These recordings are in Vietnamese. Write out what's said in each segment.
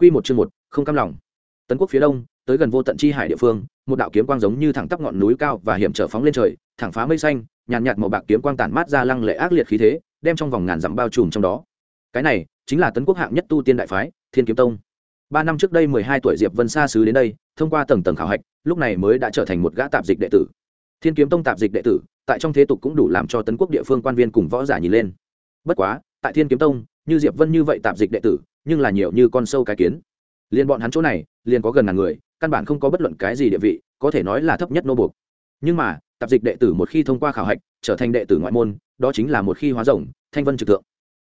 Quy một chương một, không cam lòng. Tấn quốc phía đông, tới gần vô tận chi hải địa phương, một đạo kiếm quang giống như thẳng tắp ngọn núi cao và hiểm trở phóng lên trời, thẳng phá mây xanh, nhàn nhạt, màu bạc kiếm quang tản mát ra lăng lệ ác liệt khí thế, đem trong vòng ngàn dặm bao trùm trong đó. Cái này chính là tấn quốc hạng nhất tu tiên đại phái, Thiên Kiếm Tông. Ba năm trước đây mười hai tuổi Diệp Vân xa xứ đến đây, thông qua tầng tầng khảo hạch, lúc này mới đã trở thành một gã tạp dịch đệ tử. Thiên Kiếm Tông tạp dịch đệ tử, tại trong thế tục cũng đủ làm cho tấn quốc địa phương quan viên cùng võ giả nhìn lên. Bất quá, tại Thiên Kiếm Tông, như Diệp Vân như vậy tạp dịch đệ tử, nhưng là nhiều như con sâu cái kiến. Liền bọn hắn chỗ này liền có gần ngàn người căn bản không có bất luận cái gì địa vị có thể nói là thấp nhất nô buộc. Nhưng mà tạp dịch đệ tử một khi thông qua khảo hạch trở thành đệ tử ngoại môn đó chính là một khi hóa rồng thanh vân trực tượng.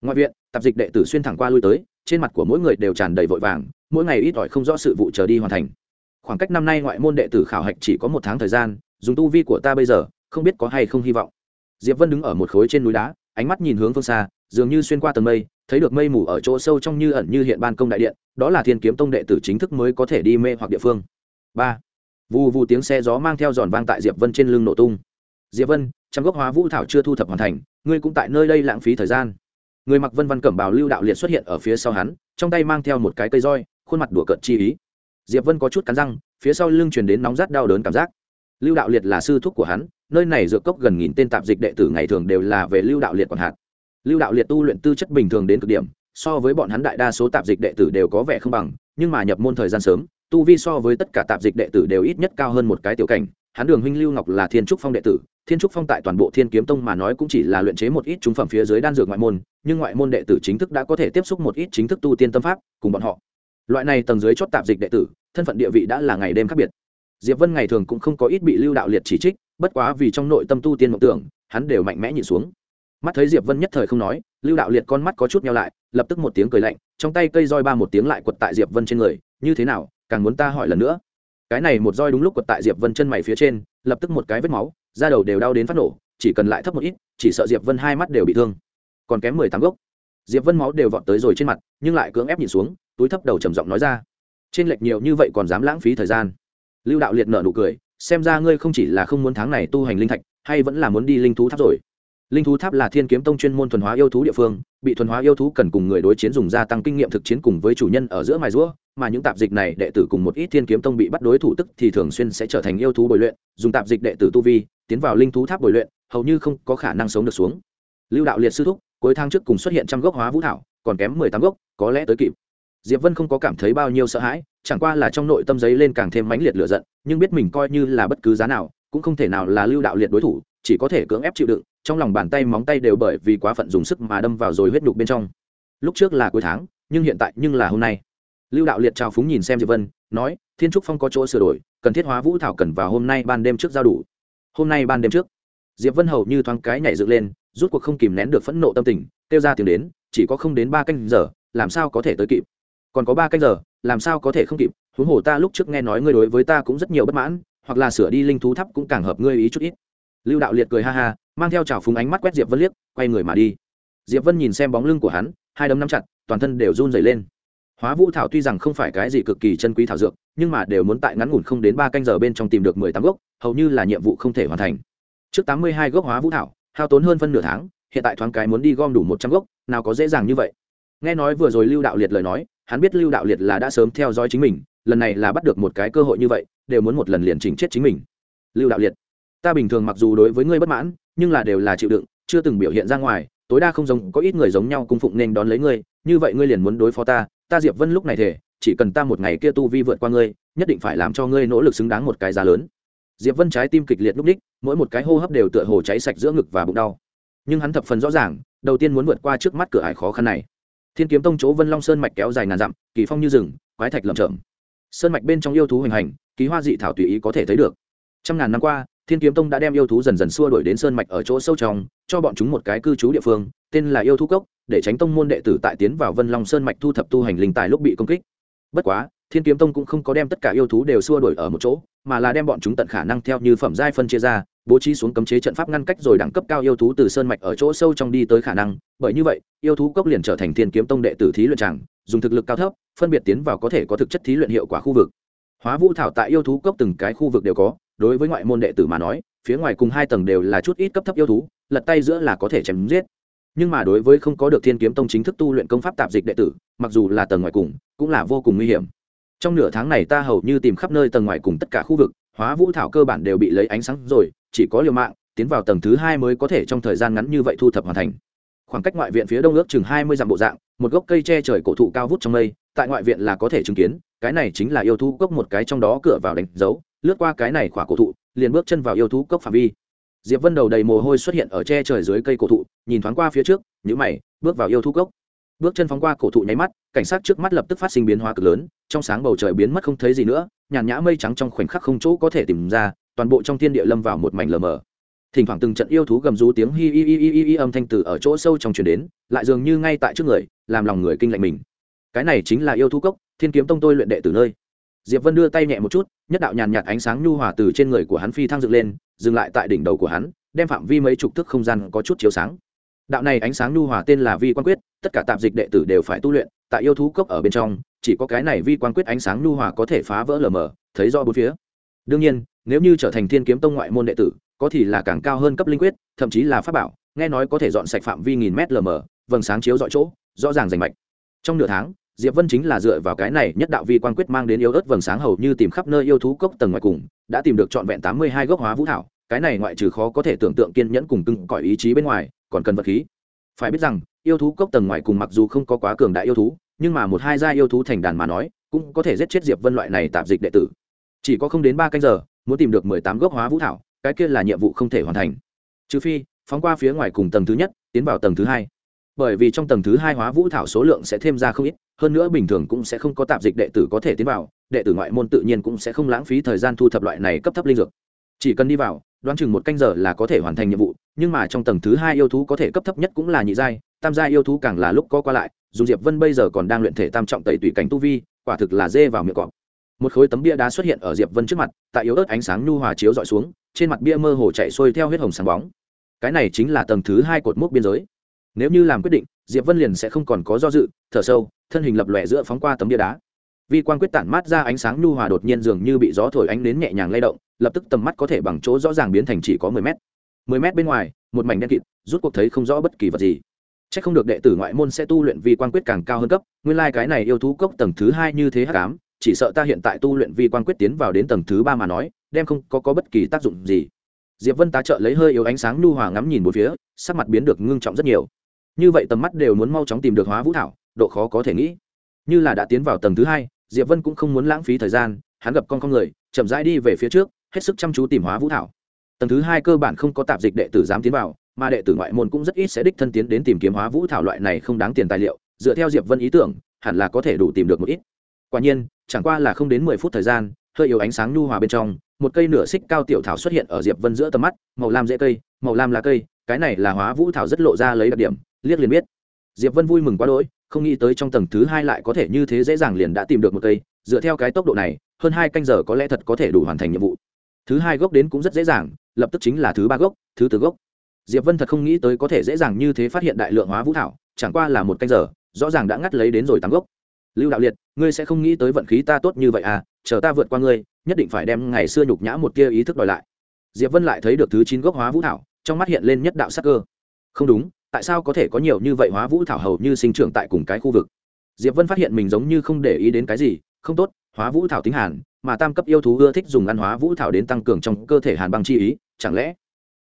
ngoại viện tạp dịch đệ tử xuyên thẳng qua lui tới trên mặt của mỗi người đều tràn đầy vội vàng mỗi ngày ít ỏi không rõ sự vụ chờ đi hoàn thành. Khoảng cách năm nay ngoại môn đệ tử khảo hạch chỉ có một tháng thời gian dùng tu vi của ta bây giờ không biết có hay không hy vọng. Diệp vân đứng ở một khối trên núi đá ánh mắt nhìn hướng phương xa dường như xuyên qua tầng mây thấy được mây mù ở chỗ sâu trong như ẩn như hiện ban công đại điện, đó là thiên kiếm tông đệ tử chính thức mới có thể đi mê hoặc địa phương. Ba. Vù vù tiếng xe gió mang theo giòn vang tại diệp vân trên lưng nổ tung. Diệp vân, trăm gốc hóa vũ thảo chưa thu thập hoàn thành, ngươi cũng tại nơi đây lãng phí thời gian. Người mặc vân văn cẩm bào lưu đạo liệt xuất hiện ở phía sau hắn, trong tay mang theo một cái cây roi, khuôn mặt đùa cợt chi ý. Diệp vân có chút cắn răng, phía sau lưng truyền đến nóng rát đau đớn cảm giác. Lưu đạo liệt là sư thúc của hắn, nơi này dược cốc gần nghìn tên tạp dịch đệ tử ngày thường đều là về lưu đạo liệt còn hạt lưu đạo liệt tu luyện tư chất bình thường đến cực điểm, so với bọn hắn đại đa số tạp dịch đệ tử đều có vẻ không bằng, nhưng mà nhập môn thời gian sớm, tu vi so với tất cả tạp dịch đệ tử đều ít nhất cao hơn một cái tiểu cảnh. Hắn đường huynh lưu ngọc là thiên trúc phong đệ tử, thiên trúc phong tại toàn bộ thiên kiếm tông mà nói cũng chỉ là luyện chế một ít trung phẩm phía dưới đan dược ngoại môn, nhưng ngoại môn đệ tử chính thức đã có thể tiếp xúc một ít chính thức tu tiên tâm pháp, cùng bọn họ. Loại này tầng dưới chót tạp dịch đệ tử, thân phận địa vị đã là ngày đêm khác biệt. Diệp vân ngày thường cũng không có ít bị lưu đạo liệt chỉ trích, bất quá vì trong nội tâm tu tiên mộng tưởng, hắn đều mạnh mẽ nhịn xuống mắt thấy diệp vân nhất thời không nói lưu đạo liệt con mắt có chút nhau lại lập tức một tiếng cười lạnh trong tay cây roi ba một tiếng lại quật tại diệp vân trên người như thế nào càng muốn ta hỏi lần nữa cái này một roi đúng lúc quật tại diệp vân chân mày phía trên lập tức một cái vết máu da đầu đều đau đến phát nổ chỉ cần lại thấp một ít chỉ sợ diệp vân hai mắt đều bị thương còn kém mười tám gốc diệp vân máu đều vọt tới rồi trên mặt nhưng lại cưỡng ép nhìn xuống túi thấp đầu trầm giọng nói ra trên lệch nhiều như vậy còn dám lãng phí thời gian lưu đạo liệt nở nụ cười xem ra ngươi không chỉ là không muốn tháng này tu hành linh thạch hay vẫn là muốn đi linh thú tháp rồi linh thú tháp là thiên kiếm tông chuyên môn thuần hóa yêu thú địa phương, bị thuần hóa yêu thú cần cùng người đối chiến dùng gia tăng kinh nghiệm thực chiến cùng với chủ nhân ở giữa mài rũa mà những tạp dịch này đệ tử cùng một ít thiên kiếm tông bị bắt đối thủ tức thì thường xuyên sẽ trở thành yêu thú bồi luyện, dùng tạp dịch đệ tử tu vi, tiến vào linh thú tháp bồi luyện, hầu như không có khả năng sống được xuống. Lưu đạo liệt sư thúc, cuối tháng trước cùng xuất hiện trăm gốc hóa vũ thảo, còn kém mười tám gốc, có lẽ tới kịp. Diệp vân không có cảm thấy bao nhiêu sợ hãi, chẳng qua là trong nội tâm giấy lên càng thêm mãnh liệt lửa giận, nhưng biết mình coi như là bất cứ giá nào, cũng không thể nào là lưu đạo liệt đối thủ chỉ có thể cưỡng ép chịu đựng, trong lòng bàn tay móng tay đều bởi vì quá phận dùng sức mà đâm vào rồi huyết nhục bên trong. Lúc trước là cuối tháng, nhưng hiện tại nhưng là hôm nay. Lưu đạo liệt trào phúng nhìn xem diệp vân, nói, thiên trúc phong có chỗ sửa đổi, cần thiết hóa vũ thảo cần vào hôm nay ban đêm trước giao đủ. Hôm nay ban đêm trước? Diệp vân hầu như thoáng cái nhảy dựng lên, rút cuộc không kìm nén được phẫn nộ tâm tình, kêu ra tiếng đến, chỉ có không đến ba canh giờ, làm sao có thể tới kịp? Còn có ba canh giờ, làm sao có thể không kịp? Huống hồ ta lúc trước nghe nói ngươi đối với ta cũng rất nhiều bất mãn, hoặc là sửa đi linh thú thấp cũng càng hợp ngươi ý chút ít lưu đạo liệt cười ha ha, mang theo trào phúng ánh mắt quét diệp vân liếc, quay người mà đi. Diệp vân nhìn xem bóng lưng của hắn, hai đấm nắm chặt, toàn thân đều run dày lên. Hóa vũ thảo tuy rằng không phải cái gì cực kỳ chân quý thảo dược, nhưng mà đều muốn tại ngắn ngủn không đến ba canh giờ bên trong tìm được mười tám gốc, hầu như là nhiệm vụ không thể hoàn thành. Trước tám mươi hai gốc hóa vũ thảo, hao tốn hơn phân nửa tháng, hiện tại thoáng cái muốn đi gom đủ một trăm gốc, nào có dễ dàng như vậy. Nghe nói vừa rồi lưu đạo liệt lời nói, hắn biết lưu đạo liệt là đã sớm theo dõi chính mình, lần này là bắt được một cái cơ hội như vậy, đều muốn một lần liền chỉnh chết chính mình. Lưu đạo liệt ta bình thường mặc dù đối với ngươi bất mãn, nhưng là đều là chịu đựng, chưa từng biểu hiện ra ngoài, tối đa không giống, có ít người giống nhau cung phụng nên đón lấy ngươi, như vậy ngươi liền muốn đối phó ta ta diệp vân lúc này thể chỉ cần ta một ngày kia tu vi vượt qua ngươi, nhất định phải làm cho ngươi nỗ lực xứng đáng một cái giá lớn. Diệp vân trái tim kịch liệt lúc đích, mỗi một cái hô hấp đều tựa hồ cháy sạch giữa ngực và bụng đau. Nhưng hắn thập phần rõ ràng, đầu tiên muốn vượt qua trước mắt cửa ải khó khăn này. Thiên kiếm tông chỗ vân long sơn mạch kéo dài ngàn dặm, kỳ phong như rừng, quái thạch lởm chởm. Sơn mạch bên trong yêu thú hoành hành ký hoa dị thảo tùy ý có thể thấy được. Trăm ngàn năm qua thiên kiếm tông đã đem yêu thú dần dần xua đuổi đến sơn mạch ở chỗ sâu trong, cho bọn chúng một cái cư trú địa phương, tên là yêu thú cốc, để tránh tông môn đệ tử tại tiến vào vân long sơn mạch thu thập tu hành linh tài lúc bị công kích. Bất quá, thiên kiếm tông cũng không có đem tất cả yêu thú đều xua đuổi ở một chỗ, mà là đem bọn chúng tận khả năng theo như phẩm giai phân chia ra, bố trí xuống cấm chế trận pháp ngăn cách rồi đẳng cấp cao yêu thú từ sơn mạch ở chỗ sâu trong đi tới khả năng. Bởi như vậy, yêu thú cốc liền trở thành thiên kiếm tông đệ tử thí luyện tràng, dùng thực lực cao thấp, phân biệt tiến vào có thể có thực chất thí luyện hiệu quả khu vực. Hóa vũ thảo tại yêu thú cốc từng cái khu vực đều có đối với ngoại môn đệ tử mà nói, phía ngoài cùng hai tầng đều là chút ít cấp thấp yêu thú, lật tay giữa là có thể chém giết. Nhưng mà đối với không có được thiên kiếm tông chính thức tu luyện công pháp tạp dịch đệ tử, mặc dù là tầng ngoài cùng, cũng là vô cùng nguy hiểm. Trong nửa tháng này ta hầu như tìm khắp nơi tầng ngoài cùng tất cả khu vực, hóa vũ thảo cơ bản đều bị lấy ánh sáng rồi, chỉ có liều mạng, tiến vào tầng thứ hai mới có thể trong thời gian ngắn như vậy thu thập hoàn thành. Khoảng cách ngoại viện phía đông ước chừng hai mươi dặm bộ dạng, một gốc cây che trời cổ thụ cao vút trong mây, tại ngoại viện là có thể chứng kiến, cái này chính là yêu thú gốc một cái trong đó cửa vào đánh dấu lướt qua cái này khỏa cổ thụ, liền bước chân vào yêu thú cốc phạm vi. Diệp vân đầu đầy mồ hôi xuất hiện ở che trời dưới cây cổ thụ, nhìn thoáng qua phía trước nhữ mày, bước vào yêu thú cốc. Bước chân phóng qua cổ thụ nháy mắt, cảnh sát trước mắt lập tức phát sinh biến hóa cực lớn, trong sáng bầu trời biến mất không thấy gì nữa, nhàn nhã mây trắng trong khoảnh khắc không chỗ có thể tìm ra, toàn bộ trong thiên địa lâm vào một mảnh lờ mờ. Thỉnh thoảng từng trận yêu thú gầm rú tiếng hi hi hi hi hi âm thanh từ ở chỗ sâu trong truyền đến, lại dường như ngay tại trước người, làm lòng người kinh lạnh mình. Cái này chính là yêu thú cốc, thiên kiếm tông tôi luyện đệ từ nơi diệp vân đưa tay nhẹ một chút, nhất đạo nhàn nhạt ánh sáng nhu hòa từ trên người của hắn phi thăng dựng lên, dừng lại tại đỉnh đầu của hắn, đem phạm vi mấy chục thước không gian có chút chiếu sáng. Đạo này ánh sáng nhu hòa tên là vi quan quyết, tất cả tạp dịch đệ tử đều phải tu luyện, tại yêu thú cốc ở bên trong, chỉ có cái này vi quan quyết ánh sáng nhu hòa có thể phá vỡ lờ mờ, thấy rõ bốn phía. Đương nhiên, nếu như trở thành thiên kiếm tông ngoại môn đệ tử, có thì là càng cao hơn cấp linh quyết, thậm chí là pháp bảo, nghe nói có thể dọn sạch phạm vi nghìn mét lờ mờ, vầng sáng chiếu dọi chỗ, rõ ràng rành mạch. Trong nửa tháng diệp vân chính là dựa vào cái này nhất đạo vi quan quyết mang đến yêu ớt vầng sáng hầu như tìm khắp nơi yêu thú cốc tầng ngoài cùng, đã tìm được trọn vẹn tám mươi hai gốc hóa vũ thảo, cái này ngoại trừ khó có thể tưởng tượng kiên nhẫn cùng cưng cõi ý chí bên ngoài, còn cần vật khí. Phải biết rằng, yêu thú cốc tầng ngoài cùng mặc dù không có quá cường đại yêu thú, nhưng mà một hai gia yêu thú thành đàn mà nói, cũng có thể giết chết diệp vân loại này tạp dịch đệ tử. Chỉ có không đến ba canh giờ, muốn tìm được mười tám gốc hóa vũ thảo, cái kia là nhiệm vụ không thể hoàn thành. Trừ phi, phóng qua phía ngoài cùng tầng thứ nhất, tiến vào tầng thứ hai bởi vì trong tầng thứ hai hóa vũ thảo số lượng sẽ thêm ra không ít, hơn nữa bình thường cũng sẽ không có tạp dịch đệ tử có thể tiến vào, đệ tử ngoại môn tự nhiên cũng sẽ không lãng phí thời gian thu thập loại này cấp thấp linh dược. Chỉ cần đi vào, đoán chừng một canh giờ là có thể hoàn thành nhiệm vụ, nhưng mà trong tầng thứ hai yêu thú có thể cấp thấp nhất cũng là nhị giai, tam giai yêu thú càng là lúc có qua lại, dù diệp vân bây giờ còn đang luyện thể tam trọng tẩy tùy cảnh tu vi, quả thực là dê vào miệng cọp. Một khối tấm bia đá xuất hiện ở diệp vân trước mặt, tại yếu ớt ánh sáng nhu hòa chiếu dọi xuống, trên mặt bia mơ hồ chạy xuôi theo huyết hồng sáng bóng. Cái này chính là tầng thứ hai cột mốc biên giới nếu như làm quyết định diệp vân liền sẽ không còn có do dự thở sâu thân hình lập lòe giữa phóng qua tấm bia đá. Vi quan quyết tản mát ra ánh sáng nhu hòa đột nhiên dường như bị gió thổi ánh đến nhẹ nhàng lay động lập tức tầm mắt có thể bằng chỗ rõ ràng biến thành chỉ có mười mét. Mười mét bên ngoài một mảnh đen kịt rút cuộc thấy không rõ bất kỳ vật gì. C h ắ c không được đệ tử ngoại môn sẽ tu luyện vi quan quyết càng cao hơn cấp nguyên lai、like、cái này yêu thú cốc tầng thứ hai như thế h tám chỉ sợ ta hiện tại tu luyện vi quan quyết tiến vào đến tầng thứ ba mà nói đem không có, có bất kỳ tác dụng gì. Diệp vân tá trợ lấy hơi yếu ánh sáng nhu hòa ngắm nhìn một phía sắc mặt biến được ngưng trọng rất nhiều như vậy tầm mắt đều muốn mau chóng tìm được hóa vũ thảo, độ khó có thể nghĩ. Như là đã tiến vào tầng thứ hai, diệp vân cũng không muốn lãng phí thời gian, hắn gặp con con người, chậm rãi đi về phía trước, hết sức chăm chú tìm hóa vũ thảo. Tầng thứ hai cơ bản không có tạp dịch đệ tử dám tiến vào, mà đệ tử ngoại môn cũng rất ít sẽ đích thân tiến đến tìm kiếm hóa vũ thảo loại này không đáng tiền tài liệu, dựa theo diệp vân ý tưởng, hẳn là có thể đủ tìm được một ít. Quả nhiên, chẳng qua là không đến mười phút thời gian, hơi yếu ánh sáng nhu hòa bên trong, một cây nửa xích cao tiểu thảo xuất hiện ở diệp vân giữa tầm mắt, màu lam dễ cây, màu lam lá cây cái này là hóa vũ thảo rất lộ ra lấy đặc điểm, liếc liền biết. Diệp vân vui mừng quá đỗi, không nghĩ tới trong tầng thứ hai lại có thể như thế dễ dàng liền đã tìm được một cây, dựa theo cái tốc độ này, hơn hai canh giờ có lẽ thật có thể đủ hoàn thành nhiệm vụ. Thứ hai gốc đến cũng rất dễ dàng, lập tức chính là thứ ba gốc, thứ tư gốc. Diệp vân thật không nghĩ tới có thể dễ dàng như thế phát hiện đại lượng hóa vũ thảo, chẳng qua là một canh giờ, rõ ràng đã ngắt lấy đến rồi tám gốc. Lưu đạo liệt, ngươi sẽ không nghĩ tới vận khí ta tốt như vậy à chờ ta vượt qua ngươi, nhất định phải đem ngày xưa nhục nhã một tia ý thức đòi lại. Diệp vân lại thấy được thứ chín gốc hóa vũ thảo trong mắt hiện lên nhất đạo sắc cơ. Không đúng, tại sao có thể có nhiều như vậy hóa vũ thảo hầu như sinh trưởng tại cùng cái khu vực? Diệp vân phát hiện mình giống như không để ý đến cái gì, không tốt, hóa vũ thảo tính hàn, mà tam cấp yêu thú ưa thích dùng ăn hóa vũ thảo đến tăng cường trong cơ thể hàn băng chi ý, chẳng lẽ?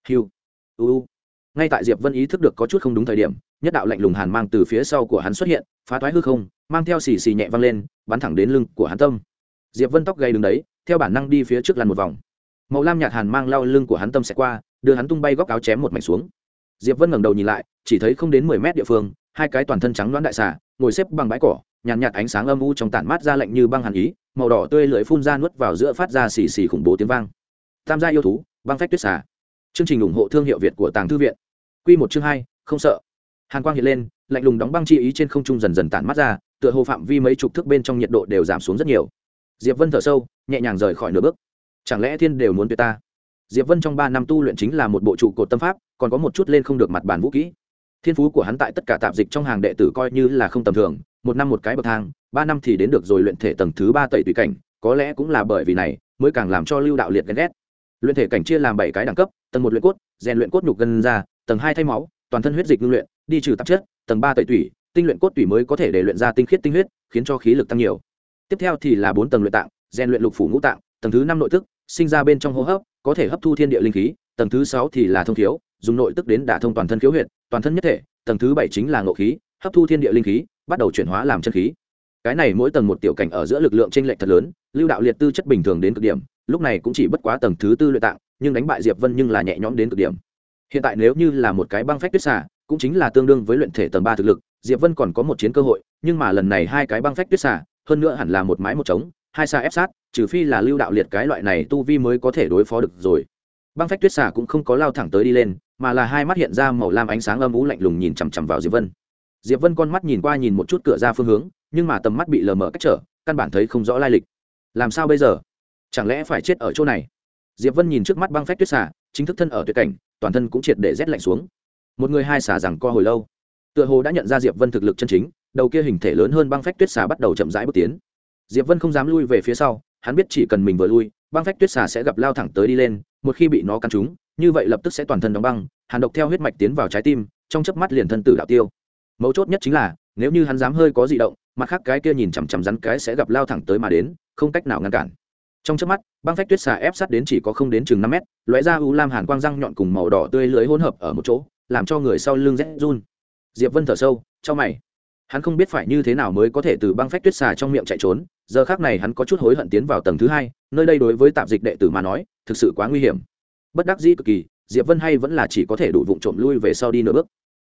Hiu u ngay tại diệp vân ý thức được có chút không đúng thời điểm, nhất đạo lạnh lùng hàn mang từ phía sau của hắn xuất hiện, phá toái hư không, mang theo xì xì nhẹ văng lên, bắn thẳng đến lưng của hắn tâm. Diệp vân tóc gây đứng đấy, theo bản năng đi phía trước lăn một vòng. Màu lam nhạt hàn mang lao lưng của hắn tâm sẽ qua đưa hắn tung bay góc áo chém một mảnh xuống. Diệp vân ngẩng đầu nhìn lại chỉ thấy không đến mười mét địa phương hai cái toàn thân trắng đoán đại xà ngồi xếp bằng bãi cỏ nhàn nhạt, nhạt ánh sáng âm u trong tản mát ra lạnh như băng hàn ý màu đỏ tươi lưỡi phun ra nuốt vào giữa phát ra xì xì khủng bố tiếng vang. Tam gia yêu thú băng phách tuyết xà. Chương trình ủng hộ thương hiệu việt của tàng thư viện. Quy một chương hai không sợ. Hàn quang hiện lên lạnh lùng đóng băng chi ý trên không trung dần dần tản mát ra tựa hồ phạm vi mấy chục thước bên trong nhiệt độ đều giảm xuống rất nhiều. Diệp vân thở sâu nhẹ nhàng rời khỏi nửa bước. Chẳng lẽ thiên đều muốn tuyệt ta? Diệp vân trong ba năm tu luyện chính là một bộ trụ cột tâm pháp, còn có một chút lên không được mặt bàn vũ kỹ. Thiên phú của hắn tại tất cả tạp dịch trong hàng đệ tử coi như là không tầm thường, một năm một cái bậc thang, ba năm thì đến được rồi luyện thể tầng thứ ba tẩy tùy cảnh, có lẽ cũng là bởi vì này mới càng làm cho lưu đạo liệt ghen ghét. Luyện thể cảnh chia làm bảy cái đẳng cấp, tầng một luyện cốt, rèn luyện cốt nhục gân ra tầng hai thay máu, toàn thân huyết dịch ngưng luyện, đi trừ tạp chất, tầng ba tẩy tủy, tinh luyện cốt tủy mới có thể để luyện ra tinh khiết tinh huyết, khiến cho khí lực tăng nhiều. Tiếp theo thì là bốn tầng luyện tạng, rèn luyện lục phủ ngũ tạng, tầng thứ năm nội tức sinh ra bên trong hô hấp, có thể hấp thu thiên địa linh khí, tầng thứ sáu thì là thông thiếu dùng nội tức đến đả thông toàn thân khiếu huyệt, toàn thân nhất thể, tầng thứ bảy chính là ngộ khí, hấp thu thiên địa linh khí, bắt đầu chuyển hóa làm chân khí. Cái này mỗi tầng một tiểu cảnh ở giữa lực lượng t r ê n lệch thật lớn, lưu đạo liệt tư chất bình thường đến cực điểm, lúc này cũng chỉ bất quá tầng thứ tư luyện tạng, nhưng đánh bại diệp vân nhưng là nhẹ nhõm đến cực điểm. Hiện tại nếu như là một cái băng phách tuyết xả cũng chính là tương đương với luyện thể tầng ba thực lực, diệp vân còn có một chiến cơ hội, nhưng mà lần này hai cái băng phách tuyết xả hơn nữa hẳn là một mái một trống, hai xa ép sát trừ phi là lưu đạo liệt cái loại này tu vi mới có thể đối phó được rồi. Băng phách tuyết xả cũng không có lao thẳng tới đi lên, mà là hai mắt hiện ra màu lam ánh sáng âm ú lạnh lùng nhìn chằm chằm vào diệp vân. Diệp vân con mắt nhìn qua nhìn một chút cửa ra phương hướng, nhưng mà tầm mắt bị lờ mờ cách trở, căn bản thấy không rõ lai lịch. Làm sao bây giờ? Chẳng lẽ phải chết ở chỗ này? Diệp vân nhìn trước mắt băng phách tuyết xả chính thức thân ở tuyệt cảnh, toàn thân cũng triệt để rét lạnh xuống. Một người hai xả rằng co hồi lâu. Tựa hồ đã nhận ra diệp vân thực lực chân chính, đầu kia hình thể lớn hơn băng phách tuyết xả bắt đầu chậm rãi bước tiến. Diệp vân không dám lui về phía sau hắn biết chỉ cần mình vừa lui, băng phách tuyết xà sẽ gặp lao thẳng tới đi lên, một khi bị nó cắn trúng, như vậy lập tức sẽ toàn thân đóng băng, hàn độc theo huyết mạch tiến vào trái tim, trong chớp mắt liền thân tử đạo tiêu. Mấu chốt nhất chính là, nếu như hắn dám hơi có di động, mặt khác cái kia nhìn chằm chằm rắn cái sẽ gặp lao thẳng tới mà đến, không cách nào ngăn cản. Trong chớp mắt, băng phách tuyết xà ép sát đến chỉ có không đến chừng năm mét, lóe ra u lam hàn quang răng nhọn cùng màu đỏ tươi lưới hỗn hợp ở một chỗ, làm cho người sau lưng rét run. Diệp vân thở sâu cho mày hắn không biết phải như thế nào mới có thể từ băng phách tuyết xà trong miệng chạy trốn, giờ khác này hắn có chút hối hận tiến vào tầng thứ hai, nơi đây đối với tạp dịch đệ tử mà nói, thực sự quá nguy hiểm. Bất đắc dĩ cực kỳ, diệp vân hay vẫn là chỉ có thể đủ vụng trộm lui về sau đi nửa bước.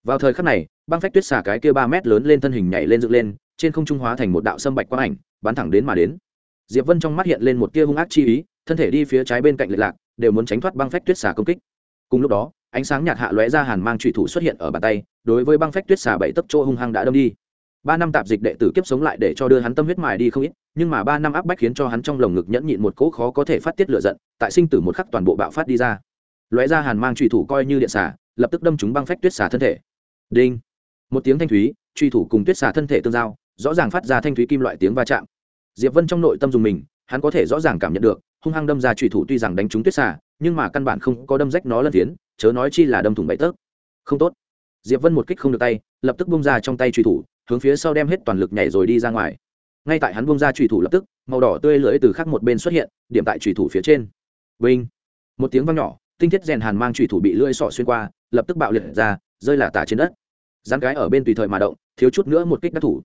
Vào thời khắc này, băng phách tuyết xà cái kia ba mét lớn lên thân hình nhảy lên dựng lên, trên không trung hóa thành một đạo sâm bạch quang ảnh, bắn thẳng đến mà đến. Diệp vân trong mắt hiện lên một tia hung ác chi ý, thân thể đi phía trái bên cạnh lệ lạc, đều muốn tránh thoát băng phách tuyết xà công kích. Cùng lúc đó, ánh sáng nhạt hạ lóe ra hàn mang trụy thủ xuất hiện ở bàn tay, đối với băng phách tuyết xà bảy tấc chỗ hung hăng đã đâm đi ba năm tạp dịch đệ tử kiếp sống lại để cho đưa hắn tâm huyết mài đi không ít, nhưng mà ba năm áp bách khiến cho hắn trong lồng ngực nhẫn nhịn một cỗ khó có thể phát tiết lửa giận, tại sinh tử một khắc toàn bộ bạo phát đi ra. Lóe ra hàn mang trùy thủ coi như điện xả, lập tức đâm trúng băng phách tuyết xả thân thể. Đinh. Một tiếng thanh thúy, truy thủ cùng tuyết xả thân thể tương giao, rõ ràng phát ra thanh thúy kim loại tiếng va chạm. Diệp vân trong nội tâm dùng mình, hắn có thể rõ ràng cảm nhận được, hung hăng đâm ra truy thủ tuy rằng đánh trúng tuyết xả, nhưng mà căn bản không có đâm rách nó lân tiến chớ nói chi là đâm thủng bảy tớp không tốt. Diệp vân một kích không được tay, lập tức bung ra trong tay truy thủ hướng phía sau đem hết toàn lực nhảy rồi đi ra ngoài. Ngay tại hắn bung ra trùy thủ lập tức, màu đỏ tươi lưỡi từ khắc một bên xuất hiện, điểm tại trùy thủ phía trên. Vinh! Một tiếng vang nhỏ, tinh thiết rèn hàn mang trùy thủ bị lưỡi sọ xuyên qua, lập tức bạo liệt ra, rơi là tả trên đất. Rắn cái ở bên tùy thời mà động, thiếu chút nữa một kích đắc thủ.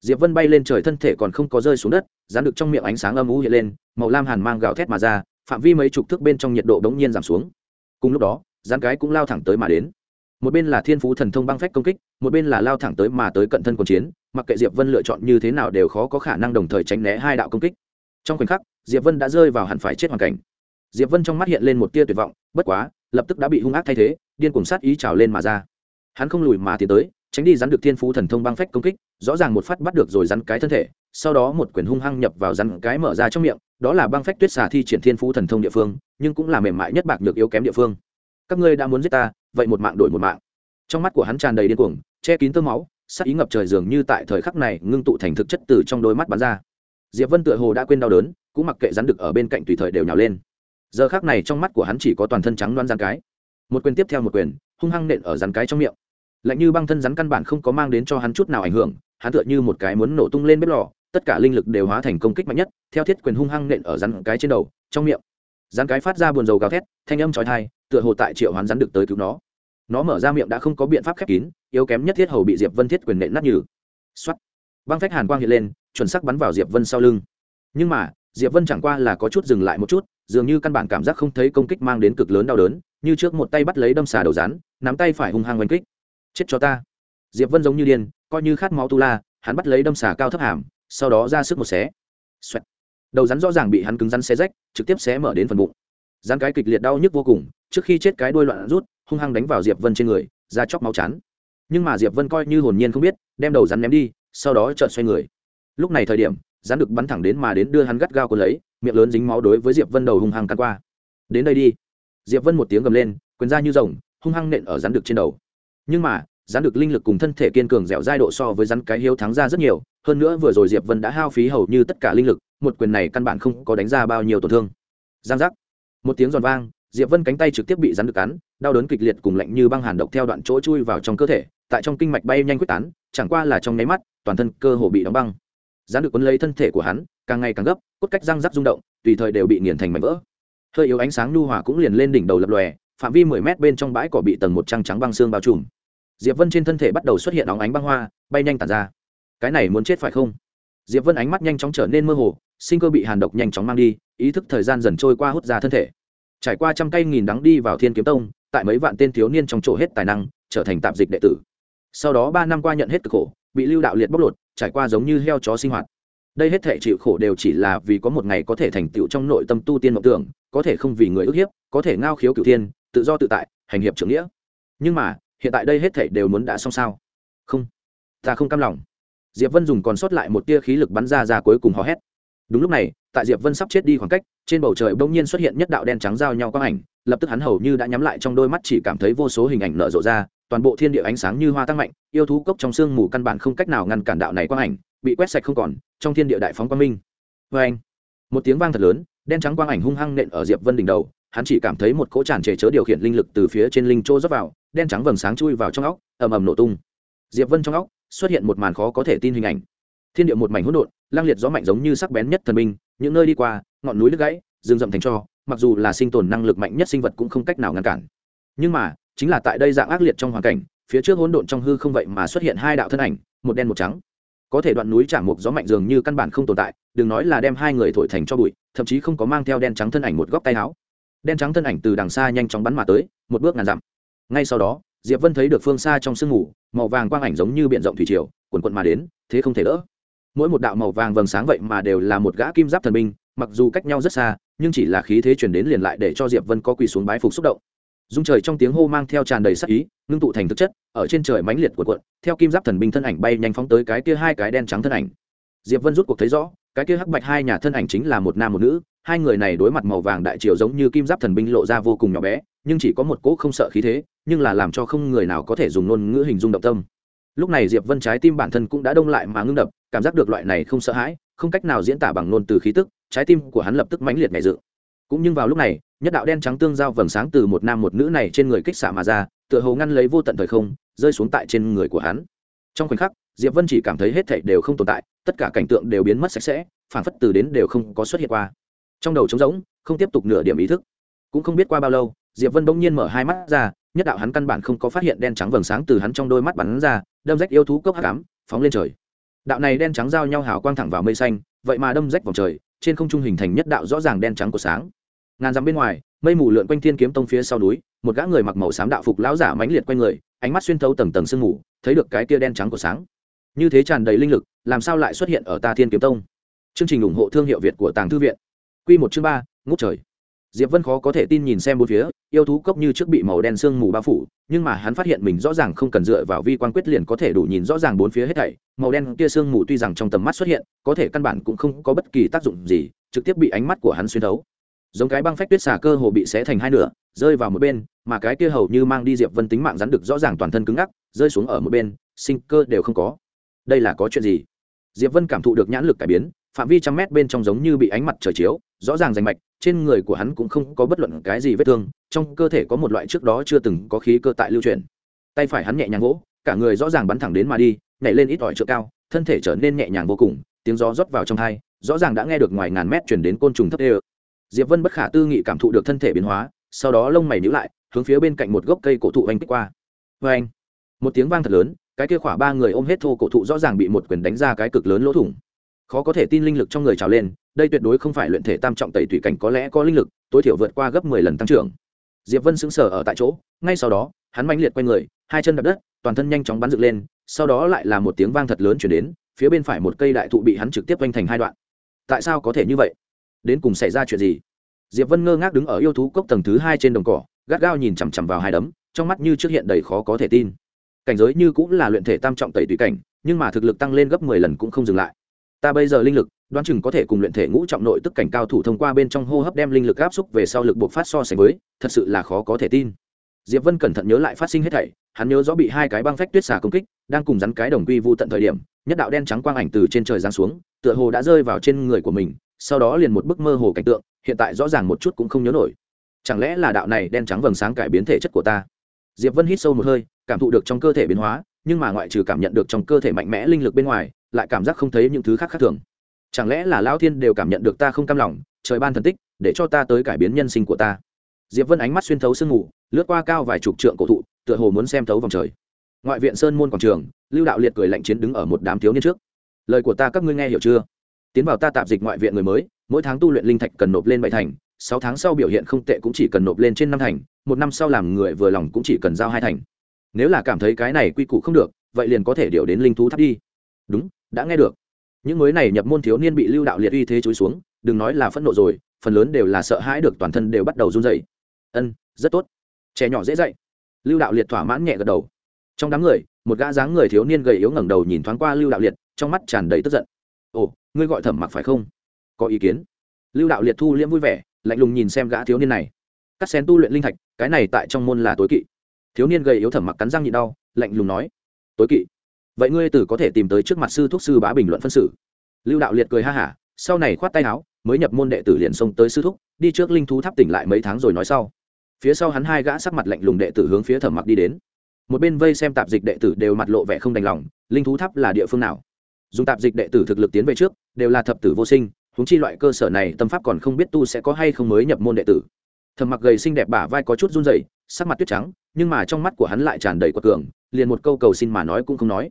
Diệp vân bay lên trời thân thể còn không có rơi xuống đất rắn được trong miệng ánh sáng âm u hiện lên, màu lam hàn mang gào thét mà ra, phạm vi mấy chục thước bên trong nhiệt độ đống nhiên giảm xuống. Cùng lúc đó rắn cái cũng lao thẳng tới mà đến một bên là thiên phú thần thông băng phách công kích, một bên là lao thẳng tới mà tới cận thân quần chiến, mặc kệ diệp vân lựa chọn như thế nào đều khó có khả năng đồng thời tránh né hai đạo công kích. Trong khoảnh khắc, diệp vân đã rơi vào hẳn phải chết hoàn cảnh. Diệp vân trong mắt hiện lên một tia tuyệt vọng, bất quá, lập tức đã bị hung ác thay thế, điên cuồng sát ý trào lên mà ra. Hắn không lùi mà tiến tới, tránh đi rắn được thiên phú thần thông băng phách công kích, rõ ràng một phát bắt được rồi rắn cái thân thể, sau đó một quyền hung hăng nhập vào rắn cái mở ra trong miệng, đó là băng phách tuyết xà thi triển thiên phú thần thông địa phương, nhưng cũng là mềm mại nhất bạc được yếu kém địa phương. Các ngươi đã muốn giết ta vậy một mạng đổi một mạng. Trong mắt của hắn tràn đầy điên cuồng, che kín tơ máu, sắc ý ngập trời dường như tại thời khắc này ngưng tụ thành thực chất từ trong đôi mắt bắn ra. Diệp vân tựa hồ đã quên đau đớn, cũng mặc kệ rắn được ở bên cạnh tùy thời đều nhào lên. Giờ khác này trong mắt của hắn chỉ có toàn thân trắng loan rắn cái. Một quyền tiếp theo một quyền, hung hăng nện ở rắn cái trong miệng. Lạnh như băng thân rắn căn bản không có mang đến cho hắn chút nào ảnh hưởng, hắn tựa như một cái muốn nổ tung lên bếp lò, tất cả linh lực đều hóa thành công kích mạnh nhất, theo thiết quyền hung hăng nện ở rắn cái trên đầu, trong miệng. Rắn cái phát ra buồn dầu gào thét, thanh âm trói thai tựa hồ tại triệu hoán rắn được tới cứu nó. Nó mở ra miệng đã không có biện pháp khép kín, yếu kém nhất thiết hầu bị diệp vân thiết quyền nện nát như xoắt băng phách hàn quang hiện lên, chuẩn sắc bắn vào diệp vân sau lưng. Nhưng mà, diệp vân chẳng qua là có chút dừng lại một chút, dường như căn bản cảm giác không thấy công kích mang đến cực lớn đau đớn, như trước một tay bắt lấy đâm xà đầu rắn, nắm tay phải hung hăng oanh kích. Chết cho ta. Diệp vân giống như điên, coi như khát máu tu la, hắn bắt lấy đâm xà cao thấp hàm, sau đó ra sức một xé. Xoẹt. đầu rắn rõ ràng bị hắn cứng rắn xé rách, trực tiếp xé mở đến phần bụng. Rắn cái kịch liệt đau nhức vô cùng trước khi chết cái đuôi loạn rút, hung hăng đánh vào diệp vân trên người ra chóc máu chán. Nhưng mà diệp vân coi như hồn nhiên không biết, đem đầu rắn ném đi, sau đó trợn xoay người. Lúc này thời điểm, rắn được bắn thẳng đến mà đến đưa hắn gắt gao cuốn lấy, miệng lớn dính máu đối với diệp vân đầu hung hăng căn qua. Đến đây đi. Diệp vân một tiếng gầm lên, quyền ra như rồng, hung hăng nện ở rắn được trên đầu. Nhưng mà, rắn được linh lực cùng thân thể kiên cường dẻo dai độ so với rắn cái hiếu thắng ra rất nhiều, hơn nữa vừa rồi diệp vân đã hao phí hầu như tất cả linh lực, một quyền này căn bản không có đánh ra bao nhiêu tổn thương. Giang giác. Một tiếng giòn vang diệp vân cánh tay trực tiếp bị rắn được cắn, đau đớn kịch liệt cùng lạnh như băng hàn độc theo đoạn chỗ chui vào trong cơ thể, tại trong kinh mạch bay nhanh quyết tán, chẳng qua là trong nháy mắt, toàn thân cơ hồ bị đóng băng. Rắn được quấn lấy thân thể của hắn, càng ngày càng gấp, cốt cách răng rắc rung động, tùy thời đều bị nghiền thành mảnh vỡ. Hơi yếu ánh sáng nhu hòa cũng liền lên đỉnh đầu lập lòe, phạm vi mười mét bên trong bãi cỏ bị tầng một trăng trắng băng xương bao trùm. Diệp vân trên thân thể bắt đầu xuất hiện óng ánh băng hoa, bay nhanh tàn ra. Cái này muốn chết phải không? Diệp vân ánh mắt nhanh chóng trở nên mơ hồ, sinh cơ bị hàn độc nhanh chóng mang đi, ý thức thời gian dần trôi qua hút ra thân thể trải qua trăm cây nghìn đắng đi vào thiên kiếm tông, tại mấy vạn tên thiếu niên trong chỗ hết tài năng, trở thành tạp dịch đệ tử. Sau đó ba năm qua nhận hết cực khổ, bị lưu đạo liệt bóc lột, trải qua giống như heo chó sinh hoạt. Đây hết thể chịu khổ đều chỉ là vì có một ngày có thể thành tựu trong nội tâm tu tiên mộng tưởng, có thể không vì người ức hiếp, có thể ngao khiếu cửu thiên, tự do tự tại, hành hiệp trưởng nghĩa. Nhưng mà, hiện tại đây hết thể đều muốn đã xong sao? Không, ta không cam lòng. Diệp vân dùng còn sót lại một tia khí lực bắn ra ra cuối cùng hò hét. Đúng lúc này, tại diệp vân sắp chết đi khoảng cách trên bầu trời bỗng nhiên xuất hiện nhất đạo đen trắng giao nhau quang ảnh, lập tức hắn hầu như đã nhắm lại trong đôi mắt chỉ cảm thấy vô số hình ảnh nở rộ ra, toàn bộ thiên địa ánh sáng như hoa tăng mạnh, yêu thú cốc trong sương mù căn bản không cách nào ngăn cản đạo này quang ảnh, bị quét sạch không còn, trong thiên địa đại phóng quang minh. Vê anh một tiếng vang thật lớn, đen trắng quang ảnh hung hăng nện ở diệp vân đỉnh đầu, hắn chỉ cảm thấy một cỗ tràn trề chớ điều khiển linh lực từ phía trên linh trô rót vào, đen trắng vầng sáng chui vào trong óc, ầm ầm nổ tung. Diệp vân trong óc xuất hiện một màn khó có thể tin hình ảnh. Thiên địa một mảnh hỗn độn, lang liệt gió mạnh giống như sắc bén nhất thần binh những nơi đi qua, ngọn núi đứt gãy, rừng rậm thành cho mặc dù là sinh tồn năng lực mạnh nhất sinh vật cũng không cách nào ngăn cản. Nhưng mà, chính là tại đây dạng ác liệt trong hoàn cảnh, phía trước hỗn độn trong hư không vậy mà xuất hiện hai đạo thân ảnh, một đen một trắng. Có thể đoạn núi trả mục gió mạnh dường như căn bản không tồn tại, đừng nói là đem hai người thổi thành cho bụi, thậm chí không có mang theo đen trắng thân ảnh một góc tay áo. Đen trắng thân ảnh từ đằng xa nhanh chóng bắn mà tới, một bước ngàn dặm. Ngay sau đó, diệp vân thấy được phương xa trong sương mù, màu vàng quang ảnh giống như biển rộng thủy triều quần quận mà đến, thế không thể đỡ mỗi một đạo màu vàng vầng sáng vậy mà đều là một gã kim giáp thần binh, mặc dù cách nhau rất xa, nhưng chỉ là khí thế truyền đến liền lại để cho diệp vân có quỳ xuống bái phục xúc động. Dung trời trong tiếng hô mang theo tràn đầy sắc ý, ngưng tụ thành thực chất, ở trên trời mãnh liệt của cuộn, theo kim giáp thần binh thân ảnh bay nhanh phóng tới cái kia hai cái đen trắng thân ảnh. Diệp vân rút cuộc thấy rõ, cái kia hắc bạch hai nhà thân ảnh chính là một nam một nữ, hai người này đối mặt màu vàng đại triều giống như kim giáp thần binh lộ ra vô cùng nhỏ bé, nhưng chỉ có một cỗ không sợ khí thế, nhưng là làm cho không người nào có thể dùng ngôn ngữ hình dung động tâm lúc này diệp vân trái tim bản thân cũng đã đông lại mà ngưng đập, cảm giác được loại này không sợ hãi, không cách nào diễn tả bằng ngôn từ khí tức, trái tim của hắn lập tức mãnh liệt ngày dự cũng nhưng vào lúc này, nhất đạo đen trắng tương giao vầng sáng từ một nam một nữ này trên người kích xạ mà ra, tựa hồ ngăn lấy vô tận thời không, rơi xuống tại trên người của hắn. Trong khoảnh khắc, diệp vân chỉ cảm thấy hết thảy đều không tồn tại, tất cả cảnh tượng đều biến mất sạch sẽ phản phất từ đến đều không có xuất hiện qua. Trong đầu trống rỗng, không tiếp tục nửa điểm ý thức. Cũng không biết qua bao lâu, diệp vân bỗng nhiên mở hai mắt ra, nhất đạo hắn căn bản không có phát hiện đen trắng vầng sáng từ hắn trong đôi mắt bắn ra đâm rách yêu thú cốc hắc ám, phóng lên trời. Đạo này đen trắng giao nhau hào quang thẳng vào mây xanh, vậy mà đâm rách vòng trời, trên không trung hình thành nhất đạo rõ ràng đen trắng của sáng. Ngàn dặm bên ngoài, mây mù lượn quanh thiên kiếm tông phía sau núi, một gã người mặc màu xám đạo phục lão giả mãnh liệt quanh người, ánh mắt xuyên thấu tầng tầng sương mù, thấy được cái kia đen trắng của sáng. Như thế tràn đầy linh lực, làm sao lại xuất hiện ở ta thiên kiếm tông? Chương trình ủng hộ thương hiệu việt của tàng thư viện. Quy một chương ba, ngút trời diệp vân khó có thể tin nhìn xem bốn phía, yêu thú cốc như trước bị màu đen sương mù bao phủ, nhưng mà hắn phát hiện mình rõ ràng không cần dựa vào vi quan quyết liền có thể đủ nhìn rõ ràng bốn phía hết thảy. Màu đen kia sương mù tuy rằng trong tầm mắt xuất hiện, có thể căn bản cũng không có bất kỳ tác dụng gì, trực tiếp bị ánh mắt của hắn xuyên thấu. Giống cái băng phách tuyết xà cơ hồ bị xé thành hai nửa, rơi vào một bên, mà cái kia hầu như mang đi diệp vân tính mạng rắn được rõ ràng toàn thân cứng ngắc, rơi xuống ở một bên, sinh cơ đều không có. Đây là có chuyện gì? Diệp vân cảm thụ được nhãn lực cải biến phạm vi trăm mét bên trong giống như bị ánh mặt trời chiếu, rõ ràng rành mạch, trên người của hắn cũng không có bất luận cái gì vết thương, trong cơ thể có một loại trước đó chưa từng có khí cơ tại lưu truyền tay phải hắn nhẹ nhàng gỗ, cả người rõ ràng bắn thẳng đến mà đi, nhảy lên ít ỏi trượng cao, thân thể trở nên nhẹ nhàng vô cùng, tiếng gió rót vào trong thai rõ ràng đã nghe được ngoài ngàn mét chuyển đến côn trùng thấp ê diệp vân bất khả tư nghị cảm thụ được thân thể biến hóa, sau đó lông mày nhíu lại, hướng phía bên cạnh một gốc cây cổ thụ anh kích qua. Vê anh một tiếng vang thật lớn, cái kia khỏa ba người ôm hết thô cổ thụ rõ ràng bị một quyền đánh ra cái cực lớn lỗ thủng khó có thể tin linh lực trong người trào lên, đây tuyệt đối không phải luyện thể tam trọng tẩy tùy cảnh có lẽ có linh lực, tối thiểu vượt qua gấp mười lần tăng trưởng. Diệp vân sững sờ ở tại chỗ, ngay sau đó, hắn mãnh liệt quay người, hai chân đập đất, toàn thân nhanh chóng bắn dựng lên, sau đó lại là một tiếng vang thật lớn chuyển đến, phía bên phải một cây đại thụ bị hắn trực tiếp vanh thành hai đoạn. Tại sao có thể như vậy? Đến cùng xảy ra chuyện gì? Diệp vân ngơ ngác đứng ở yêu thú cốc tầng thứ hai trên đồng cỏ, gắt gao nhìn chằm chằm vào hai đấm, trong mắt như trước hiện đầy khó có thể tin. Cảnh giới như cũng là luyện thể tam trọng tẩy tùy cảnh, nhưng mà thực lực tăng lên gấp mười lần cũng không dừng lại ta bây giờ linh lực, đoán chừng có thể cùng luyện thể ngũ trọng nội tức cảnh cao thủ thông qua bên trong hô hấp đem linh lực áp xúc về sau lực buộc phát so sánh với, thật sự là khó có thể tin. Diệp vân cẩn thận nhớ lại phát sinh hết thảy, hắn nhớ rõ bị hai cái băng phách tuyết xà công kích, đang cùng rắn cái đồng quy vu tận thời điểm, nhất đạo đen trắng quang ảnh từ trên trời giáng xuống, tựa hồ đã rơi vào trên người của mình, sau đó liền một bức mơ hồ cảnh tượng, hiện tại rõ ràng một chút cũng không nhớ nổi. Chẳng lẽ là đạo này đen trắng vầng sáng cải biến thể chất của ta? Diệp vân hít sâu một hơi, cảm thụ được trong cơ thể biến hóa, nhưng mà ngoại trừ cảm nhận được trong cơ thể mạnh mẽ linh lực bên ngoài lại cảm giác không thấy những thứ khác khác thường. Chẳng lẽ là lão thiên đều cảm nhận được ta không cam lòng, trời ban thần tích, để cho ta tới cải biến nhân sinh của ta? Diệp vân ánh mắt xuyên thấu sương mù, lướt qua cao vài chục trượng cổ thụ, tựa hồ muốn xem thấu vòng trời. Ngoại viện sơn môn quảng trường, lưu đạo liệt cười lạnh chiến đứng ở một đám thiếu niên trước. Lời của ta các ngươi nghe hiểu chưa? Tiến vào ta tạm dịch ngoại viện người mới, mỗi tháng tu luyện linh thạch cần nộp lên bảy thành, sáu tháng sau biểu hiện không tệ cũng chỉ cần nộp lên trên năm thành, một năm sau làm người vừa lòng cũng chỉ cần giao hai thành. Nếu là cảm thấy cái này quy củ không được, vậy liền có thể điều đến linh thú tháp đi. Đúng đã nghe được. Những mới này nhập môn thiếu niên bị lưu đạo liệt uy thế chối xuống, đừng nói là phẫn nộ rồi, phần lớn đều là sợ hãi được toàn thân đều bắt đầu run dậy ân, rất tốt. Trẻ nhỏ dễ dạy. Lưu đạo liệt thỏa mãn nhẹ gật đầu. Trong đám người, một gã dáng người thiếu niên gầy yếu ngẩng đầu nhìn thoáng qua lưu đạo liệt, trong mắt tràn đầy tức giận. Ồ, ngươi gọi thẩm mặc phải không? Có ý kiến. Lưu đạo liệt thu liễm vui vẻ, lạnh lùng nhìn xem gã thiếu niên này. Cắt xén tu luyện linh thạch, cái này tại trong môn là tối kỵ. Thiếu niên gầy yếu thẩm mặc cắn răng nhịn đau, lạnh lùng nói. Tối kỵ? Vậy ngươi tử có thể tìm tới trước mặt sư thuốc sư bá bình luận phân xử. Lưu đạo liệt cười ha hả, sau này khoát tay áo, mới nhập môn đệ tử liền xông tới sư thúc, đi trước linh thú tháp tỉnh lại mấy tháng rồi nói sau. Phía sau hắn hai gã sắc mặt lạnh lùng đệ tử hướng phía thẩm mặc đi đến. Một bên vây xem tạp dịch đệ tử đều mặt lộ vẻ không đành lòng, linh thú tháp là địa phương nào? Dùng tạp dịch đệ tử thực lực tiến về trước, đều là thập tử vô sinh húng chi loại cơ sở này tâm pháp còn không biết tu sẽ có hay không mới nhập môn đệ tử. Thầm mặc gầy xinh đẹp bả vai có chút run rẩy, sắc mặt tuyết trắng, nhưng mà trong mắt của hắn lại tràn đầy quật cường, liền một câu cầu xin mà nói cũng không nói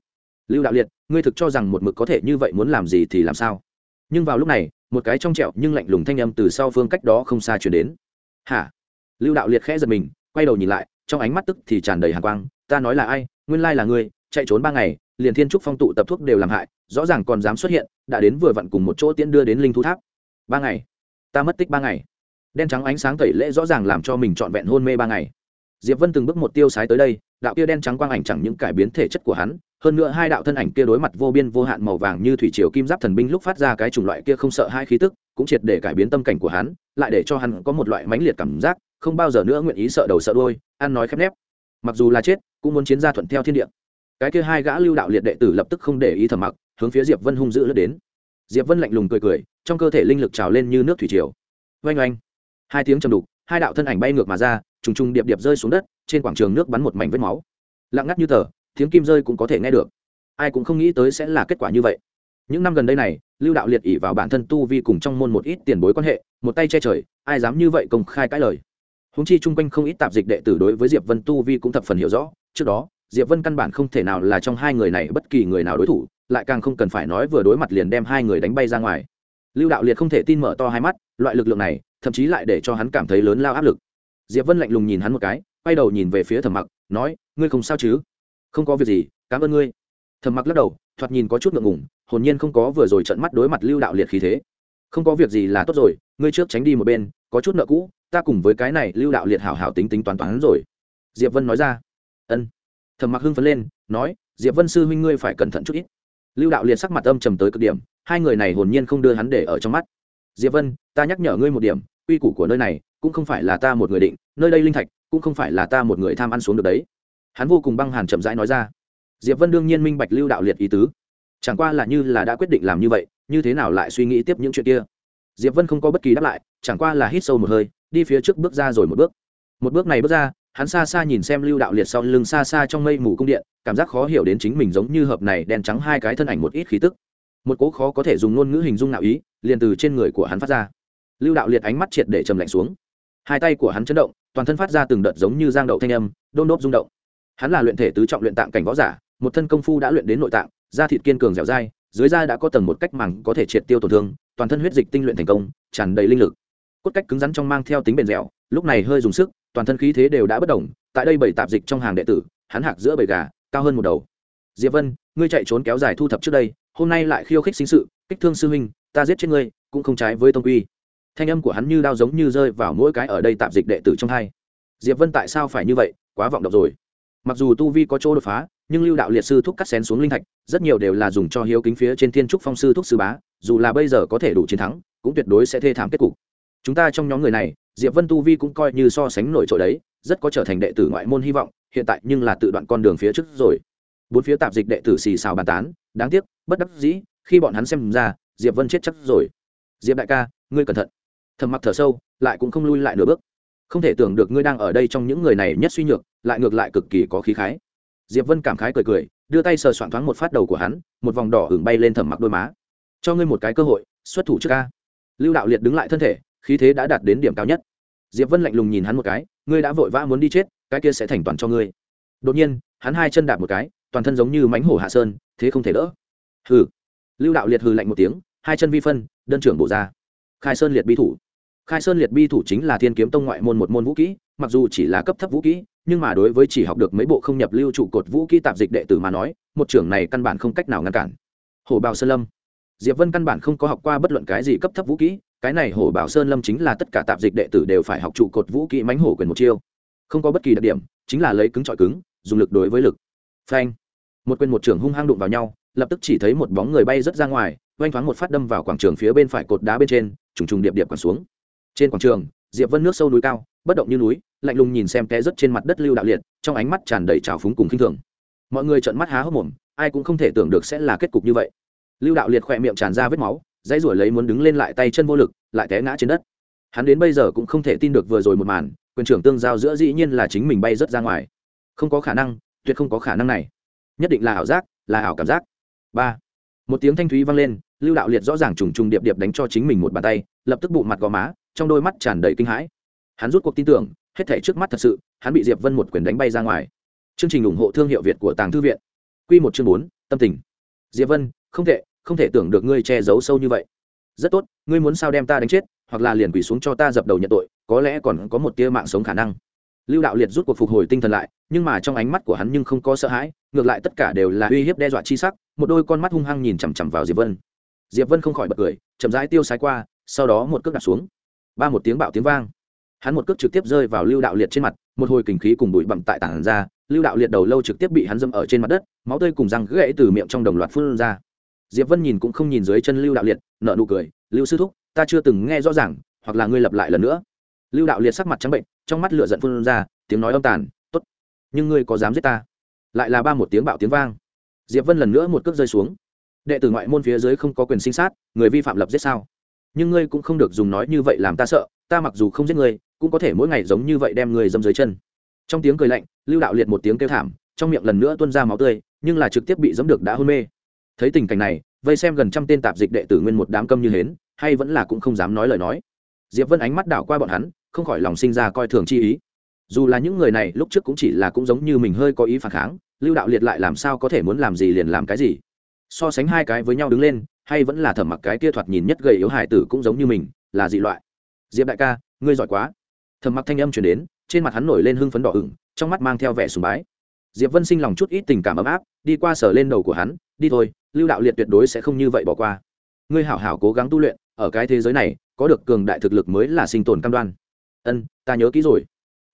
lưu đạo liệt, ngươi thực cho rằng một mực có thể như vậy muốn làm gì thì làm sao? Nhưng vào lúc này, một cái trong trẹo nhưng lạnh lùng thanh âm từ sau phương cách đó không xa chuyển đến. Hả? Lưu đạo liệt khẽ giật mình, quay đầu nhìn lại, trong ánh mắt tức thì tràn đầy hàn quang, ta nói là ai? Nguyên lai là ngươi, chạy trốn ba ngày, liền thiên trúc phong tụ tập thuốc đều làm hại, rõ ràng còn dám xuất hiện, đã đến vừa vặn cùng một chỗ tiễn đưa đến linh thú tháp. Ba ngày? Ta mất tích ba ngày. Đen trắng ánh sáng tẩy lễ rõ ràng làm cho mình trọn vẹn hôn mê ba ngày. Diệp vân từng bước một tiêu sái tới đây, đạo kia đen trắng quang ảnh chẳng những cải biến thể chất của hắn hơn nữa hai đạo thân ảnh kia đối mặt vô biên vô hạn màu vàng như thủy triều kim giáp thần binh lúc phát ra cái chủng loại kia không sợ hai khí tức, cũng triệt để cải biến tâm cảnh của hắn, lại để cho hắn có một loại mãnh liệt cảm giác, không bao giờ nữa nguyện ý sợ đầu sợ đôi ăn nói khép nép. Mặc dù là chết, cũng muốn chiến ra thuận theo thiên địa. Cái kia hai gã lưu đạo liệt đệ tử lập tức không để ý thầm mặc, hướng phía diệp vân hung dữ lướt đến. Diệp vân lạnh lùng cười cười, trong cơ thể linh lực trào lên như nước thủy triều. Oanh oanh. Hai tiếng trầm đục, hai đạo thân ảnh bay ngược mà ra, trùng trùng điệp điệp rơi xuống đất, trên quảng trường nước bắn một mảnh vết máu. Lặng ngắt như tờ tiếng kim rơi cũng có thể nghe được. Ai cũng không nghĩ tới sẽ là kết quả như vậy. Những năm gần đây này, lưu đạo liệt ỉ vào bản thân tu vi cùng trong môn một ít tiền bối quan hệ, một tay che trời, ai dám như vậy công khai cãi lời. Húng chi chung quanh không ít tạp dịch đệ tử đối với diệp vân tu vi cũng thập phần hiểu rõ. Trước đó, diệp vân căn bản không thể nào là trong hai người này bất kỳ người nào đối thủ, lại càng không cần phải nói vừa đối mặt liền đem hai người đánh bay ra ngoài. Lưu đạo liệt không thể tin mở to hai mắt, loại lực lượng này, thậm chí lại để cho hắn cảm thấy lớn lao áp lực. Diệp vân lạnh lùng nhìn hắn một cái, quay đầu nhìn về phía thẩm mặc, nói, ngươi không sao chứ? Không có việc gì, cảm ơn ngươi. Thẩm mặc lắc đầu, thoạt nhìn có chút ngượng ngùng, hồn nhiên không có vừa rồi trận mắt đối mặt lưu đạo liệt khí thế. Không có việc gì là tốt rồi, ngươi trước tránh đi một bên, có chút nợ cũ, ta cùng với cái này lưu đạo liệt hảo hảo tính tính toán toán rồi. Diệp vân nói ra. Ân. Thẩm mặc hưng phấn lên, nói, diệp vân sư huynh ngươi phải cẩn thận chút ít. Lưu đạo liệt sắc mặt âm trầm tới cực điểm, hai người này hồn nhiên không đưa hắn để ở trong mắt. Diệp vân, ta nhắc nhở ngươi một điểm, quy củ của nơi này cũng không phải là ta một người định, nơi đây linh thạch cũng không phải là ta một người tham ăn xuống được đấy hắn vô cùng băng hàn chậm rãi nói ra. Diệp vân đương nhiên minh bạch lưu đạo liệt ý tứ. Chẳng qua là như là đã quyết định làm như vậy, như thế nào lại suy nghĩ tiếp những chuyện kia? Diệp vân không có bất kỳ đáp lại, chẳng qua là hít sâu một hơi, đi phía trước bước ra rồi một bước. Một bước này bước ra, hắn xa xa nhìn xem lưu đạo liệt sau lưng xa xa trong mây mù cung điện, cảm giác khó hiểu đến chính mình giống như hợp này đen trắng hai cái thân ảnh một ít khí tức. Một cố khó có thể dùng ngôn ngữ hình dung nào ý, liền từ trên người của hắn phát ra. Lưu đạo liệt ánh mắt triệt để trầm lạnh xuống. Hai tay của hắn chấn động, toàn thân phát ra từng đợt giống như giang đậu thanh âm, đôn đốp rung động hắn là luyện thể tứ trọng luyện tạng cảnh võ giả, một thân công phu đã luyện đến nội tạng, da thịt kiên cường dẻo dai, dưới da đã có tầng một cách màng có thể triệt tiêu tổn thương, toàn thân huyết dịch tinh luyện thành công, tràn đầy linh lực. Cốt cách cứng rắn trong mang theo tính bền dẻo, lúc này hơi dùng sức, toàn thân khí thế đều đã bất đồng tại đây bảy tạp dịch trong hàng đệ tử, hắn hạc giữa bầy gà, cao hơn một đầu. Diệp vân, ngươi chạy trốn kéo dài thu thập trước đây, hôm nay lại khiêu khích sinh sự, kích thương sư huynh, ta giết chết ngươi, cũng không trái với tông quy. Thanh âm của hắn như đao giống như rơi vào mỗi cái ở đây tạp dịch đệ tử trong hai. Diệp vân tại sao phải như vậy, quá vọng động rồi mặc dù tu vi có chỗ đột phá, nhưng lưu đạo liệt sư thúc cắt xén xuống linh thạch, rất nhiều đều là dùng cho hiếu kính phía trên thiên trúc phong sư thúc sư bá, dù là bây giờ có thể đủ chiến thắng, cũng tuyệt đối sẽ thê thảm kết cục. Chúng ta trong nhóm người này, diệp vân tu vi cũng coi như so sánh nổi trội đấy, rất có trở thành đệ tử ngoại môn hy vọng, hiện tại nhưng là tự đoạn con đường phía trước rồi. Bốn phía tạp dịch đệ tử xì xào bàn tán, đáng tiếc, bất đắc dĩ, khi bọn hắn xem ra, diệp vân chết chắc rồi. Diệp đại ca, ngươi cẩn thận. Thầm mặc thở sâu, lại cũng không lui lại nửa bước không thể tưởng được ngươi đang ở đây trong những người này nhất suy nhược, lại ngược lại cực kỳ có khí khái. Diệp vân cảm khái cười cười, đưa tay sờ soạn thoáng một phát đầu của hắn, một vòng đỏ hửng bay lên thẩm mặc đôi má. Cho ngươi một cái cơ hội, xuất thủ trước ca lưu đạo liệt đứng lại thân thể, khí thế đã đạt đến điểm cao nhất. Diệp vân lạnh lùng nhìn hắn một cái, ngươi đã vội vã muốn đi chết, cái kia sẽ thành toàn cho ngươi. Đột nhiên, hắn hai chân đạp một cái, toàn thân giống như mánh hổ hạ sơn, thế không thể đỡ. Hừ. Lưu đạo liệt hừ lạnh một tiếng, hai chân vi phân, đơn trưởng bổ ra. Khai sơn liệt bi thủ khai sơn liệt bi thủ chính là thiên kiếm tông ngoại môn một môn vũ kỹ, mặc dù chỉ là cấp thấp vũ kỹ, nhưng mà đối với chỉ học được mấy bộ không nhập lưu trụ cột vũ kỹ tạp dịch đệ tử mà nói, một trưởng này căn bản không cách nào ngăn cản. Hổ bào sơn lâm. Diệp vân căn bản không có học qua bất luận cái gì cấp thấp vũ kỹ, cái này hổ bảo sơn lâm chính là tất cả tạp dịch đệ tử đều phải học trụ cột vũ kỹ mánh hổ quyền một chiêu. Không có bất kỳ đặc điểm, chính là lấy cứng trọi cứng, dùng lực đối với lực. Phanh. Một quyền một trưởng hung hăng đụng vào nhau, lập tức chỉ thấy một bóng người bay rất ra ngoài, oanh thoáng một phát đâm vào quảng trường phía bên phải cột đá bên trên, trùng trùng điệp điệp còn xuống trên quảng trường, diệp vân nước sâu núi cao, bất động như núi, lạnh lùng nhìn xem té rất trên mặt đất lưu đạo liệt, trong ánh mắt tràn đầy trào phúng cùng khinh thường. Mọi người trợn mắt há hốc mồm, ai cũng không thể tưởng được sẽ là kết cục như vậy. Lưu đạo liệt khỏe miệng tràn ra vết máu, dãy ruổi lấy muốn đứng lên lại tay chân vô lực, lại té ngã trên đất. Hắn đến bây giờ cũng không thể tin được vừa rồi một màn, quyền trưởng tương giao giữa dĩ nhiên là chính mình bay rớt ra ngoài. Không có khả năng, tuyệt không có khả năng này. Nhất định là ảo giác, là ảo cảm giác. Ba. Một tiếng thanh thúy vang lên, lưu đạo liệt rõ ràng trùng trùng điệp điệp đánh cho chính mình một bàn tay, lập tức bụng mặt gò má trong đôi mắt tràn đầy kinh hãi. Hắn rút cuộc tin tưởng, hết thể trước mắt thật sự, hắn bị diệp vân một quyền đánh bay ra ngoài. Chương trình ủng hộ thương hiệu việt của tàng thư viện. Q một chương bốn, tâm tình. Diệp vân, không thể không thể tưởng được ngươi che giấu sâu như vậy. Rất tốt, ngươi muốn sao đem ta đánh chết, hoặc là liền quỳ xuống cho ta dập đầu nhận tội, có lẽ còn có một tia mạng sống khả năng. Lưu đạo liệt rút cuộc phục hồi tinh thần lại, nhưng mà trong ánh mắt của hắn nhưng không có sợ hãi, ngược lại tất cả đều là uy hiếp đe dọa chi sắc, một đôi con mắt hung hăng nhìn chằm chằm vào diệp vân. Diệp vân không khỏi bật cười, chậm rãi tiêu sái qua, sau đó một cước đặt xuống ba một tiếng bạo tiếng vang. Hắn một cước trực tiếp rơi vào lưu đạo liệt trên mặt, một hồi kình khí cùng bụi bặm tại tảng ra, lưu đạo liệt đầu lâu trực tiếp bị hắn dâm ở trên mặt đất, máu tươi cùng răng gãy từ miệng trong đồng loạt phun ra. Diệp vân nhìn cũng không nhìn dưới chân lưu đạo liệt nợ nụ cười, lưu sư thúc, ta chưa từng nghe rõ ràng, hoặc là ngươi lặp lại lần nữa. Lưu đạo liệt sắc mặt trắng bệnh, trong mắt lửa giận phun ra, tiếng nói âm tàn t ố t nhưng ngươi có dám giết ta? Lại là ba một tiếng bạo tiếng vang. Diệp vân lần nữa một cước rơi xuống. Đệ tử ngoại môn phía dưới không có quyền sinh sát, người vi phạm lập giết sao? Nhưng ngươi cũng không được dùng nói như vậy làm ta sợ, ta mặc dù không giết ngươi, cũng có thể mỗi ngày giống như vậy đem ngươi dâm dưới chân. Trong tiếng cười lạnh, lưu đạo liệt một tiếng kêu thảm, trong miệng lần nữa tuôn ra máu tươi, nhưng là trực tiếp bị dẫm được đã hôn mê. Thấy tình cảnh này, vây xem gần trăm tên tạp dịch đệ tử nguyên một đám câm như hến, hay vẫn là cũng không dám nói lời nói. Diệp vân ánh mắt đảo qua bọn hắn, không khỏi lòng sinh ra coi thường chi ý. Dù là những người này lúc trước cũng chỉ là cũng giống như mình hơi có ý phản kháng, lưu đạo liệt lại làm sao có thể muốn làm gì liền làm cái gì. So sánh hai cái với nhau đứng lên hay vẫn là thẩm mặc cái kia thoạt nhìn nhất gầy yếu hải tử cũng giống như mình, là dị loại. Diệp đại ca, ngươi giỏi quá. Thẩm mặc thanh âm chuyển đến, trên mặt hắn nổi lên hưng phấn đỏ ửng, trong mắt mang theo vẻ sùng bái. Diệp vân sinh lòng chút ít tình cảm ấm áp, đi qua sở lên đầu của hắn, đi thôi, lưu đạo liệt tuyệt đối sẽ không như vậy bỏ qua. Ngươi hảo hảo cố gắng tu luyện, ở cái thế giới này, có được cường đại thực lực mới là sinh tồn cam đoan. Ân, ta nhớ kỹ rồi.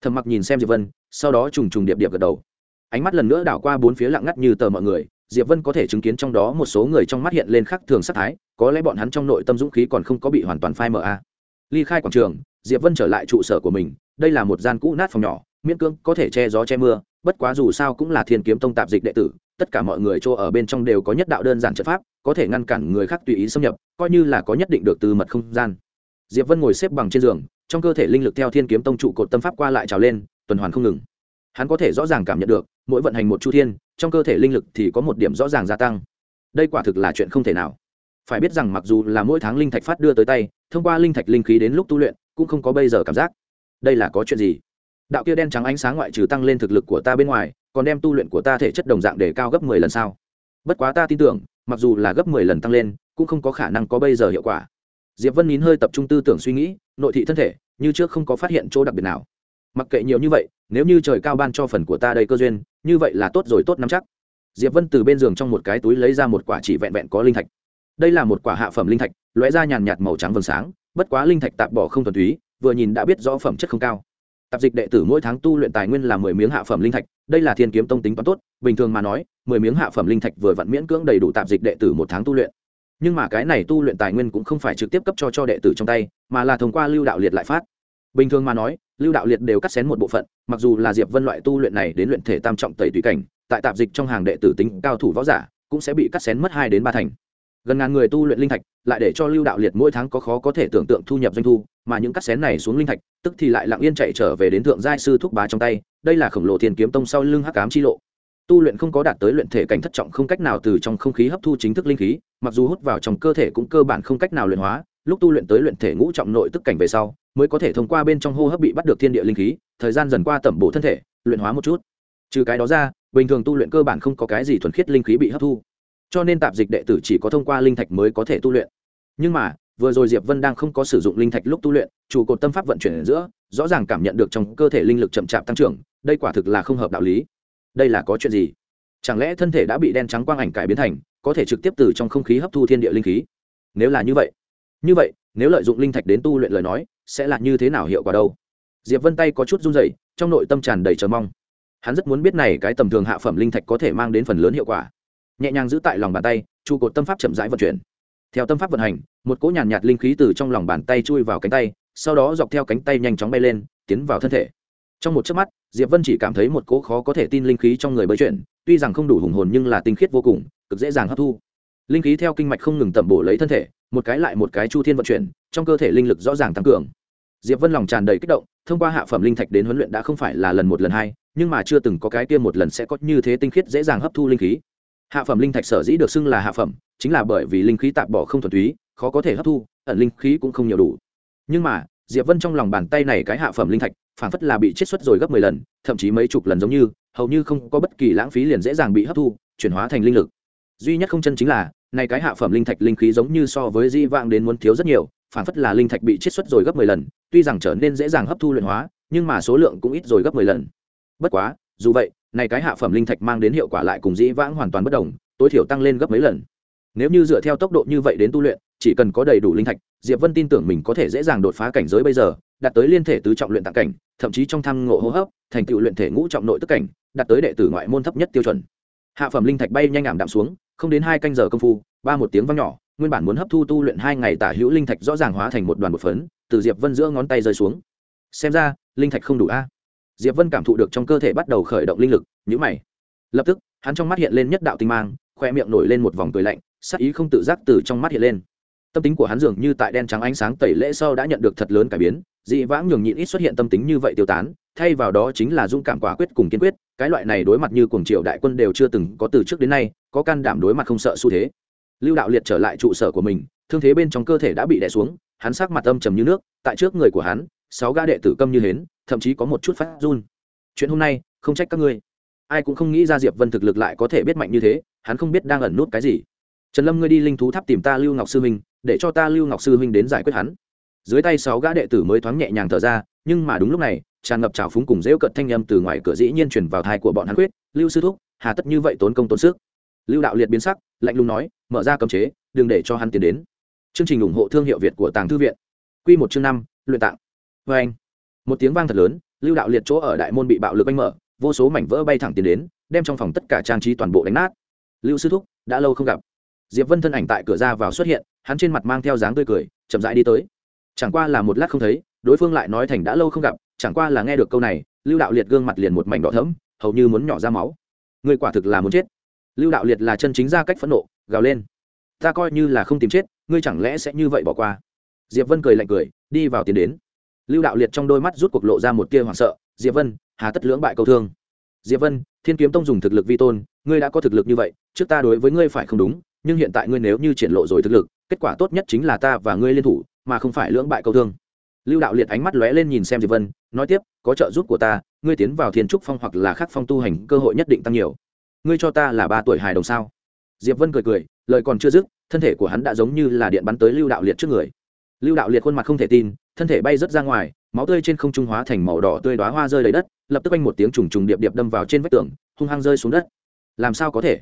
Thầm mặc nhìn xem diệp vân, sau đó trùng trùng điệp điệp gật đầu. Ánh mắt lần nữa đảo qua bốn phía lặng ngắt như tờ mọi người diệp vân có thể chứng kiến trong đó một số người trong mắt hiện lên khắc thường sắc thái, có lẽ bọn hắn trong nội tâm dũng khí còn không có bị hoàn toàn phai mờ a. Ly khai quảng trường, diệp vân trở lại trụ sở của mình, đây là một gian cũ nát phòng nhỏ, miễn cưỡng có thể che gió che mưa, bất quá dù sao cũng là thiên kiếm tông tạp dịch đệ tử, tất cả mọi người chỗ ở bên trong đều có nhất đạo đơn giản trận pháp, có thể ngăn cản người khác tùy ý xâm nhập, coi như là có nhất định được từ mật không gian. Diệp vân ngồi xếp bằng trên giường, trong cơ thể linh lực theo thiên kiếm tông trụ cột tâm pháp qua lại trào lên, tuần hoàn không ngừng hắn có thể rõ ràng cảm nhận được, mỗi vận hành một chu thiên, trong cơ thể linh lực thì có một điểm rõ ràng gia tăng. Đây quả thực là chuyện không thể nào. Phải biết rằng mặc dù là mỗi tháng linh thạch phát đưa tới tay, thông qua linh thạch linh khí đến lúc tu luyện, cũng không có bây giờ cảm giác. Đây là có chuyện gì? Đạo kia đen trắng ánh sáng ngoại trừ tăng lên thực lực của ta bên ngoài, còn đem tu luyện của ta thể chất đồng dạng để cao gấp mười lần sao? Bất quá ta tin tưởng, mặc dù là gấp mười lần tăng lên, cũng không có khả năng có bây giờ hiệu quả. Diệp vân nín hơi tập trung tư tưởng suy nghĩ, nội thị thân thể, như trước không có phát hiện chỗ đặc biệt nào mặc kệ nhiều như vậy, nếu như trời cao ban cho phần của ta đây cơ duyên, như vậy là tốt rồi, tốt nắm chắc. Diệp vân từ bên giường trong một cái túi lấy ra một quả chỉ vẹn vẹn có linh thạch. Đây là một quả hạ phẩm linh thạch, lóe ra nhàn nhạt màu trắng vầng sáng, bất quá linh thạch tạp bỏ không thuần túy, vừa nhìn đã biết rõ phẩm chất không cao. Tạp dịch đệ tử mỗi tháng tu luyện tài nguyên là mười miếng hạ phẩm linh thạch, đây là thiên kiếm tông tính toán tốt, bình thường mà nói, mười miếng hạ phẩm linh thạch vừa vặn miễn cưỡng đầy đủ tạp dịch đệ tử một tháng tu luyện. Nhưng mà cái này tu luyện tài nguyên cũng không phải trực tiếp cấp cho cho đệ tử trong tay, mà là thông qua lưu đạo liệt lại phát. Bình thường mà nói lưu đạo liệt đều cắt xén một bộ phận, mặc dù là diệp vân loại tu luyện này đến luyện thể tam trọng tẩy tùy cảnh, tại tạp dịch trong hàng đệ tử tính cao thủ võ giả, cũng sẽ bị cắt xén mất hai đến ba thành. Gần ngàn người tu luyện linh thạch, lại để cho lưu đạo liệt mỗi tháng có khó có thể tưởng tượng thu nhập doanh thu, mà những cắt xén này xuống linh thạch, tức thì lại lặng yên chạy trở về đến thượng giai sư thúc bá trong tay, đây là khổng lồ thiên kiếm tông sau lưng hắc ám chi lộ. Tu luyện không có đạt tới luyện thể cảnh thất trọng không cách nào từ trong không khí hấp thu chính thức linh khí, mặc dù hút vào trong cơ thể cũng cơ bản không cách nào luyện hóa, lúc tu luyện tới luyện thể ngũ trọng nội tức cảnh về sau mới có thể thông qua bên trong hô hấp bị bắt được thiên địa linh khí, thời gian dần qua tẩm bổ thân thể, luyện hóa một chút. Trừ cái đó ra, bình thường tu luyện cơ bản không có cái gì thuần khiết linh khí bị hấp thu. Cho nên tạp dịch đệ tử chỉ có thông qua linh thạch mới có thể tu luyện. Nhưng mà, vừa rồi diệp vân đang không có sử dụng linh thạch lúc tu luyện, chủ cột tâm pháp vận chuyển ở giữa, rõ ràng cảm nhận được trong cơ thể linh lực chậm chạp tăng trưởng, đây quả thực là không hợp đạo lý. Đây là có chuyện gì? Chẳng lẽ thân thể đã bị đen trắng quang ảnh cải biến thành, có thể trực tiếp từ trong không khí hấp thu thiên địa linh khí? Nếu là như vậy như vậy, nếu lợi dụng linh thạch đến tu luyện lời nói sẽ là như thế nào hiệu quả đâu. Diệp vân tay có chút run rẩy trong nội tâm tràn đầy chờ mong. Hắn rất muốn biết này cái tầm thường hạ phẩm linh thạch có thể mang đến phần lớn hiệu quả. Nhẹ nhàng giữ tại lòng bàn tay trụ cột tâm pháp chậm rãi vận chuyển. Theo tâm pháp vận hành một cỗ nhàn nhạt, nhạt linh khí từ trong lòng bàn tay chui vào cánh tay sau đó dọc theo cánh tay nhanh chóng bay lên tiến vào thân thể. Trong một chớp mắt diệp vân chỉ cảm thấy một cỗ khó có thể tin linh khí trong người bơi chuyển tuy rằng không đủ hùng hồn nhưng là tinh khiết vô cùng cực dễ dàng hấp thu. Linh khí theo kinh mạch không ngừng tẩm bổ lấy thân thể một cái lại một cái chu thiên vận chuyển trong cơ thể linh lực rõ ràng tăng cường diệp vân lòng tràn đầy kích động, thông qua hạ phẩm linh thạch đến huấn luyện đã không phải là lần một lần hai, nhưng mà chưa từng có cái kia một lần sẽ có như thế tinh khiết dễ dàng hấp thu linh khí. Hạ phẩm linh thạch sở dĩ được xưng là hạ phẩm, chính là bởi vì linh khí tạp bỏ không thuần túy, khó có thể hấp thu, ẩn linh khí cũng không nhiều đủ. Nhưng mà, diệp vân trong lòng bàn tay này cái hạ phẩm linh thạch phản phất là bị chiết xuất rồi gấp mười lần, thậm chí mấy chục lần giống như, hầu như không có bất kỳ lãng phí liền dễ dàng bị hấp thu, chuyển hóa thành linh lực. Duy nhất không chân chính là, này cái hạ phẩm linh thạch linh khí giống như so với di vãng đến muốn thiếu rất nhiều phản phất là linh thạch bị chiết xuất rồi gấp mười lần, tuy rằng trở nên dễ dàng hấp thu luyện hóa, nhưng mà số lượng cũng ít rồi gấp mười lần. Bất quá, dù vậy, này cái hạ phẩm linh thạch mang đến hiệu quả lại cùng dĩ vãng hoàn toàn bất đồng, tối thiểu tăng lên gấp mấy lần. Nếu như dựa theo tốc độ như vậy đến tu luyện, chỉ cần có đầy đủ linh thạch, diệp vân tin tưởng mình có thể dễ dàng đột phá cảnh giới bây giờ, đạt tới liên thể tứ trọng luyện tạng cảnh, thậm chí trong thăng ngộ hô hấp, thành tựu luyện thể ngũ trọng nội tức cảnh, đạt tới đệ tử ngoại môn thấp nhất tiêu chuẩn. Hạ phẩm linh thạch bay nhanh ảm đạm xuống, không đến hai canh giờ công phu, ba một tiếng vang nhỏ nguyên bản muốn hấp thu tu luyện hai ngày tả hữu linh thạch rõ ràng hóa thành một đoàn bột phấn, từ diệp vân giữa ngón tay rơi xuống. Xem ra, linh thạch không đủ a. À? Diệp vân cảm thụ được trong cơ thể bắt đầu khởi động linh lực nhữ mày. Lập tức, hắn trong mắt hiện lên nhất đạo tinh mang, khoe miệng nổi lên một vòng cười lạnh, sắc ý không tự giác từ trong mắt hiện lên. Tâm tính của hắn dường như tại đen trắng ánh sáng tẩy lễ sau đã nhận được thật lớn cải biến, dị vãng nhường nhịn ít xuất hiện tâm tính như vậy tiêu tán, thay vào đó chính là dung cảm quả quyết cùng kiên quyết, cái loại này đối mặt như cuồng triều đại quân đều chưa từng có từ trước đến nay, có can đảm đối mặt không sợ xu thế lưu đạo liệt trở lại trụ sở của mình, thương thế bên trong cơ thể đã bị đè xuống, hắn sắc mặt âm trầm như nước, tại trước người của hắn, sáu gã đệ tử câm như hến, thậm chí có một chút phát run. Chuyện hôm nay, không trách các ngươi. Ai cũng không nghĩ ra diệp vân thực lực lại có thể biết mạnh như thế, hắn không biết đang ẩn nút cái gì. Trần lâm ngươi đi linh thú tháp tìm ta lưu ngọc sư huynh để cho ta lưu ngọc sư huynh đến giải quyết hắn. Dưới tay sáu gã đệ tử mới thoáng nhẹ nhàng thở ra, nhưng mà đúng lúc này, tràn ngập trào phúng cùng rêu cận thanh â m từ ngoài cửa dĩ nhiên chuyển vào thai của bọn hắn quyết, lưu sư thúc, hà tất như vậy tốn công tốn sức lưu đạo liệt biến sắc, lạnh lùng nói, mở ra cấm chế, đừng để cho hắn tiến đến. Chương trình ủng hộ thương hiệu việt của tàng thư viện. Q một chương năm, luyện tạng. Vê anh, một tiếng vang thật lớn, lưu đạo liệt chỗ ở đại môn bị bạo lực anh mở, vô số mảnh vỡ bay thẳng tiến đến, đem trong phòng tất cả trang trí toàn bộ đánh nát. Lưu sư thúc, đã lâu không gặp. Diệp vân thân ảnh tại cửa ra vào xuất hiện, hắn trên mặt mang theo dáng tươi cười, chậm rãi đi tới. Chẳng qua là một lát không thấy, đối phương lại nói thành đã lâu không gặp, chẳng qua là nghe được câu này, lưu đạo liệt gương mặt liền một mảnh đỏ thẫm, hầu như muốn nhỏ ra máu. Người quả thực là muốn chết lưu đạo liệt là chân chính ra cách phẫn nộ, gào lên. Ta coi như là không tìm chết, ngươi chẳng lẽ sẽ như vậy bỏ qua? Diệp vân cười lạnh cười, đi vào tiến đến. Lưu đạo liệt trong đôi mắt rút cuộc lộ ra một tia hoảng sợ. Diệp vân, hà tất lưỡng bại câu thương. Diệp vân, thiên kiếm tông dùng thực lực vi tôn, ngươi đã có thực lực như vậy, trước ta đối với ngươi phải không đúng, nhưng hiện tại ngươi nếu như triển lộ rồi thực lực, kết quả tốt nhất chính là ta và ngươi liên thủ, mà không phải lưỡng bại câu thương. Lưu đạo liệt ánh mắt lóe lên nhìn xem diệp vân, nói tiếp, có trợ giúp của ta, ngươi tiến vào thiên trúc phong hoặc là khắc phong tu hành, cơ hội nhất định tăng nhiều ngươi cho ta là ba tuổi hài đồng sao? Diệp vân cười cười, lời còn chưa dứt, thân thể của hắn đã giống như là điện bắn tới lưu đạo liệt trước người. Lưu đạo liệt khuôn mặt không thể tin, thân thể bay rớt ra ngoài, máu tươi trên không trung hóa thành màu đỏ tươi đoá hoa rơi đầy đất, lập tức anh một tiếng trùng trùng điệp điệp đâm vào trên vách tường, hung hăng rơi xuống đất. Làm sao có thể?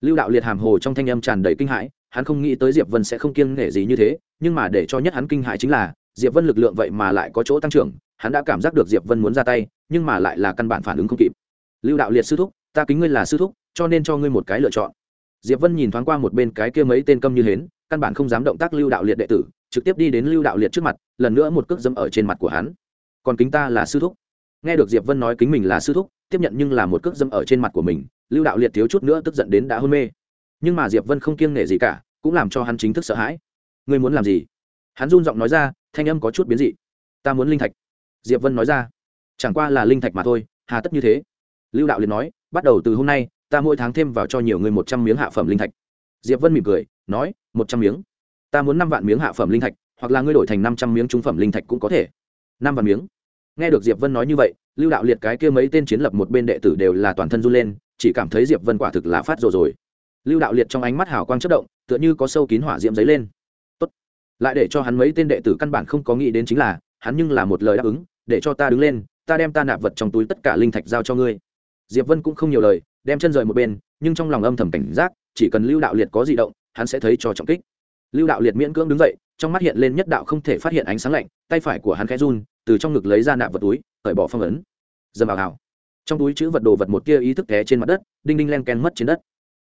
Lưu đạo liệt hàm hồ trong thanh âm tràn đầy kinh hãi, hắn không nghĩ tới diệp vân sẽ không kiêng nể gì như thế, nhưng mà để cho nhất hắn kinh hãi chính là, diệp vân lực lượng vậy mà lại có chỗ tăng trưởng, hắn đã cảm giác được diệp vân muốn ra tay, nhưng mà lại là căn bản phản ứng không kịp. Lưu đạo liệt sư thúc, ta kính ngươi là sư thúc cho nên cho ngươi một cái lựa chọn. Diệp vân nhìn thoáng qua một bên cái kia mấy tên câm như hến, căn bản không dám động tác lưu đạo liệt đệ tử, trực tiếp đi đến lưu đạo liệt trước mặt, lần nữa một cước dâm ở trên mặt của hắn. Còn kính ta là sư thúc. Nghe được diệp vân nói kính mình là sư thúc, tiếp nhận nhưng là một cước dâm ở trên mặt của mình, lưu đạo liệt thiếu chút nữa tức giận đến đã hôn mê. Nhưng mà diệp vân không kiêng nể gì cả, cũng làm cho hắn chính thức sợ hãi. Ngươi muốn làm gì? Hắn run giọng nói ra, thanh âm có chút biến dị. Ta muốn linh thạch. Diệp vân nói ra, chẳng qua là linh thạch mà thôi, hà tất như thế. Lưu đạo liệt nói, bắt đầu từ hôm nay ta mỗi tháng thêm vào cho nhiều người một trăm miếng hạ phẩm linh thạch. Diệp vân mỉm cười, nói, một trăm miếng. Ta muốn năm vạn miếng hạ phẩm linh thạch, hoặc là ngươi đổi thành năm trăm miếng trung phẩm linh thạch cũng có thể. Năm vạn miếng. Nghe được diệp vân nói như vậy, lưu đạo liệt cái kia mấy tên chiến lập một bên đệ tử đều là toàn thân run lên, chỉ cảm thấy diệp vân quả thực là phát rồi rồi. Lưu đạo liệt trong ánh mắt hào quang chất động, tựa như có sâu kín hỏa diễm giấy lên. Tốt. lại để cho hắn mấy tên đệ tử căn bản không có nghĩ đến chính là, hắn nhưng là một lời đáp ứng, để cho ta đứng lên, ta đem ta nạp vật trong túi tất cả linh thạch giao cho ngươi. Diệp vân cũng không nhiều lời đem chân rời một bên, nhưng trong lòng âm thầm cảnh giác, chỉ cần lưu đạo liệt có di động, hắn sẽ thấy cho trọng kích. Lưu đạo liệt miễn cưỡng đứng dậy, trong mắt hiện lên nhất đạo không thể phát hiện ánh sáng lạnh, tay phải của hắn khẽ run, từ trong ngực lấy ra nạp vật túi, cởi bỏ phong ấn. Dầm vào hào trong túi chữ vật đồ vật một kia ý thức té trên mặt đất, đinh đinh len ken mất trên đất.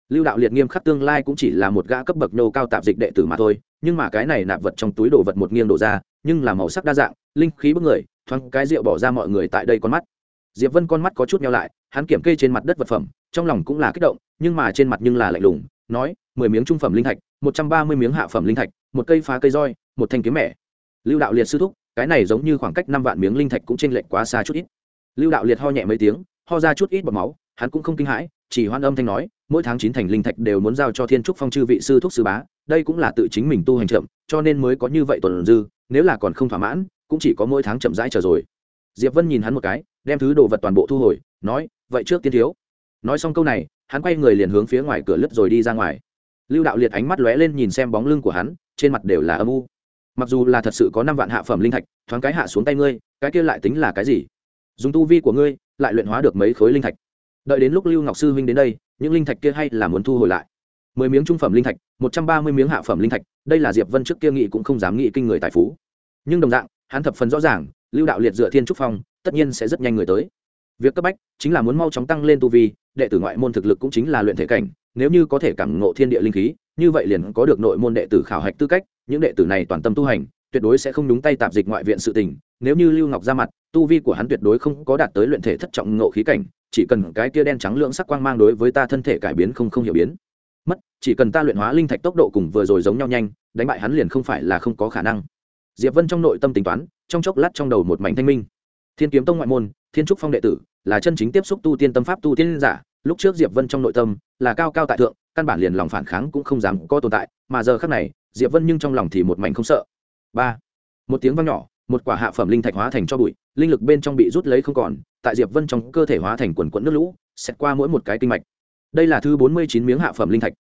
Lưu đạo liệt nghiêm khắc tương lai cũng chỉ là một gã cấp bậc nô cao tạp dịch đệ tử mà thôi, nhưng mà cái này nạp vật trong túi đồ vật một nghiêng đổ ra, nhưng là màu sắc đa dạng, linh khí bức người, thoáng cái rượu bỏ ra mọi người tại đây con mắt. Diệp vân con mắt có chút nhau lại, hắn kiểm kê trên mặt đất vật phẩm trong lòng cũng là kích động, nhưng mà trên mặt nhưng là lạnh lùng, nói, mười miếng trung phẩm linh thạch, một trăm ba mươi miếng hạ phẩm linh thạch, một cây phá cây roi, một thanh kiếm mẻ lưu đạo liệt sư thúc, cái này giống như khoảng cách năm vạn miếng linh thạch cũng chênh lệch quá xa chút ít. Lưu đạo liệt ho nhẹ mấy tiếng, ho ra chút ít bọt máu, hắn cũng không kinh hãi, chỉ hoan âm thanh nói, mỗi tháng chín thành linh thạch đều muốn giao cho thiên trúc phong chư vị sư thúc sư bá, đây cũng là tự chính mình tu hành chậm, cho nên mới có như vậy tuần dư, nếu là còn không thỏa mãn, cũng chỉ có mỗi tháng chậm rãi chờ rồi. Diệp vân nhìn hắn một cái, đem thứ đồ vật toàn bộ thu hồi, nói, vậy trước tiên thiếu nói xong câu này, hắn quay người liền hướng phía ngoài cửa lướt rồi đi ra ngoài. Lưu đạo liệt ánh mắt lóe lên nhìn xem bóng lưng của hắn, trên mặt đều là âm u. Mặc dù là thật sự có năm vạn hạ phẩm linh thạch, thoáng cái hạ xuống tay ngươi, cái kia lại tính là cái gì? Dùng tu vi của ngươi, lại luyện hóa được mấy khối linh thạch. Đợi đến lúc lưu ngọc sư huynh đến đây, những linh thạch kia hay là muốn thu hồi lại? Mười miếng trung phẩm linh thạch, một trăm ba mươi miếng hạ phẩm linh thạch, đây là diệp vân trước kia nghị cũng không dám nghĩ kinh người tài phú. Nhưng đồng dạng, hắn thập phần rõ ràng, lưu đạo liệt dựa thiên trúc phong, tất nhiên sẽ rất nhanh người tới việc cấp bách chính là muốn mau chóng tăng lên tu vi, đệ tử ngoại môn thực lực cũng chính là luyện thể cảnh, nếu như có thể cảm ngộ thiên địa linh khí, như vậy liền có được nội môn đệ tử khảo hạch tư cách, những đệ tử này toàn tâm tu hành, tuyệt đối sẽ không đúng tay tạp dịch ngoại viện sự tình. Nếu như lưu ngọc ra mặt, tu vi của hắn tuyệt đối không có đạt tới luyện thể thất trọng ngộ khí cảnh, chỉ cần cái tia đen trắng lượng sắc quang mang đối với ta thân thể cải biến không không hiểu biến. Mất, chỉ cần ta luyện hóa linh thạch tốc độ cùng vừa rồi giống nhau nhanh, đánh bại hắn liền không phải là không có khả năng. Diệp vân trong nội tâm tính toán, trong chốc lát trong đầu một mảnh thanh minh thiên kiếm tông ngoại môn, thiên trúc phong đệ tử, là chân chính tiếp xúc tu tiên tâm pháp tu tiên giả, lúc trước diệp vân trong nội tâm, là cao cao tại thượng, căn bản liền lòng phản kháng cũng không dám có tồn tại, mà giờ khác này, diệp vân nhưng trong lòng thì một mảnh không sợ. Ba, một tiếng vang nhỏ, một quả hạ phẩm linh thạch hóa thành cho bụi, linh lực bên trong bị rút lấy không còn, tại diệp vân trong cơ thể hóa thành quần quẫn nước lũ xét qua mỗi một cái kinh mạch. Đây là thứ bốn mươi chín miếng hạ phẩm linh thạch.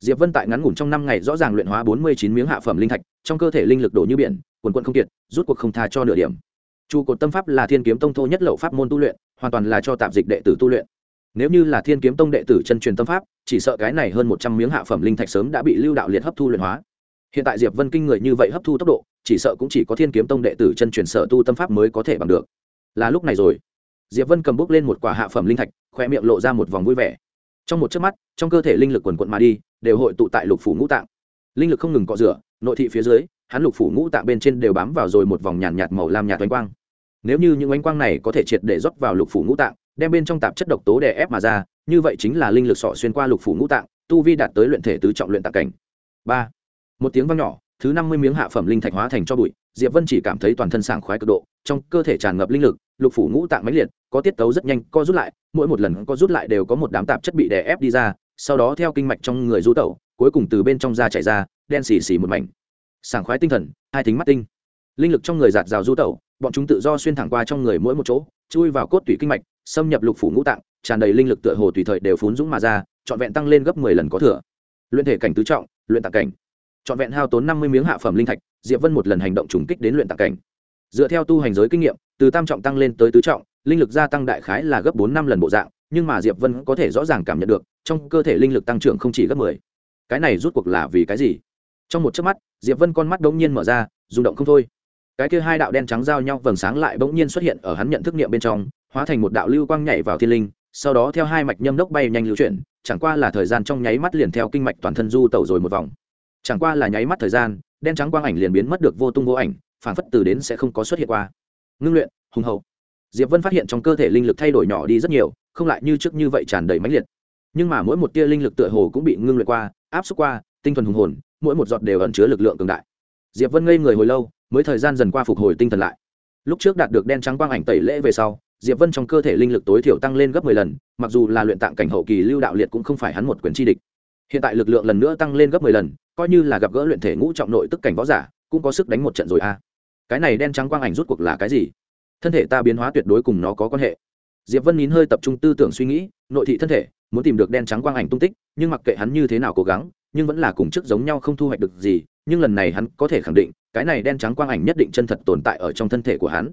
Diệp vân tại ngắn ngủn trong năm ngày rõ ràng luyện hóa bốn mươi chín miếng hạ phẩm linh thạch, trong cơ thể linh lực đổ như biển, quần quẫn không kiệt, rút cuộc không tha cho nửa điểm trụ cột tâm pháp là thiên kiếm tông thô nhất lậu pháp môn tu luyện hoàn toàn là cho tạp dịch đệ tử tu luyện. Nếu như là thiên kiếm tông đệ tử chân truyền tâm pháp chỉ sợ cái này hơn một trăm miếng hạ phẩm linh thạch sớm đã bị lưu đạo liệt hấp thu luyện hóa. Hiện tại diệp vân kinh người như vậy hấp thu tốc độ chỉ sợ cũng chỉ có thiên kiếm tông đệ tử chân truyền sở tu tâm pháp mới có thể bằng được. Là lúc này rồi. Diệp vân cầm bước lên một quả hạ phẩm linh thạch khoe miệng lộ ra một vòng vui vẻ. Trong một chớp mắt trong cơ thể linh lực quần quận mà đi đều hội tụ tại lục phủ ngũ tạng. Linh lực không ngừng cọ rửa nội thị phía dưới hắn lục phủ ngũ tạng bên trên đều bám vào rồi một vòng nhàn nhạt, nhạt màu lam nhạt oanh quang nếu như những ánh quang này có thể triệt để rót vào lục phủ ngũ tạng, đem bên trong tạp chất độc tố đè ép mà ra, như vậy chính là linh lực sọ xuyên qua lục phủ ngũ tạng, tu vi đạt tới luyện thể tứ trọng luyện tạng cảnh. Ba. Một tiếng vang nhỏ, thứ năm mươi miếng hạ phẩm linh thạch hóa thành cho bụi, diệp vân chỉ cảm thấy toàn thân sảng khoái cực độ, trong cơ thể tràn ngập linh lực, lục phủ ngũ tạng máy liệt, có tiết tấu rất nhanh, co rút lại, mỗi một lần co rút lại đều có một đám tạp chất bị đè ép đi ra, sau đó theo kinh mạch trong người du tẩu, cuối cùng từ bên trong da chảy ra, đen xì xì một mảnh. Sảng khoái tinh thần, hai thính mắt tinh linh lực trong người giạt rào du tẩu, bọn chúng tự do xuyên thẳng qua trong người mỗi một chỗ, chui vào cốt tủy kinh mạch, xâm nhập lục phủ ngũ tạng, tràn đầy linh lực tựa hồ tùy thời đều phún dũng mà ra, trọn vẹn tăng lên gấp mười lần có thừa. Luyện thể cảnh tứ trọng, luyện tạng cảnh. Trọn vẹn hao tốn năm mươi miếng hạ phẩm linh thạch, diệp vân một lần hành động trùng kích đến luyện tạng cảnh. Dựa theo tu hành giới kinh nghiệm, từ tam trọng tăng lên tới tứ trọng, linh lực gia tăng đại khái là gấp bốn năm lần bộ dạng, nhưng mà diệp vân có thể rõ ràng cảm nhận được, trong cơ thể linh lực tăng trưởng không chỉ gấp mười. Cái này rút cuộc là vì cái gì? Trong một chớp mắt, diệp vân con mắt đ nhiên mở ra, rung động không thôi cái kia hai đạo đen trắng giao nhau vầng sáng lại bỗng nhiên xuất hiện ở hắn nhận thức niệm bên trong, hóa thành một đạo lưu quang nhảy vào thiên linh, sau đó theo hai mạch nhâm đốc bay nhanh lưu chuyển, chẳng qua là thời gian trong nháy mắt liền theo kinh mạch toàn thân du tẩu rồi một vòng. Chẳng qua là nháy mắt thời gian, đen trắng quang ảnh liền biến mất được vô tung vô ảnh phản phất từ đến sẽ không có xuất hiện qua. Ngưng luyện, hùng hậu. Diệp vân phát hiện trong cơ thể linh lực thay đổi nhỏ đi rất nhiều, không lại như trước như vậy tràn đầy mãnh liệt. Nhưng mà mỗi một tia linh lực tựa hồ cũng bị ngưng luyện qua, áp xúc qua, tinh thuần hùng hồn, mỗi một giọt đều ẩn chứa lực lượng cường đại. Diệp vân ngây người hồi lâu mới thời gian dần qua phục hồi tinh thần lại. Lúc trước đạt được đen trắng quang ảnh tẩy lễ về sau, diệp vân trong cơ thể linh lực tối thiểu tăng lên gấp mười lần, mặc dù là luyện tạng cảnh hậu kỳ lưu đạo liệt cũng không phải hắn một quyền chi địch. Hiện tại lực lượng lần nữa tăng lên gấp mười lần, coi như là gặp gỡ luyện thể ngũ trọng nội tức cảnh võ giả, cũng có sức đánh một trận rồi a. Cái này đen trắng quang ảnh rút cuộc là cái gì? Thân thể ta biến hóa tuyệt đối cùng nó có quan hệ. Diệp vân nín hơi tập trung tư tưởng suy nghĩ, nội thị thân thể, muốn tìm được đen trắng quang ảnh tung tích, nhưng mặc kệ hắn như thế nào cố gắng nhưng vẫn là cùng chức giống nhau không thu hoạch được gì, nhưng lần này hắn có thể khẳng định, cái này đen trắng quang ảnh nhất định chân thật tồn tại ở trong thân thể của hắn.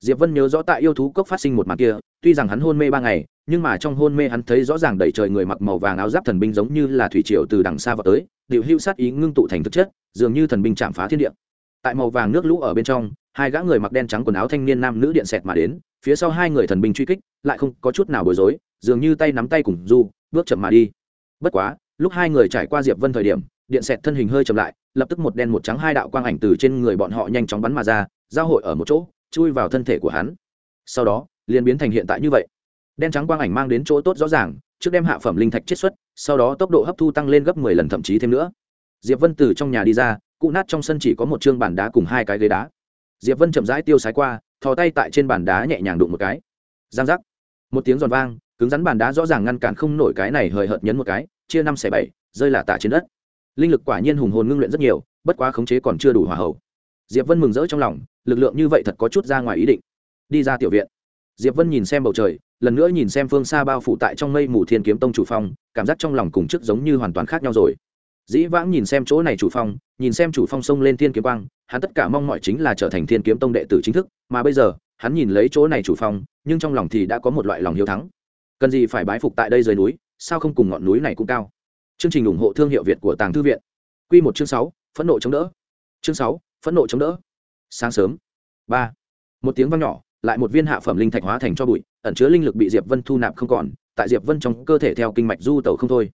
Diệp vân nhớ rõ tại yêu thú cốc phát sinh một màn kia, tuy rằng hắn hôn mê ba ngày, nhưng mà trong hôn mê hắn thấy rõ ràng đầy trời người mặc màu vàng áo giáp thần binh giống như là thủy triều từ đằng xa vào tới, điệu hưu sát ý ngưng tụ thành thực chất, dường như thần binh chạm phá thiên địa. Tại màu vàng nước lũ ở bên trong, hai gã người mặc đen trắng quần áo thanh niên nam nữ điện xẹt mà đến, phía sau hai người thần binh truy kích, lại không có chút nào bối rối, dường như tay nắm tay cùng du, bước chậm mà đi. Bất quá lúc hai người trải qua diệp vân thời điểm, điện xẹt thân hình hơi chậm lại, lập tức một đen một trắng hai đạo quang ảnh từ trên người bọn họ nhanh chóng bắn mà ra, giao hội ở một chỗ, chui vào thân thể của hắn. Sau đó, liền biến thành hiện tại như vậy. Đen trắng quang ảnh mang đến chỗ tốt rõ ràng, trước đem hạ phẩm linh thạch chiết xuất, sau đó tốc độ hấp thu tăng lên gấp mười lần thậm chí thêm nữa. Diệp vân từ trong nhà đi ra, cụ nát trong sân chỉ có một chương bàn đá cùng hai cái ghế đá. Diệp vân chậm rãi tiêu sái qua, thò tay tại trên bàn đá nhẹ nhàng đụng một cái. Giang giác. Một tiếng giòn vang, cứng rắn bàn đá rõ ràng ngăn cản không nổi cái này hời hợt nhấn một cái chia năm xẻ bảy, rơi là tả trên đất. Linh lực quả nhiên hùng hồn ngưng luyện rất nhiều, bất quá khống chế còn chưa đủ hòa hậu diệp vân mừng rỡ trong lòng, lực lượng như vậy thật có chút ra ngoài ý định. Đi ra tiểu viện. Diệp vân nhìn xem bầu trời, lần nữa nhìn xem phương xa bao phủ tại trong mây mù thiên kiếm tông chủ phong, cảm giác trong lòng cùng trước giống như hoàn toàn khác nhau rồi. Dĩ vãng nhìn xem chỗ này chủ phong, nhìn xem chủ phong sông lên thiên kiếm quang, hắn tất cả mong mọi chính là trở thành thiên kiếm tông đệ tử chính thức, mà bây giờ, hắn nhìn lấy chỗ này chủ phong, nhưng trong lòng thì đã có một loại lòng hiếu thắng. Cần gì phải bái phục tại đây dưới núi? Sao không cùng ngọn núi này cũng cao? Chương trình ủng hộ thương hiệu việt của tàng thư viện. Q một chương sáu, phẫn nộ chống đỡ. Chương sáu, phẫn nộ chống đỡ. Sáng sớm. Ba. Một tiếng vang nhỏ, lại một viên hạ phẩm linh thạch hóa thành cho bụi, ẩn chứa linh lực bị diệp vân thu nạp không còn, tại diệp vân trong cơ thể theo kinh mạch du tẩu không thôi.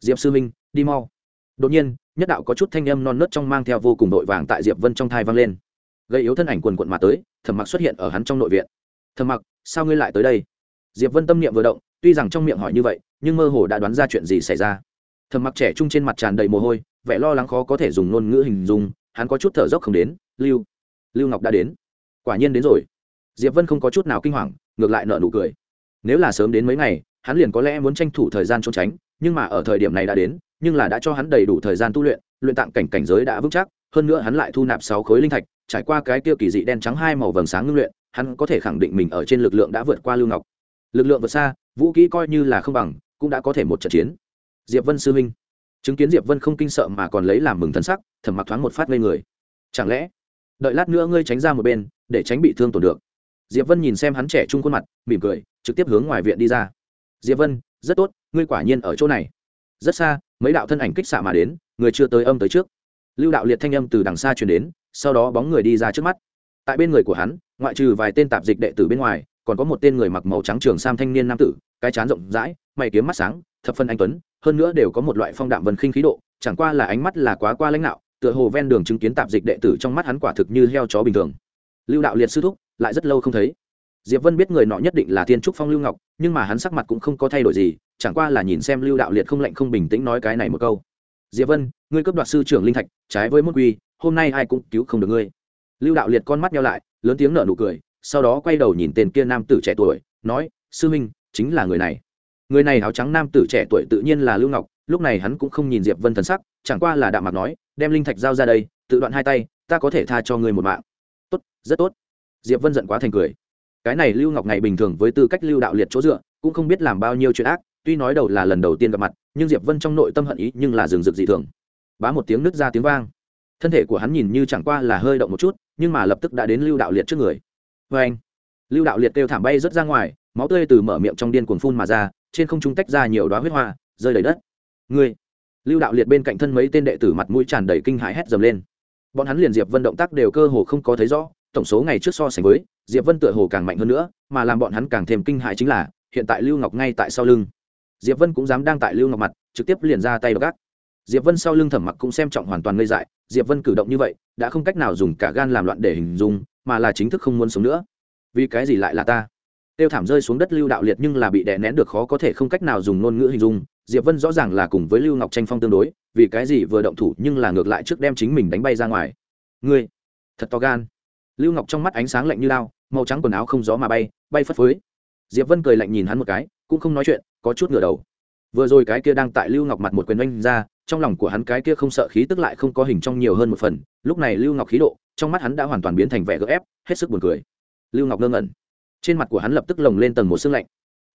Diệp sư minh, đi mau. Đột nhiên, nhất đạo có chút thanh âm non nớt trong mang theo vô cùng đội vàng tại diệp vân trong thai vang lên. Gây yếu thân ảnh quần quận mà tới thẩm mặc xuất hiện ở hắn trong nội viện. Thẩm mặc, sao ngươi lại tới đây? Diệp vân tâm niệm vừa động tuy rằng trong miệng hỏi như vậy, nhưng mơ hồ đã đoán ra chuyện gì xảy ra. Thầm mặc trẻ trung trên mặt tràn đầy mồ hôi, vẻ lo lắng khó có thể dùng ngôn ngữ hình dung, hắn có chút thở dốc không đến. Lưu lưu ngọc đã đến. Quả nhiên đến rồi. Diệp vân không có chút nào kinh hoàng, ngược lại nợ nụ cười. Nếu là sớm đến mấy ngày, hắn liền có lẽ muốn tranh thủ thời gian trốn tránh, nhưng mà ở thời điểm này đã đến, nhưng là đã cho hắn đầy đủ thời gian tu luyện luyện tạng cảnh cảnh giới đã vững chắc, hơn nữa hắn lại thu nạp sáu khối linh thạch, trải qua cái tiêu kỳ dị đen trắng hai màu vầng sáng ngưng luyện, hắn có thể khẳng định mình ở trên lực lượng đã vượt qua lưu ngọc. Lực lượng vượt xa vũ kỹ coi như là không bằng cũng đã có thể một trận chiến. Diệp vân sư huynh, chứng kiến diệp vân không kinh sợ mà còn lấy làm mừng thân sắc thẩm mặc thoáng một phát ngây người. Chẳng lẽ đợi lát nữa ngươi tránh ra một bên để tránh bị thương tổn được? Diệp vân nhìn xem hắn trẻ trung khuôn mặt mỉm cười trực tiếp hướng ngoài viện đi ra. Diệp vân rất tốt ngươi quả nhiên ở chỗ này. Rất xa mấy đạo thân ảnh kích xạ mà đến người chưa tới âm tới trước. Lưu đạo liệt thanh âm từ đằng xa truyền đến sau đó bóng người đi ra trước mắt. Tại bên người của hắn ngoại trừ vài tên tạp dịch đệ tử bên ngoài còn có một tên người mặc màu trắng trường sam thanh niên nam tử cái chán rộng rãi, mày kiếm mắt sáng, thập phân anh tuấn, hơn nữa đều có một loại phong đạm vân khinh khí độ, chẳng qua là ánh mắt là quá qua lãnh đạo tựa hồ ven đường chứng kiến tạp dịch đệ tử trong mắt hắn quả thực như heo chó bình thường. Lưu đạo liệt sư thúc, lại rất lâu không thấy. Diệp vân biết người nọ nhất định là thiên trúc phong lưu ngọc, nhưng mà hắn sắc mặt cũng không có thay đổi gì, chẳng qua là nhìn xem lưu đạo liệt không lạnh không bình tĩnh nói cái này một câu. Diệp vân, ngươi cấp đoạt sư trưởng linh thạch, trái với môn quy, hôm nay ai cũng cứu không được ngươi. Lưu đạo liệt con mắt nhau lại, lớn tiếng nở nụ cười, sau đó quay đầu nhìn tên kia nam tử trẻ tuổi, nói, sư minh chính là người này. Người này áo trắng nam tử trẻ tuổi tự nhiên là lưu ngọc, lúc này hắn cũng không nhìn diệp vân thần sắc, chẳng qua là đạm mặt nói, đem linh thạch giao ra đây, tự đoạn hai tay, ta có thể tha cho ngươi một mạng. Tốt, rất tốt. Diệp vân giận quá thành cười. Cái này lưu ngọc ngày bình thường với tư cách lưu đạo liệt chỗ dựa, cũng không biết làm bao nhiêu chuyện ác, tuy nói đầu là lần đầu tiên gặp mặt, nhưng diệp vân trong nội tâm hận ý nhưng là rừng rực dị thường. Bá một tiếng nứt ra tiếng vang. Thân thể của hắn nhìn như chẳng qua là hơi động một chút, nhưng mà lập tức đã đến lưu đạo liệt trước người. Vê anh lưu đạo liệt kêu thảm bay rớt ra ngoài máu tươi từ mở miệng trong điên cuồng phun mà ra, trên không trung tách ra nhiều đoá huyết hoa, rơi đầy đất. Ngươi, lưu đạo liệt bên cạnh thân mấy tên đệ tử mặt mũi tràn đầy kinh hãi hét dầm lên. Bọn hắn liền diệp vân động tác đều cơ hồ không có thấy rõ, tổng số ngày trước so sánh với, diệp vân tựa hồ càng mạnh hơn nữa, mà làm bọn hắn càng thêm kinh hãi chính là, hiện tại lưu ngọc ngay tại sau lưng. Diệp vân cũng dám đang tại lưu ngọc mặt, trực tiếp liền ra tay đ gác diệp vân sau lưng thẩm mặc cũng xem trọng hoàn toàn ngây dại, diệp vân cử động như vậy, đã không cách nào dùng cả gan làm loạn để hình dung, mà là chính thức không muốn sống nữa. Vì cái gì lại là ta? Tiêu thảm rơi xuống đất lưu đạo liệt nhưng là bị đè nén được khó có thể không cách nào dùng ngôn ngữ hình dung. Diệp vân rõ ràng là cùng với lưu ngọc tranh phong tương đối, vì cái gì vừa động thủ nhưng là ngược lại trước đem chính mình đánh bay ra ngoài. Ngươi, thật to gan. Lưu ngọc trong mắt ánh sáng lạnh như lao, màu trắng quần áo không gió mà bay bay phất phới. Diệp vân cười lạnh nhìn hắn một cái, cũng không nói chuyện, có chút ngửa đầu. Vừa rồi cái kia đang tại lưu ngọc mặt một quyền oanh ra, trong lòng của hắn cái kia không sợ khí tức lại không có hình trong nhiều hơn một phần. Lúc này lưu ngọc khí độ, trong mắt hắn đã hoàn toàn biến thành vẻ gỡ ép, hết sức buồn cười. Lưu ngọc ngơ ngẩn trên mặt của hắn lập tức lồng lên tầng một sương lạnh.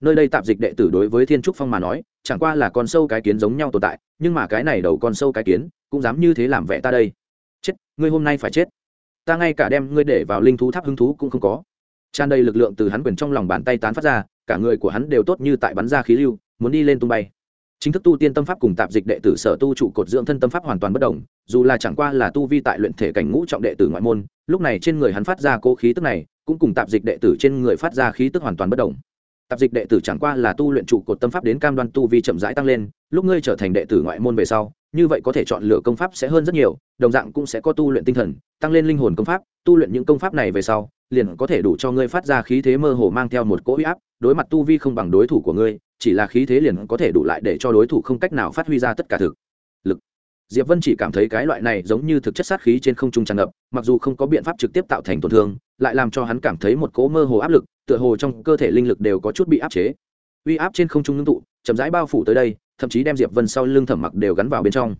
Nơi đây tạp dịch đệ tử đối với thiên trúc phong mà nói, chẳng qua là con sâu cái kiến giống nhau tồn tại, nhưng mà cái này đầu con sâu cái kiến, cũng dám như thế làm vẻ ta đây. Chết, ngươi hôm nay phải chết. Ta ngay cả đem ngươi để vào linh thú tháp hứng thú cũng không có. Tràn đầy lực lượng từ hắn quyền trong lòng bàn tay tán phát ra, cả người của hắn đều tốt như tại bắn ra khí lưu, muốn đi lên tung bay. Chính thức tu tiên tâm pháp cùng tạp dịch đệ tử sở tu trụ cột dưỡng thân tâm pháp hoàn toàn bất đồng, dù là chẳng qua là tu vi tại luyện thể cảnh ngũ trọng đệ tử ngoại môn, lúc này trên người hắn phát ra cố khí tức này cũng cùng tạp dịch đệ tử trên người phát ra khí tức hoàn toàn bất đồng. Tạp dịch đệ tử chẳng qua là tu luyện trụ cột tâm pháp đến cam đoan tu vi chậm rãi tăng lên, lúc ngươi trở thành đệ tử ngoại môn về sau, như vậy có thể chọn lựa công pháp sẽ hơn rất nhiều, đồng dạng cũng sẽ có tu luyện tinh thần, tăng lên linh hồn công pháp, tu luyện những công pháp này về sau, liền có thể đủ cho ngươi phát ra khí thế mơ hồ mang theo một cỗ uy áp, đối mặt tu vi không bằng đối thủ của ngươi, chỉ là khí thế liền có thể đủ lại để cho đối thủ không cách nào phát huy ra tất cả thực lực. Diệp vân chỉ cảm thấy cái loại này giống như thực chất sát khí trên không trung tràn ngập mặc dù không có biện pháp trực tiếp tạo thành tổn thương, lại làm cho hắn cảm thấy một cỗ mơ hồ áp lực, tựa hồ trong cơ thể linh lực đều có chút bị áp chế. Uy áp trên không trung ngưng tụ, chậm rãi bao phủ tới đây, thậm chí đem diệp vân sau lưng thẩm mặc đều gắn vào bên trong.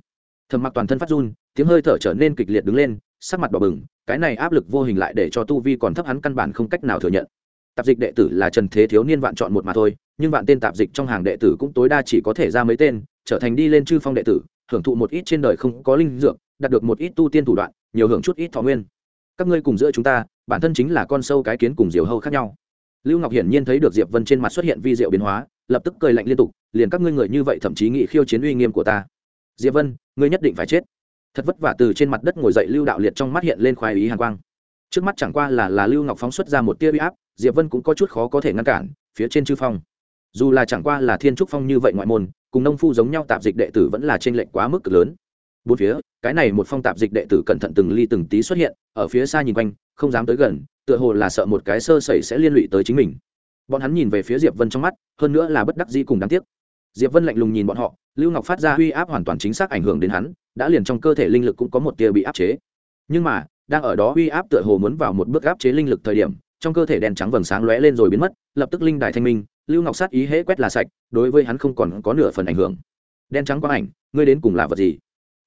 Thẩm mặc toàn thân phát run, tiếng hơi thở trở nên kịch liệt đứng lên, sắc mặt đỏ bừng, cái này áp lực vô hình lại để cho tu vi còn thấp hắn căn bản không cách nào thừa nhận. Tạp dịch đệ tử là trần thế thiếu niên vạn chọn một mà thôi, nhưng vạn tên tạp dịch trong hàng đệ tử cũng tối đa chỉ có thể ra mấy tên, trở thành đi lên chư phong đệ tử, hưởng thụ một ít trên đời không có linh dược đạt được một ít tu tiên thủ đoạn, nhiều hưởng chút ít thọ nguyên. Các ngươi cùng giữa chúng ta, bản thân chính là con sâu cái kiến cùng diều hâu khác nhau. Lưu ngọc hiển nhiên thấy được diệp vân trên mặt xuất hiện vi diệu biến hóa, lập tức cười lạnh liên tục, liền các ngươi người như vậy thậm chí nghị khiêu chiến uy nghiêm của ta. Diệp vân, ngươi nhất định phải chết. Thật vất vả từ trên mặt đất ngồi dậy lưu đạo liệt trong mắt hiện lên khoái ý hàn quang. Trước mắt chẳng qua là là lưu ngọc phóng xuất ra một tia uy áp, diệp vân cũng có chút khó có thể ngăn cản, phía trên chư phong. Dù là chẳng qua là thiên trúc phong như vậy ngoại môn, cùng nông phu giống nhau tạp dịch đệ tử vẫn là trên lệnh quá mức cực lớn. Bốn phía cái này một phong tạp dịch đệ tử cẩn thận từng ly từng tí xuất hiện, ở phía xa nhìn quanh, không dám tới gần, tựa hồ là sợ một cái sơ sẩy sẽ liên lụy tới chính mình. Bọn hắn nhìn về phía diệp vân trong mắt, hơn nữa là bất đắc dĩ cùng đáng tiếc. Diệp vân lạnh lùng nhìn bọn họ, lưu ngọc phát ra uy áp hoàn toàn chính xác ảnh hưởng đến hắn, đã liền trong cơ thể linh lực cũng có một tia bị áp chế. Nhưng mà, đang ở đó uy áp tựa hồ muốn vào một bước áp chế linh lực thời điểm, trong cơ thể đen trắng vầng sáng lóe lên rồi biến mất, lập tức linh đài thanh minh, lưu ngọc sát ý hễ quét là sạch, đối với hắn không còn có nửa phần ảnh hưởng. Đen trắng quang ảnh, ngươi đến cùng là vật gì?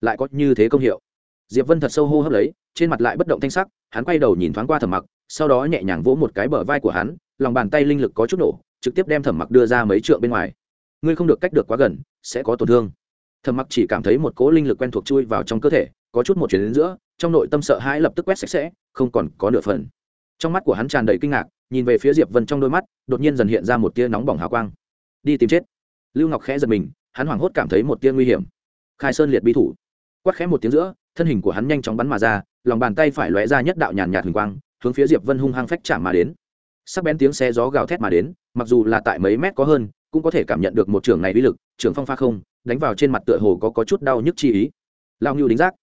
Lại có như thế công hiệu. Diệp vân thật sâu hô hấp lấy, trên mặt lại bất động thanh sắc, hắn quay đầu nhìn thoáng qua thẩm mặc, sau đó nhẹ nhàng vỗ một cái bờ vai của hắn, lòng bàn tay linh lực có chút nổ, trực tiếp đem thẩm mặc đưa ra mấy trượng bên ngoài. Ngươi không được cách được quá gần, sẽ có tổn thương. Thẩm mặc chỉ cảm thấy một cỗ linh lực quen thuộc chui vào trong cơ thể, có chút một chuyển đến giữa, trong nội tâm sợ hãi lập tức quét sạch sẽ, không còn có nửa phần. Trong mắt của hắn tràn đầy kinh ngạc, nhìn về phía diệp vân trong đôi mắt, đột nhiên dần hiện ra một tia nóng bỏng hào quang. Đi tìm chết. Lưu ngọc khẽ giật mình, hắn hoảng hốt cảm thấy một tia nguy hiểm. Khai sơn liệt bi thủ quát khẽ một tiếng giữa thân hình của hắn nhanh chóng bắn mà ra lòng bàn tay phải lóe ra nhất đạo nhàn nhạt huỳnh quang hướng phía diệp vân hung hăng phách chạm mà đến. Sắc bén tiếng xe gió gào thét mà đến mặc dù là tại mấy mét có hơn cũng có thể cảm nhận được một trường này uy lực trường phong pha không đánh vào trên mặt tựa hồ có, có chút đau nhức chi ý. Lao ngưu đính giác.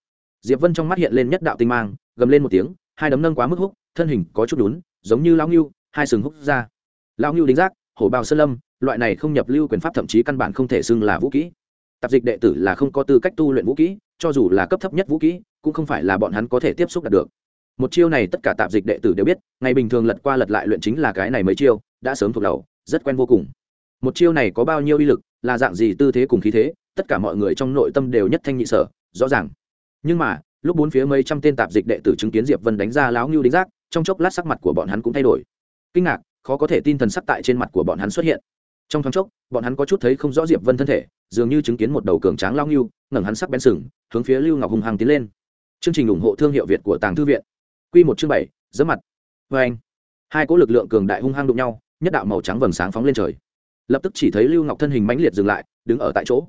Diệp vân trong mắt hiện lên nhất đạo tinh mang gầm lên một tiếng hai đấm nâng quá mức húc thân hình có chút đún giống như lao ngưu hai sừng húc ra. Lao ngưu đính giác hổ bào sơn lâm loại này không nhập lưu quyền pháp thậm chí căn bản không thể xưng là vũ kỹ tạp dịch đệ tử là không có tư cách tu luyện vũ kỹ, cho dù là cấp thấp nhất vũ kỹ, cũng không phải là bọn hắn có thể tiếp xúc đạt được. Một chiêu này tất cả tạp dịch đệ tử đều biết, ngày bình thường lật qua lật lại luyện chính là cái này mấy chiêu, đã sớm thuộc đầu, rất quen vô cùng. Một chiêu này có bao nhiêu uy lực, là dạng gì tư thế cùng khí thế, tất cả mọi người trong nội tâm đều nhất thanh nhị sở, rõ ràng. Nhưng mà, lúc bốn phía mấy trăm tên tạp dịch đệ tử chứng kiến diệp vân đánh ra láo ngưu đính giác, trong chốc lát sắc mặt của bọn hắn cũng thay đổi. Kinh ngạc, khó có thể tin thần sắc tại trên mặt của bọn hắn xuất hiện trong thoáng chốc, bọn hắn có chút thấy không rõ diệp vân thân thể, dường như chứng kiến một đầu cường tráng lao nghiêu ngẩng hắn sắc bén sừng, hướng phía lưu ngọc hùng hằng tiến lên. Chương trình ủng hộ thương hiệu việt của tàng thư viện. Q một chương bảy, giấm mặt. Vê anh, hai cỗ lực lượng cường đại hung hăng đụng nhau, nhất đạo màu trắng vầng sáng phóng lên trời. Lập tức chỉ thấy lưu ngọc thân hình mãnh liệt dừng lại, đứng ở tại chỗ.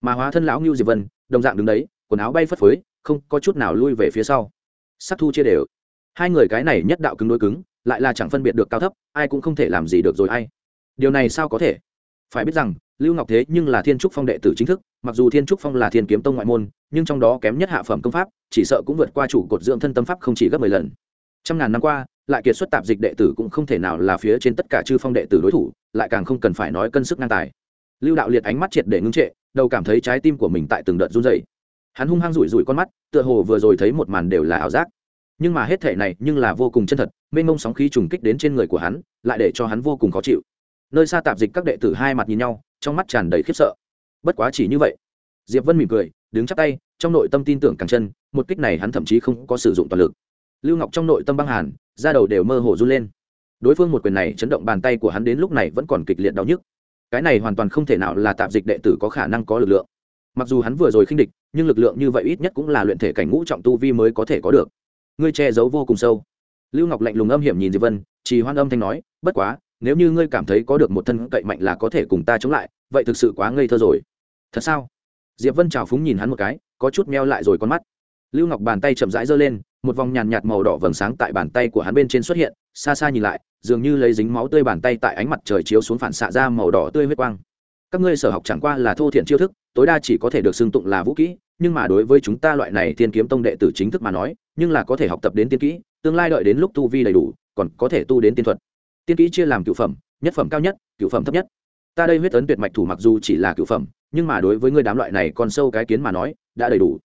Mà hóa thân lão ngưu diệp vân, đồng dạng đứng đấy, quần áo bay phất phới, không có chút nào lui về phía sau. Sắc thu chia đều. Hai người cái này nhất đạo cứng đối cứng, lại là chẳng phân biệt được cao thấp, ai cũng không thể làm gì được rồi ai điều này sao có thể? Phải biết rằng, lưu ngọc thế nhưng là thiên trúc phong đệ tử chính thức, mặc dù thiên trúc phong là thiên kiếm tông ngoại môn, nhưng trong đó kém nhất hạ phẩm công pháp, chỉ sợ cũng vượt qua chủ cột dưỡng thân tâm pháp không chỉ gấp mười lần. Trăm ngàn năm qua, lại kiệt xuất tạp dịch đệ tử cũng không thể nào là phía trên tất cả chư phong đệ tử đối thủ, lại càng không cần phải nói cân sức ngang tài. Lưu đạo liệt ánh mắt triệt để ngưng trệ, đầu cảm thấy trái tim của mình tại từng đợt run dày hắn hung hăng rủi rủi con mắt, tựa hồ vừa rồi thấy một màn đều là ảo giác. Nhưng mà hết thể này nhưng là vô cùng chân thật, mênh mông sóng khí trùng kích đến trên người của hắn, lại để cho hắn vô cùng khó chịu nơi xa tạp dịch các đệ tử hai mặt nhìn nhau, trong mắt tràn đầy khiếp sợ. Bất quá chỉ như vậy, diệp vân mỉm cười, đứng chắc tay, trong nội tâm tin tưởng càng chân, một kích này hắn thậm chí không có sử dụng toàn lực. Lưu ngọc trong nội tâm băng hàn, da đầu đều mơ hồ run lên. Đối phương một quyền này chấn động bàn tay của hắn đến lúc này vẫn còn kịch liệt đau nhức. Cái này hoàn toàn không thể nào là tạp dịch đệ tử có khả năng có lực lượng. Mặc dù hắn vừa rồi khinh địch, nhưng lực lượng như vậy ít nhất cũng là luyện thể cảnh ngũ trọng tu vi mới có thể có được. Ngươi che giấu vô cùng sâu. Lưu ngọc lạnh lùng âm hiểm nhìn diệp vân chỉ hoan âm thanh nói, bất quá nếu như ngươi cảm thấy có được một thân cậy mạnh là có thể cùng ta chống lại, vậy thực sự quá ngây thơ rồi. Thật sao? Diệp vân trào phúng nhìn hắn một cái, có chút meo lại rồi con mắt. Lưu ngọc bàn tay chậm rãi giơ lên, một vòng nhàn nhạt màu đỏ vầng sáng tại bàn tay của hắn bên trên xuất hiện, xa xa nhìn lại, dường như lấy dính máu tươi bàn tay tại ánh mặt trời chiếu xuống phản xạ ra màu đỏ tươi huyết quang. Các ngươi sở học chẳng qua là thô thiện chiêu thức, tối đa chỉ có thể được xưng tụng là vũ kỹ, nhưng mà đối với chúng ta loại này tiên kiếm tông đệ tử chính thức mà nói, nhưng là có thể học tập đến tiên kỹ, tương lai đợi đến lúc tu vi đầy đủ, còn có thể tu đến tiên thuật tiên kỹ chia làm cựu phẩm, nhất phẩm cao nhất cựu phẩm thấp nhất. Ta đây huyết ấn tuyệt mạch thủ mặc dù chỉ là cựu phẩm, nhưng mà đối với ngươi đám loại này còn sâu cái kiến mà nói, đã đầy đủ.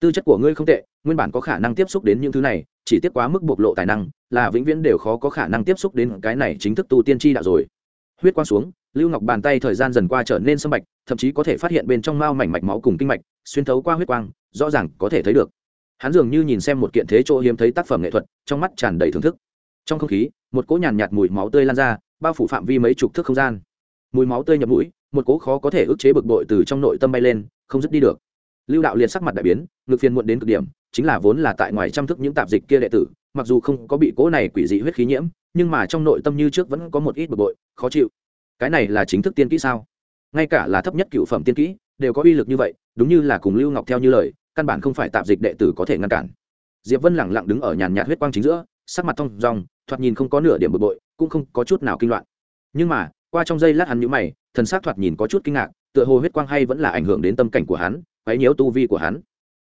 Tư chất của ngươi không tệ, nguyên bản có khả năng tiếp xúc đến những thứ này, chỉ tiếp quá mức bộc lộ tài năng, là vĩnh viễn đều khó có khả năng tiếp xúc đến cái này chính thức tu tiên tri đạo rồi. Huyết quang xuống, lưu ngọc bàn tay thời gian dần qua trở nên sâm bạch, thậm chí có thể phát hiện bên trong mao mảnh mạch máu cùng kinh mạch, xuyên thấu qua huyết quang, rõ ràng có thể thấy được. Hắn dường như nhìn xem một kiện thế chỗ hiếm thấy tác phẩm nghệ thuật, trong mắt tràn đầy thưởng thức trong không khí, một cỗ nhàn nhạt mùi máu tươi lan ra, bao phủ phạm vi mấy chục thước không gian. Mùi máu tươi nhập mũi, một cỗ khó có thể ức chế bực bội từ trong nội tâm bay lên, không dứt đi được. Lưu đạo liệt sắc mặt đại biến, ngực phiền muộn đến cực điểm, chính là vốn là tại ngoài trăm thức những tạp dịch kia đệ tử, mặc dù không có bị cỗ này quỷ dị huyết khí nhiễm, nhưng mà trong nội tâm như trước vẫn có một ít bực bội, khó chịu. Cái này là chính thức tiên kỹ sao? Ngay cả là thấp nhất cựu phẩm tiên kỹ, đều có uy lực như vậy, đúng như là cùng lưu ngọc theo như lời, căn bản không phải tạp dịch đệ tử có thể ngăn cản. Diệp vân lẳng lặng đứng ở nhàn nhạt huyết quang chính giữa sắc mặt thông dong, thoạt nhìn không có nửa điểm bực bội cũng không có chút nào kinh loạn. Nhưng mà qua trong giây lát hắn nhũ mày thần sắc thoạt nhìn có chút kinh ngạc tựa hồ huyết quang hay vẫn là ảnh hưởng đến tâm cảnh của hắn quấy nhiễu tu vi của hắn.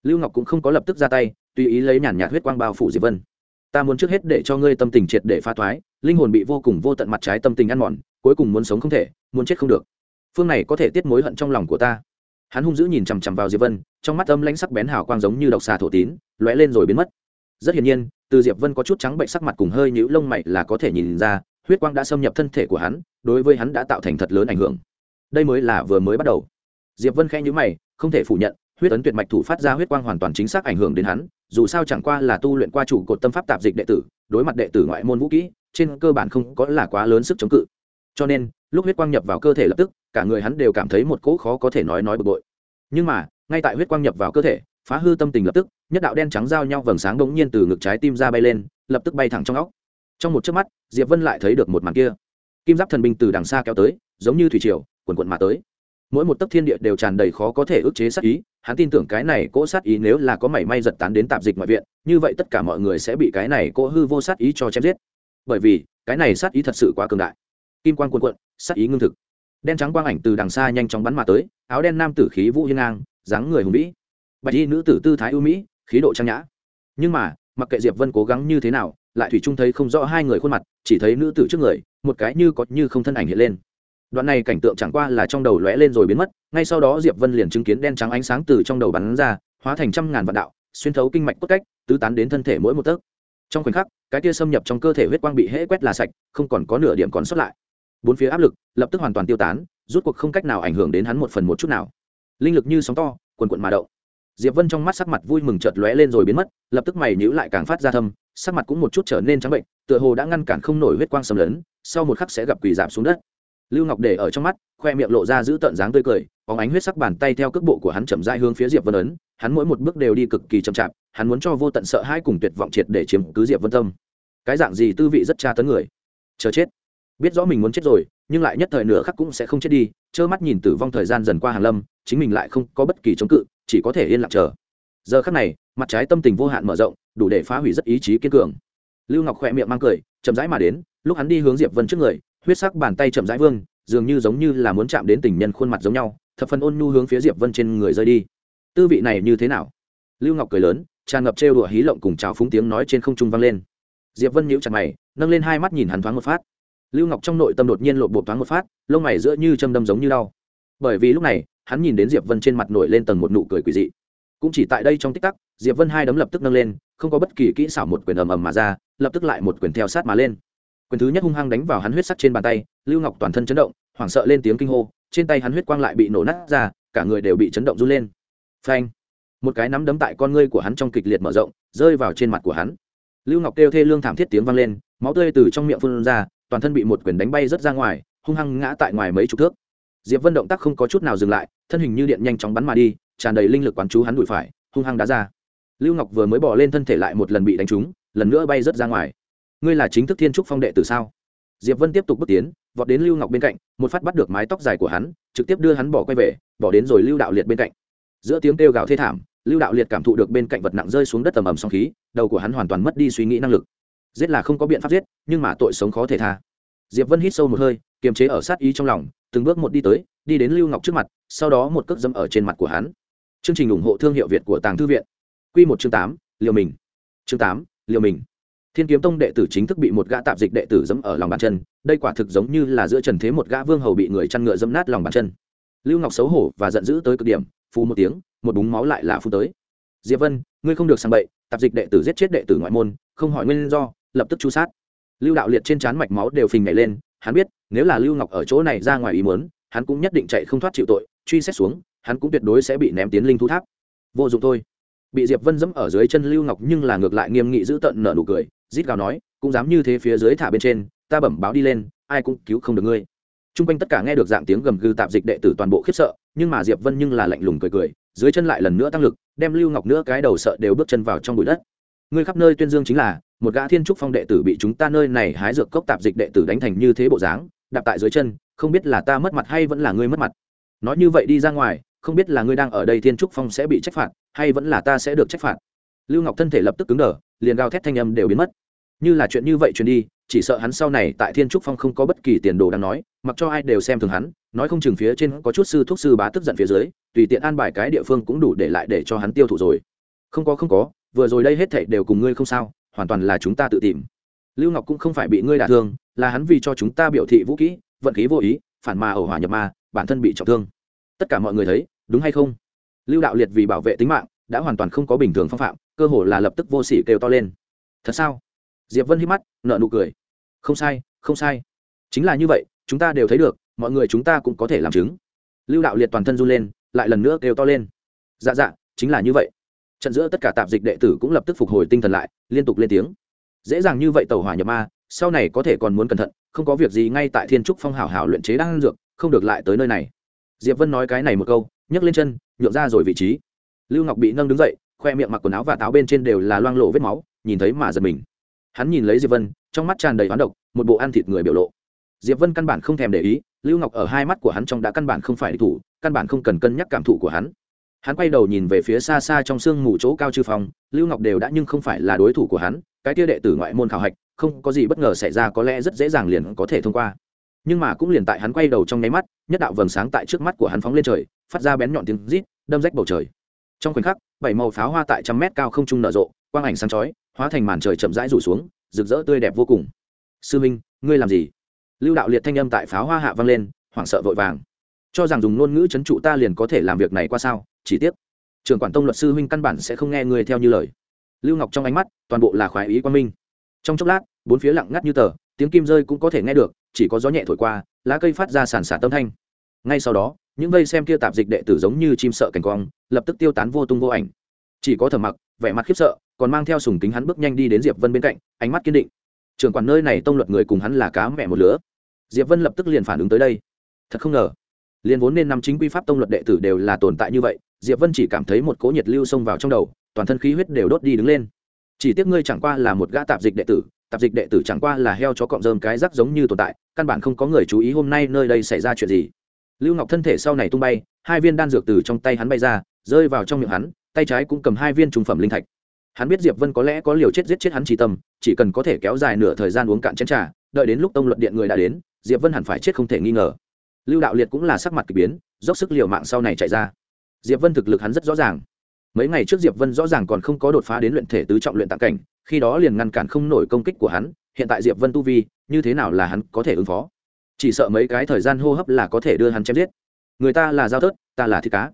Lưu ngọc cũng không có lập tức ra tay tùy ý lấy nhàn nhạt huyết quang bao phủ diệp vân. Ta muốn trước hết để cho ngươi tâm tình triệt để pha thoái linh hồn bị vô cùng vô tận mặt trái tâm tình ăn mòn cuối cùng muốn sống không thể muốn chết không được. Phương này có thể tiết mối hận trong lòng của ta. Hắn hung dữ nhìn chằm chằm vào diệp vân trong mắt âm lãnh sắc bén hào quang giống như độc xà thổ tín lóe lên rồi biến mất rất hiển nhiên, từ diệp vân có chút trắng bệnh sắc mặt cùng hơi nhũ lông mày là có thể nhìn ra, huyết quang đã xâm nhập thân thể của hắn, đối với hắn đã tạo thành thật lớn ảnh hưởng. Đây mới là vừa mới bắt đầu. Diệp vân khẽ nhíu mày, không thể phủ nhận, huyết ấn tuyệt mạch thủ phát ra huyết quang hoàn toàn chính xác ảnh hưởng đến hắn, dù sao chẳng qua là tu luyện qua chủ cột tâm pháp tạp dịch đệ tử, đối mặt đệ tử ngoại môn vũ kỹ, trên cơ bản không có là quá lớn sức chống cự. Cho nên, lúc huyết quang nhập vào cơ thể lập tức, cả người hắn đều cảm thấy một cỗ khó có thể nói nói bực bội. Nhưng mà, ngay tại huyết quang nhập vào cơ thể phá hư tâm tình lập tức, nhất đạo đen trắng giao nhau vầng sáng bỗng nhiên từ ngực trái tim ra bay lên, lập tức bay thẳng trong óc. Trong một chớp mắt, diệp vân lại thấy được một màn kia. Kim giáp thần binh từ đằng xa kéo tới, giống như thủy triều, quần quần mà tới. Mỗi một tấc thiên địa đều tràn đầy khó có thể ức chế sát ý, hắn tin tưởng cái này cỗ sát ý nếu là có mảy may giật tán đến tạp dịch ngoại viện, như vậy tất cả mọi người sẽ bị cái này cỗ hư vô sát ý cho chém giết. Bởi vì, cái này sát ý thật sự quá cường đại. Kim quan quần quận sát ý ngưng thực. Đen trắng quang ảnh từ đằng xa nhanh chóng bắn mà tới, áo đen nam tử khí vũ hiên ngang, dáng người hùng vĩ bạch y nữ tử tư thái ưu mỹ, khí độ trang nhã. Nhưng mà, mặc kệ diệp vân cố gắng như thế nào, lại thủy trung thấy không rõ hai người khuôn mặt, chỉ thấy nữ tử trước người, một cái như có như không thân ảnh hiện lên. Đoạn này cảnh tượng chẳng qua là trong đầu lóe lên rồi biến mất, ngay sau đó diệp vân liền chứng kiến đen trắng ánh sáng từ trong đầu bắn ra, hóa thành trăm ngàn vạn đạo, xuyên thấu kinh mạch cốt cách, tứ tán đến thân thể mỗi một tấc. Trong khoảnh khắc, cái kia xâm nhập trong cơ thể huyết quang bị hễ quét là sạch, không còn có nửa điểm còn sót lại. Bốn phía áp lực lập tức hoàn toàn tiêu tán, rút cuộc không cách nào ảnh hưởng đến hắn một phần một chút nào. Linh lực như sóng to quần quận mà động diệp vân trong mắt sắc mặt vui mừng chợt lóe lên rồi biến mất, lập tức mày nhíu lại càng phát ra thâm, sắc mặt cũng một chút trở nên trắng bệnh, tựa hồ đã ngăn cản không nổi huyết quang xâm lấn, sau một khắc sẽ gặp quỷ giảm xuống đất. Lưu ngọc để ở trong mắt, khoe miệng lộ ra giữ tận dáng tươi cười, bóng ánh huyết sắc bàn tay theo cước bộ của hắn chậm rãi hướng phía diệp vân ấn, hắn mỗi một bước đều đi cực kỳ chậm chạp, hắn muốn cho vô tận sợ hãi cùng tuyệt vọng triệt để chiếm cứ diệp vân tâm. Cái dạng gì tư vị rất tra tấn người? Chờ chết. Biết rõ mình muốn chết rồi, nhưng lại nhất thời nửa khắc cũng sẽ không chết đi, trơ mắt nhìn tử vong thời gian dần qua hàng lâm, chính mình lại không có bất kỳ chống cự chỉ có thể yên lặng chờ. Giờ khắc này, mặt trái tâm tình vô hạn mở rộng, đủ để phá hủy rất ý chí kiên cường. Lưu ngọc khỏe miệng mang cười, chậm rãi mà đến, lúc hắn đi hướng diệp vân trước người, huyết sắc bàn tay chậm rãi vương, dường như giống như là muốn chạm đến tình nhân khuôn mặt giống nhau, thập phần ôn nhu hướng phía diệp vân trên người rơi đi. Tư vị này như thế nào? Lưu ngọc cười lớn, tràn ngập trêu đùa hí lộng cùng chào phúng tiếng nói trên không trung vang lên. Diệp vân nhíu chặt mày, nâng lên hai mắt nhìn hắn thoáng một phát. Lưu ngọc trong nội tâm đột nhiên lộn bộ thoáng một phát, lông mày giữa như châm đâm giống như đau. Bởi vì lúc này hắn nhìn đến diệp vân trên mặt nổi lên tầng một nụ cười quỷ dị. Cũng chỉ tại đây trong tích tắc, diệp vân hai đấm lập tức nâng lên, không có bất kỳ kỹ xảo một quyền ầm ầm mà ra, lập tức lại một quyền theo sát mà lên. Quyền thứ nhất hung hăng đánh vào hắn huyết sắc trên bàn tay, lưu ngọc toàn thân chấn động, hoảng sợ lên tiếng kinh hô, trên tay hắn huyết quang lại bị nổ nát ra, cả người đều bị chấn động run lên. Phanh! Một cái nắm đấm tại con ngươi của hắn trong kịch liệt mở rộng, rơi vào trên mặt của hắn. Lưu ngọc kêu thê lương thảm thiết tiếng vang lên, máu tươi từ trong miệng phun ra, toàn thân bị một quyền đánh bay rất ra ngoài, hung hăng ngã tại ngoài mấy chục thước diệp vân động tác không có chút nào dừng lại, thân hình như điện nhanh chóng bắn mà đi, tràn đầy linh lực quán chú hắn đùi phải, hung hăng đá ra. Lưu ngọc vừa mới bỏ lên thân thể lại một lần bị đánh trúng, lần nữa bay rớt ra ngoài. Ngươi là chính thức thiên trúc phong đệ từ sao? Diệp vân tiếp tục bước tiến, vọt đến lưu ngọc bên cạnh, một phát bắt được mái tóc dài của hắn, trực tiếp đưa hắn bỏ quay về, bỏ đến rồi lưu đạo liệt bên cạnh. Giữa tiếng kêu gào thê thảm, lưu đạo liệt cảm thụ được bên cạnh vật nặng rơi xuống đất tầm ầm song khí, đầu của hắn hoàn toàn mất đi suy nghĩ năng lực. Giết là không có biện pháp giết, nhưng mà tội sống khó thể tha. Diệp vân hít sâu một hơi kiềm chế ở sát ý trong lòng, từng bước một đi tới, đi đến lưu ngọc trước mặt, sau đó một cước dẫm ở trên mặt của hắn. Chương trình ủng hộ thương hiệu việt của tàng thư viện. Q một chương tám, liều mình. Chương tám, liều mình. Thiên kiếm tông đệ tử chính thức bị một gã tạp dịch đệ tử dẫm ở lòng bàn chân, đây quả thực giống như là giữa trần thế một gã vương hầu bị người chăn ngựa dẫm nát lòng bàn chân. Lưu ngọc xấu hổ và giận dữ tới cực điểm, phù một tiếng, một búng máu lại là phù tới. Diệp vân, ngươi không được sang bậy, tạp dịch đệ tử giết chết đệ tử ngoại môn, không hỏi nguyên do, lập tức chu sát. Lưu đạo liệt trên trán mạch máu đều phình nhảy lên, hắn biết nếu là lưu ngọc ở chỗ này ra ngoài ý muốn, hắn cũng nhất định chạy không thoát chịu tội, truy xét xuống, hắn cũng tuyệt đối sẽ bị ném tiến linh thu tháp. Vô dụng thôi. Bị diệp vân dẫm ở dưới chân lưu ngọc nhưng là ngược lại nghiêm nghị giữ tận nở nụ cười, rít gào nói, cũng dám như thế phía dưới thả bên trên, ta bẩm báo đi lên, ai cũng cứu không được ngươi. T r u n g quanh tất cả nghe được dạng tiếng gầm gừ tạp dịch đệ tử toàn bộ khiếp sợ, nhưng mà diệp vân nhưng là lạnh lùng cười cười, dưới chân lại lần nữa tăng lực, đem lưu ngọc nữa cái đầu sợ đều bước chân vào trong bụi đất. Ngươi khắp nơi tuyên dương chính là, một gã thiên trúc phong đệ tử bị chúng ta nơi này hái dược cốc tạp dịch đệ tử đánh thành như thế bộ dáng đạp tại dưới chân, không biết là ta mất mặt hay vẫn là ngươi mất mặt. Nói như vậy đi ra ngoài, không biết là ngươi đang ở đây thiên trúc phong sẽ bị trách phạt, hay vẫn là ta sẽ được trách phạt. Lưu ngọc thân thể lập tức cứng đờ, liền gào thét thanh âm đều biến mất. Như là chuyện như vậy truyền đi, chỉ sợ hắn sau này tại thiên trúc phong không có bất kỳ tiền đồ đáng nói, mặc cho ai đều xem thường hắn, nói không chừng phía trên có chút sư thuốc sư bá tức giận phía dưới, tùy tiện an bài cái địa phương cũng đủ để lại để cho hắn tiêu thụ rồi. Không có không có, vừa rồi đây hết thảy đều cùng ngươi không sao, hoàn toàn là chúng ta tự tìm. Lưu ngọc cũng không phải bị ngươi đả thương là hắn vì cho chúng ta biểu thị vũ kỹ, vận khí vô ý, phản mà ẩu hỏa nhập ma, bản thân bị trọng thương. Tất cả mọi người thấy, đúng hay không? Lưu đạo liệt vì bảo vệ tính mạng, đã hoàn toàn không có bình thường phong phạm, cơ hồ là lập tức vô sỉ kêu to lên. Thật sao? Diệp vân hít mắt nợ nụ cười. Không sai không sai. Chính là như vậy, chúng ta đều thấy được, mọi người chúng ta cũng có thể làm chứng. Lưu đạo liệt toàn thân run lên, lại lần nữa kêu to lên. Dạ dạ chính là như vậy. Trận giữa tất cả tạp dịch đệ tử cũng lập tức phục hồi tinh thần lại, liên tục lên tiếng. Dễ dàng như vậy tàu hỏa nhập ma sau này có thể còn muốn cẩn thận, không có việc gì ngay tại thiên trúc phong hảo hảo luyện chế đang dược, không được lại tới nơi này. Diệp vân nói cái này một câu, nhấc lên chân, nhượng ra rồi vị trí. Lưu ngọc bị nâng đứng dậy, khoe miệng mặc quần áo và táo bên trên đều là loang lộ vết máu, nhìn thấy mà giật mình. Hắn nhìn lấy diệp vân, trong mắt tràn đầy hoán độc, một bộ ăn thịt người biểu lộ. Diệp vân căn bản không thèm để ý, lưu ngọc ở hai mắt của hắn trong đã căn bản không phải địch thủ, căn bản không cần cân nhắc cảm thụ của hắn. Hắn quay đầu nhìn về phía xa xa trong sương mù chỗ cao chư phòng lưu ngọc đều đã nhưng không phải là đối thủ của hắn, cái tia đệ tử ngoại môn khảo hạch không có gì bất ngờ xảy ra có lẽ rất dễ dàng liền có thể thông qua. Nhưng mà cũng liền tại hắn quay đầu trong nháy mắt, nhất đạo vầng sáng tại trước mắt của hắn phóng lên trời, phát ra bén nhọn tiếng rít, đâm rách bầu trời. Trong khoảnh khắc, bảy màu pháo hoa tại trăm mét cao không trung nở rộ, quang ảnh sáng chói, hóa thành màn trời chậm rãi rủ xuống, rực rỡ tươi đẹp vô cùng. Sư minh, ngươi làm gì? Lưu đạo liệt thanh âm tại pháo hoa hạ vang lên, hoảng sợ vội vàng. Cho rằng dùng ngôn ngữ chấn trụ ta liền có thể làm việc này qua sao? Chỉ tiếc, trường quản tông luật sư huynh căn bản sẽ không nghe ngươi theo như lời. Lưu ngọc trong ánh mắt, toàn bộ là khoái ý quan minh trong chốc lát, bốn phía lặng ngắt như tờ, tiếng kim rơi cũng có thể nghe được, chỉ có gió nhẹ thổi qua, lá cây phát ra sàn sạt tâm thanh. Ngay sau đó, những vây xem kia tạp dịch đệ tử giống như chim sợ cảnh quang, lập tức tiêu tán vô tung vô ảnh. Chỉ có thở mặc, vẻ mặt khiếp sợ, còn mang theo sùng kính hắn bước nhanh đi đến diệp vân bên cạnh, ánh mắt kiên định. Trưởng quản nơi này tông luật người cùng hắn là cá mẹ một lứa. Diệp vân lập tức liền phản ứng tới đây. Thật không ngờ liền vốn nên nắm chính quy pháp tông luật đệ tử đều là tồn tại như vậy, diệp vân chỉ cảm thấy một cỗ nhiệt lưu xông vào trong đầu, toàn thân khí huyết đều đốt đi đứng lên chỉ tiếc ngươi chẳng qua là một gã tạp dịch đệ tử, tạp dịch đệ tử chẳng qua là heo chó cọng rơm cái rắc giống như tồn tại, căn bản không có người chú ý hôm nay nơi đây xảy ra chuyện gì. Lưu ngọc thân thể sau này tung bay, hai viên đan dược từ trong tay hắn bay ra, rơi vào trong miệng hắn, tay trái cũng cầm hai viên trùng phẩm linh thạch. Hắn biết diệp vân có lẽ có liều chết giết chết hắn chỉ tâm, chỉ cần có thể kéo dài nửa thời gian uống cạn chén trà, đợi đến lúc tông luận điện người đã đến, diệp vân hẳn phải chết không thể nghi ngờ. Lưu đạo liệt cũng là sắc mặt k ỳ biến, dốc sức liều mạng sau này chạy ra. Diệp vân thực lực hắn rất rõ ràng mấy ngày trước diệp vân rõ ràng còn không có đột phá đến luyện thể tứ trọng luyện tạng cảnh, khi đó liền ngăn cản không nổi công kích của hắn, hiện tại diệp vân tu vi, như thế nào là hắn có thể ứng phó? Chỉ sợ mấy cái thời gian hô hấp là có thể đưa hắn chém giết. Người ta là giao thớt, ta là thịt cá.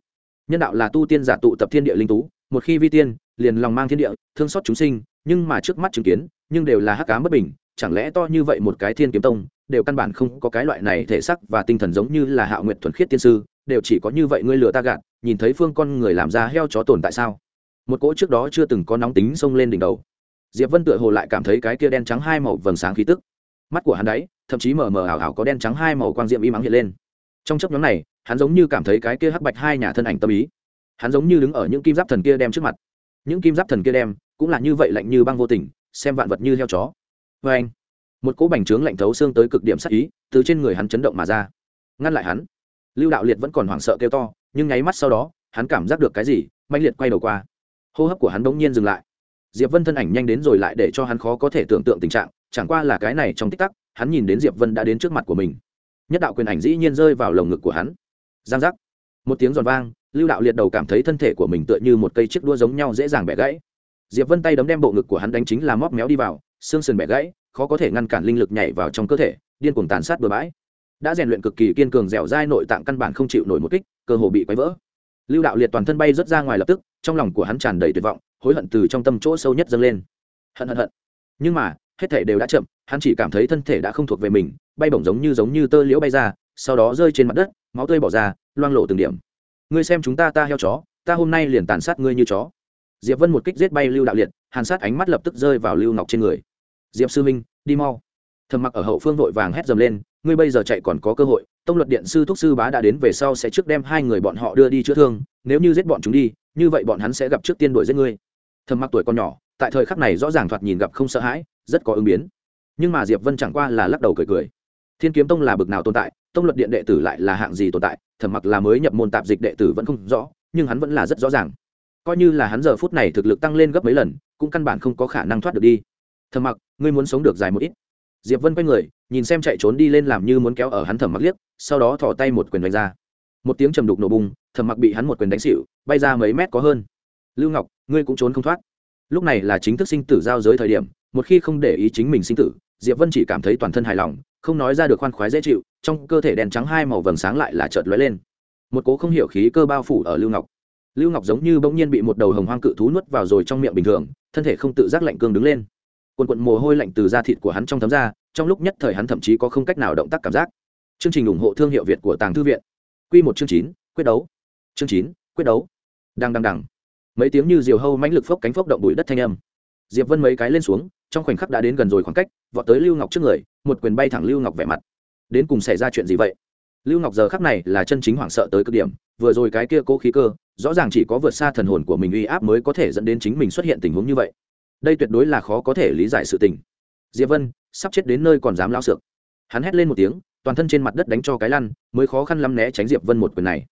Nhân đạo là tu tiên giả tụ tập thiên địa linh tú, một khi vi tiên, liền lòng mang thiên địa, thương xót chúng sinh, nhưng mà trước mắt chứng kiến, nhưng đều là hắc cá bất bình, chẳng lẽ to như vậy một cái thiên kiếm tông, đều căn bản không có cái loại này thể sắc và tinh thần giống như là hạo nguyệt thuần khiết tiên sư, đều chỉ có như vậy ngươi lừa ta gạt nhìn thấy phương con người làm ra heo chó tồn tại sao? Một cỗ trước đó chưa từng có nóng tính xông lên đỉnh đầu. Diệp vân tựa hồ lại cảm thấy cái kia đen trắng hai màu vầng sáng khí tức. Mắt của hắn đấy, thậm chí mờ mờ ảo ảo có đen trắng hai màu quang diệm y mắng hiện lên. Trong chấp nhóm này, hắn giống như cảm thấy cái kia hắc bạch hai nhà thân ảnh tâm ý. Hắn giống như đứng ở những kim giáp thần kia đem trước mặt. Những kim giáp thần kia đem, cũng là như vậy lạnh như băng vô tình, xem vạn vật như heo chó. Vê anh, một cỗ bành trướng lạnh thấu xương tới cực điểm sắc ý từ trên người hắn chấn động mà ra. Ngăn lại hắn, lưu đạo liệt vẫn còn hoảng sợ kêu to nhưng nháy mắt sau đó, hắn cảm giác được cái gì mạnh liệt quay đầu qua. Hô hấp của hắn bỗng nhiên dừng lại. Diệp vân thân ảnh nhanh đến rồi lại để cho hắn khó có thể tưởng tượng tình trạng, chẳng qua là cái này trong tích tắc, hắn nhìn đến diệp vân đã đến trước mặt của mình. Nhất đạo quyền ảnh dĩ nhiên rơi vào lồng ngực của hắn. Giang giác. Một tiếng giòn vang, lưu đạo liệt đầu cảm thấy thân thể của mình tựa như một cây chiếc đua giống nhau dễ dàng bẻ gãy. Diệp vân tay đấm đem bộ ngực của hắn đánh chính là móc méo đi vào, xương sườn bẻ gãy, khó có thể ngăn cản linh lực nhảy vào trong cơ thể, điên cuồng tàn sát bừa bãi đã rèn luyện cực kỳ kiên cường dẻo dai nội tạng căn bản không chịu nổi một kích, cơ hồ bị quấy vỡ. Lưu đạo liệt toàn thân bay rớt ra ngoài lập tức, trong lòng của hắn tràn đầy tuyệt vọng, hối hận từ trong tâm chỗ sâu nhất dâng lên. Hận hận hận. Nhưng mà, hết thể đều đã chậm, hắn chỉ cảm thấy thân thể đã không thuộc về mình, bay bổng giống như giống như tơ liễu bay ra, sau đó rơi trên mặt đất, máu tươi bỏ ra, loang lộ từng điểm. Ngươi xem chúng ta ta heo chó, ta hôm nay liền tàn sát ngươi như chó. Diệp vân một kích giết bay lưu đạo liệt, hàn sát ánh mắt lập tức rơi vào lưu ngọc trên người. Diệp sư minh đi mau thầm mặc ở hậu phương vội vàng hét dầm lên, ngươi bây giờ chạy còn có cơ hội, tông luật điện sư thúc sư bá đã đến về sau sẽ trước đem hai người bọn họ đưa đi chữa thương, nếu như giết bọn chúng đi, như vậy bọn hắn sẽ gặp trước tiên đuổi giết ngươi. Thầm mặc tuổi còn nhỏ, tại thời khắc này rõ ràng thoạt nhìn gặp không sợ hãi, rất có ứng biến. Nhưng mà diệp vân chẳng qua là lắc đầu cười cười. Thiên kiếm tông là bực nào tồn tại, tông luật điện đệ tử lại là hạng gì tồn tại, thầm mặc là mới nhập môn tạp dịch đệ tử vẫn không rõ, nhưng hắn vẫn là rất rõ ràng. Coi như là hắn giờ phút này thực lực tăng lên gấp mấy lần, cũng căn bản không có khả năng thoát được đi. Thầm mặc, ngươi muốn sống được dài một ít diệp vân quay người, nhìn xem chạy trốn đi lên làm như muốn kéo ở hắn thẩm mặc liếc, sau đó thò tay một quyền đánh ra. Một tiếng trầm đục nổ bùng, thẩm mặc bị hắn một quyền đánh xịu bay ra mấy mét có hơn. Lưu ngọc, ngươi cũng trốn không thoát. Lúc này là chính thức sinh tử giao giới thời điểm, một khi không để ý chính mình sinh tử, diệp vân chỉ cảm thấy toàn thân hài lòng, không nói ra được khoan khoái dễ chịu, trong cơ thể đèn trắng hai màu vầng sáng lại là chợt lóe lên. Một cố không hiểu khí cơ bao phủ ở lưu ngọc. Lưu ngọc giống như bỗng nhiên bị một đầu hồng hoang cự thú nuốt vào rồi trong miệng bình thường, thân thể không tự giác lạnh cương đứng lên quần quận mồ hôi lạnh từ da thịt của hắn trong thấm ra, trong lúc nhất thời hắn thậm chí có không cách nào động tác cảm giác. Chương trình ủng hộ thương hiệu việt của tàng thư viện. Q một chương chín, quyết đấu. Chương chín, quyết đấu. Đang đằng đằng. Mấy tiếng như diều hâu mãnh lực phốc cánh phốc động bụi đất thanh âm. Diệp vân mấy cái lên xuống, trong khoảnh khắc đã đến gần rồi khoảng cách, vọt tới lưu ngọc trước người, một quyền bay thẳng lưu ngọc vẻ mặt. Đến cùng xảy ra chuyện gì vậy? Lưu ngọc giờ khắc này là chân chính hoảng sợ tới cực điểm, vừa rồi cái kia cố khí cơ, rõ ràng chỉ có vượt xa thần hồn của mình uy áp mới có thể dẫn đến chính mình xuất hiện tình huống như vậy đây tuyệt đối là khó có thể lý giải sự tình. Diệp vân sắp chết đến nơi còn dám lao sược. Hắn hét lên một tiếng, toàn thân trên mặt đất đánh cho cái lăn, mới khó khăn lắm né tránh diệp vân một quyền này.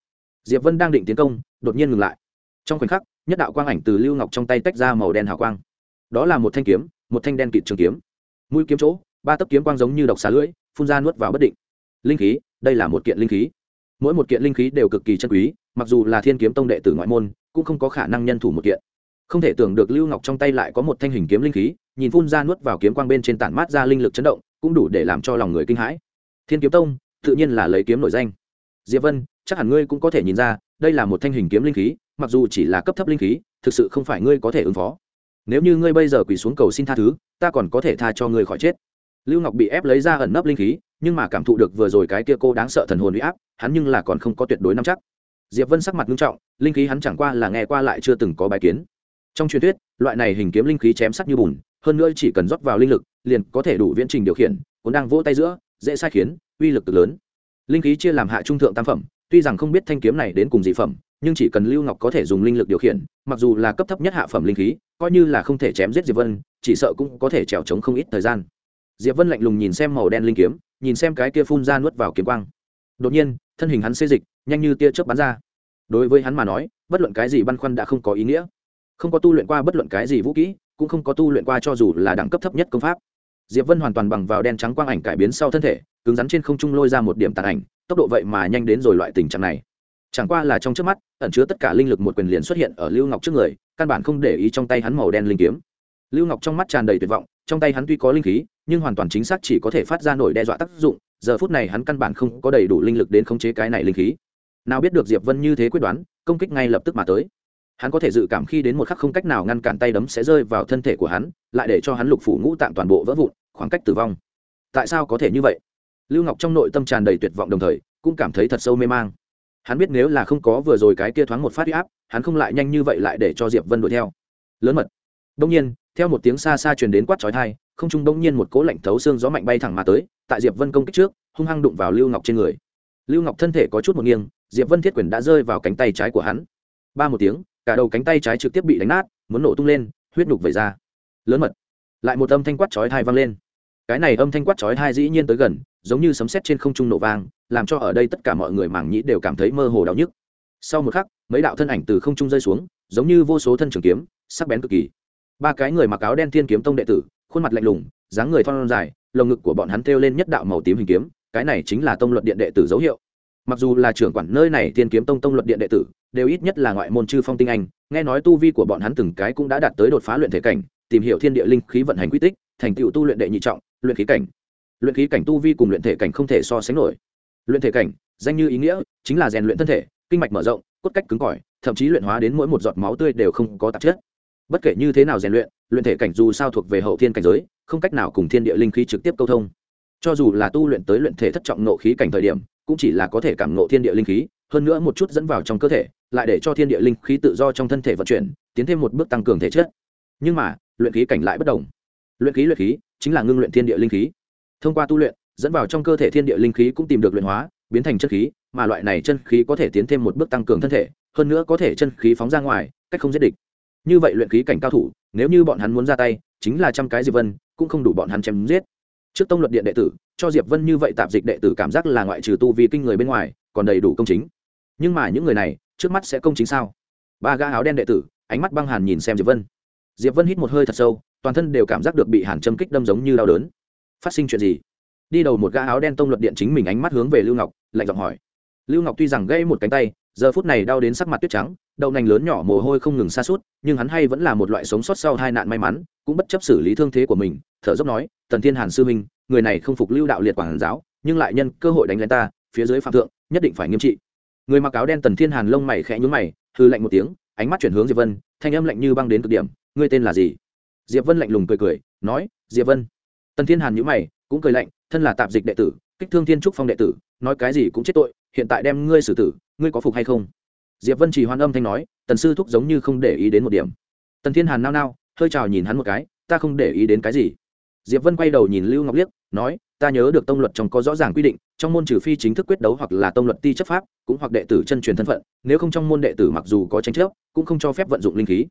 Diệp vân đang định tiến công, đột nhiên ngừng lại. Trong khoảnh khắc, nhất đạo quang ảnh từ lưu ngọc trong tay tách ra màu đen hào quang. Đó là một thanh kiếm, một thanh đen kịt trường kiếm. Mũi kiếm chỗ, ba tấc kiếm quang giống như độc xà lưỡi, phun ra nuốt vào bất định. Linh khí, đây là một kiện linh khí. Mỗi một kiện linh khí đều cực kỳ chân quý, mặc dù là thiên kiếm tông đệ tử ngoại môn, cũng không có khả năng nhân thủ một kiện không thể tưởng được lưu ngọc trong tay lại có một thanh hình kiếm linh khí, nhìn phun ra nuốt vào kiếm quang bên trên tản mát ra linh lực chấn động, cũng đủ để làm cho lòng người kinh hãi. Thiên kiếm tông, tự nhiên là lấy kiếm nổi danh. Diệp vân, chắc hẳn ngươi cũng có thể nhìn ra, đây là một thanh hình kiếm linh khí, mặc dù chỉ là cấp thấp linh khí, thực sự không phải ngươi có thể ứng phó. Nếu như ngươi bây giờ quỳ xuống cầu xin tha thứ, ta còn có thể tha cho ngươi khỏi chết. Lưu ngọc bị ép lấy ra ẩn nấp linh khí, nhưng mà cảm thụ được vừa rồi cái kia cô đáng sợ thần hồn uy áp, hắn nhưng là còn không có tuyệt đối nắm chắc. Diệp vân sắc mặt nghiêm trọng, linh khí hắn chẳng qua là nghe qua lại chưa từng có bài kiến trong truyền thuyết, loại này hình kiếm linh khí chém sắc như bùn, hơn nữa chỉ cần rót vào linh lực, liền có thể đủ viễn trình điều khiển cũng đang vỗ tay giữa, dễ sai khiến, uy lực cực lớn. Linh khí chia làm hạ trung thượng tam phẩm, tuy rằng không biết thanh kiếm này đến cùng dị phẩm, nhưng chỉ cần lưu ngọc có thể dùng linh lực điều khiển, mặc dù là cấp thấp nhất hạ phẩm linh khí, coi như là không thể chém giết diệp vân, chỉ sợ cũng có thể trèo trống không ít thời gian. Diệp vân lạnh lùng nhìn xem màu đen linh kiếm, nhìn xem cái kia phun ra nuốt vào kiếm quang. Đột nhiên, thân hình hắn xê dịch, nhanh như tia chớp bắn ra. Đối với hắn mà nói, bất luận cái gì băn khoăn đã không có ý nghĩa không có tu luyện qua bất luận cái gì vũ kỹ, cũng không có tu luyện qua cho dù là đẳng cấp thấp nhất công pháp. Diệp vân hoàn toàn bằng vào đen trắng quang ảnh cải biến sau thân thể, cứng rắn trên không trung lôi ra một điểm tàn ảnh, tốc độ vậy mà nhanh đến rồi loại tình trạng này. Chẳng qua là trong trước mắt, ẩn chứa tất cả linh lực một quyền liền xuất hiện ở lưu ngọc trước người, căn bản không để ý trong tay hắn màu đen linh kiếm. Lưu ngọc trong mắt tràn đầy tuyệt vọng, trong tay hắn tuy có linh khí, nhưng hoàn toàn chính xác chỉ có thể phát ra nổi đe dọa tác dụng, giờ phút này hắn căn bản không có đầy đủ linh lực đến khống chế cái này linh khí. Nào biết được diệp vân như thế quyết đoán, công kích ngay lập tức mà tới hắn có thể dự cảm khi đến một khắc không cách nào ngăn cản tay đấm sẽ rơi vào thân thể của hắn, lại để cho hắn lục phủ ngũ tạng toàn bộ vỡ vụn, khoảng cách tử vong. Tại sao có thể như vậy? Lưu ngọc trong nội tâm tràn đầy tuyệt vọng đồng thời, cũng cảm thấy thật sâu mê mang. Hắn biết nếu là không có vừa rồi cái kia thoáng một phát huy áp, hắn không lại nhanh như vậy lại để cho diệp vân đuổi theo. Lớn mật. Đông nhiên, theo một tiếng xa xa truyền đến quát chói tai, không trung đông nhiên một cỗ lạnh thấu xương gió mạnh bay thẳng mà tới, tại diệp vân công kích trước, hung hăng đụng vào lưu ngọc trên người. Lưu ngọc thân thể có chút một nghiêng, diệp vân thiết quyền đã rơi vào cánh tay trái của hắn. Ba một tiếng cả đầu cánh tay trái trực tiếp bị đánh nát, muốn nổ tung lên, huyết nhục vẩy ra. Lớn mật. Lại một âm thanh quát chói tai vang lên. Cái này âm thanh quát chói tai dĩ nhiên tới gần, giống như sấm sét trên không trung nổ vang, làm cho ở đây tất cả mọi người màng nhĩ đều cảm thấy mơ hồ đau nhức. Sau một khắc, mấy đạo thân ảnh từ không trung rơi xuống, giống như vô số thân trường kiếm, sắc bén cực kỳ. Ba cái người mặc áo đen thiên kiếm tông đệ tử, khuôn mặt lạnh lùng, dáng người thon dài, lồng ngực của bọn hắn thêu lên nhất đạo màu tím hình kiếm, cái này chính là tông luận điện đệ tử dấu hiệu mặc dù là trưởng quản nơi này thiên kiếm tông tông luật điện đệ tử, đều ít nhất là ngoại môn chư phong tinh anh, nghe nói tu vi của bọn hắn từng cái cũng đã đạt tới đột phá luyện thể cảnh, tìm hiểu thiên địa linh khí vận hành quy tích, thành tựu tu luyện đệ nhị trọng, luyện khí cảnh. Luyện khí cảnh tu vi cùng luyện thể cảnh không thể so sánh nổi. Luyện thể cảnh, danh như ý nghĩa, chính là rèn luyện thân thể, kinh mạch mở rộng, cốt cách cứng cỏi, thậm chí luyện hóa đến mỗi một giọt máu tươi đều không có tạp chất. Bất kể như thế nào rèn luyện luyện thể cảnh dù sao thuộc về hậu thiên cảnh giới, không cách nào cùng thiên địa linh khí trực tiếp câu thông cho dù là tu luyện tới luyện thể thất trọng nộ khí cảnh thời điểm, cũng chỉ là có thể cảm nộ thiên địa linh khí, hơn nữa một chút dẫn vào trong cơ thể, lại để cho thiên địa linh khí tự do trong thân thể vận chuyển, tiến thêm một bước tăng cường thể chất. Nhưng mà, luyện khí cảnh lại bất đồng. Luyện khí luyện khí, chính là ngưng luyện thiên địa linh khí. Thông qua tu luyện, dẫn vào trong cơ thể thiên địa linh khí cũng tìm được luyện hóa, biến thành chân khí, mà loại này chân khí có thể tiến thêm một bước tăng cường thân thể, hơn nữa có thể chân khí phóng ra ngoài, cách không giết địch. Như vậy luyện khí cảnh cao thủ, nếu như bọn hắn muốn ra tay, chính là trăm cái diệp vân, cũng không đủ bọn hắn chém giết trước tông luật điện đệ tử, cho diệp vân như vậy tạp dịch đệ tử cảm giác là ngoại trừ tu vì kinh người bên ngoài, còn đầy đủ công chính. Nhưng mà những người này, trước mắt sẽ công chính sao? Ba gã áo đen đệ tử, ánh mắt băng hàn nhìn xem diệp vân. Diệp vân hít một hơi thật sâu, toàn thân đều cảm giác được bị hàn châm kích đâm giống như đau đớn. Phát sinh chuyện gì? Đi đầu một gã áo đen tông luật điện chính mình ánh mắt hướng về lưu ngọc, lạnh giọng hỏi. Lưu ngọc tuy rằng gây một cánh tay giờ phút này đau đến sắc mặt tuyết trắng, đậu nành lớn nhỏ mồ hôi không ngừng xa suốt nhưng hắn hay vẫn là một loại sống sót sau hai nạn may mắn, cũng bất chấp xử lý thương thế của mình, thở dốc nói, tần thiên hàn sư minh người này không phục lưu đạo liệt quảng giáo, nhưng lại nhân cơ hội đánh lên ta, phía dưới phạm thượng, nhất định phải nghiêm trị. Người mặc áo đen tần thiên hàn lông mày khẽ nhún mày hư lạnh một tiếng, ánh mắt chuyển hướng diệp vân, thanh âm lạnh như băng đến cực điểm, ngươi tên là gì? Diệp vân lạnh lùng cười cười, nói, diệp vân. Tần thiên hàn nhíu mày, cũng cười lạnh, thân là tạp dịch đệ tử, kích thương thiên trúc phong đệ tử, nói cái gì cũng chết tội hiện tại đem ngươi xử tử, ngươi có phục hay không? Diệp vân chỉ hoan âm thanh nói, tần sư thúc giống như không để ý đến một điểm. Tần thiên hàn nao nao, hơi chào nhìn hắn một cái, ta không để ý đến cái gì. Diệp vân quay đầu nhìn lưu ngọc liếc, nói, ta nhớ được tông luật trong có rõ ràng quy định, trong môn trừ phi chính thức quyết đấu hoặc là tông luật ti chấp pháp, cũng hoặc đệ tử chân truyền thân phận, nếu không trong môn đệ tử mặc dù có tranh chấp, cũng không cho phép vận dụng linh khí.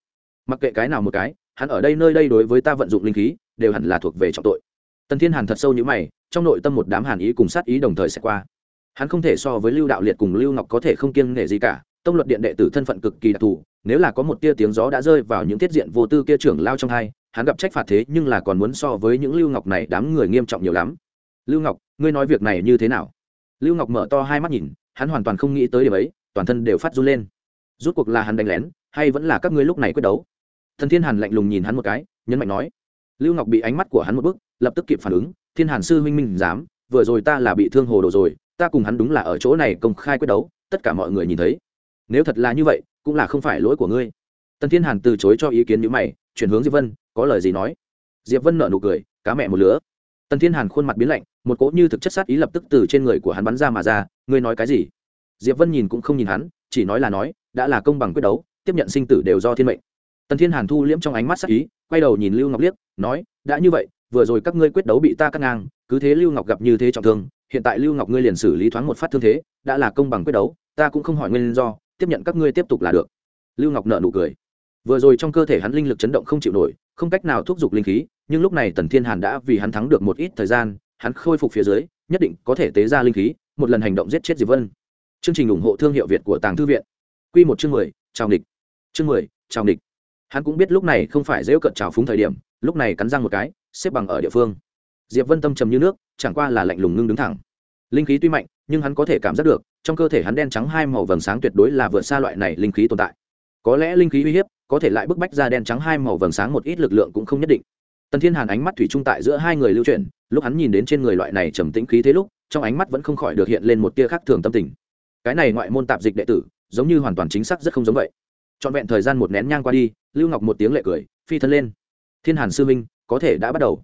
Mặc kệ cái nào một cái, hắn ở đây nơi đây đối với ta vận dụng linh khí, đều hẳn là thuộc về trọng tội. Tần thiên hàn thật sâu như mày, trong nội tâm một đám hàn ý cùng sát ý đồng thời sẽ qua hắn không thể so với lưu đạo liệt cùng lưu ngọc có thể không kiêng nể gì cả, tông luật điện đệ tử thân phận cực kỳ đặc thù, nếu là có một tia tiếng gió đã rơi vào những tiết diện vô tư kia trưởng lao trong hai, hắn gặp trách phạt thế nhưng là còn muốn so với những lưu ngọc này đám người nghiêm trọng nhiều lắm. Lưu ngọc, ngươi nói việc này như thế nào? Lưu ngọc mở to hai mắt nhìn, hắn hoàn toàn không nghĩ tới điểm ấy, toàn thân đều phát run lên. Rút cuộc là hắn đánh lén, hay vẫn là các ngươi lúc này quyết đấu? Thần thiên hàn lạnh lùng nhìn hắn một cái, nhấn mạnh nói. Lưu ngọc bị ánh mắt của hắn một bức, lập tức kịp phản ứng, thiên hàn sư minh minh dám vừa rồi ta là bị thương hồ đồ rồi ta cùng hắn đúng là ở chỗ này công khai quyết đấu, tất cả mọi người nhìn thấy. Nếu thật là như vậy, cũng là không phải lỗi của ngươi. Tần thiên hàn từ chối cho ý kiến như mày, chuyển hướng diệp vân, có lời gì nói? Diệp vân nợ nụ cười, cá mẹ một lứa. Tần thiên hàn khuôn mặt biến lạnh, một cỗ như thực chất sát ý lập tức từ trên người của hắn bắn ra mà ra, ngươi nói cái gì? Diệp vân nhìn cũng không nhìn hắn, chỉ nói là nói, đã là công bằng quyết đấu, tiếp nhận sinh tử đều do thiên mệnh. Tần thiên hàn thu liễm trong ánh mắt sát ý, quay đầu nhìn lưu ngọc liếc, nói, đã như vậy, vừa rồi các ngươi quyết đấu bị ta cắt ngang, cứ thế lưu ngọc gặp như thế trọng thương hiện tại lưu ngọc ngươi liền xử lý thoáng một phát thương thế, đã là công bằng quyết đấu, ta cũng không hỏi nguyên do, tiếp nhận các ngươi tiếp tục là được. Lưu ngọc nợ nụ cười. Vừa rồi trong cơ thể hắn linh lực chấn động không chịu nổi, không cách nào thúc giục linh khí, nhưng lúc này tần thiên hàn đã vì hắn thắng được một ít thời gian, hắn khôi phục phía dưới, nhất định có thể tế ra linh khí, một lần hành động giết chết diệp vân. Chương trình ủng hộ thương hiệu việt của tàng thư viện. Q một chương mười, chào địch chương mười, chào địch hắn cũng biết lúc này không phải dễ cận trào phúng thời điểm, lúc này cắn răng một cái, xếp bằng ở địa phương diệp vân tâm trầm như nước, chẳng qua là lạnh lùng ngưng đứng thẳng. Linh khí tuy mạnh, nhưng hắn có thể cảm giác được, trong cơ thể hắn đen trắng hai màu vầng sáng tuyệt đối là vượt xa loại này linh khí tồn tại. Có lẽ linh khí uy hiếp, có thể lại bức bách ra đen trắng hai màu vầng sáng một ít lực lượng cũng không nhất định. Tần thiên hàn ánh mắt thủy trung tại giữa hai người lưu chuyển, lúc hắn nhìn đến trên người loại này trầm tĩnh khí thế lúc, trong ánh mắt vẫn không khỏi được hiện lên một tia khác thường tâm tình. Cái này ngoại môn tạp dịch đệ tử, giống như hoàn toàn chính xác rất không giống vậy. Trọn vẹn thời gian một nén nhang qua đi, lưu ngọc một tiếng lệ cười, phi thân lên. Thiên hàn sư minh, có thể đã bắt đầu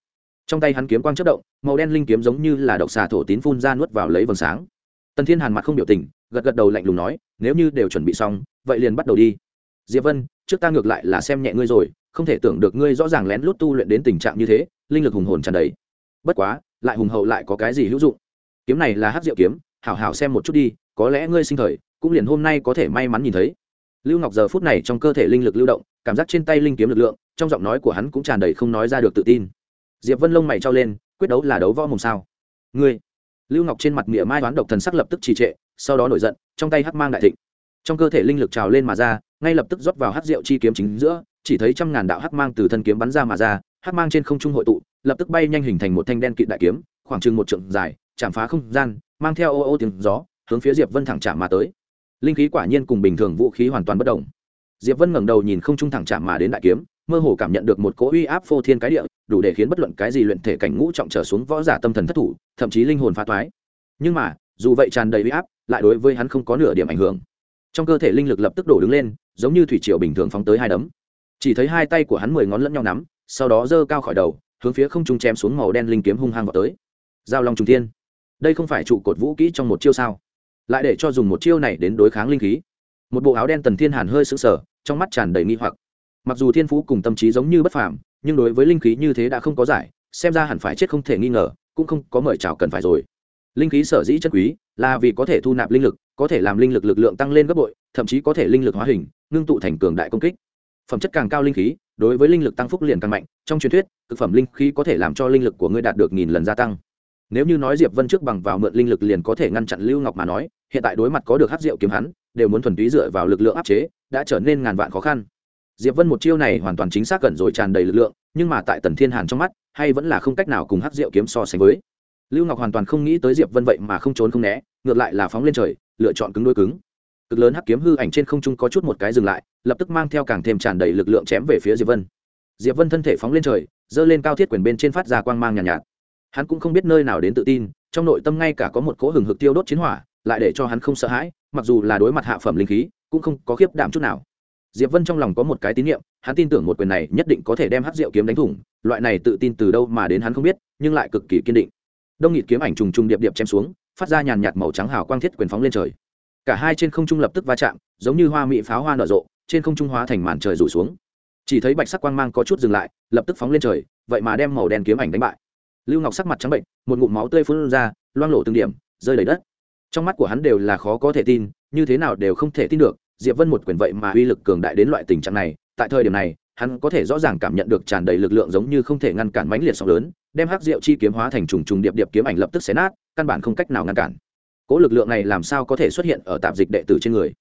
trong tay hắn kiếm quang chất động, màu đen linh kiếm giống như là độc xà thổ tín phun ra nuốt vào lấy vầng sáng. Tần thiên hàn mặt không biểu tình, gật gật đầu lạnh lùng nói, nếu như đều chuẩn bị xong, vậy liền bắt đầu đi. Diệp vân, trước ta ngược lại là xem nhẹ ngươi rồi, không thể tưởng được ngươi rõ ràng lén lút tu luyện đến tình trạng như thế, linh lực hùng hồn tràn đầy. Bất quá, lại hùng hậu lại có cái gì hữu dụng? Kiếm này là hát diệu kiếm, hảo hảo xem một chút đi, có lẽ ngươi sinh thời, cũng liền hôm nay có thể may mắn nhìn thấy. Lưu ngọc giờ phút này trong cơ thể linh lực lưu động, cảm giác trên tay linh kiếm lực lượng, trong giọng nói của hắn cũng tràn đầy không nói ra được tự tin diệp vân lông mày trao lên, quyết đấu là đấu võ mồm sao? Ngươi. Lưu ngọc trên mặt mỉa mai toán độc thần sắc lập tức trì trệ, sau đó nổi giận, trong tay hắc mang đại thịnh. Trong cơ thể linh lực trào lên mà ra, ngay lập tức rót vào hắc rượu chi kiếm chính giữa, chỉ thấy trăm ngàn đạo hắc mang từ thân kiếm bắn ra mà ra, hắc mang trên không trung hội tụ, lập tức bay nhanh hình thành một thanh đen kịt đại kiếm, khoảng chừng một trượng dài, chạm phá không gian, mang theo ô ô tiếng gió, hướng phía diệp vân thẳng chạm mà tới. Linh khí quả nhiên cùng bình thường vũ khí hoàn toàn bất động diệp vân ngẩng đầu nhìn không trung thẳng chạm mà đến đại kiếm mơ hồ cảm nhận được một cỗ uy áp phô thiên cái địa, đủ để khiến bất luận cái gì luyện thể cảnh ngũ trọng trở xuống võ giả tâm thần thất thủ, thậm chí linh hồn phá toái. Nhưng mà, dù vậy tràn đầy uy áp, lại đối với hắn không có nửa điểm ảnh hưởng. Trong cơ thể linh lực lập tức đổ đứng lên, giống như thủy triều bình thường phóng tới hai đấm. Chỉ thấy hai tay của hắn mười ngón lẫn nhau nắm, sau đó giơ cao khỏi đầu, hướng phía không trung chém xuống màu đen linh kiếm hung hăng vào tới. Giao long trung thiên, đây không phải trụ cột vũ kỹ trong một chiêu sao? Lại để cho dùng một chiêu này đến đối kháng linh khí. Một bộ áo đen tần thiên hàn hơi sững sờ, trong mắt tràn đầy nghi hoặc mặc dù thiên phú cùng tâm trí giống như bất phàm, nhưng đối với linh khí như thế đã không có giải, xem ra hẳn phải chết không thể nghi ngờ, cũng không có mời chào cần phải rồi. Linh khí sở dĩ chân quý, là vì có thể thu nạp linh lực, có thể làm linh lực lực lượng tăng lên gấp bội, thậm chí có thể linh lực hóa hình, ngưng tụ thành cường đại công kích. Phẩm chất càng cao linh khí, đối với linh lực tăng phúc liền càng mạnh. Trong truyền thuyết thực phẩm linh khí có thể làm cho linh lực của ngươi đạt được nghìn lần gia tăng. Nếu như nói diệp vân trước bằng vào mượn linh lực liền có thể ngăn chặn lưu ngọc mà nói, hiện tại đối mặt có được hát rượu kiếm hắn, đều muốn thuần túy dựa vào lực lượng áp chế, đã trở nên ngàn vạn khó khăn diệp vân một chiêu này hoàn toàn chính xác cẩn rồi tràn đầy lực lượng nhưng mà tại tần thiên hàn trong mắt hay vẫn là không cách nào cùng hát rượu kiếm so sánh với. Lưu ngọc hoàn toàn không nghĩ tới diệp vân vậy mà không trốn không né ngược lại là phóng lên trời lựa chọn cứng đôi cứng. Cực lớn hắc kiếm hư ảnh trên không trung có chút một cái dừng lại lập tức mang theo càng thêm tràn đầy lực lượng chém về phía diệp vân. Diệp vân thân thể phóng lên trời giơ lên cao thiết quyền bên trên phát ra quang mang nhàn nhạt, nhạt. Hắn cũng không biết nơi nào đến tự tin trong nội tâm ngay cả có một cỗ hừng hực tiêu đốt chiến hỏa lại để cho hắn không sợ hãi mặc dù là đối mặt hạ phẩm linh khí cũng không có khiếp đảm chút nào diệp vân trong lòng có một cái tín nhiệm hắn tin tưởng một quyền này nhất định có thể đem hát rượu kiếm đánh thủng, loại này tự tin từ đâu mà đến hắn không biết, nhưng lại cực kỳ kiên định. Đông nghịt kiếm ảnh trùng trùng điệp điệp chém xuống, phát ra nhàn nhạt màu trắng hào quang thiết quyền phóng lên trời. Cả hai trên không trung lập tức va chạm, giống như hoa mỹ pháo hoa nở rộ, trên không trung hóa thành màn trời rủ xuống. Chỉ thấy bạch sắc quang mang có chút dừng lại, lập tức phóng lên trời, vậy mà đem màu đen kiếm ảnh đánh bại. Lưu ngọc sắc mặt trắng bệnh, một ngụm máu tươi phun ra, loang lộ từng điểm, rơi đầy đất. Trong mắt của hắn đều là khó có thể tin, như thế nào đều không thể tin được diệp vân một quyền vậy mà uy lực cường đại đến loại tình trạng này, tại thời điểm này, hắn có thể rõ ràng cảm nhận được tràn đầy lực lượng giống như không thể ngăn cản mãnh liệt sóng lớn, đem hắc diệu chi kiếm hóa thành trùng trùng điệp điệp kiếm ảnh lập tức xé nát, căn bản không cách nào ngăn cản. Cố lực lượng này làm sao có thể xuất hiện ở tạp dịch đệ tử trên người?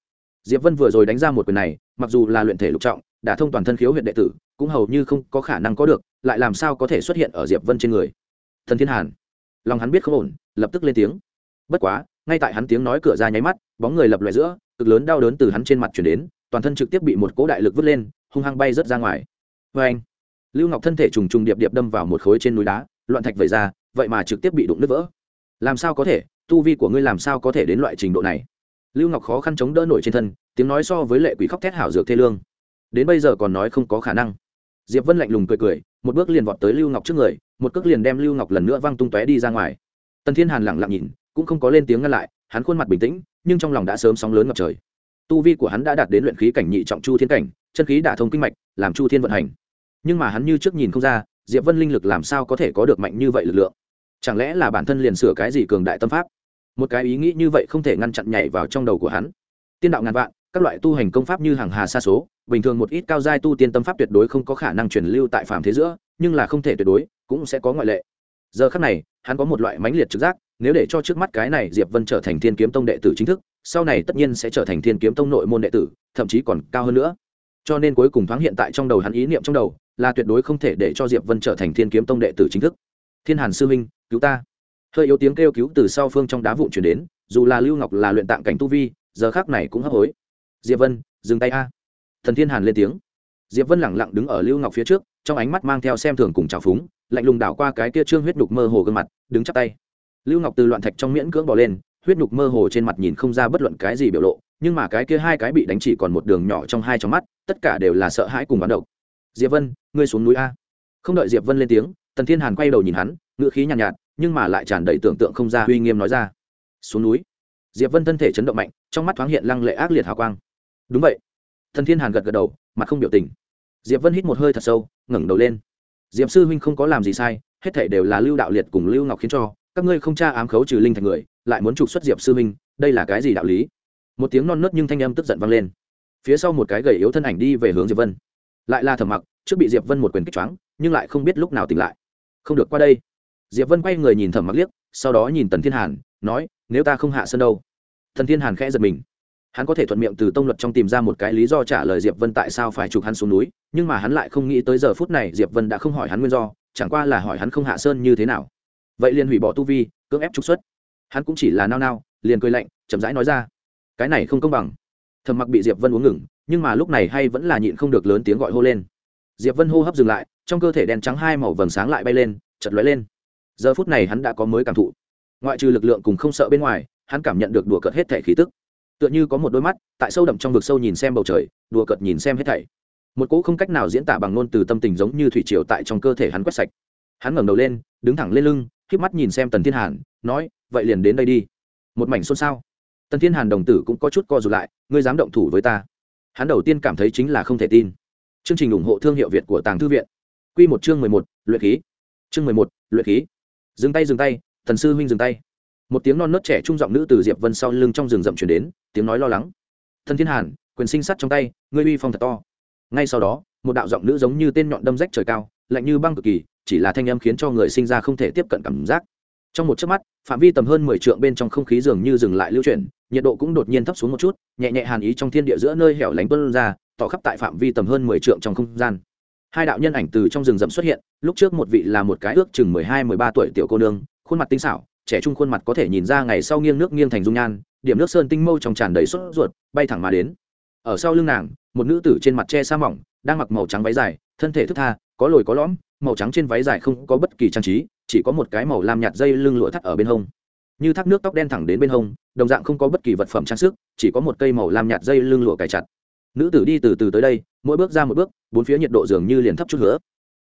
Diệp vân vừa rồi đánh ra một quyền này, mặc dù là luyện thể lục trọng, đã thông toàn thân khiếu huyện đệ tử, cũng hầu như không có khả năng có được, lại làm sao có thể xuất hiện ở diệp vân trên người? Thần thiên hàn. Lòng hắn biết không ổn, lập tức lên tiếng. Bất quá ngay tại hắn tiếng nói cửa ra nháy mắt, bóng người lập loại giữa, cực lớn đau đớn từ hắn trên mặt chuyển đến, toàn thân trực tiếp bị một cỗ đại lực vứt lên, hung hăng bay rớt ra ngoài. Vê anh, lưu ngọc thân thể trùng trùng điệp điệp đâm vào một khối trên núi đá, loạn thạch vẩy ra, vậy mà trực tiếp bị đụng nứt vỡ. Làm sao có thể? Tu vi của ngươi làm sao có thể đến loại trình độ này? Lưu ngọc khó khăn chống đỡ nổi trên thân, tiếng nói so với lệ quỷ khóc thét hảo dược thê lương. Đến bây giờ còn nói không có khả năng. Diệp vân lạnh lùng cười cười, một bước liền vọt tới lưu ngọc trước người, một cước liền đem lưu ngọc lần nữa văng tung tóe đi ra ngoài. Tần thiên hàn lẳng lặng nhìn cũng không có lên tiếng ngăn lại, hắn khuôn mặt bình tĩnh, nhưng trong lòng đã sớm sóng lớn ngập trời. Tu vi của hắn đã đạt đến luyện khí cảnh nhị trọng chu thiên cảnh, chân khí đả thông kinh mạch, làm chu thiên vận hành. Nhưng mà hắn như trước nhìn không ra, diệp vân linh lực làm sao có thể có được mạnh như vậy lực lượng? Chẳng lẽ là bản thân liền sửa cái gì cường đại tâm pháp? Một cái ý nghĩ như vậy không thể ngăn chặn nhảy vào trong đầu của hắn. Tiên đạo ngàn vạn, các loại tu hành công pháp như hàng hà xa số, bình thường một ít cao giai tu tiên tâm pháp tuyệt đối không có khả năng truyền lưu tại phàm thế giữa, nhưng là không thể tuyệt đối, cũng sẽ có ngoại lệ. Giờ khắc này, hắn có một loại mãnh liệt trực giác nếu để cho trước mắt cái này diệp vân trở thành thiên kiếm tông đệ tử chính thức, sau này tất nhiên sẽ trở thành thiên kiếm tông nội môn đệ tử, thậm chí còn cao hơn nữa. Cho nên cuối cùng thoáng hiện tại trong đầu hắn ý niệm trong đầu, là tuyệt đối không thể để cho diệp vân trở thành thiên kiếm tông đệ tử chính thức. Thiên hàn sư minh, cứu ta. Hơi yếu tiếng kêu cứu từ sau phương trong đá vụn chuyển đến, dù là lưu ngọc là luyện tạng cảnh tu vi, giờ khác này cũng hấp hối. Diệp vân, dừng tay a. Thần thiên hàn lên tiếng. Diệp vân lẳng lặng đứng ở lưu ngọc phía trước, trong ánh mắt mang theo xem thường cùng trào phúng, lạnh lùng đảo qua cái kia trương huyết đục mơ hồ gương mặt, đứng chắp tay lưu ngọc từ loạn thạch trong miễn cưỡng bỏ lên huyết nhục mơ hồ trên mặt nhìn không ra bất luận cái gì biểu lộ nhưng mà cái kia hai cái bị đánh chỉ còn một đường nhỏ trong hai trong mắt tất cả đều là sợ hãi cùng bán độc. Diệp vân ngươi xuống núi a. Không đợi diệp vân lên tiếng tần thiên hàn quay đầu nhìn hắn ngữ khí nhàn nhạt, nhạt nhưng mà lại tràn đầy tưởng tượng không ra uy nghiêm nói ra. Xuống núi? Diệp vân thân thể chấn động mạnh trong mắt thoáng hiện lăng lệ ác liệt hào quang. Đúng vậy. Thần thiên hàn gật gật đầu mặt không biểu tình. Diệp vân hít một hơi thật sâu ngẩng đầu lên. Diệp sư huynh không có làm gì sai hết thảy đều là lưu đạo liệt cùng lưu ngọc khiến cho các ngươi không tra ám khấu trừ linh thành người lại muốn trục xuất diệp sư Minh, đây là cái gì đạo lý? Một tiếng non nớt nhưng thanh âm tức giận vang lên. Phía sau một cái gầy yếu thân ảnh đi về hướng diệp vân. Lại là thẩm mặc trước bị diệp vân một quyền kích choáng nhưng lại không biết lúc nào tỉnh lại. Không được qua đây. Diệp vân quay người nhìn thẩm mặc liếc sau đó nhìn tần thiên hàn nói nếu ta không hạ sân đâu? Thần thiên hàn khẽ giật mình. Hắn có thể thuận miệng từ tông luật trong tìm ra một cái lý do trả lời diệp vân tại sao phải chụp hắn xuống núi nhưng mà hắn lại không nghĩ tới giờ phút này diệp vân đã không hỏi hắn nguyên do chẳng qua là hỏi hắn không hạ sơn như thế nào vậy liền hủy bỏ tu vi, cưỡng ép trục xuất. Hắn cũng chỉ là nao nao, liền cười lạnh, chậm rãi nói ra, cái này không công bằng. Thầm mặc bị diệp vân uống ngừng, nhưng mà lúc này hay vẫn là nhịn không được lớn tiếng gọi hô lên. Diệp vân hô hấp dừng lại, trong cơ thể đen trắng hai màu vầng sáng lại bay lên chật lóe lên. Giờ phút này hắn đã có mới cảm thụ. Ngoại trừ lực lượng cùng không sợ bên ngoài, hắn cảm nhận được đùa cợt hết thể khí tức. Tựa như có một đôi mắt, tại sâu đậm trong vực sâu nhìn xem bầu trời, đùa cợt nhìn xem hết thảy. Một cỗ không cách nào diễn tả bằng ngôn từ tâm tình giống như thủy triều tại trong cơ thể hắn quét sạch. Hắn ngẩng đầu lên, đứng thẳng lên lưng híp mắt nhìn xem tần thiên hàn, nói, vậy liền đến đây đi. Một mảnh xôn xao. Tần thiên hàn đồng tử cũng có chút co rụt lại, ngươi dám động thủ với ta? Hắn đầu tiên cảm thấy chính là không thể tin. Chương trình ủng hộ thương hiệu việt của tàng thư viện. Q một chương mười một, luyện khí. Chương mười một, luyện khí. Dừng tay dừng tay, thần sư huynh dừng tay. Một tiếng non nớt trẻ trung giọng nữ từ diệp vân sau lưng trong rừng rậm chuyển đến, tiếng nói lo lắng. Thần thiên hàn, quyền sinh sắt trong tay, ngươi uy phong thật to. Ngay sau đó, một đạo giọng nữ giống như tên nhọn đâm rách trời cao, lạnh như băng cực kỳ chỉ là thanh âm khiến cho người sinh ra không thể tiếp cận cảm giác. Trong một chớp mắt, phạm vi tầm hơn mười trượng bên trong không khí dường như dừng lại lưu chuyển, nhiệt độ cũng đột nhiên thấp xuống một chút, nhẹ nhẹ hàn ý trong thiên địa giữa nơi hẻo lánh tuân ra, tỏ khắp tại phạm vi tầm hơn mười trượng trong không gian. Hai đạo nhân ảnh từ trong rừng rậm xuất hiện, lúc trước một vị là một cái ước chừng mười hai, mười ba tuổi tiểu cô nương, khuôn mặt tinh xảo, trẻ trung khuôn mặt có thể nhìn ra ngày sau nghiêng nước nghiêng thành dung nhan, điểm nước sơn tinh mâu trong tràn đầy sốt ruột, bay thẳng mà đến. Ở sau lưng nàng, một nữ tử trên mặt che sa mỏng, đang mặc màu trắng váy dài, thân thể thức tha có lồi có lõm, màu trắng trên váy dài không có bất kỳ trang trí, chỉ có một cái màu lam nhạt dây lưng lụa thắt ở bên hông. Như thác nước tóc đen thẳng đến bên hông, đồng dạng không có bất kỳ vật phẩm trang sức, chỉ có một cây màu lam nhạt dây lưng lụa cài chặt. Nữ tử đi từ từ tới đây, mỗi bước ra một bước, bốn phía nhiệt độ dường như liền thấp chút nữa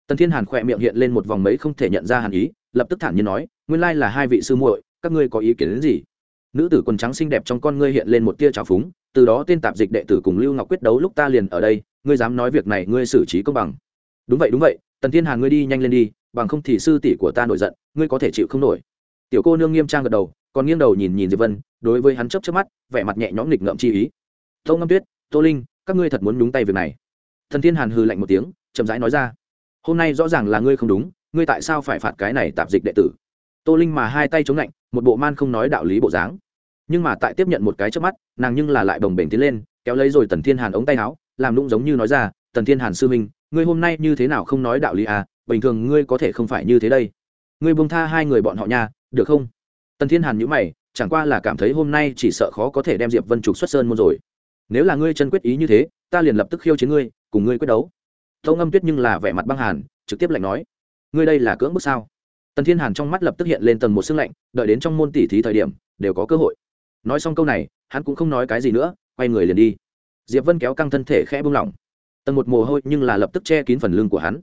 tần thiên hàn khỏe miệng hiện lên một vòng mấy không thể nhận ra hàn ý, lập tức thản nhiên nói, nguyên lai là hai vị sư muội, các ngươi có ý kiến đến gì? Nữ tử quần trắng xinh đẹp trong con ngươi hiện lên một tia trào phúng, từ đó tên tạp dịch đệ tử cùng lưu ngọc quyết đấu lúc ta liền ở đây, ngươi dám nói việc này, ngươi xử trí công bằng đúng vậy đúng vậy, tần thiên hàn ngươi đi nhanh lên đi, bằng không thì sư tỷ của ta nổi giận, ngươi có thể chịu không nổi. Tiểu cô nương nghiêm trang gật đầu, còn nghiêng đầu nhìn nhìn diệp vân, đối với hắn chấp chớp mắt, vẻ mặt nhẹ nhõm nghịch ngợm chi ý. Tô ngâm tuyết, tô linh, các ngươi thật muốn nhúng tay việc này. Thần thiên hàn hừ lạnh một tiếng, chậm rãi nói ra. Hôm nay rõ ràng là ngươi không đúng, ngươi tại sao phải phạt cái này tạp dịch đệ tử? Tô linh mà hai tay chống lạnh, một bộ man không nói đạo lý bộ dáng. Nhưng mà tại tiếp nhận một cái trước mắt, nàng nhưng là lại đồng bềnh tiến lên, kéo lấy rồi tần thiên hàn ống tay áo, làm lũng giống như nói ra, tần thiên hàn sư minh ngươi hôm nay như thế nào không nói đạo lý à bình thường ngươi có thể không phải như thế đây. Ngươi buông tha hai người bọn họ nha, được không? Tần thiên hàn nhữ mày, chẳng qua là cảm thấy hôm nay chỉ sợ khó có thể đem diệp vân trục xuất sơn môn rồi. Nếu là ngươi chân quyết ý như thế, ta liền lập tức khiêu chiến ngươi, cùng ngươi quyết đấu. Tâu ngâm tuyết nhưng là vẻ mặt băng hàn, trực tiếp lạnh nói. Ngươi đây là cưỡng bức sao? Tần thiên hàn trong mắt lập tức hiện lên tầng một xương lạnh, đợi đến trong môn tỷ thí thời điểm, đều có cơ hội. Nói xong câu này, hắn cũng không nói cái gì nữa, quay người liền đi. Diệp vân kéo căng thân thể khẽ bung lỏng. Tần một mồ hôi nhưng là lập tức che kín phần lưng của hắn.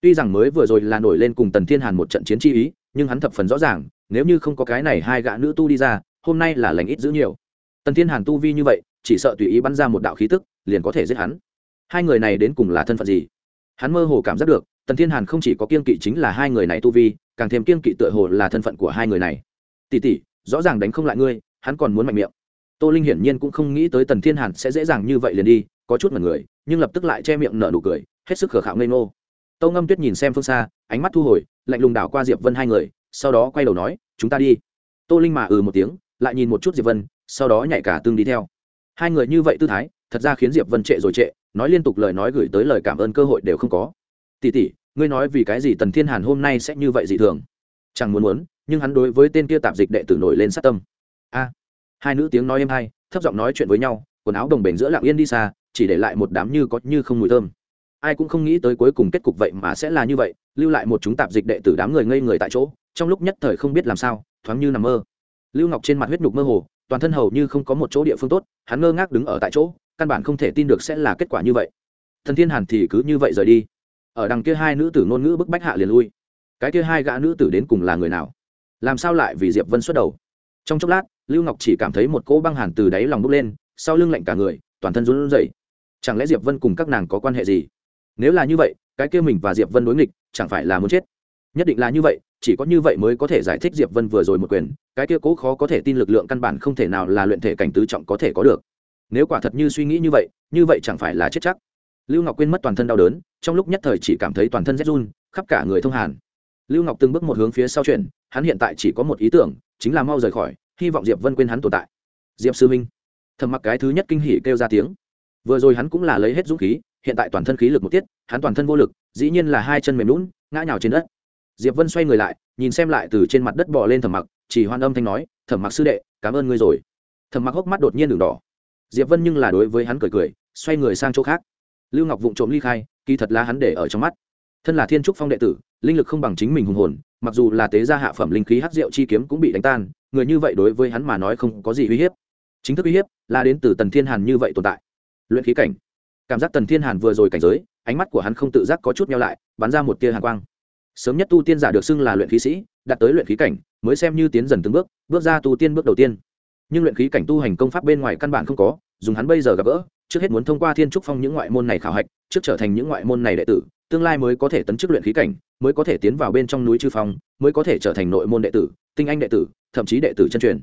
Tuy rằng mới vừa rồi là nổi lên cùng tần thiên hàn một trận chiến chi ý, nhưng hắn thập phần rõ ràng, nếu như không có cái này hai gã nữ tu đi ra, hôm nay là lành ít giữ nhiều. Tần thiên hàn tu vi như vậy, chỉ sợ tùy ý bắn ra một đạo khí tức, liền có thể giết hắn. Hai người này đến cùng là thân phận gì? Hắn mơ hồ cảm giác được, tần thiên hàn không chỉ có kiên kỵ chính là hai người này tu vi, càng thêm kiên kỵ tựa hồ là thân phận của hai người này. Tỷ tỷ, rõ ràng đánh không lại ngươi, hắn còn muốn mạnh miệng. Tô linh hiển nhiên cũng không nghĩ tới tần thiên hàn sẽ dễ dàng như vậy liền đi có chút mật người, nhưng lập tức lại che miệng nở nụ cười, hết sức khờ khạo ngây ngô. Tâu ngâm tuyết nhìn xem phương xa, ánh mắt thu hồi, lạnh lùng đảo qua diệp vân hai người, sau đó quay đầu nói, chúng ta đi. Tô linh mà ừ một tiếng, lại nhìn một chút diệp vân, sau đó nhảy cả tương đi theo. Hai người như vậy tư thái, thật ra khiến diệp vân trệ rồi trệ, nói liên tục lời nói gửi tới lời cảm ơn cơ hội đều không có. Tỷ tỷ, ngươi nói vì cái gì tần thiên hàn hôm nay sẽ như vậy dị thường? Chẳng muốn muốn, nhưng hắn đối với tên kia tạp dịch đệ tử nổi lên sát tâm. A. Hai nữ tiếng nói êm hay, thấp giọng nói chuyện với nhau, quần áo đồng bền giữa lạng yên đi xa chỉ để lại một đám như có như không mùi thơm. Ai cũng không nghĩ tới cuối cùng kết cục vậy mà sẽ là như vậy, lưu lại một chúng tạp dịch đệ tử đám người ngây người tại chỗ, trong lúc nhất thời không biết làm sao, thoáng như nằm mơ. Lưu ngọc trên mặt huyết nhục mơ hồ, toàn thân hầu như không có một chỗ địa phương tốt, hắn ngơ ngác đứng ở tại chỗ, căn bản không thể tin được sẽ là kết quả như vậy. Thần thiên hàn thì cứ như vậy rời đi. Ở đằng kia hai nữ tử ngôn ngữ bức bách hạ liền lui. Cái kia hai gã nữ tử đến cùng là người nào? Làm sao lại vì diệp vân xuất đầu? Trong chốc lát, lưu ngọc chỉ cảm thấy một cỗ băng hàn từ đáy lòng bốc lên, sau lưng lạnh cả người, toàn thân run rẩy chẳng lẽ diệp vân cùng các nàng có quan hệ gì? Nếu là như vậy, cái kia mình và diệp vân đối nghịch, chẳng phải là muốn chết? Nhất định là như vậy, chỉ có như vậy mới có thể giải thích diệp vân vừa rồi một quyền, cái kia cố khó có thể tin lực lượng căn bản không thể nào là luyện thể cảnh tứ trọng có thể có được. Nếu quả thật như suy nghĩ như vậy như vậy chẳng phải là chết chắc. Lưu ngọc quên mất toàn thân đau đớn, trong lúc nhất thời chỉ cảm thấy toàn thân rét run, khắp cả người thông hàn. Lưu ngọc từng bước một hướng phía sau chuyển, hắn hiện tại chỉ có một ý tưởng, chính là mau rời khỏi, hy vọng diệp vân quên hắn tồn tại. Diệp sư minh. Thầm mặc cái thứ nhất kinh hỉ kêu ra tiếng vừa rồi hắn cũng là lấy hết dũng khí, hiện tại toàn thân khí lực một tiết, hắn toàn thân vô lực, dĩ nhiên là hai chân mềm lún ngã nhào trên đất. Diệp vân xoay người lại, nhìn xem lại từ trên mặt đất bỏ lên thẩm mặc, chỉ hoan âm thanh nói, thẩm mặc sư đệ, cảm ơn ngươi rồi. Thẩm mặc hốc mắt đột nhiên đường đỏ. Diệp vân nhưng là đối với hắn cười cười, xoay người sang chỗ khác. Lưu ngọc vụng trộm ly khai, kỳ thật là hắn để ở trong mắt. Thân là thiên trúc phong đệ tử, linh lực không bằng chính mình hùng hồn, mặc dù là tế gia hạ phẩm linh khí hát rượu chi kiếm cũng bị đánh tan, người như vậy đối với hắn mà nói không có gì uy hiếp. Chính thức uy hiếp là đến từ tần thiên hàn như vậy tồn tại luyện khí cảnh. Cảm giác tần thiên hàn vừa rồi cảnh giới, ánh mắt của hắn không tự giác có chút nhau lại, bắn ra một tia hàn quang. Sớm nhất tu tiên giả được xưng là luyện khí sĩ, đạt tới luyện khí cảnh, mới xem như tiến dần từng bước bước ra tu tiên bước đầu tiên. Nhưng luyện khí cảnh tu hành công pháp bên ngoài căn bản không có, dùng hắn bây giờ gặp gỡ, trước hết muốn thông qua thiên trúc phong những ngoại môn này khảo hạch, trước trở thành những ngoại môn này đệ tử, tương lai mới có thể tấn chức luyện khí cảnh, mới có thể tiến vào bên trong núi chư phong, mới có thể trở thành nội môn đệ tử, tinh anh đệ tử, thậm chí đệ tử chân truyền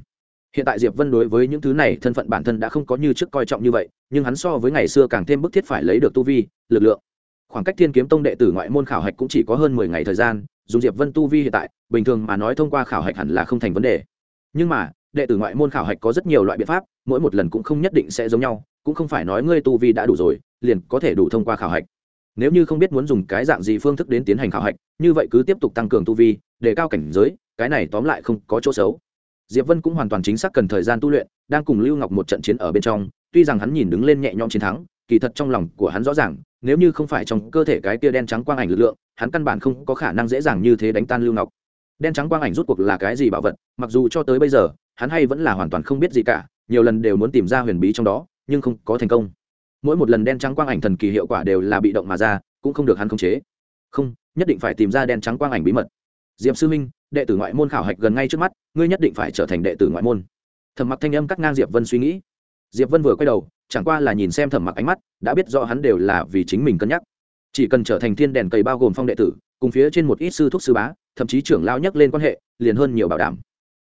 hiện tại diệp vân đối với những thứ này thân phận bản thân đã không có như trước coi trọng như vậy, nhưng hắn so với ngày xưa càng thêm bức thiết phải lấy được tu vi, lực lượng. Khoảng cách thiên kiếm tông đệ tử ngoại môn khảo hạch cũng chỉ có hơn mười ngày thời gian, dùng diệp vân tu vi hiện tại, bình thường mà nói thông qua khảo hạch hẳn là không thành vấn đề. Nhưng mà, đệ tử ngoại môn khảo hạch có rất nhiều loại biện pháp, mỗi một lần cũng không nhất định sẽ giống nhau, cũng không phải nói ngươi tu vi đã đủ rồi, liền có thể đủ thông qua khảo hạch. Nếu như không biết muốn dùng cái dạng gì phương thức đến tiến hành khảo hạch, như vậy cứ tiếp tục tăng cường tu vi để cao cảnh giới, cái này tóm lại không có chỗ xấu diệp vân cũng hoàn toàn chính xác cần thời gian tu luyện, đang cùng lưu ngọc một trận chiến ở bên trong, tuy rằng hắn nhìn đứng lên nhẹ nhõm chiến thắng, kỳ thật trong lòng của hắn rõ ràng, nếu như không phải trong cơ thể cái tia đen trắng quang ảnh lực lượng, hắn căn bản không có khả năng dễ dàng như thế đánh tan lưu ngọc. Đen trắng quang ảnh rút cuộc là cái gì bảo vật, mặc dù cho tới bây giờ, hắn hay vẫn là hoàn toàn không biết gì cả, nhiều lần đều muốn tìm ra huyền bí trong đó, nhưng không có thành công. Mỗi một lần đen trắng quang ảnh thần kỳ hiệu quả đều là bị động mà ra, cũng không được hắn khống chế. Không, nhất định phải tìm ra đen trắng quang ảnh bí mật. Diệp sư minh, đệ tử ngoại môn khảo hạch gần ngay trước mắt ngươi nhất định phải trở thành đệ tử ngoại môn. Thẩm mặc thanh âm cắt ngang diệp vân suy nghĩ. Diệp vân vừa quay đầu, chẳng qua là nhìn xem thẩm mặc ánh mắt, đã biết rõ hắn đều là vì chính mình cân nhắc. Chỉ cần trở thành thiên đèn cầy bao gồm phong đệ tử, cùng phía trên một ít sư thuốc sư bá, thậm chí trưởng lao nhắc lên quan hệ, liền hơn nhiều bảo đảm.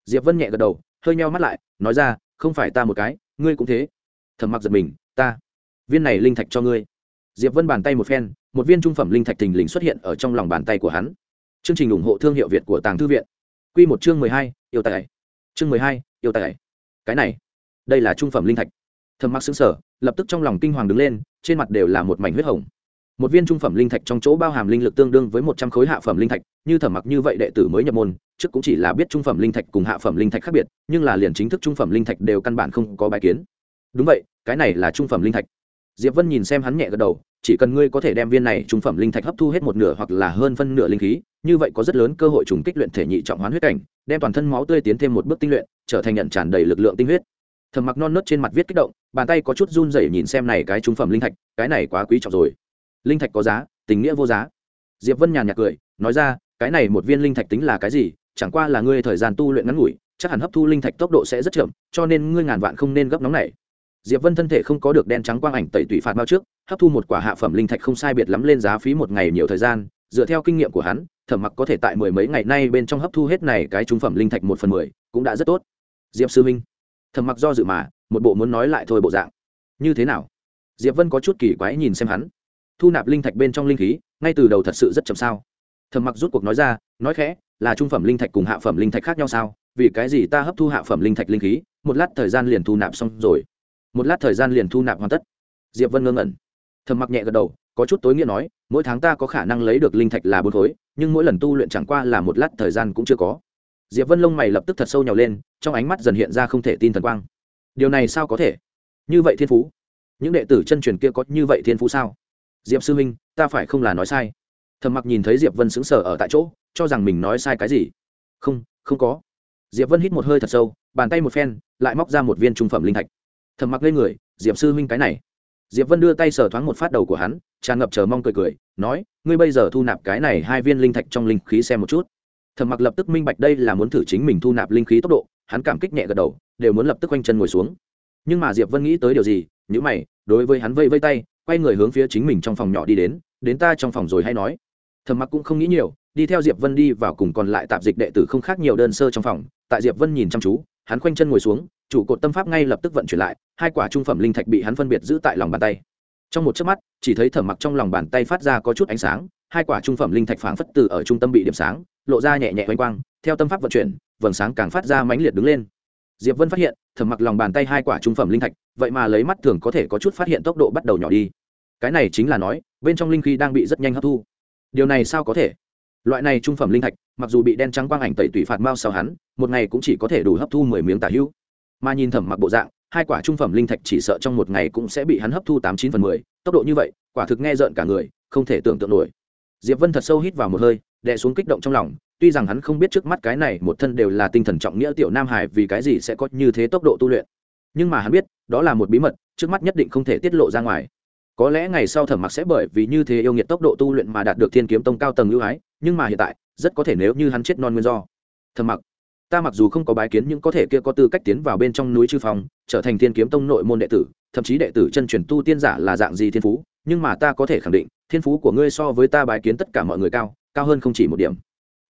Diệp vân nhẹ gật đầu, hơi nheo mắt lại, nói ra, không phải ta một cái, ngươi cũng thế. Thẩm mặc giật mình, ta, viên này linh thạch cho ngươi. Diệp vân bàn tay một phen, một viên trung phẩm linh thạch thình lình xuất hiện ở trong lòng bàn tay của hắn. Chương trình ủng hộ thương hiệu việt của tàng thư viện. Quy một chương mười hai yêu tài. Chương mười hai yêu tài. Cái này đây là trung phẩm linh thạch. Thẩm mặc sững sờ, lập tức trong lòng kinh hoàng đứng lên trên mặt đều là một mảnh huyết hồng. Một viên trung phẩm linh thạch trong chỗ bao hàm linh lực tương đương với một trăm khối hạ phẩm linh thạch như thẩm mặc như vậy đệ tử mới nhập môn trước cũng chỉ là biết trung phẩm linh thạch cùng hạ phẩm linh thạch khác biệt nhưng là liền chính thức trung phẩm linh thạch đều căn bản không có bài kiến. Đúng vậy cái này là trung phẩm linh thạch diệp vân nhìn xem hắn nhẹ gật đầu, chỉ cần ngươi có thể đem viên này trung phẩm linh thạch hấp thu hết một nửa hoặc là hơn phân nửa linh khí, như vậy có rất lớn cơ hội trùng kích luyện thể nhị trọng hoán huyết cảnh, đem toàn thân máu tươi tiến thêm một bước tinh luyện, trở thành nhận tràn đầy lực lượng tinh huyết. Thầm mặc non nớt trên mặt viết kích động, bàn tay có chút run rẩy nhìn xem này cái trung phẩm linh thạch, cái này quá quý trọng rồi. Linh thạch có giá, tình nghĩa vô giá. Diệp vân nhàn nhạt cười, nói ra, cái này một viên linh thạch tính là cái gì, chẳng qua là ngươi thời gian tu luyện ngắn ngủi, chắc hẳn hấp thu linh thạch tốc độ sẽ rất chậm, cho nên ngươi ngàn vạn không nên gấp nóng này diệp vân thân thể không có được đen trắng quang ảnh tẩy tủy phạt bao trước, hấp thu một quả hạ phẩm linh thạch không sai biệt lắm lên giá phí một ngày nhiều thời gian, dựa theo kinh nghiệm của hắn, thẩm mặc có thể tại mười mấy ngày nay bên trong hấp thu hết này cái trung phẩm linh thạch một phần mười, cũng đã rất tốt. Diệp sư minh thẩm mặc do dự mà, một bộ muốn nói lại thôi bộ dạng. Như thế nào? Diệp vân có chút kỳ quái nhìn xem hắn. Thu nạp linh thạch bên trong linh khí, ngay từ đầu thật sự rất chậm sao? Thẩm mặc rút cuộc nói ra, nói khẽ, là trung phẩm linh thạch cùng hạ phẩm linh thạch khác nhau sao? Vì cái gì ta hấp thu hạ phẩm linh thạch linh khí, một lát thời gian liền thu nạp xong rồi? Một lát thời gian liền thu nạp hoàn tất. Diệp vân ngơ ngẩn. Thầm mặc nhẹ gật đầu, có chút tối nghĩa nói, mỗi tháng ta có khả năng lấy được linh thạch là bốn khối, nhưng mỗi lần tu luyện chẳng qua là một lát thời gian cũng chưa có. Diệp vân lông mày lập tức thật sâu nhào lên, trong ánh mắt dần hiện ra không thể tin thần quang. Điều này sao có thể? Như vậy thiên phú. Những đệ tử chân truyền kia có như vậy thiên phú sao? Diệp sư minh ta phải không là nói sai? Thầm mặc nhìn thấy diệp vân sững sờ ở tại chỗ, cho rằng mình nói sai cái gì. Không không có. Diệp vân hít một hơi thật sâu, bàn tay một phen, lại móc ra một viên trung phẩm linh thạch thầm mặc lên người, diệp sư minh cái này. Diệp vân đưa tay sờ thoáng một phát đầu của hắn, tràn ngập chờ mong cười cười, nói, ngươi bây giờ thu nạp cái này hai viên linh thạch trong linh khí xem một chút. Thầm mặc lập tức minh bạch đây là muốn thử chính mình thu nạp linh khí tốc độ, hắn cảm kích nhẹ gật đầu, đều muốn lập tức quanh chân ngồi xuống. Nhưng mà diệp vân nghĩ tới điều gì nhữ mày, đối với hắn vây vây tay, quay người hướng phía chính mình trong phòng nhỏ đi đến đến ta trong phòng rồi hay nói. Thầm mặc cũng không nghĩ nhiều, đi theo diệp vân đi vào cùng còn lại tạp dịch đệ tử không khác nhiều đơn sơ trong phòng, tại diệp vân nhìn chăm chú hắn khoanh chân ngồi xuống chủ cột tâm pháp ngay lập tức vận chuyển lại, hai quả trung phẩm linh thạch bị hắn phân biệt giữ tại lòng bàn tay. Trong một chớp mắt, chỉ thấy thẩm mặc trong lòng bàn tay phát ra có chút ánh sáng, hai quả trung phẩm linh thạch phảng phất từ ở trung tâm bị điểm sáng, lộ ra nhẹ nhẹ oanh quang, theo tâm pháp vận chuyển, vầng sáng càng phát ra mãnh liệt đứng lên. Diệp vân phát hiện thẩm mặc lòng bàn tay hai quả trung phẩm linh thạch, vậy mà lấy mắt thường có thể có chút phát hiện tốc độ bắt đầu nhỏ đi. Cái này chính là nói, bên trong linh khí đang bị rất nhanh hấp thu. Điều này sao có thể? Loại này trung phẩm linh thạch, mặc dù bị đen trắng quang ảnh tẩy tủy phạt mao sau hắn, một ngày cũng chỉ có thể đủ hấp thu mười miếng tả hữu mà nhìn thẩm mặc bộ dạng, hai quả trung phẩm linh thạch chỉ sợ trong một ngày cũng sẽ bị hắn hấp thu tám chín phần mười, tốc độ như vậy, quả thực nghe rợn cả người, không thể tưởng tượng nổi. Diệp vân thật sâu hít vào một hơi, đè xuống kích động trong lòng, tuy rằng hắn không biết trước mắt cái này một thân đều là tinh thần trọng nghĩa tiểu nam hải vì cái gì sẽ có như thế tốc độ tu luyện. Nhưng mà hắn biết, đó là một bí mật, trước mắt nhất định không thể tiết lộ ra ngoài có lẽ ngày sau thẩm mặc sẽ bởi vì như thế yêu nghiệt tốc độ tu luyện mà đạt được thiên kiếm tông cao tầng ưu ái, nhưng mà hiện tại, rất có thể nếu như hắn chết non nguyên do. Thẩm mặc, ta mặc dù không có bái kiến nhưng có thể kia có tư cách tiến vào bên trong núi chư phong, trở thành thiên kiếm tông nội môn đệ tử, thậm chí đệ tử chân truyền tu tiên giả là dạng gì thiên phú, nhưng mà ta có thể khẳng định, thiên phú của ngươi so với ta bái kiến tất cả mọi người cao cao hơn không chỉ một điểm.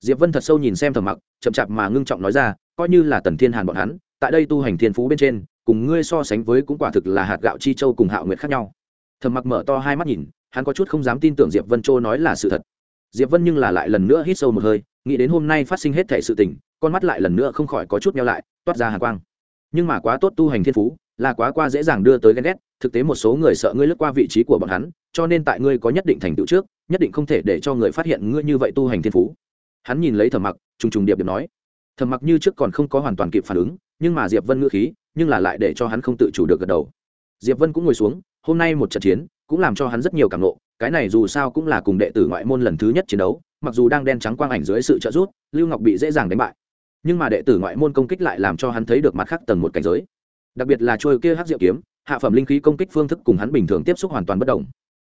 Diệp vân thật sâu nhìn xem thẩm mặc, chậm chạp mà ngưng trọng nói ra, coi như là tần thiên hàn bọn hắn, tại đây tu hành thiên phú bên trên, cùng ngươi so sánh với cũng quả thực là hạt gạo chi châu cùng hạo nguyệt khác nhau thẩm mặc mở to hai mắt nhìn, hắn có chút không dám tin tưởng diệp vân châu nói là sự thật. Diệp vân nhưng là lại lần nữa hít sâu một hơi, nghĩ đến hôm nay phát sinh hết thể sự tình, con mắt lại lần nữa không khỏi có chút nhau lại, toát ra hàn quang. Nhưng mà quá tốt tu hành thiên phú, là quá qua dễ dàng đưa tới ghen ghét, thực tế một số người sợ ngươi lướt qua vị trí của bọn hắn, cho nên tại ngươi có nhất định thành tựu trước, nhất định không thể để cho người phát hiện ngươi như vậy tu hành thiên phú. Hắn nhìn lấy thẩm mặc, trùng trùng điệp điệp nói. Thẩm mặc như trước còn không có hoàn toàn kịp phản ứng, nhưng mà diệp vân ngữ khí, nhưng là lại để cho hắn không tự chủ được gật đầu. Diệp vân cũng ngồi xuống hôm nay một trận chiến cũng làm cho hắn rất nhiều cảm nộ, cái này dù sao cũng là cùng đệ tử ngoại môn lần thứ nhất chiến đấu, mặc dù đang đen trắng quang ảnh dưới sự trợ giúp, lưu ngọc bị dễ dàng đánh bại. Nhưng mà đệ tử ngoại môn công kích lại làm cho hắn thấy được mặt khác tầng một cảnh giới. Đặc biệt là trôi kia hắc diệu kiếm, hạ phẩm linh khí công kích phương thức cùng hắn bình thường tiếp xúc hoàn toàn bất đồng.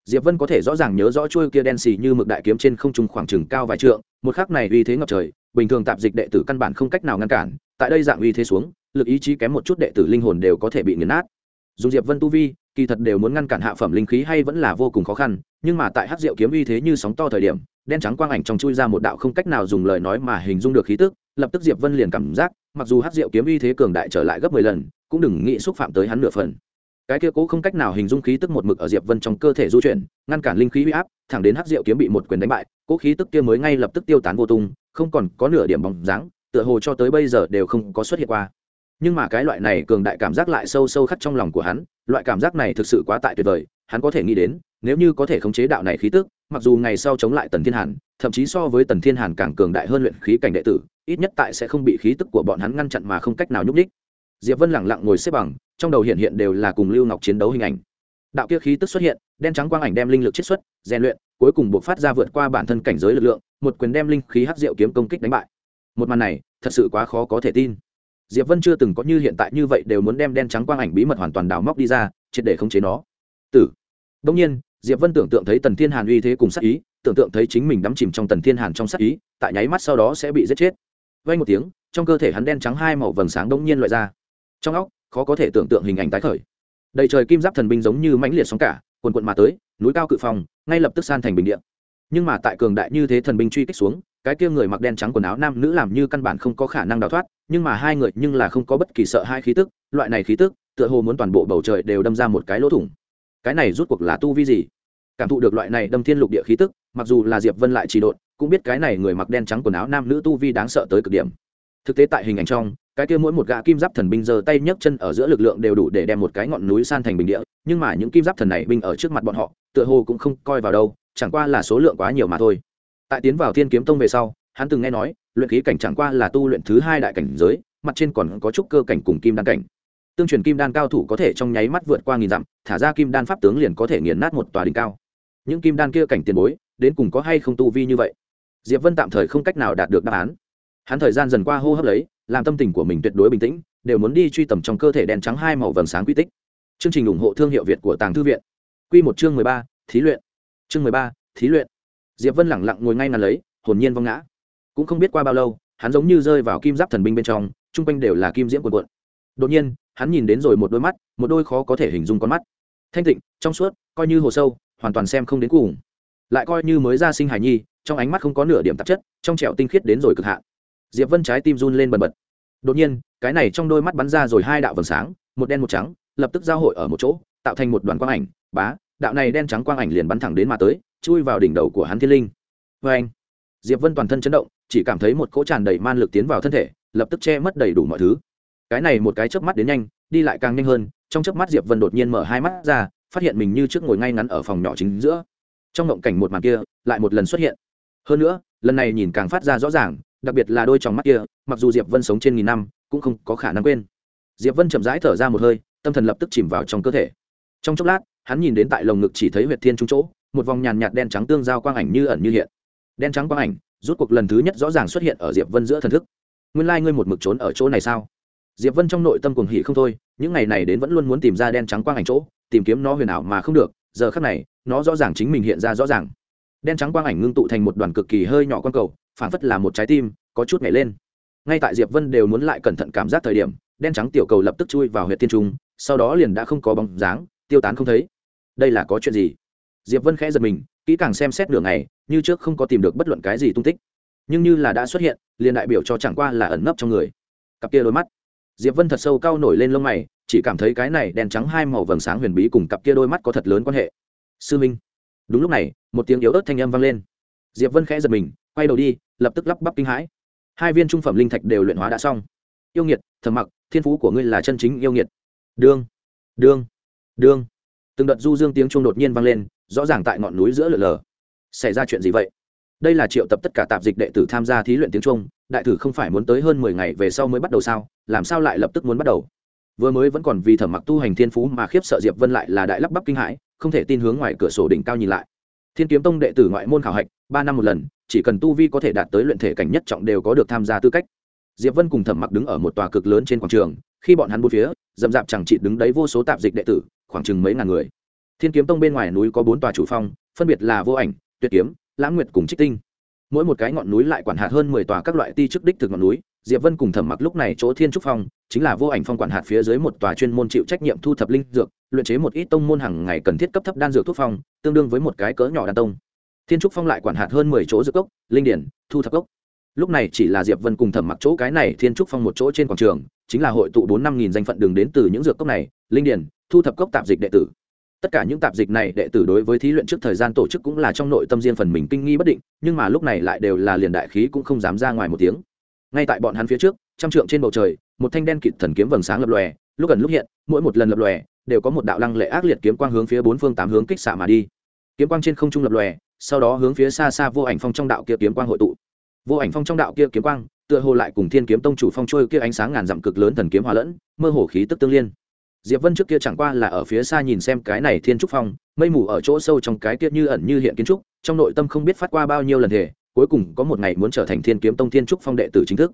Diệp vân có thể rõ ràng nhớ rõ trôi kia đen xì như mực đại kiếm trên không trung khoảng trừng cao vài trượng, một khắc này uy thế ngập trời, bình thường tạp dịch đệ tử căn bản không cách nào ngăn cản, tại đây dạng uy thế xuống, lực ý chí kém một chút đệ tử linh hồn đều có thể bị nghiền nát. Dù diệp vân tu vi kỳ thật đều muốn ngăn cản hạ phẩm linh khí hay vẫn là vô cùng khó khăn, nhưng mà tại hắc diệu kiếm uy thế như sóng to thời điểm, đen trắng quang ảnh trong chui ra một đạo không cách nào dùng lời nói mà hình dung được khí tức, lập tức diệp vân liền cảm giác, mặc dù hắc diệu kiếm uy thế cường đại trở lại gấp mười lần, cũng đừng nghĩ xúc phạm tới hắn nửa phần. Cái kia cố không cách nào hình dung khí tức một mực ở diệp vân trong cơ thể du chuyển, ngăn cản linh khí uy áp, thẳng đến hắc diệu kiếm bị một quyền đánh bại, cố khí tức kia mới ngay lập tức tiêu tán vô tung, không còn có nửa điểm bóng dáng, tựa hồ cho tới bây giờ đều không có xuất hiện qua nhưng mà cái loại này cường đại cảm giác lại sâu sâu khắc trong lòng của hắn, loại cảm giác này thực sự quá tại tuyệt vời, hắn có thể nghĩ đến, nếu như có thể khống chế đạo này khí tức, mặc dù ngày sau chống lại tần thiên hàn, thậm chí so với tần thiên hàn càng cường đại hơn luyện khí cảnh đệ tử, ít nhất tại sẽ không bị khí tức của bọn hắn ngăn chặn mà không cách nào nhúc ních diệp vân lẳng lặng ngồi xếp bằng, trong đầu hiện hiện đều là cùng lưu ngọc chiến đấu hình ảnh. Đạo kia khí tức xuất hiện, đen trắng quang ảnh đem linh lực chiết xuất, rèn luyện, cuối cùng buộc phát ra vượt qua bản thân cảnh giới lực lượng, một quyền đem linh khí hắc diệu kiếm công kích đánh bại. Một màn này, thật sự quá khó có thể tin diệp vân chưa từng có như hiện tại như vậy đều muốn đem đen trắng quang ảnh bí mật hoàn toàn đào móc đi ra, triệt để khống chế nó. Tử. Đông nhiên, diệp vân tưởng tượng thấy tần thiên hàn uy thế cùng sát ý, tưởng tượng thấy chính mình đắm chìm trong tần thiên hàn trong sát ý, tại nháy mắt sau đó sẽ bị giết chết. Vay một tiếng, trong cơ thể hắn đen trắng hai màu vầng sáng đông nhiên loại ra. Trong óc, khó có thể tưởng tượng hình ảnh tái khởi. Đầy trời kim giáp thần binh giống như mãnh liệt sóng cả quần quận mà tới, núi cao cự phòng ngay lập tức san thành bình điện nhưng mà tại cường đại như thế thần binh truy kích xuống cái kia người mặc đen trắng quần áo nam nữ làm như căn bản không có khả năng đào thoát, nhưng mà hai người nhưng là không có bất kỳ sợ hai khí tức, loại này khí tức, tựa hồ muốn toàn bộ bầu trời đều đâm ra một cái lỗ thủng. Cái này rút cuộc là tu vi gì? Cảm thụ được loại này đâm thiên lục địa khí tức, mặc dù là diệp vân lại chỉ độn, cũng biết cái này người mặc đen trắng quần áo nam nữ tu vi đáng sợ tới cực điểm. Thực tế tại hình ảnh trong, cái kia mỗi một gã kim giáp thần binh giơ tay nhấc chân ở giữa lực lượng đều đủ để đem một cái ngọn núi san thành bình địa, nhưng mà những kim giáp thần này binh ở trước mặt bọn họ, tựa hồ cũng không coi vào đâu, chẳng qua là số lượng quá nhiều mà thôi tại tiến vào thiên kiếm tông về sau, hắn từng nghe nói, luyện khí cảnh chẳng qua là tu luyện thứ hai đại cảnh giới, mặt trên còn có chút cơ cảnh cùng kim đan cảnh. Tương truyền kim đan cao thủ có thể trong nháy mắt vượt qua nghìn dặm, thả ra kim đan pháp tướng liền có thể nghiền nát một tòa đỉnh cao. Những kim đan kia cảnh tiền bối, đến cùng có hay không tu vi như vậy? Diệp vân tạm thời không cách nào đạt được đáp án. Hắn thời gian dần qua hô hấp lấy, làm tâm tình của mình tuyệt đối bình tĩnh, đều muốn đi truy tầm trong cơ thể đen trắng hai màu vầng sáng quy tích. Chương trình ủng hộ thương hiệu việt của tàng thư viện. Quy một chương mười ba, thí luyện. Chương mười ba, thí luyện diệp vân lẳng lặng ngồi ngay ngắn lấy, hồn nhiên vong ngã. Cũng không biết qua bao lâu, hắn giống như rơi vào kim giáp thần binh bên trong, chung quanh đều là kim diễm cuộn cuộn. Đột nhiên, hắn nhìn đến rồi một đôi mắt, một đôi khó có thể hình dung con mắt. Thanh tịnh, trong suốt, coi như hồ sâu, hoàn toàn xem không đến cùng. Lại coi như mới ra sinh hài nhi, trong ánh mắt không có nửa điểm tạp chất, trong trẻo tinh khiết đến rồi cực hạn. Diệp vân trái tim run lên bần bật. Đột nhiên, cái này trong đôi mắt bắn ra rồi hai đạo vầng sáng, một đen một trắng, lập tức giao hội ở một chỗ, tạo thành một đoàn quang ảnh, bá đạo này đen trắng quang ảnh liền bắn thẳng đến mà tới, chui vào đỉnh đầu của hắn thiên linh. Vê anh, diệp vân toàn thân chấn động, chỉ cảm thấy một cỗ tràn đầy man lực tiến vào thân thể, lập tức che mất đầy đủ mọi thứ. Cái này một cái chớp mắt đến nhanh, đi lại càng nhanh hơn, trong chớp mắt diệp vân đột nhiên mở hai mắt ra, phát hiện mình như trước ngồi ngay ngắn ở phòng nhỏ chính giữa. Trong ngộng cảnh một màn kia, lại một lần xuất hiện. Hơn nữa, lần này nhìn càng phát ra rõ ràng, đặc biệt là đôi tròng mắt kia, mặc dù diệp vân sống trên nghìn năm, cũng không có khả năng quên. Diệp vân chậm rãi thở ra một hơi, tâm thần lập tức chìm vào trong cơ thể. Trong chốc lát hắn nhìn đến tại lồng ngực chỉ thấy huyệt thiên trung chỗ, một vòng nhàn nhạt đen trắng tương giao quang ảnh như ẩn như hiện. Đen trắng quang ảnh rút cuộc lần thứ nhất rõ ràng xuất hiện ở diệp vân giữa thần thức. Nguyên lai ngươi một mực trốn ở chỗ này sao? Diệp vân trong nội tâm cuồng hỉ không thôi, những ngày này đến vẫn luôn muốn tìm ra đen trắng quang ảnh chỗ, tìm kiếm nó huyền ảo mà không được, giờ khắc này, nó rõ ràng chính mình hiện ra rõ ràng. Đen trắng quang ảnh ngưng tụ thành một đoàn cực kỳ hơi nhỏ con cầu phản phất là một trái tim, có chút nhảy lên. Ngay tại diệp vân đều muốn lại cẩn thận cảm giác thời điểm, đen trắng tiểu cầu lập tức chui vào huyện tiên trung, sau đó liền đã không có bóng dáng tiêu tán không thấy. Đây là có chuyện gì? Diệp vân khẽ giật mình, kỹ càng xem xét nửa ngày, như trước không có tìm được bất luận cái gì tung tích. Nhưng như là đã xuất hiện, liền đại biểu cho chẳng qua là ẩn nấp trong người. Cặp kia đôi mắt. Diệp vân thật sâu cao nổi lên lông mày, chỉ cảm thấy cái này đen trắng hai màu vầng sáng huyền bí cùng cặp kia đôi mắt có thật lớn quan hệ. Sư minh. Đúng lúc này, một tiếng yếu ớt thanh âm vang lên. Diệp vân khẽ giật mình, quay đầu đi, lập tức lắp bắp kinh hãi. Hai viên trung phẩm linh thạch đều luyện hóa đã xong. Yêu nghiệt thầm mặc, thiên phú của ngươi là chân chính yêu nghiệt. Đương. Đương đương. Từng đợt du dương tiếng chuông đột nhiên vang lên, rõ ràng tại ngọn núi giữa lở lờ. Xảy ra chuyện gì vậy? Đây là triệu tập tất cả tạp dịch đệ tử tham gia thí luyện tiếng trung đại thử không phải muốn tới hơn mười ngày về sau mới bắt đầu sao? Làm sao lại lập tức muốn bắt đầu? Vừa mới vẫn còn vì thẩm mặc tu hành thiên phú mà khiếp sợ diệp vân lại là đại lắp bắp kinh hãi, không thể tin hướng ngoài cửa sổ đỉnh cao nhìn lại. Thiên kiếm tông đệ tử ngoại môn khảo hạch, ba năm một lần, chỉ cần tu vi có thể đạt tới luyện thể cảnh nhất trọng đều có được tham gia tư cách. Diệp vân cùng thẩm mặc đứng ở một tòa cực lớn trên quảng trường, khi bọn hắn bốn phía dậm dạp chẳng chị đứng đấy vô số tạp dịch đệ tử khoảng chừng mấy ngàn người. Thiên kiếm tông bên ngoài núi có bốn tòa chủ phong, phân biệt là vô ảnh, tuyệt kiếm, lãng nguyệt cùng trích tinh. Mỗi một cái ngọn núi lại quản hạt hơn mười tòa các loại ti chức đích thực ngọn núi. Diệp vân cùng thẩm mặc lúc này chỗ thiên trúc phong, chính là vô ảnh phong quản hạt phía dưới một tòa chuyên môn chịu trách nhiệm thu thập linh dược, luyện chế một ít tông môn hàng ngày cần thiết cấp thấp đan dược thuốc phong, tương đương với một cái cỡ nhỏ đan tông. Thiên trúc phong lại quản hạt hơn mười chỗ dược cốc linh điển, thu thập cốc lúc này chỉ là diệp vân cùng thẩm mặc chỗ cái này thiên trúc phong một chỗ trên quảng trường, chính là hội tụ bốn năm nghìn danh phận đường đến từ những dược cốc này, linh điển thu thập cốc tạp dịch đệ tử. Tất cả những tạp dịch này đệ tử đối với thí luyện trước thời gian tổ chức cũng là trong nội tâm riêng phần mình kinh nghi bất định, nhưng mà lúc này lại đều là liền đại khí cũng không dám ra ngoài một tiếng. Ngay tại bọn hắn phía trước, trăm trượng trên bầu trời, một thanh đen kịt thần kiếm vầng sáng lập lòe, lúc gần lúc hiện, mỗi một lần lập lòe, đều có một đạo lăng lệ ác liệt kiếm quang hướng phía bốn phương tám hướng kích xạ mà đi. Kiếm quang trên không trung lập lòe, sau đó hướng phía xa xa vô ảnh phong trong đạo kia kiếm quang hội tụ. Vô ảnh phong trong đạo kia kiếm quang, tựa hồ lại cùng thiên kiếm tông chủ phong trôi kia ánh sáng ngàn dặm cực lớn thần kiếm hòa lẫn, mơ hồ khí tức tương liên diệp vân trước kia chẳng qua là ở phía xa nhìn xem cái này thiên trúc phong, mây mù ở chỗ sâu trong cái kia như ẩn như hiện kiến trúc, trong nội tâm không biết phát qua bao nhiêu lần thể cuối cùng có một ngày muốn trở thành thiên kiếm tông thiên trúc phong đệ tử chính thức.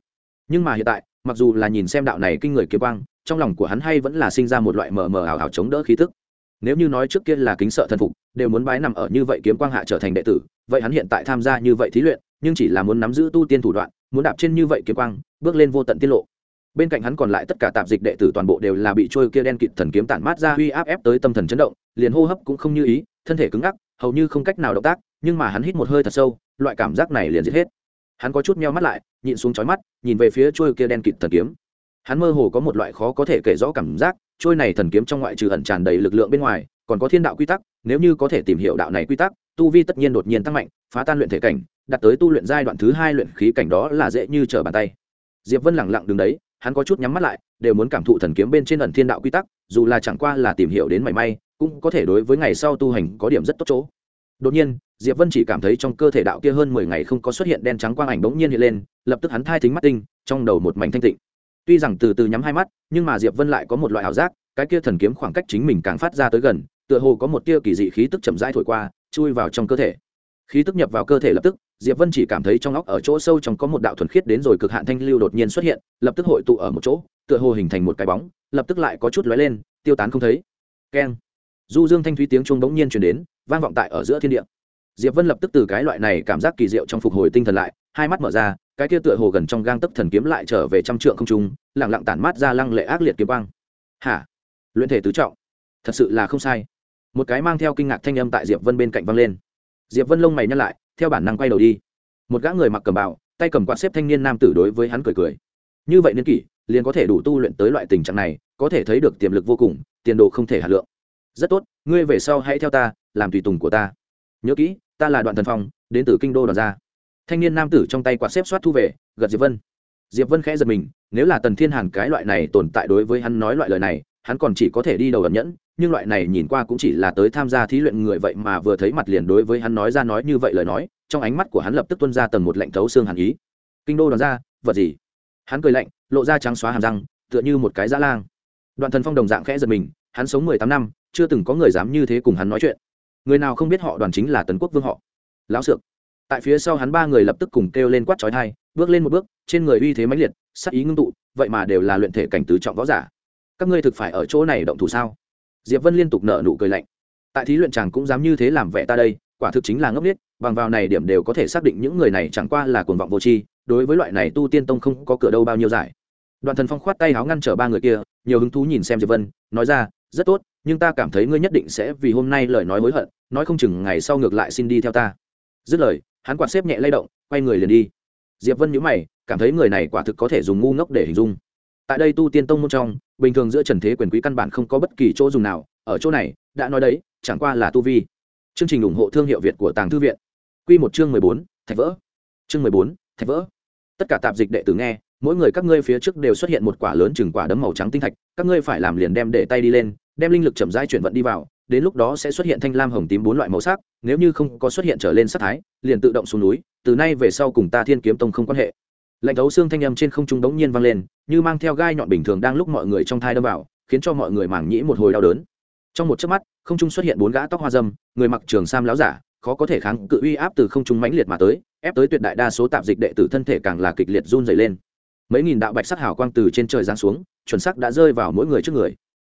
Nhưng mà hiện tại, mặc dù là nhìn xem đạo này kinh người kiếm quang, trong lòng của hắn hay vẫn là sinh ra một loại mờ mờ ảo ảo chống đỡ khí tức. Nếu như nói trước kia là kính sợ thần phục, đều muốn bái nằm ở như vậy kiếm quang hạ trở thành đệ tử, vậy hắn hiện tại tham gia như vậy thí luyện, nhưng chỉ là muốn nắm giữ tu tiên thủ đoạn, muốn đạp trên như vậy kiếm quang, bước lên vô tận tiết lộ bên cạnh hắn còn lại tất cả tạp dịch đệ tử toàn bộ đều là bị trôi kia đen kịt thần kiếm tản mát ra uy áp ép tới tâm thần chấn động, liền hô hấp cũng không như ý, thân thể cứng ngắc, hầu như không cách nào động tác, nhưng mà hắn hít một hơi thật sâu, loại cảm giác này liền giết hết. Hắn có chút meo mắt lại nhìn xuống chói mắt, nhìn về phía trôi kia đen kịt thần kiếm. Hắn mơ hồ có một loại khó có thể kể rõ cảm giác, trôi này thần kiếm trong ngoại trừ ẩn tràn đầy lực lượng bên ngoài, còn có thiên đạo quy tắc, nếu như có thể tìm hiểu đạo này quy tắc, tu vi tất nhiên đột nhiên tăng mạnh, phá tan luyện thể cảnh, đạt tới tu luyện giai đoạn thứ hai luyện khí cảnh đó là dễ như trở bàn tay. Diệp vân lẳng lặng đứng đấy hắn có chút nhắm mắt lại, đều muốn cảm thụ thần kiếm bên trên ẩn thiên đạo quy tắc, dù là chẳng qua là tìm hiểu đến mảy may, cũng có thể đối với ngày sau tu hành có điểm rất tốt chỗ. Đột nhiên, diệp vân chỉ cảm thấy trong cơ thể đạo kia hơn mười ngày không có xuất hiện đen trắng quang ảnh bỗng nhiên hiện lên, lập tức hắn thai thính mắt tinh, trong đầu một mảnh thanh tịnh. Tuy rằng từ từ nhắm hai mắt, nhưng mà diệp vân lại có một loại ảo giác, cái kia thần kiếm khoảng cách chính mình càng phát ra tới gần, tựa hồ có một tia kỳ dị khí tức chậm rãi thổi qua, chui vào trong cơ thể. Khí tức nhập vào cơ thể lập tức diệp vân chỉ cảm thấy trong óc ở chỗ sâu trong có một đạo thuần khiết đến rồi cực hạn thanh lưu đột nhiên xuất hiện, lập tức hội tụ ở một chỗ, tựa hồ hình thành một cái bóng, lập tức lại có chút lóe lên, tiêu tán không thấy. Keng. Du dương thanh thúy tiếng chuông bỗng nhiên truyền đến, vang vọng tại ở giữa thiên địa. Diệp vân lập tức từ cái loại này cảm giác kỳ diệu trong phục hồi tinh thần lại, hai mắt mở ra, cái kia tựa hồ gần trong gang tấc thần kiếm lại trở về trăm trượng không trung, lặng lặng tản mát ra lăng lệ ác liệt kiếm quang. Hả? Luyện thể tứ trọng. Thật sự là không sai. Một cái mang theo kinh ngạc thanh âm tại diệp vân bên cạnh vang lên. Diệp vân lông mày nhăn lại theo bản năng quay đầu đi. Một gã người mặc cầm bào, tay cầm quạt xếp thanh niên nam tử đối với hắn cười cười. Như vậy niên kỷ, liền có thể đủ tu luyện tới loại tình trạng này, có thể thấy được tiềm lực vô cùng, tiền đồ không thể hà lượng. Rất tốt, ngươi về sau hãy theo ta, làm tùy tùng của ta. Nhớ kỹ, ta là đoạn thần phong, đến từ kinh đô đoàn gia. Thanh niên nam tử trong tay quạt xếp soát thu về, gật diệp vân. Diệp vân khẽ giật mình, nếu là tần thiên hàn cái loại này tồn tại đối với hắn nói loại lời này, hắn còn chỉ có thể đi đầu ẩn nhẫn nhưng loại này nhìn qua cũng chỉ là tới tham gia thí luyện người vậy mà vừa thấy mặt liền đối với hắn nói ra nói như vậy lời nói, trong ánh mắt của hắn lập tức tuân ra tầng một lệnh thấu xương hàn ý. Kinh đô đoàn ra, vật gì? Hắn cười lạnh, lộ ra trắng xóa hàm răng, tựa như một cái dã lang. Đoạn thần phong đồng dạng khẽ giật mình, hắn sống mười tám năm, chưa từng có người dám như thế cùng hắn nói chuyện. Người nào không biết họ đoàn chính là tần quốc vương họ. Lão sược. Tại phía sau hắn ba người lập tức cùng kêu lên quát trói thai bước lên một bước, trên người uy thế mãnh liệt, sắc ý ngưng tụ, vậy mà đều là luyện thể cảnh tứ trọng võ giả. Các ngươi thực phải ở chỗ này động thủ sao? Diệp vân liên tục nợ nụ cười lạnh. Tại thí luyện chàng cũng dám như thế làm vẻ ta đây, quả thực chính là ngốc nghếch, bằng vào này điểm đều có thể xác định những người này chẳng qua là cuồng vọng vô tri, đối với loại này tu tiên tông không có cửa đâu bao nhiêu giải. Đoàn thần phong khoát tay háo ngăn trở ba người kia, nhiều hứng thú nhìn xem diệp vân, nói ra, rất tốt, nhưng ta cảm thấy ngươi nhất định sẽ vì hôm nay lời nói hối hận, nói không chừng ngày sau ngược lại xin đi theo ta. Dứt lời, hắn quạt xếp nhẹ lay động, quay người liền đi. Diệp vân nhíu mày, cảm thấy người này quả thực có thể dùng ngu ngốc để hình dung. Tại đây tu tiên tông môn trong bình thường giữa trần thế quyền quý căn bản không có bất kỳ chỗ dùng nào, ở chỗ này, đã nói đấy, chẳng qua là tu vi. Chương trình ủng hộ thương hiệu việt của tàng thư viện. Q một chương mười bốn, thạch vỡ. Chương mười bốn, thạch vỡ. Tất cả tạp dịch đệ tử nghe, mỗi người các ngươi phía trước đều xuất hiện một quả lớn chừng quả đấm màu trắng tinh thạch, các ngươi phải làm liền đem để tay đi lên, đem linh lực chậm rãi chuyển vận đi vào, đến lúc đó sẽ xuất hiện thanh lam hồng tím bốn loại màu sắc, nếu như không có xuất hiện trở lên sắc thái, liền tự động xuống núi, từ nay về sau cùng ta thiên kiếm tông không quan hệ lạnh thấu xương thanh âm trên không trung đống nhiên vang lên, như mang theo gai nhọn bình thường đang lúc mọi người trong thai đâm vào, khiến cho mọi người mảng nhĩ một hồi đau đớn. Trong một chớp mắt, không trung xuất hiện bốn gã tóc hoa dâm, người mặc trường sam láo giả, khó có thể kháng cự uy áp từ không trung mãnh liệt mà tới, ép tới tuyệt đại đa số tạp dịch đệ tử thân thể càng là kịch liệt run dày lên. Mấy nghìn đạo bạch sắc hào quang từ trên trời giáng xuống, chuẩn sắc đã rơi vào mỗi người trước người.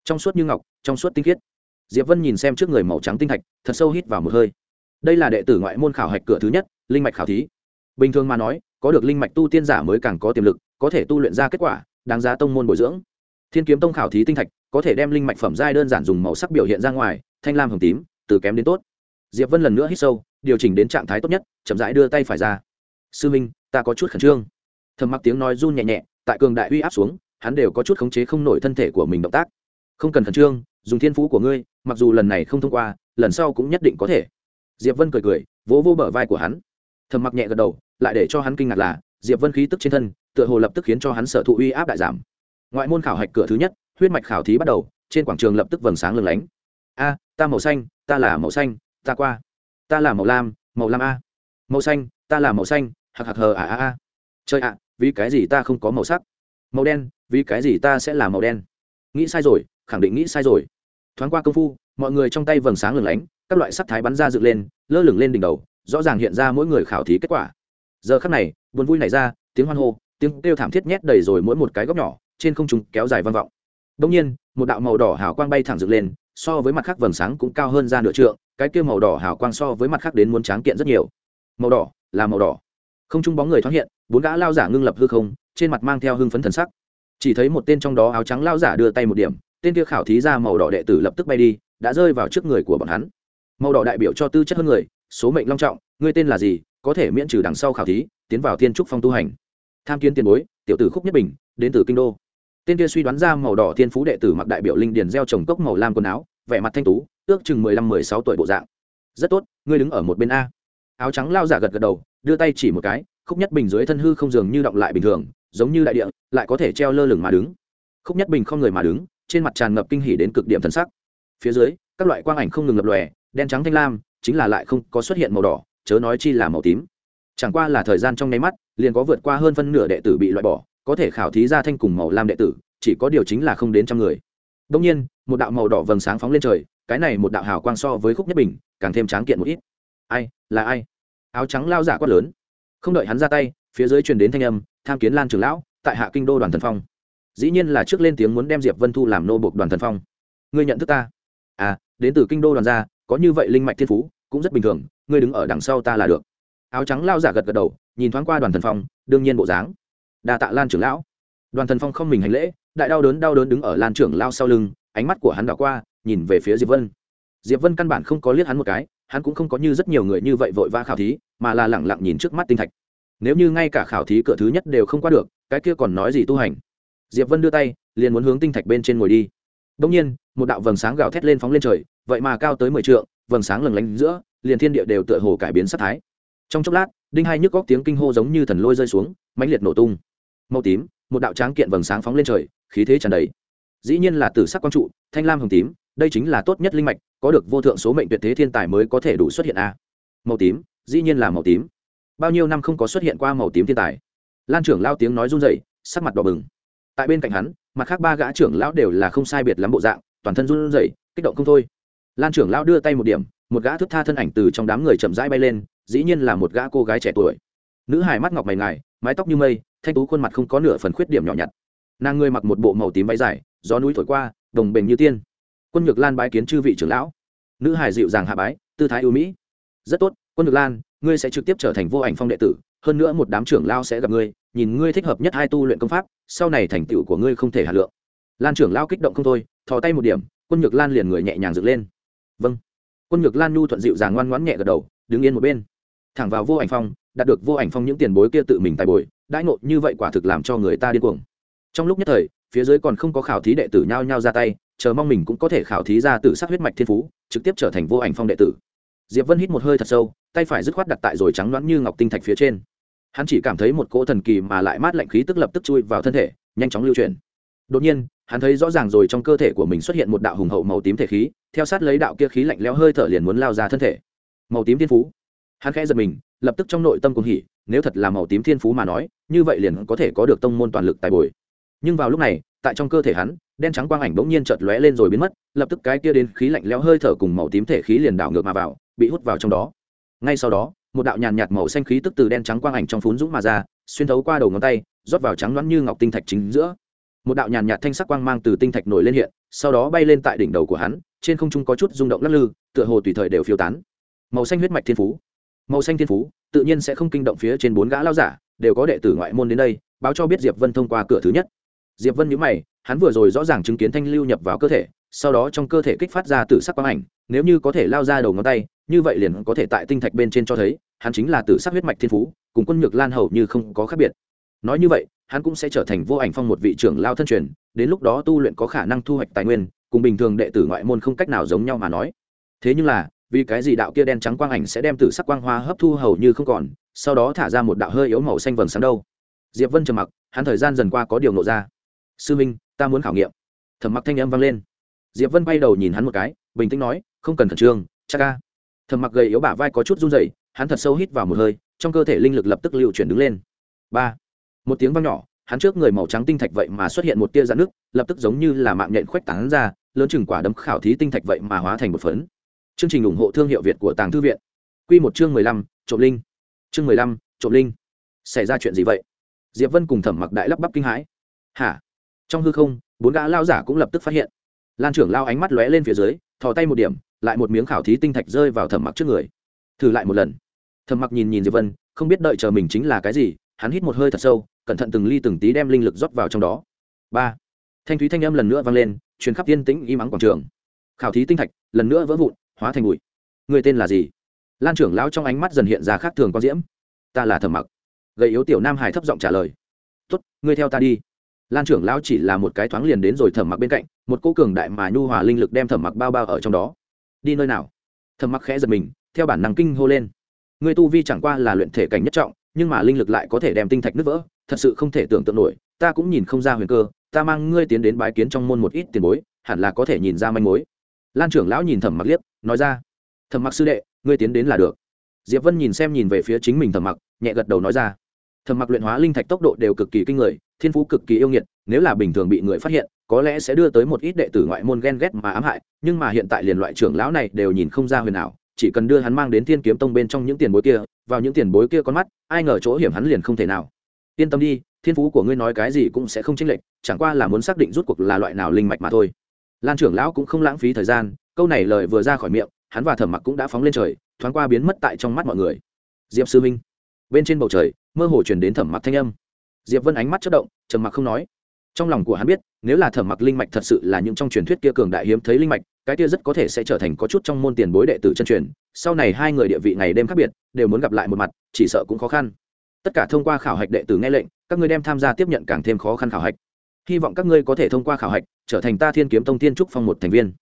Trong suốt như ngọc, trong suốt tinh khiết. Diệp vân nhìn xem trước người màu trắng tinh thạch, thật sâu hít vào một hơi. Đây là đệ tử ngoại môn khảo hạch cửa thứ nhất, linh mạch khảo thí. Bình thường mà nói có được linh mạch tu tiên giả mới càng có tiềm lực, có thể tu luyện ra kết quả, đáng giá tông môn bồi dưỡng. Thiên kiếm tông khảo thí tinh thạch, có thể đem linh mạch phẩm giai đơn giản dùng màu sắc biểu hiện ra ngoài, thanh lam hồng tím, từ kém đến tốt. Diệp vân lần nữa hít sâu, điều chỉnh đến trạng thái tốt nhất, chậm rãi đưa tay phải ra. Sư minh, ta có chút khẩn trương. Thầm mặc tiếng nói run nhẹ nhẹ, tại cường đại uy áp xuống, hắn đều có chút khống chế không nổi thân thể của mình động tác. Không cần khẩn trương, dùng thiên phú của ngươi, mặc dù lần này không thông qua, lần sau cũng nhất định có thể. Diệp vân cười cười, vỗ vô bờ vai của hắn thầm mặc nhẹ gật đầu, lại để cho hắn kinh ngạc là, diệp vân khí tức trên thân, tựa hồ lập tức khiến cho hắn sở thụ uy áp đại giảm. Ngoại môn khảo hạch cửa thứ nhất, huyết mạch khảo thí bắt đầu, trên quảng trường lập tức vầng sáng lừng lánh. A, ta màu xanh, ta là màu xanh, ta qua. Ta là màu lam màu lam a. Màu xanh, ta là màu xanh hạc hạc hờ à a a. Chơi ạ, vì cái gì ta không có màu sắc? Màu đen, vì cái gì ta sẽ là màu đen? Nghĩ sai rồi, khẳng định nghĩ sai rồi. Thoáng qua công phu, mọi người trong tay vầng sáng lừng lánh, các loại sắc thái bắn ra dựng lên, lơ lửng lên đỉnh đầu rõ ràng hiện ra mỗi người khảo thí kết quả. Giờ khắc này, buồn vui này ra, tiếng hoan hô, tiếng kêu thảm thiết nhét đầy rồi mỗi một cái góc nhỏ, trên không trung kéo dài vang vọng. Đông nhiên, một đạo màu đỏ hào quang bay thẳng dựng lên, so với mặt khác vầng sáng cũng cao hơn ra nửa trượng, cái kia màu đỏ hào quang so với mặt khác đến muốn tráng kiện rất nhiều. Màu đỏ, là màu đỏ. Không trung bóng người thoáng hiện, bốn gã lao giả ngưng lập hư không, trên mặt mang theo hưng phấn thần sắc. Chỉ thấy một tên trong đó áo trắng lao giả đưa tay một điểm, tên kia khảo thí ra màu đỏ đệ tử lập tức bay đi, đã rơi vào trước người của bọn hắn. Màu đỏ đại biểu cho tư chất hơn người số mệnh long trọng, ngươi tên là gì, có thể miễn trừ đằng sau khảo thí, tiến vào thiên trúc phong tu hành. Tham kiến tiền bối, tiểu tử khúc nhất bình, đến từ kinh đô. Tên kia suy đoán ra màu đỏ thiên phú đệ tử mặc đại biểu linh điền gieo trồng cốc màu lam quần áo, vẻ mặt thanh tú, ước chừng mười lăm, mười sáu tuổi bộ dạng. Rất tốt, ngươi đứng ở một bên a. Áo trắng lao giả gật gật đầu, đưa tay chỉ một cái, khúc nhất bình dưới thân hư không dường như động lại bình thường, giống như đại địa, lại có thể treo lơ lửng mà đứng. Khúc nhất bình không người mà đứng, trên mặt tràn ngập kinh hỉ đến cực điểm thần sắc. Phía dưới, các loại quang ảnh không ngừng lập lòe, đen trắng thanh lam chính là lại không có xuất hiện màu đỏ, chớ nói chi là màu tím. Chẳng qua là thời gian trong nháy mắt, liền có vượt qua hơn phân nửa đệ tử bị loại bỏ, có thể khảo thí ra thanh cùng màu lam đệ tử, chỉ có điều chính là không đến trăm người. Đông nhiên, một đạo màu đỏ vầng sáng phóng lên trời, cái này một đạo hào quang so với khúc nhất bình, càng thêm tráng kiện một ít. Ai, là ai? Áo trắng lao giả quát lớn. Không đợi hắn ra tay, phía dưới truyền đến thanh âm, tham kiến lan trường lão, tại hạ kinh đô đoàn thần phong. Dĩ nhiên là trước lên tiếng muốn đem diệp vân thu làm nô bộc đoàn thần phong. Ngươi nhận thức ta? À đến từ kinh đô đoàn gia có như vậy linh mạch thiên phú, cũng rất bình thường, ngươi đứng ở đằng sau ta là được. Áo trắng lao giả gật gật đầu, nhìn thoáng qua đoàn thần phong, đương nhiên bộ dáng. Đa tạ lan trưởng lão. Đoàn thần phong không mình hành lễ, đại đau đớn đau đớn đứng ở lan trưởng lao sau lưng, ánh mắt của hắn đảo qua, nhìn về phía diệp vân. Diệp vân căn bản không có liếc hắn một cái, hắn cũng không có như rất nhiều người như vậy vội vã khảo thí, mà là lẳng lặng nhìn trước mắt tinh thạch. Nếu như ngay cả khảo thí cửa thứ nhất đều không qua được, cái kia còn nói gì tu hành? Diệp vân đưa tay, liền muốn hướng tinh thạch bên trên ngồi đi. Đông nhiên, một đạo vầng sáng gào thét lên phóng lên trời vậy mà cao tới mười trượng, vầng sáng lừng lánh giữa, liền thiên địa đều tựa hồ cải biến sắc thái. Trong chốc lát, đinh hai nhức góc tiếng kinh hô giống như thần lôi rơi xuống, mãnh liệt nổ tung. Màu tím, một đạo tráng kiện vầng sáng phóng lên trời, khí thế tràn đầy. Dĩ nhiên là tử sắc quang trụ, thanh lam hồng tím, đây chính là tốt nhất linh mạch, có được vô thượng số mệnh tuyệt thế thiên tài mới có thể đủ xuất hiện a. Màu tím, dĩ nhiên là màu tím. Bao nhiêu năm không có xuất hiện qua màu tím thiên tài. Lan trưởng lao tiếng nói run dậy sắc mặt đỏ bừng. Tại bên cạnh hắn, mặt khác ba gã trưởng lão đều là không sai biệt lắm bộ dạng, toàn thân run rẩy, kích động không thôi lan trưởng lão đưa tay một điểm, một gã thức tha thân ảnh từ trong đám người chậm rãi bay lên, dĩ nhiên là một gã cô gái trẻ tuổi. Nữ hài mắt ngọc mày ngài, mái tóc như mây, thanh tú khuôn mặt không có nửa phần khuyết điểm nhỏ nhặt. Nàng ngươi mặc một bộ màu tím váy dài, gió núi thổi qua, đồng bền như tiên. Quân nhược lan bái kiến chư vị trưởng lão. Nữ hải dịu dàng hạ bái, tư thái ưu mỹ. Rất tốt, quân nhược lan, ngươi sẽ trực tiếp trở thành vô ảnh phong đệ tử, hơn nữa một đám trưởng lao sẽ gặp ngươi, nhìn ngươi thích hợp nhất hai tu luyện công pháp, sau này thành tựu của ngươi không thể hà lượng. Lan trưởng lao kích động không thôi, thò tay một điểm, quân nhược lan liền người nhẹ nhàng dựng lên vâng. Quân nhược lan nhu thuận dịu dàng ngoan ngoãn nhẹ gật đầu, đứng yên một bên. Thẳng vào vô ảnh phong, đạt được vô ảnh phong những tiền bối kia tự mình tài bồi, đãi ngộ như vậy quả thực làm cho người ta điên cuồng. Trong lúc nhất thời, phía dưới còn không có khảo thí đệ tử nhao nhao ra tay, chờ mong mình cũng có thể khảo thí ra từ sắc huyết mạch thiên phú, trực tiếp trở thành vô ảnh phong đệ tử. Diệp vân hít một hơi thật sâu, tay phải dứt khoát đặt tại rồi trắng loãng như ngọc tinh thạch phía trên. Hắn chỉ cảm thấy một cỗ thần kỳ mà lại mát lạnh khí tức lập tức chui vào thân thể, nhanh chóng lưu truyền đột nhiên hắn thấy rõ ràng rồi trong cơ thể của mình xuất hiện một đạo hùng hậu màu tím thể khí, theo sát lấy đạo kia khí lạnh lẽo hơi thở liền muốn lao ra thân thể. Màu tím thiên phú. Hắn khẽ giật mình, lập tức trong nội tâm cùng hỉ, nếu thật là màu tím thiên phú mà nói, như vậy liền có thể có được tông môn toàn lực tài bồi. Nhưng vào lúc này, tại trong cơ thể hắn, đen trắng quang ảnh bỗng nhiên chợt lóe lên rồi biến mất, lập tức cái kia đến khí lạnh lẽo hơi thở cùng màu tím thể khí liền đảo ngược mà vào, bị hút vào trong đó. Ngay sau đó, một đạo nhàn nhạt màu xanh khí tức từ đen trắng quang ảnh trong phún dũng mà ra, xuyên thấu qua đầu ngón tay, rót vào trắng loãng như ngọc tinh thạch chính giữa một đạo nhàn nhạt thanh sắc quang mang từ tinh thạch nổi lên hiện, sau đó bay lên tại đỉnh đầu của hắn, trên không trung có chút rung động lắc lư, tựa hồ tùy thời đều phiêu tán. Màu xanh huyết mạch thiên phú. Màu xanh thiên phú, tự nhiên sẽ không kinh động phía trên bốn gã lao giả, đều có đệ tử ngoại môn đến đây, báo cho biết diệp vân thông qua cửa thứ nhất. Diệp vân nhíu mày, hắn vừa rồi rõ ràng chứng kiến thanh lưu nhập vào cơ thể, sau đó trong cơ thể kích phát ra tử sắc quang ảnh, nếu như có thể lao ra đầu ngón tay, như vậy liền có thể tại tinh thạch bên trên cho thấy, hắn chính là tử sắc huyết mạch thiên phú, cùng quân nhược lan hầu như không có khác biệt nói như vậy, hắn cũng sẽ trở thành vô ảnh phong một vị trưởng lao thân truyền, đến lúc đó tu luyện có khả năng thu hoạch tài nguyên, cùng bình thường đệ tử ngoại môn không cách nào giống nhau mà nói. Thế nhưng là, vì cái gì đạo kia đen trắng quang ảnh sẽ đem tử sắc quang hoa hấp thu hầu như không còn, sau đó thả ra một đạo hơi yếu màu xanh vầng sáng đâu? Diệp vân trầm mặc, hắn thời gian dần qua có điều nộ ra. Sư minh, ta muốn khảo nghiệm. Thẩm mặc thanh âm vang lên. Diệp vân bay đầu nhìn hắn một cái, bình tĩnh nói, không cần khẩn trương cha ca thẩm mặc gầy yếu bả vai có chút run rẩy, hắn thật sâu hít vào một hơi, trong cơ thể linh lực lập tức liệu chuyển đứng lên. Ba một tiếng vang nhỏ, hắn trước người màu trắng tinh thạch vậy mà xuất hiện một tia dạn nước lập tức giống như là mạng nhện khoách tán ra, lớn chừng quả đấm khảo thí tinh thạch vậy mà hóa thành một phấn. Chương trình ủng hộ thương hiệu việt của tàng thư viện. Q một chương mười lăm, trộm linh. Chương mười lăm, trộm linh. Xảy ra chuyện gì vậy? Diệp vân cùng thẩm mặc đại lắp bắp kinh hãi. Hả? Trong hư không, bốn gã lao giả cũng lập tức phát hiện. Lan trưởng lao ánh mắt lóe lên phía dưới, thò tay một điểm, lại một miếng khảo thí tinh thạch rơi vào thẩm mặc trước người. Thử lại một lần. Thẩm mặc nhìn nhìn diệp vân, không biết đợi chờ mình chính là cái gì, hắn hít một hơi thật sâu cẩn thận từng ly từng tí đem linh lực rót vào trong đó. Ba. Thanh thúy thanh âm lần nữa vang lên, truyền khắp yên tĩnh im ắng quảng trường. Khảo thí tinh thạch, lần nữa vỡ vụn, hóa thành bụi. Người tên là gì? Lan trưởng lão trong ánh mắt dần hiện ra khác thường con diễm. Ta là thẩm mặc. Gầy yếu tiểu nam hải thấp giọng trả lời. Tốt, ngươi theo ta đi. Lan trưởng lão chỉ là một cái thoáng liền đến rồi thẩm mặc bên cạnh, một cô cường đại mà nhu hòa linh lực đem thẩm mặc bao bao ở trong đó. Đi nơi nào? Thẩm mặc khẽ giật mình, theo bản năng kinh hô lên. Ngươi tu vi chẳng qua là luyện thể cảnh nhất trọng nhưng mà linh lực lại có thể đem tinh thạch nứt vỡ, thật sự không thể tưởng tượng nổi, ta cũng nhìn không ra huyền cơ, ta mang ngươi tiến đến bái kiến trong môn một ít tiền bối, hẳn là có thể nhìn ra manh mối. Lan trưởng lão nhìn thẩm mặc liếc, nói ra, thẩm mặc sư đệ, ngươi tiến đến là được. Diệp vân nhìn xem nhìn về phía chính mình thẩm mặc, nhẹ gật đầu nói ra, thẩm mặc luyện hóa linh thạch tốc độ đều cực kỳ kinh người, thiên phú cực kỳ yêu nghiệt, nếu là bình thường bị người phát hiện, có lẽ sẽ đưa tới một ít đệ tử ngoại môn ghen ghét mà ám hại, nhưng mà hiện tại liền loại trưởng lão này đều nhìn không ra huyền ảo chỉ cần đưa hắn mang đến thiên kiếm tông bên trong những tiền bối kia, vào những tiền bối kia con mắt, ai ngờ chỗ hiểm hắn liền không thể nào. Yên tâm đi, thiên phú của ngươi nói cái gì cũng sẽ không chênh lệch, chẳng qua là muốn xác định rút cuộc là loại nào linh mạch mà thôi. Lan trưởng lão cũng không lãng phí thời gian, câu này lời vừa ra khỏi miệng, hắn và thẩm mặc cũng đã phóng lên trời, thoáng qua biến mất tại trong mắt mọi người. Diệp sư minh bên trên bầu trời, mơ hồ chuyển đến thẩm mặc thanh âm. Diệp vân ánh mắt chất động, trầm mặc không nói. Trong lòng của hắn biết, nếu là thẩm mặc linh mạch thật sự là những trong truyền thuyết kia cường đại hiếm thấy linh mạch cái kia rất có thể sẽ trở thành có chút trong môn tiền bối đệ tử chân truyền, sau này hai người địa vị ngày đêm khác biệt, đều muốn gặp lại một mặt, chỉ sợ cũng khó khăn. Tất cả thông qua khảo hạch đệ tử nghe lệnh, các ngươi đem tham gia tiếp nhận càng thêm khó khăn khảo hạch. Hy vọng các ngươi có thể thông qua khảo hạch, trở thành ta thiên kiếm tông tiên trúc phong một thành viên.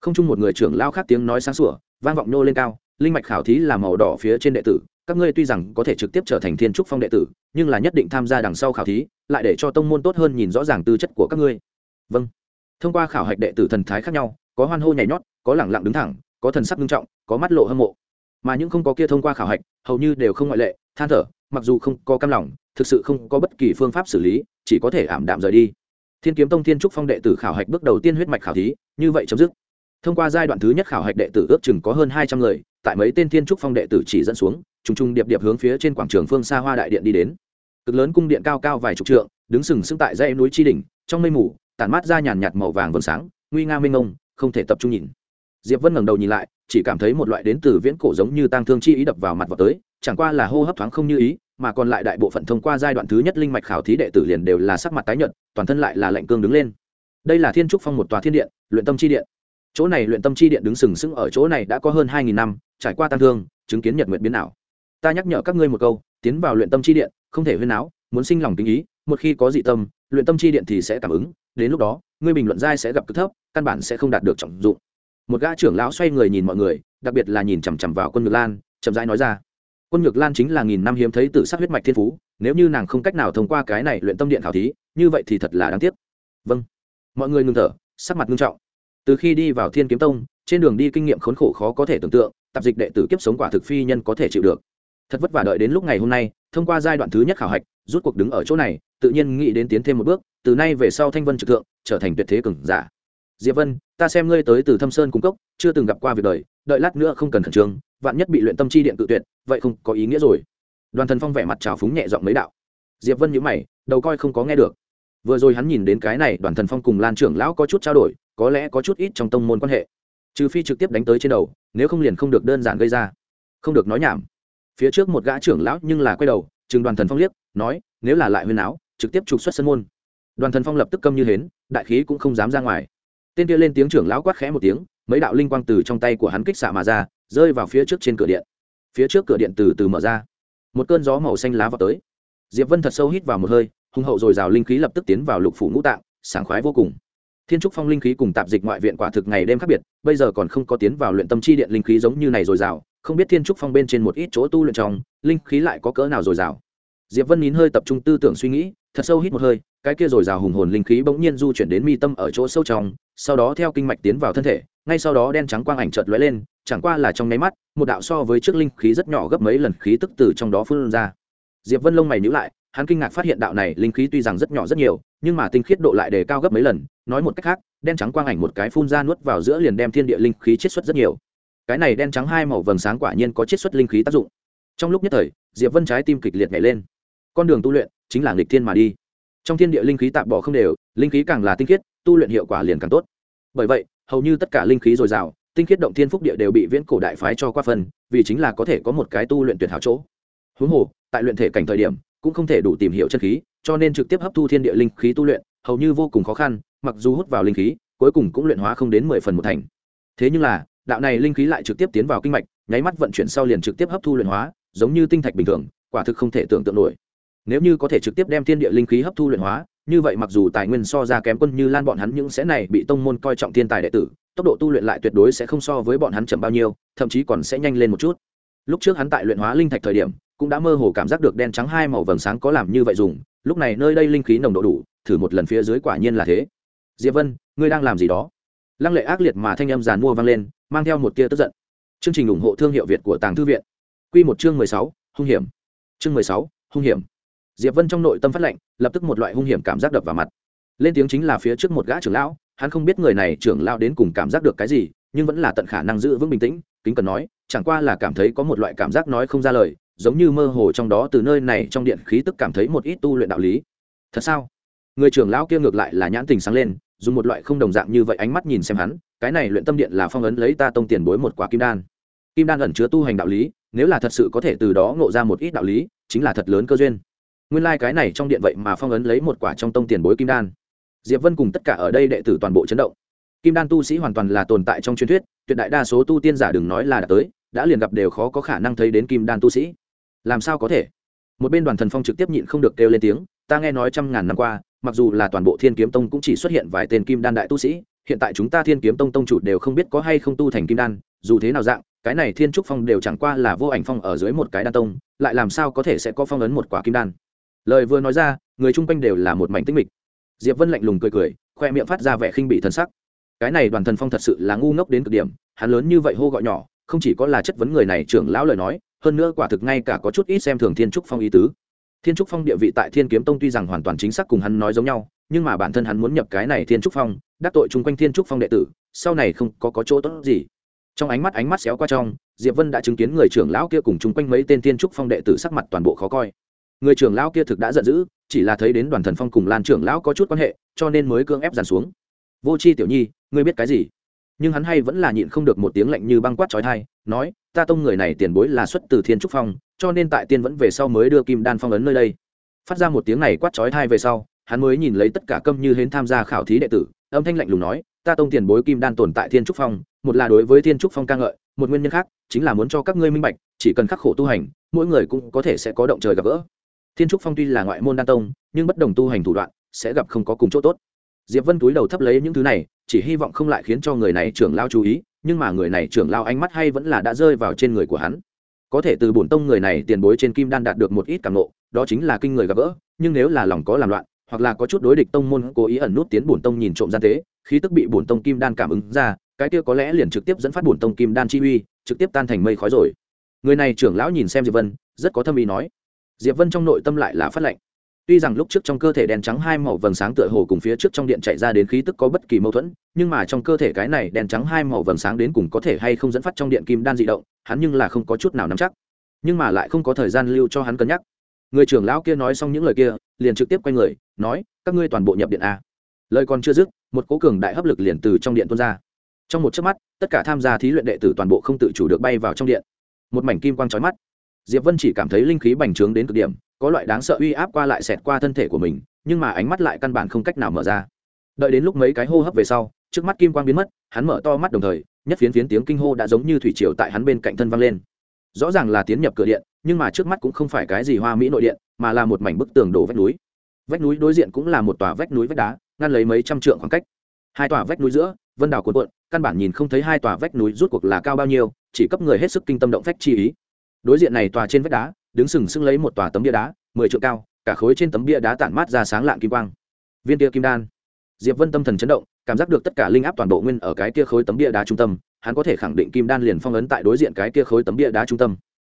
Không chung một người trưởng lao khác tiếng nói sáng sủa, vang vọng nô lên cao, linh mạch khảo thí là màu đỏ phía trên đệ tử, các ngươi tuy rằng có thể trực tiếp trở thành thiên trúc phong đệ tử, nhưng là nhất định tham gia đằng sau khảo thí, lại để cho tông môn tốt hơn nhìn rõ ràng tư chất của các ngươi. Vâng. Thông qua khảo hạch đệ tử thần thái khác nhau có hoan hô nhảy nhót, có lẳng lặng đứng thẳng, có thần sắc nghiêm trọng, có mắt lộ hâm mộ. Mà những không có kia thông qua khảo hạch, hầu như đều không ngoại lệ, than thở, mặc dù không có cam lòng, thực sự không có bất kỳ phương pháp xử lý, chỉ có thể ảm đạm rời đi. Thiên kiếm tông thiên trúc phong đệ tử khảo hạch bước đầu tiên huyết mạch khảo thí, như vậy chấm dứt. Thông qua giai đoạn thứ nhất khảo hạch đệ tử ước chừng có hơn hai trăm người, tại mấy tên thiên trúc phong đệ tử chỉ dẫn xuống, trùng trùng điệp điệp hướng phía trên quảng trường phương xa hoa đại điện đi đến. Cực lớn cung điện cao cao vài chục trượng, đứng sừng sững tại dãy núi tri đỉnh, trong mây mù, tản mát ra nhàn nhạt màu vàng vầng sáng, nguy nga minh ông không thể tập trung nhìn. Diệp vân ngẩng đầu nhìn lại, chỉ cảm thấy một loại đến từ viễn cổ giống như tang thương chi ý đập vào mặt vào tới, chẳng qua là hô hấp thoáng không như ý, mà còn lại đại bộ phận thông qua giai đoạn thứ nhất linh mạch khảo thí đệ tử liền đều là sắc mặt tái nhợt, toàn thân lại là lạnh cương đứng lên. Đây là thiên trúc phong một tòa thiên điện, luyện tâm chi điện. Chỗ này luyện tâm chi điện đứng sừng sững ở chỗ này đã có hơn hai nghìn năm, trải qua tăng thương, chứng kiến nhật nguyện biến ảo. Ta nhắc nhở các ngươi một câu, tiến vào luyện tâm chi điện, không thể huyên áo muốn sinh lòng tình ý, một khi có dị tâm, luyện tâm chi điện thì sẽ cảm ứng, đến lúc đó ngươi bình luận giai sẽ gặp cực thấp, căn bản sẽ không đạt được trọng dụng. Một gã trưởng lão xoay người nhìn mọi người, đặc biệt là nhìn chằm chằm vào quân nhược lan, chậm rãi nói ra. Quân nhược lan chính là nghìn năm hiếm thấy tự sát huyết mạch thiên phú, nếu như nàng không cách nào thông qua cái này luyện tâm điện khảo thí, như vậy thì thật là đáng tiếc. Vâng. Mọi người ngừng thở, sắc mặt nghiêm trọng. Từ khi đi vào thiên kiếm tông, trên đường đi kinh nghiệm khốn khổ khó có thể tưởng tượng, tạp dịch đệ tử kiếp sống quả thực phi nhân có thể chịu được. Thật vất vả đợi đến lúc ngày hôm nay thông qua giai đoạn thứ nhất khảo hạch, rút cuộc đứng ở chỗ này, tự nhiên nghĩ đến tiến thêm một bước, từ nay về sau thanh vân trực thượng trở thành tuyệt thế cường giả. Diệp vân, ta xem ngươi tới từ thâm sơn cung cốc, chưa từng gặp qua việc đời, đợi lát nữa không cần khẩn trương, vạn nhất bị luyện tâm chi điện tự tuyệt, vậy không có ý nghĩa rồi. Đoàn thần phong vẻ mặt trào phúng nhẹ giọng mấy đạo. Diệp vân nhíu mày, đầu coi không có nghe được. Vừa rồi hắn nhìn đến cái này, đoàn thần phong cùng lan trưởng lão có chút trao đổi, có lẽ có chút ít trong tông môn quan hệ. Trừ phi trực tiếp đánh tới trên đầu, nếu không liền không được đơn giản gây ra. Không được nói nhảm phía trước một gã trưởng lão nhưng là quay đầu chừng đoàn thần phong liếc, nói, nếu là lại huyên áo, trực tiếp trục xuất sân môn. Đoàn thần phong lập tức câm như hến, đại khí cũng không dám ra ngoài. Tên kia lên tiếng trưởng lão quát khẽ một tiếng, mấy đạo linh quang từ trong tay của hắn kích xạ mà ra, rơi vào phía trước trên cửa điện. Phía trước cửa điện từ từ mở ra. Một cơn gió màu xanh lá vào tới. Diệp vân thật sâu hít vào một hơi hùng hậu dồi dào linh khí lập tức tiến vào lục phủ ngũ tạng, sảng khoái vô cùng. Thiên trúc phong linh khí cùng tạp dịch ngoại viện quả thực ngày đêm khác biệt, bây giờ còn không có tiến vào luyện tâm chi điện linh khí giống như này dồi dào không biết thiên trúc phong bên trên một ít chỗ tu luyện trong, linh khí lại có cỡ nào dồi dào. Diệp vân nín hơi tập trung tư tưởng suy nghĩ, thật sâu hít một hơi, cái kia dồi dào hùng hồn linh khí bỗng nhiên du chuyển đến mi tâm ở chỗ sâu trong, sau đó theo kinh mạch tiến vào thân thể, ngay sau đó đen trắng quang ảnh chợt lóe lên, chẳng qua là trong nháy mắt, một đạo so với trước linh khí rất nhỏ gấp mấy lần khí tức từ trong đó phun ra. Diệp vân lông mày nhíu lại, hắn kinh ngạc phát hiện đạo này linh khí tuy rằng rất nhỏ rất nhiều, nhưng mà tinh khiết độ lại đề cao gấp mấy lần, nói một cách khác, đen trắng quang ảnh một cái phun ra nuốt vào giữa liền đem thiên địa linh khí chiết xuất rất nhiều cái này đen trắng hai màu vầng sáng quả nhiên có chiết xuất linh khí tác dụng. Trong lúc nhất thời, diệp vân trái tim kịch liệt nhảy lên. Con đường tu luyện chính là nghịch thiên mà đi. Trong thiên địa linh khí tạm bỏ không đều, linh khí càng là tinh khiết, tu luyện hiệu quả liền càng tốt. Bởi vậy, hầu như tất cả linh khí dồi dào, tinh khiết động thiên phúc địa đều bị viễn cổ đại phái cho qua phần, vì chính là có thể có một cái tu luyện tuyệt hảo chỗ. Huống hồ, tại luyện thể cảnh thời điểm, cũng không thể đủ tìm hiểu chân khí, cho nên trực tiếp hấp thu thiên địa linh khí tu luyện, hầu như vô cùng khó khăn, mặc dù hút vào linh khí, cuối cùng cũng luyện hóa không đến mười phần một thành. Thế nhưng là đạo này linh khí lại trực tiếp tiến vào kinh mạch, nháy mắt vận chuyển sau liền trực tiếp hấp thu luyện hóa, giống như tinh thạch bình thường, quả thực không thể tưởng tượng nổi. Nếu như có thể trực tiếp đem thiên địa linh khí hấp thu luyện hóa, như vậy mặc dù tài nguyên so ra kém quân như lan bọn hắn những sẽ này bị tông môn coi trọng thiên tài đệ tử, tốc độ tu luyện lại tuyệt đối sẽ không so với bọn hắn chậm bao nhiêu, thậm chí còn sẽ nhanh lên một chút. Lúc trước hắn tại luyện hóa linh thạch thời điểm, cũng đã mơ hồ cảm giác được đen trắng hai màu vầng sáng có làm như vậy dùng, lúc này nơi đây linh khí nồng độ đủ, thử một lần phía dưới quả nhiên là thế. Diệp vân, ngươi đang làm gì đó? Lăng lệ ác liệt mà thanh âm giàn mua vang lên, mang theo một tia tức giận. Chương trình ủng hộ thương hiệu việt của tàng thư viện. Q một chương mười sáu, hung hiểm. Chương mười sáu, hung hiểm. Diệp vân trong nội tâm phát lệnh, lập tức một loại hung hiểm cảm giác đập vào mặt. Lên tiếng chính là phía trước một gã trưởng lão, hắn không biết người này trưởng lão đến cùng cảm giác được cái gì, nhưng vẫn là tận khả năng giữ vững bình tĩnh, kính cần nói, chẳng qua là cảm thấy có một loại cảm giác nói không ra lời, giống như mơ hồ trong đó từ nơi này trong điện khí tức cảm thấy một ít tu luyện đạo lý. Thật sao? Người trưởng lão kia ngược lại là nhãn tình sáng lên dùng một loại không đồng dạng như vậy ánh mắt nhìn xem hắn, cái này luyện tâm điện là phong ấn lấy ta tông tiền bối một quả kim đan. Kim đan ẩn chứa tu hành đạo lý, nếu là thật sự có thể từ đó ngộ ra một ít đạo lý, chính là thật lớn cơ duyên. Nguyên lai、like、cái này trong điện vậy mà phong ấn lấy một quả trong tông tiền bối kim đan. Diệp vân cùng tất cả ở đây đệ tử toàn bộ chấn động. Kim đan tu sĩ hoàn toàn là tồn tại trong truyền thuyết, tuyệt đại đa số tu tiên giả đừng nói là đã tới, đã liền gặp đều khó có khả năng thấy đến kim đan tu sĩ. Làm sao có thể? Một bên đoàn thần phong trực tiếp nhịn không được kêu lên tiếng, ta nghe nói trăm ngàn năm qua mặc dù là toàn bộ thiên kiếm tông cũng chỉ xuất hiện vài tên kim đan đại tu sĩ, hiện tại chúng ta thiên kiếm tông tông chủ đều không biết có hay không tu thành kim đan, dù thế nào dạng, cái này thiên trúc phong đều chẳng qua là vô ảnh phong ở dưới một cái đan tông, lại làm sao có thể sẽ có phong ấn một quả kim đan? Lời vừa nói ra, người chung quanh đều là một mảnh tĩnh mịch. Diệp vân lạnh lùng cười cười, khoe miệng phát ra vẻ khinh bị thân sắc. Cái này đoàn thần phong thật sự là ngu ngốc đến cực điểm, hắn lớn như vậy hô gọi nhỏ, không chỉ có là chất vấn người này trưởng lão lời nói, hơn nữa quả thực ngay cả có chút ít xem thường thiên trúc phong ý tứ thiên trúc phong địa vị tại thiên kiếm tông tuy rằng hoàn toàn chính xác cùng hắn nói giống nhau nhưng mà bản thân hắn muốn nhập cái này thiên trúc phong đắc tội chung quanh thiên trúc phong đệ tử sau này không có, có chỗ tốt gì. Trong ánh mắt ánh mắt xéo qua trong diệp vân đã chứng kiến người trưởng lão kia cùng chung quanh mấy tên thiên trúc phong đệ tử sắc mặt toàn bộ khó coi. Người trưởng lão kia thực đã giận dữ chỉ là thấy đến đoàn thần phong cùng lan trưởng lão có chút quan hệ cho nên mới cưỡng ép dàn xuống. Vô c h i tiểu nhi ngươi biết cái gì? Nhưng hắn hay vẫn là nhịn không được một tiếng lạnh như băng quát trói thai nói ta tông người này tiền bối là xuất từ thiên trúc phong, cho nên tại tiên vẫn về sau mới đưa kim đan phong ấn nơi đây. Phát ra một tiếng này quát trói thai về sau, hắn mới nhìn lấy tất cả câm như hến tham gia khảo thí đệ tử, âm thanh lạnh lùng nói, ta tông tiền bối kim đan tồn tại thiên trúc phong, một là đối với thiên trúc phong ca ngợi, một nguyên nhân khác, chính là muốn cho các ngươi minh bạch, chỉ cần khắc khổ tu hành, mỗi người cũng có thể sẽ có động trời gặp gỡ. Thiên trúc phong tuy là ngoại môn đan tông, nhưng bất đồng tu hành thủ đoạn, sẽ gặp không có cùng chỗ tốt. Diệp vân túi đầu thấp lấy những thứ này chỉ hy vọng không lại khiến cho người này trưởng lao chú ý, nhưng mà người này trưởng lao ánh mắt hay vẫn là đã rơi vào trên người của hắn. Có thể từ bổn tông người này tiền bối trên kim đan đạt được một ít cảm nộ đó chính là kinh người gặp gỡ, nhưng nếu là lòng có làm loạn, hoặc là có chút đối địch tông môn cố ý ẩn nút tiến bổn tông nhìn trộm gian tế, khí tức bị bổn tông kim đan cảm ứng ra, cái kia có lẽ liền trực tiếp dẫn phát bổn tông kim đan chi uy, trực tiếp tan thành mây khói rồi. Người này trưởng lão nhìn xem diệp vân, rất có thâm ý nói. Diệp vân trong nội tâm lại là phát lệnh tuy rằng lúc trước trong cơ thể đen trắng hai màu vầng sáng tựa hồ cùng phía trước trong điện chạy ra đến khí tức có bất kỳ mâu thuẫn, nhưng mà trong cơ thể cái này đen trắng hai màu vầng sáng đến cùng có thể hay không dẫn phát trong điện kim đan dị động, hắn nhưng là không có chút nào nắm chắc. Nhưng mà lại không có thời gian lưu cho hắn cân nhắc. Người trưởng lão kia nói xong những lời kia, liền trực tiếp quay người, nói, các ngươi toàn bộ nhập điện a. Lời còn chưa dứt, một cố cường đại hấp lực liền từ trong điện tuôn ra. Trong một chớp mắt, tất cả tham gia thí luyện đệ tử toàn bộ không tự chủ được bay vào trong điện. Một mảnh kim quang trói mắt. Diệp vân chỉ cảm thấy linh khí bành trướng đến cực điểm có loại đáng sợ uy áp qua lại xẹt qua thân thể của mình, nhưng mà ánh mắt lại căn bản không cách nào mở ra. Đợi đến lúc mấy cái hô hấp về sau, trước mắt kim quang biến mất, hắn mở to mắt đồng thời, nhất phiến phiến tiếng kinh hô đã giống như thủy triều tại hắn bên cạnh thân vang lên. Rõ ràng là tiến nhập cửa điện, nhưng mà trước mắt cũng không phải cái gì hoa mỹ nội điện, mà là một mảnh bức tường đổ vách núi. Vách núi đối diện cũng là một tòa vách núi vách đá, ngăn lấy mấy trăm trượng khoảng cách. Hai tòa vách núi giữa, vân đảo cuộn cuộn, căn bản nhìn không thấy hai tòa vách núi rút cuộc là cao bao nhiêu, chỉ cấp người hết sức kinh tâm động phách chi ý. Đối diện này tòa trên vách đá đứng sừng sững lấy một tòa tấm bia đá, mười trượng cao, cả khối trên tấm bia đá tản mát ra sáng lạng kim quang. Viên kia kim đan. Diệp vân tâm thần chấn động, cảm giác được tất cả linh áp toàn bộ nguyên ở cái kia khối tấm bia đá trung tâm, hắn có thể khẳng định kim đan liền phong ấn tại đối diện cái kia khối tấm bia đá trung tâm.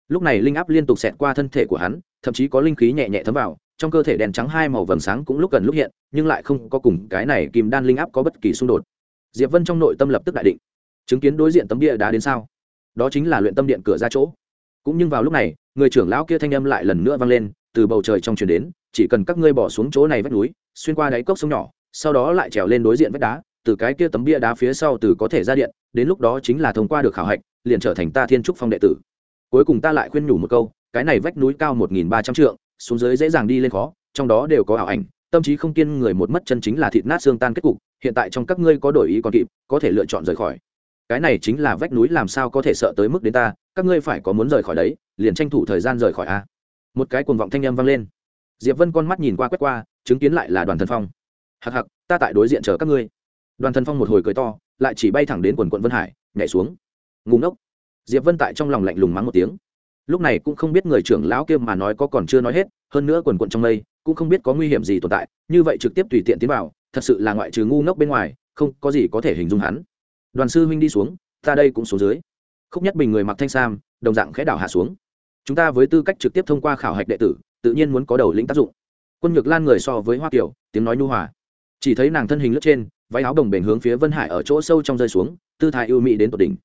Lúc này linh áp liên tục xẹt qua thân thể của hắn, thậm chí có linh khí nhẹ nhẹ thấm vào, trong cơ thể đèn trắng hai màu vầng sáng cũng lúc gần lúc hiện, nhưng lại không có cùng cái này kim đan linh áp có bất kỳ xung đột. Diệp vân trong nội tâm lập tức đại định. Chứng kiến đối diện tấm bia đá đến sao? Đó chính là luyện tâm điện cửa ra chỗ. Cũng nhưng vào lúc này người trưởng lão kia thanh âm lại lần nữa vang lên, từ bầu trời trong truyền đến, chỉ cần các ngươi bỏ xuống chỗ này vách núi, xuyên qua đáy cốc sông nhỏ, sau đó lại trèo lên đối diện vách đá, từ cái kia tấm bia đá phía sau từ có thể ra điện, đến lúc đó chính là thông qua được khảo hạch, liền trở thành ta thiên trúc phong đệ tử. Cuối cùng ta lại khuyên nhủ một câu, cái này vách núi cao một nghìn ba trăm trượng, xuống dưới dễ dàng đi lên khó, trong đó đều có ảo ảnh, tâm trí không kiên người một mất chân chính là thịt nát xương tan kết cục, hiện tại trong các ngươi có đổi ý còn kịp, có thể lựa chọn rời khỏi. Cái này chính là vách núi làm sao có thể sợ tới mức đến ta các ngươi phải có muốn rời khỏi đấy, liền tranh thủ thời gian rời khỏi a một cái cuồng vọng thanh âm vang lên. Diệp vân con mắt nhìn qua quét qua, chứng kiến lại là đoàn thần phong. Hặc hặc ta tại đối diện chờ các ngươi. Đoàn thần phong một hồi cười to, lại chỉ bay thẳng đến quần quận vân hải, nhảy xuống. Ngủ ngốc. Diệp vân tại trong lòng lạnh lùng mắng một tiếng. Lúc này cũng không biết người trưởng lão kia mà nói có còn chưa nói hết, hơn nữa quần quận trong mây, cũng không biết có nguy hiểm gì tồn tại, như vậy trực tiếp tùy tiện tiến vào, thật sự là ngoại trừ ngu ngốc bên ngoài, không có gì có thể hình dung hắn. Đoàn sư huynh đi xuống, ta đây cũng xuống dưới khúc nhất bình người mặc thanh sam, đồng dạng khẽ đảo hạ xuống. Chúng ta với tư cách trực tiếp thông qua khảo hạch đệ tử, tự nhiên muốn có đầu lĩnh tác dụng. Quân nhược lan người so với hoa kiều, tiếng nói nhu hòa. Chỉ thấy nàng thân hình lướt trên, váy áo đồng bền hướng phía vân hải ở chỗ sâu trong rơi xuống, tư thái ưu mỹ đến tột đỉnh.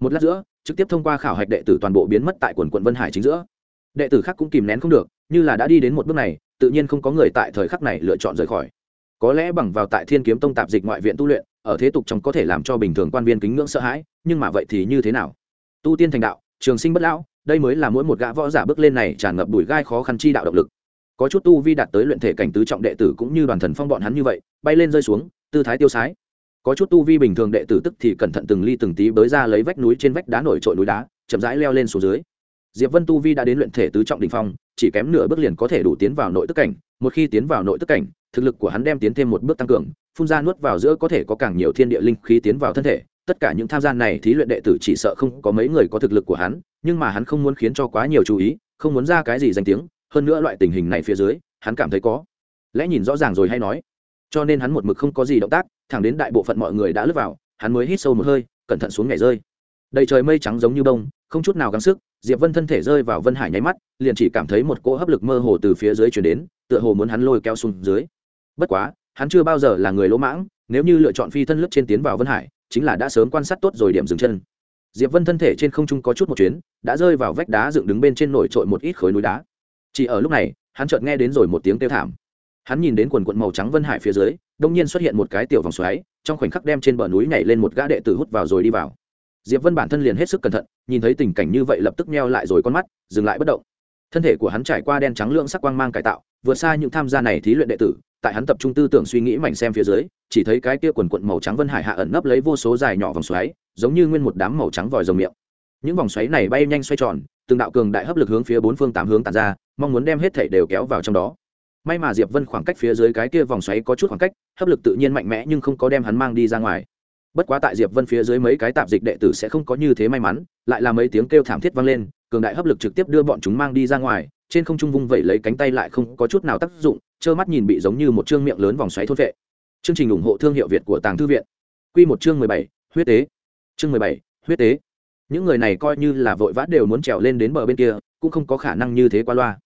Một lát giữa, trực tiếp thông qua khảo hạch đệ tử toàn bộ biến mất tại quần quận vân hải chính giữa. Đệ tử khác cũng kìm nén không được, như là đã đi đến một bước này, tự nhiên không có người tại thời khắc này lựa chọn rời khỏi. Có lẽ bằng vào tại thiên kiếm tông tạp dịch ngoại viện tu luyện, ở thế tục trong có thể làm cho bình thường quan viên kính ngưỡng sợ hãi, nhưng mà vậy thì như thế nào? Tu tiên thành đạo, trường sinh bất lão, đây mới là mỗi một gã võ giả bước lên này tràn ngập bụi gai khó khăn chi đạo động lực. Có chút tu vi đạt tới luyện thể cảnh tứ trọng đệ tử cũng như đoàn thần phong bọn hắn như vậy, bay lên rơi xuống, tư thái tiêu sái. Có chút tu vi bình thường đệ tử tức thì cẩn thận từng ly từng tí bới ra lấy vách núi trên vách đá nổi trội núi đá, chậm rãi leo lên xuống dưới. Diệp vân tu vi đã đến luyện thể tứ trọng đỉnh phong, chỉ kém nửa bước liền có thể đủ tiến vào nội tức cảnh, một khi tiến vào nội tức cảnh, thực lực của hắn đem tiến thêm một bước tăng cường, phun ra nuốt vào giữa có thể có càng nhiều thiên địa linh khí tiến vào thân thể tất cả những tham gia này thí luyện đệ tử chỉ sợ không có mấy người có thực lực của hắn, nhưng mà hắn không muốn khiến cho quá nhiều chú ý, không muốn ra cái gì danh tiếng, hơn nữa loại tình hình này phía dưới, hắn cảm thấy có lẽ nhìn rõ ràng rồi hay nói. Cho nên hắn một mực không có gì động tác, thẳng đến đại bộ phận mọi người đã lướt vào, hắn mới hít sâu một hơi, cẩn thận xuống nhảy rơi. Đầy trời mây trắng giống như bông, không chút nào gắng sức, diệp vân thân thể rơi vào vân hải nháy mắt, liền chỉ cảm thấy một cỗ hấp lực mơ hồ từ phía dưới chuyển đến, tựa hồ muốn hắn lôi kéo xuống dưới. Bất quá, hắn chưa bao giờ là người lỗ mãng, nếu như lựa chọn phi thân lướt trên tiến vào vân hải chính là đã sớm quan sát tốt rồi điểm dừng chân. Diệp vân thân thể trên không trung có chút một chuyến, đã rơi vào vách đá dựng đứng bên trên nổi trội một ít khối núi đá. Chỉ ở lúc này, hắn chợt nghe đến rồi một tiếng kêu thảm. Hắn nhìn đến quần quận màu trắng vân hải phía dưới, đông nhiên xuất hiện một cái tiểu vòng xoáy, trong khoảnh khắc đem trên bờ núi nhảy lên một gã đệ tử hút vào rồi đi vào. Diệp vân bản thân liền hết sức cẩn thận, nhìn thấy tình cảnh như vậy lập tức meo lại rồi con mắt, dừng lại bất động. Thân thể của hắn trải qua đen trắng lượng sắc quang mang cải tạo, vượt xa những tham gia này thí luyện đệ tử tại hắn tập trung tư tưởng suy nghĩ mảnh xem phía dưới, chỉ thấy cái kia quần quận màu trắng vân hải hạ ẩn nấp lấy vô số dài nhỏ vòng xoáy, giống như nguyên một đám màu trắng vòi rồng miệng. Những vòng xoáy này bay nhanh xoay tròn, từng đạo cường đại hấp lực hướng phía bốn phương tám hướng tàn ra, mong muốn đem hết thảy đều kéo vào trong đó. May mà diệp vân khoảng cách phía dưới cái kia vòng xoáy có chút khoảng cách, hấp lực tự nhiên mạnh mẽ nhưng không có đem hắn mang đi ra ngoài. Bất quá tại diệp vân phía dưới mấy cái tạp dịch đệ tử sẽ không có như thế may mắn, lại là mấy tiếng kêu thảm thiết vang lên, cường đại hấp lực trực tiếp đưa bọn chúng mang đi ra ngoài trên không trung vung vẩy lấy cánh tay lại không có chút nào tác dụng, trơ mắt nhìn bị giống như một chương miệng lớn vòng xoáy thôn vệ. Chương trình ủng hộ thương hiệu việt của tàng thư viện. Quy một chương mười bảy, huyết tế. Chương mười bảy, huyết tế. Những người này coi như là vội vã đều muốn trèo lên đến bờ bên kia, cũng không có khả năng như thế qua loa.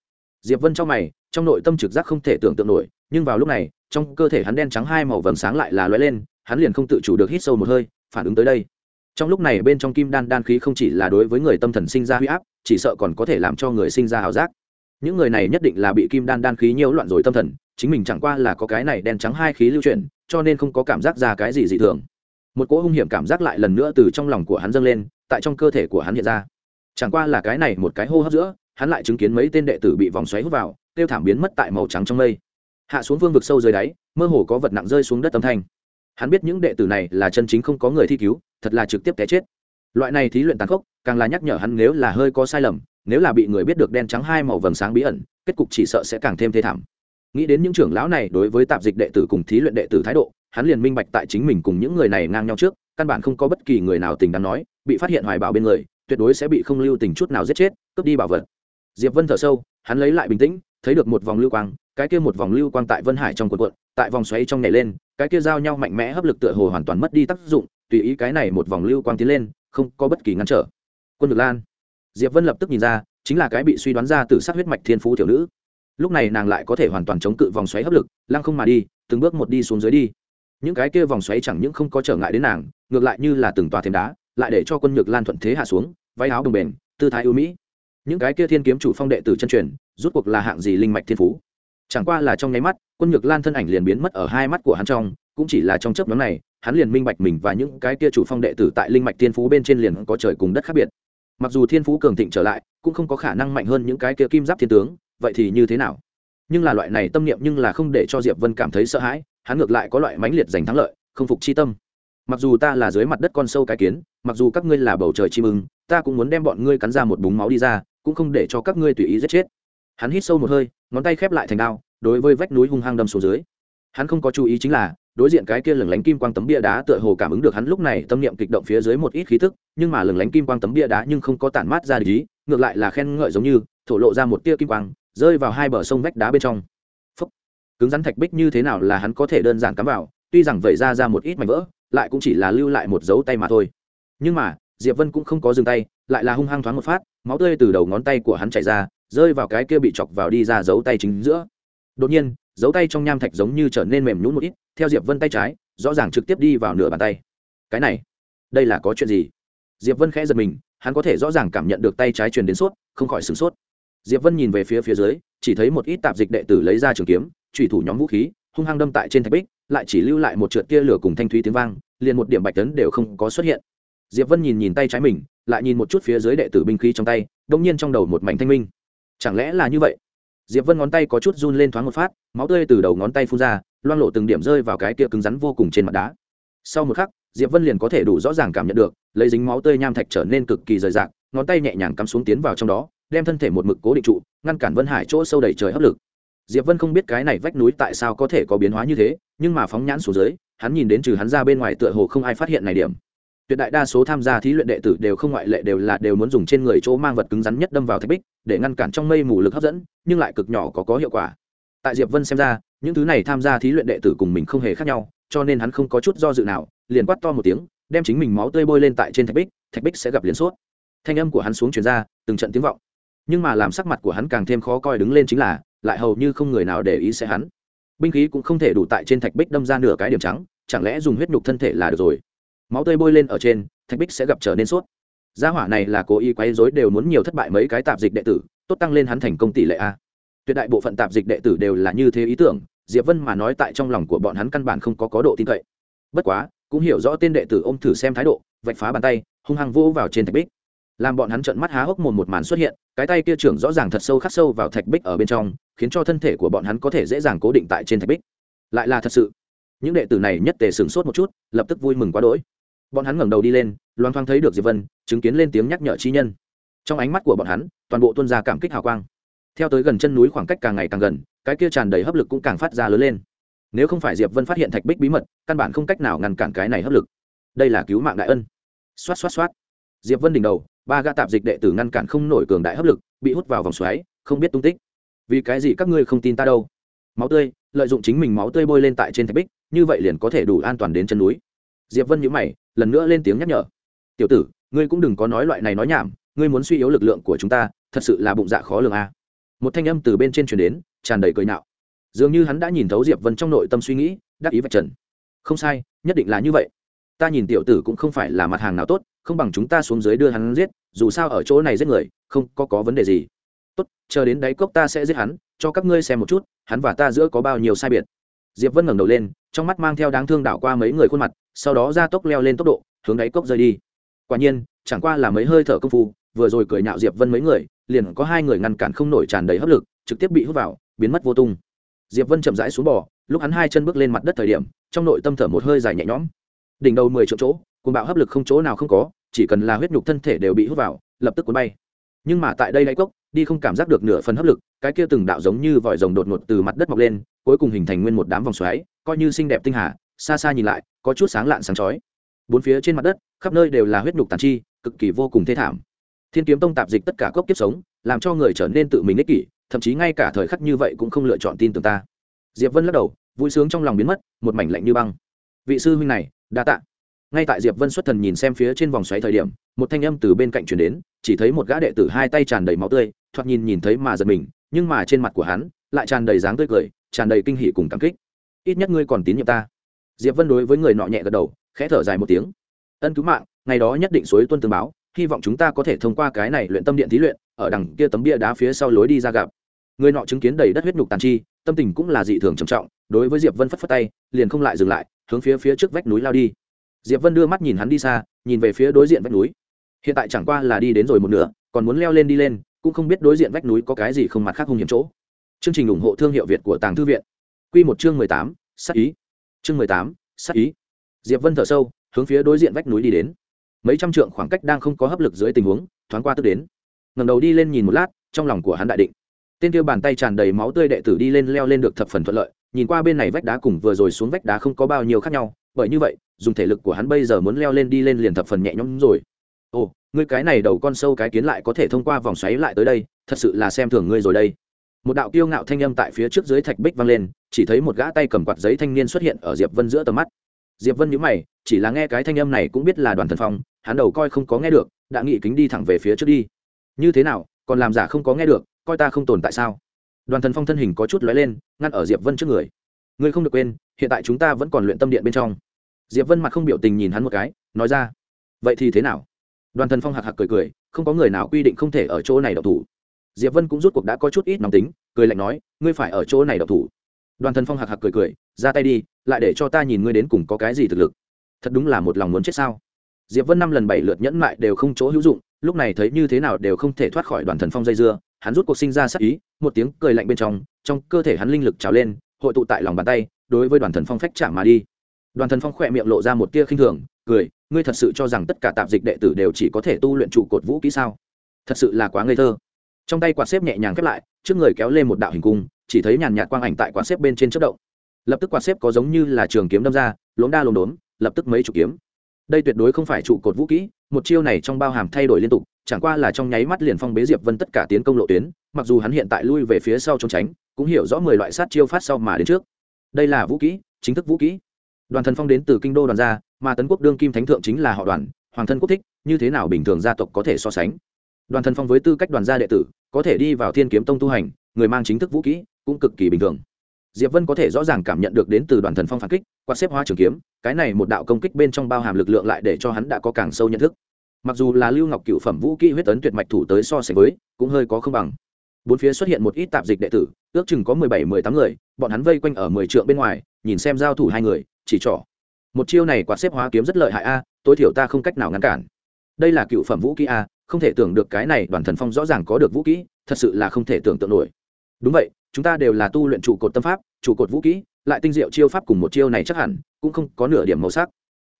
Diệp vân trong mày, trong nội tâm trực giác không thể tưởng tượng nổi, nhưng vào lúc này, trong cơ thể hắn đen trắng hai màu vầng sáng lại là lóe lên, hắn liền không tự chủ được hít sâu một hơi, phản ứng tới đây. Trong lúc này bên trong kim đan đan khí không chỉ là đối với người tâm thần sinh ra huy áp, chỉ sợ còn có thể làm cho người sinh ra hào giác những người này nhất định là bị kim đan đan khí nhiễu loạn rồi tâm thần, chính mình chẳng qua là có cái này đen trắng hai khí lưu chuyển, cho nên không có cảm giác ra cái gì dị thường. Một cỗ hung hiểm cảm giác lại lần nữa từ trong lòng của hắn dâng lên, tại trong cơ thể của hắn hiện ra. Chẳng qua là cái này một cái hô hấp giữa, hắn lại chứng kiến mấy tên đệ tử bị vòng xoáy hút vào, tiêu thảm biến mất tại màu trắng trong mây. Hạ xuống vương vực sâu dưới đáy, mơ hồ có vật nặng rơi xuống đất âm thanh. Hắn biết những đệ tử này là chân chính không có người thi cứu, thật là trực tiếp té chết. Loại này thí luyện tàn khốc, càng là nhắc nhở hắn nếu là hơi có sai lầm nếu là bị người biết được đen trắng hai màu vầng sáng bí ẩn, kết cục chỉ sợ sẽ càng thêm thê thảm. Nghĩ đến những trưởng lão này đối với tạp dịch đệ tử cùng thí luyện đệ tử thái độ, hắn liền minh bạch tại chính mình cùng những người này ngang nhau trước, căn bản không có bất kỳ người nào tình đáng nói, bị phát hiện hoài bảo bên người, tuyệt đối sẽ bị không lưu tình chút nào giết chết, cướp đi bảo vật. Diệp vân thở sâu, hắn lấy lại bình tĩnh, thấy được một vòng lưu quang, cái kia một vòng lưu quang tại vân hải trong cuộn quận tại vòng xoáy trong nhảy lên, cái kia giao nhau mạnh mẽ hấp lực tựa hồ hoàn toàn mất đi tác dụng, tùy ý cái này một vòng lưu quang tiến lên, không có bất kỳ ngăn trở. Quân được lan diệp vân lập tức nhìn ra, chính là cái bị suy đoán ra từ sát huyết mạch thiên phú tiểu nữ. Lúc này nàng lại có thể hoàn toàn chống cự vòng xoáy hấp lực, lăng không mà đi, từng bước một đi xuống dưới đi. Những cái kia vòng xoáy chẳng những không có trở ngại đến nàng, ngược lại như là từng tòa thêm đá, lại để cho quân nhược lan thuận thế hạ xuống, váy áo đồng bền, tư thái ưu mỹ. Những cái kia thiên kiếm chủ phong đệ tử chân truyền, rút cuộc là hạng gì linh mạch thiên phú? Chẳng qua là trong nháy mắt, quân nhược lan thân ảnh liền biến mất ở hai mắt của hắn trong, cũng chỉ là trong chớp nhóm này, hắn liền minh bạch mình và những cái kia chủ phong đệ tử tại linh mạch thiên phú bên trên liền có trời cùng đất khác biệt mặc dù thiên phú cường thịnh trở lại, cũng không có khả năng mạnh hơn những cái kia kim giáp thiên tướng, vậy thì như thế nào? Nhưng là loại này tâm niệm nhưng là không để cho diệp vân cảm thấy sợ hãi, hắn ngược lại có loại mãnh liệt giành thắng lợi, không phục chi tâm. Mặc dù ta là dưới mặt đất con sâu cái kiến, mặc dù các ngươi là bầu trời chim ưng, ta cũng muốn đem bọn ngươi cắn ra một búng máu đi ra, cũng không để cho các ngươi tùy ý giết chết. Hắn hít sâu một hơi, ngón tay khép lại thành đao, đối với vách núi hung hăng đâm xuống dưới. Hắn không có chú ý chính là đối diện cái kia lừng lánh kim quang tấm bia đá tựa hồ cảm ứng được hắn lúc này tâm niệm kịch động phía dưới một ít khí tức, nhưng mà lừng lánh kim quang tấm bia đá nhưng không có tản mát ra lý ngược lại là khen ngợi giống như, thổ lộ ra một tia kim quang, rơi vào hai bờ sông vách đá bên trong. Phúc. cứng rắn thạch bích như thế nào là hắn có thể đơn giản cắm vào, tuy rằng vẩy ra ra một ít mảnh vỡ, lại cũng chỉ là lưu lại một dấu tay mà thôi. Nhưng mà, diệp vân cũng không có dừng tay, lại là hung hăng thoáng một phát, máu tươi từ đầu ngón tay của hắn chảy ra, rơi vào cái kia bị chọc vào đi ra dấu tay chính giữa. Đột nhiên dấu tay trong nham thạch giống như trở nên mềm nhũn một ít, theo diệp vân tay trái, rõ ràng trực tiếp đi vào nửa bàn tay. Cái này, đây là có chuyện gì? Diệp vân khẽ giật mình, hắn có thể rõ ràng cảm nhận được tay trái truyền đến sốt, không khỏi sửng sốt. Diệp vân nhìn về phía phía dưới, chỉ thấy một ít tạp dịch đệ tử lấy ra trường kiếm trùy thủ nhóm vũ khí, hung hăng đâm tại trên thạch bích, lại chỉ lưu lại một trượt tia lửa cùng thanh thúy tiếng vang, liền một điểm bạch tấn đều không có xuất hiện. Diệp vân nhìn nhìn tay trái mình, lại nhìn một chút phía dưới đệ tử binh khí trong tay, đông nhiên trong đầu một mảnh thanh minh. Chẳng lẽ là như vậy? Diệp vân ngón tay có chút run lên thoáng một phát, máu tươi từ đầu ngón tay phun ra, loang lộ từng điểm rơi vào cái kia cứng rắn vô cùng trên mặt đá. Sau một khắc, diệp vân liền có thể đủ rõ ràng cảm nhận được, lấy dính máu tươi nham thạch trở nên cực kỳ rời rạc, ngón tay nhẹ nhàng cắm xuống tiến vào trong đó, đem thân thể một mực cố định trụ, ngăn cản vân hải chỗ sâu đầy trời hấp lực. Diệp vân không biết cái này vách núi tại sao có thể có biến hóa như thế, nhưng mà phóng nhãn xuống dưới, hắn nhìn đến trừ hắn ra bên ngoài tựa hồ không ai phát hiện này điểm tuyệt đại đa số tham gia thí luyện đệ tử đều không ngoại lệ đều là đều muốn dùng trên người chỗ mang vật cứng rắn nhất đâm vào thạch bích, để ngăn cản trong mây mù lực hấp dẫn, nhưng lại cực nhỏ có có hiệu quả. Tại diệp vân xem ra, những thứ này tham gia thí luyện đệ tử cùng mình không hề khác nhau, cho nên hắn không có chút do dự nào, liền quát to một tiếng, đem chính mình máu tươi bôi lên tại trên thạch bích thạch bích sẽ gặp liền suốt thanh âm của hắn xuống truyền ra, từng trận tiếng vọng. Nhưng mà làm sắc mặt của hắn càng thêm khó coi đứng lên chính là, lại hầu như không người nào để ý sẽ hắn. Binh khí cũng không thể đủ tại trên thạch bích đâm ra nửa cái điểm trắng, chẳng lẽ dùng huyết nhục thân thể là được rồi? Máu tươi bôi lên ở trên, thạch bích sẽ gặp trở nên suốt gia hỏa này là cố ý quấy rối đều muốn nhiều thất bại mấy cái tạp dịch đệ tử, tốt tăng lên hắn thành công tỷ lệ a. Tuyệt đại bộ phận tạp dịch đệ tử đều là như thế ý tưởng, diệp vân mà nói tại trong lòng của bọn hắn căn bản không có có độ tin cậy. Bất quá, cũng hiểu rõ tên đệ tử ôm thử xem thái độ, vạch phá bàn tay, hung hăng vô vào trên thạch bích. Làm bọn hắn trợn mắt há hốc mồm một màn xuất hiện, cái tay kia trưởng rõ ràng thật sâu khắc sâu vào thạch bích ở bên trong, khiến cho thân thể của bọn hắn có thể dễ dàng cố định tại trên thạch bích. Lại là thật sự, những đệ tử này nhất tề sửng sốt một chút, lập tức vui mừng quá đỗi bọn hắn ngẩng đầu đi lên loan thoáng thấy được diệp vân, chứng kiến lên tiếng nhắc nhở chi nhân. Trong ánh mắt của bọn hắn, toàn bộ tuân ra cảm kích hào quang. Theo tới gần chân núi khoảng cách càng ngày càng gần, cái kia tràn đầy hấp lực cũng càng phát ra lớn lên. Nếu không phải diệp vân phát hiện thạch bích bí mật, căn bản không cách nào ngăn cản cái này hấp lực. Đây là cứu mạng đại ân. Xoát xoát xoát. Diệp vân đỉnh đầu, ba gã tạp dịch đệ tử ngăn cản không nổi cường đại hấp lực, bị hút vào vòng xoáy, không biết tung tích. Vì cái gì các ngươi không tin ta đâu? Máu tươi, lợi dụng chính mình máu tươi bôi lên tại trên thạch bích, như vậy liền có thể đủ an toàn đến chân núi. Diệp vân nhíu mày lần nữa lên tiếng nhắc nhở. Tiểu tử, ngươi cũng đừng có nói loại này nói nhảm, ngươi muốn suy yếu lực lượng của chúng ta, thật sự là bụng dạ khó lường a. Một thanh âm từ bên trên truyền đến, tràn đầy cười nạo. Dường như hắn đã nhìn thấu diệp vân trong nội tâm suy nghĩ, đắc ý vạch trần. Không sai, nhất định là như vậy. Ta nhìn tiểu tử cũng không phải là mặt hàng nào tốt, không bằng chúng ta xuống dưới đưa hắn giết, dù sao ở chỗ này giết người, không có có vấn đề gì. Tốt, chờ đến đáy cốc ta sẽ giết hắn, cho các ngươi xem một chút, hắn và ta giữa có bao nhiêu sai biệt diệp vân ngẩng đầu lên, trong mắt mang theo đáng thương đảo qua mấy người khuôn mặt, sau đó ra tốc leo lên tốc độ, hướng đáy cốc rơi đi. Quả nhiên, chẳng qua là mấy hơi thở công phu, vừa rồi cười nhạo diệp vân mấy người, liền có hai người ngăn cản không nổi tràn đầy hấp lực, trực tiếp bị hút vào, biến mất vô tung. Diệp vân chậm rãi xuống bò, lúc hắn hai chân bước lên mặt đất thời điểm, trong nội tâm thở một hơi dài nhẹ nhõm. Đỉnh đầu mười chỗ chỗ cùng bạo hấp lực không chỗ nào không có, chỉ cần là huyết nhục thân thể đều bị hút vào, lập tức cuốn bay nhưng mà tại đây đáy cốc, đi không cảm giác được nửa phần hấp lực, cái kia từng đạo giống như vòi rồng đột ngột từ mặt đất mọc lên, cuối cùng hình thành nguyên một đám vòng xoáy, coi như xinh đẹp tinh hà, xa xa nhìn lại, có chút sáng lạn sáng chói. Bốn phía trên mặt đất, khắp nơi đều là huyết nhục tàn chi, cực kỳ vô cùng thê thảm. Thiên kiếm tông tạp dịch tất cả cốc kiếp sống, làm cho người trở nên tự mình ích kỷ, thậm chí ngay cả thời khắc như vậy cũng không lựa chọn tin tưởng ta. Diệp vân lắc đầu, vui sướng trong lòng biến mất, một mảnh lạnh như băng. Vị sư huynh này, đa tạ ngay tại diệp vân xuất thần nhìn xem phía trên vòng xoáy thời điểm, một thanh âm từ bên cạnh truyền đến, chỉ thấy một gã đệ tử hai tay tràn đầy máu tươi, thoạt nhìn nhìn thấy mà giật mình, nhưng mà trên mặt của hắn lại tràn đầy dáng tươi cười, tràn đầy kinh hỉ cùng cảm kích. Ít nhất ngươi còn tín nhiệm ta. Diệp vân đối với người nọ nhẹ gật đầu, khẽ thở dài một tiếng. Ân cứu mạng, ngày đó nhất định suối tuân tương báo, hy vọng chúng ta có thể thông qua cái này luyện tâm điện thí luyện, ở đằng kia tấm bia đá phía sau lối đi ra gặp. Người nọ chứng kiến đầy đất huyết nhục tàn chi, tâm tình cũng là dị thường trầm trọng, đối với diệp vân phất phất tay, liền không lại dừng lại, hướng phía phía trước vách núi lao đi diệp vân đưa mắt nhìn hắn đi xa, nhìn về phía đối diện vách núi. Hiện tại chẳng qua là đi đến rồi một nửa, còn muốn leo lên đi lên, cũng không biết đối diện vách núi có cái gì không mặt khác hung hiểm chỗ. Chương trình ủng hộ thương hiệu việt của tàng thư viện. Quy một chương mười tám sắc ý. Chương mười tám sắc ý. Diệp vân thở sâu, hướng phía đối diện vách núi đi đến. Mấy trăm trượng khoảng cách đang không có hấp lực dưới tình huống, thoáng qua tức đến. Ngẩng đầu đi lên nhìn một lát, trong lòng của hắn đại định. Tên kia bàn tay tràn đầy máu tươi đệ tử đi lên leo lên được thập phần thuận lợi, nhìn qua bên này vách đá cùng vừa rồi xuống vách đá không có bao nhiêu khác nhau bởi như vậy, dùng thể lực của hắn bây giờ muốn leo lên đi lên liền thập phần nhẹ nhõm rồi. Ồ, ngươi cái này đầu con sâu cái kiến lại có thể thông qua vòng xoáy lại tới đây, thật sự là xem thường ngươi rồi đây. Một đạo kiêu ngạo thanh âm tại phía trước dưới thạch bích vang lên, chỉ thấy một gã tay cầm quạt giấy thanh niên xuất hiện ở diệp vân giữa tầm mắt. Diệp vân nhíu mày, chỉ là nghe cái thanh âm này cũng biết là đoàn thần phong, hắn đầu coi không có nghe được, đã nghị kính đi thẳng về phía trước đi. Như thế nào, còn làm giả không có nghe được, coi ta không tồn tại sao? Đoàn thần phong thân hình có chút lóe lên, ngăn ở diệp vân trước người. Ngươi không được quên, hiện tại chúng ta vẫn còn luyện tâm điện bên trong diệp vân mặt không biểu tình nhìn hắn một cái, nói ra, vậy thì thế nào? Đoàn thần phong hạc hạc cười cười, không có người nào quy định không thể ở chỗ này độc thủ. Diệp vân cũng rút cuộc đã có chút ít nóng tính, cười lạnh nói, ngươi phải ở chỗ này độc thủ. Đoàn thần phong hạc hạc cười cười, ra tay đi, lại để cho ta nhìn ngươi đến cùng có cái gì thực lực. Thật đúng là một lòng muốn chết sao? Diệp vân năm lần bảy lượt nhẫn mại đều không chỗ hữu dụng, lúc này thấy như thế nào đều không thể thoát khỏi đoàn thần phong dây dưa, hắn rút cuộc sinh ra sắc ý, một tiếng cười lạnh bên trong trong cơ thể hắn linh lực trào lên, hội tụ tại lòng bàn tay, đối với đoàn thần phong phách chạm mà đi đoàn thần phong khỏe miệng lộ ra một tia khinh thường, cười, ngươi thật sự cho rằng tất cả tạp dịch đệ tử đều chỉ có thể tu luyện trụ cột vũ kỹ sao? Thật sự là quá ngây thơ. Trong tay quạt xếp nhẹ nhàng khép lại, trước người kéo lên một đạo hình cung, chỉ thấy nhàn nhạt quang ảnh tại quạt xếp bên trên chất động. Lập tức quạt xếp có giống như là trường kiếm đâm ra, lốm đa lốm đốm, lập tức mấy chục kiếm. Đây tuyệt đối không phải trụ cột vũ kỹ, một chiêu này trong bao hàm thay đổi liên tục, chẳng qua là trong nháy mắt liền phong bế diệp vân tất cả tiến công lộ tuyến, mặc dù hắn hiện tại lui về phía sau trốn tránh, cũng hiểu rõ mười loại sát chiêu phát sau mà đến trước. Đây là vũ kỹ, chính thức vũ kỹ đoàn thần phong đến từ kinh đô đoàn gia mà tấn quốc đương kim thánh thượng chính là họ đoàn, hoàng thân quốc thích, như thế nào bình thường gia tộc có thể so sánh? Đoàn thần phong với tư cách đoàn gia đệ tử, có thể đi vào thiên kiếm tông tu hành, người mang chính thức vũ kỹ, cũng cực kỳ bình thường. Diệp vân có thể rõ ràng cảm nhận được đến từ đoàn thần phong phản kích, quạt xếp hoa trường kiếm, cái này một đạo công kích bên trong bao hàm lực lượng lại để cho hắn đã có càng sâu nhận thức. Mặc dù là lưu ngọc cựu phẩm vũ kỹ huyết tấn tuyệt mạch thủ tới so sánh với, cũng hơi có không bằng. Bốn phía xuất hiện một ít tạp dịch đệ tử, ước chừng có mười bảy, mười tám người, bọn hắn vây quanh ở mười trượng bên ngoài, nhìn xem giao thủ hai người chỉ trỏ. Một chiêu này quạt xếp hóa kiếm rất lợi hại a, tối thiểu ta không cách nào ngăn cản. Đây là cựu phẩm vũ kỹ a, không thể tưởng được cái này đoàn thần phong rõ ràng có được vũ kỹ, thật sự là không thể tưởng tượng nổi. Đúng vậy, chúng ta đều là tu luyện trụ cột tâm pháp, trụ cột vũ kỹ, lại tinh diệu chiêu pháp cùng một chiêu này chắc hẳn, cũng không có nửa điểm màu sắc.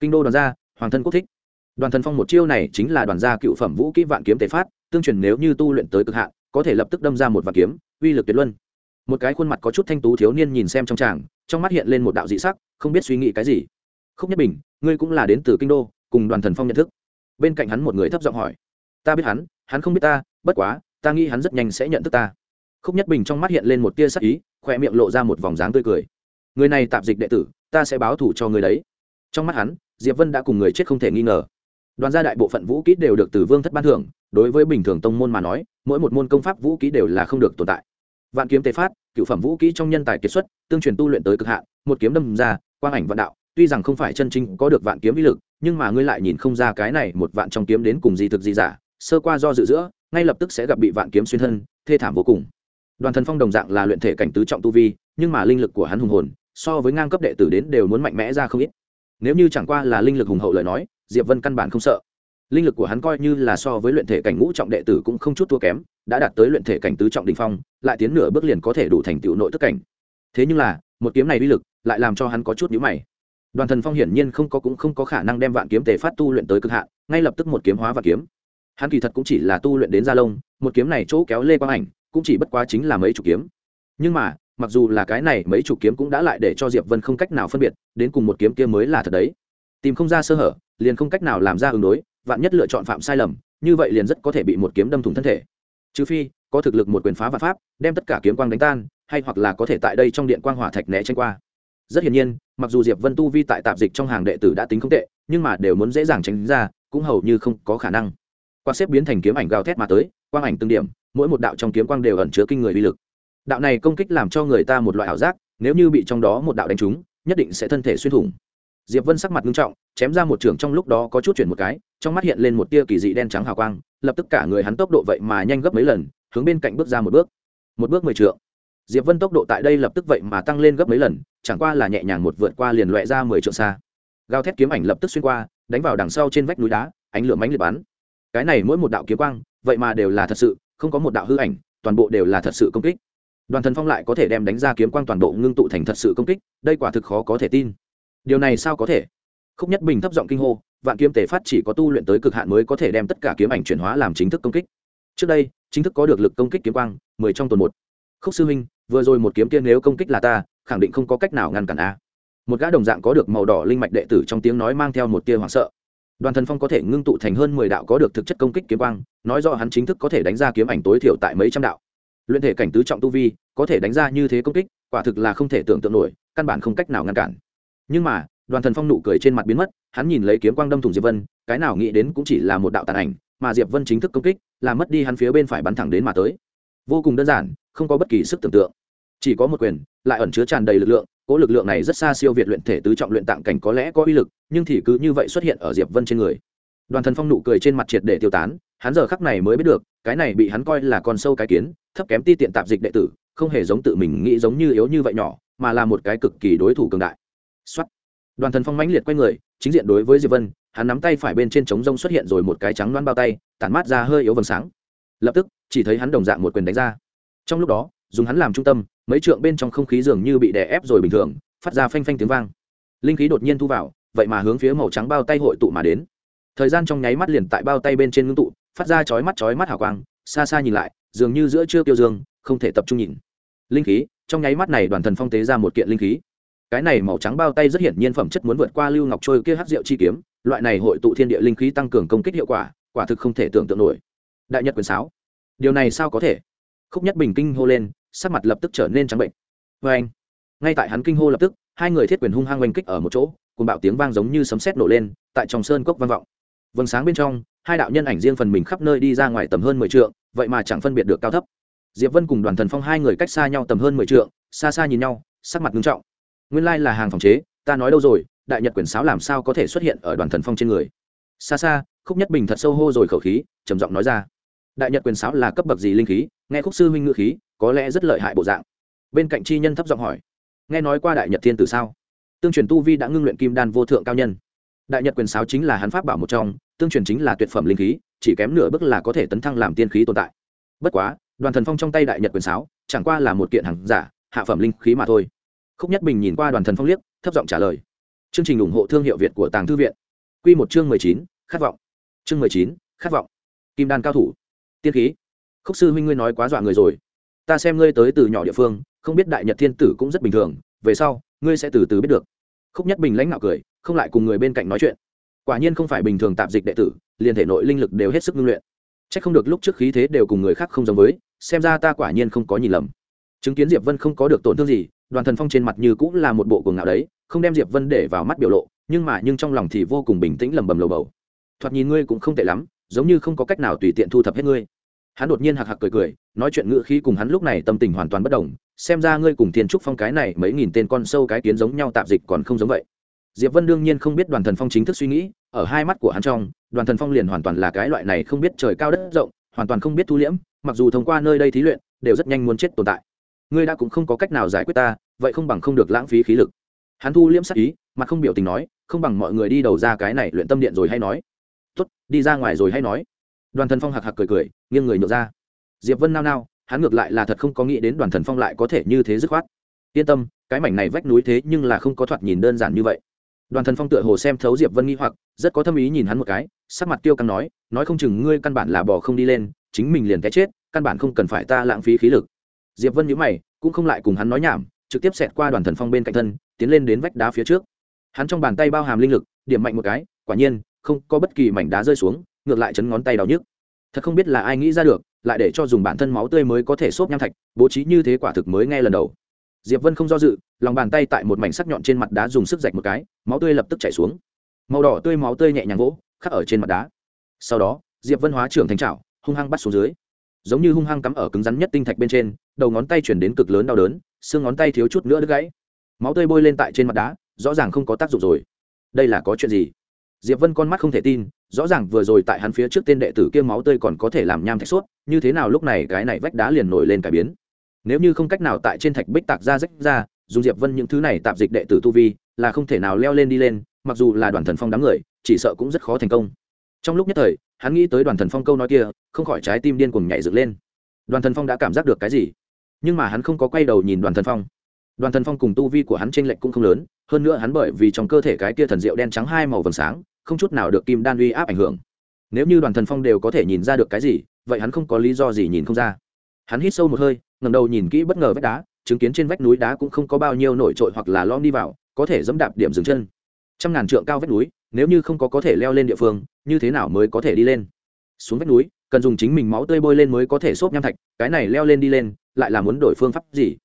Kinh đô đoàn gia, hoàng thân quốc thích. Đoàn thần phong một chiêu này chính là đoàn gia cựu phẩm vũ kỹ vạn kiếm tề phát, tương truyền nếu như tu luyện tới cực hạn, có thể lập tức đâm ra một vạn kiếm, uy lực tuyệt luân một cái khuôn mặt có chút thanh tú thiếu niên nhìn xem trong tràng trong mắt hiện lên một đạo dị sắc, không biết suy nghĩ cái gì. Khúc nhất bình, ngươi cũng là đến từ kinh đô, cùng đoàn thần phong nhận thức. Bên cạnh hắn một người thấp giọng hỏi. Ta biết hắn hắn không biết ta, bất quá, ta nghĩ hắn rất nhanh sẽ nhận thức ta. Khúc nhất bình trong mắt hiện lên một tia sắc ý khoe miệng lộ ra một vòng dáng tươi cười. Người này tạp dịch đệ tử, ta sẽ báo thủ cho người đấy. Trong mắt hắn, diệp vân đã cùng người chết không thể nghi ngờ. Đoàn gia đại bộ phận vũ kỹ đều được từ vương thất ban thưởng, đối với bình thường tông môn mà nói, mỗi một môn công pháp vũ kỹ đều là không được tồn tại vạn kiếm tế phát, cựu phẩm vũ kỹ trong nhân tài kiệt xuất, tương truyền tu luyện tới cực hạn, một kiếm đâm ra, quang ảnh vạn đạo, tuy rằng không phải chân chính có được vạn kiếm uy lực, nhưng mà ngươi lại nhìn không ra cái này một vạn trong kiếm đến cùng gì thực gì giả, sơ qua do dự giữa, ngay lập tức sẽ gặp bị vạn kiếm xuyên thân, thê thảm vô cùng. Đoàn thần phong đồng dạng là luyện thể cảnh tứ trọng tu vi, nhưng mà linh lực của hắn hùng hồn, so với ngang cấp đệ tử đến đều muốn mạnh mẽ ra không ít. Nếu như chẳng qua là linh lực hùng hậu lời nói, diệp vân căn bản không sợ linh lực của hắn coi như là so với luyện thể cảnh ngũ trọng đệ tử cũng không chút thua kém, đã đạt tới luyện thể cảnh tứ trọng đình phong, lại tiến nửa bước liền có thể đủ thành tựu nội tức cảnh. Thế nhưng là, một kiếm này uy lực lại làm cho hắn có chút nhíu mày. Đoàn thần phong hiển nhiên không có cũng không có khả năng đem vạn kiếm tề phát tu luyện tới cực hạn, ngay lập tức một kiếm hóa vạn kiếm. Hắn kỳ thật cũng chỉ là tu luyện đến gia lông, một kiếm này chỗ kéo lê quang ảnh, cũng chỉ bất quá chính là mấy chục kiếm. Nhưng mà, mặc dù là cái này mấy chục kiếm cũng đã lại để cho diệp vân không cách nào phân biệt, đến cùng một kiếm kia mới là thật đấy. Tìm không ra sơ hở, liền không cách nào làm ra ứng đối vạn nhất lựa chọn phạm sai lầm, như vậy liền rất có thể bị một kiếm đâm thủng thân thể. Trừ phi, có thực lực một quyền phá vạn pháp, đem tất cả kiếm quang đánh tan, hay hoặc là có thể tại đây trong điện quang hỏa thạch né tranh qua. Rất hiển nhiên, mặc dù diệp vân tu vi tại tạp dịch trong hàng đệ tử đã tính không tệ, nhưng mà đều muốn dễ dàng tránh ra, cũng hầu như không có khả năng. Quan xếp biến thành kiếm ảnh gào thét mà tới, quang ảnh tương điểm, mỗi một đạo trong kiếm quang đều ẩn chứa kinh người uy lực. Đạo này công kích làm cho người ta một loại ảo giác, nếu như bị trong đó một đạo đánh trúng, nhất định sẽ thân thể xuyên thủng diệp vân sắc mặt nghiêm trọng, chém ra một trường trong lúc đó có chút chuyển một cái, trong mắt hiện lên một tia kỳ dị đen trắng hào quang, lập tức cả người hắn tốc độ vậy mà nhanh gấp mấy lần, hướng bên cạnh bước ra một bước. Một bước mười trượng. Diệp vân tốc độ tại đây lập tức vậy mà tăng lên gấp mấy lần, chẳng qua là nhẹ nhàng một vượt qua liền loẹ ra mười trượng xa. Gào thét kiếm ảnh lập tức xuyên qua, đánh vào đằng sau trên vách núi đá, ánh lửa mánh liệt bắn. Cái này mỗi một đạo kiếm quang, vậy mà đều là thật sự, không có một đạo hư ảnh, toàn bộ đều là thật sự công kích. Đoàn thần phong lại có thể đem đánh ra kiếm quang toàn bộ ngưng tụ thành thật sự công kích, đây quả thực khó có thể tin điều này sao có thể? Khúc nhất bình thấp giọng kinh hô, vạn kiếm tề phát chỉ có tu luyện tới cực hạn mới có thể đem tất cả kiếm ảnh chuyển hóa làm chính thức công kích. Trước đây, chính thức có được lực công kích kiếm quang, mười trong tuần một. Khúc sư huynh, vừa rồi một kiếm tiên nếu công kích là ta, khẳng định không có cách nào ngăn cản a. Một gã đồng dạng có được màu đỏ linh mạch đệ tử trong tiếng nói mang theo một tia hoảng sợ. Đoàn thần phong có thể ngưng tụ thành hơn mười đạo có được thực chất công kích kiếm quang, nói do hắn chính thức có thể đánh ra kiếm ảnh tối thiểu tại mấy trăm đạo. Luyện thể cảnh tứ trọng tu vi, có thể đánh ra như thế công kích, quả thực là không thể tưởng tượng nổi, căn bản không cách nào ngăn cản nhưng mà, đoàn thần phong nụ cười trên mặt biến mất, hắn nhìn lấy kiếm quang đâm thủng diệp vân, cái nào nghĩ đến cũng chỉ là một đạo tàn ảnh, mà diệp vân chính thức công kích làm mất đi hắn phía bên phải bắn thẳng đến mà tới. Vô cùng đơn giản, không có bất kỳ sức tưởng tượng. Chỉ có một quyền, lại ẩn chứa tràn đầy lực lượng cỗ lực lượng này rất xa siêu việt luyện thể tứ trọng luyện tạng cảnh có lẽ có uy lực, nhưng thì cứ như vậy xuất hiện ở diệp vân trên người. Đoàn thần phong nụ cười trên mặt triệt để tiêu tán, hắn giờ khắc này mới biết được, cái này bị hắn coi là con sâu cái kiến, thấp kém ti tiện tạp dịch đệ tử, không hề giống tự mình nghĩ giống như yếu như vậy nhỏ, mà là một cái cực kỳ đối thủ cường đại. Soát. đoàn thần phong mãnh liệt quay người, chính diện đối với diệp vân, hắn nắm tay phải bên trên trống rông xuất hiện rồi một cái trắng loan bao tay, tản mát ra hơi yếu vầng sáng. Lập tức, chỉ thấy hắn đồng dạng một quyền đánh ra. Trong lúc đó, dùng hắn làm trung tâm, mấy trượng bên trong không khí dường như bị đè ép rồi bình thường, phát ra phanh phanh tiếng vang. Linh khí đột nhiên thu vào, vậy mà hướng phía màu trắng bao tay hội tụ mà đến. Thời gian trong nháy mắt liền tại bao tay bên trên ngưng tụ, phát ra chói mắt chói mắt hào quang, xa xa nhìn lại, dường như giữa chưa tiêu dương, không thể tập trung nhìn. Linh khí, trong nháy mắt này đoàn thần phong tế ra một kiện linh khí cái này màu trắng bao tay rất hiển nhiên phẩm chất muốn vượt qua lưu ngọc trôi kia hát rượu chi kiếm, loại này hội tụ thiên địa linh khí tăng cường công kích hiệu quả quả thực không thể tưởng tượng nổi. Đại nhật quyền sáo. Điều này sao có thể? Khúc nhất bình kinh hô lên, sắc mặt lập tức trở nên trắng bệnh. Vê anh, ngay tại hắn kinh hô lập tức, hai người thiết quyền hung hăng oanh kích ở một chỗ cùng bạo tiếng vang giống như sấm sét nổ lên, tại trong sơn cốc vang vọng. Vầng sáng bên trong, hai đạo nhân ảnh riêng phần mình khắp nơi đi ra ngoài tầm hơn mười trượng, vậy mà chẳng phân biệt được cao thấp. Diệp vân cùng đoàn thần phong hai người cách xa nhau tầm hơn mười trượng, xa xa nhìn nhau, sắc mặt nghiêm trọng nguyên lai là hàng phòng chế, ta nói đâu rồi, đại nhật quyển sáo làm sao có thể xuất hiện ở đoàn thần phong trên người? Xa xa, khúc nhất bình thật sâu hô rồi khẩu khí, trầm giọng nói ra. Đại nhật quyền sáo là cấp bậc gì linh khí? Nghe khúc sư huynh ngữ khí, có lẽ rất lợi hại bộ dạng. Bên cạnh chi nhân thấp giọng hỏi. Nghe nói qua đại nhật thiên tử sao? Tương truyền tu vi đã ngưng luyện kim đan vô thượng cao nhân. Đại nhật quyền sáo chính là hắn pháp bảo một trong, tương truyền chính là tuyệt phẩm linh khí, chỉ kém nửa bước là có thể tấn thăng làm tiên khí tồn tại. Bất quá, đoàn thần phong trong tay đại nhật quyền sáo, chẳng qua là một kiện hàng giả, hạ phẩm linh khí mà thôi khúc nhất bình nhìn qua đoàn thần phong liếc, thấp giọng trả lời. Chương trình ủng hộ thương hiệu việt của tàng thư viện. Q một chương mười chín, khát vọng. Chương mười chín, khát vọng. Kim đan cao thủ. Tiên khí. Khúc sư huynh ngươi nói quá dọa người rồi. Ta xem ngươi tới từ nhỏ địa phương, không biết đại nhật thiên tử cũng rất bình thường, về sau, ngươi sẽ từ từ biết được. Khúc nhất bình lãnh ngạo cười, không lại cùng người bên cạnh nói chuyện. Quả nhiên không phải bình thường tạp dịch đệ tử, liền thể nội linh lực đều hết sức ngưng luyện. C h ắ c không được lúc trước khí thế đều cùng người khác không giống với, xem ra ta quả nhiên không có nhìn lầm. Chứng kiến diệp vân không có được tổn thương gì đoàn thần phong trên mặt như cũng là một bộ cuồng ngạo đấy, không đem diệp vân để vào mắt biểu lộ, nhưng mà nhưng trong lòng thì vô cùng bình tĩnh lầm bầm lầu bầu. Thoạt nhìn ngươi cũng không tệ lắm, giống như không có cách nào tùy tiện thu thập hết ngươi. Hắn đột nhiên hạc hạc cười cười, nói chuyện ngựa khí cùng hắn lúc này tâm tình hoàn toàn bất đồng, xem ra ngươi cùng thiên trúc phong cái này mấy nghìn tên con sâu cái kiến giống nhau tạp dịch còn không giống vậy. Diệp vân đương nhiên không biết đoàn thần phong chính thức suy nghĩ, ở hai mắt của hắn trong, đoàn thần phong liền hoàn toàn là cái loại này không biết trời cao đất rộng, hoàn toàn không biết thu liễm, mặc dù thông qua nơi đây thí luyện, đều rất nhanh muốn chết tồn tại ngươi đã cũng không có cách nào giải quyết ta, vậy không bằng không được lãng phí khí lực. Hắn thu liễm sắc ý mà không biểu tình nói, không bằng mọi người đi đầu ra cái này luyện tâm điện rồi hay nói. Tốt, đi ra ngoài rồi hay nói. Đoàn thần phong hạc hạc cười cười, nghiêng người nhược ra. Diệp vân nao nao, hắn ngược lại là thật không có nghĩ đến đoàn thần phong lại có thể như thế dứt khoát. Yên tâm, cái mảnh này vách núi thế nhưng là không có thoạt nhìn đơn giản như vậy. Đoàn thần phong tựa hồ xem thấu diệp vân nghi hoặc, rất có tâm ý nhìn hắn một cái, sắc mặt tiêu căng nói nói không chừng ngươi căn bản là bỏ không đi lên, chính mình liền cái chết, căn bản không cần phải ta lãng phí khí lực diệp vân nhíu mày, cũng không lại cùng hắn nói nhảm, trực tiếp xẹt qua đoàn thần phong bên cạnh thân, tiến lên đến vách đá phía trước. Hắn trong bàn tay bao hàm linh lực, điểm mạnh một cái, quả nhiên, không có bất kỳ mảnh đá rơi xuống, ngược lại chấn ngón tay đau nhức. Thật không biết là ai nghĩ ra được, lại để cho dùng bản thân máu tươi mới có thể xốp nham thạch, bố trí như thế quả thực mới nghe lần đầu. Diệp vân không do dự, lòng bàn tay tại một mảnh sắc nhọn trên mặt đá dùng sức rạch một cái, máu tươi lập tức chảy xuống. Màu đỏ tươi máu tươi nhẹ nhàng vỗ, khắc ở trên mặt đá. Sau đó, diệp vân hóa trưởng thành trào hung hăng bắt xuống dưới giống như hung hăng cắm ở cứng rắn nhất tinh thạch bên trên, đầu ngón tay chuyển đến cực lớn đau đớn, xương ngón tay thiếu chút nữa đứt gãy. Máu tươi bôi lên tại trên mặt đá, rõ ràng không có tác dụng rồi. Đây là có chuyện gì? Diệp vân con mắt không thể tin, rõ ràng vừa rồi tại hắn phía trước tên đệ tử kia máu tươi còn có thể làm nham thạch suốt như thế nào lúc này cái này vách đá liền nổi lên cải biến. Nếu như không cách nào tại trên thạch bích tạc ra rách ra dùng diệp vân những thứ này tạp dịch đệ tử tu vi, là không thể nào leo lên đi lên, mặc dù là đoàn thần phong đám người, chỉ sợ cũng rất khó thành công. Trong lúc nhất thời hắn nghĩ tới đoàn thần phong câu nói kia, không khỏi trái tim điên cuồng nhảy dựng lên. Đoàn thần phong đã cảm giác được cái gì? Nhưng mà hắn không có quay đầu nhìn đoàn thần phong. Đoàn thần phong cùng tu vi của hắn t r ê n lệch cũng không lớn, hơn nữa hắn bởi vì trong cơ thể cái kia thần rượu đen trắng hai màu vầng sáng, không chút nào được kim đan uy áp ảnh hưởng. Nếu như đoàn thần phong đều có thể nhìn ra được cái gì, vậy hắn không có lý do gì nhìn không ra. Hắn hít sâu một hơi ngầm đầu nhìn kỹ bất ngờ vách đá, chứng kiến trên vách núi đá cũng không có bao nhiêu nổi trội hoặc là lom đi vào, có thể dẫm đạp điểm dừng chân. Trăm ngàn trượng cao vách núi nếu như không có có thể leo lên địa phương, như thế nào mới có thể đi lên? Xuống vách núi, cần dùng chính mình máu tươi bôi lên mới có thể xốp nham thạch, cái này leo lên đi lên, lại là muốn đổi phương pháp gì?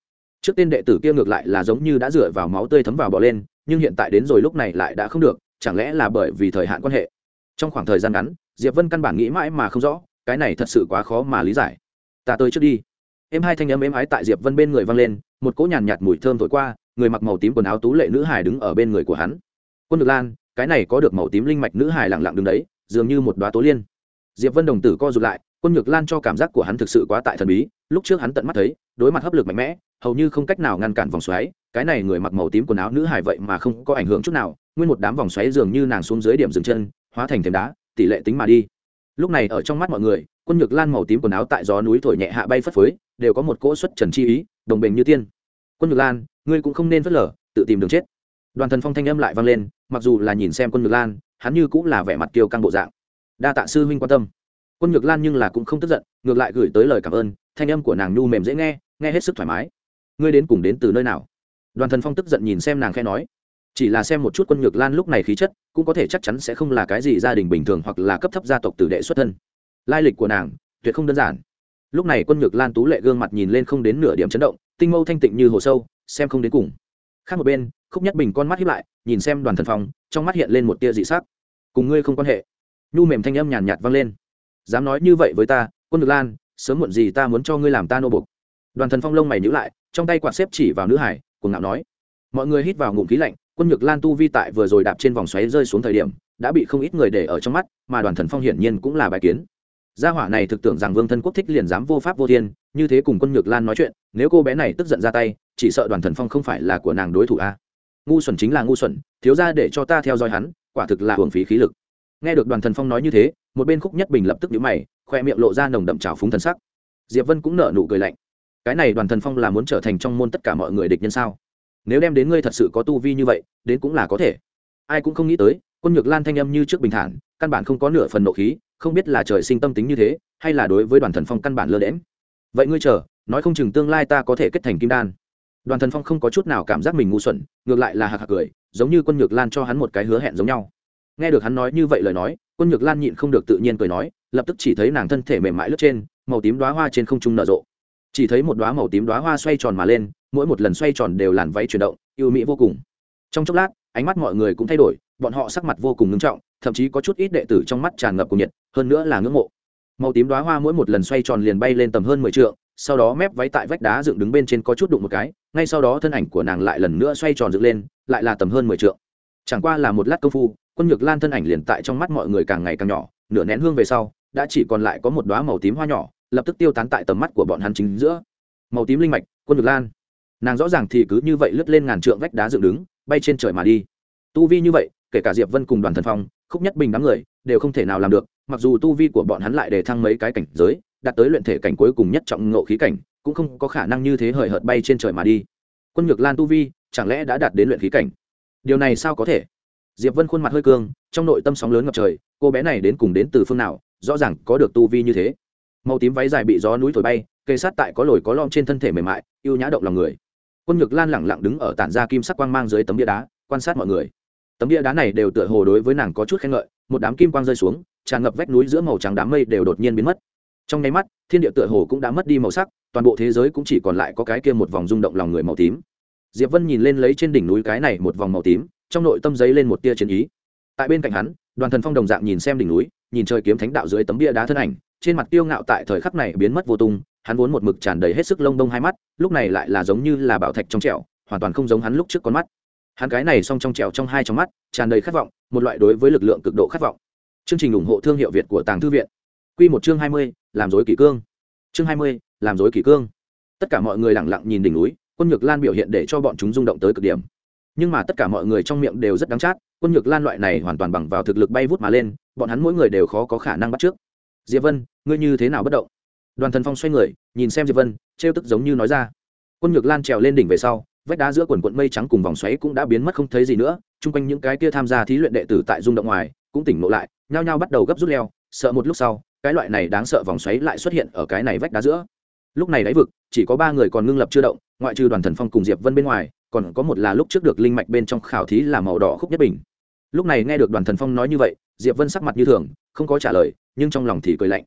Trước tên đệ tử kia ngược lại là giống như đã dựa vào máu tươi thấm vào bỏ lên, nhưng hiện tại đến rồi lúc này lại đã không được, chẳng lẽ là bởi vì thời hạn quan hệ? Trong khoảng thời gian ngắn, diệp vân căn bản nghĩ mãi mà không rõ, cái này thật sự quá khó mà lý giải. Ta tới trước đi. Em hai thanh âm êm ái tại diệp vân bên người vang lên, một cỗ nhàn nhạt mùi thơm thổi qua, người mặc màu tím quần áo tú lệ nữ hải đứng ở bên người của hắn. Quân được lan cái này có được màu tím linh mạch nữ hài lặng lặng đứng đấy, dường như một đoá tố liên. Diệp vân đồng tử co rụt lại, quân nhược lan cho cảm giác của hắn thực sự quá tại thần bí, lúc trước hắn tận mắt thấy, đối mặt hấp lực mạnh mẽ, hầu như không cách nào ngăn cản vòng xoáy, cái này người mặc màu tím quần áo nữ hài vậy mà không có ảnh hưởng chút nào, nguyên một đám vòng xoáy dường như nàng xuống dưới điểm dừng chân, hóa thành thềm đá, tỷ lệ tính mà đi. Lúc này ở trong mắt mọi người, quân nhược lan màu tím quần áo tại gió núi thổi nhẹ hạ bay phất phới, đều có một cỗ xuất trần chi ý, đồng bình như tiên. Quân nhược lan, ngươi cũng không nên phớt lờ, tự tìm đường chết đoàn thần phong thanh âm lại vang lên, mặc dù là nhìn xem quân nhược lan, hắn như cũng là vẻ mặt kiêu căng bộ dạng. Đa tạ sư huynh quan tâm. Quân nhược lan nhưng là cũng không tức giận, ngược lại gửi tới lời cảm ơn, thanh âm của nàng nhu mềm dễ nghe nghe hết sức thoải mái. Ngươi đến cùng đến từ nơi nào? Đoàn thần phong tức giận nhìn xem nàng khe nói. Chỉ là xem một chút quân nhược lan lúc này khí chất, cũng có thể chắc chắn sẽ không là cái gì gia đình bình thường hoặc là cấp thấp gia tộc tử đệ xuất thân. Lai lịch của nàng, tuyệt không đơn giản. Lúc này quân nhược lan tú lệ gương mặt nhìn lên không đến nửa điểm chấn động, tinh mâu thanh tịnh như hồ sâu, xem không đến cùng. Khác một bên khúc nhất bình con mắt hiếp lại, nhìn xem đoàn thần phong, trong mắt hiện lên một tia dị sắc. Cùng ngươi không quan hệ. Nhu mềm thanh âm nhàn nhạt vang lên. Dám nói như vậy với ta, quân nhược lan, sớm muộn gì ta muốn cho ngươi làm ta nô bục. Đoàn thần phong lông mày nhữ lại, trong tay quạt xếp chỉ vào nữ hải, cuồng ngạo nói. Mọi người hít vào ngụm khí lạnh, quân nhược lan tu vi tại vừa rồi đạp trên vòng xoáy rơi xuống thời điểm, đã bị không ít người để ở trong mắt, mà đoàn thần phong hiển nhiên cũng là bài kiến. Gia hỏa này thực tưởng rằng vương thân quốc thích liền dám vô pháp vô thiên, như thế cùng quân nhược lan nói chuyện, nếu cô bé này tức giận ra tay, chỉ sợ đoàn thần phong không phải là của nàng đối thủ a ngu xuẩn chính là ngu xuẩn, thiếu ra để cho ta theo dõi hắn, quả thực là hưởng phí khí lực. Nghe được đoàn thần phong nói như thế, một bên khúc nhất bình lập tức nhíu mày, khoe miệng lộ ra nồng đậm trào phúng thần sắc. Diệp vân cũng nở nụ cười lạnh. Cái này đoàn thần phong là muốn trở thành trong môn tất cả mọi người địch nhân sao? Nếu đem đến ngươi thật sự có tu vi như vậy, đến cũng là có thể. Ai cũng không nghĩ tới, quân nhược lan thanh âm như trước bình thản, căn bản không có nửa phần nộ khí, không biết là trời sinh tâm tính như thế, hay là đối với đoàn thần phong căn bản lơ đễm vậy ngươi chờ, nói không chừng tương lai ta có thể kết thành kim đan đoàn thần phong không có chút nào cảm giác mình ngu xuẩn, ngược lại là hạc hạc cười, giống như quân nhược lan cho hắn một cái hứa hẹn giống nhau. Nghe được hắn nói như vậy lời nói, quân nhược lan nhịn không được tự nhiên cười nói, lập tức chỉ thấy nàng thân thể mềm mại lướt trên, màu tím đoá hoa trên không trung nở rộ. Chỉ thấy một đoá màu tím đoá hoa xoay tròn mà lên, mỗi một lần xoay tròn đều làn váy chuyển động, yêu mỹ vô cùng. Trong chốc lát, ánh mắt mọi người cũng thay đổi, bọn họ sắc mặt vô cùng ngưng trọng, thậm chí có chút ít đệ tử trong mắt tràn ngập cùng nhiệt, hơn nữa là ngưỡng mộ. Màu tím đoá hoa mỗi một lần xoay tròn liền bay lên tầm hơn mười t sau đó mép váy tại vách đá dựng đứng bên trên có chút đụng một cái, ngay sau đó thân ảnh của nàng lại lần nữa xoay tròn dựng lên, lại là tầm hơn mười t chẳng qua là một lát công phu, quân nhược lan thân ảnh liền tại trong mắt mọi người càng ngày càng nhỏ, nửa nén hương về sau, đã chỉ còn lại có một đoá màu tím hoa nhỏ, lập tức tiêu tán tại tầm mắt của bọn hắn chính giữa. Màu tím linh mạch, quân nhược lan. Nàng rõ ràng thì cứ như vậy lướt lên ngàn trượng vách đá dựng đứng, bay trên trời mà đi. Tu vi như vậy, kể cả diệp vân cùng đoàn thần phong, khúc nhất bình đám người, đều không thể nào làm được, mặc dù tu vi của bọn hắn lại để thăng mấy cái cảnh giới đạt tới luyện thể cảnh cuối cùng nhất trọng ngộ khí cảnh, cũng không có khả năng như thế hời hợt bay trên trời mà đi. Quân nhược lan tu vi, chẳng lẽ đã đạt đến luyện khí cảnh? Điều này sao có thể? Diệp vân khuôn mặt hơi cương, trong nội tâm sóng lớn ngập trời, cô bé này đến cùng đến từ phương nào, rõ ràng có được tu vi như thế. Màu tím váy dài bị gió núi thổi bay cây sát tại có lồi có lom trên thân thể mềm mại, yêu nhã động lòng người. Quân nhược lan lẳng lặng đứng ở tản ra kim sắc quang mang dưới tấm bia đá, quan sát mọi người. Tấm bia đá này đều tựa hồ đối với nàng có chút khen ngợi, một đám kim quang rơi xuống, tràn ngập vách núi giữa màu trắng đám mây đều đột nhiên biến mất trong nháy mắt, thiên địa tựa hồ cũng đã mất đi màu sắc, toàn bộ thế giới cũng chỉ còn lại có cái kia một vòng rung động lòng người màu tím. Diệp vân nhìn lên lấy trên đỉnh núi cái này một vòng màu tím, trong nội tâm giấy lên một tia chiến ý. Tại bên cạnh hắn, đoàn thần phong đồng dạng nhìn xem đỉnh núi, nhìn trời kiếm thánh đạo dưới tấm bia đá thân ảnh, trên mặt tiêu ngạo tại thời khắc này biến mất vô tung, hắn vốn một mực tràn đầy hết sức lông đông hai mắt, lúc này lại là giống như là bảo thạch trong trẻo, hoàn toàn không giống hắn lúc trước con mắt. Hắn cái này song trong trẻo trong hai trong mắt, tràn đầy khát vọng, một loại đối với lực lượng cực độ khát vọng. Chương trình ủng hộ thương hiệu việt của tàng thư viện. Quy một chương hai mươi, làm rối kỷ cương. Chương hai mươi, làm rối kỷ cương. Tất cả mọi người lặng lặng nhìn đỉnh núi, quân nhược lan biểu hiện để cho bọn chúng rung động tới cực điểm. Nhưng mà tất cả mọi người trong miệng đều rất đắng chát, quân nhược lan loại này hoàn toàn bằng vào thực lực bay vút mà lên, bọn hắn mỗi người đều khó có khả năng bắt trước. Diệp vân, ngươi như thế nào bất động? Đoàn thần phong xoay người, nhìn xem diệp vân, trêu tức giống như nói ra. Quân nhược lan trèo lên đỉnh về sau, vách đá giữa quần quần mây trắng cùng vòng xoáy cũng đã biến mất không thấy gì nữa, chung quanh những cái kia tham gia thí luyện đệ tử tại rung động ngoài, cũng tỉnh ngộ lại, nhao nhao bắt đầu gấp rút leo, sợ một lúc sau cái loại này đáng sợ vòng xoáy lại xuất hiện ở cái này vách đá giữa. Lúc này đáy vực, chỉ có ba người còn ngưng lập chưa động, ngoại trừ đoàn thần phong cùng diệp vân bên ngoài, còn có một là lúc trước được linh mạch bên trong khảo thí là màu đỏ khúc nhất bình. Lúc này nghe được đoàn thần phong nói như vậy, diệp vân sắc mặt như thường, không có trả lời, nhưng trong lòng thì cười lạnh.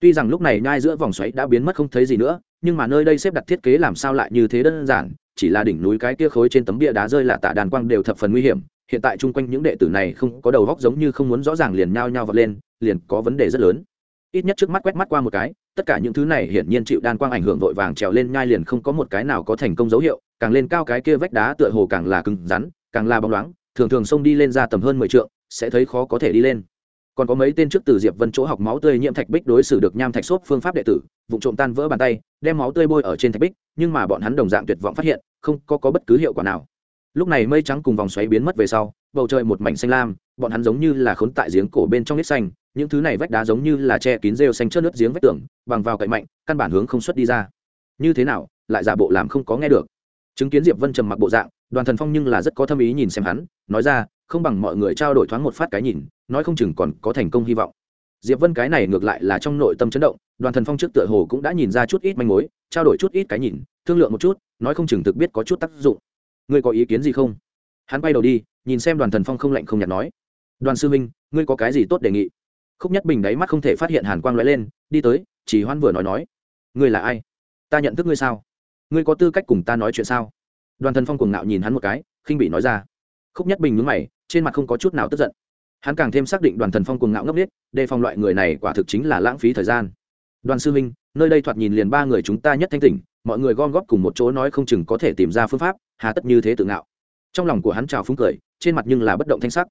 Tuy rằng lúc này nhai giữa vòng xoáy đã biến mất không thấy gì nữa, nhưng mà nơi đây xếp đặt thiết kế làm sao lại như thế đơn giản, chỉ là đỉnh núi cái kia khối trên tấm bia đá rơi là tạ đàn quang đều thập phần nguy hiểm, hiện tại chung quanh những đệ tử này không có đầu góc giống như không muốn rõ ràng liền nhao nhao vật lên, liền có vấn đề rất lớn ít nhất trước mắt quét mắt qua một cái tất cả những thứ này hiển nhiên chịu đan quang ảnh hưởng vội vàng trèo lên nhai liền không có một cái nào có thành công dấu hiệu càng lên cao cái kia vách đá tựa hồ càng là cứng rắn càng là bóng loáng thường thường xông đi lên ra tầm hơn mười trượng sẽ thấy khó có thể đi lên. Còn có mấy tên trước từ diệp vân chỗ học máu tươi nhiễm thạch bích đối xử được nham thạch xốp phương pháp đệ tử vụ trộm tan vỡ bàn tay đem máu tươi bôi ở trên thạch bích nhưng mà bọn hắn đồng dạng tuyệt vọng phát hiện không có, có bất cứ hiệu quả nào. Lúc này mây trắng cùng vòng xoáy biến mất về sau bầu trời một mảnh xanh lam bọn hắn giống như là khốn tại giếng cổ bên trong nít xanh những thứ này vách đá giống như là che kín rêu xanh chớt nước giếng vách tường, bằng vào cậy mạnh, căn bản hướng không xuất đi ra. Như thế nào, lại giả bộ làm không có nghe được. Chứng kiến diệp vân trầm mặc bộ dạng, đoàn thần phong nhưng là rất có tâm ý nhìn xem hắn, nói ra, không bằng mọi người trao đổi thoáng một phát cái nhìn, nói không chừng còn có thành công hy vọng. Diệp vân cái này ngược lại là trong nội tâm chấn động, đoàn thần phong trước tựa hồ cũng đã nhìn ra chút ít manh mối, trao đổi chút ít cái nhìn, thương lượng một chút, nói không chừng thực biết có chút tác dụng. Ngươi có ý kiến gì không? Hắn quay đầu đi, nhìn xem đoàn thần phong không lạnh không nhạt nói. Đoàn sư minh, ngươi có cái gì tốt đề nghị? Khúc nhất bình đáy mắt không thể phát hiện hàn quang lóe lên, đi tới, chỉ hoan vừa nói nói. Ngươi là ai? Ta nhận thức ngươi sao? Ngươi có tư cách cùng ta nói chuyện sao? Đoàn thần phong cuồng ngạo nhìn hắn một cái, khinh bị nói ra. Khúc nhất bình nhúng mày, trên mặt không có chút nào tức giận. Hắn càng thêm xác định đoàn thần phong cuồng ngạo ngốc nghếch, đề phòng loại người này quả thực chính là lãng phí thời gian. Đoàn sư minh, nơi đây thoạt nhìn liền ba người chúng ta nhất thanh tỉnh, mọi người gom góp cùng một chỗ nói không chừng có thể tìm ra phương pháp, hà tất như thế tự ngạo. Trong lòng của hắn trào phúng cười, trên mặt nhưng là bất động thanh sắc.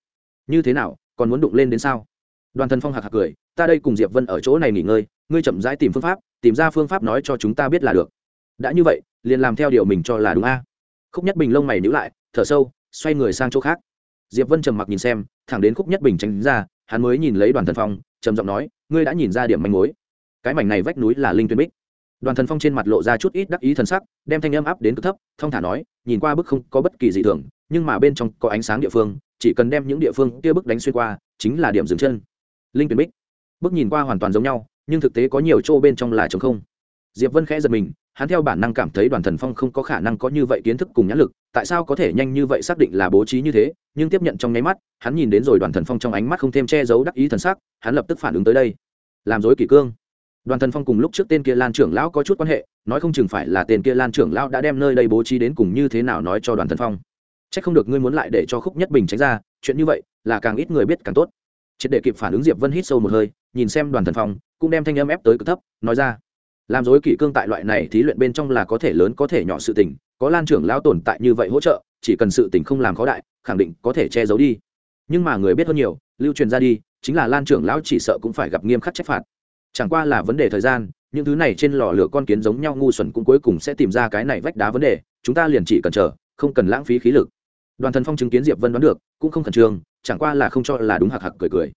Như thế nào, còn muốn đụng lên đến sao? Đoàn thần phong hạc hạc cười, ta đây cùng diệp vân ở chỗ này nghỉ ngơi, ngươi chậm rãi tìm phương pháp, tìm ra phương pháp nói cho chúng ta biết là được. Đã như vậy, liền làm theo điều mình cho là đúng a. Khúc nhất bình lông mày nhíu lại, thở sâu, xoay người sang chỗ khác. Diệp vân trầm mặc nhìn xem, thẳng đến khúc nhất bình tránh ra, hắn mới nhìn lấy đoàn thần phong, trầm giọng nói, ngươi đã nhìn ra điểm manh mối. Cái mảnh này vách núi là linh tuyên bích. Đoàn thần phong trên mặt lộ ra chút ít đắc ý thần sắc, đem thanh âm áp đến cực thấp thông thả nói, nhìn qua bức không có bất kỳ gì thường, nhưng mà bên trong có ánh sáng địa phương, chỉ cần đem những địa phương kia bức đánh xuyên qua, chính là điểm dừng chân linh tuyển bích. Bức nhìn qua hoàn toàn giống nhau, nhưng thực tế có nhiều chỗ bên trong là trống không. Diệp vân khẽ giật mình, hắn theo bản năng cảm thấy đoàn thần phong không có khả năng có như vậy kiến thức cùng nhãn lực, tại sao có thể nhanh như vậy xác định là bố trí như thế, nhưng tiếp nhận trong nháy mắt, hắn nhìn đến rồi đoàn thần phong trong ánh mắt không thêm che giấu đắc ý thần sắc, hắn lập tức phản ứng tới đây. Làm dối kỷ cương. Đoàn thần phong cùng lúc trước tên kia lan trưởng lão có chút quan hệ, nói không chừng phải là tên kia lan trưởng lão đã đem nơi đây bố trí đến cùng như thế nào nói cho đoàn thần phong. C h ắ c không được ngươi muốn lại để cho khúc nhất bình tránh ra, chuyện như vậy là càng ít người biết càng tốt triệt để kịp phản ứng diệp vân hít sâu một hơi, nhìn xem đoàn thần phong, cũng đem thanh âm ép tới cực thấp, nói ra. Làm dối kỷ cương tại loại này thí luyện bên trong là có thể lớn, có thể nhỏ sự tình, có lan trưởng lão tồn tại như vậy hỗ trợ, chỉ cần sự tình không làm khó đại, khẳng định có thể che giấu đi. Nhưng mà người biết hơn nhiều, lưu truyền ra đi, chính là lan trưởng lão chỉ sợ cũng phải gặp nghiêm khắc trách phạt. Chẳng qua là vấn đề thời gian, những thứ này trên lò lửa con kiến giống nhau ngu xuẩn cũng cuối cùng sẽ tìm ra cái này vách đá vấn đề, chúng ta liền chỉ cần chờ, không cần lãng phí khí lực đoàn thần phong chứng kiến diệp vân đoán được, cũng không khẩn trương, chẳng qua là không cho là đúng hạc hạc cười cười.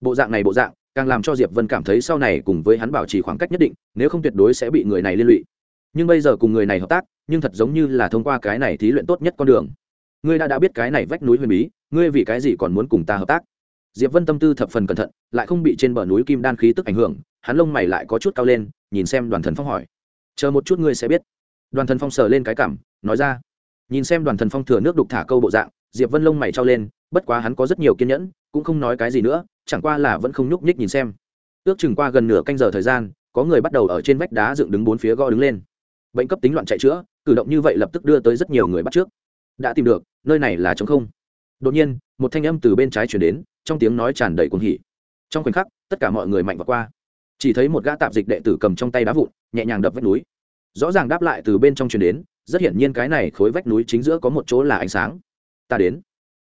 Bộ dạng này bộ dạng, càng làm cho diệp vân cảm thấy sau này cùng với hắn bảo trì khoảng cách nhất định, nếu không tuyệt đối sẽ bị người này liên lụy. Nhưng bây giờ cùng người này hợp tác, nhưng thật giống như là thông qua cái này thí luyện tốt nhất con đường. Ngươi đã đã biết cái này vách núi huyền bí, ngươi vì cái gì còn muốn cùng ta hợp tác? Diệp vân tâm tư thập phần cẩn thận, lại không bị trên bờ núi kim đan khí tức ảnh hưởng, hắn lông mày lại có chút cao lên, nhìn xem đoàn thần phong hỏi. Chờ một chút ngươi sẽ biết. Đoàn thần phong sờ lên cái cảm, nói ra nhìn xem đoàn thần phong thừa nước đục thả câu bộ dạng, diệp vân lông mày trao lên, bất quá hắn có rất nhiều kiên nhẫn, cũng không nói cái gì nữa, chẳng qua là vẫn không nhúc nhích nhìn xem. Ước chừng qua gần nửa canh giờ thời gian, có người bắt đầu ở trên vách đá dựng đứng bốn phía gõ đứng lên. Bệnh cấp tính loạn chạy chữa, cử động như vậy lập tức đưa tới rất nhiều người bắt trước. Đã tìm được, nơi này là trống không. Đột nhiên, một thanh âm từ bên trái chuyển đến, trong tiếng nói tràn đầy cuồng hỉ. Trong khoảnh khắc, tất cả mọi người mạnh vào qua. Chỉ thấy một gã tạp dịch đệ tử cầm trong tay đá vụn, nhẹ nhàng đập vách núi. Rõ ràng đáp lại từ bên trong truyền đến rất hiển nhiên cái này khối vách núi chính giữa có một chỗ là ánh sáng. Ta đến.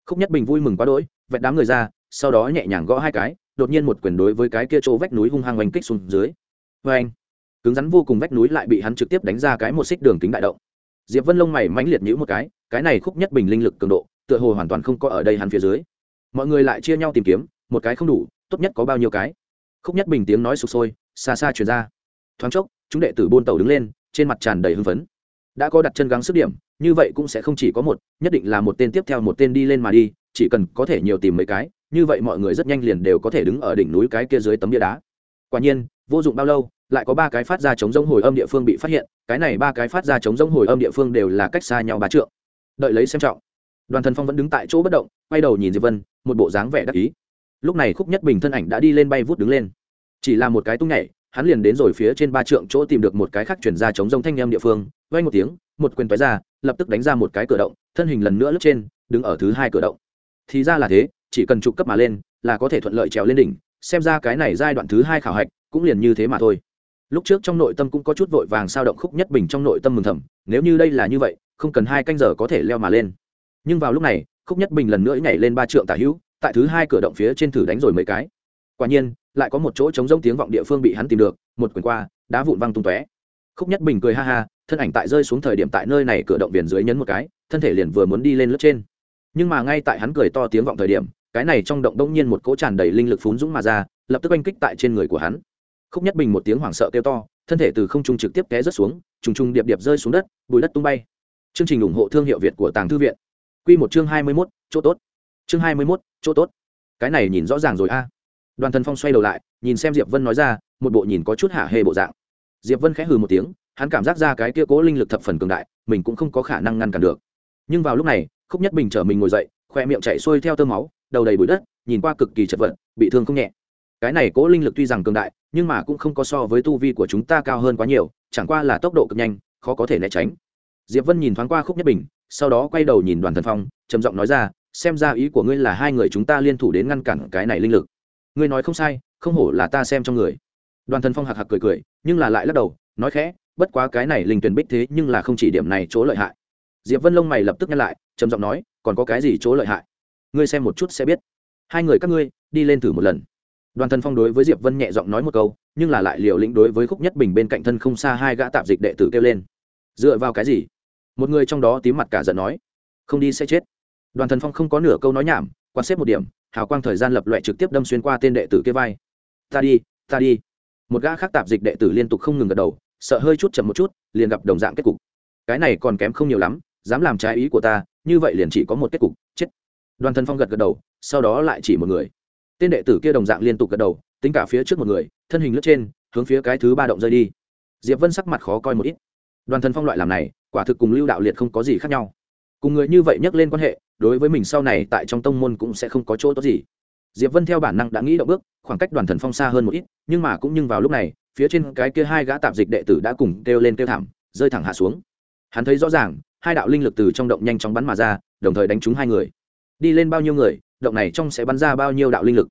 Khúc nhất bình vui mừng quá đỗi vẹt đám người ra, sau đó nhẹ nhàng gõ hai cái, đột nhiên một quyền đối với cái kia chỗ vách núi hung hăng oanh kích xuống dưới. Vê anh cứng rắn vô cùng vách núi lại bị hắn trực tiếp đánh ra cái một xích đường kính đại động. Diệp vân lông mày mãnh liệt nhữ một cái cái này khúc nhất bình linh lực cường độ, tựa hồ hoàn toàn không có ở đây hắn phía dưới. Mọi người lại chia nhau tìm kiếm, một cái không đủ, tốt nhất có bao nhiêu cái? Khúc nhất bình tiếng nói sụp sôi, xa xa truyền ra. Thoáng chốc, chúng đệ tử buôn tàu đứng lên, trên mặt tràn đầy hưng phấn đã có đặt chân gắng sức điểm, như vậy cũng sẽ không chỉ có một, nhất định là một tên tiếp theo một tên đi lên mà đi, chỉ cần có thể nhiều tìm mấy cái, như vậy mọi người rất nhanh liền đều có thể đứng ở đỉnh núi cái kia dưới tấm bia đá. Quả nhiên, vô dụng bao lâu, lại có ba cái phát ra chống rông hồi âm địa phương bị phát hiện, cái này ba cái phát ra chống rông hồi âm địa phương đều là cách xa nhau ba trượng. Đợi lấy xem trọng. Đoàn thần phong vẫn đứng tại chỗ bất động, quay đầu nhìn diệp vân, một bộ dáng vẻ đắc ý. Lúc này khúc nhất bình thân ảnh đã đi lên bay vút đứng lên. Chỉ là một cái tung nhảy hắn liền đến rồi phía trên ba trượng chỗ tìm được một cái khác chuyển ra chống rông thanh em địa phương vay một tiếng, một quyền tói ra, lập tức đánh ra một cái cửa động, thân hình lần nữa lướt trên, đứng ở thứ hai cửa động. Thì ra là thế, chỉ cần trục cấp mà lên, là có thể thuận lợi trèo lên đỉnh, xem ra cái này giai đoạn thứ hai khảo hạch, cũng liền như thế mà thôi. Lúc trước trong nội tâm cũng có chút vội vàng sao động khúc nhất bình trong nội tâm mừng thầm, nếu như đây là như vậy, không cần hai canh giờ có thể leo mà lên. Nhưng vào lúc này, khúc nhất bình lần nữa nhảy lên ba trượng tả hữu, tại thứ hai cửa động phía trên thử đánh rồi mấy cái. Quả nhiên lại có một chỗ chống rỗng tiếng vọng địa phương bị hắn tìm được, một quyền qua, đá vụn văng tung tóe. Khúc nhất bình cười ha ha, thân ảnh tại rơi xuống thời điểm tại nơi này cửa động viền dưới nhấn một cái, thân thể liền vừa muốn đi lên lớp trên. Nhưng mà ngay tại hắn cười to tiếng vọng thời điểm, cái này trong động đông nhiên một cỗ tràn đầy linh lực phún dũng mà ra, lập tức oanh kích tại trên người của hắn. Khúc nhất bình một tiếng hoảng sợ kêu to, thân thể từ không trung trực tiếp té rớt xuống, trùng trùng điệp điệp rơi xuống đất, bùi đất tung bay. Chương trình ủng hộ thương hiệu việt của tàng thư viện. Q một chương hai mươi mốt, chỗ tốt. Chương hai mươi mốt, chỗ tốt. Cái này nhìn rõ ràng rồi a đoàn thần phong xoay đầu lại, nhìn xem diệp vân nói ra, một bộ nhìn có chút hạ hê bộ dạng. Diệp vân khẽ hừ một tiếng, hắn cảm giác ra cái kia cố linh lực thập phần cường đại, mình cũng không có khả năng ngăn cản được. Nhưng vào lúc này, khúc nhất bình trở mình ngồi dậy, khoe miệng chạy xuôi theo tơ máu, đầu đầy bụi đất, nhìn qua cực kỳ chật vật, bị thương không nhẹ. Cái này cố linh lực tuy rằng cường đại, nhưng mà cũng không có so với tu vi của chúng ta cao hơn quá nhiều, chẳng qua là tốc độ cực nhanh, khó có thể né tránh. Diệp vân nhìn thoáng qua khúc nhất bình, sau đó quay đầu nhìn đoàn thần phong, trầm giọng nói ra, xem ra ý của ngươi là hai người chúng ta liên thủ đến ngăn cản cái này linh lực ngươi nói không sai, không hổ là ta xem trong người. Đoàn thần phong hạc hạc cười cười, nhưng là lại lắc đầu, nói khẽ, bất quá cái này linh tuyển bích thế nhưng là không chỉ điểm này chỗ lợi hại. Diệp vân lông mày lập tức nhắc lại, trầm giọng nói, còn có cái gì chỗ lợi hại? Ngươi xem một chút sẽ biết. Hai người các ngươi, đi lên thử một lần. Đoàn thần phong đối với diệp vân nhẹ giọng nói một câu, nhưng là lại liều lĩnh đối với khúc nhất bình bên cạnh thân không xa hai gã tạp dịch đệ tử kêu lên. Dựa vào cái gì? Một người trong đó tím mặt cả giận nói, không đi sẽ chết. Đoàn thần phong không có nửa câu nói nhảm, quan xếp một điểm hào quang thời gian lập loại trực tiếp đâm xuyên qua tên đệ tử kia vai. Ta đi ta đi. Một gã khác tạp dịch đệ tử liên tục không ngừng gật đầu, sợ hơi chút chậm một chút, liền gặp đồng dạng kết cục. Cái này còn kém không nhiều lắm, dám làm trái ý của ta, như vậy liền chỉ có một kết cục, chết. Đoàn thần phong gật gật đầu, sau đó lại chỉ một người. Tên đệ tử kia đồng dạng liên tục gật đầu, tính cả phía trước một người, thân hình lướt trên, hướng phía cái thứ ba động rơi đi. Diệp vân sắc mặt khó coi một ít. Đoàn thần phong loại làm này, quả thực cùng lưu đạo liệt không có gì khác nhau. Cùng người như vậy nhắc lên quan hệ đối với mình sau này tại trong tông môn cũng sẽ không có chỗ tốt gì. Diệp vân theo bản năng đã nghĩ động bước, khoảng cách đoàn thần phong xa hơn một ít, nhưng mà cũng nhưng vào lúc này, phía trên cái kia hai gã tạp dịch đệ tử đã cùng kêu lên kêu thảm, rơi thẳng hạ xuống. Hắn thấy rõ ràng, hai đạo linh lực từ trong động nhanh chóng bắn mà ra, đồng thời đánh trúng hai người. Đi lên bao nhiêu người, động này trong sẽ bắn ra bao nhiêu đạo linh lực?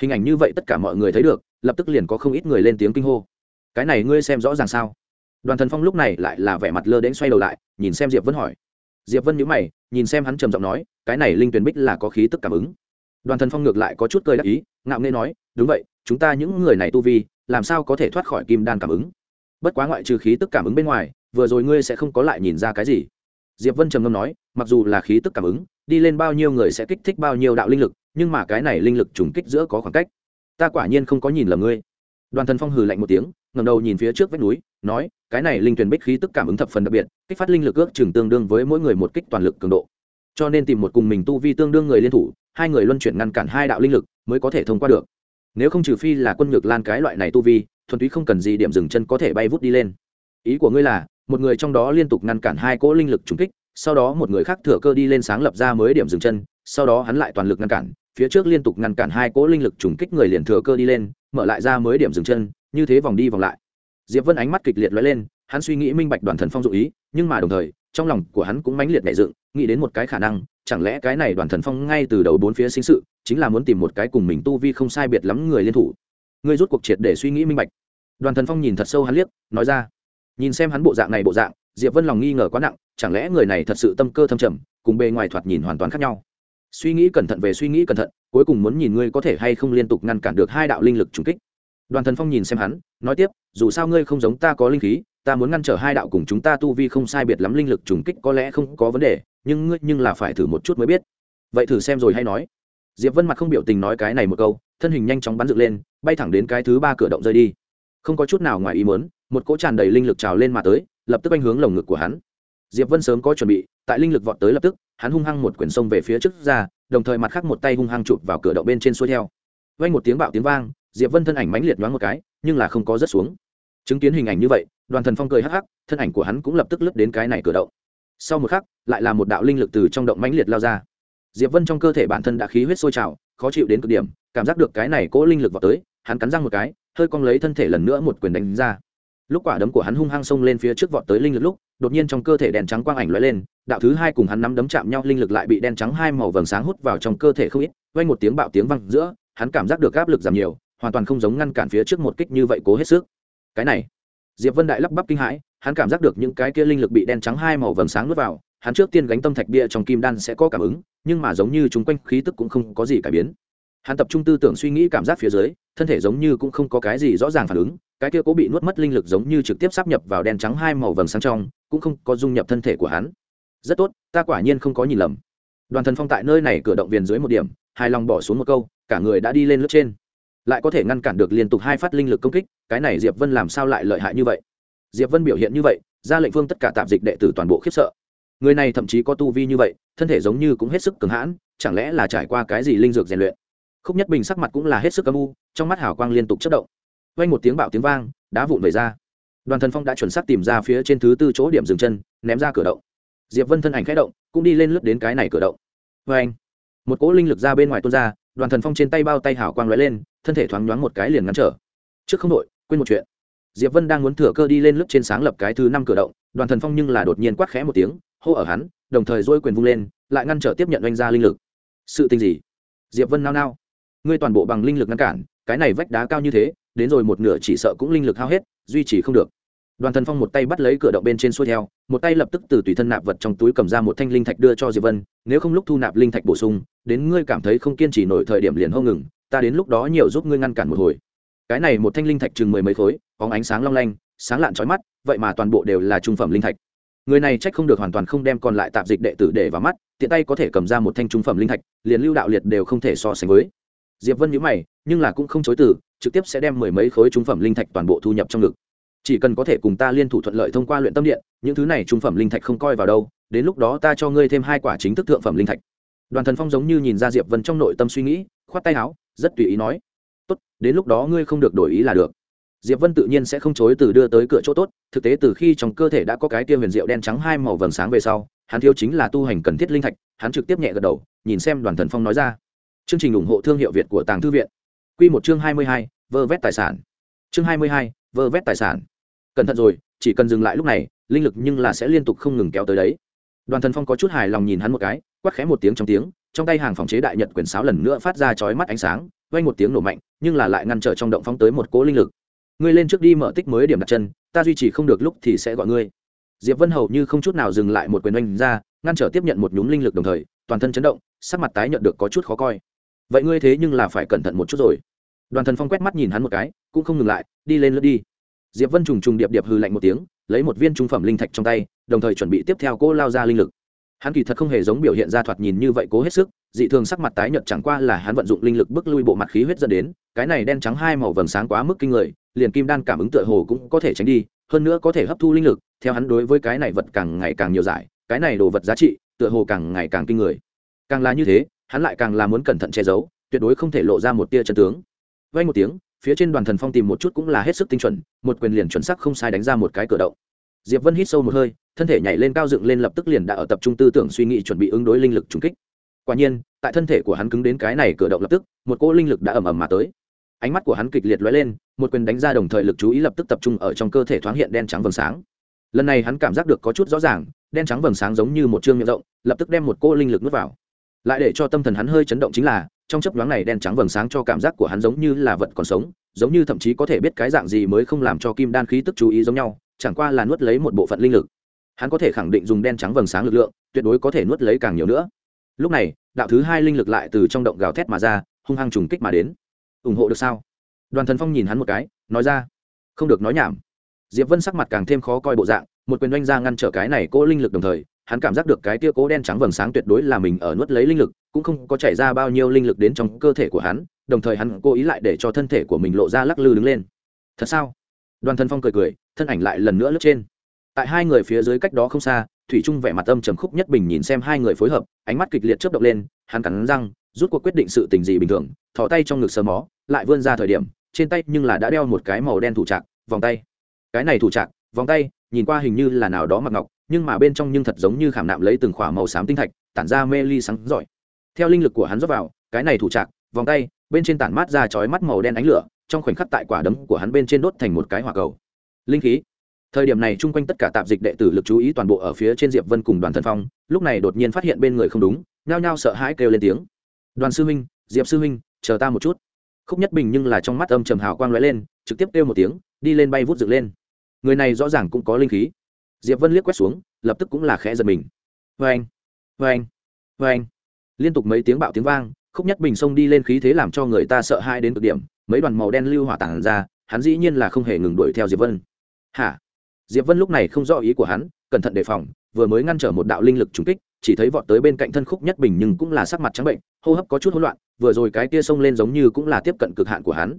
Hình ảnh như vậy tất cả mọi người thấy được, lập tức liền có không ít người lên tiếng kinh hô. Cái này ngươi xem rõ ràng sao? Đoàn thần phong lúc này lại là vẻ mặt lơ đến xoay đầu lại, nhìn xem diệp vân hỏi. Diệp vân nhữ mày nhìn xem hắn trầm giọng nói, cái này linh tuyền bích là có khí tức cảm ứng. Đoàn thần phong ngược lại có chút cười đắc ý, ngạo nghê nói, đúng vậy, chúng ta những người này tu vi, làm sao có thể thoát khỏi kim đan cảm ứng? Bất quá ngoại trừ khí tức cảm ứng bên ngoài, vừa rồi ngươi sẽ không có lại nhìn ra cái gì. Diệp vân trầm ngâm nói, mặc dù là khí tức cảm ứng, đi lên bao nhiêu người sẽ kích thích bao nhiêu đạo linh lực, nhưng mà cái này linh lực trùng kích giữa có khoảng cách. Ta quả nhiên không có nhìn lầm ngươi. Đoàn thần phong hừ lạnh một tiếng ngẩng đầu nhìn phía trước vách núi, nói, cái này linh tuyển bích khí tức cảm ứng thập phần đặc biệt, kích phát linh lực ước chừng tương đương với mỗi người một kích toàn lực cường độ. Cho nên tìm một cùng mình tu vi tương đương người liên thủ, hai người luân chuyển ngăn cản hai đạo linh lực mới có thể thông qua được. Nếu không trừ phi là quân nhược lan cái loại này tu vi, thuần túy không cần gì điểm dừng chân có thể bay vút đi lên. Ý của ngươi là, một người trong đó liên tục ngăn cản hai cỗ linh lực trùng kích, sau đó một người khác thừa cơ đi lên sáng lập ra mới điểm dừng chân, sau đó hắn lại toàn lực ngăn cản, phía trước liên tục ngăn cản hai cỗ linh lực trùng kích người liền thừa cơ đi lên, mở lại ra mới điểm dừng chân như thế vòng đi vòng lại. Diệp vân ánh mắt kịch liệt lóe lên, hắn suy nghĩ minh bạch đoàn thần phong dụ ý, nhưng mà đồng thời, trong lòng của hắn cũng mãnh liệt nảy dựng, nghĩ đến một cái khả năng, chẳng lẽ cái này đoàn thần phong ngay từ đầu bốn phía sinh sự, chính là muốn tìm một cái cùng mình tu vi không sai biệt lắm người liên thủ. Ngươi rút cuộc triệt để suy nghĩ minh bạch. Đoàn thần phong nhìn thật sâu hắn liếc, nói ra. Nhìn xem hắn bộ dạng này bộ dạng, diệp vân lòng nghi ngờ quá nặng, chẳng lẽ người này thật sự tâm cơ thâm trầm, cùng bề ngoài thoạt nhìn hoàn toàn khác nhau. Suy nghĩ cẩn thận về suy nghĩ cẩn thận, cuối cùng muốn nhìn ngươi có thể hay không liên tục ngăn cản được hai đạo linh lực trùng kích đoàn thần phong nhìn xem hắn, nói tiếp, dù sao ngươi không giống ta có linh khí, ta muốn ngăn trở hai đạo cùng chúng ta tu vi không sai biệt lắm linh lực trùng kích có lẽ không có vấn đề, nhưng ngươi nhưng là phải thử một chút mới biết. Vậy thử xem rồi hay nói. Diệp vân mặt không biểu tình nói cái này một câu, thân hình nhanh chóng bắn dựng lên, bay thẳng đến cái thứ ba cửa động rơi đi. Không có chút nào ngoài ý muốn, một cỗ tràn đầy linh lực trào lên mà tới, lập tức anh hướng lồng ngực của hắn. Diệp vân sớm có chuẩn bị, tại linh lực vọt tới lập tức, hắn hung hăng một quyển sông về phía trước ra, đồng thời mặt khác một tay hung hăng chụp vào cửa động bên trên xuôi theo. Vang một tiếng bạo tiếng vang diệp vân thân ảnh mãnh liệt nhoáng một cái, nhưng là không có rớt xuống. Chứng kiến hình ảnh như vậy, đoàn thần phong cười hắc hắc, thân ảnh của hắn cũng lập tức lướt đến cái này cửa động. Sau một khắc, lại là một đạo linh lực từ trong động mãnh liệt lao ra. Diệp vân trong cơ thể bản thân đã khí huyết sôi trào, khó chịu đến cực điểm, cảm giác được cái này cỗ linh lực vào tới, hắn cắn răng một cái, hơi cong lấy thân thể lần nữa một quyền đánh ra. Lúc quả đấm của hắn hung hăng xông lên phía trước vọt tới linh lực lúc, đột nhiên trong cơ thể đèn trắng quang ảnh lóe lên, đạo thứ hai cùng hắn nắm đấm chạm nhau linh lực lại bị đen trắng hai màu vầng sáng hút vào trong cơ thể không ít, vang một tiếng bạo tiếng vang giữa, hắn cảm giác được áp lực giảm nhiều hoàn toàn không giống ngăn cản phía trước một kích như vậy cố hết sức. Cái này, diệp vân đại lắp bắp kinh hãi, hắn cảm giác được những cái kia linh lực bị đen trắng hai màu vầng sáng nuốt vào, hắn trước tiên gánh tâm thạch bia trong kim đan sẽ có cảm ứng, nhưng mà giống như chúng quanh khí tức cũng không có gì cải biến. Hắn tập trung tư tưởng suy nghĩ cảm giác phía dưới, thân thể giống như cũng không có cái gì rõ ràng phản ứng, cái kia cố bị nuốt mất linh lực giống như trực tiếp sắp nhập vào đen trắng hai màu vầng sáng trong, cũng không có dung nhập thân thể của hắn. Rất tốt, ta quả nhiên không có nhìn lầm. Đoàn thần phong tại nơi này cửa động viền dưới một điểm, hài lòng bỏ xuống một câu, cả người đã đi lên lớp trên lại có thể ngăn cản được liên tục hai phát linh lực công kích, cái này diệp vân làm sao lại lợi hại như vậy? Diệp vân biểu hiện như vậy, ra lệnh phương tất cả tạm dịch đệ tử toàn bộ khiếp sợ. Người này thậm chí có tu vi như vậy, thân thể giống như cũng hết sức cường hãn, chẳng lẽ là trải qua cái gì linh dược rèn luyện? Khúc nhất bình sắc mặt cũng là hết sức âm u, trong mắt hào quang liên tục chất động. Vang một tiếng bạo tiếng vang, đá vụn về ra. Đoàn thần phong đã chuẩn xác tìm ra phía trên thứ tư chỗ điểm dừng chân, ném ra cửa động. Diệp vân thân ảnh khẽ động, cũng đi lên lướt đến cái này cửa động. Vang một cỗ linh lực ra bên ngoài tuôn ra, đoàn thần phong trên tay bao tay hào quang lóe lên thân thể thoáng nhoáng một cái liền ngăn trở. Trước không đội, quên một chuyện. Diệp vân đang muốn thừa cơ đi lên lớp trên sáng lập cái thứ năm cửa động, đoàn thần phong nhưng là đột nhiên quát khẽ một tiếng, hô ở hắn, đồng thời dôi quyền vung lên, lại ngăn trở tiếp nhận oanh ra linh lực. Sự tình gì? Diệp vân nao nao. Ngươi toàn bộ bằng linh lực ngăn cản, cái này vách đá cao như thế, đến rồi một nửa chỉ sợ cũng linh lực hao hết, duy trì không được. Đoàn thần phong một tay bắt lấy cửa động bên trên xuôi theo, một tay lập tức từ tùy thân nạp vật trong túi cầm ra một thanh linh thạch đưa cho diệp vân, nếu không lúc thu nạp linh thạch bổ sung, đến ngươi cảm thấy không kiên trì nổi thời điểm liền hô ngừng ta đến lúc đó nhiều giúp ngươi ngăn cản một hồi. Cái này một thanh linh thạch chừng mười mấy khối có ánh sáng long lanh, sáng lạn trói mắt, vậy mà toàn bộ đều là trung phẩm linh thạch. Người này trách không được hoàn toàn không đem còn lại tạp dịch đệ tử để vào mắt, tiện tay có thể cầm ra một thanh trung phẩm linh thạch, liền lưu đạo liệt đều không thể so sánh với. Diệp vân nhíu mày, nhưng là cũng không chối từ, trực tiếp sẽ đem mười mấy khối trung phẩm linh thạch toàn bộ thu nhập trong ngực. Chỉ cần có thể cùng ta liên thủ thuận lợi thông qua luyện tâm điện, những thứ này trung phẩm linh thạch không coi vào đâu, đến lúc đó ta cho ngươi thêm hai quả chính thức thượng phẩm linh thạch đoàn thần phong giống như nhìn ra diệp vân trong nội tâm suy nghĩ khoát tay áo rất tùy ý nói tốt đến lúc đó ngươi không được đổi ý là được. Diệp vân tự nhiên sẽ không chối từ đưa tới cửa chỗ tốt thực tế từ khi trong cơ thể đã có cái kia huyền diệu đen trắng hai màu vầng sáng về sau hắn thiếu chính là tu hành cần thiết linh thạch hắn trực tiếp nhẹ gật đầu nhìn xem đoàn thần phong nói ra. Chương trình ủng hộ thương hiệu việt của tàng thư viện. Quy một chương hai mươi hai, vơ vét tài sản. Chương hai mươi hai, vơ vét tài sản. Cẩn thận rồi chỉ cần dừng lại lúc này linh lực nhưng là sẽ liên tục không ngừng kéo tới đấy. Đoàn thần phong có chút hài lòng nhìn hắn một cái quát khẽ một tiếng trong tiếng, trong tay hàng phòng chế đại nhật quyền sáo lần nữa phát ra chói mắt ánh sáng, vang một tiếng nổ mạnh, nhưng là lại ngăn trở trong động phóng tới một cỗ linh lực. Ngươi lên trước đi mở tích mới điểm đặt chân, ta duy trì không được lúc thì sẽ gọi ngươi. Diệp vân hầu như không chút nào dừng lại một quyền oanh ra, ngăn trở tiếp nhận một nhúm linh lực đồng thời, toàn thân chấn động, sắc mặt tái nhận được có chút khó coi. Vậy ngươi thế nhưng là phải cẩn thận một chút rồi. Đoàn thần phong quét mắt nhìn hắn một cái, cũng không ngừng lại, đi lên lướt đi. Diệp vân trùng trùng điệp điệp hư lạnh một tiếng, lấy một viên trung phẩm linh thạch trong tay, đồng thời chuẩn bị tiếp theo cô lao ra linh lực hắn kỳ thật không hề giống biểu hiện ra thoạt nhìn như vậy cố hết sức, dị thường sắc mặt tái nhợt chẳng qua là hắn vận dụng linh lực bức lui bộ mặt khí huyết dẫn đến, cái này đen trắng hai màu vầng sáng quá mức kinh người, liền kim đan cảm ứng tựa hồ cũng có thể tránh đi, hơn nữa có thể hấp thu linh lực, theo hắn đối với cái này vật càng ngày càng nhiều giải, cái này đồ vật giá trị tựa hồ càng ngày càng kinh người. Càng là như thế, hắn lại càng là muốn cẩn thận che giấu, tuyệt đối không thể lộ ra một tia chân tướng. Vay một tiếng, phía trên đoàn thần phong tìm một chút cũng là hết sức tinh chuẩn, một quyền liền chuẩn xác không sai đánh ra một cái cửa động diệp vân hít sâu một hơi, thân thể nhảy lên cao dựng lên lập tức liền đã ở tập trung tư tưởng suy nghĩ chuẩn bị ứng đối linh lực trùng kích. Quả nhiên, tại thân thể của hắn cứng đến cái này cửa động lập tức, một cỗ linh lực đã ầm ầm mà tới. Ánh mắt của hắn kịch liệt lóe lên, một quyền đánh ra đồng thời lực chú ý lập tức tập trung ở trong cơ thể thoáng hiện đen trắng vầng sáng. Lần này hắn cảm giác được có chút rõ ràng, đen trắng vầng sáng giống như một chương miệng rộng, lập tức đem một cỗ linh lực nuốt vào. Lại để cho tâm thần hắn hơi chấn động chính là, trong chấp nhoáng này đen trắng vầng sáng cho cảm giác của hắn giống như là vật còn sống giống như thậm chí có thể biết cái dạng gì mới không làm cho kim đan khí tức chú ý giống nhau, chẳng qua là nuốt lấy một bộ phận linh lực. Hắn có thể khẳng định dùng đen trắng vầng sáng lực lượng, tuyệt đối có thể nuốt lấy càng nhiều nữa. Lúc này, đạo thứ hai linh lực lại từ trong động gào thét mà ra, hung hăng trùng kích mà đến. Ủng hộ được sao? Đoàn thần phong nhìn hắn một cái, nói ra. Không được nói nhảm. Diệp vân sắc mặt càng thêm khó coi bộ dạng, một quyền oanh ra ngăn trở cái này cố linh lực đồng thời, hắn cảm giác được cái tia cố đen trắng vầng sáng tuyệt đối là mình ở nuốt lấy linh lực cũng không có chảy ra bao nhiêu linh lực đến trong cơ thể của hắn, đồng thời hắn cố ý lại để cho thân thể của mình lộ ra lắc lư đứng lên. Thật sao? Đoàn thân phong cười cười, thân ảnh lại lần nữa lướt trên. Tại hai người phía dưới cách đó không xa, thủy trung vẻ mặt âm trầm khúc nhất bình nhìn xem hai người phối hợp, ánh mắt kịch liệt chớp động lên, hắn cắn răng, rút cuộc quyết định sự tình gì bình thường, thò tay trong ngực sờ mó, lại vươn ra thời điểm, trên tay nhưng là đã đeo một cái màu đen thủ trạc, vòng tay. Cái này thủ trạc, vòng tay, nhìn qua hình như là nào đó mặc ngọc, nhưng mà bên trong nhưng thật giống như khảm nạm lấy từng khỏa màu xám tinh thạch, tản ra mê ly sáng giỏi theo linh lực của hắn rót vào, cái này thủ trạc, vòng tay, bên trên tản mát ra chói mắt màu đen ánh lửa, trong khoảnh khắc tại quả đấm của hắn bên trên đốt thành một cái hỏa cầu. Linh khí. Thời điểm này chung quanh tất cả tạp dịch đệ tử lực chú ý toàn bộ ở phía trên diệp vân cùng đoàn thần phong, lúc này đột nhiên phát hiện bên người không đúng, nhao nhao sợ hãi kêu lên tiếng. Đoàn sư huynh, diệp sư huynh, chờ ta một chút. Khúc nhất bình nhưng là trong mắt âm trầm hào quang lóe lên, trực tiếp kêu một tiếng, đi lên bay vút dựng lên. Người này rõ ràng cũng có linh khí. Diệp vân liếc quét xuống, lập tức cũng là khẽ giật mình. Vê anh vê anh vê anh liên tục mấy tiếng bạo tiếng vang, khúc nhất bình xông đi lên khí thế làm cho người ta sợ hãi đến cực điểm, mấy đoàn màu đen lưu hỏa tản ra, hắn dĩ nhiên là không hề ngừng đuổi theo diệp vân. Hả? Diệp vân lúc này không rõ ý của hắn, cẩn thận đề phòng, vừa mới ngăn trở một đạo linh lực trùng kích, chỉ thấy vọt tới bên cạnh thân khúc nhất bình nhưng cũng là sắc mặt trắng bệnh, hô hấp có chút hỗn loạn, vừa rồi cái kia xông lên giống như cũng là tiếp cận cực hạn của hắn.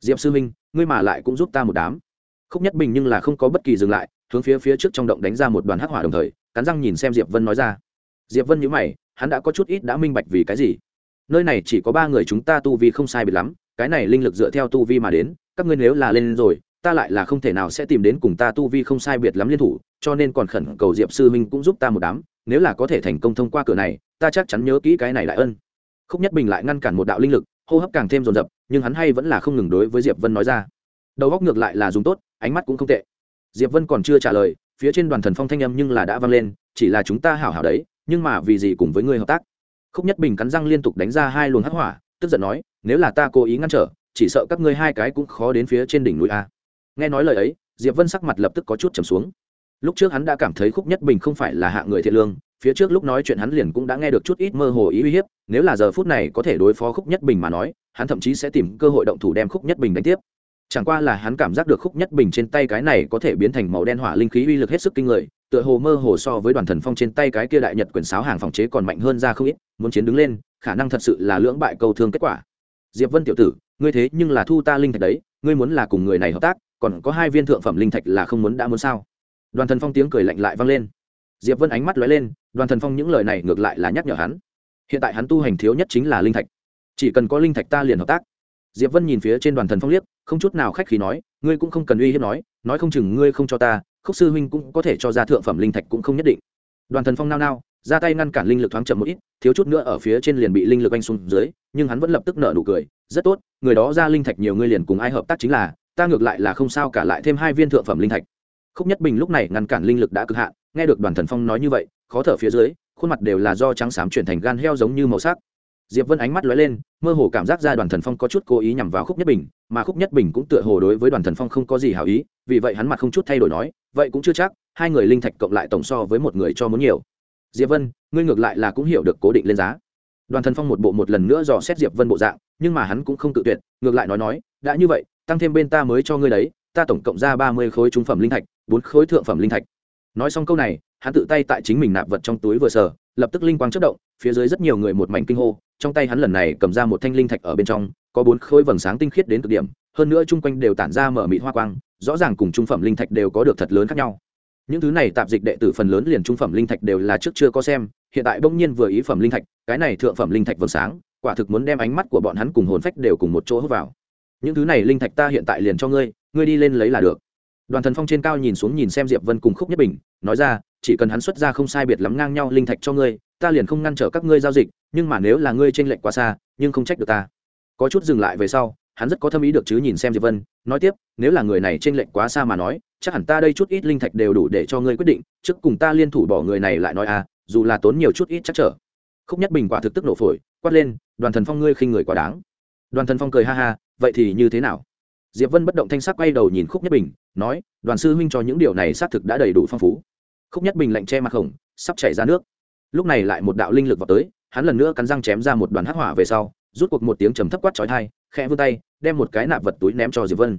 Diệp sư minh ngươi mà lại cũng giúp ta một đám. Khúc nhất bình nhưng là không có bất kỳ dừng lại, hướng phía phía trước trong động đánh ra một đoàn hắc hỏa đồng thời, cắn răng nhìn xem diệp vân nói ra. Diệp vân nhíu mày hắn đã có chút ít đã minh bạch vì cái gì. Nơi này chỉ có ba người chúng ta tu vi không sai biệt lắm, cái này linh lực dựa theo tu vi mà đến, các ngươi nếu là lên rồi, ta lại là không thể nào sẽ tìm đến cùng ta tu vi không sai biệt lắm liên thủ, cho nên còn khẩn cầu diệp sư minh cũng giúp ta một đám, nếu là có thể thành công thông qua cửa này, ta chắc chắn nhớ kỹ cái này lại ân. Khúc nhất bình lại ngăn cản một đạo linh lực, hô hấp càng thêm rồn rập nhưng hắn hay vẫn là không ngừng đối với diệp vân nói ra. Đầu góc ngược lại là dùng tốt, ánh mắt cũng không tệ. Diệp vân còn chưa trả lời, phía trên đoàn thần phong thanh âm nhưng là đã vang lên, chỉ là chúng ta hảo hảo đấy nhưng mà vì gì cùng với ngươi hợp tác? Khúc nhất bình cắn răng liên tục đánh ra hai luồng hắc hỏa, tức giận nói, nếu là ta cố ý ngăn trở, chỉ sợ các ngươi hai cái cũng khó đến phía trên đỉnh núi a. Nghe nói lời ấy, diệp vân sắc mặt lập tức có chút trầm xuống. Lúc trước hắn đã cảm thấy khúc nhất bình không phải là hạ người thiện lương, phía trước lúc nói chuyện hắn liền cũng đã nghe được chút ít mơ hồ ý uy hiếp, nếu là giờ phút này có thể đối phó khúc nhất bình mà nói, hắn thậm chí sẽ tìm cơ hội động thủ đem khúc nhất bình đánh tiếp. Chẳng qua là hắn cảm giác được khúc nhất bình trên tay cái này có thể biến thành màu đen hỏa linh khí uy lực hết sức kinh người tựa hồ mơ hồ so với đoàn thần phong trên tay cái kia đại nhật quyển sáo hàng phòng chế còn mạnh hơn ra không ít, muốn chiến đứng lên, khả năng thật sự là lưỡng bại câu thương kết quả. Diệp vân tiểu tử, ngươi thế nhưng là thu ta linh thạch đấy, ngươi muốn là cùng người này hợp tác, còn có hai viên thượng phẩm linh thạch là không muốn đã muốn sao? Đoàn thần phong tiếng cười lạnh lại vang lên. Diệp vân ánh mắt lóe lên, đoàn thần phong những lời này ngược lại là nhắc nhở hắn. Hiện tại hắn tu hành thiếu nhất chính là linh thạch. Chỉ cần có linh thạch ta liền hợp tác. Diệp vân nhìn phía trên đoàn thần phong liếc, không chút nào khách khí nói, ngươi cũng không cần uy hiếp nói nói không chừng ngươi không cho ta khúc sư huynh cũng có thể cho ra thượng phẩm linh thạch cũng không nhất định. Đoàn thần phong nao nao, ra tay ngăn cản linh lực thoáng chậm một ít, thiếu chút nữa ở phía trên liền bị linh lực anh xuống dưới, nhưng hắn vẫn lập tức nở nụ cười, rất tốt, người đó ra linh thạch nhiều người liền cùng ai hợp tác chính là, ta ngược lại là không sao cả lại thêm hai viên thượng phẩm linh thạch. Khúc nhất bình lúc này ngăn cản linh lực đã cực hạn, nghe được đoàn thần phong nói như vậy, khó thở phía dưới, khuôn mặt đều là do trắng xám chuyển thành gan heo giống như màu sắc. Diệp vân ánh mắt lóe lên, mơ hồ cảm giác ra đoàn thần phong có chút cố ý nhằm vào khúc nhất bình, mà khúc nhất bình cũng tựa hồ đối với đoàn thần phong không có gì hảo ý, vì vậy hắn mặt không chút thay đổi nói vậy cũng chưa chắc, hai người linh thạch cộng lại tổng so với một người cho muốn nhiều. Diệp vân, ngươi ngược lại là cũng hiểu được cố định lên giá. Đoàn thần phong một bộ một lần nữa dò xét diệp vân bộ dạng, nhưng mà hắn cũng không tự tuyệt, ngược lại nói nói, đã như vậy, tăng thêm bên ta mới cho ngươi đấy, ta tổng cộng ra ba mươi khối trung phẩm linh thạch, bốn khối thượng phẩm linh thạch. Nói xong câu này, hắn tự tay tại chính mình nạp vật trong túi vừa sờ, lập tức linh quang chất động, phía dưới rất nhiều người một mảnh kinh hô, trong tay hắn lần này cầm ra một thanh linh thạch ở bên trong, có bốn khối vầng sáng tinh khiết đến cực điểm, hơn nữa chung quanh đều tản ra mở mịt hoa quang rõ ràng cùng trung phẩm linh thạch đều có được thật lớn khác nhau. Những thứ này tạp dịch đệ tử phần lớn liền trung phẩm linh thạch đều là trước chưa có xem, hiện tại bỗng nhiên vừa ý phẩm linh thạch, cái này thượng phẩm linh thạch vầng sáng, quả thực muốn đem ánh mắt của bọn hắn cùng hồn phách đều cùng một chỗ hút vào. Những thứ này linh thạch ta hiện tại liền cho ngươi ngươi đi lên lấy là được. Đoàn thần phong trên cao nhìn xuống nhìn xem diệp vân cùng khúc nhất bình, nói ra, chỉ cần hắn xuất ra không sai biệt lắm ngang nhau linh thạch cho ngươi, ta liền không ngăn trở các ngươi giao dịch, nhưng mà nếu là ngươi t r ê n lệch quá xa, nhưng không trách được ta. Có chút dừng lại về sau, hắn rất có thâm ý được chứ nhìn xem diệp vân nói tiếp, nếu là người này t r ê n lệch quá xa mà nói, chắc hẳn ta đây chút ít linh thạch đều đủ để cho ngươi quyết định, trước cùng ta liên thủ bỏ người này lại nói à dù là tốn nhiều chút ít chắc trở. Khúc nhất bình quả thực tức nổ phổi, quát lên, đoàn thần phong ngươi khinh người quá đáng. Đoàn thần phong cười ha ha, vậy thì như thế nào? Diệp vân bất động thanh sắc quay đầu nhìn khúc nhất bình, nói, đoàn sư huynh cho những điều này xác thực đã đầy đủ phong phú. Khúc nhất bình lạnh che mặt khổng, sắp chảy ra nước. Lúc này lại một đạo linh lực vào tới, hắn lần nữa cắn răng chém ra một đoàn hắc hỏa về sau, rút cuộc một tiếng trầm thấp quát chói thai khẽ vươn tay, đem một cái nạp vật túi ném cho diệp vân.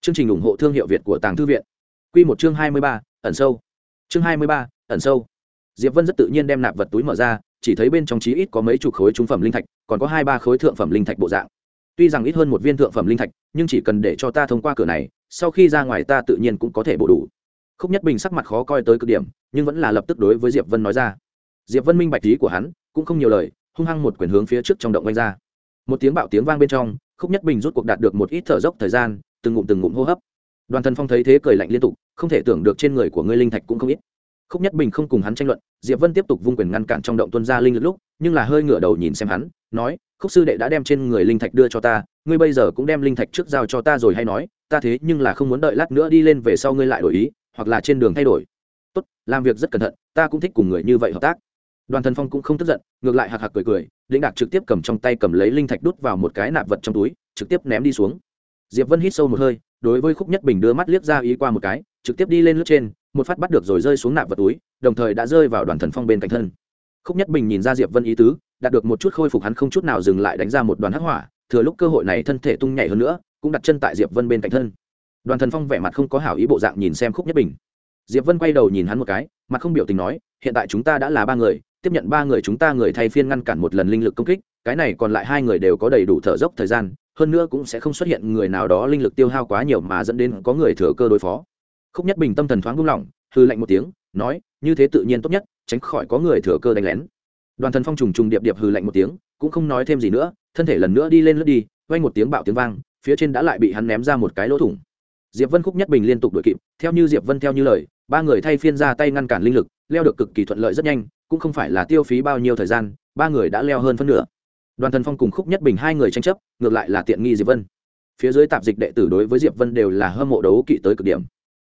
Chương trình ủng hộ thương hiệu việt của tàng thư viện. Q một chương hai mươi ba, ẩn sâu. Chương hai mươi ba, ẩn sâu. Diệp vân rất tự nhiên đem nạp vật túi mở ra, chỉ thấy bên trong chí ít có mấy chục khối trung phẩm linh thạch, còn có hai ba khối thượng phẩm linh thạch bộ dạng. Tuy rằng ít hơn một viên thượng phẩm linh thạch, nhưng chỉ cần để cho ta thông qua cửa này, sau khi ra ngoài ta tự nhiên cũng có thể bổ đủ. Khúc nhất bình sắc mặt khó coi tới cực điểm, nhưng vẫn là lập tức đối với diệp vân nói ra. Diệp vân minh bạch lý của hắn, cũng không nhiều lời, hung hăng một quyền hướng phía trước trong động quanh ra. Một tiếng bạo tiếng vang bên trong khúc nhất bình rút cuộc đạt được một ít thở dốc thời gian, từng ngụm từng ngụm hô hấp. Đoàn thần phong thấy thế cười lạnh liên tục, không thể tưởng được trên người của ngươi linh thạch cũng không ít. Khúc nhất bình không cùng hắn tranh luận, diệp vân tiếp tục vung quyền ngăn cản trong động tuân ra linh lực lúc, nhưng là hơi ngửa đầu nhìn xem hắn, nói, khúc sư đệ đã đem trên người linh thạch đưa cho ta, ngươi bây giờ cũng đem linh thạch trước giao cho ta rồi hay nói, ta thế nhưng là không muốn đợi lát nữa đi lên về sau ngươi lại đổi ý, hoặc là trên đường thay đổi. Tốt, làm việc rất cẩn thận, ta cũng thích cùng người như vậy hợp tác. Đoàn thần phong cũng không tức giận, ngược lại hạc hạc cười cười lĩnh đạc trực tiếp cầm trong tay cầm lấy linh thạch đút vào một cái nạp vật trong túi, trực tiếp ném đi xuống. Diệp vân hít sâu một hơi, đối với khúc nhất bình đưa mắt liếc ra ý qua một cái, trực tiếp đi lên lướt trên, một phát bắt được rồi rơi xuống nạp vật túi, đồng thời đã rơi vào đoàn thần phong bên cạnh thân. Khúc nhất bình nhìn ra diệp vân ý tứ, đạt được một chút khôi phục hắn không chút nào dừng lại đánh ra một đoàn hắc hỏa, thừa lúc cơ hội này thân thể tung nhảy hơn nữa, cũng đặt chân tại diệp vân bên cạnh thân. Đoàn thần phong vẻ mặt không có hảo ý bộ dạng nhìn xem khúc nhất bình. Diệp vân quay đầu nhìn hắn một cái, mặt không biểu tình nói, hiện tại chúng ta đã là ba người tiếp nhận ba người chúng ta người thay phiên ngăn cản một lần linh lực công kích, cái này còn lại hai người đều có đầy đủ thở dốc thời gian, hơn nữa cũng sẽ không xuất hiện người nào đó linh lực tiêu hao quá nhiều mà dẫn đến có người thừa cơ đối phó. Khúc nhất bình tâm thần thoáng buông lỏng hư lạnh một tiếng, nói, như thế tự nhiên tốt nhất, tránh khỏi có người thừa cơ đánh lén. Đoàn thần phong trùng trùng điệp điệp hư lạnh một tiếng, cũng không nói thêm gì nữa, thân thể lần nữa đi lên lướt đi, vang một tiếng bạo tiếng vang, phía trên đã lại bị hắn ném ra một cái lỗ thủng. Diệp vân khúc nhất bình liên tục đuổi kịp, theo như diệp vân theo như lời ba người thay phiên ra tay ngăn cản linh lực, leo được cực kỳ thuận lợi rất nhanh, cũng không phải là tiêu phí bao nhiêu thời gian, ba người đã leo hơn phân nửa. Đoàn thần phong cùng khúc nhất bình hai người tranh chấp, ngược lại là tiện nghi diệp vân. Phía dưới tạp dịch đệ tử đối với diệp vân đều là hâm mộ đấu kỵ tới cực điểm.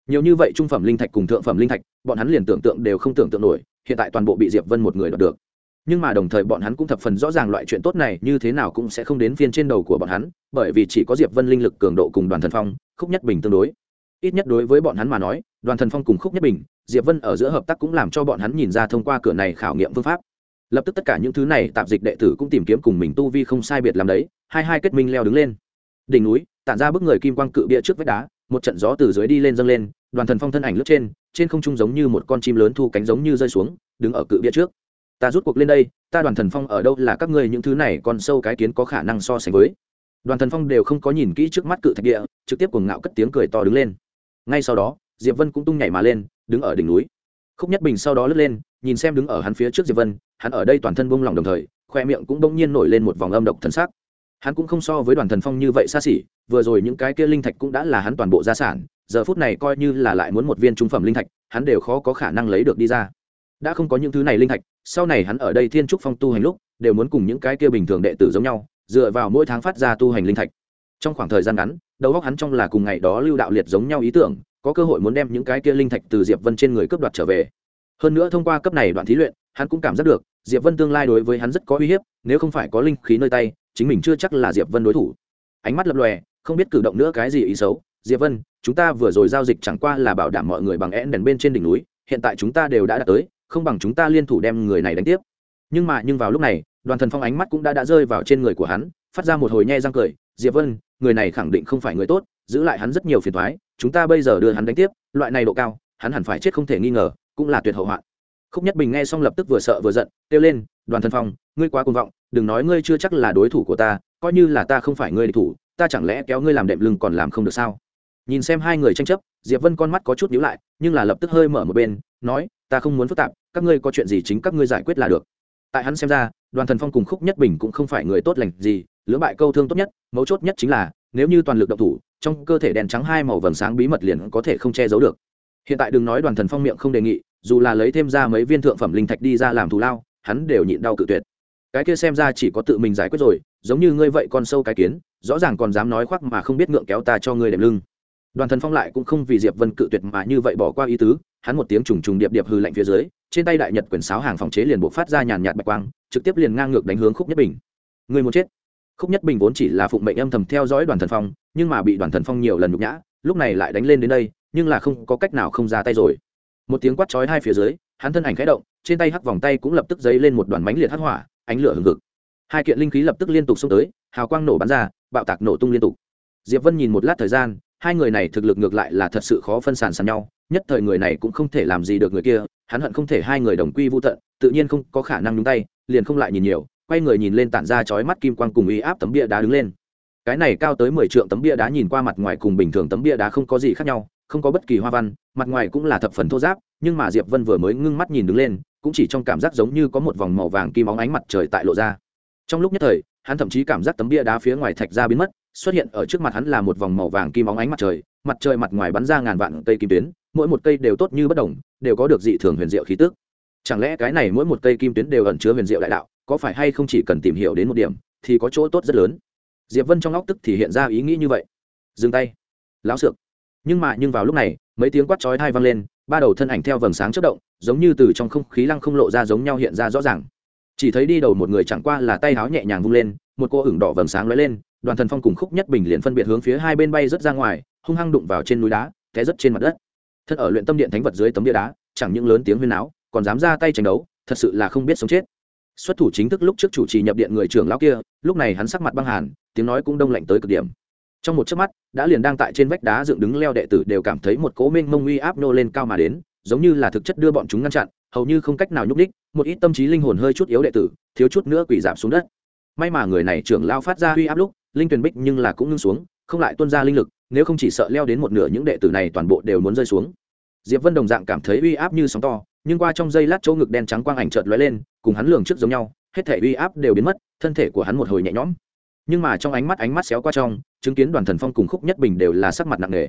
Nhiều như vậy trung phẩm linh thạch cùng thượng phẩm linh thạch, bọn hắn liền tưởng tượng đều không tưởng tượng nổi, hiện tại toàn bộ bị diệp vân một người đoạt được. Nhưng mà đồng thời bọn hắn cũng thập phần rõ ràng loại chuyện tốt này như thế nào cũng sẽ không đến phiên trên đầu của bọn hắn, bởi vì chỉ có diệp vân linh lực cường độ cùng đoàn thần phong, khúc nhất bình tương đối ít nhất đối với bọn hắn mà nói, đoàn thần phong cùng khúc nhất bình, diệp vân ở giữa hợp tác cũng làm cho bọn hắn nhìn ra thông qua cửa này khảo nghiệm phương pháp. lập tức tất cả những thứ này tạp dịch đệ tử cũng tìm kiếm cùng mình tu vi không sai biệt làm đấy, hai hai kết minh leo đứng lên. đỉnh núi, tản ra bức người kim quang cự bia trước vách đá, một trận gió từ dưới đi lên dâng lên, đoàn thần phong thân ảnh lướt trên trên không trung giống như một con chim lớn thu cánh giống như rơi xuống, đứng ở cự bia trước. ta rút cuộc lên đây, ta đoàn thần phong ở đâu là các ngươi những thứ này còn sâu cái kiến có khả năng so sánh với. đoàn thần phong đều không có nhìn kỹ trước mắt cự thạch địa, trực tiếp cuồng ngạo cất tiếng cười to đứng lên ngay sau đó, diệp vân cũng tung nhảy mà lên, đứng ở đỉnh núi. Khúc nhất bình sau đó lướt lên, nhìn xem đứng ở hắn phía trước diệp vân, hắn ở đây toàn thân buông lỏng đồng thời, khoe miệng cũng bỗng nhiên nổi lên một vòng âm độc thần sắc. Hắn cũng không so với đoàn thần phong như vậy xa xỉ, vừa rồi những cái kia linh thạch cũng đã là hắn toàn bộ gia sản, giờ phút này coi như là lại muốn một viên trung phẩm linh thạch, hắn đều khó có khả năng lấy được đi ra. Đã không có những thứ này linh thạch, sau này hắn ở đây thiên trúc phong tu hành lúc, đều muốn cùng những cái kia bình thường đệ tử giống nhau, dựa vào mỗi tháng phát ra tu hành linh thạch trong khoảng thời gian ngắn, đầu óc hắn trong là cùng ngày đó lưu đạo liệt giống nhau ý tưởng, có cơ hội muốn đem những cái kia linh thạch từ diệp vân trên người cướp đoạt trở về. Hơn nữa thông qua cấp này đoạn thí luyện, hắn cũng cảm giác được, diệp vân tương lai đối với hắn rất có uy hiếp, nếu không phải có linh khí nơi tay, chính mình chưa chắc là diệp vân đối thủ. Ánh mắt lập lòe, không biết cử động nữa cái gì ý xấu. Diệp vân, chúng ta vừa rồi giao dịch chẳng qua là bảo đảm mọi người bằng én đèn bên trên đỉnh núi, hiện tại chúng ta đều đã đạt tới, không bằng chúng ta liên thủ đem người này đánh tiếp. Nhưng mà nhưng vào lúc này, đoàn thần phong ánh mắt cũng đã đã rơi vào trên người của hắn, phát ra một hồi nhe răng cười. Diệp vân người này khẳng định không phải người tốt, giữ lại hắn rất nhiều phiền thoái chúng ta bây giờ đưa hắn đánh tiếp, loại này độ cao, hắn hẳn phải chết không thể nghi ngờ, cũng là tuyệt hậu hoạn. Khúc nhất bình nghe xong lập tức vừa sợ vừa giận, kêu lên, đoàn Thân phong, ngươi quá cuồng vọng, đừng nói ngươi chưa chắc là đối thủ của ta, coi như là ta không phải ngươi địch thủ, ta chẳng lẽ kéo ngươi làm đệm lưng còn làm không được sao? Nhìn xem hai người tranh chấp, diệp vân con mắt có chút nhíu lại, nhưng là lập tức hơi mở một bên, nói, ta không muốn phức tạp, các ngươi có chuyện gì chính các ngươi giải quyết là được. Tại hắn xem ra, đoàn thần phong cùng khúc nhất bình cũng không phải người tốt lành gì lưỡng bại câu thương tốt nhất, mấu chốt nhất chính là, nếu như toàn lực động thủ, trong cơ thể đèn trắng hai màu vầng sáng bí mật liền có thể không che giấu được. Hiện tại đừng nói đoàn thần phong miệng không đề nghị, dù là lấy thêm ra mấy viên thượng phẩm linh thạch đi ra làm thù lao, hắn đều nhịn đau cự tuyệt. Cái kia xem ra chỉ có tự mình giải quyết rồi, giống như ngươi vậy con sâu cái kiến, rõ ràng còn dám nói khoác mà không biết ngượng kéo ta cho ngươi đệm lưng. Đoàn thần phong lại cũng không vì diệp vân cự tuyệt mà như vậy bỏ qua ý tứ, hắn một tiếng trùng trùng điệp điệp hư lạnh phía dưới, trên tay đại nhật quyển sáo hàng phòng chế liền buộc phát ra nhàn nhạt bạch quang, trực tiếp liền ngang ngược đánh hướng khúc nhất bình. Người muốn chết? Khúc nhất bình vốn chỉ là phụng mệnh âm thầm theo dõi đoàn thần phong, nhưng mà bị đoàn thần phong nhiều lần nhục nhã, lúc này lại đánh lên đến đây, nhưng là không có cách nào không ra tay rồi. Một tiếng quát chói hai phía dưới, hắn thân ảnh khẽ động, trên tay hắc vòng tay cũng lập tức dấy lên một đoàn mánh liệt hắc hỏa, ánh lửa hừng hực. Hai kiện linh khí lập tức liên tục xông tới, hào quang nổ bắn ra, bạo tạc nổ tung liên tục. Diệp vân nhìn một lát thời gian, hai người này thực lực ngược lại là thật sự khó phân sản sàn nhau, nhất thời người này cũng không thể làm gì được người kia, hắn hận không thể hai người đồng quy vô tận, tự nhiên không có khả năng nhúng tay, liền không lại nhìn nhiều quay người nhìn lên tản ra chói mắt kim quang cùng uy áp tấm bia đá đứng lên. Cái này cao tới mười trượng tấm bia đá nhìn qua mặt ngoài cùng bình thường tấm bia đá không có gì khác nhau, không có bất kỳ hoa văn, mặt ngoài cũng là thập phần thô giáp nhưng mà diệp vân vừa mới ngưng mắt nhìn đứng lên, cũng chỉ trong cảm giác giống như có một vòng màu vàng kim óng ánh mặt trời tại lộ ra. Trong lúc nhất thời, hắn thậm chí cảm giác tấm bia đá phía ngoài thạch ra biến mất, xuất hiện ở trước mặt hắn là một vòng màu vàng kim óng ánh mặt trời mặt trời mặt ngoài bắn ra ngàn vạn cây kim tuyến, mỗi một cây đều tốt như bất đồng đều có được dị thường huyền diệu khí tức. Chẳng lẽ cái này mỗi một cây kim tuyến đều ẩn chứa huyền diệu đại đạo? Có phải hay không chỉ cần tìm hiểu đến một điểm, thì có chỗ tốt rất lớn. Diệp vân trong óc tức thì hiện ra ý nghĩ như vậy. Dừng tay. Lão sược. Nhưng mà, nhưng vào lúc này, mấy tiếng quát chói thai vang lên, ba đầu thân ảnh theo vầng sáng chất động, giống như từ trong không khí lăng không lộ ra giống nhau hiện ra rõ ràng. Chỉ thấy đi đầu một người chẳng qua là tay háo nhẹ nhàng vung lên, một cô ửng đỏ vầng sáng lóe lên, đoàn thần phong cùng khúc nhất bình liền phân biệt hướng phía hai bên bay rất ra ngoài, hung hăng đụng vào trên núi đá, té rất trên mặt đất. Thật ở luyện tâm điện thánh vật dưới tấm bia đá, chẳng những lớn tiếng huyên áo còn dám ra tay tranh đấu, thật sự là không biết sống chết xuất thủ chính thức lúc trước chủ trì nhập điện người trưởng lão kia, lúc này hắn sắc mặt băng hàn, tiếng nói cũng đông lạnh tới cực điểm. Trong một chớp mắt, đã liền đang tại trên vách đá dựng đứng leo đệ tử đều cảm thấy một cỗ minh mông uy áp nô lên cao mà đến, giống như là thực chất đưa bọn chúng ngăn chặn, hầu như không cách nào nhúc đích một ít tâm trí linh hồn hơi chút yếu đệ tử, thiếu chút nữa quỷ giảm xuống đất. May mà người này trưởng lao phát ra uy áp lúc, linh tuyền bích nhưng là cũng ngưng xuống, không lại tuân ra linh lực, nếu không chỉ sợ leo đến một nửa những đệ tử này toàn bộ đều muốn rơi xuống. Diệp vân đồng dạng cảm thấy uy áp như sóng to nhưng qua trong giây lát chỗ ngực đen trắng quang ảnh chợt lóe lên, cùng hắn lường trước giống nhau, hết thể uy áp đều biến mất, thân thể của hắn một hồi nhẹ nhõm. Nhưng mà trong ánh mắt ánh mắt xéo qua trong, chứng kiến đoàn thần phong cùng khúc nhất bình đều là sắc mặt nặng nề.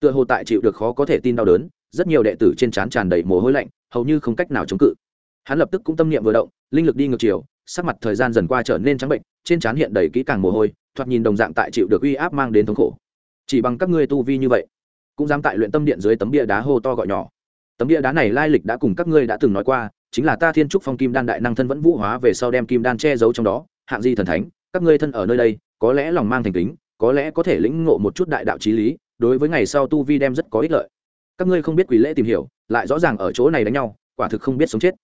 Tựa hồ tại chịu được khó có thể tin đau đớn, rất nhiều đệ tử trên trán tràn đầy mồ hôi lạnh, hầu như không cách nào chống cự. Hắn lập tức cũng tâm niệm vừa động, linh lực đi ngược chiều, sắc mặt thời gian dần qua trở nên trắng bệnh, trên trán hiện đầy kỹ càng mồ hôi, thoạt nhìn đồng dạng tại chịu được uy áp mang đến thống khổ. Chỉ bằng các ngươi tu vi như vậy, cũng dám tại luyện tâm điện dưới tấm bia đá hô to gọi nhỏ tấm địa đá này lai lịch đã cùng các ngươi đã từng nói qua, chính là ta thiên trúc phong kim đan đại năng thân vẫn vũ hóa về sau đem kim đan che giấu trong đó. Hạng di thần thánh, các ngươi thân ở nơi đây, có lẽ lòng mang thành kính, có lẽ có thể lĩnh ngộ một chút đại đạo trí lý, đối với ngày sau tu vi đem rất có ích lợi. Các ngươi không biết quỷ lễ tìm hiểu, lại rõ ràng ở chỗ này đánh nhau, quả thực không biết sống chết.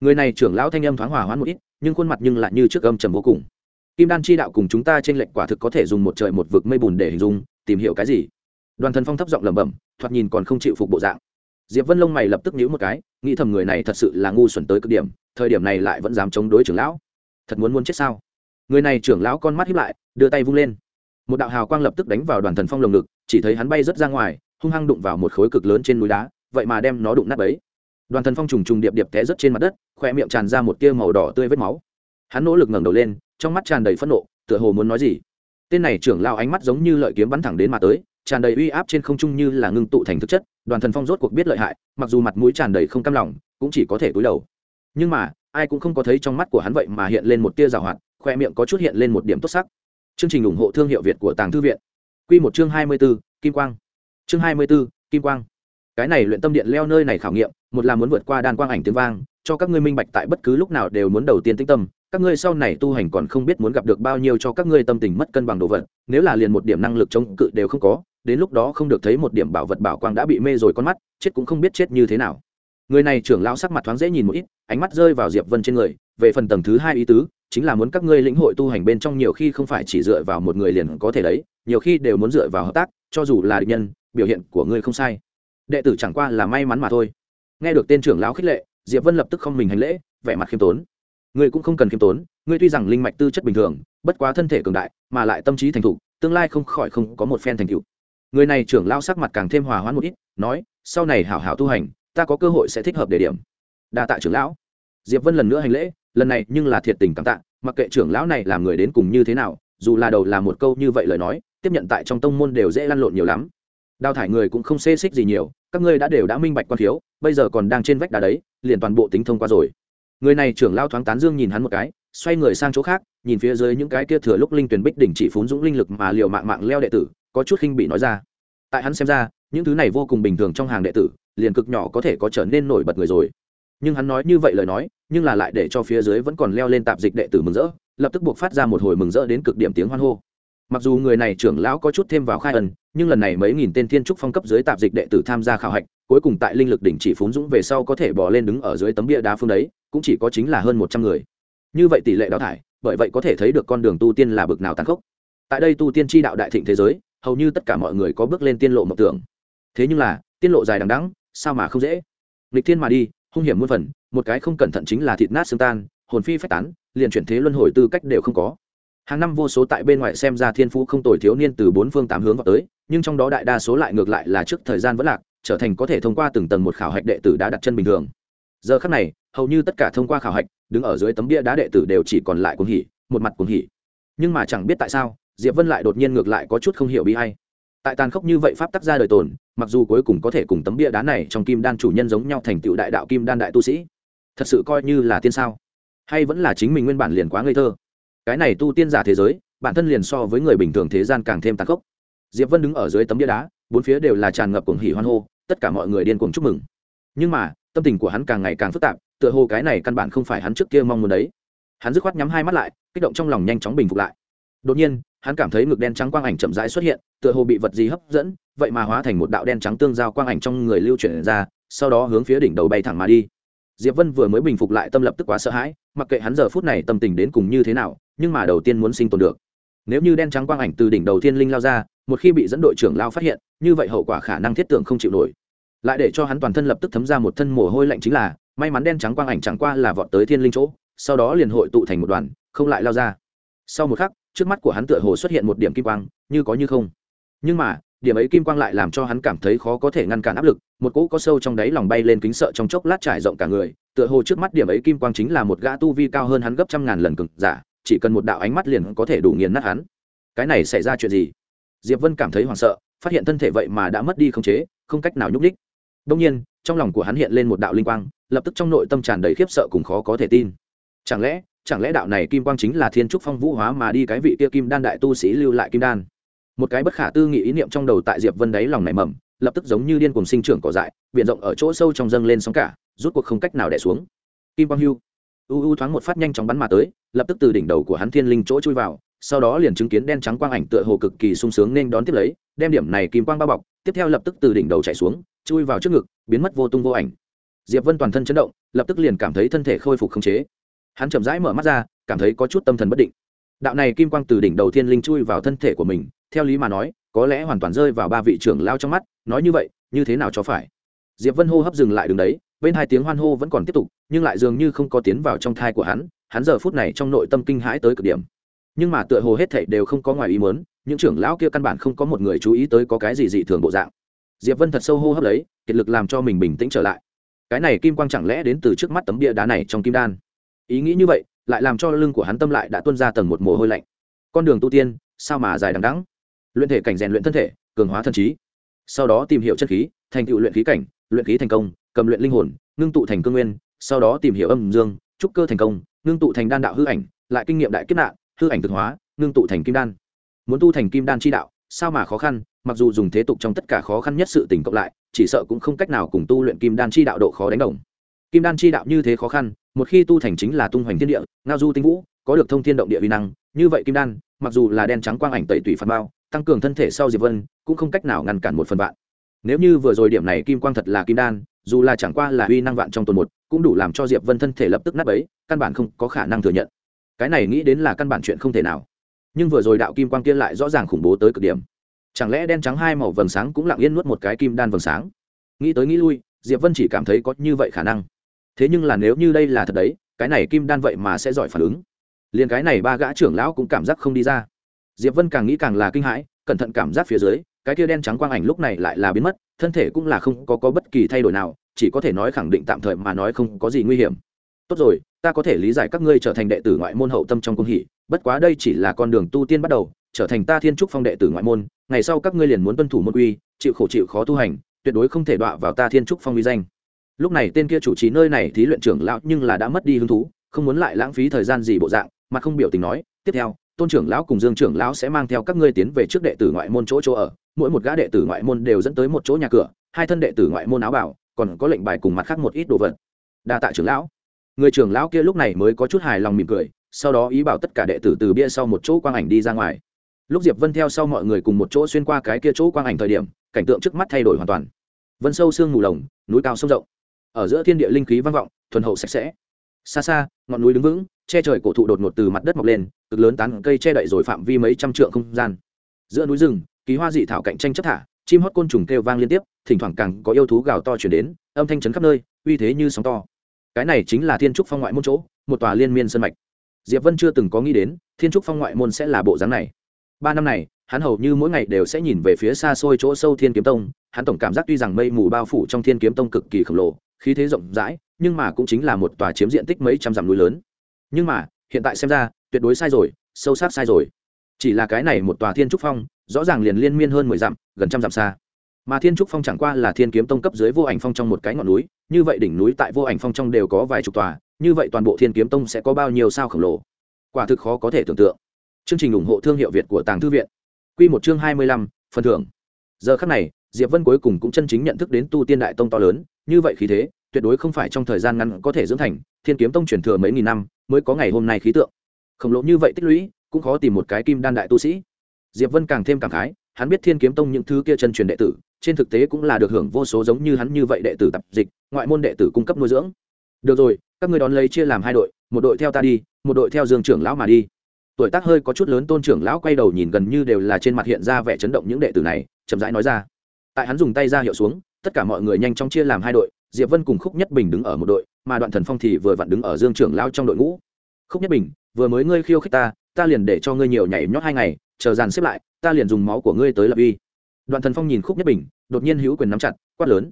Người này trưởng lão thanh âm thoáng hòa hoãn một ít, nhưng khuôn mặt nhưng lại như trước âm trầm vô cùng. Kim đan chi đạo cùng chúng ta trên lệnh quả thực có thể dùng một trời một vực mây bùn để hình dung, tìm hiểu cái gì? Đoàn thần phong thấp giọng lẩm bẩm, thoạt nhìn còn không chịu phục bộ dạng diệp vân lông mày lập tức nhíu một cái, nghĩ thầm người này thật sự là ngu xuẩn tới cực điểm, thời điểm này lại vẫn dám chống đối trưởng lão. Thật muốn muốn chết sao? Người này trưởng lão con mắt hiếp lại, đưa tay vung lên. Một đạo hào quang lập tức đánh vào đoàn thần phong lồng ngực, chỉ thấy hắn bay rất ra ngoài, hung hăng đụng vào một khối cực lớn trên núi đá, vậy mà đem nó đụng nát ấy đoàn thần phong trùng trùng điệp điệp té rất trên mặt đất khoe miệng tràn ra một tia màu đỏ tươi vết máu. Hắn nỗ lực ngẩng đầu lên, trong mắt tràn đầy phẫn nộ, tựa hồ muốn nói gì. Tên này trưởng lao ánh mắt giống như lợi kiếm bắn thẳng đến mà tới, tràn đầy uy áp trên không trung như là ngưng tụ thành thực chất đoàn thần phong rốt cuộc biết lợi hại, mặc dù mặt mũi tràn đầy không cam lòng, cũng chỉ có thể cúi đầu. Nhưng mà, ai cũng không có thấy trong mắt của hắn vậy mà hiện lên một tia rào hoạt, khoe miệng có chút hiện lên một điểm tốt sắc. Chương trình ủng hộ thương hiệu việt của tàng thư viện. Q một chương hai mươi b ố kim quang. Chương hai mươi b ố kim quang. Cái này luyện tâm điện leo nơi này khảo nghiệm, một là muốn vượt qua đan quang ảnh tiếng vang, cho các ngươi minh bạch tại bất cứ lúc nào đều muốn đầu tiên tĩnh tâm, các ngươi sau này tu hành còn không biết muốn gặp được bao nhiêu cho các ngươi tâm tình mất cân bằng đồ vật, nếu là liền một điểm năng lực chống cự đều không có đến lúc đó không được thấy một điểm bảo vật bảo quang đã bị mê rồi con mắt, chết cũng không biết chết như thế nào. Người này trưởng lão sắc mặt thoáng dễ nhìn một ít, ánh mắt rơi vào diệp vân trên người, về phần tầng thứ hai ý tứ, chính là muốn các ngươi lĩnh hội tu hành bên trong nhiều khi không phải chỉ dựa vào một người liền có thể đấy, nhiều khi đều muốn dựa vào hợp tác, cho dù là địch nhân, biểu hiện của ngươi không sai. Đệ tử chẳng qua là may mắn mà thôi. Nghe được tên trưởng lão khích lệ, diệp vân lập tức không mình hành lễ, vẻ mặt khiêm tốn. Ngươi cũng không cần khiêm tốn, ngươi tuy rằng linh mạch tư chất bình thường, bất quá thân thể cường đại, mà lại tâm trí thành thục, tương lai không khỏi không có một phen thành tựu người này trưởng lao sắc mặt càng thêm hòa hoãn một ít, nói, sau này hảo hảo tu hành, ta có cơ hội sẽ thích hợp địa điểm. Đa tạ trưởng lão. Diệp vân lần nữa hành lễ, lần này nhưng là thiệt tình cảm tạ, mặc kệ trưởng lão này làm người đến cùng như thế nào, dù là đầu là một câu như vậy lời nói, tiếp nhận tại trong tông môn đều dễ lăn lộn nhiều lắm. Đào thải người cũng không xê xích gì nhiều, các ngươi đã đều đã minh bạch quan thiếu bây giờ còn đang trên vách đá đấy, liền toàn bộ tính thông qua rồi. Người này trưởng lao thoáng tán dương nhìn hắn một cái, xoay người sang chỗ khác, nhìn phía dưới những cái kia thừa lúc linh tuyển bích đỉnh chỉ phún dũng linh lực mà liều mạng mạng leo đệ tử có chút khinh bị nói ra. Tại hắn xem ra, những thứ này vô cùng bình thường trong hàng đệ tử, liền cực nhỏ có thể có trở nên nổi bật người rồi. Nhưng hắn nói như vậy lời nói, nhưng là lại để cho phía dưới vẫn còn leo lên tạp dịch đệ tử mừng rỡ, lập tức buộc phát ra một hồi mừng rỡ đến cực điểm tiếng hoan hô. Mặc dù người này trưởng lão có chút thêm vào khai ẩn nhưng lần này mấy nghìn tên thiên trúc phong cấp dưới tạp dịch đệ tử tham gia khảo hạch, cuối cùng tại linh lực đỉnh chỉ phúng dũng về sau có thể bỏ lên đứng ở dưới tấm bia đá phương đấy, cũng chỉ có chính là hơn một trăm người. Như vậy tỷ lệ đào thải, bởi vậy có thể thấy được con đường tu tiên là bực nào tàn khốc. Tại đây tu tiên tri đạo đại thịnh thế giới hầu như tất cả mọi người có bước lên tiên lộ mộng tưởng. Thế nhưng là, tiên lộ dài đằng đẵng, sao mà không dễ? Lịch thiên mà đi, hung hiểm muôn phần, một cái không cẩn thận chính là thịt nát xương tan, hồn phi phách tán, liền chuyển thế luân hồi tư cách đều không có. Hàng năm vô số tại bên ngoài xem ra thiên phú không tồi thiếu niên từ bốn phương tám hướng vào tới, nhưng trong đó đại đa số lại ngược lại là trước thời gian vẫn lạc, trở thành có thể thông qua từng tầng một khảo hạch đệ tử đã đặt chân bình thường. Giờ khắc này, hầu như tất cả thông qua khảo hạch, đứng ở dưới tấm bia đá đệ tử đều chỉ còn lại cuồng hỉ, một mặt cuồng hỉ. Nhưng mà chẳng biết tại sao diệp vân lại đột nhiên ngược lại có chút không hiểu bi hay tại tàn khốc như vậy pháp tắc ra đời tồn, mặc dù cuối cùng có thể cùng tấm bia đá này trong kim đan chủ nhân giống nhau thành tựu đại đạo kim đan đại tu sĩ, thật sự coi như là tiên sao? Hay vẫn là chính mình nguyên bản liền quá ngây thơ? Cái này tu tiên giả thế giới, bản thân liền so với người bình thường thế gian càng thêm tàn khốc. Diệp vân đứng ở dưới tấm bia đá, bốn phía đều là tràn ngập cuồng hỉ hoan hô, tất cả mọi người điên cuồng chúc mừng. Nhưng mà, tâm tình của hắn càng ngày càng phức tạp, tựa hồ cái này căn bản không phải hắn trước kia mong muốn đấy. Hắn dứt khoát nhắm hai mắt lại, kích động trong lòng nhanh chóng bình phục lại. Đột nhiên hắn cảm thấy ngực đen trắng quang ảnh chậm rãi xuất hiện, tựa hồ bị vật gì hấp dẫn, vậy mà hóa thành một đạo đen trắng tương giao quang ảnh trong người lưu chuyển ra, sau đó hướng phía đỉnh đầu bay thẳng mà đi. Diệp vân vừa mới bình phục lại tâm lập tức quá sợ hãi, mặc kệ hắn giờ phút này tâm tình đến cùng như thế nào, nhưng mà đầu tiên muốn sinh tồn được. Nếu như đen trắng quang ảnh từ đỉnh đầu thiên linh lao ra, một khi bị dẫn đội trưởng lao phát hiện, như vậy hậu quả khả năng thiết tưởng không chịu nổi. Lại để cho hắn toàn thân lập tức thấm ra một thân mồ hôi lạnh chính là, may mắn đen trắng quang ảnh chẳng qua là vọt tới thiên linh chỗ, sau đó liền hội tụ thành một đoàn, không lại lao ra. Sau một khắc trước mắt của hắn tựa hồ xuất hiện một điểm kim quang, như có như không. Nhưng mà, điểm ấy kim quang lại làm cho hắn cảm thấy khó có thể ngăn cản áp lực, một cỗ có sâu trong đáy lòng bay lên kính sợ trong chốc lát trải rộng cả người, tựa hồ trước mắt điểm ấy kim quang chính là một gã tu vi cao hơn hắn gấp trăm ngàn lần cực giả, chỉ cần một đạo ánh mắt liền có thể đủ nghiền nát hắn. Cái này xảy ra chuyện gì? Diệp vân cảm thấy hoảng sợ, phát hiện thân thể vậy mà đã mất đi khống chế, không cách nào nhúc đích đông nhiên, trong lòng của hắn hiện lên một đạo linh quang, lập tức trong nội tâm tràn đầy khiếp sợ cùng khó có thể tin. Chẳng lẽ chẳng lẽ đạo này kim quang chính là thiên trúc phong vũ hóa mà đi cái vị kia kim đan đại tu sĩ lưu lại kim đan? Một cái bất khả tư nghị ý niệm trong đầu tại diệp vân đáy lòng nảy mầm, lập tức giống như điên cùng sinh trưởng cỏ dại, biển rộng ở chỗ sâu trong dâng lên sóng cả, rút cuộc không cách nào đẻ xuống. Kim quang hưu. U u thoáng một phát nhanh chóng bắn mà tới, lập tức từ đỉnh đầu của hắn thiên linh chỗ chui vào, sau đó liền chứng kiến đen trắng quang ảnh tựa hồ cực kỳ sung sướng nên đón tiếp lấy, đem điểm này kim quang bao bọc, tiếp theo lập tức từ đỉnh đầu chạy xuống, chui vào trước ngực, biến mất vô tung vô ảnh. Diệp vân toàn thân chấn động, lập tức liền cảm thấy thân thể khôi phục khống chế hắn chậm rãi mở mắt ra, cảm thấy có chút tâm thần bất định. Đạo này kim quang từ đỉnh đầu thiên linh chui vào thân thể của mình, theo lý mà nói, có lẽ hoàn toàn rơi vào ba vị trưởng lao trong mắt, nói như vậy, như thế nào cho phải? Diệp vân hô hấp dừng lại đường đấy, bên hai tiếng hoan hô vẫn còn tiếp tục, nhưng lại dường như không có tiến vào trong thai của hắn hắn giờ phút này trong nội tâm kinh hãi tới cực điểm. Nhưng mà tựa hồ hết thảy đều không có ngoài ý muốn, những trưởng lão kia căn bản không có một người chú ý tới có cái gì dị thường bộ dạng. Diệp vân thật sâu hô hấp lấy, kiệt lực làm cho mình bình tĩnh trở lại. Cái này kim quang chẳng lẽ đến từ trước mắt tấm bia đá này trong kim đan? Ý nghĩ như vậy, lại làm cho lưng của hắn tâm lại đã tuôn ra tầng một mồ hôi lạnh. Con đường tu tiên, sao mà dài đằng đẵng? Luyện thể cảnh rèn luyện thân thể, cường hóa thân trí. Sau đó tìm hiểu chất khí, thành tựu luyện khí cảnh, luyện khí thành công, cầm luyện linh hồn, ngưng tụ thành cương nguyên, sau đó tìm hiểu âm dương, trúc cơ thành công, ngưng tụ thành đan đạo hư ảnh, lại kinh nghiệm đại kết nạn, hư ảnh thực hóa, ngưng tụ thành kim đan. Muốn tu thành kim đan chi đạo, sao mà khó khăn, mặc dù dùng thế tục trong tất cả khó khăn nhất sự tình cộng lại, chỉ sợ cũng không cách nào cùng tu luyện kim đan chi đạo độ khó đánh đồng. Kim đan chi đạo như thế khó khăn một khi tu thành chính là tung hoành thiên địa, ngao du tinh vũ, có được thông thiên động địa vi năng, như vậy kim đan, mặc dù là đen trắng quang ảnh tẩy tủy phản bao, tăng cường thân thể sau diệp vân, cũng không cách nào ngăn cản một phần vạn. Nếu như vừa rồi điểm này kim quang thật là kim đan, dù là chẳng qua là uy năng vạn trong tuần một, cũng đủ làm cho diệp vân thân thể lập tức nát ấy căn bản không có khả năng thừa nhận. Cái này nghĩ đến là căn bản chuyện không thể nào. Nhưng vừa rồi đạo kim quang kia lại rõ ràng khủng bố tới cực điểm. Chẳng lẽ đen trắng hai màu vầng sáng cũng lặng yên nuốt một cái kim đan vầng sáng? Nghĩ tới nghĩ lui, diệp vân chỉ cảm thấy có như vậy khả năng thế nhưng là nếu như đây là thật đấy cái này kim đan vậy mà sẽ giỏi phản ứng. Liền cái này ba gã trưởng lão cũng cảm giác không đi ra. Diệp vân càng nghĩ càng là kinh hãi cẩn thận cảm giác phía dưới cái kia đen trắng quang ảnh lúc này lại là biến mất thân thể cũng là không có, có bất kỳ thay đổi nào chỉ có thể nói khẳng định tạm thời mà nói không có gì nguy hiểm. Tốt rồi ta có thể lý giải các ngươi trở thành đệ tử ngoại môn hậu tâm trong cung hỷ bất quá đây chỉ là con đường tu tiên bắt đầu trở thành ta thiên trúc phong đệ tử ngoại môn ngày sau các ngươi liền muốn tuân thủ môn uy, chịu khổ chịu khó tu hành tuyệt đối không thể đọa vào ta thiên trúc phong uy danh lúc này tên kia chủ trì nơi này thí luyện trưởng lão nhưng là đã mất đi hứng thú, không muốn lại lãng phí thời gian gì bộ dạng, mà không biểu tình nói, tiếp theo, tôn trưởng lão cùng dương trưởng lão sẽ mang theo các ngươi tiến về trước đệ tử ngoại môn chỗ chỗ ở, mỗi một gã đệ tử ngoại môn đều dẫn tới một chỗ nhà cửa, hai thân đệ tử ngoại môn áo bảo, còn có lệnh bài cùng mặt khác một ít đồ vật. Đa tạ trưởng lão. Người trưởng lão kia lúc này mới có chút hài lòng mỉm cười, sau đó ý bảo tất cả đệ tử từ bia sau một chỗ quang ảnh đi ra ngoài. Lúc diệp vân theo sau mọi người cùng một chỗ xuyên qua cái kia chỗ quang ảnh thời điểm, cảnh tượng trước mắt thay đổi hoàn toàn. Vân sâu sương mù lồng, núi cao sông rộng ở giữa thiên địa linh khí vang vọng, thuần hậu sạch sẽ. Xa xa, ngọn núi đứng vững, che trời cổ thụ đột ngột từ mặt đất mọc lên, cực lớn tán cây che đậy rồi phạm vi mấy trăm trượng không gian. Giữa núi rừng ký hoa dị thảo cạnh tranh chất thả, chim hót côn trùng kêu vang liên tiếp, thỉnh thoảng càng có yêu thú gào to chuyển đến, âm thanh chấn khắp nơi, uy thế như sóng to. Cái này chính là thiên trúc phong ngoại môn chỗ, một tòa liên miên sân mạch. Diệp vân chưa từng có nghĩ đến, thiên trúc phong ngoại môn sẽ là bộ dáng này. Ba năm này, hắn hầu như mỗi ngày đều sẽ nhìn về phía xa xôi chỗ sâu thiên kiếm tông, hắn tổng cảm giác tuy rằng mây mù bao phủ trong thiên kiếm tông cực kỳ khổng lồ khí thế rộng rãi, nhưng mà cũng chính là một tòa chiếm diện tích mấy trăm dặm núi lớn. Nhưng mà, hiện tại xem ra, tuyệt đối sai rồi, sâu sắc sai rồi. Chỉ là cái này một tòa thiên trúc phong, rõ ràng liền liên miên hơn mười dặm, gần trăm dặm xa. Mà thiên trúc phong chẳng qua là thiên kiếm tông cấp dưới vô ảnh phong trong một cái ngọn núi, như vậy đỉnh núi tại vô ảnh phong trong đều có vài chục tòa, như vậy toàn bộ thiên kiếm tông sẽ có bao nhiêu sao khổng lồ? Quả thực khó có thể tưởng tượng. Chương trình ủng hộ thương hiệu việt của tàng thư viện. Q một chương hai mươi lăm, phần thưởng. Giờ khắc này diệp vân cuối cùng cũng chân chính nhận thức đến tu tiên đại tông to lớn, như vậy khí thế, tuyệt đối không phải trong thời gian ngắn có thể dưỡng thành, thiên kiếm tông truyền thừa mấy nghìn năm mới có ngày hôm nay khí tượng. Khổng lồ như vậy tích lũy, cũng khó tìm một cái kim đan đại tu sĩ. Diệp vân càng thêm cảm khái, hắn biết thiên kiếm tông những thứ kia chân truyền đệ tử, trên thực tế cũng là được hưởng vô số giống như hắn như vậy đệ tử tập dịch, ngoại môn đệ tử cung cấp nuôi dưỡng. Được rồi, các người đón lấy chia làm hai đội, một đội theo ta đi, một đội theo dương trưởng lão mà đi. Tuổi tác hơi có chút lớn, tôn trưởng lão quay đầu nhìn gần như đều là trên mặt hiện ra vẻ chấn động những đệ tử này, chậm rãi nói ra tại hắn dùng tay ra hiệu xuống, tất cả mọi người nhanh chóng chia làm hai đội, diệp vân cùng khúc nhất bình đứng ở một đội, mà đoạn thần phong thì vừa vặn đứng ở dương trưởng lao trong đội ngũ. Khúc nhất bình, vừa mới ngươi khiêu khích ta ta liền để cho ngươi nhiều nhảy nhót hai ngày, chờ dàn xếp lại, ta liền dùng máu của ngươi tới lập uy. Đoạn thần phong nhìn khúc nhất bình, đột nhiên hữu quyền nắm chặt, quát lớn.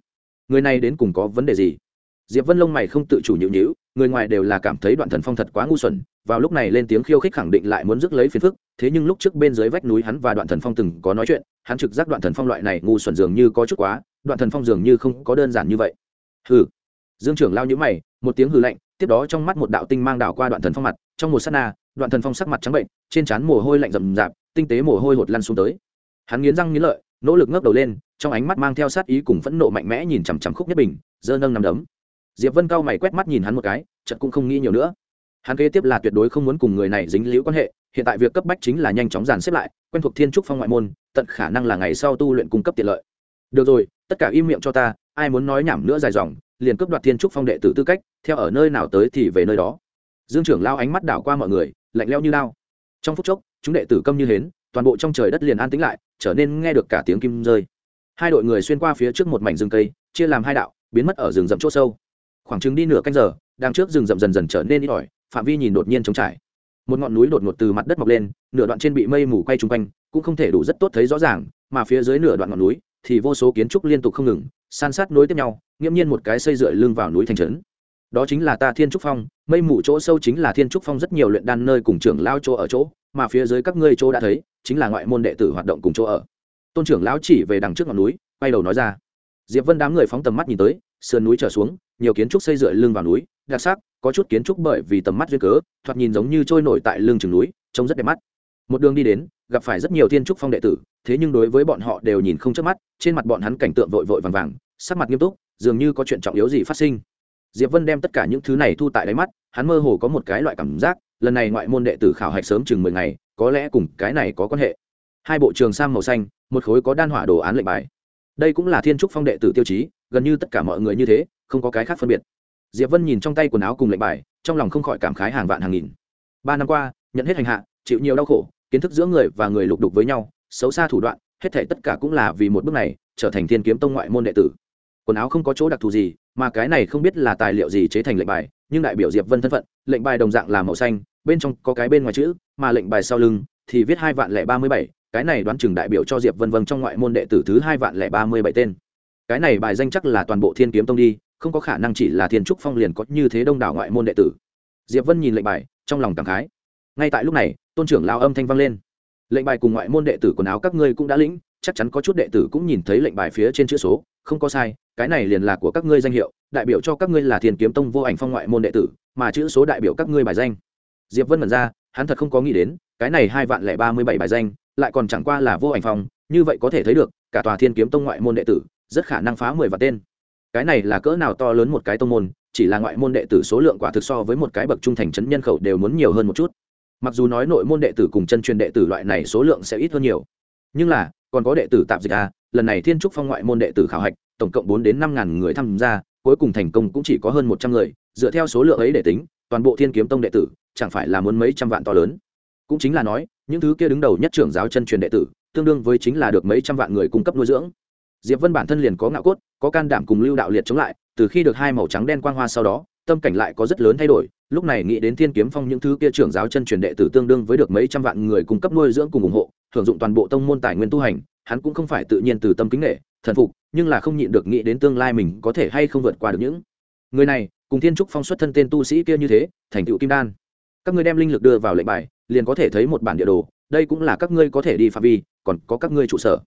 Người này đến cùng có vấn đề gì? Diệp vân lông mày không tự chủ nhịu nhịu người ngoài đều là cảm thấy đoạn thần phong thật quá ngu xuẩn, vào lúc này lên tiếng khiêu khích khẳng định lại muốn rước lấy phiền phức, thế nhưng lúc trước bên dưới vách núi hắn và đoạn thần phong từng có nói chuyện, hắn trực giác đoạn thần phong loại này ngu xuẩn dường như có chút quá, đoạn thần phong dường như không có đơn giản như vậy. Hừ. Dương trưởng lao nhữ mày, một tiếng hừ lạnh, tiếp đó trong mắt một đạo tinh mang đảo qua đoạn thần phong mặt, trong một s á t na, đoạn thần phong sắc mặt trắng bệnh, trên trán mồ hôi lạnh rầm rạp, tinh tế mồ hôi hột lăn xuống tới. Hắn nghiến răng nghiến lợi, nỗ lực ngước đầu lên, trong ánh mắt mang theo sát ý cùng phẫn nộ mạnh mẽ nhìn chằm chằm khúc nhất bình, giơ nâng nằm đấm diệp vân cao mày quét mắt nhìn hắn một cái, chợt cũng không nghĩ nhiều nữa. Hắn kế tiếp là tuyệt đối không muốn cùng người này dính liễu quan hệ, hiện tại việc cấp bách chính là nhanh chóng dàn xếp lại, quen thuộc thiên trúc phong ngoại môn, tận khả năng là ngày sau tu luyện cung cấp tiện lợi. Được rồi, tất cả im miệng cho ta, ai muốn nói nhảm nữa dài dòng, liền cướp đoạt thiên trúc phong đệ tử tư cách, theo ở nơi nào tới thì về nơi đó. Dương trưởng lao ánh mắt đảo qua mọi người, lạnh leo như lao. Trong phút chốc, chúng đệ tử câm như hến, toàn bộ trong trời đất liền an tĩnh lại, trở nên nghe được cả tiếng kim rơi. Hai đội người xuyên qua phía trước một mảnh rừng cây, chia làm hai đạo, biến mất ở rừng rậm chỗ sâu khoảng chừng đi nửa canh giờ đằng trước rừng rậm dần dần trở nên ít ỏi, phạm vi nhìn đột nhiên trống trải. Một ngọn núi đột ngột từ mặt đất mọc lên, nửa đoạn trên bị mây mù quay chung quanh, cũng không thể đủ rất tốt thấy rõ ràng, mà phía dưới nửa đoạn ngọn núi thì vô số kiến trúc liên tục không ngừng, san sát nối tiếp nhau, nghiễm nhiên một cái xây dựa lưng vào núi thành trấn. Đó chính là ta thiên trúc phong, mây mù chỗ sâu chính là thiên trúc phong rất nhiều luyện đan nơi cùng trưởng lao chỗ ở chỗ, mà phía dưới các ngươi chỗ đã thấy, chính là ngoại môn đệ tử hoạt động cùng chỗ ở. Tôn trưởng lão chỉ về đằng trước ngọn núi, quay đầu nói ra. Diệp vân đám người phóng tầm mắt nhìn tới, sườn núi trở xuống nhiều kiến trúc xây dựa lưng vào núi, đặc sắc, có chút kiến trúc bởi vì tầm mắt duyên cớ, thoạt nhìn giống như trôi nổi tại lưng chừng núi, trông rất đẹp mắt. Một đường đi đến, gặp phải rất nhiều thiên trúc phong đệ tử, thế nhưng đối với bọn họ đều nhìn không chớp mắt, trên mặt bọn hắn cảnh tượng vội vội vàng vàng, sắc mặt nghiêm túc, dường như có chuyện trọng yếu gì phát sinh. Diệp vân đem tất cả những thứ này thu tại đáy mắt, hắn mơ hồ có một cái loại cảm giác, lần này ngoại môn đệ tử khảo hạch sớm chừng mười ngày, có lẽ cùng cái này có quan hệ. Hai bộ trường sang màu xanh, một khối có đan hỏa đồ án lệnh bài. Đây cũng là thiên trúc phong đệ tử tiêu chí, gần như tất cả mọi người như thế không có cái khác phân biệt. Diệp vân nhìn trong tay quần áo cùng lệnh bài, trong lòng không khỏi cảm khái hàng vạn hàng nghìn. Ba năm qua, nhận hết hành hạ, chịu nhiều đau khổ, kiến thức giữa người và người lục đục với nhau, xấu xa thủ đoạn, hết thể tất cả cũng là vì một bước này, trở thành thiên kiếm tông ngoại môn đệ tử. Quần áo không có chỗ đặc thù gì, mà cái này không biết là tài liệu gì chế thành lệnh bài, nhưng đại biểu diệp vân thân phận, lệnh bài đồng dạng là màu xanh, bên trong có cái bên ngoài chữ, mà lệnh bài sau lưng thì viết hai vạn lẻ ba mươi bảy, cái này đoán chừng đại biểu cho diệp vân vân trong ngoại môn đệ tử thứ hai vạn lẻ ba mươi bảy tên. Cái này bài danh chắc là toàn bộ thiên kiếm tông đi không có khả năng chỉ là thiên trúc phong liền có như thế đông đảo ngoại môn đệ tử. Diệp vân nhìn lệnh bài, trong lòng cảm khái. Ngay tại lúc này, tôn trưởng lao âm thanh vang lên. Lệnh bài cùng ngoại môn đệ tử quần áo các ngươi cũng đã lĩnh, chắc chắn có chút đệ tử cũng nhìn thấy lệnh bài phía trên chữ số, không có sai, cái này liền là của các ngươi danh hiệu, đại biểu cho các ngươi là thiên kiếm tông vô ảnh phong ngoại môn đệ tử, mà chữ số đại biểu các ngươi bài danh. Diệp vân mật ra, hắn thật không có nghĩ đến, cái này hai vạn lẻ ba mươi bảy bài danh, lại còn chẳng qua là vô ảnh phong, như vậy có thể thấy được, cả tòa thiên kiếm tông ngoại môn đệ tử, rất khả năng phá mười vạn tên cái này là cỡ nào to lớn một cái tông môn, chỉ là ngoại môn đệ tử số lượng quả thực so với một cái bậc trung thành trấn nhân khẩu đều muốn nhiều hơn một chút. Mặc dù nói nội môn đệ tử cùng chân truyền đệ tử loại này số lượng sẽ ít hơn nhiều. Nhưng là, còn có đệ tử tạm dịch a, lần này thiên trúc phong ngoại môn đệ tử khảo hạch, tổng cộng bốn đến năm ngàn người tham gia, cuối cùng thành công cũng chỉ có hơn một trăm người, dựa theo số lượng ấy để tính, toàn bộ thiên kiếm tông đệ tử, chẳng phải là muốn mấy trăm vạn to lớn. Cũng chính là nói, những thứ kia đứng đầu nhất trưởng giáo chân truyền đệ tử, tương đương với chính là được mấy trăm vạn người cung cấp nuôi dưỡng diệp vân bản thân liền có ngạo cốt, có can đảm cùng lưu đạo liệt chống lại, từ khi được hai màu trắng đen quang hoa sau đó, tâm cảnh lại có rất lớn thay đổi, lúc này nghĩ đến thiên kiếm phong những thứ kia trưởng giáo chân truyền đệ tử tương đương với được mấy trăm vạn người cung cấp nuôi dưỡng cùng ủng hộ, hưởng dụng toàn bộ tông môn tài nguyên tu hành, hắn cũng không phải tự nhiên từ tâm kính nghệ thần phục, nhưng là không nhịn được nghĩ đến tương lai mình có thể hay không vượt qua được những người này, cùng thiên trúc phong xuất thân tên tu sĩ kia như thế, thành tựu kim đan. Các ngươi đem linh lực đưa vào lệnh bài, liền có thể thấy một bản địa đồ, đây cũng là các ngươi có thể đi phạm vi, còn có các ngươi trụ sở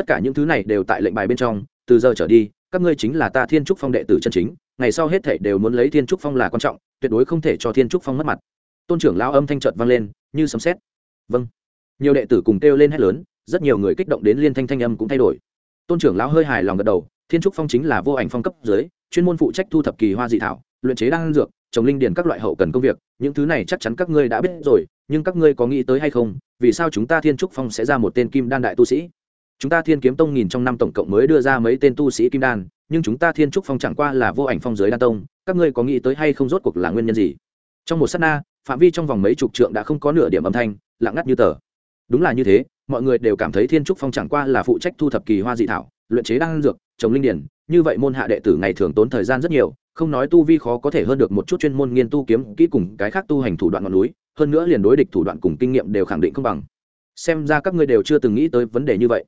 tất cả những thứ này đều tại lệnh bài bên trong, từ giờ trở đi, các ngươi chính là ta thiên trúc phong đệ tử chân chính, ngày sau hết thảy đều muốn lấy thiên trúc phong là quan trọng, tuyệt đối không thể cho thiên trúc phong mất mặt. Tôn trưởng lao âm thanh trợt vang lên, như sấm sét. Vâng. Nhiều đệ tử cùng kêu lên hét lớn, rất nhiều người kích động đến liên thanh thanh âm cũng thay đổi. Tôn trưởng lão hơi hài lòng gật đầu, thiên trúc phong chính là vô ảnh phong cấp dưới, chuyên môn phụ trách thu thập kỳ hoa dị thảo, luyện chế đan dược, trồng linh điển các loại hậu cần công việc, những thứ này chắc chắn các ngươi đã biết rồi, nhưng các ngươi có nghĩ tới hay không, vì sao chúng ta thiên trúc phong sẽ ra một tên kim đan đại tu sĩ? Chúng ta thiên kiếm tông nghìn trong năm tổng cộng mới đưa ra mấy tên tu sĩ kim đan, nhưng chúng ta thiên trúc phong chẳng qua là vô ảnh phong giới đan tông, các ngươi có nghĩ tới hay không rốt cuộc là nguyên nhân gì? Trong một s á t na, phạm vi trong vòng mấy chục trượng đã không có nửa điểm âm thanh, lặng ngắt như tờ. Đúng là như thế, mọi người đều cảm thấy thiên trúc phong chẳng qua là phụ trách thu thập kỳ hoa dị thảo, luyện chế đan dược, trồng linh điển, như vậy môn hạ đệ tử ngày thường tốn thời gian rất nhiều, không nói tu vi khó có thể hơn được một chút chuyên môn nghiên tu kiếm kỹ cùng cái khác tu hành thủ đoạn ngọn núi, hơn nữa liền đối địch thủ đoạn cùng kinh nghiệm đều khẳng định không bằng. Xem ra các ngươi đều chưa từng nghĩ tới vấn đề như vậy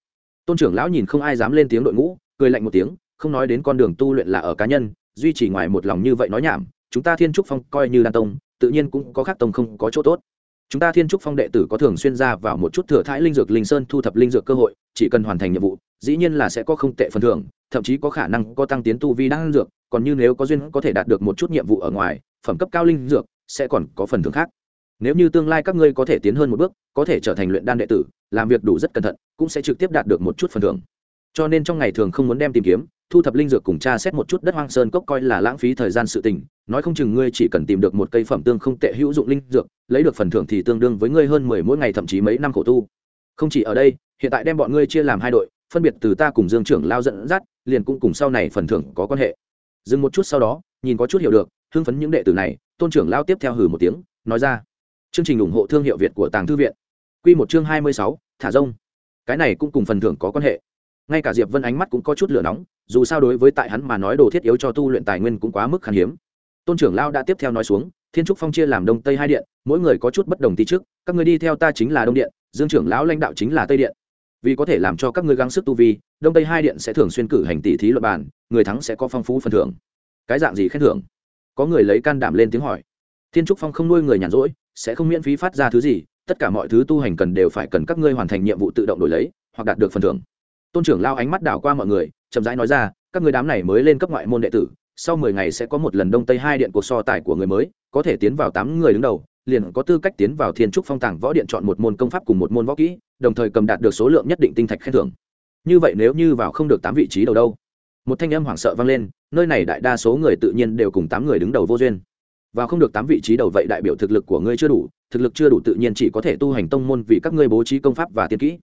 tôn trưởng lão nhìn không ai dám lên tiếng đội ngũ, cười lạnh một tiếng, không nói đến con đường tu luyện là ở cá nhân, duy trì ngoài một lòng như vậy nói nhảm, chúng ta thiên trúc phong coi như đan tông, tự nhiên cũng có khác tông không có chỗ tốt. Chúng ta thiên trúc phong đệ tử có thường xuyên ra vào một chút thừa thãi linh dược linh sơn, thu thập linh dược cơ hội, chỉ cần hoàn thành nhiệm vụ, dĩ nhiên là sẽ có không tệ phần thưởng, thậm chí có khả năng có tăng tiến tu vi đan dược, còn như nếu có duyên có thể đạt được một chút nhiệm vụ ở ngoài, phẩm cấp cao linh dược, sẽ còn có phần thưởng khác nếu như tương lai các ngươi có thể tiến hơn một bước, có thể trở thành luyện đan đệ tử, làm việc đủ rất cẩn thận, cũng sẽ trực tiếp đạt được một chút phần thưởng. Cho nên trong ngày thường không muốn đem tìm kiếm, thu thập linh dược cùng tra xét một chút đất hoang sơn cốc coi là lãng phí thời gian sự tình, nói không chừng ngươi chỉ cần tìm được một cây phẩm tương không tệ hữu dụng linh dược, lấy được phần thưởng thì tương đương với ngươi hơn mười mỗi ngày thậm chí mấy năm khổ tu. Không chỉ ở đây, hiện tại đem bọn ngươi chia làm hai đội, phân biệt từ ta cùng dương trưởng lao dẫn dắt, liền cũng cùng sau này phần thưởng có quan hệ. Dừng một chút sau đó, nhìn có chút hiểu được, hưng phấn những đệ tử này, tôn trưởng lao tiếp theo hử một tiếng, nói ra chương trình ủng hộ thương hiệu việt của tàng thư viện. Q một chương hai mươi sáu, thả rông. Cái này cũng cùng phần thưởng có quan hệ. Ngay cả diệp vân ánh mắt cũng có chút lửa nóng, dù sao đối với tại hắn mà nói đồ thiết yếu cho tu luyện tài nguyên cũng quá mức khan hiếm. Tôn trưởng lao đã tiếp theo nói xuống, thiên trúc phong chia làm đông tây hai điện, mỗi người có chút bất đồng tí trước, các người đi theo ta chính là đông điện, dương trưởng lão lãnh đạo chính là tây điện. Vì có thể làm cho các ngươi gắng sức tu vi, đông tây hai điện sẽ thường xuyên cử hành tỷ thí luật bàn, người thắng sẽ có phong phú phần thưởng. Cái dạng gì khen thưởng? Có người lấy can đảm lên tiếng hỏi. Thiên trúc phong không nuôi người nhàn rỗi sẽ không miễn phí phát ra thứ gì, tất cả mọi thứ tu hành cần đều phải cần các ngươi hoàn thành nhiệm vụ tự động đổi lấy, hoặc đạt được phần thưởng. Tôn trưởng lao ánh mắt đảo qua mọi người, chậm rãi nói ra, các người đám này mới lên cấp ngoại môn đệ tử, sau mười ngày sẽ có một lần đông tây hai điện cuộc so tài của người mới, có thể tiến vào tám người đứng đầu, liền có tư cách tiến vào thiên trúc phong tàng võ điện chọn một môn công pháp cùng một môn võ kỹ, đồng thời cầm đạt được số lượng nhất định tinh thạch khen thưởng. Như vậy nếu như vào không được tám vị trí đầu đâu? Một thanh âm hoảng sợ vang lên, nơi này đại đa số người tự nhiên đều cùng tám người đứng đầu vô duyên vào không được tám vị trí đầu vậy đại biểu thực lực của ngươi chưa đủ thực lực chưa đủ tự nhiên chỉ có thể tu hành tông môn vì các ngươi bố trí công pháp và tiên kỹ.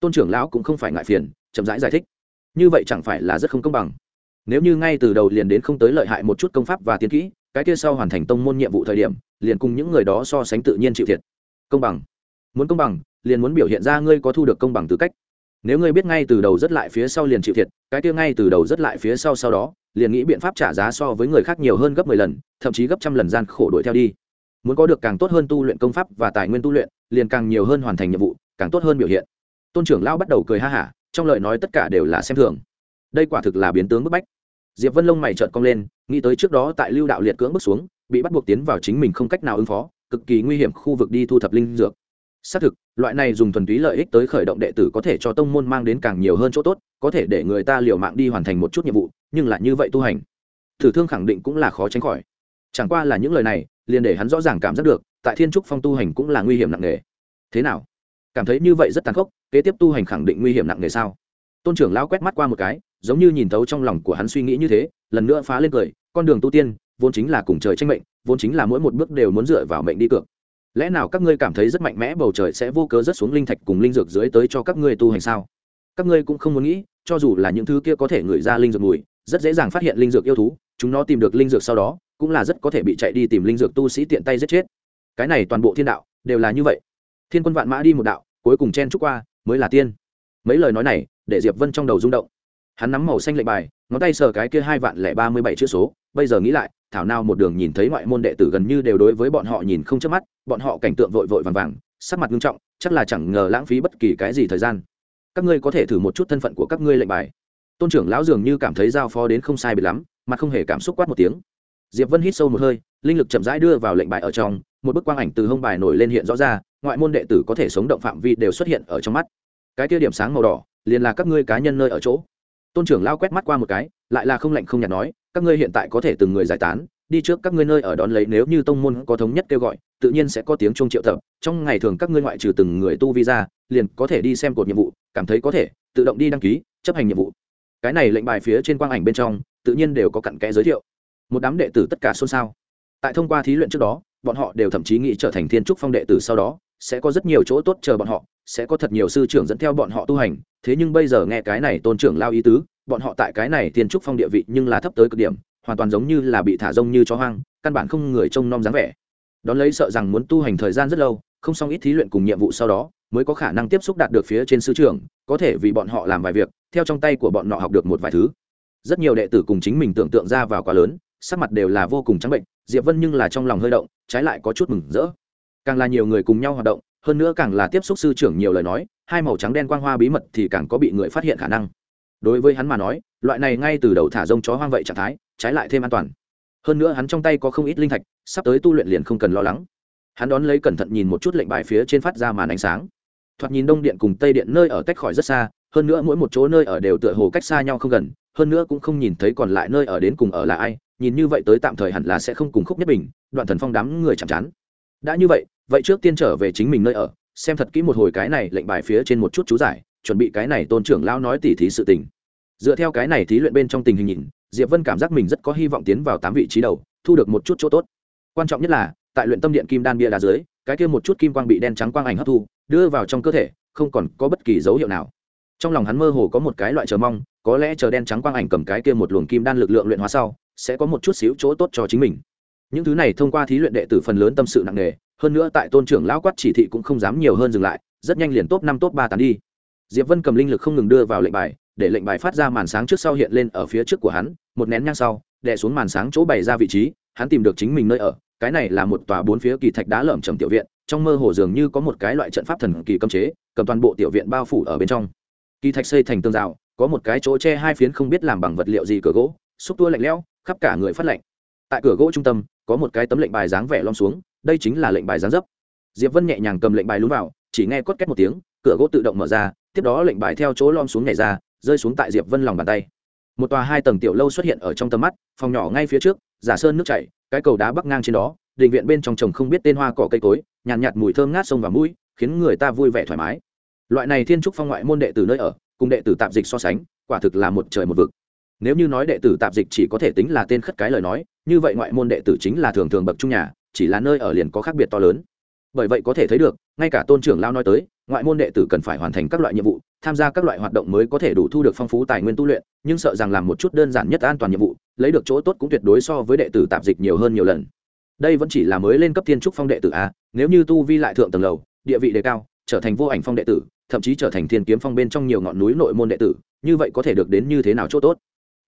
Tôn trưởng lão cũng không phải ngại phiền chậm rãi giải, giải thích. Như vậy chẳng phải là rất không công bằng. Nếu như ngay từ đầu liền đến không tới lợi hại một chút công pháp và tiến kỹ cái kia sau hoàn thành tông môn nhiệm vụ thời điểm liền cùng những người đó so sánh tự nhiên chịu thiệt. Công bằng. Muốn công bằng liền muốn biểu hiện ra ngươi có thu được công bằng tư cách. Nếu ngươi biết ngay từ đầu rất lại phía sau liền chịu thiệt cái kia ngay từ đầu rất lại phía sau sau đó liền nghĩ biện pháp trả giá so với người khác nhiều hơn gấp mười lần, thậm chí gấp trăm lần gian khổ đuổi theo đi. Muốn có được càng tốt hơn tu luyện công pháp và tài nguyên tu luyện, liền càng nhiều hơn hoàn thành nhiệm vụ, càng tốt hơn biểu hiện. Tôn trưởng lão bắt đầu cười ha hả, trong lời nói tất cả đều là xem thường. Đây quả thực là biến tướng bức bách. Diệp vân lông mày trợn cong lên, nghĩ tới trước đó tại lưu đạo liệt cưỡng bước xuống, bị bắt buộc tiến vào chính mình không cách nào ứng phó, cực kỳ nguy hiểm khu vực đi thu thập linh dược xác thực, loại này dùng thuần túy lợi ích tới khởi động đệ tử có thể cho tông môn mang đến càng nhiều hơn chỗ tốt, có thể để người ta liều mạng đi hoàn thành một chút nhiệm vụ, nhưng lại như vậy tu hành, thử thương khẳng định cũng là khó tránh khỏi. Chẳng qua là những lời này, liền để hắn rõ ràng cảm giác được, tại thiên trúc phong tu hành cũng là nguy hiểm nặng nề. Thế nào? Cảm thấy như vậy rất tàn khốc, kế tiếp tu hành khẳng định nguy hiểm nặng nề sao? Tôn trưởng lão quét mắt qua một cái, giống như nhìn thấu trong lòng của hắn suy nghĩ như thế, lần nữa phá lên cười, con đường tu tiên, vốn chính là cùng trời tranh mệnh, vốn chính là mỗi một bước đều muốn dựa vào mệnh đi cược lẽ nào các ngươi cảm thấy rất mạnh mẽ bầu trời sẽ vô cớ rất xuống linh thạch cùng linh dược dưới tới cho các ngươi tu hành sao? Các ngươi cũng không muốn nghĩ, cho dù là những thứ kia có thể ngửi ra linh dược mùi, rất dễ dàng phát hiện linh dược yêu thú, chúng nó tìm được linh dược sau đó, cũng là rất có thể bị chạy đi tìm linh dược tu sĩ tiện tay giết chết. Cái này toàn bộ thiên đạo, đều là như vậy. Thiên quân vạn mã đi một đạo, cuối cùng chen trúc qua, mới là tiên. Mấy lời nói này, để diệp vân trong đầu rung động. Hắn nắm màu xanh lệnh bài, ngón tay sờ cái kia hai vạn lẻ ba mươi bảy chữ số, bây giờ nghĩ lại thảo nào một đường nhìn thấy ngoại môn đệ tử gần như đều đối với bọn họ nhìn không chớp mắt, bọn họ cảnh tượng vội vội vàng vàng, sắc mặt nghiêm trọng, chắc là chẳng ngờ lãng phí bất kỳ cái gì thời gian. Các ngươi có thể thử một chút thân phận của các ngươi lệnh bài. Tôn trưởng lão dường như cảm thấy giao phó đến không sai biệt lắm, mà không hề cảm xúc quát một tiếng. Diệp vân hít sâu một hơi, linh lực chậm rãi đưa vào lệnh bài ở trong, một bức quang ảnh từ hông bài nổi lên hiện rõ ra, ngoại môn đệ tử có thể sống động phạm vi đều xuất hiện ở trong mắt. Cái kia điểm sáng màu đỏ, liền là các ngươi cá nhân nơi ở chỗ. Tôn trưởng lao quét mắt qua một cái, lại là không lạnh không nhạt nói các ngươi hiện tại có thể từng người giải tán, đi trước các ngươi nơi ở đón lấy, nếu như tông môn có thống nhất kêu gọi, tự nhiên sẽ có tiếng trung triệu tập. Trong ngày thường các ngươi ngoại trừ từng người tu visa liền có thể đi xem cột nhiệm vụ, cảm thấy có thể, tự động đi đăng ký, chấp hành nhiệm vụ. Cái này lệnh bài phía trên quang ảnh bên trong, tự nhiên đều có cặn kẽ giới thiệu. Một đám đệ tử tất cả xôn xao. Tại thông qua thí luyện trước đó, bọn họ đều thậm chí nghĩ trở thành thiên trúc phong đệ tử sau đó, sẽ có rất nhiều chỗ tốt chờ bọn họ, sẽ có thật nhiều sư trưởng dẫn theo bọn họ tu hành. Thế nhưng bây giờ nghe cái này tôn trưởng lao ý tứ bọn họ tại cái này thiên trúc phong địa vị nhưng là thấp tới cực điểm, hoàn toàn giống như là bị thả rông như chó hoang, căn bản không người trông nom dáng vẻ. Đón lấy sợ rằng muốn tu hành thời gian rất lâu, không xong ít thí luyện cùng nhiệm vụ sau đó, mới có khả năng tiếp xúc đạt được phía trên sư trưởng, có thể vì bọn họ làm vài việc, theo trong tay của bọn họ học được một vài thứ. Rất nhiều đệ tử cùng chính mình tưởng tượng ra vào quá lớn, sắc mặt đều là vô cùng trắng bệnh, diệp vân nhưng là trong lòng hơi động, trái lại có chút mừng rỡ. Càng là nhiều người cùng nhau hoạt động, hơn nữa càng là tiếp xúc sư trưởng nhiều lời nói, hai màu trắng đen quang hoa bí mật thì càng có bị người phát hiện khả năng đối với hắn mà nói, loại này ngay từ đầu thả rông chó hoang vậy trạng thái, trái lại thêm an toàn. Hơn nữa hắn trong tay có không ít linh thạch, sắp tới tu luyện liền không cần lo lắng. Hắn đón lấy cẩn thận nhìn một chút lệnh bài phía trên phát ra màn ánh sáng. Thoạt nhìn đông điện cùng tây điện nơi ở tách khỏi rất xa, hơn nữa mỗi một chỗ nơi ở đều tựa hồ cách xa nhau không gần, hơn nữa cũng không nhìn thấy còn lại nơi ở đến cùng ở là ai, nhìn như vậy tới tạm thời hẳn là sẽ không cùng khúc nhất bình, đoạn thần phong đám người chạm chán. Đã như vậy vậy trước tiên trở về chính mình nơi ở, xem thật kỹ một hồi cái này lệnh bài phía trên một chút chú giải, chuẩn bị cái này tôn trưởng lão nói tỉ thí sự tình dựa theo cái này thí luyện bên trong tình hình nhìn, diệp vân cảm giác mình rất có hy vọng tiến vào tám vị trí đầu, thu được một chút chỗ tốt. Quan trọng nhất là, tại luyện tâm điện kim đan bia đá dưới, cái kia một chút kim quang bị đen trắng quang ảnh hấp thu, đưa vào trong cơ thể, không còn có bất kỳ dấu hiệu nào. Trong lòng hắn mơ hồ có một cái loại chờ mong, có lẽ chờ đen trắng quang ảnh cầm cái kia một luồng kim đan lực lượng luyện hóa sau, sẽ có một chút xíu chỗ tốt cho chính mình. Những thứ này thông qua thí luyện đệ tử phần lớn tâm sự nặng nề, hơn nữa tại tôn trưởng lão quát chỉ thị cũng không dám nhiều hơn dừng lại, rất nhanh liền top năm, top ba tán đi. Diệp vân cầm linh lực không ngừng đưa vào lệnh bài để lệnh bài phát ra màn sáng trước sau hiện lên ở phía trước của hắn, một nén nhang sau, đè xuống màn sáng chỗ bày ra vị trí, hắn tìm được chính mình nơi ở. Cái này là một tòa bốn phía kỳ thạch đá lởm chầm tiểu viện, trong mơ hồ dường như có một cái loại trận pháp thần kỳ cấm chế, cầm toàn bộ tiểu viện bao phủ ở bên trong. Kỳ thạch xây thành tường rào, có một cái chỗ che hai phiến không biết làm bằng vật liệu gì cửa gỗ, xúc tua lạnh lẽo, khắp cả người phát lạnh. Tại cửa gỗ trung tâm, có một cái tấm lệnh bài dáng vẻ lom xuống, đây chính là lệnh bài dáng dấp. Diệp vân nhẹ nhàng cầm lệnh bài lún vào, chỉ nghe cốt két một tiếng, cửa gỗ tự động mở ra, tiếp đó lệnh bài theo chỗ lom xuống nhảy ra rơi xuống tại diệp vân lòng bàn tay. Một tòa hai tầng tiểu lâu xuất hiện ở trong tầm mắt phòng nhỏ ngay phía trước giả sơn nước chảy cái cầu đá bắc ngang trên đó đình viện bên trong trồng không biết tên hoa cỏ cây cối nhàn nhạt, nhạt mùi thơm ngát sông và mũi khiến người ta vui vẻ thoải mái. Loại này thiên trúc phong ngoại môn đệ tử nơi ở cùng đệ tử tạp dịch so sánh quả thực là một trời một vực. Nếu như nói đệ tử tạp dịch chỉ có thể tính là tên khất cái lời nói như vậy ngoại môn đệ tử chính là thường thường bậc trung nhà chỉ là nơi ở liền có khác biệt to lớn. Bởi vậy có thể thấy được ngay cả tôn trưởng lao nói tới ngoại môn đệ tử cần phải hoàn thành các loại nhiệm vụ tham gia các loại hoạt động mới có thể đủ thu được phong phú tài nguyên tu luyện, nhưng sợ rằng làm một chút đơn giản nhất an toàn nhiệm vụ, lấy được chỗ tốt cũng tuyệt đối so với đệ tử tạp dịch nhiều hơn nhiều lần. Đây vẫn chỉ là mới lên cấp thiên trúc phong đệ tử a, nếu như tu vi lại thượng tầng lầu, địa vị đề cao, trở thành vô ảnh phong đệ tử, thậm chí trở thành thiên kiếm phong bên trong nhiều ngọn núi nội môn đệ tử, như vậy có thể được đến như thế nào chỗ tốt?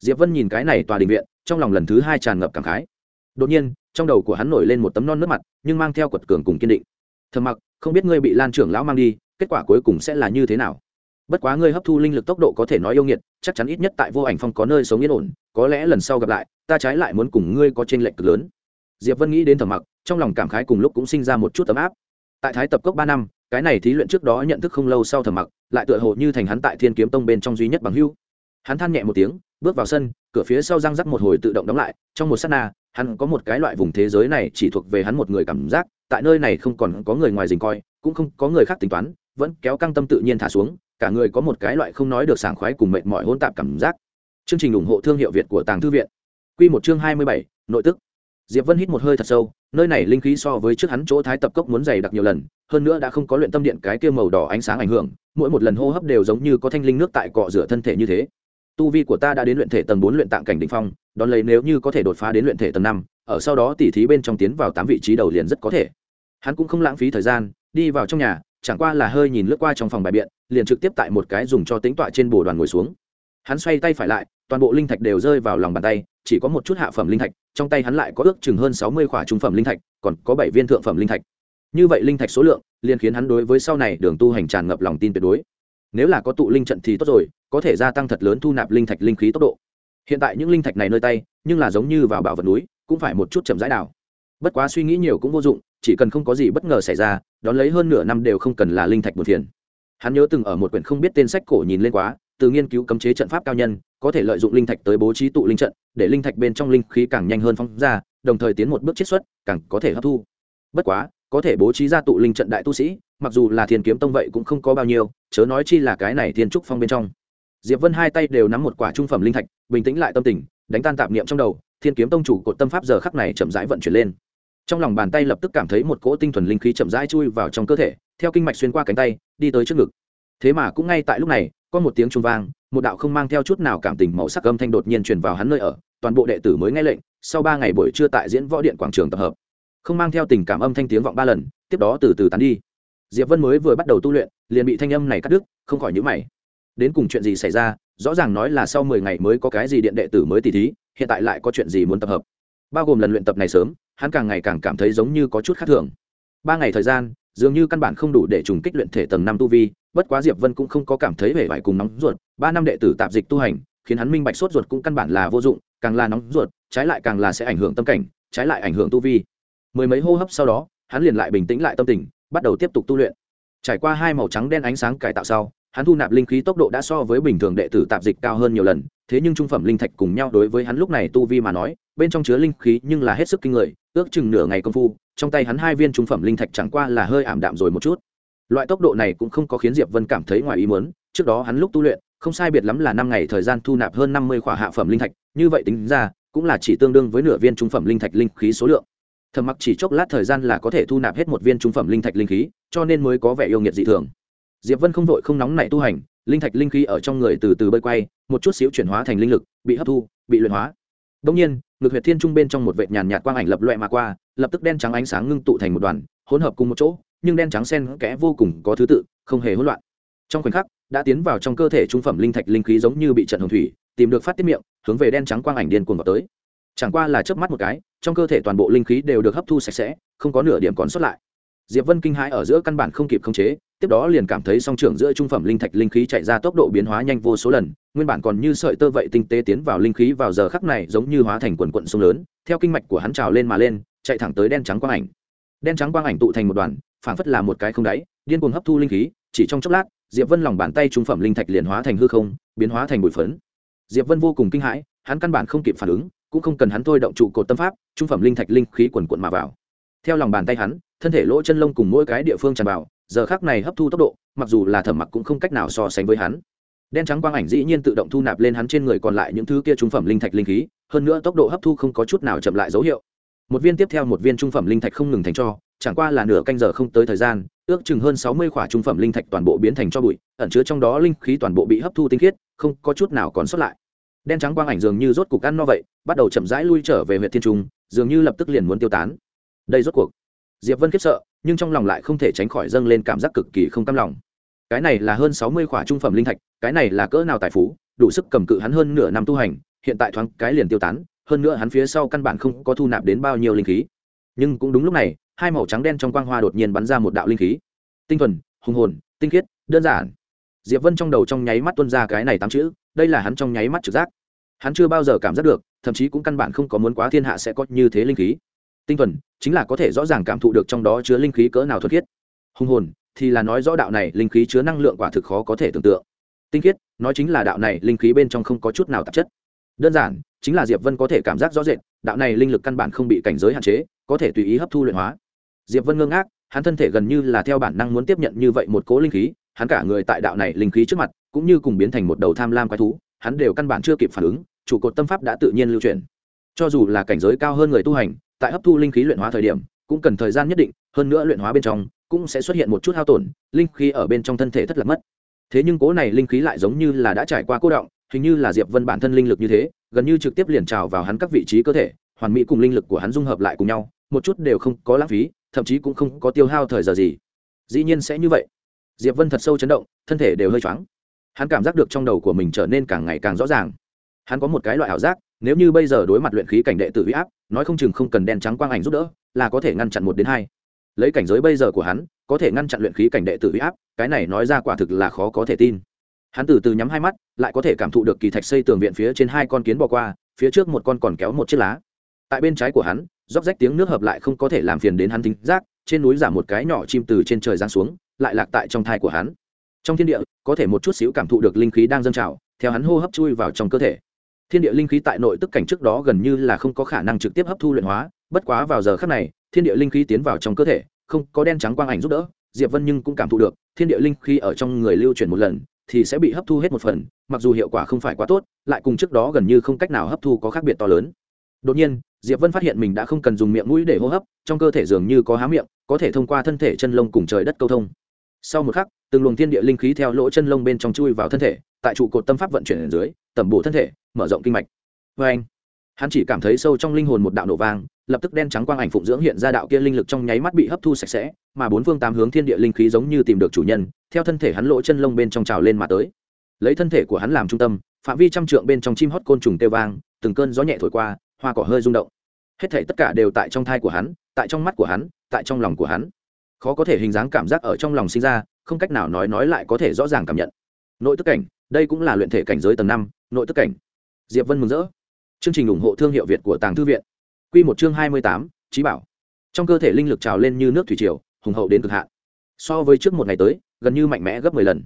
Diệp vân nhìn cái này tòa đình viện, trong lòng lần thứ hai tràn ngập cảm khái. Đột nhiên, trong đầu của hắn nổi lên một tấm non nước mặt, nhưng mang theo quật cường cùng kiên định. Thầm mặc, không biết ngươi bị lan trưởng lão mang đi, kết quả cuối cùng sẽ là như thế nào? Bất quá ngươi hấp thu linh lực tốc độ có thể nói yêu nghiệt, chắc chắn ít nhất tại vô ảnh phong có nơi sống yên ổn, có lẽ lần sau gặp lại, ta trái lại muốn cùng ngươi có t r ê n lệch cực lớn. Diệp vân nghĩ đến thầm mặc, trong lòng cảm khái cùng lúc cũng sinh ra một chút ấm áp. Tại thái tập cốc ba năm, cái này thí luyện trước đó nhận thức không lâu sau thầm mặc, lại tựa hồ như thành hắn tại thiên kiếm tông bên trong duy nhất bằng hưu hắn than nhẹ một tiếng, bước vào sân, cửa phía sau răng rắc một hồi tự động đóng lại, trong một s á t na, hắn có một cái loại vùng thế giới này chỉ thuộc về hắn một người cảm giác, tại nơi này không còn có người ngoài dình coi, cũng không có người khác tính toán, vẫn kéo căng tâm tự nhiên thả xuống cả người có một cái loại không nói được sảng khoái cùng mệt mỏi hỗn tạp cảm giác. Chương trình ủng hộ thương hiệu việt của tàng thư viện. Quy một chương hai mươi bảy, nội tức. Diệp vân hít một hơi thật sâu, nơi này linh khí so với trước hắn chỗ thái tập cốc muốn dày đặc nhiều lần, hơn nữa đã không có luyện tâm điện cái kia màu đỏ ánh sáng ảnh hưởng, mỗi một lần hô hấp đều giống như có thanh linh nước tại cọ rửa thân thể như thế. Tu vi của ta đã đến luyện thể tầng bốn luyện tạng cảnh đỉnh phong, đón lấy nếu như có thể đột phá đến luyện thể tầng năm, ở sau đó tỉ thí bên trong tiến vào tám vị trí đầu liền rất có thể. Hắn cũng không lãng phí thời gian, đi vào trong nhà chẳng qua là hơi nhìn lướt qua trong phòng bài biện, liền trực tiếp tại một cái dùng cho tính tọa trên bồ đoàn ngồi xuống. Hắn xoay tay phải lại, toàn bộ linh thạch đều rơi vào lòng bàn tay, chỉ có một chút hạ phẩm linh thạch, trong tay hắn lại có ước chừng hơn sáu mươi khỏa trung phẩm linh thạch, còn có bảy viên thượng phẩm linh thạch. Như vậy linh thạch số lượng, liền khiến hắn đối với sau này đường tu hành tràn ngập lòng tin tuyệt đối. Nếu là có tụ linh trận thì tốt rồi, có thể gia tăng thật lớn thu nạp linh thạch linh khí tốc độ. Hiện tại những linh thạch này nơi tay, nhưng là giống như vào bảo vật núi, cũng phải một chút chậm rãi đảo bất quá suy nghĩ nhiều cũng vô dụng chỉ cần không có gì bất ngờ xảy ra, đón lấy hơn nửa năm đều không cần là linh thạch buồn phiền. Hắn nhớ từng ở một quyển không biết tên sách cổ nhìn lên quá, từ nghiên cứu cấm chế trận pháp cao nhân, có thể lợi dụng linh thạch tới bố trí tụ linh trận, để linh thạch bên trong linh khí càng nhanh hơn phóng ra, đồng thời tiến một bước chiết xuất, càng có thể hấp thu. Bất quá, có thể bố trí ra tụ linh trận đại tu sĩ, mặc dù là thiên kiếm tông vậy cũng không có bao nhiêu, chớ nói chi là cái này thiên trúc phong bên trong. Diệp vân hai tay đều nắm một quả trung phẩm linh thạch, bình tĩnh lại tâm tình, đánh tan tạp niệm trong đầu, thiên kiếm tông chủ cột tâm pháp giờ khắc này chậm rãi vận chuyển lên trong lòng bàn tay lập tức cảm thấy một cỗ tinh thuần linh khí chậm rãi chui vào trong cơ thể, theo kinh mạch xuyên qua cánh tay, đi tới trước ngực. Thế mà cũng ngay tại lúc này, có một tiếng trung vang, một đạo không mang theo chút nào cảm tình màu sắc âm thanh đột nhiên truyền vào hắn nơi ở, toàn bộ đệ tử mới nghe lệnh, sau ba ngày buổi trưa tại diễn võ điện quảng trường tập hợp. Không mang theo tình cảm âm thanh tiếng vọng ba lần, tiếp đó từ từ tán đi. Diệp vân mới vừa bắt đầu tu luyện, liền bị thanh âm này cắt đứt, không khỏi nhữ mày. Đến cùng chuyện gì xảy ra? Rõ ràng nói là sau mười ngày mới có cái gì điện đệ tử mới tỉ thí, hiện tại lại có chuyện gì muốn tập hợp? Bao gồm lần luyện tập này sớm, hắn càng ngày càng cảm thấy giống như có chút khác thường. Ba ngày thời gian, dường như căn bản không đủ để trùng kích luyện thể tầng năm tu vi, bất quá diệp vân cũng không có cảm thấy vẻ vải cùng nóng ruột. Ba năm đệ tử tạp dịch tu hành, khiến hắn minh bạch sốt ruột cũng căn bản là vô dụng, càng là nóng ruột, trái lại càng là sẽ ảnh hưởng tâm cảnh, trái lại ảnh hưởng tu vi. Mười mấy hô hấp sau đó, hắn liền lại bình tĩnh lại tâm tình, bắt đầu tiếp tục tu luyện. Trải qua hai màu trắng đen ánh sáng cải tạo sau hắn thu nạp linh khí tốc độ đã so với bình thường đệ tử tạp dịch cao hơn nhiều lần, thế nhưng trung phẩm linh thạch cùng nhau đối với hắn lúc này tu vi mà nói, bên trong chứa linh khí nhưng là hết sức kinh người, ước chừng nửa ngày công phu, trong tay hắn hai viên trung phẩm linh thạch chẳng qua là hơi ảm đạm rồi một chút. Loại tốc độ này cũng không có khiến diệp vân cảm thấy ngoài ý muốn, trước đó hắn lúc tu luyện, không sai biệt lắm là năm ngày thời gian thu nạp hơn năm mươi khỏa hạ phẩm linh thạch, như vậy tính ra, cũng là chỉ tương đương với nửa viên trung phẩm linh thạch linh khí số lượng. Thầm mặc chỉ chốc lát thời gian là có thể thu nạp hết một viên trung phẩm linh thạch linh khí, cho nên mới có vẻ yêu nghiệt dị thường diệp vân không vội không nóng nảy tu hành, linh thạch linh khí ở trong người từ từ bơi quay, một chút xíu chuyển hóa thành linh lực, bị hấp thu, bị luyện hóa. Đông nhiên, ngực huyệt thiên trung bên trong một vệt nhàn nhạt quang ảnh lập loẹ mà qua, lập tức đen trắng ánh sáng ngưng tụ thành một đoàn, hỗn hợp cùng một chỗ, nhưng đen trắng xen kẽ vô cùng có thứ tự, không hề hỗn loạn. Trong khoảnh khắc, đã tiến vào trong cơ thể trung phẩm linh thạch linh khí giống như bị trận hồng thủy, tìm được phát tiết miệng, hướng về đen trắng quang ảnh điên cuồng vào tới. Chẳng qua là chớp mắt một cái, trong cơ thể toàn bộ linh khí đều được hấp thu sạch sẽ, không có nửa điểm còn sót lại. Diệp vân kinh hãi ở giữa căn bản không kịp khống chế tiếp đó liền cảm thấy song trưởng giữa trung phẩm linh thạch linh khí chạy ra tốc độ biến hóa nhanh vô số lần, nguyên bản còn như sợi tơ vậy tinh tế tiến vào linh khí vào giờ khắc này giống như hóa thành quần quận sông lớn, theo kinh mạch của hắn trào lên mà lên, chạy thẳng tới đen trắng quang ảnh. Đen trắng quang ảnh tụ thành một đoàn, phảng phất là một cái không đáy, điên cuồng hấp thu linh khí, chỉ trong chốc lát, diệp vân lòng bàn tay trung phẩm linh thạch liền hóa thành hư không, biến hóa thành bụi phấn. Diệp vân vô cùng kinh hãi, hắn căn bản không kịp phản ứng, cũng không cần hắn thôi động trụ cột tâm pháp, trung phẩm linh thạch linh khí quần quận mà vào. Theo lòng bàn tay hắn, thân thể lỗ chân lông cùng mỗi cái địa phương tràn vào giờ khác này hấp thu tốc độ, mặc dù là thẩm mặc cũng không cách nào so sánh với hắn. Đen trắng quang ảnh dĩ nhiên tự động thu nạp lên hắn trên người còn lại những thứ kia trung phẩm linh thạch linh khí, hơn nữa tốc độ hấp thu không có chút nào chậm lại dấu hiệu. Một viên tiếp theo một viên trung phẩm linh thạch không ngừng thành cho, chẳng qua là nửa canh giờ không tới thời gian, ước chừng hơn sáu mươi khỏa trung phẩm linh thạch toàn bộ biến thành cho bụi, ẩn chứa trong đó linh khí toàn bộ bị hấp thu tinh khiết, không có chút nào còn sót lại. Đen trắng quang ảnh dường như rốt cục ăn no vậy, bắt đầu chậm rãi lui trở về huyện thiên trung, dường như lập tức liền muốn tiêu tán. Đây rốt cuộc. Diệp vân khiếp sợ nhưng trong lòng lại không thể tránh khỏi dâng lên cảm giác cực kỳ không cam lòng. Cái này là hơn sáu mươi khỏa trung phẩm linh thạch, cái này là cỡ nào tài phú, đủ sức cầm cự hắn hơn nửa năm tu hành, hiện tại thoáng cái liền tiêu tán, hơn nữa hắn phía sau căn bản không có thu nạp đến bao nhiêu linh khí. Nhưng cũng đúng lúc này, hai màu trắng đen trong quang hoa đột nhiên bắn ra một đạo linh khí. Tinh thuần, hùng hồn, tinh khiết, đơn giản. Diệp vân trong đầu trong nháy mắt tuân ra cái này tám chữ, đây là hắn trong nháy mắt trực giác. Hắn chưa bao giờ cảm giác được, thậm chí cũng căn bản không có muốn quá thiên hạ sẽ có như thế linh khí tinh thuần, chính là có thể rõ ràng cảm thụ được trong đó chứa linh khí cỡ nào thuật khiết. Hùng hồn, thì là nói rõ đạo này linh khí chứa năng lượng quả thực khó có thể tưởng tượng. Tinh khiết, nói chính là đạo này linh khí bên trong không có chút nào tạp chất. Đơn giản, chính là diệp vân có thể cảm giác rõ rệt, đạo này linh lực căn bản không bị cảnh giới hạn chế, có thể tùy ý hấp thu luyện hóa. Diệp vân ngưng ác hắn thân thể gần như là theo bản năng muốn tiếp nhận như vậy một cố linh khí, hắn cả người tại đạo này linh khí trước mặt, cũng như cùng biến thành một đầu tham lam quái thú, hắn đều căn bản chưa kịp phản ứng, trụ cột tâm pháp đã tự nhiên lưu truyền cho dù là cảnh giới cao hơn người tu hành tại hấp thu linh khí luyện hóa thời điểm, cũng cần thời gian nhất định, hơn nữa luyện hóa bên trong, cũng sẽ xuất hiện một chút hao tổn, linh khí ở bên trong thân thể thất lạc mất. Thế nhưng cố này linh khí lại giống như là đã trải qua cố động, hình như là diệp vân bản thân linh lực như thế, gần như trực tiếp liền trào vào hắn các vị trí cơ thể, hoàn mỹ cùng linh lực của hắn dung hợp lại cùng nhau, một chút đều không có lãng phí, thậm chí cũng không có tiêu hao thời giờ gì. Dĩ nhiên sẽ như vậy. Diệp vân thật sâu chấn động, thân thể đều hơi choáng. Hắn cảm giác được trong đầu của mình trở nên càng ngày càng rõ ràng. Hắn có một cái loại ảo giác nếu như bây giờ đối mặt luyện khí cảnh đệ tử huy áp, nói không chừng không cần đen trắng quang ảnh giúp đỡ, là có thể ngăn chặn một đến hai. Lấy cảnh giới bây giờ của hắn, có thể ngăn chặn luyện khí cảnh đệ tử huy áp, cái này nói ra quả thực là khó có thể tin. Hắn từ từ nhắm hai mắt, lại có thể cảm thụ được kỳ thạch xây tường viện phía trên hai con kiến bò qua, phía trước một con còn kéo một chiếc lá. Tại bên trái của hắn, róc rách tiếng nước hợp lại không có thể làm phiền đến hắn tính giác, trên núi giảm một cái nhỏ chim từ trên trời giáng xuống, lại lạc tại trong thai của hắn. Trong thiên địa, có thể một chút xíu cảm thụ được linh khí đang dâng trào, theo hắn hô hấp chui vào trong cơ thể thiên địa linh khí tại nội tức cảnh trước đó gần như là không có khả năng trực tiếp hấp thu luyện hóa, bất quá vào giờ khắc này, thiên địa linh khí tiến vào trong cơ thể, không có đen trắng quang ảnh giúp đỡ, diệp vân nhưng cũng cảm thụ được, thiên địa linh khí ở trong người lưu chuyển một lần, thì sẽ bị hấp thu hết một phần, mặc dù hiệu quả không phải quá tốt, lại cùng trước đó gần như không cách nào hấp thu có khác biệt to lớn. Đột nhiên, diệp vân phát hiện mình đã không cần dùng miệng mũi để hô hấp, trong cơ thể dường như có há miệng, có thể thông qua thân thể chân lông cùng trời đất câu thông. Sau một khắc, từng luồng thiên địa linh khí theo lỗ chân lông bên trong chui vào thân thể, tại trụ cột tâm pháp vận chuyển ở dưới tẩm bổ thân thể, mở rộng kinh mạch. Vê anh, hắn chỉ cảm thấy sâu trong linh hồn một đạo nổ vang, lập tức đen trắng quang ảnh phụng dưỡng hiện ra đạo kia linh lực trong nháy mắt bị hấp thu sạch sẽ, mà bốn phương tám hướng thiên địa linh khí giống như tìm được chủ nhân, theo thân thể hắn lỗ chân lông bên trong trào lên mà tới. Lấy thân thể của hắn làm trung tâm, phạm vi trăm trượng bên trong chim hót côn trùng tê vang, từng cơn gió nhẹ thổi qua, hoa cỏ hơi rung động. Hết thể tất cả đều tại trong thai của hắn, tại trong mắt của hắn, tại trong lòng của hắn. Khó có thể hình dáng cảm giác ở trong lòng sinh ra, không cách nào nói nói lại có thể rõ ràng cảm nhận. Nội tức cảnh, đây cũng là luyện thể cảnh giới tầng năm nội tức cảnh. Diệp vân mừng rỡ. Chương trình ủng hộ thương hiệu việt của tàng thư viện. Q một chương hai mươi tám trí bảo. Trong cơ thể linh lực trào lên như nước thủy triều, hùng hậu đến cực hạn. So với trước một ngày tới, gần như mạnh mẽ gấp mười lần.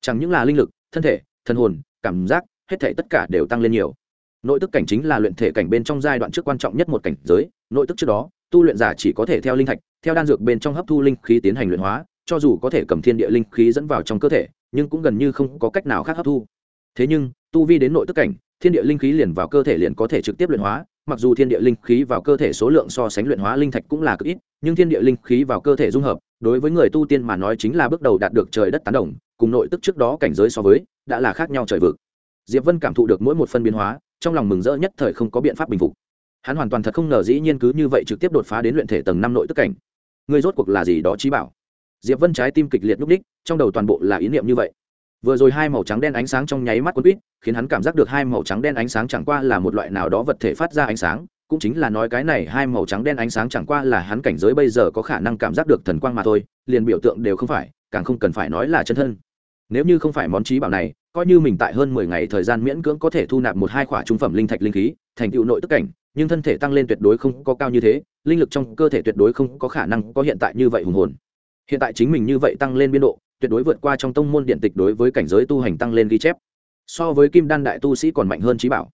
Chẳng những là linh lực, thân thể thân hồn, cảm giác, hết thể tất cả đều tăng lên nhiều. Nội tức cảnh chính là luyện thể cảnh bên trong giai đoạn trước quan trọng nhất một cảnh giới. Nội tức trước đó, tu luyện giả chỉ có thể theo linh thạch, theo đan dược bên trong hấp thu linh khí tiến hành luyện hóa, cho dù có thể cầm thiên địa linh khí dẫn vào trong cơ thể, nhưng cũng gần như không có cách nào khác hấp thu. Thế nhưng tu vi đến nội tức cảnh, thiên địa linh khí liền vào cơ thể liền có thể trực tiếp luyện hóa. Mặc dù thiên địa linh khí vào cơ thể số lượng so sánh luyện hóa linh thạch cũng là cực ít, nhưng thiên địa linh khí vào cơ thể dung hợp, đối với người tu tiên mà nói chính là bước đầu đạt được trời đất tán đồng, cùng nội tức trước đó cảnh giới so với, đã là khác nhau trời vực. Diệp vân cảm thụ được mỗi một phân biến hóa, trong lòng mừng rỡ nhất thời không có biện pháp bình phục. Hắn hoàn toàn thật không ngờ dĩ nhiên cứ như vậy trực tiếp đột phá đến luyện thể tầng năm nội tức cảnh. Người rốt cuộc là gì đó trí bảo? Diệp vân trái tim kịch liệt núp đích trong đầu toàn bộ là ý niệm như vậy vừa rồi hai màu trắng đen ánh sáng trong nháy mắt quân quýt khiến hắn cảm giác được hai màu trắng đen ánh sáng chẳng qua là một loại nào đó vật thể phát ra ánh sáng, cũng chính là nói cái này hai màu trắng đen ánh sáng chẳng qua là hắn cảnh giới bây giờ có khả năng cảm giác được thần quang mà thôi, liền biểu tượng đều không phải, càng không cần phải nói là chân thân. Nếu như không phải món trí bảo này, coi như mình tại hơn mười ngày thời gian miễn cưỡng có thể thu nạp một hai khỏa trung phẩm linh thạch linh khí, thành tựu nội tức cảnh, nhưng thân thể tăng lên tuyệt đối không có cao như thế, linh lực trong cơ thể tuyệt đối không có khả năng có hiện tại như vậy hùng hồn. Hiện tại chính mình như vậy tăng lên biên độ tuyệt đối vượt qua trong tông môn điện tịch đối với cảnh giới tu hành tăng lên ghi chép. So với kim đan đại tu sĩ còn mạnh hơn trí bảo.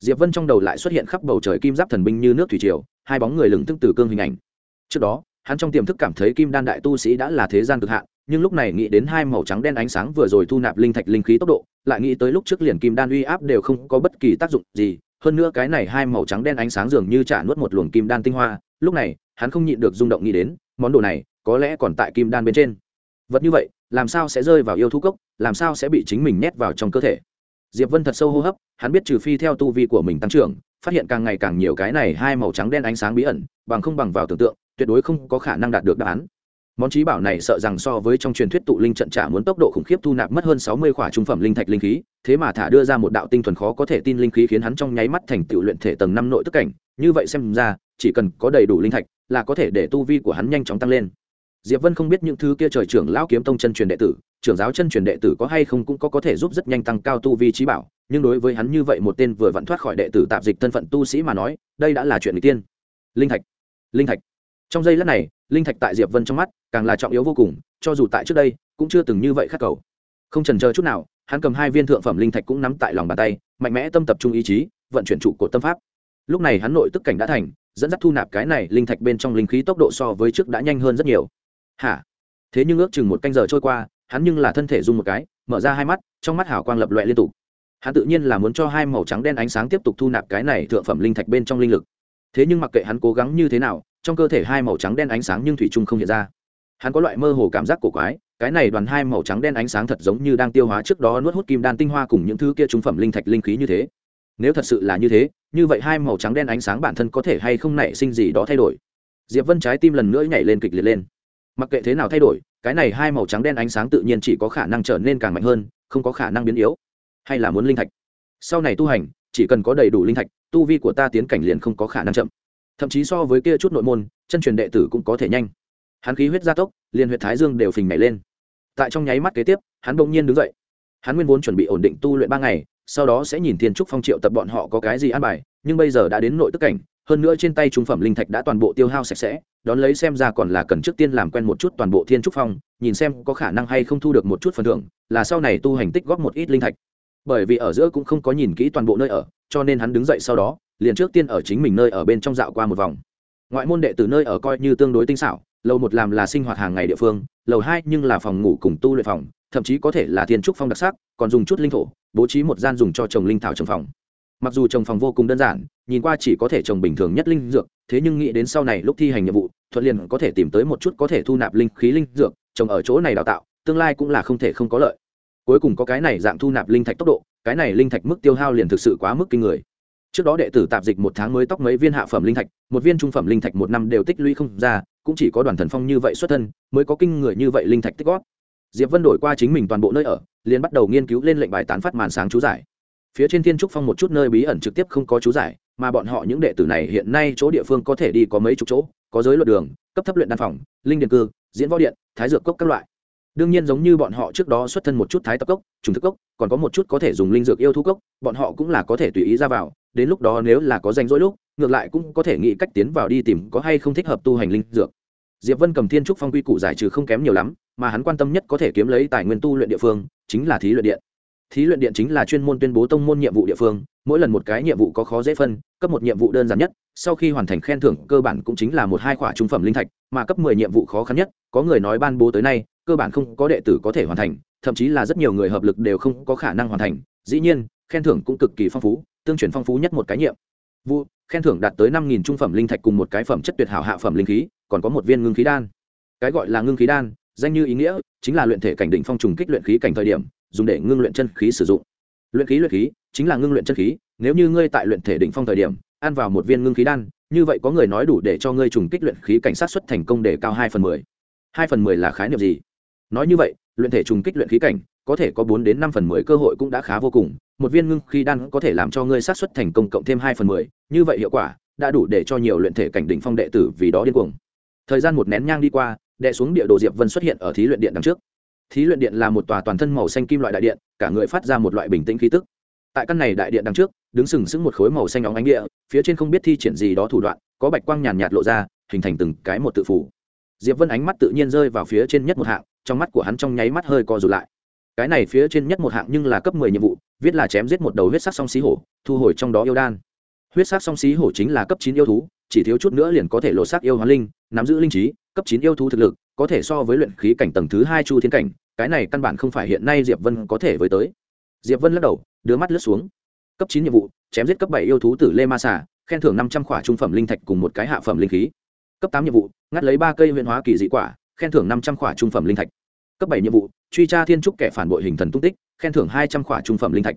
Diệp vân trong đầu lại xuất hiện khắp bầu trời kim giáp thần binh như nước thủy triều, hai bóng người lừng tức từ cương hình ảnh. Trước đó, hắn trong tiềm thức cảm thấy kim đan đại tu sĩ đã là thế gian cực hạn, nhưng lúc này nghĩ đến hai màu trắng đen ánh sáng vừa rồi thu nạp linh thạch linh khí tốc độ, lại nghĩ tới lúc trước liền kim đan uy áp đều không có bất kỳ tác dụng gì, hơn nữa cái này hai màu trắng đen ánh sáng dường như trả nuốt một luồng kim đan tinh hoa, lúc này, hắn không nhịn được rung động nghĩ đến, món đồ này có lẽ còn tại kim đan bên trên vật như vậy, làm sao sẽ rơi vào yêu thú cốc, làm sao sẽ bị chính mình nhét vào trong cơ thể? Diệp vân thật sâu hô hấp, hắn biết trừ phi theo tu vi của mình tăng trưởng, phát hiện càng ngày càng nhiều cái này hai màu trắng đen ánh sáng bí ẩn, bằng không bằng vào tưởng tượng, tuyệt đối không có khả năng đạt được đáp án. Món trí bảo này sợ rằng so với trong truyền thuyết tụ linh trận trả muốn tốc độ khủng khiếp thu nạp mất hơn sáu mươi khỏa trung phẩm linh thạch linh khí, thế mà thả đưa ra một đạo tinh thuần khó có thể tin linh khí khiến hắn trong nháy mắt thành tựu luyện thể tầng năm nội tức cảnh. Như vậy xem ra, chỉ cần có đầy đủ linh thạch là có thể để tu vi của hắn nhanh chóng tăng lên diệp vân không biết những thứ kia trời trưởng lão kiếm tông chân truyền đệ tử, trưởng giáo chân truyền đệ tử có hay không cũng có có thể giúp rất nhanh tăng cao tu vi trí bảo, nhưng đối với hắn như vậy một tên vừa vặn thoát khỏi đệ tử tạp dịch thân phận tu sĩ mà nói, đây đã là chuyện người tiên. Linh thạch linh thạch. Trong giây lát này, linh thạch tại diệp vân trong mắt càng là trọng yếu vô cùng, cho dù tại trước đây, cũng chưa từng như vậy khát cầu. Không trần chờ chút nào, hắn cầm hai viên thượng phẩm linh thạch cũng nắm tại lòng bàn tay, mạnh mẽ tâm tập trung ý chí, vận chuyển trụ cột tâm pháp. Lúc này hắn nội tức cảnh đã thành, dẫn dắt thu nạp cái này linh thạch bên trong linh khí tốc độ so với trước đã nhanh hơn rất nhiều hả? Thế nhưng ước chừng một canh giờ trôi qua, hắn nhưng là thân thể dùng một cái, mở ra hai mắt, trong mắt hào quang lập loẹ liên tục. Hắn tự nhiên là muốn cho hai màu trắng đen ánh sáng tiếp tục thu nạp cái này thượng phẩm linh thạch bên trong linh lực. Thế nhưng mặc kệ hắn cố gắng như thế nào, trong cơ thể hai màu trắng đen ánh sáng nhưng thủy trung không hiện ra. Hắn có loại mơ hồ cảm giác cổ quái, cái này đoàn hai màu trắng đen ánh sáng thật giống như đang tiêu hóa trước đó nuốt hút kim đan tinh hoa cùng những thứ kia trung phẩm linh thạch linh khí như thế. Nếu thật sự là như thế, như vậy hai màu trắng đen ánh sáng bản thân có thể hay không nảy sinh gì đó thay đổi. Diệp vân trái tim lần nữa nhảy lên kịch liệt lên mặc kệ thế nào thay đổi, cái này hai màu trắng đen ánh sáng tự nhiên chỉ có khả năng trở nên càng mạnh hơn, không có khả năng biến yếu. Hay là muốn linh thạch? Sau này tu hành, chỉ cần có đầy đủ linh thạch, tu vi của ta tiến cảnh liền không có khả năng chậm. Thậm chí so với kia chút nội môn, chân truyền đệ tử cũng có thể nhanh. Hắn khí huyết gia tốc, liền huyện thái dương đều phình nảy lên. Tại trong nháy mắt kế tiếp, hắn bỗng nhiên đứng dậy. Hắn nguyên vốn chuẩn bị ổn định tu luyện ba ngày, sau đó sẽ nhìn thiên trúc phong triệu tập bọn họ có cái gì an bài, nhưng bây giờ đã đến nội tức cảnh, hơn nữa trên tay trung phẩm linh thạch đã toàn bộ tiêu hao sạch sẽ đón lấy xem ra còn là cần trước tiên làm quen một chút toàn bộ thiên trúc phong, nhìn xem có khả năng hay không thu được một chút phần thưởng, là sau này tu hành tích góp một ít linh thạch. Bởi vì ở giữa cũng không có nhìn kỹ toàn bộ nơi ở, cho nên hắn đứng dậy sau đó, liền trước tiên ở chính mình nơi ở bên trong dạo qua một vòng. Ngoại môn đệ từ nơi ở coi như tương đối tinh xảo, lầu một làm là sinh hoạt hàng ngày địa phương, lầu hai nhưng là phòng ngủ cùng tu luyện phòng, thậm chí có thể là thiên trúc phong đặc sắc, còn dùng chút linh thổ, bố trí một gian dùng cho trồng linh thảo trồng phòng. Mặc dù trồng phòng vô cùng đơn giản nhìn qua chỉ có thể trồng bình thường nhất linh dược, thế nhưng nghĩ đến sau này lúc thi hành nhiệm vụ, thuận liền có thể tìm tới một chút có thể thu nạp linh khí linh dược, trồng ở chỗ này đào tạo, tương lai cũng là không thể không có lợi. Cuối cùng có cái này dạng thu nạp linh thạch tốc độ, cái này linh thạch mức tiêu hao liền thực sự quá mức kinh người. Trước đó đệ tử tạp dịch một tháng mới tóc mấy viên hạ phẩm linh thạch, một viên trung phẩm linh thạch một năm đều tích lũy không ra, cũng chỉ có đoàn thần phong như vậy xuất thân, mới có kinh người như vậy linh thạch tích góp. diệp vân đổi qua chính mình toàn bộ nơi ở, liền bắt đầu nghiên cứu lên lệnh bài tán phát màn sáng chú giải. Phía trên thiên trúc phong một chút nơi bí ẩn trực tiếp không có chú giải mà bọn họ những đệ tử này hiện nay chỗ địa phương có thể đi có mấy chục chỗ, có giới luật đường, cấp thấp luyện đan phòng, linh điện cư, diễn võ điện, thái dược cốc các loại. Đương nhiên giống như bọn họ trước đó xuất thân một chút thái tập cốc, trùng thức cốc, còn có một chút có thể dùng linh dược yêu thú cốc, bọn họ cũng là có thể tùy ý ra vào, đến lúc đó nếu là có danh dỗi lúc, ngược lại cũng có thể nghĩ cách tiến vào đi tìm có hay không thích hợp tu hành linh dược. Diệp vân cầm thiên trúc phong quy củ giải trừ không kém nhiều lắm, mà hắn quan tâm nhất có thể kiếm lấy tài nguyên tu luyện địa phương, chính là thí luyện điện thí luyện điện chính là chuyên môn tuyên bố tông môn nhiệm vụ địa phương, mỗi lần một cái nhiệm vụ có khó dễ phân, cấp một nhiệm vụ đơn giản nhất, sau khi hoàn thành khen thưởng, cơ bản cũng chính là một hai khoả trung phẩm linh thạch, mà cấp mười nhiệm vụ khó khăn nhất, có người nói ban bố tới nay, cơ bản không có đệ tử có thể hoàn thành, thậm chí là rất nhiều người hợp lực đều không có khả năng hoàn thành. Dĩ nhiên, khen thưởng cũng cực kỳ phong phú, tương truyền phong phú nhất một cái nhiệm vụ, khen thưởng đạt tới năm nghìn trung phẩm linh thạch cùng một cái phẩm chất tuyệt hảo hạ phẩm linh khí, còn có một viên ngưng khí đan. Cái gọi là ngưng khí đan, danh như ý nghĩa, chính là luyện thể cảnh đỉnh phong trùng kích luyện khí cảnh thời điểm dùng để ngưng luyện chân khí sử dụng. Luyện khí luyện khí, chính là ngưng luyện chân khí, nếu như ngươi tại luyện thể đỉnh phong thời điểm, ăn vào một viên ngưng khí đan, như vậy có người nói đủ để cho ngươi trùng kích luyện khí cảnh sát xuất thành công để cao hai phần mười. Hai phần mười là khái niệm gì? Nói như vậy, luyện thể trùng kích luyện khí cảnh, có thể có bốn đến năm phần mười cơ hội cũng đã khá vô cùng. Một viên ngưng khí đan có thể làm cho ngươi sát xuất thành công cộng thêm hai phần mười, như vậy hiệu quả đã đủ để cho nhiều luyện thể cảnh đỉnh phong đệ tử vì đó điên cuồng. Thời gian một nén nhang đi qua, đệ xuống địa đồ diệp vân xuất hiện ở thí luyện điện đằng trước thí luyện điện là một tòa toàn thân màu xanh kim loại đại điện, cả người phát ra một loại bình tĩnh khí tức. Tại căn này đại điện đằng trước, đứng sừng sững một khối màu xanh óng ánh địa, phía trên không biết thi triển gì đó thủ đoạn, có bạch quang nhàn nhạt lộ ra, hình thành từng cái một tự phủ. Diệp vân ánh mắt tự nhiên rơi vào phía trên nhất một hạng, trong mắt của hắn trong nháy mắt hơi co rụt lại. Cái này phía trên nhất một hạng nhưng là cấp mười nhiệm vụ, viết là chém giết một đầu huyết sắc song xí hổ, thu hồi trong đó yêu đan. Huyết sắc song xí hổ chính là cấp chín yêu thú, chỉ thiếu chút nữa liền có thể lộ sắc yêu hóa linh, nắm giữ linh trí, cấp chín yêu thú thực lực, có thể so với luyện khí cảnh tầng thứ hai chu thiên cảnh cái này căn bản không phải hiện nay diệp vân có thể với tới. Diệp vân lắc đầu, đưa mắt lướt xuống. Cấp chín nhiệm vụ, chém giết cấp bảy yêu thú tử lê ma xà, khen thưởng năm trăm khỏa trung phẩm linh thạch cùng một cái hạ phẩm linh khí. Cấp tám nhiệm vụ, ngắt lấy ba cây huyện hóa kỳ dị quả, khen thưởng năm trăm khỏa trung phẩm linh thạch. Cấp bảy nhiệm vụ, truy tra thiên trúc kẻ phản bội hình thần tung tích, khen thưởng hai trăm khỏa trung phẩm linh thạch.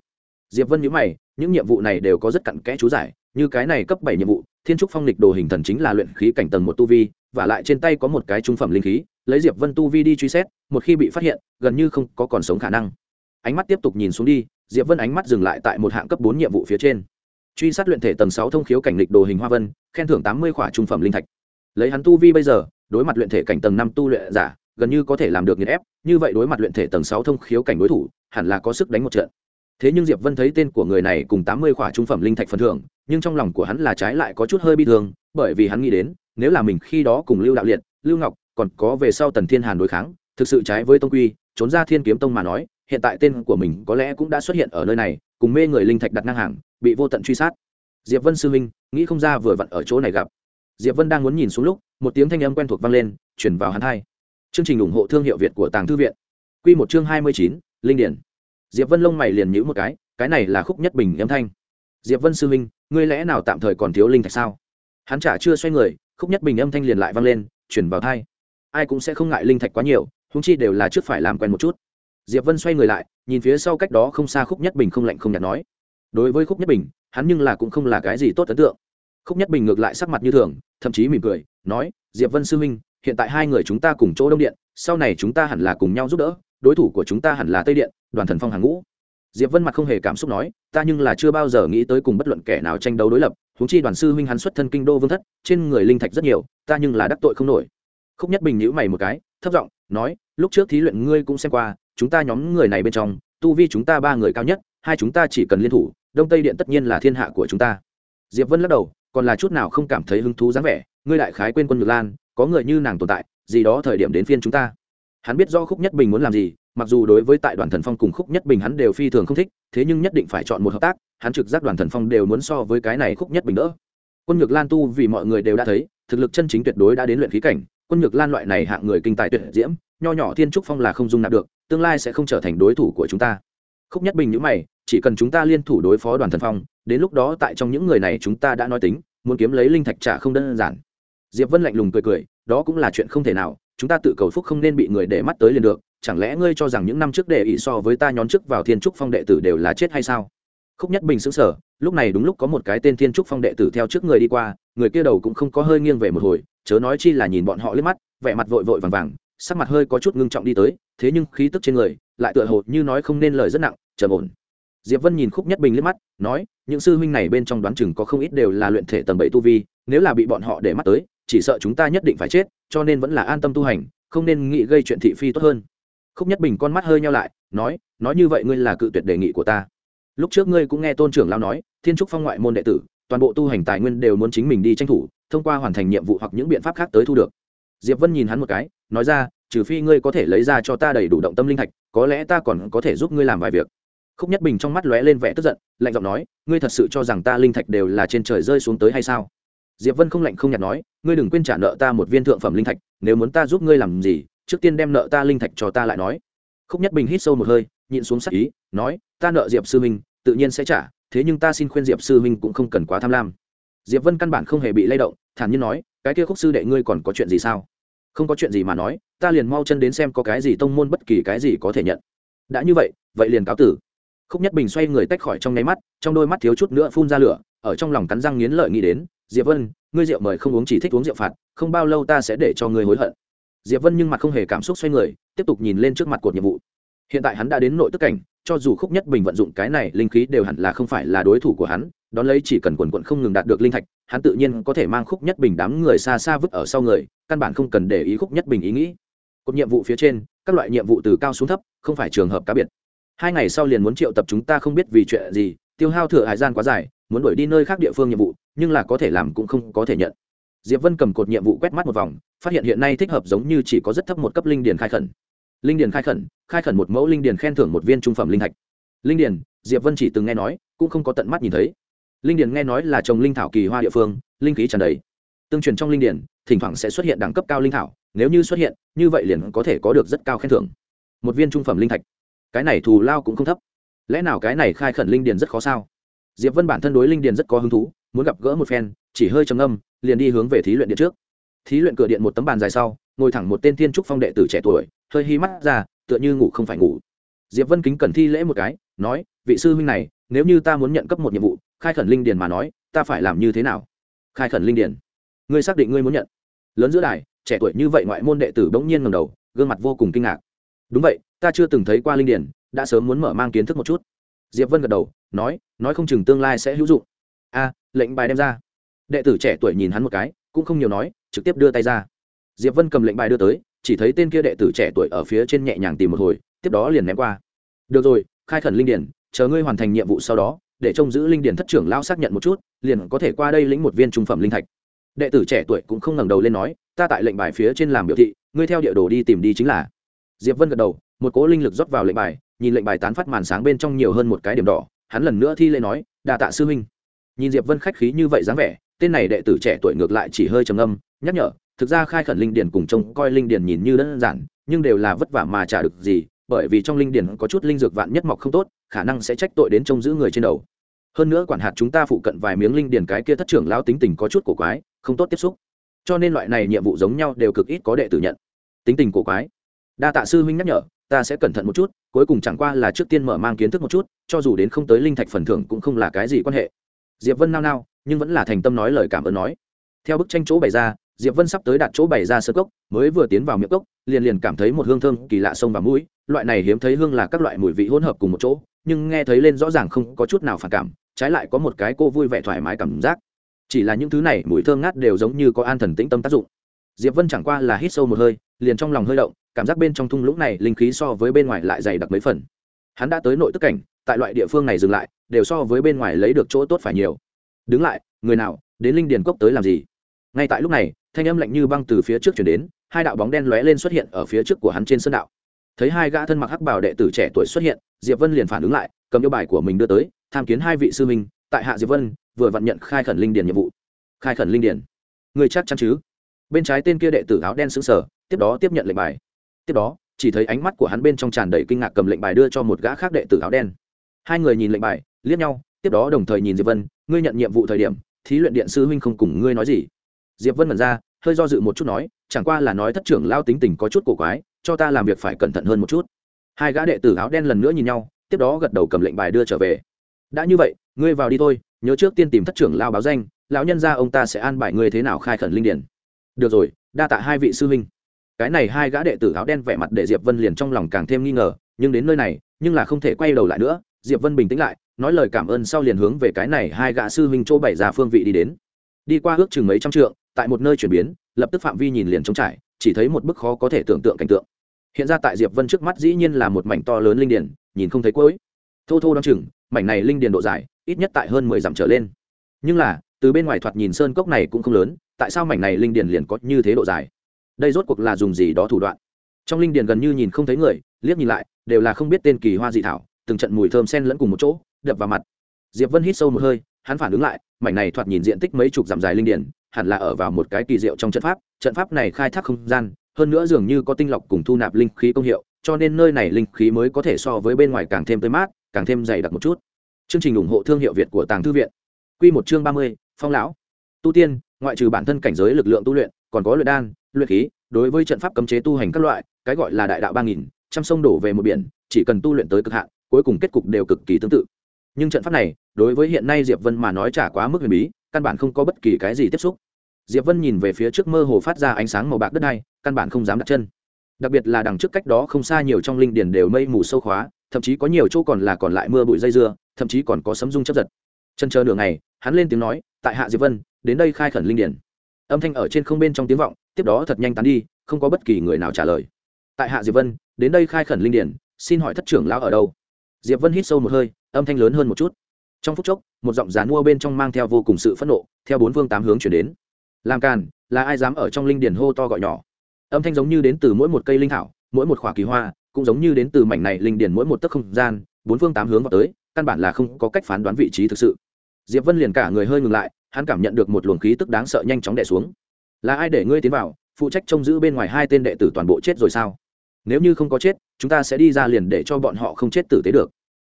Diệp vân nhớ mày, những nhiệm vụ này đều có rất cặn kẽ chú giải, như cái này cấp bảy nhiệm vụ, thiên trúc phong lịch đồ hình thần chính là luyện khí cảnh tầng một tu vi, và lại trên tay có một cái trung phẩm linh khí lấy diệp vân tu vi đi truy xét, một khi bị phát hiện, gần như không có còn sống khả năng. Ánh mắt tiếp tục nhìn xuống đi, diệp vân ánh mắt dừng lại tại một hạng cấp bốn nhiệm vụ phía trên. Truy sát luyện thể tầng sáu thông khiếu cảnh lịch đồ hình hoa vân, khen thưởng tám mươi khỏa trung phẩm linh thạch. Lấy hắn tu vi bây giờ, đối mặt luyện thể cảnh tầng năm tu luyện giả, gần như có thể làm được nghiền ép, như vậy đối mặt luyện thể tầng sáu thông khiếu cảnh đối thủ, hẳn là có sức đánh một trận. Thế nhưng diệp vân thấy tên của người này cùng tám mươi khỏa trung phẩm linh thạch phần thưởng, nhưng trong lòng của hắn là trái lại có chút hơi bi thương, bởi vì hắn nghĩ đến, nếu là mình khi đó cùng lưu đạo liệt, lưu ngọc còn có về sau tần thiên hàn đối kháng, thực sự trái với tông quy, trốn ra thiên kiếm tông mà nói, hiện tại tên của mình có lẽ cũng đã xuất hiện ở nơi này, cùng mê người linh thạch đặt ngang hàng, bị vô tận truy sát. Diệp vân sư huynh, nghĩ không ra vừa vặn ở chỗ này gặp. Diệp vân đang muốn nhìn xuống lúc, một tiếng thanh âm quen thuộc vang lên chuyển vào hắn hai chương trình ủng hộ thương hiệu việt của tàng thư viện. Q một chương hai mươi chín, linh điển. Diệp vân lông mày liền nhữ một cái cái này là khúc nhất bình âm thanh. Diệp vân sư huynh, ngươi lẽ nào tạm thời còn thiếu linh thạch sao? Hắn chả chưa xoay người, khúc nhất bình âm thanh liền lại vang lên chuyển vào thai ai cũng sẽ không ngại linh thạch quá nhiều húng chi đều là trước phải làm quen một chút. Diệp vân xoay người lại, nhìn phía sau cách đó không xa khúc nhất bình không lạnh không nhạt nói. Đối với khúc nhất bình, hắn nhưng là cũng không là cái gì tốt ấn tượng. Khúc nhất bình ngược lại sắc mặt như thường, thậm chí mỉm cười, nói, diệp vân sư huynh, hiện tại hai người chúng ta cùng chỗ đông điện, sau này chúng ta hẳn là cùng nhau giúp đỡ, đối thủ của chúng ta hẳn là tây điện, đoàn thần phong hàng ngũ. Diệp vân mặt không hề cảm xúc nói, ta nhưng là chưa bao giờ nghĩ tới cùng bất luận kẻ nào tranh đấu đối lập, huống chi đoàn sư huynh hắn xuất thân kinh đô vương thất, trên người linh thạch rất nhiều, ta nhưng là đắc tội không nổi khúc nhất bình nhữ mày một cái, thấp giọng nói, lúc trước thí luyện ngươi cũng xem qua, chúng ta nhóm người này bên trong, tu vi chúng ta ba người cao nhất, hai chúng ta chỉ cần liên thủ, đông tây điện tất nhiên là thiên hạ của chúng ta. Diệp vân lắc đầu, còn là chút nào không cảm thấy hứng thú dáng vẻ, ngươi đại khái quên quân ngược lan, có người như nàng tồn tại, gì đó thời điểm đến phiên chúng ta. Hắn biết do khúc nhất bình muốn làm gì, mặc dù đối với tại đoàn thần phong cùng khúc nhất bình hắn đều phi thường không thích, thế nhưng nhất định phải chọn một hợp tác, hắn trực giác đoàn thần phong đều muốn so với cái này khúc nhất bình đỡ. Quân ngược lan tu vì mọi người đều đã thấy, thực lực chân chính tuyệt đối đã đến luyện khí cảnh quân nhược lan loại này hạng người kinh tài tuyệt diễm, nho nhỏ thiên trúc phong là không dung nạp được, tương lai sẽ không trở thành đối thủ của chúng ta. Khúc nhất bình những mày, chỉ cần chúng ta liên thủ đối phó đoàn thần phong, đến lúc đó tại trong những người này chúng ta đã nói tính, muốn kiếm lấy linh thạch trả không đơn giản. Diệp vân lạnh lùng cười cười, đó cũng là chuyện không thể nào, chúng ta tự cầu phúc không nên bị người để mắt tới liền được, chẳng lẽ ngươi cho rằng những năm trước đệ ỷ so với ta nhón trước vào thiên trúc phong đệ tử đều là chết hay sao? Khúc nhất bình xứng sở lúc này đúng lúc có một cái tên thiên trúc phong đệ tử theo trước người đi qua, người kia đầu cũng không có hơi nghiêng về một hồi chớ nói chi là nhìn bọn họ liếc mắt, vẻ mặt vội vội vàng vàng, sắc mặt hơi có chút ngưng trọng đi tới, thế nhưng khí tức trên người lại tựa hồ như nói không nên lời rất nặng, trầm ổn. Diệp vân nhìn khúc nhất bình liếc mắt, nói, những sư huynh này bên trong đoán chừng có không ít đều là luyện thể tầng bảy tu vi, nếu là bị bọn họ để mắt tới, chỉ sợ chúng ta nhất định phải chết, cho nên vẫn là an tâm tu hành, không nên nghĩ gây chuyện thị phi tốt hơn. Khúc nhất bình con mắt hơi nhau lại, nói nói như vậy ngươi là cự tuyệt đề nghị của ta. Lúc trước ngươi cũng nghe tôn trưởng lao nói, thiên trúc phong ngoại môn đệ tử, toàn bộ tu hành tài nguyên đều muốn chính mình đi tranh thủ thông qua hoàn thành nhiệm vụ hoặc những biện pháp khác tới thu được. Diệp vân nhìn hắn một cái, nói ra, trừ phi ngươi có thể lấy ra cho ta đầy đủ động tâm linh thạch, có lẽ ta còn có thể giúp ngươi làm vài việc. Khúc nhất bình trong mắt lóe lên vẻ tức giận, lạnh giọng nói, ngươi thật sự cho rằng ta linh thạch đều là trên trời rơi xuống tới hay sao? Diệp vân không lạnh không nhạt nói, ngươi đừng quên trả nợ ta một viên thượng phẩm linh thạch, nếu muốn ta giúp ngươi làm gì, trước tiên đem nợ ta linh thạch cho ta lại nói. Khúc nhất bình hít sâu một hơi, nhịn xuống sắc ý, nói, ta nợ diệp sư minh tự nhiên sẽ trả, thế nhưng ta xin khuyên diệp sư minh cũng không cần quá tham lam diệp vân căn bản không hề bị lay động, thản nhiên nói, cái kia khúc sư đệ ngươi còn có chuyện gì sao? Không có chuyện gì mà nói, ta liền mau chân đến xem có cái gì tông môn bất kỳ cái gì có thể nhận. Đã như vậy vậy liền cáo tử. Khúc nhất bình xoay người tách khỏi trong nháy mắt, trong đôi mắt thiếu chút nữa phun ra lửa, ở trong lòng cắn răng nghiến lợi nghĩ đến, diệp vân, ngươi rượu mời không uống chỉ thích uống rượu phạt, không bao lâu ta sẽ để cho ngươi hối hận. Diệp vân nhưng mặt không hề cảm xúc xoay người, tiếp tục nhìn lên trước mặt cột nhiệm vụ. Hiện tại hắn đã đến nội tức cảnh cho dù khúc nhất bình vận dụng cái này, linh khí đều hẳn là không phải là đối thủ của hắn, đón lấy chỉ cần quần quận không ngừng đạt được linh thạch, hắn tự nhiên có thể mang khúc nhất bình đám người xa xa vứt ở sau người, căn bản không cần để ý khúc nhất bình ý nghĩ. Cột nhiệm vụ phía trên, các loại nhiệm vụ từ cao xuống thấp, không phải trường hợp cá biệt. Hai ngày sau liền muốn triệu tập chúng ta không biết vì chuyện gì, tiêu hao thừa hải gian quá dài, muốn đuổi đi nơi khác địa phương nhiệm vụ, nhưng là có thể làm cũng không có thể nhận. Diệp vân cầm cột nhiệm vụ quét mắt một vòng, phát hiện hiện nay thích hợp giống như chỉ có rất thấp một cấp linh điền khai khẩn linh điền khai khẩn khai khẩn một mẫu linh điền khen thưởng một viên trung phẩm linh thạch. Linh điền, diệp vân chỉ từng nghe nói, cũng không có tận mắt nhìn thấy. Linh điền nghe nói là trồng linh thảo kỳ hoa địa phương, linh khí tràn đầy. Tương truyền trong linh điền, thỉnh thoảng sẽ xuất hiện đẳng cấp cao linh thảo, nếu như xuất hiện, như vậy liền có thể có được rất cao khen thưởng. Một viên trung phẩm linh thạch. Cái này thù lao cũng không thấp. Lẽ nào cái này khai khẩn linh điền rất khó sao? Diệp vân bản thân đối linh điền rất có hứng thú, muốn gặp gỡ một phen, chỉ hơi trầm âm liền đi hướng về thí luyện điện trước. Thí luyện cửa điện một tấm bàn dài sau ngồi thẳng một tên thiên trúc phong đệ tử trẻ tuổi, hơi hi mắt ra, tựa như ngủ không phải ngủ. Diệp vân kính cần thi lễ một cái, nói, vị sư huynh này, nếu như ta muốn nhận cấp một nhiệm vụ, khai khẩn linh điền mà nói, ta phải làm như thế nào? Khai khẩn linh điền. Ngươi xác định ngươi muốn nhận. Lớn giữa đài, trẻ tuổi như vậy ngoại môn đệ tử bỗng nhiên ngầm đầu, gương mặt vô cùng kinh ngạc. Đúng vậy, ta chưa từng thấy qua linh điền, đã sớm muốn mở mang kiến thức một chút. Diệp vân gật đầu, nói nói không chừng tương lai sẽ hữu dụng. A, lệnh bài đem ra. Đệ tử trẻ tuổi nhìn hắn một cái, cũng không nhiều nói, trực tiếp đưa tay ra diệp vân cầm lệnh bài đưa tới, chỉ thấy tên kia đệ tử trẻ tuổi ở phía trên nhẹ nhàng tìm một hồi, tiếp đó liền ném qua. Được rồi, khai khẩn linh điển, chờ ngươi hoàn thành nhiệm vụ sau đó, để trông giữ linh điển thất trưởng lao xác nhận một chút, liền có thể qua đây lĩnh một viên trung phẩm linh thạch. Đệ tử trẻ tuổi cũng không ngẩng đầu lên nói, ta tại lệnh bài phía trên làm biểu thị, ngươi theo địa đồ đi tìm đi chính là. Diệp vân gật đầu, một cố linh lực rót vào lệnh bài, nhìn lệnh bài tán phát màn sáng bên trong nhiều hơn một cái điểm đỏ, hắn lần nữa thi lễ nói đà tạ sư huynh. Nhìn diệp vân khách khí như vậy dáng vẻ, tên này đệ tử trẻ tuổi ngược lại chỉ hơi trầm âm nhắc nhở thực ra khai khẩn linh điển cùng trông coi linh điển nhìn như đơn giản, nhưng đều là vất vả mà trả được gì, bởi vì trong linh điển có chút linh dược vạn nhất mọc không tốt, khả năng sẽ trách tội đến trông giữ người trên đầu. Hơn nữa quản hạt chúng ta phụ cận vài miếng linh điển cái kia thất trưởng lao tính tình có chút cổ quái, không tốt tiếp xúc. Cho nên loại này nhiệm vụ giống nhau đều cực ít có đệ tử nhận. Tính tình cổ quái. Đa tạ sư huynh nhắc nhở, ta sẽ cẩn thận một chút, cuối cùng chẳng qua là trước tiên mở mang kiến thức một chút, cho dù đến không tới linh thạch phần thưởng cũng không là cái gì quan hệ. Diệp vân nao nao, nhưng vẫn là thành tâm nói lời cảm ơn nói. Theo bức tranh chỗ bày ra diệp vân sắp tới đạt chỗ bày ra sơ cốc, mới vừa tiến vào miệng cốc, liền liền cảm thấy một hương thơm kỳ lạ sông vào mũi, loại này hiếm thấy hương là các loại mùi vị hỗn hợp cùng một chỗ, nhưng nghe thấy lên rõ ràng không có chút nào phản cảm, trái lại có một cái cô vui vẻ thoải mái cảm giác. Chỉ là những thứ này mùi thơm ngát đều giống như có an thần tĩnh tâm tác dụng. Diệp vân chẳng qua là hít sâu một hơi, liền trong lòng hơi động, cảm giác bên trong thung lũng này linh khí so với bên ngoài lại dày đặc mấy phần. Hắn đã tới nội tức cảnh, tại loại địa phương này dừng lại, đều so với bên ngoài lấy được chỗ tốt phải nhiều. Đứng lại, người nào, đến linh điền cốc tới làm gì? Ngay tại lúc này, thanh âm lạnh như băng từ phía trước chuyển đến, hai đạo bóng đen lóe lên xuất hiện ở phía trước của hắn trên sân đạo. Thấy hai gã thân mặc hắc bảo đệ tử trẻ tuổi xuất hiện, diệp vân liền phản ứng lại, cầm yêu bài của mình đưa tới, tham kiến hai vị sư minh tại hạ diệp vân, vừa vặn nhận khai khẩn linh điền nhiệm vụ. Khai khẩn linh điền? Người chắc chắn chứ? Bên trái tên kia đệ tử áo đen sững sở tiếp đó tiếp nhận lệnh bài. Tiếp đó, chỉ thấy ánh mắt của hắn bên trong tràn đầy kinh ngạc cầm lệnh bài đưa cho một gã khác đệ tử áo đen. Hai người nhìn lệnh bài, liếc nhau, tiếp đó đồng thời nhìn diệp vân, ngươi nhận nhiệm vụ thời điểm, thí luyện điện sư huynh không cùng ngươi nói gì? Diệp vân mật ra, hơi do dự một chút nói, chẳng qua là nói thất trưởng lao tính tình có chút cổ quái, cho ta làm việc phải cẩn thận hơn một chút. Hai gã đệ tử áo đen lần nữa nhìn nhau, tiếp đó gật đầu cầm lệnh bài đưa trở về. Đã như vậy, ngươi vào đi thôi, nhớ trước tiên tìm thất trưởng lao báo danh, lão nhân ra ông ta sẽ an bài ngươi thế nào khai khẩn linh điển. Được rồi, đa tạ hai vị sư huynh. Cái này hai gã đệ tử áo đen vẻ mặt để diệp vân liền trong lòng càng thêm nghi ngờ, nhưng đến nơi này, nhưng là không thể quay đầu lại nữa, diệp vân bình tĩnh lại, nói lời cảm ơn sau liền hướng về cái này hai gã sư huynh chỗ bảy già phương vị đi đến. Đi qua ước chừng mấy trăm trượng tại một nơi chuyển biến lập tức phạm vi nhìn liền trống trải chỉ thấy một bức khó có thể tưởng tượng cảnh tượng. Hiện ra tại diệp vân trước mắt dĩ nhiên là một mảnh to lớn linh điền, nhìn không thấy cuối. Thô thô đ o chừng mảnh này linh điền độ dài ít nhất tại hơn mười dặm trở lên. Nhưng là từ bên ngoài thoạt nhìn sơn cốc này cũng không lớn tại sao mảnh này linh điền liền có như thế độ dài? Đây rốt cuộc là dùng gì đó thủ đoạn? Trong linh điền gần như nhìn không thấy người liếc nhìn lại đều là không biết tên kỳ hoa dị thảo từng trận mùi thơm sen lẫn cùng một chỗ đập vào mặt. Diệp vân hít sâu một hơi hắn phản ứng lại mảnh này thoạt nhìn diện tích mấy chục dặm dài linh điền hẳn là ở vào một cái kỳ diệu trong trận pháp trận pháp này khai thác không gian, hơn nữa dường như có tinh lọc cùng thu nạp linh khí công hiệu, cho nên nơi này linh khí mới có thể so với bên ngoài càng thêm tươi mát, càng thêm dày đặc một chút. Chương trình ủng hộ thương hiệu việt của tàng thư viện. Q một chương ba mươi, phong lão. Tu tiên, ngoại trừ bản thân cảnh giới lực lượng tu luyện, còn có luyện đan, luyện khí, đối với trận pháp cấm chế tu hành các loại, cái gọi là đại đạo ba nghìn, trăm sông đổ về một biển, chỉ cần tu luyện tới cực hạn, cuối cùng kết cục đều cực kỳ tương tự. Nhưng trận pháp này, đối với hiện nay diệp vân mà nói trả quá mức huyền bí, căn bản không có bất kỳ cái gì tiếp xúc diệp vân nhìn về phía trước mơ hồ phát ra ánh sáng màu bạc đất này căn bản không dám đặt chân. Đặc biệt là đằng trước cách đó không xa nhiều trong linh điền đều mây mù sâu khóa thậm chí có nhiều chỗ còn là còn lại mưa bụi dây dưa thậm chí còn có sấm rung chấp giật. Chân chờ nửa ngày hắn lên tiếng nói tại hạ diệp vân đến đây khai khẩn linh điền. Âm thanh ở trên không bên trong tiếng vọng tiếp đó thật nhanh tán đi không có bất kỳ người nào trả lời. Tại hạ diệp vân đến đây khai khẩn linh điển, xin hỏi thất trưởng lão ở đâu? Diệp vân hít sâu một hơi âm thanh lớn hơn một chút. Trong phút chốc một giọng rán mua bên trong mang theo vô cùng sự phẫn nộ theo bốn phương tám hướng chuyển đến làm càn, là ai dám ở trong linh điền hô to gọi nhỏ. Âm thanh giống như đến từ mỗi một cây linh thảo, mỗi một khỏa kỳ hoa, cũng giống như đến từ mảnh này linh điền mỗi một tấc không gian, bốn phương tám hướng vào tới, căn bản là không có cách phán đoán vị trí thực sự. Diệp vân liền cả người hơi ngừng lại, hắn cảm nhận được một luồng khí tức đáng sợ nhanh chóng đẻ xuống. Là ai để ngươi tiến vào, phụ trách trông giữ bên ngoài hai tên đệ tử toàn bộ chết rồi sao? Nếu như không có chết, chúng ta sẽ đi ra liền để cho bọn họ không chết tử tế được.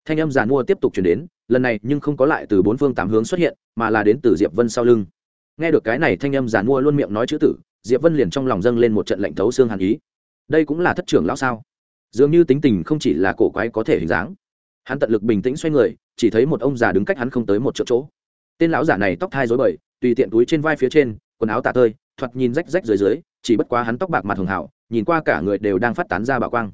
Thanh âm giàn mua tiếp tục chuyển đến, lần này nhưng không có lại từ bốn phương tám hướng xuất hiện, mà là đến từ diệp vân sau lưng nghe được cái này thanh âm giàn mua luôn miệng nói chữ tử, diệp vân liền trong lòng dâng lên một trận lệnh thấu xương hàn ý. Đây cũng là thất trưởng lão sao? Dường như tính tình không chỉ là cổ quái có thể hình dáng. Hắn tận lực bình tĩnh xoay người, chỉ thấy một ông già đứng cách hắn không tới một chỗ chỗ. Tên lão giả này tóc thai rối bời, tùy tiện túi trên vai phía trên, quần áo tả tơi, thoạt nhìn rách rách dưới dưới, chỉ bất quá hắn tóc bạc mặt hường hảo nhìn qua cả người đều đang phát tán ra bảo quang.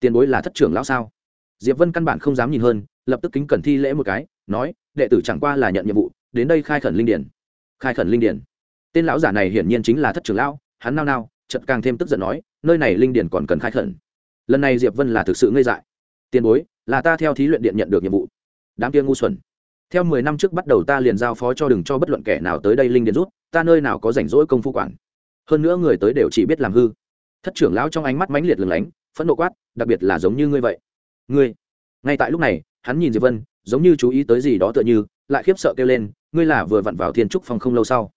Tiền bối là thất trưởng lão sao? Diệp vân căn bản không dám nhìn hơn, lập tức kính cẩn thi lễ một cái, nói, đệ tử chẳng qua là nhận nhiệm vụ, đến đây khai khẩn linh điển khai khẩn linh điển. Tên lão giả này hiển nhiên chính là thất trưởng lão, hắn nao nao chật càng thêm tức giận nói, nơi này linh điển còn cần khai khẩn. Lần này diệp vân là thực sự ngây dại. Tiền bối, là ta theo thí luyện điện nhận được nhiệm vụ. Đám kia ngu xuẩn. Theo mười năm trước bắt đầu ta liền giao phó cho đừng cho bất luận kẻ nào tới đây linh điện rút, ta nơi nào có rảnh rỗi công phu quản. Hơn nữa người tới đều chỉ biết làm hư. Thất trưởng lão trong ánh mắt mãnh liệt lừng lánh, phẫn nộ quát, đặc biệt là giống như ngươi vậy. Ngươi? Ngay tại lúc này, hắn nhìn diệp vân, giống như chú ý tới gì đó tựa như, lại khiếp sợ kêu lên ngươi là vừa vặn vào thiên trúc phong không lâu sau.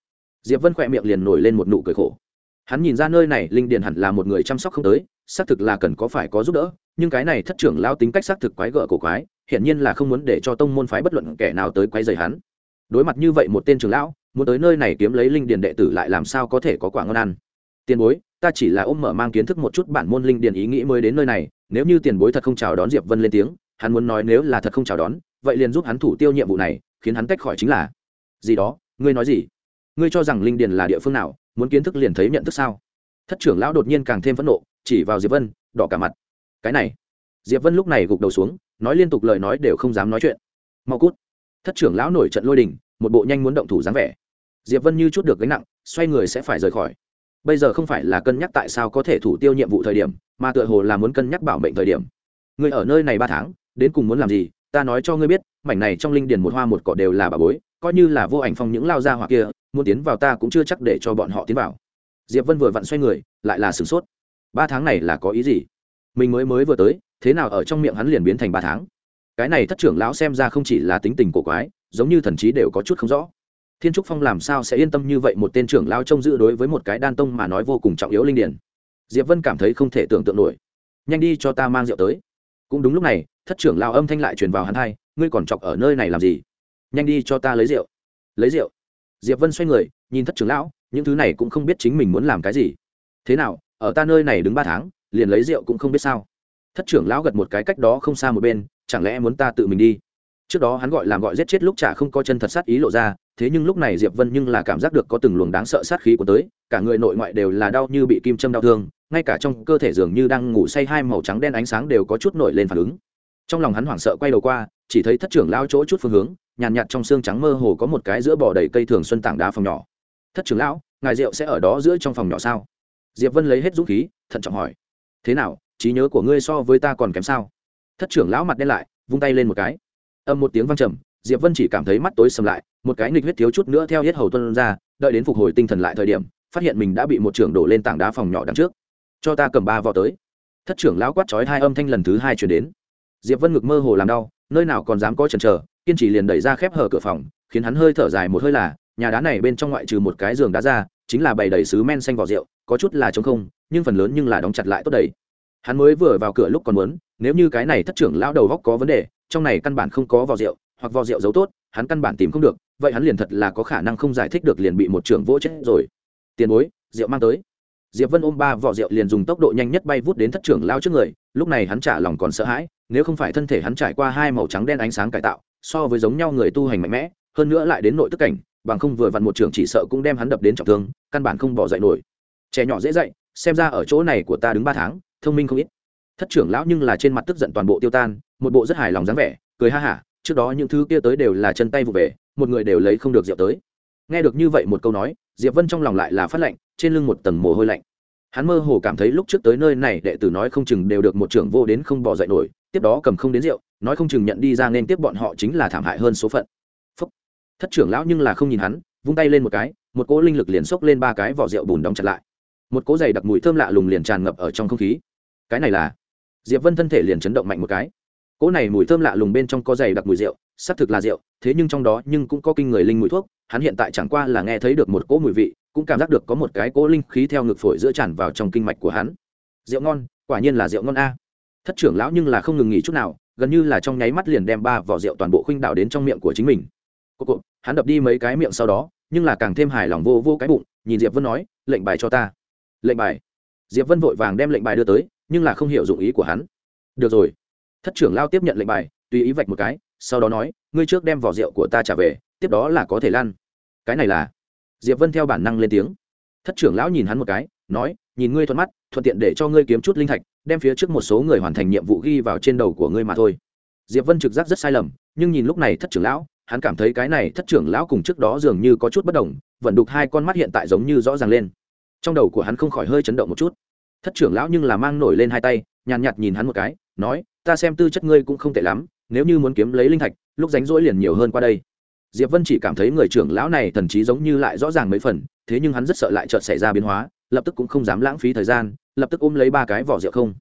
Diệp vân khỏe miệng liền nổi lên một nụ cười khổ. Hắn nhìn ra nơi này linh điền hẳn là một người chăm sóc không tới, xác thực là cần có phải có giúp đỡ, nhưng cái này thất trưởng lao tính cách xác thực quái gở cổ quái, hiển nhiên là không muốn để cho tông môn phái bất luận kẻ nào tới quái dày hắn. Đối mặt như vậy một tên trưởng lão, muốn tới nơi này kiếm lấy linh điền đệ tử lại làm sao có thể có quả ngon ăn? Tiền bối, ta chỉ là ôm mở mang kiến thức một chút bản môn linh điền ý nghĩ mới đến nơi này, nếu như tiền bối thật không chào đón diệp vân lên tiếng, hắn muốn nói nếu là thật không chào đón, vậy liền giúp hắn thủ tiêu nhiệm vụ này, khiến hắn tách khỏi chính là gì đó, ngươi nói gì? Ngươi cho rằng linh điền là địa phương nào, muốn kiến thức liền thấy nhận thức sao? Thất trưởng lão đột nhiên càng thêm phẫn nộ, chỉ vào diệp vân, đỏ cả mặt. Cái này. Diệp vân lúc này gục đầu xuống, nói liên tục lời nói đều không dám nói chuyện. Mau cút. Thất trưởng lão nổi trận lôi đình, một bộ nhanh muốn động thủ dáng vẻ. Diệp vân như chút được gánh nặng, xoay người sẽ phải rời khỏi. Bây giờ không phải là cân nhắc tại sao có thể thủ tiêu nhiệm vụ thời điểm, mà tựa hồ là muốn cân nhắc bảo mệnh thời điểm. Người ở nơi này ba tháng, đến cùng muốn làm gì ta nói cho ngươi biết, mảnh này trong linh điền một hoa một cỏ đều là bà bối, coi như là vô ảnh phong những lao ra hoặc kia, muốn tiến vào ta cũng chưa chắc để cho bọn họ tiến vào. Diệp vân vừa vặn xoay người, lại là sửng sốt. Ba tháng này là có ý gì? Mình mới mới vừa tới, thế nào ở trong miệng hắn liền biến thành ba tháng? Cái này thất trưởng lão xem ra không chỉ là tính tình cổ quái, giống như thần trí đều có chút không rõ. Thiên trúc phong làm sao sẽ yên tâm như vậy một tên trưởng lao trông giữ đối với một cái đan tông mà nói vô cùng trọng yếu linh điển diệp vân cảm thấy không thể tưởng tượng nổi. Nhanh đi cho ta mang rượu tới. Cũng đúng lúc này thất trưởng lao âm thanh lại truyền vào hắn hai ngươi còn chọc ở nơi này làm gì? Nhanh đi cho ta lấy rượu. Lấy rượu? Diệp vân xoay người, nhìn thất trưởng lão, những thứ này cũng không biết chính mình muốn làm cái gì. Thế nào, ở ta nơi này đứng ba tháng, liền lấy rượu cũng không biết sao? Thất trưởng lão gật một cái cách đó không xa một bên, chẳng lẽ muốn ta tự mình đi? Trước đó hắn gọi làm gọi giết chết lúc chả không có chân thật sát ý lộ ra, thế nhưng lúc này diệp vân nhưng là cảm giác được có từng luồng đáng sợ sát khí của tới, cả người nội ngoại đều là đau như bị kim châm đau thương, ngay cả trong cơ thể dường như đang ngủ say hai màu trắng đen ánh sáng đều có chút nổi lên phản ứng trong lòng hắn hoảng sợ quay đầu qua chỉ thấy thất trưởng lao chỗ chút phương hướng nhàn nhạt, nhạt trong xương trắng mơ hồ có một cái giữa bò đầy cây thường xuân tảng đá phòng nhỏ. Thất trưởng lão ngài rượu sẽ ở đó giữa trong phòng nhỏ sao? Diệp vân lấy hết dũng khí thận trọng hỏi. Thế nào trí nhớ của ngươi so với ta còn kém sao? Thất trưởng lão mặt đen lại vung tay lên một cái. Âm một tiếng vang trầm diệp vân chỉ cảm thấy mắt tối sầm lại một cái nghịch huyết thiếu chút nữa theo hết hầu tuân ra đợi đến phục hồi tinh thần lại thời điểm phát hiện mình đã bị một trưởng đổ lên tảng đá phòng nhỏ đằng trước. Cho ta cầm ba vò tới. Thất trưởng lão quát chói hai âm thanh lần thứ hai chuyển đến diệp vân ngực mơ hồ làm đau, nơi nào còn dám có chần chờ, kiên trì liền đẩy ra khép hở cửa phòng, khiến hắn hơi thở dài một hơi là, nhà đá này bên trong ngoại trừ một cái giường đá ra, chính là bày đầy sứ men xanh vỏ rượu, có chút là trống không, nhưng phần lớn nhưng là đóng chặt lại tốt đầy. Hắn mới vừa vào cửa lúc còn muốn, nếu như cái này thất trưởng lão đầu góc có vấn đề, trong này căn bản không có vỏ rượu, hoặc vỏ rượu giấu tốt, hắn căn bản tìm không được, vậy hắn liền thật là có khả năng không giải thích được liền bị một trưởng vỗ chết rồi. Tiền bối, rượu mang tới diệp vân ôm ba vỏ rượu liền dùng tốc độ nhanh nhất bay vút đến thất trưởng lao trước người, lúc này hắn trả lòng còn sợ hãi, nếu không phải thân thể hắn trải qua hai màu trắng đen ánh sáng cải tạo, so với giống nhau người tu hành mạnh mẽ, hơn nữa lại đến nội tức cảnh, bằng không vừa vặn một trưởng chỉ sợ cũng đem hắn đập đến trọng thương, căn bản không bỏ dậy nổi trẻ nhỏ dễ dậy xem ra ở chỗ này của ta đứng ba tháng, thông minh không ít thất trưởng lão nhưng là trên mặt tức giận toàn bộ tiêu tan, một bộ rất hài lòng dáng vẻ, cười ha hả, trước đó những thứ kia tới đều là chân tay vụ về, một người đều lấy không được rượu tới nghe được như vậy một câu nói, diệp vân trong lòng lại là phát lệnh trên lưng một tầng mồ hôi lạnh. Hắn mơ hồ cảm thấy lúc trước tới nơi này đệ tử nói không chừng đều được một trưởng vô đến không bỏ dậy nổi, tiếp đó cầm không đến rượu, nói không chừng nhận đi ra nên tiếp bọn họ chính là thảm hại hơn số phận. Phúc. thất trưởng lão nhưng là không nhìn hắn, vung tay lên một cái, một cỗ linh lực liền xốc lên ba cái vỏ rượu bùn đóng chặt lại. Một cỗ giày đặc mùi thơm lạ lùng liền tràn ngập ở trong không khí. Cái này là? Diệp vân thân thể liền chấn động mạnh một cái. Cỗ này mùi thơm lạ lùng bên trong có giày đặc mùi rượu, xác thực là rượu, thế nhưng trong đó nhưng cũng có kinh người linh mùi thuốc, hắn hiện tại chẳng qua là nghe thấy được một cỗ mùi vị cũng cảm giác được có một cái cỗ linh khí theo ngực phổi giữa tràn vào trong kinh mạch của hắn. Rượu ngon, quả nhiên là rượu ngon a. Thất trưởng lão nhưng là không ngừng nghỉ chút nào, gần như là trong nháy mắt liền đem ba vỏ rượu toàn bộ khuynh đảo đến trong miệng của chính mình. Cô cộ hắn đập đi mấy cái miệng sau đó, nhưng là càng thêm hài lòng vô vô cái bụng, nhìn diệp vân nói, lệnh bài cho ta. Lệnh bài? Diệp vân vội vàng đem lệnh bài đưa tới, nhưng là không hiểu dụng ý của hắn. Được rồi. Thất trưởng lao tiếp nhận lệnh bài, tùy ý vạch một cái, sau đó nói, ngươi trước đem vỏ rượu của ta trả về, tiếp đó là có thể lan. Cái này là? Diệp vân theo bản năng lên tiếng. Thất trưởng lão nhìn hắn một cái, nói, nhìn ngươi thuận mắt, thuận tiện để cho ngươi kiếm chút linh thạch, đem phía trước một số người hoàn thành nhiệm vụ ghi vào trên đầu của ngươi mà thôi. Diệp vân trực giác rất sai lầm, nhưng nhìn lúc này thất trưởng lão, hắn cảm thấy cái này thất trưởng lão cùng trước đó dường như có chút bất đồng vẫn đục hai con mắt hiện tại giống như rõ ràng lên. Trong đầu của hắn không khỏi hơi chấn động một chút. Thất trưởng lão nhưng là mang nổi lên hai tay, nhàn nhạt nhìn hắn một cái, nói, ta xem tư chất ngươi cũng không tệ lắm, nếu như muốn kiếm lấy linh thạch, lúc rảnh rỗi liền nhiều hơn qua đây diệp vân chỉ cảm thấy người trưởng lão này thần trí giống như lại rõ ràng mấy phần, thế nhưng hắn rất sợ lại chợt xảy ra biến hóa, lập tức cũng không dám lãng phí thời gian, lập tức ôm lấy ba cái vỏ rượu không.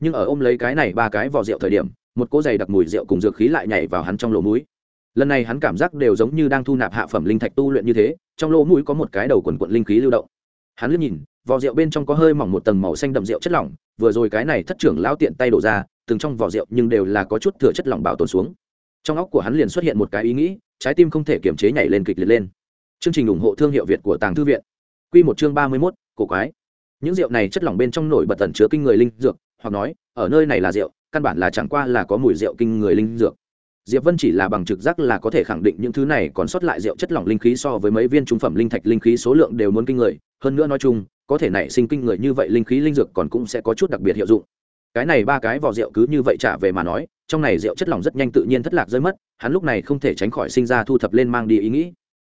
Nhưng ở ôm lấy cái này ba cái vỏ rượu thời điểm, một cỗ giày đặc mùi rượu cùng dược khí lại nhảy vào hắn trong lỗ mũi. Lần này hắn cảm giác đều giống như đang thu nạp hạ phẩm linh thạch tu luyện như thế, trong lỗ mũi có một cái đầu quần quận linh khí lưu động. Hắn liếc nhìn, vỏ rượu bên trong có hơi mỏng một tầng màu xanh đậm rượu chất lỏng, vừa rồi cái này thất trưởng lão tiện tay đổ ra, từng trong vỏ rượu nhưng đều là có chút thừa chất lỏng bảo tồn xuống trong óc của hắn liền xuất hiện một cái ý nghĩ, trái tim không thể kiềm chế nhảy lên kịch liệt lên. Chương trình ủng hộ thương hiệu việt của tàng thư viện. Quy một chương ba mươi mốt, cổ quái. Những rượu này chất lỏng bên trong nổi bật tẩn chứa kinh người linh dược, hoặc nói, ở nơi này là rượu, căn bản là chẳng qua là có mùi rượu kinh người linh dược. Diệp vân chỉ là bằng trực giác là có thể khẳng định những thứ này còn sót lại rượu chất lỏng linh khí so với mấy viên trung phẩm linh thạch linh khí số lượng đều muốn kinh người. Hơn nữa nói chung, có thể nảy sinh kinh người như vậy linh khí linh dược còn cũng sẽ có chút đặc biệt hiệu dụng. Cái này ba cái vỏ rượu cứ như vậy trả về mà nói trong này rượu chất lỏng rất nhanh tự nhiên thất lạc rơi mất, hắn lúc này không thể tránh khỏi sinh ra thu thập lên mang đi ý nghĩ.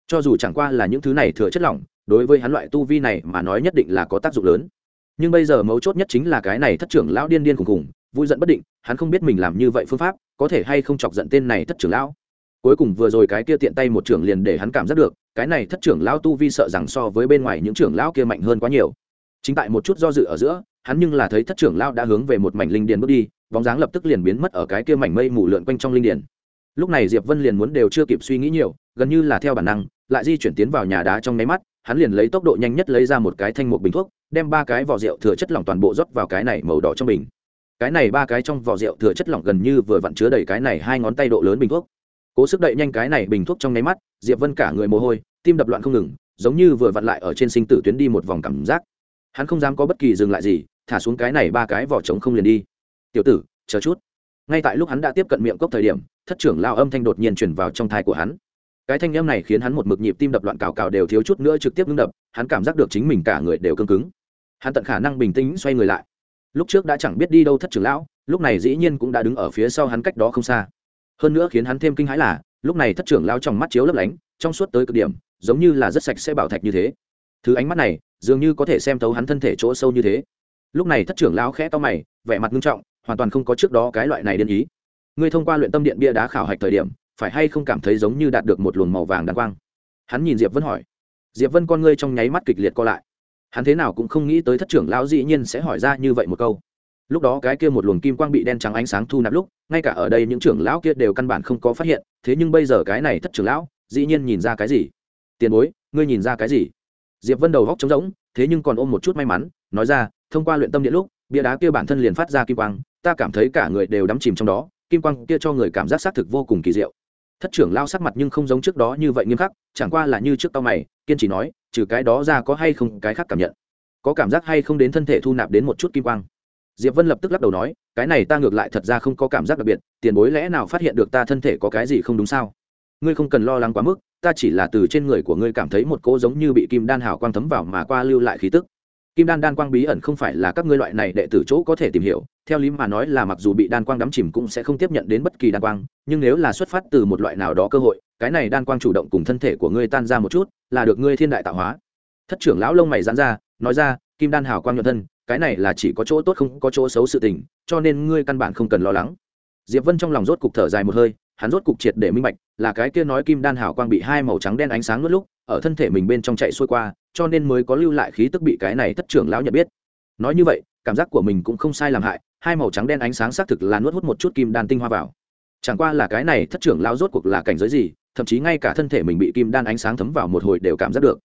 Cho dù chẳng qua là những thứ này thừa chất lỏng, đối với hắn loại tu vi này mà nói nhất định là có tác dụng lớn. Nhưng bây giờ mấu chốt nhất chính là cái này thất trưởng lão điên điên khùng khùng, vui giận bất định, hắn không biết mình làm như vậy phương pháp, có thể hay không chọc giận tên này thất trưởng lão. Cuối cùng vừa rồi cái kia tiện tay một trưởng liền để hắn cảm giác được, cái này thất trưởng lão tu vi sợ rằng so với bên ngoài những trưởng lão kia mạnh hơn quá nhiều. Chính tại một chút do dự ở giữa, hắn nhưng là thấy thất trưởng lão đã hướng về một mảnh linh điền bước đi bóng dáng lập tức liền biến mất ở cái kia mảnh mây mù lượn quanh trong linh điền lúc này diệp vân liền muốn đều chưa kịp suy nghĩ nhiều, gần như là theo bản năng, lại di chuyển tiến vào nhà đá trong nháy mắt, hắn liền lấy tốc độ nhanh nhất lấy ra một cái thanh một bình thuốc, đem ba cái vỏ rượu thừa chất lỏng toàn bộ rót vào cái này màu đỏ trong bình. Cái này ba cái trong vỏ rượu thừa chất lỏng gần như vừa vặn chứa đầy cái này hai ngón tay độ lớn bình thuốc. Cố sức đậy nhanh cái này bình thuốc trong nháy mắt, diệp vân cả người mồ hôi, tim đập loạn không ngừng, giống như vừa vặn lại ở trên sinh tử tuyến đi một vòng cảm giác. Hắn không dám có bất kỳ dừng lại gì, thả xuống cái này ba cái vỏ trống không liền đi tiểu tử, chờ chút. Ngay tại lúc hắn đã tiếp cận miệng cốc thời điểm, thất trưởng lao âm thanh đột nhiên chuyển vào trong thai của hắn. Cái thanh âm này khiến hắn một mực nhịp tim đập loạn cào cào đều thiếu chút nữa trực tiếp ngưng đập, hắn cảm giác được chính mình cả người đều cương cứng. Hắn tận khả năng bình tĩnh xoay người lại. Lúc trước đã chẳng biết đi đâu thất trưởng lão, lúc này dĩ nhiên cũng đã đứng ở phía sau hắn cách đó không xa. Hơn nữa khiến hắn thêm kinh hãi là, lúc này thất trưởng lao trong mắt chiếu lấp lánh, trong suốt tới cực điểm, giống như là rất sạch sẽ bảo thạch như thế. Thứ ánh mắt này, dường như có thể xem thấu hắn thân thể chỗ sâu như thế. Lúc này thất trưởng lao khẽ to mày, vẻ mặt nghiêm trọng hoàn toàn không có trước đó cái loại này điên ý. Ngươi thông qua luyện tâm điện bia đá khảo hạch thời điểm, phải hay không cảm thấy giống như đạt được một luồng màu vàng đàn quang? Hắn nhìn diệp vân hỏi. Diệp vân con ngươi trong nháy mắt kịch liệt co lại. Hắn thế nào cũng không nghĩ tới thất trưởng lão dĩ nhiên sẽ hỏi ra như vậy một câu. Lúc đó cái kia một luồng kim quang bị đen trắng ánh sáng thu nạp lúc, ngay cả ở đây những trưởng lão kia đều căn bản không có phát hiện, thế nhưng bây giờ cái này thất trưởng lão, dĩ nhiên nhìn ra cái gì? Tiền bối, ngươi nhìn ra cái gì? Diệp vân đầu góc trống rỗng, thế nhưng còn ôm một chút may mắn, nói ra, thông qua luyện tâm điện lúc, bia đá kia bản thân liền phát ra kim quang ta cảm thấy cả người đều đắm chìm trong đó, kim quang kia cho người cảm giác xác thực vô cùng kỳ diệu. Thất trưởng lao sắc mặt nhưng không giống trước đó như vậy nghiêm khắc, chẳng qua là như trước tao mày, kiên trì nói, trừ cái đó ra có hay không cái khác cảm nhận? Có cảm giác hay không đến thân thể thu nạp đến một chút kim quang? Diệp vân lập tức lắc đầu nói, cái này ta ngược lại thật ra không có cảm giác đặc biệt, tiền bối lẽ nào phát hiện được ta thân thể có cái gì không đúng sao? Ngươi không cần lo lắng quá mức, ta chỉ là từ trên người của ngươi cảm thấy một cỗ giống như bị kim đan hào quang thấm vào mà qua lưu lại khí tức kim đan đan quang bí ẩn không phải là các ngươi loại này đệ tử chỗ có thể tìm hiểu, theo lý mà nói là mặc dù bị đan quang đắm chìm cũng sẽ không tiếp nhận đến bất kỳ đan quang, nhưng nếu là xuất phát từ một loại nào đó cơ hội, cái này đan quang chủ động cùng thân thể của ngươi tan ra một chút, là được ngươi thiên đại tạo hóa. Thất trưởng lão lông mày dán ra, nói ra, kim đan hào quang nhuận thân, cái này là chỉ có chỗ tốt không có chỗ xấu sự tình, cho nên ngươi căn bản không cần lo lắng. Diệp vân trong lòng rốt cục thở dài một hơi, hắn rốt cục triệt để minh bạch, là cái kia nói kim đan hào quang bị hai màu trắng đen ánh sáng nuốt lúc ở thân thể mình bên trong chạy xuôi qua, cho nên mới có lưu lại khí tức bị cái này thất trưởng lão nhận biết. Nói như vậy, cảm giác của mình cũng không sai làm hại, hai màu trắng đen ánh sáng xác thực là nuốt hút một chút kim đan tinh hoa vào. Chẳng qua là cái này thất trưởng lão rốt cuộc là cảnh giới gì, thậm chí ngay cả thân thể mình bị kim đan ánh sáng thấm vào một hồi đều cảm giác được.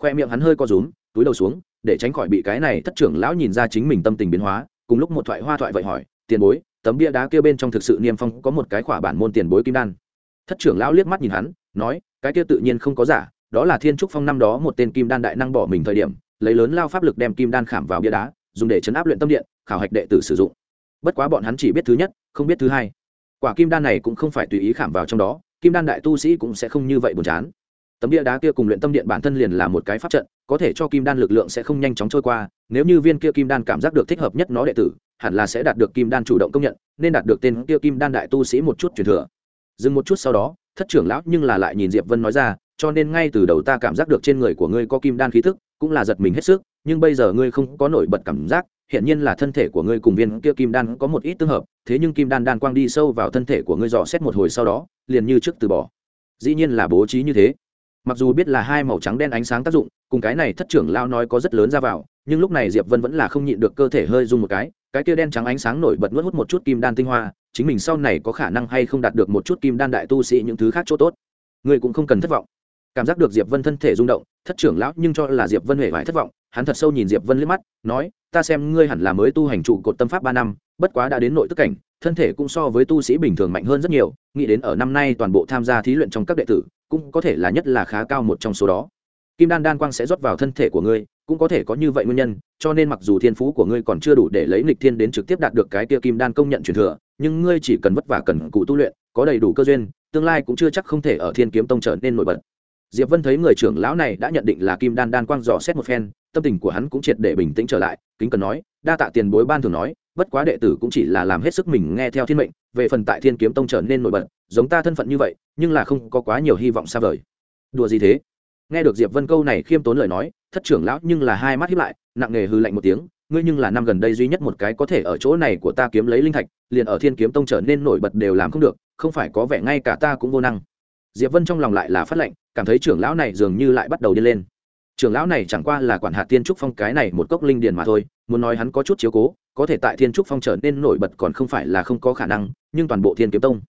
Khoe miệng hắn hơi co rúm, túi đầu xuống, để tránh khỏi bị cái này thất trưởng lão nhìn ra chính mình tâm tình biến hóa, cùng lúc một thoại hoa thoại vậy hỏi, tiền bối, tấm bia đá kia bên trong thực sự niêm phong có một cái khỏa bản môn tiền bối kim đan? Thất trưởng lão liếc mắt nhìn hắn, nói, cái kia tự nhiên không có giả đó là thiên trúc phong năm đó một tên kim đan đại năng bỏ mình thời điểm, lấy lớn lao pháp lực đem kim đan khảm vào bia đá, dùng để chấn áp luyện tâm điện, khảo hạch đệ tử sử dụng. Bất quá bọn hắn chỉ biết thứ nhất, không biết thứ hai. Quả kim đan này cũng không phải tùy ý khảm vào trong đó, kim đan đại tu sĩ cũng sẽ không như vậy buồn chán. Tấm bia đá kia cùng luyện tâm điện bản thân liền là một cái pháp trận, có thể cho kim đan lực lượng sẽ không nhanh chóng trôi qua, nếu như viên kia kim đan cảm giác được thích hợp nhất nó đệ tử, hẳn là sẽ đạt được kim đan chủ động công nhận, nên đạt được tên kia kim đan đại tu sĩ một chút truyền thừa. Dừng một chút sau đó, thất trưởng lão nhưng là lại nhìn diệp vân nói ra cho nên ngay từ đầu ta cảm giác được trên người của ngươi có kim đan khí thức, cũng là giật mình hết sức, nhưng bây giờ ngươi không có nổi bật cảm giác hiện nhiên là thân thể của ngươi cùng viên kia kim đan có một ít tương hợp, thế nhưng kim đan đan quang đi sâu vào thân thể của ngươi dò xét một hồi sau đó, liền như trước từ bỏ. Dĩ nhiên là bố trí như thế. Mặc dù biết là hai màu trắng đen ánh sáng tác dụng, cùng cái này thất trưởng lao nói có rất lớn ra vào, nhưng lúc này diệp vân vẫn là không nhịn được cơ thể hơi rung một cái cái kia đen trắng ánh sáng nổi bật nuốt hút một chút kim đan tinh hoa, chính mình sau này có khả năng hay không đạt được một chút kim đan đại tu sĩ những thứ khác chỗ tốt. Ngươi cũng không cần thất vọng cảm giác được diệp vân thân thể rung động, thất trưởng lão nhưng cho là diệp vân huệ vải thất vọng, hắn thật sâu nhìn diệp vân liếc mắt, nói, ta xem ngươi hẳn là mới tu hành trụ cột tâm pháp ba năm, bất quá đã đến nội tức cảnh, thân thể cũng so với tu sĩ bình thường mạnh hơn rất nhiều, nghĩ đến ở năm nay toàn bộ tham gia thí luyện trong các đệ tử, cũng có thể là nhất là khá cao một trong số đó. Kim đan đan quang sẽ rót vào thân thể của ngươi, cũng có thể có như vậy nguyên nhân, cho nên mặc dù thiên phú của ngươi còn chưa đủ để lấy nghịch thiên đến trực tiếp đạt được cái kia kim đan công nhận truyền thừa, nhưng ngươi chỉ cần vất vả cần cụ tu luyện, có đầy đủ cơ duyên, tương lai cũng chưa chắc không thể ở thiên kiếm tông trở nên nổi bật diệp vân thấy người trưởng lão này đã nhận định là kim đan đan quang dò xét một phen, tâm tình của hắn cũng triệt để bình tĩnh trở lại, kính cần nói, đa tạ tiền bối ban thường nói, bất quá đệ tử cũng chỉ là làm hết sức mình nghe theo thiên mệnh, về phần tại thiên kiếm tông trở nên nổi bật, giống ta thân phận như vậy, nhưng là không có quá nhiều hy vọng xa vời. Đùa gì thế? Nghe được diệp vân câu này khiêm tốn lời nói, thất trưởng lão nhưng là hai mắt hiếp lại, nặng nề hư lạnh một tiếng, ngươi nhưng là năm gần đây duy nhất một cái có thể ở chỗ này của ta kiếm lấy linh thạch, liền ở thiên kiếm tông trở nên nổi bật đều làm không được, không phải có vẻ ngay cả ta cũng vô năng. Diệp vân trong lòng lại là phát lệnh cảm thấy trưởng lão này dường như lại bắt đầu đi lên. Trưởng lão này chẳng qua là quản hạt tiên trúc phong cái này một cốc linh điền mà thôi, muốn nói hắn có chút chiếu cố, có thể tại thiên trúc phong trở nên nổi bật còn không phải là không có khả năng, nhưng toàn bộ thiên kiếm tông,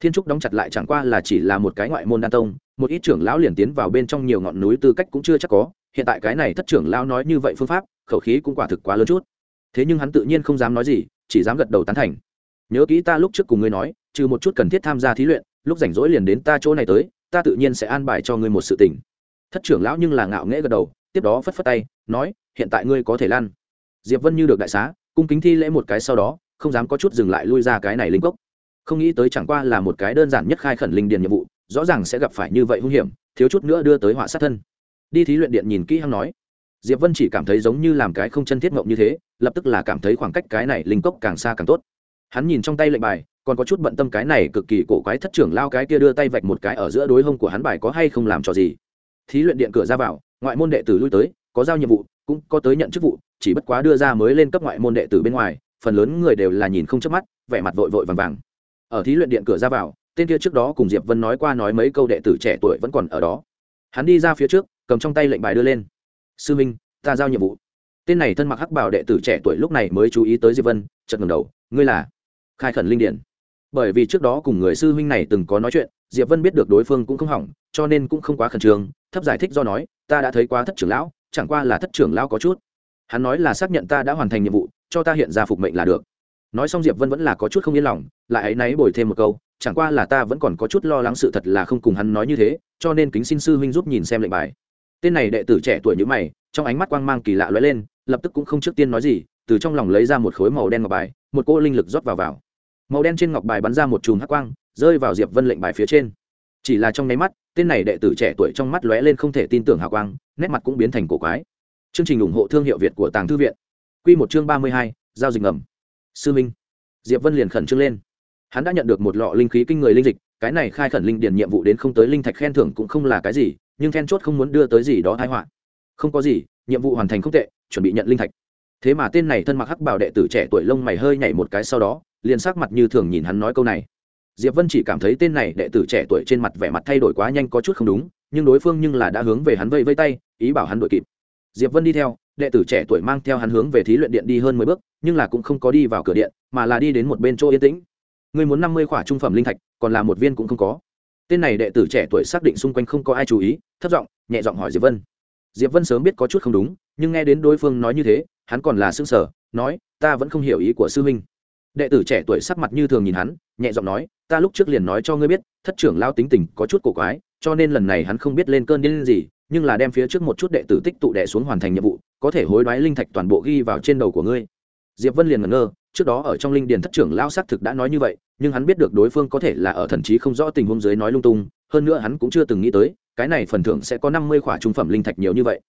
thiên trúc đóng chặt lại chẳng qua là chỉ là một cái ngoại môn đan tông, một ít trưởng lão liền tiến vào bên trong nhiều ngọn núi tư cách cũng chưa chắc có, hiện tại cái này thất trưởng lão nói như vậy phương pháp, khẩu khí cũng quả thực quá lớn chút. Thế nhưng hắn tự nhiên không dám nói gì, chỉ dám gật đầu tán thành. Nhớ kỹ ta lúc trước cùng ngươi nói, trừ một chút cần thiết tham gia thí luyện, lúc rảnh rỗi liền đến ta chỗ này tới ta tự nhiên sẽ an bài cho ngươi một sự tình. Thất trưởng lão nhưng là ngạo nghễ gật đầu, tiếp đó phất phất tay, nói, hiện tại ngươi có thể lan diệp vân như được đại xá, cung kính thi lễ một cái sau đó, không dám có chút dừng lại lui ra cái này linh cốc. Không nghĩ tới chẳng qua là một cái đơn giản nhất khai khẩn linh điền nhiệm vụ, rõ ràng sẽ gặp phải như vậy hung hiểm, thiếu chút nữa đưa tới họa sát thân. Đi thí luyện điện nhìn kỹ hăng nói. Diệp vân chỉ cảm thấy giống như làm cái không chân thiết ngộng như thế, lập tức là cảm thấy khoảng cách cái này linh cốc càng xa càng tốt. Hắn nhìn trong tay lệnh bài còn có chút bận tâm cái này cực kỳ cổ quái thất trưởng lao cái kia đưa tay vạch một cái ở giữa đối hông của hắn bài có hay không làm trò gì. Thí luyện điện cửa ra vào, ngoại môn đệ tử lui tới, có giao nhiệm vụ, cũng có tới nhận chức vụ, chỉ bất quá đưa ra mới lên cấp ngoại môn đệ tử bên ngoài, phần lớn người đều là nhìn không chớp mắt, vẻ mặt vội vội vàng vàng. Ở thí luyện điện cửa ra vào, tên kia trước đó cùng diệp vân nói qua nói mấy câu đệ tử trẻ tuổi vẫn còn ở đó. Hắn đi ra phía trước, cầm trong tay lệnh bài đưa lên. Sư minh, ta giao nhiệm vụ. Tên này thân mặc hắc bảo đệ tử trẻ tuổi lúc này mới chú ý tới diệp vân, chợt ngẩng đầu, ngươi là? Khai khẩn linh điện bởi vì trước đó cùng người sư huynh này từng có nói chuyện, diệp vân biết được đối phương cũng không hỏng, cho nên cũng không quá khẩn trương, thấp giải thích do nói, ta đã thấy quá thất trưởng lão, chẳng qua là thất trưởng lão có chút. Hắn nói là xác nhận ta đã hoàn thành nhiệm vụ, cho ta hiện ra phục mệnh là được. Nói xong diệp vân vẫn là có chút không yên lòng, lại ấy náy bồi thêm một câu, chẳng qua là ta vẫn còn có chút lo lắng sự thật là không cùng hắn nói như thế, cho nên kính xin sư huynh giúp nhìn xem lệnh bài. Tên này đệ tử trẻ tuổi như mày, trong ánh mắt quang mang kỳ lạ lóe lên, lập tức cũng không trước tiên nói gì, từ trong lòng lấy ra một khối màu đen ngọc bài, một cô linh lực rót vào vào màu đen trên ngọc bài bắn ra một chùm hắc quang, rơi vào diệp vân lệnh bài phía trên. Chỉ là trong nháy mắt, tên này đệ tử trẻ tuổi trong mắt lóe lên không thể tin tưởng hào quang, nét mặt cũng biến thành cổ quái. Chương trình ủng hộ thương hiệu việt của tàng thư viện. Q một chương ba mươi hai, giao dịch ngầm. Sư minh. Diệp vân liền khẩn trương lên. Hắn đã nhận được một lọ linh khí kinh người linh dịch, cái này khai khẩn linh điền nhiệm vụ đến không tới linh thạch khen thưởng cũng không là cái gì, nhưng then chốt không muốn đưa tới gì đó thái họa. Không có gì, nhiệm vụ hoàn thành không tệ, chuẩn bị nhận linh thạch. Thế mà tên này thân mặc hắc bảo đệ tử trẻ tuổi lông mày hơi nhảy một cái sau đó liền sắc mặt như thường nhìn hắn nói câu này. Diệp vân chỉ cảm thấy tên này đệ tử trẻ tuổi trên mặt vẻ mặt thay đổi quá nhanh có chút không đúng, nhưng đối phương nhưng là đã hướng về hắn vây vây tay, ý bảo hắn đuổi kịp. Diệp vân đi theo, đệ tử trẻ tuổi mang theo hắn hướng về thí luyện điện đi hơn mười bước, nhưng là cũng không có đi vào cửa điện, mà là đi đến một bên chỗ yên tĩnh. Người muốn năm mươi khỏa trung phẩm linh thạch, còn là một viên cũng không có. Tên này đệ tử trẻ tuổi xác định xung quanh không có ai chú ý, thấp giọng, nhẹ giọng hỏi diệp vân. Diệp vân sớm biết có chút không đúng, nhưng nghe đến đối phương nói như thế, hắn còn là xương sở nói, ta vẫn không hiểu ý của sư huynh đệ tử trẻ tuổi sắc mặt như thường nhìn hắn, nhẹ giọng nói, ta lúc trước liền nói cho ngươi biết, thất trưởng lao tính tình có chút cổ quái, cho nên lần này hắn không biết lên cơn điên gì, nhưng là đem phía trước một chút đệ tử tích tụ đệ xuống hoàn thành nhiệm vụ, có thể hối đoái linh thạch toàn bộ ghi vào trên đầu của ngươi. Diệp vân liền ngẩn ngơ, trước đó ở trong linh điền thất trưởng lao xác thực đã nói như vậy, nhưng hắn biết được đối phương có thể là ở thần trí không rõ tình huống dưới nói lung tung, hơn nữa hắn cũng chưa từng nghĩ tới, cái này phần thưởng sẽ có năm mươi khỏa trung phẩm linh thạch nhiều như vậy.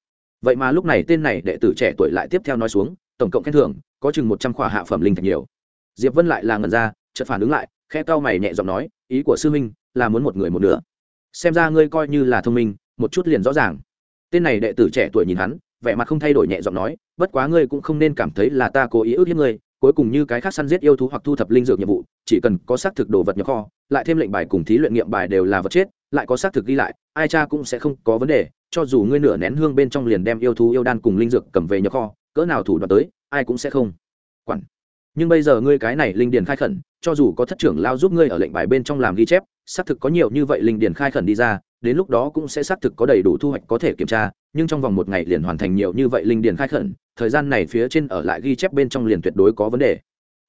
Vậy mà lúc này tên này đệ tử trẻ tuổi lại tiếp theo nói xuống, tổng cộng khen thưởng, có chừng một trăm khỏa hạ phẩm linh thạch nhiều diệp vân lại là ngẩn ra, chợt phản ứng lại khe cau mày nhẹ giọng nói, ý của sư minh là muốn một người một nửa. Xem ra ngươi coi như là thông minh, một chút liền rõ ràng. Tên này đệ tử trẻ tuổi nhìn hắn, vẻ mặt không thay đổi nhẹ giọng nói, bất quá ngươi cũng không nên cảm thấy là ta cố ý ước hiếp ngươi, cuối cùng như cái khác săn giết yêu thú hoặc thu thập linh dược nhiệm vụ, chỉ cần có xác thực đồ vật nhập kho, lại thêm lệnh bài cùng thí luyện nghiệm bài đều là vật chết, lại có xác thực ghi lại, ai cha cũng sẽ không có vấn đề, cho dù ngươi nửa nén hương bên trong liền đem yêu thú yêu đan cùng linh dược cầm về nhập kho, cỡ nào thủ đoạn tới, ai cũng sẽ không quản nhưng bây giờ ngươi cái này linh điền khai khẩn, cho dù có thất trưởng lao giúp ngươi ở lệnh bài bên trong làm ghi chép, xác thực có nhiều như vậy linh điền khai khẩn đi ra, đến lúc đó cũng sẽ xác thực có đầy đủ thu hoạch có thể kiểm tra, nhưng trong vòng một ngày liền hoàn thành nhiều như vậy linh điền khai khẩn, thời gian này phía trên ở lại ghi chép bên trong liền tuyệt đối có vấn đề.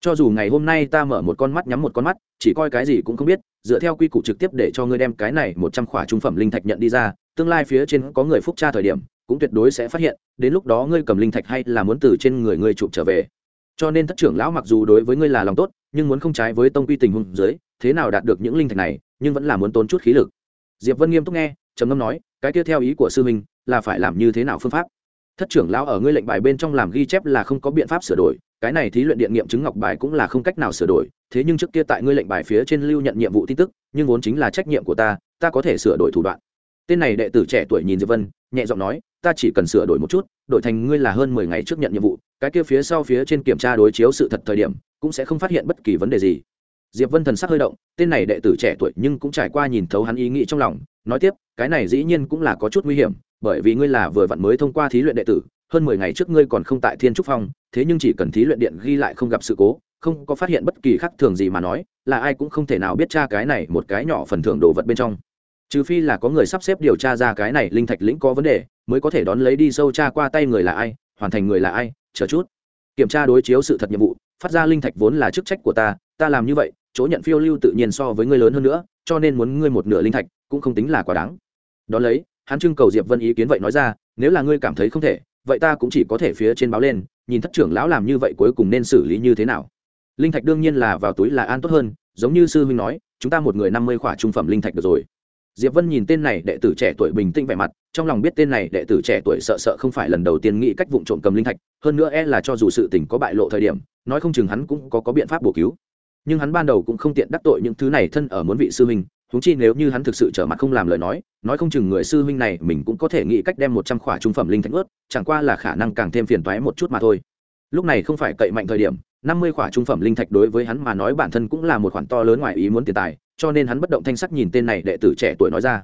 Cho dù ngày hôm nay ta mở một con mắt nhắm một con mắt, chỉ coi cái gì cũng không biết, dựa theo quy củ trực tiếp để cho ngươi đem cái này một trăm khỏa trung phẩm linh thạch nhận đi ra, tương lai phía trên có người phúc tra thời điểm, cũng tuyệt đối sẽ phát hiện, đến lúc đó ngươi cầm linh thạch hay là muốn từ trên người ngươi chụp trở về cho nên thất trưởng lão mặc dù đối với ngươi là lòng tốt, nhưng muốn không trái với tông quy tình hùng dưới, thế nào đạt được những linh thạch này, nhưng vẫn là muốn tốn chút khí lực. Diệp vân nghiêm túc nghe, trầm ngâm nói, cái tiếp theo ý của sư minh là phải làm như thế nào phương pháp? Thất trưởng lão ở ngươi lệnh bài bên trong làm ghi chép là không có biện pháp sửa đổi, cái này thí luyện điện nghiệm chứng ngọc bài cũng là không cách nào sửa đổi, thế nhưng trước kia tại ngươi lệnh bài phía trên lưu nhận nhiệm vụ tin tức, nhưng vốn chính là trách nhiệm của ta ta có thể sửa đổi thủ đoạn tên này đệ tử trẻ tuổi nhìn diệp vân, nhẹ giọng nói, ta chỉ cần sửa đổi một chút, đổi thành ngươi là hơn mười ngày trước nhận nhiệm vụ, cái kia phía sau phía trên kiểm tra đối chiếu sự thật thời điểm, cũng sẽ không phát hiện bất kỳ vấn đề gì. Diệp vân thần sắc hơi động, tên này đệ tử trẻ tuổi nhưng cũng trải qua nhìn thấu hắn ý nghĩ trong lòng, nói tiếp, cái này dĩ nhiên cũng là có chút nguy hiểm, bởi vì ngươi là vừa vặn mới thông qua thí luyện đệ tử, hơn mười ngày trước ngươi còn không tại thiên trúc phong, thế nhưng chỉ cần thí luyện điện ghi lại không gặp sự cố, không có phát hiện bất kỳ khác thường gì mà nói, là ai cũng không thể nào biết tra cái này một cái nhỏ phần thưởng đồ vật bên trong trừ phi là có người sắp xếp điều tra ra cái này linh thạch lĩnh có vấn đề, mới có thể đón lấy đi sâu tra qua tay người là ai, hoàn thành người là ai, chờ chút. Kiểm tra đối chiếu sự thật nhiệm vụ, phát ra linh thạch vốn là chức trách của ta ta làm như vậy, chỗ nhận phiêu lưu tự nhiên so với ngươi lớn hơn nữa, cho nên muốn ngươi một nửa linh thạch, cũng không tính là quá đáng. Đón lấy, hắn trưng cầu diệp vân ý kiến vậy nói ra, nếu là ngươi cảm thấy không thể, vậy ta cũng chỉ có thể phía trên báo lên, nhìn thất trưởng lão làm như vậy cuối cùng nên xử lý như thế nào. Linh thạch đương nhiên là vào túi là an tốt hơn, giống như sư huynh nói, chúng ta một người năm mươi khỏa trung phẩm linh thạch được rồi diệp vân nhìn tên này đệ tử trẻ tuổi bình tĩnh vẻ mặt trong lòng biết tên này đệ tử trẻ tuổi sợ sợ không phải lần đầu tiên nghĩ cách vụng trộm cầm linh thạch hơn nữa e là cho dù sự tình có bại lộ thời điểm nói không chừng hắn cũng có, có biện pháp bổ cứu. Nhưng hắn ban đầu cũng không tiện đắc tội những thứ này thân ở muốn vị sư huynh huống chi nếu như hắn thực sự trở mặt không làm lời nói nói không chừng người sư huynh này mình cũng có thể nghĩ cách đem một trăm khỏa trung phẩm linh thạch ướt chẳng qua là khả năng càng thêm phiền toái một chút mà thôi. Lúc này không phải cậy mạnh thời điểm năm mươi khỏa trung phẩm linh thạch đối với hắn mà nói bản thân cũng là một khoản to lớn ngoài ý muốn tiền tài cho nên hắn bất động thanh sắc nhìn tên này đệ tử trẻ tuổi nói ra.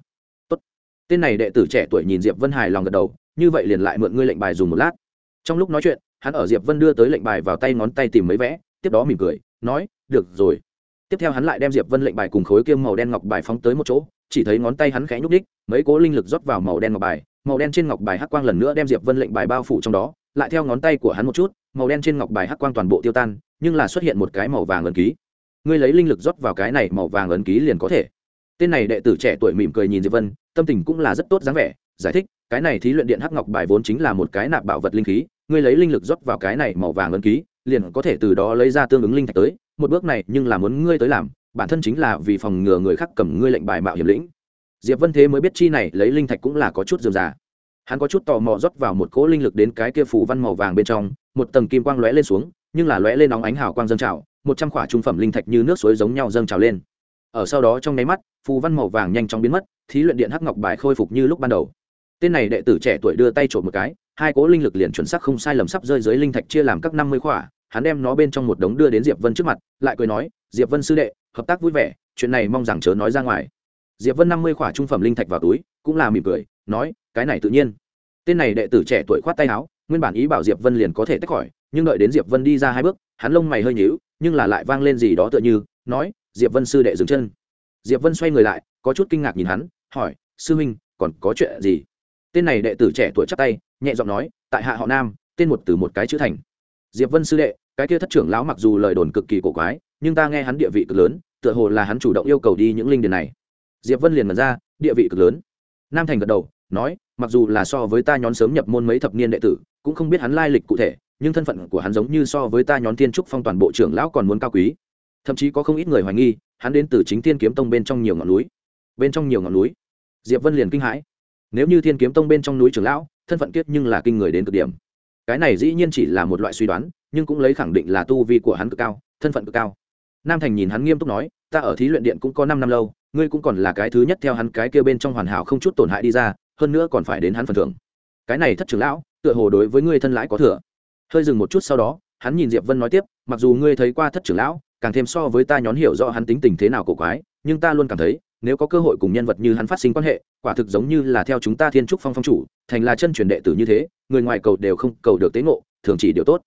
Tốt. tên này đệ tử trẻ tuổi nhìn diệp vân hài lòng gật đầu, như vậy liền lại mượn ngươi lệnh bài dùng một lát. Trong lúc nói chuyện, hắn ở diệp vân đưa tới lệnh bài vào tay ngón tay tìm mấy vẽ, tiếp đó mỉm cười, nói, được rồi. Tiếp theo hắn lại đem diệp vân lệnh bài cùng khối kiêm màu đen ngọc bài phóng tới một chỗ, chỉ thấy ngón tay hắn khẽ nhúc đích mấy cố linh lực rót vào màu đen ngọc bài, màu đen trên ngọc bài hắc quang lần nữa đem diệp vân lệnh bài bao phủ trong đó, lại theo ngón tay của hắn một chút, màu đen trên ngọc bài hắc quang toàn bộ tiêu tan, nhưng là xuất hiện một cái màu vàng ấn ký ngươi lấy linh lực rót vào cái này màu vàng ấn ký liền có thể. Tên này đệ tử trẻ tuổi mỉm cười nhìn diệp vân, tâm tình cũng là rất tốt dáng vẻ, giải thích, cái này thí luyện điện hắc ngọc bài vốn chính là một cái nạp bảo vật linh khí, ngươi lấy linh lực rót vào cái này màu vàng ấn ký, liền có thể từ đó lấy ra tương ứng linh thạch tới, một bước này nhưng là muốn ngươi tới làm, bản thân chính là vì phòng ngừa người khác cầm ngươi lệnh bài mạo hiểm lĩnh. Diệp vân thế mới biết chi này, lấy linh thạch cũng là có chút dườm già. Hắn có chút tò mò rót vào một cỗ linh lực đến cái kia phủ văn màu vàng bên trong, một tầng kim quang lóe lên xuống nhưng là lóe lên nóng ánh hào quang dâng trào, một trăm khỏa trung phẩm linh thạch như nước suối giống nhau dâng trào lên. Ở sau đó trong nháy mắt, phù văn màu vàng nhanh chóng biến mất, thí luyện điện hắc ngọc bài khôi phục như lúc ban đầu. Tên này đệ tử trẻ tuổi đưa tay trộm một cái, hai cỗ linh lực liền chuẩn xác không sai lầm sắp rơi dưới linh thạch chia làm các năm mươi khỏa, hắn đem nó bên trong một đống đưa đến diệp vân trước mặt, lại cười nói, diệp vân sư đệ, hợp tác vui vẻ, chuyện này mong rằng chớ nói ra ngoài. Diệp vân năm mươi khỏa trung phẩm linh thạch vào túi, cũng là mỉm cười, nói, cái này tự nhiên. Tên này đệ tử trẻ tuổi khoát tay áo, nguyên bản ý bảo diệp vân liền có thể tách khỏi nhưng đợi đến diệp vân đi ra hai bước, hắn lông mày hơi nhíu, nhưng là lại vang lên gì đó tựa như, nói, diệp vân sư đệ dừng chân. Diệp vân xoay người lại, có chút kinh ngạc nhìn hắn, hỏi, sư huynh, còn có chuyện gì? Tên này đệ tử trẻ tuổi chắp tay, nhẹ giọng nói, tại hạ họ nam, tên một từ một cái chữ thành. Diệp vân sư đệ, cái kia thất trưởng lão mặc dù lời đồn cực kỳ cổ quái, nhưng ta nghe hắn địa vị cực lớn, tựa hồ là hắn chủ động yêu cầu đi những linh điền này. Diệp vân liền mật ra, địa vị cực lớn. Nam thành gật đầu, nói, mặc dù là so với ta nhón sớm nhập môn mấy thập niên đệ tử, cũng không biết hắn lai lịch cụ thể nhưng thân phận của hắn giống như so với ta nhón thiên trúc phong toàn bộ trưởng lão còn muốn cao quý. Thậm chí có không ít người hoài nghi, hắn đến từ chính thiên kiếm tông bên trong nhiều ngọn núi. Bên trong nhiều ngọn núi. Diệp vân liền kinh hãi. Nếu như thiên kiếm tông bên trong núi trưởng lão, thân phận kiếp nhưng là kinh người đến cực điểm. Cái này dĩ nhiên chỉ là một loại suy đoán, nhưng cũng lấy khẳng định là tu vi của hắn cực cao, thân phận cực cao. Nam thành nhìn hắn nghiêm túc nói, ta ở thí luyện điện cũng có năm năm lâu, ngươi cũng còn là cái thứ nhất theo hắn cái kia bên trong hoàn hảo không chút tổn hại đi ra, hơn nữa còn phải đến hắn phần thưởng. Cái này thất trưởng lão, tựa hồ đối với ngươi thân lãi có thừa hơi dừng một chút sau đó, hắn nhìn diệp vân nói tiếp, mặc dù ngươi thấy qua thất trưởng lão, càng thêm so với ta nhón hiểu rõ hắn tính tình thế nào cổ quái, nhưng ta luôn cảm thấy, nếu có cơ hội cùng nhân vật như hắn phát sinh quan hệ, quả thực giống như là theo chúng ta thiên trúc phong phong chủ, thành là chân truyền đệ tử như thế, người ngoài cầu đều không cầu được tế ngộ, thường chỉ điều tốt.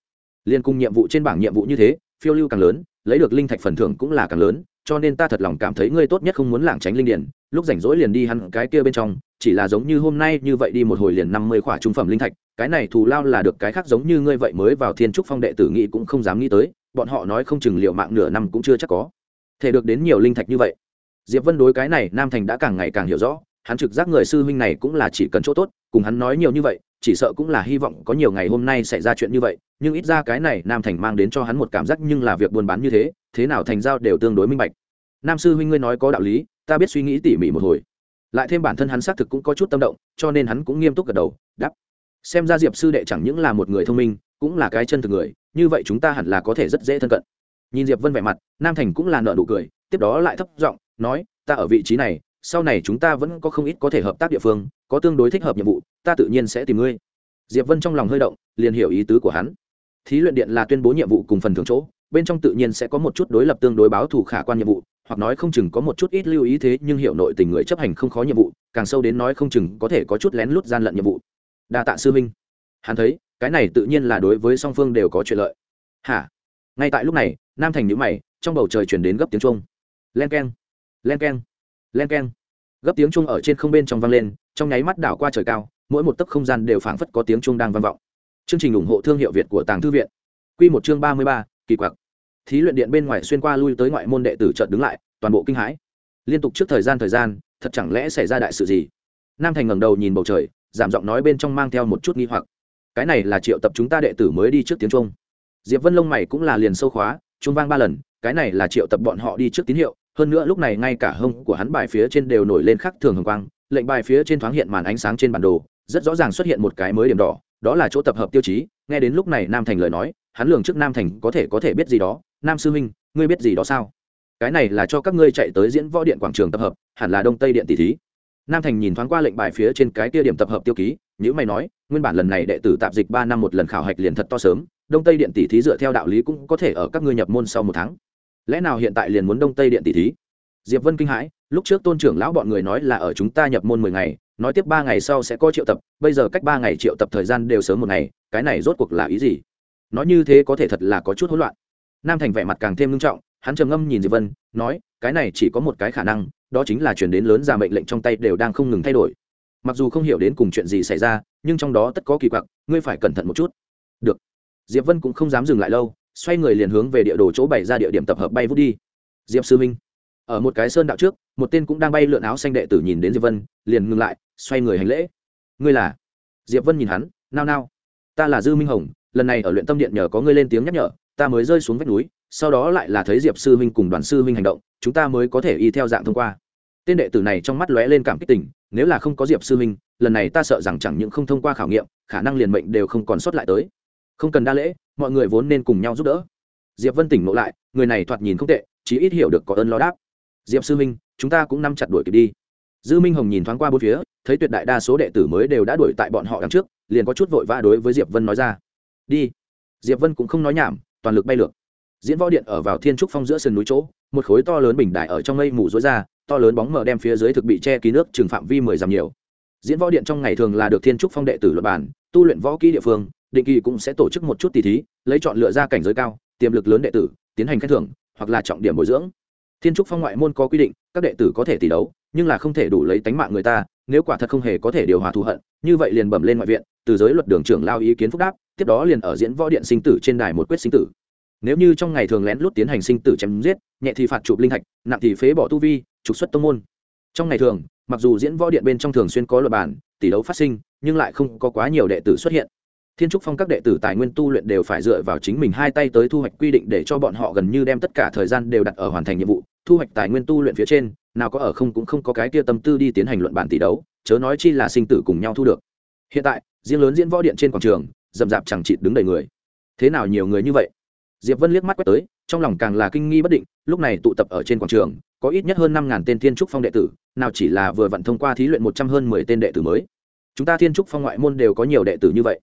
Liên cung nhiệm vụ trên bảng nhiệm vụ như thế, phiêu lưu càng lớn, lấy được linh thạch phần thưởng cũng là càng lớn cho nên ta thật lòng cảm thấy ngươi tốt nhất không muốn lảng tránh linh điển. Lúc rảnh rỗi liền đi hắn cái kia bên trong, chỉ là giống như hôm nay như vậy đi một hồi liền năm mươi khỏa trung phẩm linh thạch. Cái này thù lao là được, cái khác giống như ngươi vậy mới vào thiên trúc phong đệ tử nghị cũng không dám nghĩ tới, bọn họ nói không chừng liệu mạng nửa năm cũng chưa chắc có thể được đến nhiều linh thạch như vậy. Diệp vân đối cái này nam thành đã càng ngày càng hiểu rõ, hắn trực giác người sư huynh này cũng là chỉ cần chỗ tốt, cùng hắn nói nhiều như vậy, chỉ sợ cũng là hy vọng có nhiều ngày hôm nay xảy ra chuyện như vậy nhưng ít ra cái này nam thành mang đến cho hắn một cảm giác nhưng là việc buôn bán như thế thế nào thành giao đều tương đối minh bạch. Nam sư huynh ngươi nói có đạo lý, ta biết suy nghĩ tỉ mỉ một hồi. Lại thêm bản thân hắn xác thực cũng có chút tâm động, cho nên hắn cũng nghiêm túc gật đầu đắp xem ra diệp sư đệ chẳng những là một người thông minh, cũng là cái chân thực người, như vậy chúng ta hẳn là có thể rất dễ thân cận. Nhìn diệp vân vẻ mặt, nam thành cũng là nợ nụ cười, tiếp đó lại thấp giọng nói, ta ở vị trí này, sau này chúng ta vẫn có không ít có thể hợp tác địa phương, có tương đối thích hợp nhiệm vụ, ta tự nhiên sẽ tìm ngươi. Diệp vân trong lòng hơi động, liền hiểu ý tứ của hắn thí luyện điện là tuyên bố nhiệm vụ cùng phần thưởng chỗ, bên trong tự nhiên sẽ có một chút đối lập tương đối báo thù khả quan nhiệm vụ, hoặc nói không chừng có một chút ít lưu ý thế, nhưng hiểu nội tình người chấp hành không khó nhiệm vụ, càng sâu đến nói không chừng có thể có chút lén lút gian lận nhiệm vụ. Đa tạ sư minh hắn thấy, cái này tự nhiên là đối với song phương đều có chuyện lợi. Hả? Ngay tại lúc này, nam thành nhữ mày, trong bầu trời chuyển đến gấp tiếng trung len k e n len k e n len k e n gấp tiếng trung ở trên không bên trong vang lên, trong nháy mắt đảo qua trời cao, mỗi một tấc không gian đều phảng phất có tiếng trung đang vang vọng chương trình ủng hộ thương hiệu việt của tàng thư viện. Quy một chương ba mươi ba, kỳ quặc. Thí luyện điện bên ngoài xuyên qua lui tới ngoại môn đệ tử chợt đứng lại, toàn bộ kinh hãi. Liên tục trước thời gian thời gian, thật chẳng lẽ xảy ra đại sự gì? Nam thành ngẩng đầu nhìn bầu trời, giảm giọng nói bên trong mang theo một chút nghi hoặc. Cái này là triệu tập chúng ta đệ tử mới đi trước tiếng trung diệp vân lông mày cũng là liền sâu khóa trung vang ba lần, cái này là triệu tập bọn họ đi trước tín hiệu, hơn nữa lúc này ngay cả hông của hắn bài phía trên đều nổi lên khắc thường hồng quang, lệnh bài phía trên thoáng hiện màn ánh sáng trên bản đồ, rất rõ ràng xuất hiện một cái mới điểm đỏ đó là chỗ tập hợp tiêu chí, nghe đến lúc này nam thành lời nói, hắn lường trước nam thành có thể có thể biết gì đó, nam sư huynh, ngươi biết gì đó sao? Cái này là cho các ngươi chạy tới diễn võ điện quảng trường tập hợp, hẳn là đông tây điện tỷ thí. Nam thành nhìn thoáng qua lệnh bài phía trên cái kia điểm tập hợp tiêu ký nhữ mày nói, nguyên bản lần này đệ tử tạp dịch ba năm một lần khảo hạch liền thật to sớm, đông tây điện tỷ thí dựa theo đạo lý cũng có thể ở các ngươi nhập môn sau một tháng. Lẽ nào hiện tại liền muốn đông tây điện tỷ thí? Diệp vân kinh hãi, lúc trước tôn trưởng lão bọn người nói là ở chúng ta nhập môn mười ngày, nói tiếp ba ngày sau sẽ có triệu tập, bây giờ cách ba ngày triệu tập thời gian đều sớm một ngày, cái này rốt cuộc là ý gì? Nói như thế có thể thật là có chút hỗn loạn. Nam thành vẻ mặt càng thêm nghiêm trọng, hắn trầm ngâm nhìn diệp vân, nói, cái này chỉ có một cái khả năng, đó chính là chuyển đến lớn ra mệnh lệnh trong tay đều đang không ngừng thay đổi. Mặc dù không hiểu đến cùng chuyện gì xảy ra, nhưng trong đó tất có kỳ quặc, ngươi phải cẩn thận một chút. Được. Diệp vân cũng không dám dừng lại lâu, xoay người liền hướng về địa đồ chỗ bày ra địa điểm tập hợp bay vút đi. Diệp sư minh ở một cái sơn đạo trước, một tên cũng đang bay lượn áo xanh đệ tử nhìn đến diệp vân, liền ngừng lại, xoay người hành lễ. Ngươi là? Diệp vân nhìn hắn, nao nao, ta là dư minh hồng, lần này ở luyện tâm điện nhờ có ngươi lên tiếng nhắc nhở, ta mới rơi xuống vách núi, sau đó lại là thấy diệp sư huynh cùng đoàn sư huynh hành động, chúng ta mới có thể y theo dạng thông qua. Tên đệ tử này trong mắt lóe lên cảm kích tình, nếu là không có diệp sư huynh, lần này ta sợ rằng chẳng những không thông qua khảo nghiệm, khả năng liền mệnh đều không còn sót lại tới. Không cần đa lễ, mọi người vốn nên cùng nhau giúp đỡ. Diệp vân tỉnh ngộ lại, người này thoạt nhìn không tệ, chí ít hiểu được có ơn lo đáp diệp sư Minh, chúng ta cũng nắm chặt đuổi kịp đi. Dư minh hồng nhìn thoáng qua bốn phía thấy tuyệt đại đa số đệ tử mới đều đã đuổi tại bọn họ đằng trước liền có chút vội vã đối với diệp vân nói ra. Đi. Diệp vân cũng không nói nhảm toàn lực bay lược. diễn võ điện ở vào thiên trúc phong giữa sườn núi chỗ một khối to lớn bình đại ở trong mây mù rối ra to lớn bóng mờ đem phía dưới thực bị che kín nước trừng phạm vi mười dặm nhiều. Diễn võ điện trong ngày thường là được thiên trúc phong đệ tử luật bản tu luyện võ kỹ địa phương định kỳ cũng sẽ tổ chức một chút tỷ thí lấy chọn lựa ra cảnh giới cao tiềm lực lớn đệ tử tiến hành khen thưởng hoặc là trọng điểm bồi dưỡng thiên trúc phong ngoại môn có quy định, các đệ tử có thể tỷ đấu, nhưng là không thể đủ lấy tánh mạng người ta, nếu quả thật không hề có thể điều hòa thù hận, như vậy liền bẩm lên ngoại viện, từ giới luật đường trưởng lao ý kiến phúc đáp, tiếp đó liền ở diễn võ điện sinh tử trên đài một quyết sinh tử. Nếu như trong ngày thường lén lút tiến hành sinh tử chém giết, nhẹ thì phạt chụp linh thạch, nặng thì phế bỏ tu vi, trục xuất tông môn. Trong ngày thường, mặc dù diễn võ điện bên trong thường xuyên có luật bản, tỷ đấu phát sinh, nhưng lại không có quá nhiều đệ tử xuất hiện thiên trúc phong các đệ tử tài nguyên tu luyện đều phải dựa vào chính mình hai tay tới thu hoạch quy định để cho bọn họ gần như đem tất cả thời gian đều đặt ở hoàn thành nhiệm vụ, thu hoạch tài nguyên tu luyện phía trên, nào có ở không cũng không có cái kia tâm tư đi tiến hành luận bản tỷ đấu, chớ nói chi là sinh tử cùng nhau thu được. Hiện tại riêng lớn diễn võ điện trên quảng trường, rậm rạp chẳng chịt đứng đầy người. Thế nào nhiều người như vậy? Diệp vân liếc mắt quét tới, trong lòng càng là kinh nghi bất định, lúc này tụ tập ở trên quảng trường, có ít nhất hơn năm ngàn tên thiên trúc phong đệ tử, nào chỉ là vừa vận thông qua thí luyện một trăm hơn mười tên đệ tử mới. Chúng ta thiên trúc phong ngoại môn đều có nhiều đệ tử như vậy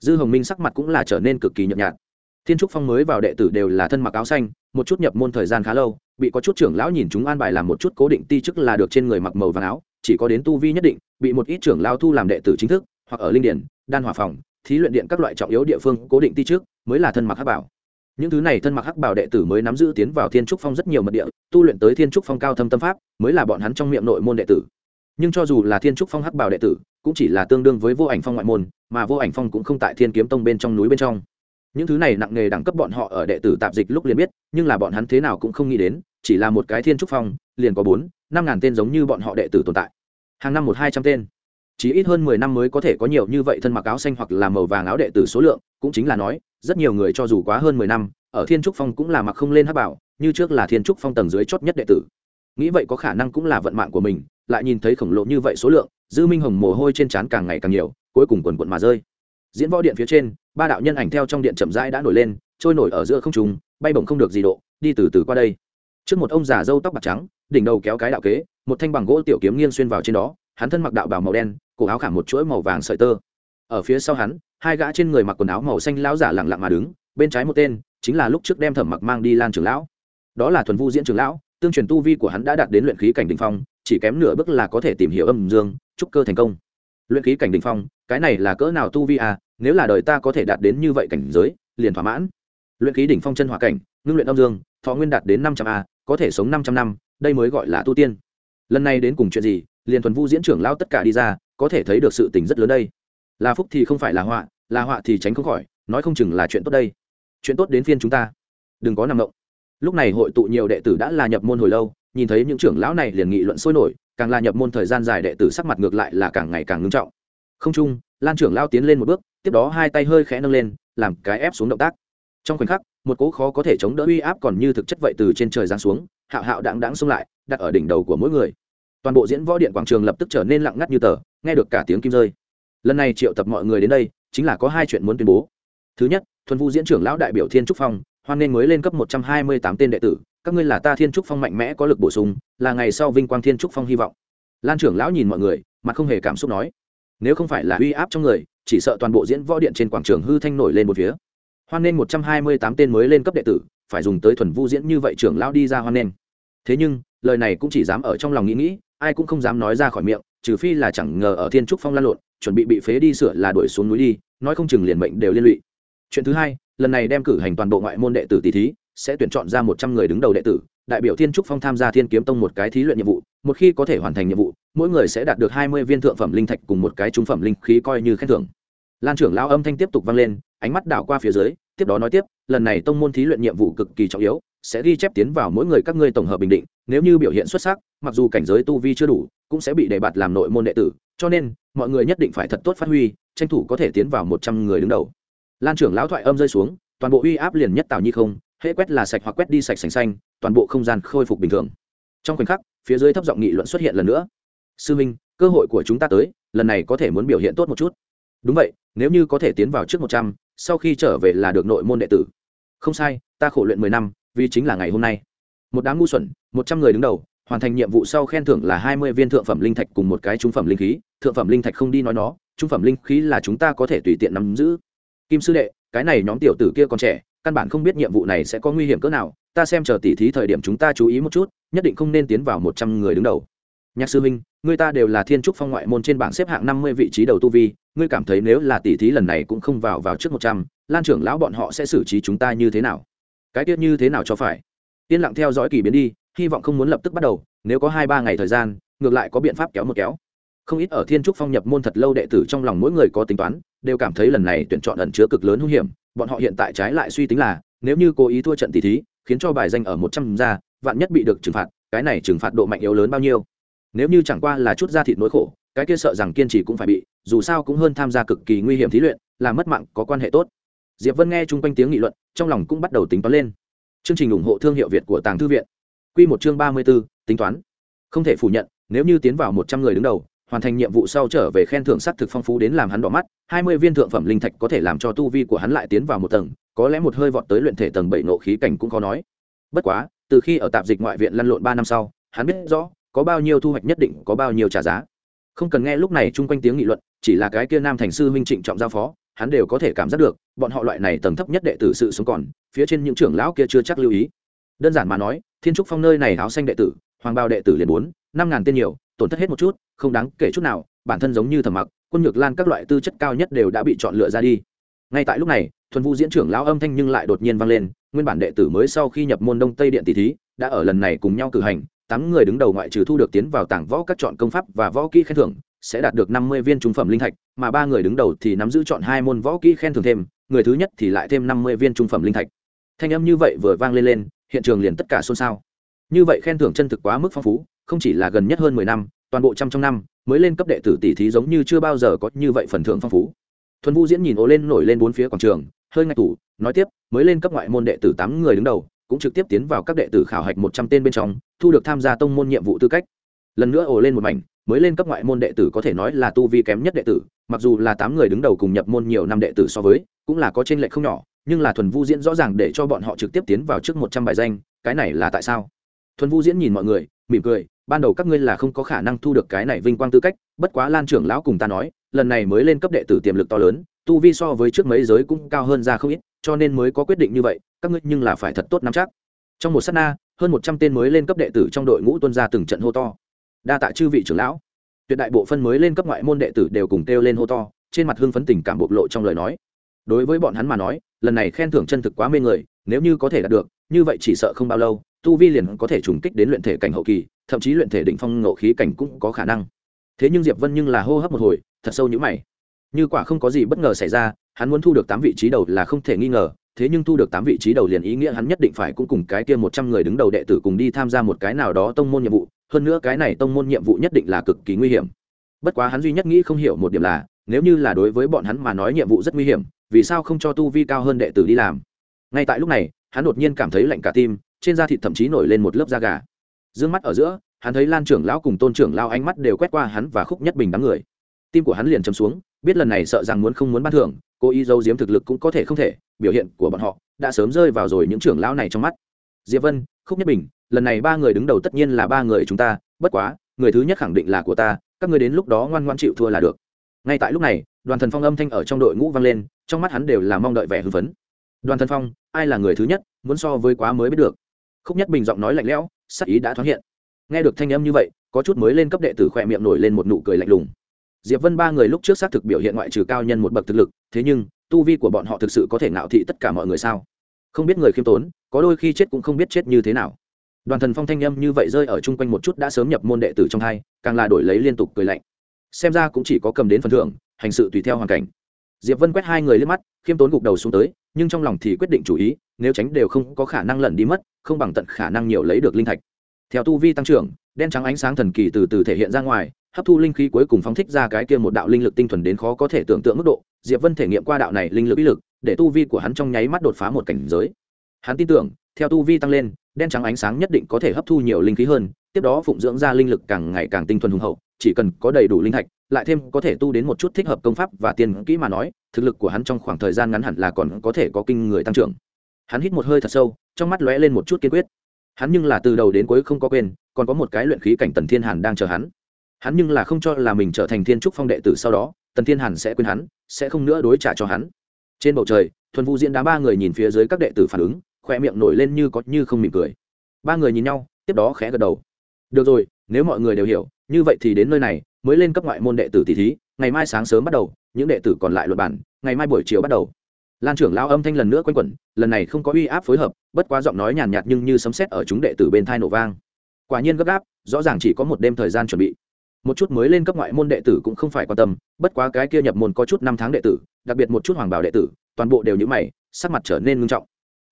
dư hồng minh sắc mặt cũng là trở nên cực kỳ nhợt nhạt. Thiên trúc phong mới vào đệ tử đều là thân mặc áo xanh, một chút nhập môn thời gian khá lâu, bị có chút trưởng lão nhìn chúng an bài làm một chút cố định ti chức là được trên người mặc màu vàng áo, chỉ có đến tu vi nhất định, bị một ít trưởng lao thu làm đệ tử chính thức, hoặc ở linh điển, đan hòa phòng, thí luyện điện các loại trọng yếu địa phương cố định ti trước mới là thân mặc hắc bảo. Những thứ này thân mặc hắc bảo đệ tử mới nắm giữ tiến vào thiên trúc phong rất nhiều mật địa, tu luyện tới thiên trúc phong cao thâm tâm pháp, mới là bọn hắn trong miệng nội môn đệ tử nhưng cho dù là thiên trúc phong hắc bảo đệ tử, cũng chỉ là tương đương với vô ảnh phong ngoại môn, mà vô ảnh phong cũng không tại thiên kiếm tông bên trong núi bên trong. Những thứ này nặng nghề đẳng cấp bọn họ ở đệ tử tạp dịch lúc liền biết, nhưng là bọn hắn thế nào cũng không nghĩ đến, chỉ là một cái thiên trúc phong, liền có bốn, năm ngàn tên giống như bọn họ đệ tử tồn tại. Hàng năm một hai trăm tên. Chỉ ít hơn mười năm mới có thể có nhiều như vậy thân mặc áo xanh hoặc là màu vàng áo đệ tử số lượng, cũng chính là nói, rất nhiều người cho dù quá hơn mười năm, ở thiên trúc phong cũng là mặc không lên hắc bảo, như trước là thiên trúc phong tầng dưới chót nhất đệ tử nghĩ vậy có khả năng cũng là vận mạng của mình, lại nhìn thấy khổng lồ như vậy số lượng, dư minh hồng mồ hôi trên trán càng ngày càng nhiều, cuối cùng quần quận mà rơi. Diễn võ điện phía trên, ba đạo nhân ảnh theo trong điện chậm rãi đã nổi lên, trôi nổi ở giữa không trùng bay bổng không được gì độ, đi từ từ qua đây. Trước một ông già râu tóc bạc trắng, đỉnh đầu kéo cái đạo kế, một thanh bằng gỗ tiểu kiếm nghiêng xuyên vào trên đó, hắn thân mặc đạo bào màu đen, cổ áo khảm một chuỗi màu vàng sợi tơ. Ở phía sau hắn, hai gã trên người mặc quần áo màu xanh lão giả lặng lặng mà đứng, bên trái một tên, chính là lúc trước đem thẩm mặc mang đi lan trưởng lão. Đó là thuần vu diễn trưởng lão tương truyền tu vi của hắn đã đạt đến luyện khí cảnh đỉnh phong, chỉ kém nửa bước là có thể tìm hiểu âm dương, trúc cơ thành công. Luyện khí cảnh đỉnh phong, cái này là cỡ nào tu vi à nếu là đời ta có thể đạt đến như vậy cảnh giới, liền thỏa mãn. Luyện khí đỉnh phong chân hỏa cảnh, ngưng luyện âm dương, thọ nguyên đạt đến năm trăm a, có thể sống năm trăm năm, đây mới gọi là tu tiên. Lần này đến cùng chuyện gì, liền thuần vu diễn trưởng lao tất cả đi ra, có thể thấy được sự tình rất lớn đây. Là phúc thì không phải là họa là họa thì tránh không khỏi, nói không chừng là chuyện tốt đây. Chuyện tốt đến phiên chúng ta. Đừng có nằm động lúc này hội tụ nhiều đệ tử đã là nhập môn hồi lâu, nhìn thấy những trưởng lão này liền nghị luận sôi nổi, càng là nhập môn thời gian dài đệ tử sắc mặt ngược lại là càng ngày càng ngưng trọng. Không chung, lan trưởng lao tiến lên một bước, tiếp đó hai tay hơi khẽ nâng lên, làm cái ép xuống động tác. Trong khoảnh khắc, một cỗ khó có thể chống đỡ uy áp còn như thực chất vậy từ trên trời giáng xuống, hạo hạo đáng đáng xông lại, đặt ở đỉnh đầu của mỗi người. Toàn bộ diễn võ điện quảng trường lập tức trở nên lặng ngắt như tờ, nghe được cả tiếng kim rơi. Lần này triệu tập mọi người đến đây, chính là có hai chuyện muốn tuyên bố. Thứ nhất, thuần vu diễn trưởng lão đại biểu thiên trúc phong hoan nên mới lên cấp một trăm hai mươi tám tên đệ tử, các ngươi là ta thiên trúc phong mạnh mẽ có lực bổ sung, là ngày sau vinh quang thiên trúc phong hy vọng. Lan trưởng lão nhìn mọi người mà không hề cảm xúc nói, nếu không phải là uy áp trong người, chỉ sợ toàn bộ diễn võ điện trên quảng trường hư thanh nổi lên một phía. Hoan nên một trăm hai mươi tám tên mới lên cấp đệ tử, phải dùng tới thuần vu diễn như vậy trưởng lão đi ra hoan nên. Thế nhưng, lời này cũng chỉ dám ở trong lòng nghĩ nghĩ, ai cũng không dám nói ra khỏi miệng, trừ phi là chẳng ngờ ở thiên trúc phong lan lộn, chuẩn bị bị phế đi sửa là đuổi xuống núi đi, nói không chừng liền mệnh đều liên lụy. Chuyện thứ hai lần này đem cử hành toàn bộ ngoại môn đệ tử tỷ thí, sẽ tuyển chọn ra một trăm người đứng đầu đệ tử, đại biểu thiên trúc phong tham gia thiên kiếm tông một cái thí luyện nhiệm vụ, một khi có thể hoàn thành nhiệm vụ, mỗi người sẽ đạt được hai mươi viên thượng phẩm linh thạch cùng một cái trung phẩm linh khí coi như khen thưởng. Lan trưởng lao âm thanh tiếp tục vang lên, ánh mắt đảo qua phía dưới, tiếp đó nói tiếp, lần này tông môn thí luyện nhiệm vụ cực kỳ trọng yếu, sẽ ghi chép tiến vào mỗi người các ngươi tổng hợp bình định, nếu như biểu hiện xuất sắc, mặc dù cảnh giới tu vi chưa đủ, cũng sẽ bị đề bạt làm nội môn đệ tử, cho nên, mọi người nhất định phải thật tốt phát huy, tranh thủ có thể tiến vào một trăm người đứng đầu lan trưởng lão thoại âm rơi xuống, toàn bộ uy áp liền nhất tào nhi không, hễ quét là sạch hoặc quét đi sạch sành xanh, toàn bộ không gian khôi phục bình thường. Trong khoảnh khắc, phía dưới thấp giọng nghị luận xuất hiện lần nữa. Sư minh, cơ hội của chúng ta tới, lần này có thể muốn biểu hiện tốt một chút. Đúng vậy, nếu như có thể tiến vào trước một trăm, sau khi trở về là được nội môn đệ tử. Không sai, ta khổ luyện mười năm, vì chính là ngày hôm nay. Một đám ngu xuẩn, một trăm người đứng đầu, hoàn thành nhiệm vụ sau khen thưởng là hai mươi viên thượng phẩm linh thạch cùng một cái trung phẩm linh khí. Thượng phẩm linh thạch không đi nói nó, trung phẩm linh khí là chúng ta có thể tùy tiện nắm giữ kim sư đệ, cái này nhóm tiểu tử kia còn trẻ, căn bản không biết nhiệm vụ này sẽ có nguy hiểm cỡ nào, ta xem chờ tỉ thí thời điểm chúng ta chú ý một chút, nhất định không nên tiến vào một trăm người đứng đầu. Nhạc sư minh người ta đều là thiên trúc phong ngoại môn trên bảng xếp hạng năm mươi vị trí đầu tu vi, ngươi cảm thấy nếu là tỉ thí lần này cũng không vào vào trước một trăm, lan trưởng lão bọn họ sẽ xử trí chúng ta như thế nào? Cái tiết như thế nào cho phải? Yên lặng theo dõi kỳ biến đi, hy vọng không muốn lập tức bắt đầu, nếu có hai ba ngày thời gian, ngược lại có biện pháp kéo một kéo không ít ở thiên trúc phong nhập môn thật lâu đệ tử trong lòng mỗi người có tính toán, đều cảm thấy lần này tuyển chọn ẩn chứa cực lớn hung hiểm, bọn họ hiện tại trái lại suy tính là, nếu như cố ý thua trận tỷ thí, khiến cho bài danh ở một trăm gia vạn nhất bị được trừng phạt, cái này trừng phạt độ mạnh yếu lớn bao nhiêu? Nếu như chẳng qua là chút da thịt nỗi khổ, cái kia sợ rằng kiên trì cũng phải bị, dù sao cũng hơn tham gia cực kỳ nguy hiểm thí luyện, là mất mạng, có quan hệ tốt. Diệp vân nghe chung quanh tiếng nghị luận, trong lòng cũng bắt đầu tính toán lên. Chương trình ủng hộ thương hiệu việt của tàng thư viện. Q một chương ba mươi b ố tính toán. Không thể phủ nhận, nếu như tiến vào một trăm người đứng đầu hoàn thành nhiệm vụ sau trở về khen thưởng s á t thực phong phú đến làm hắn đỏ mắt, hai mươi viên thượng phẩm linh thạch có thể làm cho tu vi của hắn lại tiến vào một tầng, có lẽ một hơi vọt tới luyện thể tầng bảy nộ khí cảnh cũng khó nói. Bất quá, từ khi ở tạp dịch ngoại viện lăn lộn ba năm sau, hắn biết rõ, có bao nhiêu thu hoạch nhất định, có bao nhiêu trả giá. Không cần nghe lúc này chung quanh tiếng nghị luận, chỉ là cái kia nam thành sư huynh trịnh trọng giao phó, hắn đều có thể cảm giác được, bọn họ loại này tầng thấp nhất đệ tử sự sống còn, phía trên những trưởng lão kia chưa chắc lưu ý. Đơn giản mà nói, thiên trúc phong nơi này áo xanh đệ tử, hoàng bao đệ tử liền bốn, năm ngàn tên nhiều tổn thất hết một chút, không đáng kể chút nào, bản thân giống như thầm mặc, quân nhược lan các loại tư chất cao nhất đều đã bị chọn lựa ra đi. Ngay tại lúc này, thuần vũ diễn trưởng lão âm thanh nhưng lại đột nhiên vang lên, nguyên bản đệ tử mới sau khi nhập môn đông tây điện tỷ thí, đã ở lần này cùng nhau cử hành, tám người đứng đầu ngoại trừ thu được tiến vào tảng võ các chọn công pháp và võ kỹ khen thưởng, sẽ đạt được năm mươi viên trung phẩm linh thạch, mà ba người đứng đầu thì nắm giữ chọn hai môn võ kỹ khen thưởng thêm, người thứ nhất thì lại thêm năm mươi viên trung phẩm linh thạch. Thanh âm như vậy vừa vang lên lên, hiện trường liền tất cả xôn xao. Như vậy khen thưởng chân thực quá mức phong phú không chỉ là gần nhất hơn mười năm, toàn bộ trăm trong năm, mới lên cấp đệ tử tỷ thí giống như chưa bao giờ có như vậy phần thưởng phong phú. Thuần vũ diễn nhìn ố lên nổi lên bốn phía quảng trường, hơi ngạch tủ, nói tiếp, mới lên cấp ngoại môn đệ tử tám người đứng đầu, cũng trực tiếp tiến vào các đệ tử khảo hạch một trăm tên bên trong, thu được tham gia tông môn nhiệm vụ tư cách. Lần nữa ồ lên một mảnh, mới lên cấp ngoại môn đệ tử có thể nói là tu vi kém nhất đệ tử, mặc dù là tám người đứng đầu cùng nhập môn nhiều năm đệ tử so với, cũng là có t r ê n lệch không nhỏ, nhưng là thuần vu diễn rõ ràng để cho bọn họ trực tiếp tiến vào trước một trăm bài danh, cái này là tại sao? Thuần vu diễn nhìn mọi người, mỉm cười ban đầu các ngươi là không có khả năng thu được cái này vinh quang tư cách, bất quá lan trưởng lão cùng ta nói, lần này mới lên cấp đệ tử tiềm lực to lớn, tu vi so với trước mấy giới cũng cao hơn ra không ít, cho nên mới có quyết định như vậy, các ngươi nhưng là phải thật tốt nắm chắc. Trong một s á t na, hơn một trăm tên mới lên cấp đệ tử trong đội ngũ tuân ra từng trận hô to. Đa tạ chư vị trưởng lão. Tuyệt đại bộ phân mới lên cấp ngoại môn đệ tử đều cùng kêu lên hô to, trên mặt hưng phấn tình cảm bộc lộ trong lời nói. Đối với bọn hắn mà nói, lần này khen thưởng chân thực quá mê người, nếu như có thể đạt được, như vậy chỉ sợ không bao lâu tu vi liền có thể trùng kích đến luyện thể cảnh hậu kỳ, thậm chí luyện thể đỉnh phong ngộ khí cảnh cũng có khả năng. Thế nhưng diệp vân nhưng là hô hấp một hồi, thật sâu như mày. Như quả không có gì bất ngờ xảy ra, hắn muốn thu được tám vị trí đầu là không thể nghi ngờ, thế nhưng thu được tám vị trí đầu liền ý nghĩa hắn nhất định phải cũng cùng cái kia một trăm người đứng đầu đệ tử cùng đi tham gia một cái nào đó tông môn nhiệm vụ, hơn nữa cái này tông môn nhiệm vụ nhất định là cực kỳ nguy hiểm. Bất quá hắn duy nhất nghĩ không hiểu một điểm là, nếu như là đối với bọn hắn mà nói nhiệm vụ rất nguy hiểm, vì sao không cho tu vi cao hơn đệ tử đi làm? Ngay tại lúc này, hắn đột nhiên cảm thấy lạnh cả tim trên da thịt thậm chí nổi lên một lớp da gà. D ư ơ n g mắt ở giữa, hắn thấy lan trưởng lão cùng tôn trưởng lao ánh mắt đều quét qua hắn và khúc nhất bình đám người. Tim của hắn liền chấm xuống, biết lần này sợ rằng muốn không muốn ban thưởng cô y dâu diếm thực lực cũng có thể không thể, biểu hiện của bọn họ đã sớm rơi vào rồi những trưởng lão này trong mắt. Diệp vân, khúc nhất bình, lần này ba người đứng đầu tất nhiên là ba người chúng ta, bất quá, người thứ nhất khẳng định là của ta, các người đến lúc đó ngoan ngoan chịu thua là được. Ngay tại lúc này, đoàn thần phong âm thanh ở trong đội ngũ vang lên, trong mắt hắn đều là mong đợi vẻ hưng phấn. Đoàn thần phong, ai là người thứ nhất, muốn so với quá mới biết được khúc nhất bình giọng nói lạnh lẽo, sắc ý đã thoáng hiện. Nghe được thanh âm như vậy, có chút mới lên cấp đệ tử khỏe miệng nổi lên một nụ cười lạnh lùng. Diệp vân ba người lúc trước xác thực biểu hiện ngoại trừ cao nhân một bậc thực lực, thế nhưng, tu vi của bọn họ thực sự có thể ngạo thị tất cả mọi người sao? Không biết người khiêm tốn, có đôi khi chết cũng không biết chết như thế nào. Đoàn thần phong thanh âm như vậy rơi ở chung quanh một chút đã sớm nhập môn đệ tử trong hai, càng là đổi lấy liên tục cười lạnh. Xem ra cũng chỉ có cầm đến phần thưởng, hành sự tùy theo hoàn cảnh. Diệp vân quét hai người lên mắt, khiêm tốn gục đầu xuống tới, nhưng trong lòng thì quyết định chủ ý nếu tránh đều không có khả năng lẩn đi mất, không bằng tận khả năng nhiều lấy được linh thạch. Theo tu vi tăng trưởng, đen trắng ánh sáng thần kỳ từ từ thể hiện ra ngoài, hấp thu linh khí cuối cùng phóng thích ra cái kia một đạo linh lực tinh thuần đến khó có thể tưởng tượng mức độ. Diệp vân thể nghiệm qua đạo này linh lực ý lực, để tu vi của hắn trong nháy mắt đột phá một cảnh giới. Hắn tin tưởng, theo tu vi tăng lên, đen trắng ánh sáng nhất định có thể hấp thu nhiều linh khí hơn, tiếp đó phụng dưỡng ra linh lực càng ngày càng tinh thuần hùng hậu, chỉ cần có đầy đủ linh thạch, lại thêm có thể tu đến một chút thích hợp công pháp và tiền kỹ mà nói, thực lực của hắn trong khoảng thời gian ngắn hẳn là còn có thể có kinh người tăng trưởng hắn hít một hơi thật sâu, trong mắt lóe lên một chút kiên quyết. Hắn nhưng là từ đầu đến cuối không có quên, còn có một cái luyện khí cảnh tần thiên hàn đang chờ hắn. Hắn nhưng là không cho là mình trở thành thiên trúc phong đệ tử sau đó, tần thiên hàn sẽ quên hắn, sẽ không nữa đối trả cho hắn. Trên bầu trời, thuần vũ diễn đá ba người nhìn phía dưới các đệ tử phản ứng khoe miệng nổi lên như có như không mỉm cười. Ba người nhìn nhau, tiếp đó khẽ gật đầu. Được rồi, nếu mọi người đều hiểu, như vậy thì đến nơi này, mới lên cấp ngoại môn đệ tử tỷ thí, ngày mai sáng sớm bắt đầu, những đệ tử còn lại luật bản ngày mai buổi chiều bắt đầu lan trưởng lao âm thanh lần nữa quanh quẩn, lần này không có uy áp phối hợp, bất quá giọng nói nhàn nhạt nhưng như sấm sét ở chúng đệ tử bên thai nổ vang. Quả nhiên gấp gáp, rõ ràng chỉ có một đêm thời gian chuẩn bị. Một chút mới lên cấp ngoại môn đệ tử cũng không phải quan tâm, bất quá cái kia nhập môn có chút năm tháng đệ tử, đặc biệt một chút hoàng bảo đệ tử, toàn bộ đều như mày, sắc mặt trở nên ngưng trọng.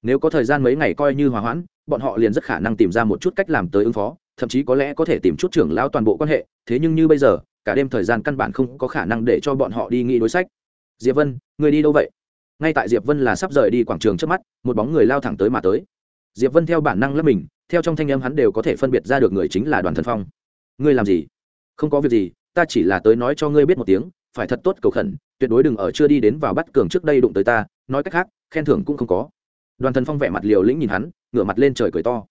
Nếu có thời gian mấy ngày coi như hòa hoãn, bọn họ liền rất khả năng tìm ra một chút cách làm tới ứng phó, thậm chí có lẽ có thể tìm chút trưởng lao toàn bộ quan hệ, thế nhưng như bây giờ, cả đêm thời gian căn bản không có khả năng để cho bọn họ đi nghĩ đối sách. Diệp vân, người đi đâu vậy? Ngay tại diệp vân là sắp rời đi quảng trường trước mắt, một bóng người lao thẳng tới mà tới. Diệp vân theo bản năng lấp mình, theo trong thanh âm hắn đều có thể phân biệt ra được người chính là đoàn thần phong. Ngươi làm gì? Không có việc gì, ta chỉ là tới nói cho ngươi biết một tiếng, phải thật tốt cầu khẩn, tuyệt đối đừng ở chưa đi đến vào bắt cường trước đây đụng tới ta, nói cách khác, khen thưởng cũng không có. Đoàn thần phong vẻ mặt liều lĩnh nhìn hắn, ngửa mặt lên trời cười to.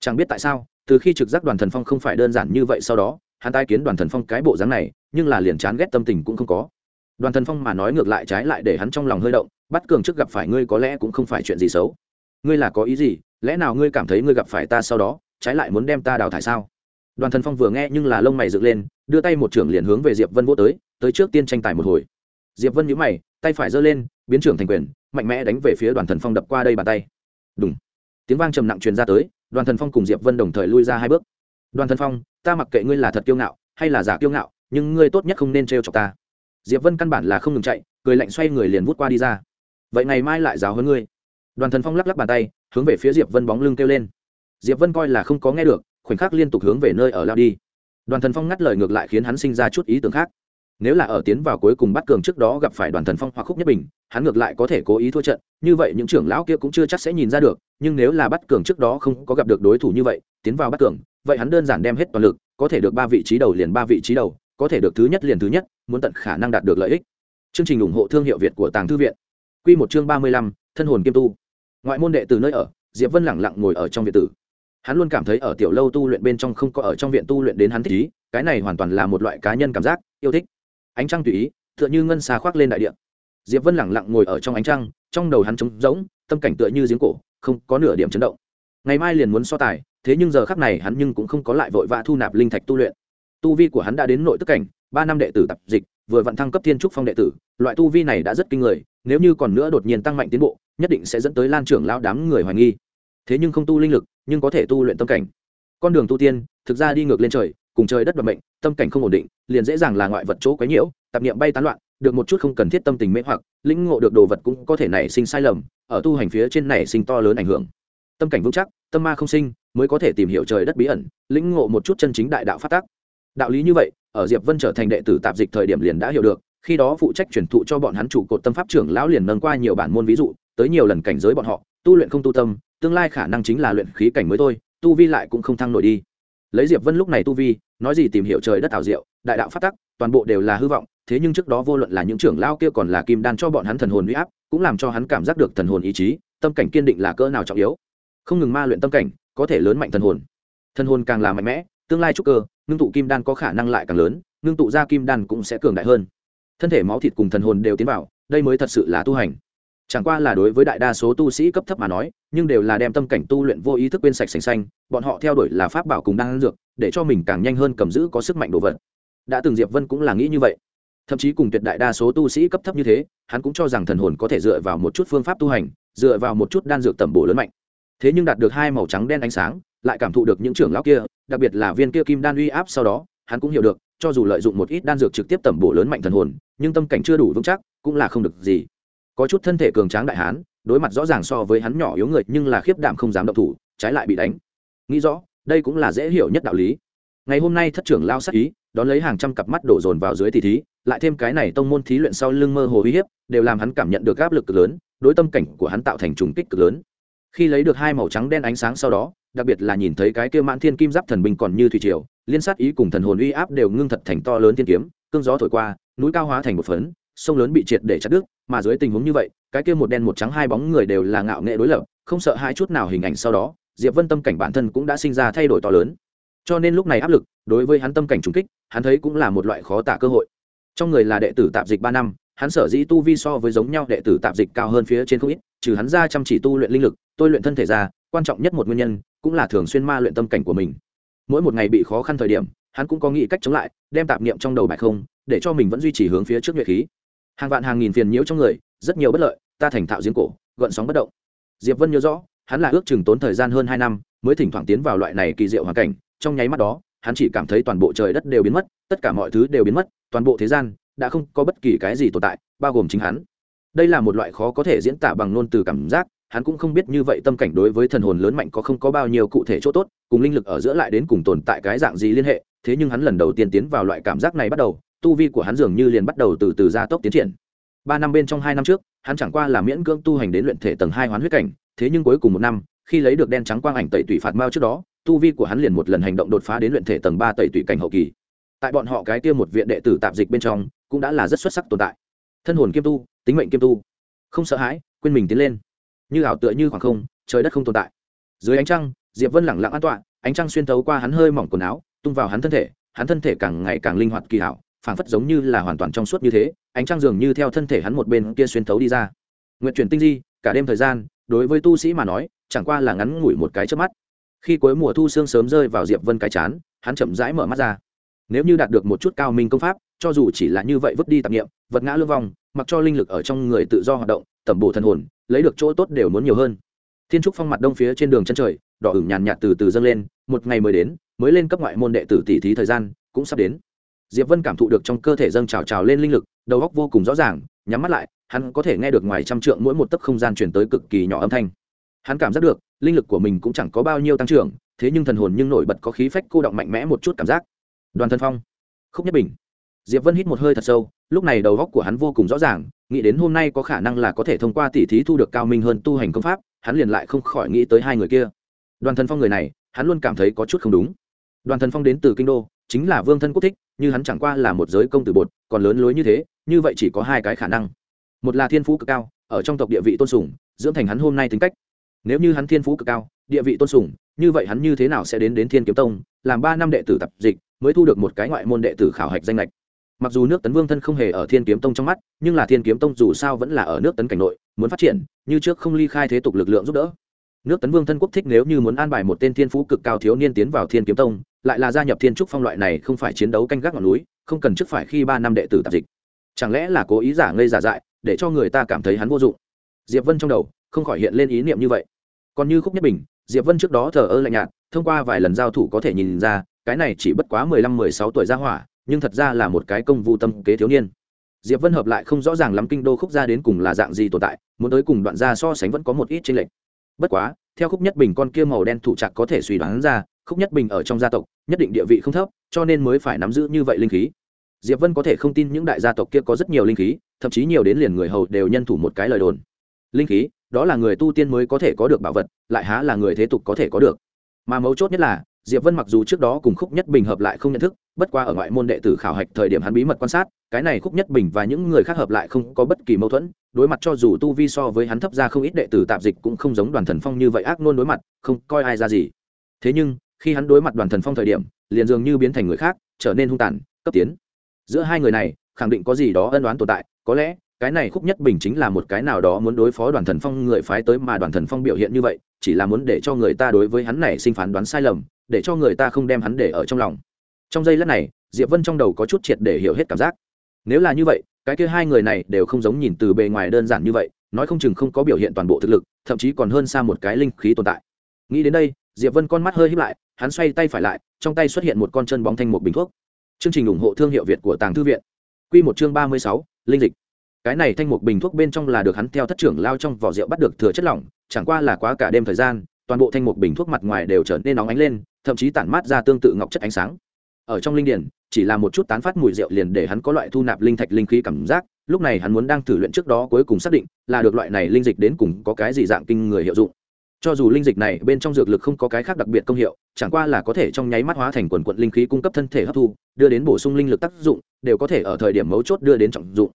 Chẳng biết tại sao, từ khi trực giác đoàn thần phong không phải đơn giản như vậy sau đó, hắn tai kiến đoàn thần phong cái bộ dáng này, nhưng là liền chán ghét tâm tình cũng không có. Đoàn thần phong mà nói ngược lại trái lại để hắn trong lòng hơi động bắt cường trước gặp phải ngươi có lẽ cũng không phải chuyện gì xấu. Ngươi là có ý gì? Lẽ nào ngươi cảm thấy ngươi gặp phải ta sau đó, trái lại muốn đem ta đào thải sao? Đoàn thần phong vừa nghe nhưng là lông mày dựng lên, đưa tay một trưởng liền hướng về diệp vân vô tới tới trước tiên tranh tài một hồi. Diệp vân nhíu mày, tay phải giơ lên, biến trưởng thành quyền, mạnh mẽ đánh về phía đoàn thần phong đập qua đây bàn tay. Đúng tiếng vang trầm nặng truyền ra tới, đoàn thần phong cùng diệp vân đồng thời lui ra hai bước. Đoàn thần phong, ta mặc kệ ngươi là thật kiêu ngạo, hay là giả kiêu ngạo, nhưng ngươi tốt nhất không nên trêu chọc ta. Diệp vân căn bản là không ngừng chạy, cười lạnh xoay người liền vút qua đi ra vậy ngày mai lại giáo hơn ngươi. Đoàn thần phong lắc lắc bàn tay, hướng về phía diệp vân bóng lưng kêu lên. Diệp vân coi là không có nghe được, khoảnh khắc liên tục hướng về nơi ở lao đi. Đoàn thần phong ngắt lời ngược lại khiến hắn sinh ra chút ý tưởng khác. Nếu là ở tiến vào cuối cùng bắt cường trước đó gặp phải đoàn thần phong hoặc khúc nhất bình, hắn ngược lại có thể cố ý thua trận, như vậy những trưởng lão kia cũng chưa chắc sẽ nhìn ra được, nhưng nếu là bắt cường trước đó không có gặp được đối thủ như vậy, tiến vào bắt cường, vậy hắn đơn giản đem hết toàn lực, có thể được ba vị trí đầu liền ba vị trí đầu, có thể được thứ nhất liền thứ nhất, muốn tận khả năng đạt được lợi ích. Chương trình ủng hộ thương hiệu việt của tàng thư viện. Quy một chương ba mươi lăm, thân hồn kiêm tu. Ngoại môn đệ tử nơi ở, diệp vân lẳng lặng ngồi ở trong viện tử. Hắn luôn cảm thấy ở tiểu lâu tu luyện bên trong không có ở trong viện tu luyện đến hắn thích ý, cái này hoàn toàn là một loại cá nhân cảm giác, yêu thích. Ánh trăng tùy ý, tựa như ngân xà khoác lên đại địa. Diệp vân lẳng lặng ngồi ở trong ánh trăng, trong đầu hắn trống rỗng, tâm cảnh tựa như giếng cổ, không có nửa điểm chấn động. Ngày mai liền muốn so tài, thế nhưng giờ khắc này hắn nhưng cũng không có lại vội vã thu nạp linh thạch tu luyện. Tu vi của hắn đã đến nội tức cảnh, ba năm đệ tử tập dịch, vừa vận thăng cấp thiên trúc phong đệ tử, loại tu vi này đã rất kinh người nếu như còn nữa đột nhiên tăng mạnh tiến bộ, nhất định sẽ dẫn tới lan trưởng lao đám người hoài nghi. Thế nhưng không tu linh lực, nhưng có thể tu luyện tâm cảnh. Con đường tu tiên, thực ra đi ngược lên trời, cùng trời đất và mệnh, tâm cảnh không ổn định, liền dễ dàng là ngoại vật chỗ quấy nhiễu, tạp niệm bay tán loạn, được một chút không cần thiết tâm tình mê hoặc, lĩnh ngộ được đồ vật cũng có thể nảy sinh sai lầm, ở tu hành phía trên nảy sinh to lớn ảnh hưởng. Tâm cảnh vững chắc, tâm ma không sinh, mới có thể tìm hiểu trời đất bí ẩn, lĩnh ngộ một chút chân chính đại đạo phát tác. Đạo lý như vậy, ở diệp vân trở thành đệ tử tạp dịch thời điểm liền đã hiểu được khi đó phụ trách truyền thụ cho bọn hắn chủ cột tâm pháp trưởng lão liền nâng qua nhiều bản môn ví dụ, tới nhiều lần cảnh giới bọn họ, tu luyện không tu tâm, tương lai khả năng chính là luyện khí cảnh mới thôi, tu vi lại cũng không thăng nổi đi. Lấy diệp vân lúc này tu vi, nói gì tìm hiểu trời đất ảo diệu, đại đạo phát tắc, toàn bộ đều là hư vọng, thế nhưng trước đó vô luận là những trưởng lao kia còn là kim đan cho bọn hắn thần hồn uy áp, cũng làm cho hắn cảm giác được thần hồn ý chí, tâm cảnh kiên định là cỡ nào trọng yếu. Không ngừng ma luyện tâm cảnh, có thể lớn mạnh thần hồn. Thần hồn càng là mạnh mẽ, tương lai trúc cơ, ngưng tụ kim đan có khả năng lại càng lớn, ngưng tụ ra kim đan cũng sẽ cường đại hơn thân thể máu thịt cùng thần hồn đều tiến vào, đây mới thật sự là tu hành. Chẳng qua là đối với đại đa số tu sĩ cấp thấp mà nói, nhưng đều là đem tâm cảnh tu luyện vô ý thức quên sạch sành xanh, bọn họ theo đuổi là pháp bảo cùng đan dược, để cho mình càng nhanh hơn cầm giữ có sức mạnh đồ vật. Đã từng diệp vân cũng là nghĩ như vậy. Thậm chí cùng tuyệt đại đa số tu sĩ cấp thấp như thế, hắn cũng cho rằng thần hồn có thể dựa vào một chút phương pháp tu hành, dựa vào một chút đan dược tẩm bổ lớn mạnh. Thế nhưng đạt được hai màu trắng đen ánh sáng, lại cảm thụ được những trưởng lão kia, đặc biệt là viên kia kim đan uy áp sau đó, hắn cũng hiểu được, cho dù lợi dụng một ít đan dược trực tiếp tẩm bổ lớn mạnh thần hồn nhưng tâm cảnh chưa đủ vững chắc, cũng là không được gì. Có chút thân thể cường tráng đại hán, đối mặt rõ ràng so với hắn nhỏ yếu người, nhưng là khiếp đảm không dám động thủ, trái lại bị đánh. Nghĩ rõ, đây cũng là dễ hiểu nhất đạo lý. Ngày hôm nay thất trưởng lao sắc ý, đón lấy hàng trăm cặp mắt đổ dồn vào dưới tỷ thí, lại thêm cái này tông môn thí luyện sau lưng mơ hồ uy hiếp, đều làm hắn cảm nhận được áp lực cực lớn, đối tâm cảnh của hắn tạo thành trùng kích cực lớn. Khi lấy được hai màu trắng đen ánh sáng sau đó, đặc biệt là nhìn thấy cái kia mãn thiên kim giáp thần binh còn như thủy triều, liên sát ý cùng thần hồn uy áp đều ngưng thật thành to lớn thiên kiếm, cương gió thổi qua núi cao hóa thành một phấn, sông lớn bị triệt để chặt đứt, mà dưới tình huống như vậy, cái kia một đen một trắng hai bóng người đều là ngạo nghệ đối lập, không sợ hai chút nào hình ảnh sau đó, diệp vân tâm cảnh bản thân cũng đã sinh ra thay đổi to lớn. Cho nên lúc này áp lực, đối với hắn tâm cảnh trùng kích, hắn thấy cũng là một loại khó tả cơ hội. Trong người là đệ tử tạp dịch ba năm, hắn sở dĩ tu vi so với giống nhau đệ tử tạp dịch cao hơn phía trên không ít, trừ hắn ra chăm chỉ tu luyện linh lực, tôi luyện thân thể ra, quan trọng nhất một nguyên nhân, cũng là thường xuyên ma luyện tâm cảnh của mình mỗi một ngày bị khó khăn thời điểm, hắn cũng có nghĩ cách chống lại, đem tạp niệm trong đầu bài không, để cho mình vẫn duy trì hướng phía trước nhuệ khí. Hàng vạn hàng nghìn phiền nhiễu trong người, rất nhiều bất lợi, ta thành thạo giếng cổ, gợn sóng bất động. Diệp vân nhớ rõ, hắn là ước chừng tốn thời gian hơn hai năm, mới thỉnh thoảng tiến vào loại này kỳ diệu hoàn cảnh, trong nháy mắt đó, hắn chỉ cảm thấy toàn bộ trời đất đều biến mất, tất cả mọi thứ đều biến mất, toàn bộ thế gian đã không có bất kỳ cái gì tồn tại, bao gồm chính hắn. Đây là một loại khó có thể diễn tả bằng ngôn từ cảm giác hắn cũng không biết như vậy tâm cảnh đối với thần hồn lớn mạnh có không có bao nhiêu cụ thể chỗ tốt, cùng linh lực ở giữa lại đến cùng tồn tại cái dạng gì liên hệ, thế nhưng hắn lần đầu tiên tiến vào loại cảm giác này bắt đầu, tu vi của hắn dường như liền bắt đầu từ từ gia tốc tiến triển. Ba năm bên trong hai năm trước, hắn chẳng qua là miễn cưỡng tu hành đến luyện thể tầng hai hoán huyết cảnh, thế nhưng cuối cùng một năm, khi lấy được đen trắng quang ảnh tẩy tủy phạt mao trước đó, tu vi của hắn liền một lần hành động đột phá đến luyện thể tầng ba tẩy tủy cảnh hậu kỳ. Tại bọn họ cái kia một viện đệ tử tạp dịch bên trong, cũng đã là rất xuất sắc tồn tại. Thân hồn kiêm tu, tính mệnh kiêm tu. Không sợ hãi, quên mình tiến lên như ảo tựa như khoảng không, trời đất không tồn tại. Dưới ánh trăng, diệp vân lẳng lặng an tọa, ánh trăng xuyên thấu qua hắn hơi mỏng quần áo, tung vào hắn thân thể, hắn thân thể càng ngày càng linh hoạt kỳ hảo, phảng phất giống như là hoàn toàn trong suốt như thế, ánh trăng dường như theo thân thể hắn một bên kia xuyên thấu đi ra. Nguyện chuyển tinh di, cả đêm thời gian, đối với tu sĩ mà nói, chẳng qua là ngắn ngủi một cái trước mắt. Khi cuối mùa thu sương sớm rơi vào diệp vân cái chán, hắn chậm rãi mở mắt ra. Nếu như đạt được một chút cao minh công pháp, cho dù chỉ là như vậy vứt đi tạp nghiệm vật ngã lưu vong mặc cho linh lực ở trong người tự do hoạt động, tẩm bổ thần hồn lấy được chỗ tốt đều muốn nhiều hơn. Thiên trúc phong mặt đông phía trên đường chân trời, đỏ ửng nhàn nhạt từ từ dâng lên, một ngày mới đến, mới lên cấp ngoại môn đệ tử tỷ thí thời gian, cũng sắp đến. Diệp vân cảm thụ được trong cơ thể dâng trào trào lên linh lực, đầu óc vô cùng rõ ràng, nhắm mắt lại, hắn có thể nghe được ngoài trăm trượng mỗi một tấc không gian truyền tới cực kỳ nhỏ âm thanh. Hắn cảm giác được, linh lực của mình cũng chẳng có bao nhiêu tăng trưởng, thế nhưng thần hồn nhưng nổi bật có khí phách cô động mạnh mẽ một chút cảm giác. Đoàn thân phong, khúc nhất bình. Diệp vân hít một hơi thật sâu, lúc này đầu óc của hắn vô cùng rõ ràng nghĩ đến hôm nay có khả năng là có thể thông qua tỉ thí thu được cao minh hơn tu hành công pháp, hắn liền lại không khỏi nghĩ tới hai người kia. Đoàn thần phong người này, hắn luôn cảm thấy có chút không đúng. Đoàn thần phong đến từ kinh đô, chính là vương thân quốc thích, như hắn chẳng qua là một giới công tử bột, còn lớn lối như thế, như vậy chỉ có hai cái khả năng. Một là thiên phú cực cao, ở trong tộc địa vị tôn sùng, dưỡng thành hắn hôm nay tính cách. Nếu như hắn thiên phú cực cao, địa vị tôn sùng, như vậy hắn như thế nào sẽ đến đến thiên kiếm tông, làm ba năm đệ tử tập dịch, mới thu được một cái ngoại môn đệ tử khảo hạch danh lệch mặc dù nước tấn vương thân không hề ở thiên kiếm tông trong mắt, nhưng là thiên kiếm tông dù sao vẫn là ở nước tấn cảnh nội, muốn phát triển, như trước không ly khai thế tục lực lượng giúp đỡ. Nước tấn vương thân quốc thích nếu như muốn an bài một tên thiên phú cực cao thiếu niên tiến vào thiên kiếm tông, lại là gia nhập thiên trúc phong loại này không phải chiến đấu canh gác ngọn núi, không cần trước phải khi ba năm đệ tử tạp dịch. Chẳng lẽ là cố ý giả ngây giả dại, để cho người ta cảm thấy hắn vô dụng? Diệp vân trong đầu, không khỏi hiện lên ý niệm như vậy. Còn như khúc nhất bình, diệp vân trước đó thờ ơ lạnh nhạt, thông qua vài lần giao thủ có thể nhìn ra, cái này chỉ bất quá mười lăm, mười sáu tuổi ra hỏa nhưng thật ra là một cái công vụ tâm kế thiếu niên. Diệp vân hợp lại không rõ ràng lắm kinh đô khúc gia đến cùng là dạng gì tồn tại, muốn tới cùng đoạn gia so sánh vẫn có một ít tranh lệch. Bất quá, theo khúc nhất bình con kia màu đen thủ trạc có thể suy đoán ra, khúc nhất bình ở trong gia tộc, nhất định địa vị không thấp, cho nên mới phải nắm giữ như vậy linh khí. Diệp vân có thể không tin những đại gia tộc kia có rất nhiều linh khí, thậm chí nhiều đến liền người hầu đều nhân thủ một cái lời đồn. Linh khí, đó là người tu tiên mới có thể có được bảo vật, lại há là người thế tục có thể có được. Mà mấu chốt nhất là, diệp vân mặc dù trước đó cùng khúc nhất bình hợp lại không nhận thức bất qua ở ngoại môn đệ tử khảo hạch thời điểm hắn bí mật quan sát, cái này khúc nhất bình và những người khác hợp lại không có bất kỳ mâu thuẫn, đối mặt cho dù tu vi so với hắn thấp ra không ít đệ tử tạp dịch cũng không giống đoàn thần phong như vậy ác nôn đối mặt, không coi ai ra gì. Thế nhưng, khi hắn đối mặt đoàn thần phong thời điểm, liền dường như biến thành người khác, trở nên hung tàn, cấp tiến. Giữa hai người này, khẳng định có gì đó ân đoán tồn tại, có lẽ, cái này khúc nhất bình chính là một cái nào đó muốn đối phó đoàn thần phong người phái tới mà đoàn thần phong biểu hiện như vậy, chỉ là muốn để cho người ta đối với hắn này sinh phán đoán sai lầm, để cho người ta không đem hắn để ở trong lòng trong giây lát này, diệp vân trong đầu có chút triệt để hiểu hết cảm giác. Nếu là như vậy, cái kia hai người này đều không giống nhìn từ bề ngoài đơn giản như vậy, nói không chừng không có biểu hiện toàn bộ thực lực, thậm chí còn hơn xa một cái linh khí tồn tại. Nghĩ đến đây, diệp vân con mắt hơi híp lại, hắn xoay tay phải lại, trong tay xuất hiện một con chân bóng thanh một bình thuốc. Chương trình ủng hộ thương hiệu việt của tàng thư viện. Quy một chương ba mươi sáu, linh dịch. Cái này thanh một bình thuốc bên trong là được hắn theo thất trưởng lao trong vỏ rượu bắt được thừa chất lỏng, chẳng qua là quá cả đêm thời gian, toàn bộ thanh một bình thuốc mặt ngoài đều trở nên nóng ánh lên, thậm chí tản mát ra tương tự ngọc chất ánh sáng ở trong linh điển, chỉ là một chút tán phát mùi rượu liền để hắn có loại thu nạp linh thạch linh khí cảm giác, lúc này hắn muốn đang thử luyện trước đó cuối cùng xác định là được loại này linh dịch đến cùng có cái gì dạng kinh người hiệu dụng. Cho dù linh dịch này bên trong dược lực không có cái khác đặc biệt công hiệu, chẳng qua là có thể trong nháy mắt hóa thành quần quận linh khí cung cấp thân thể hấp thu, đưa đến bổ sung linh lực tác dụng, đều có thể ở thời điểm mấu chốt đưa đến trọng dụng.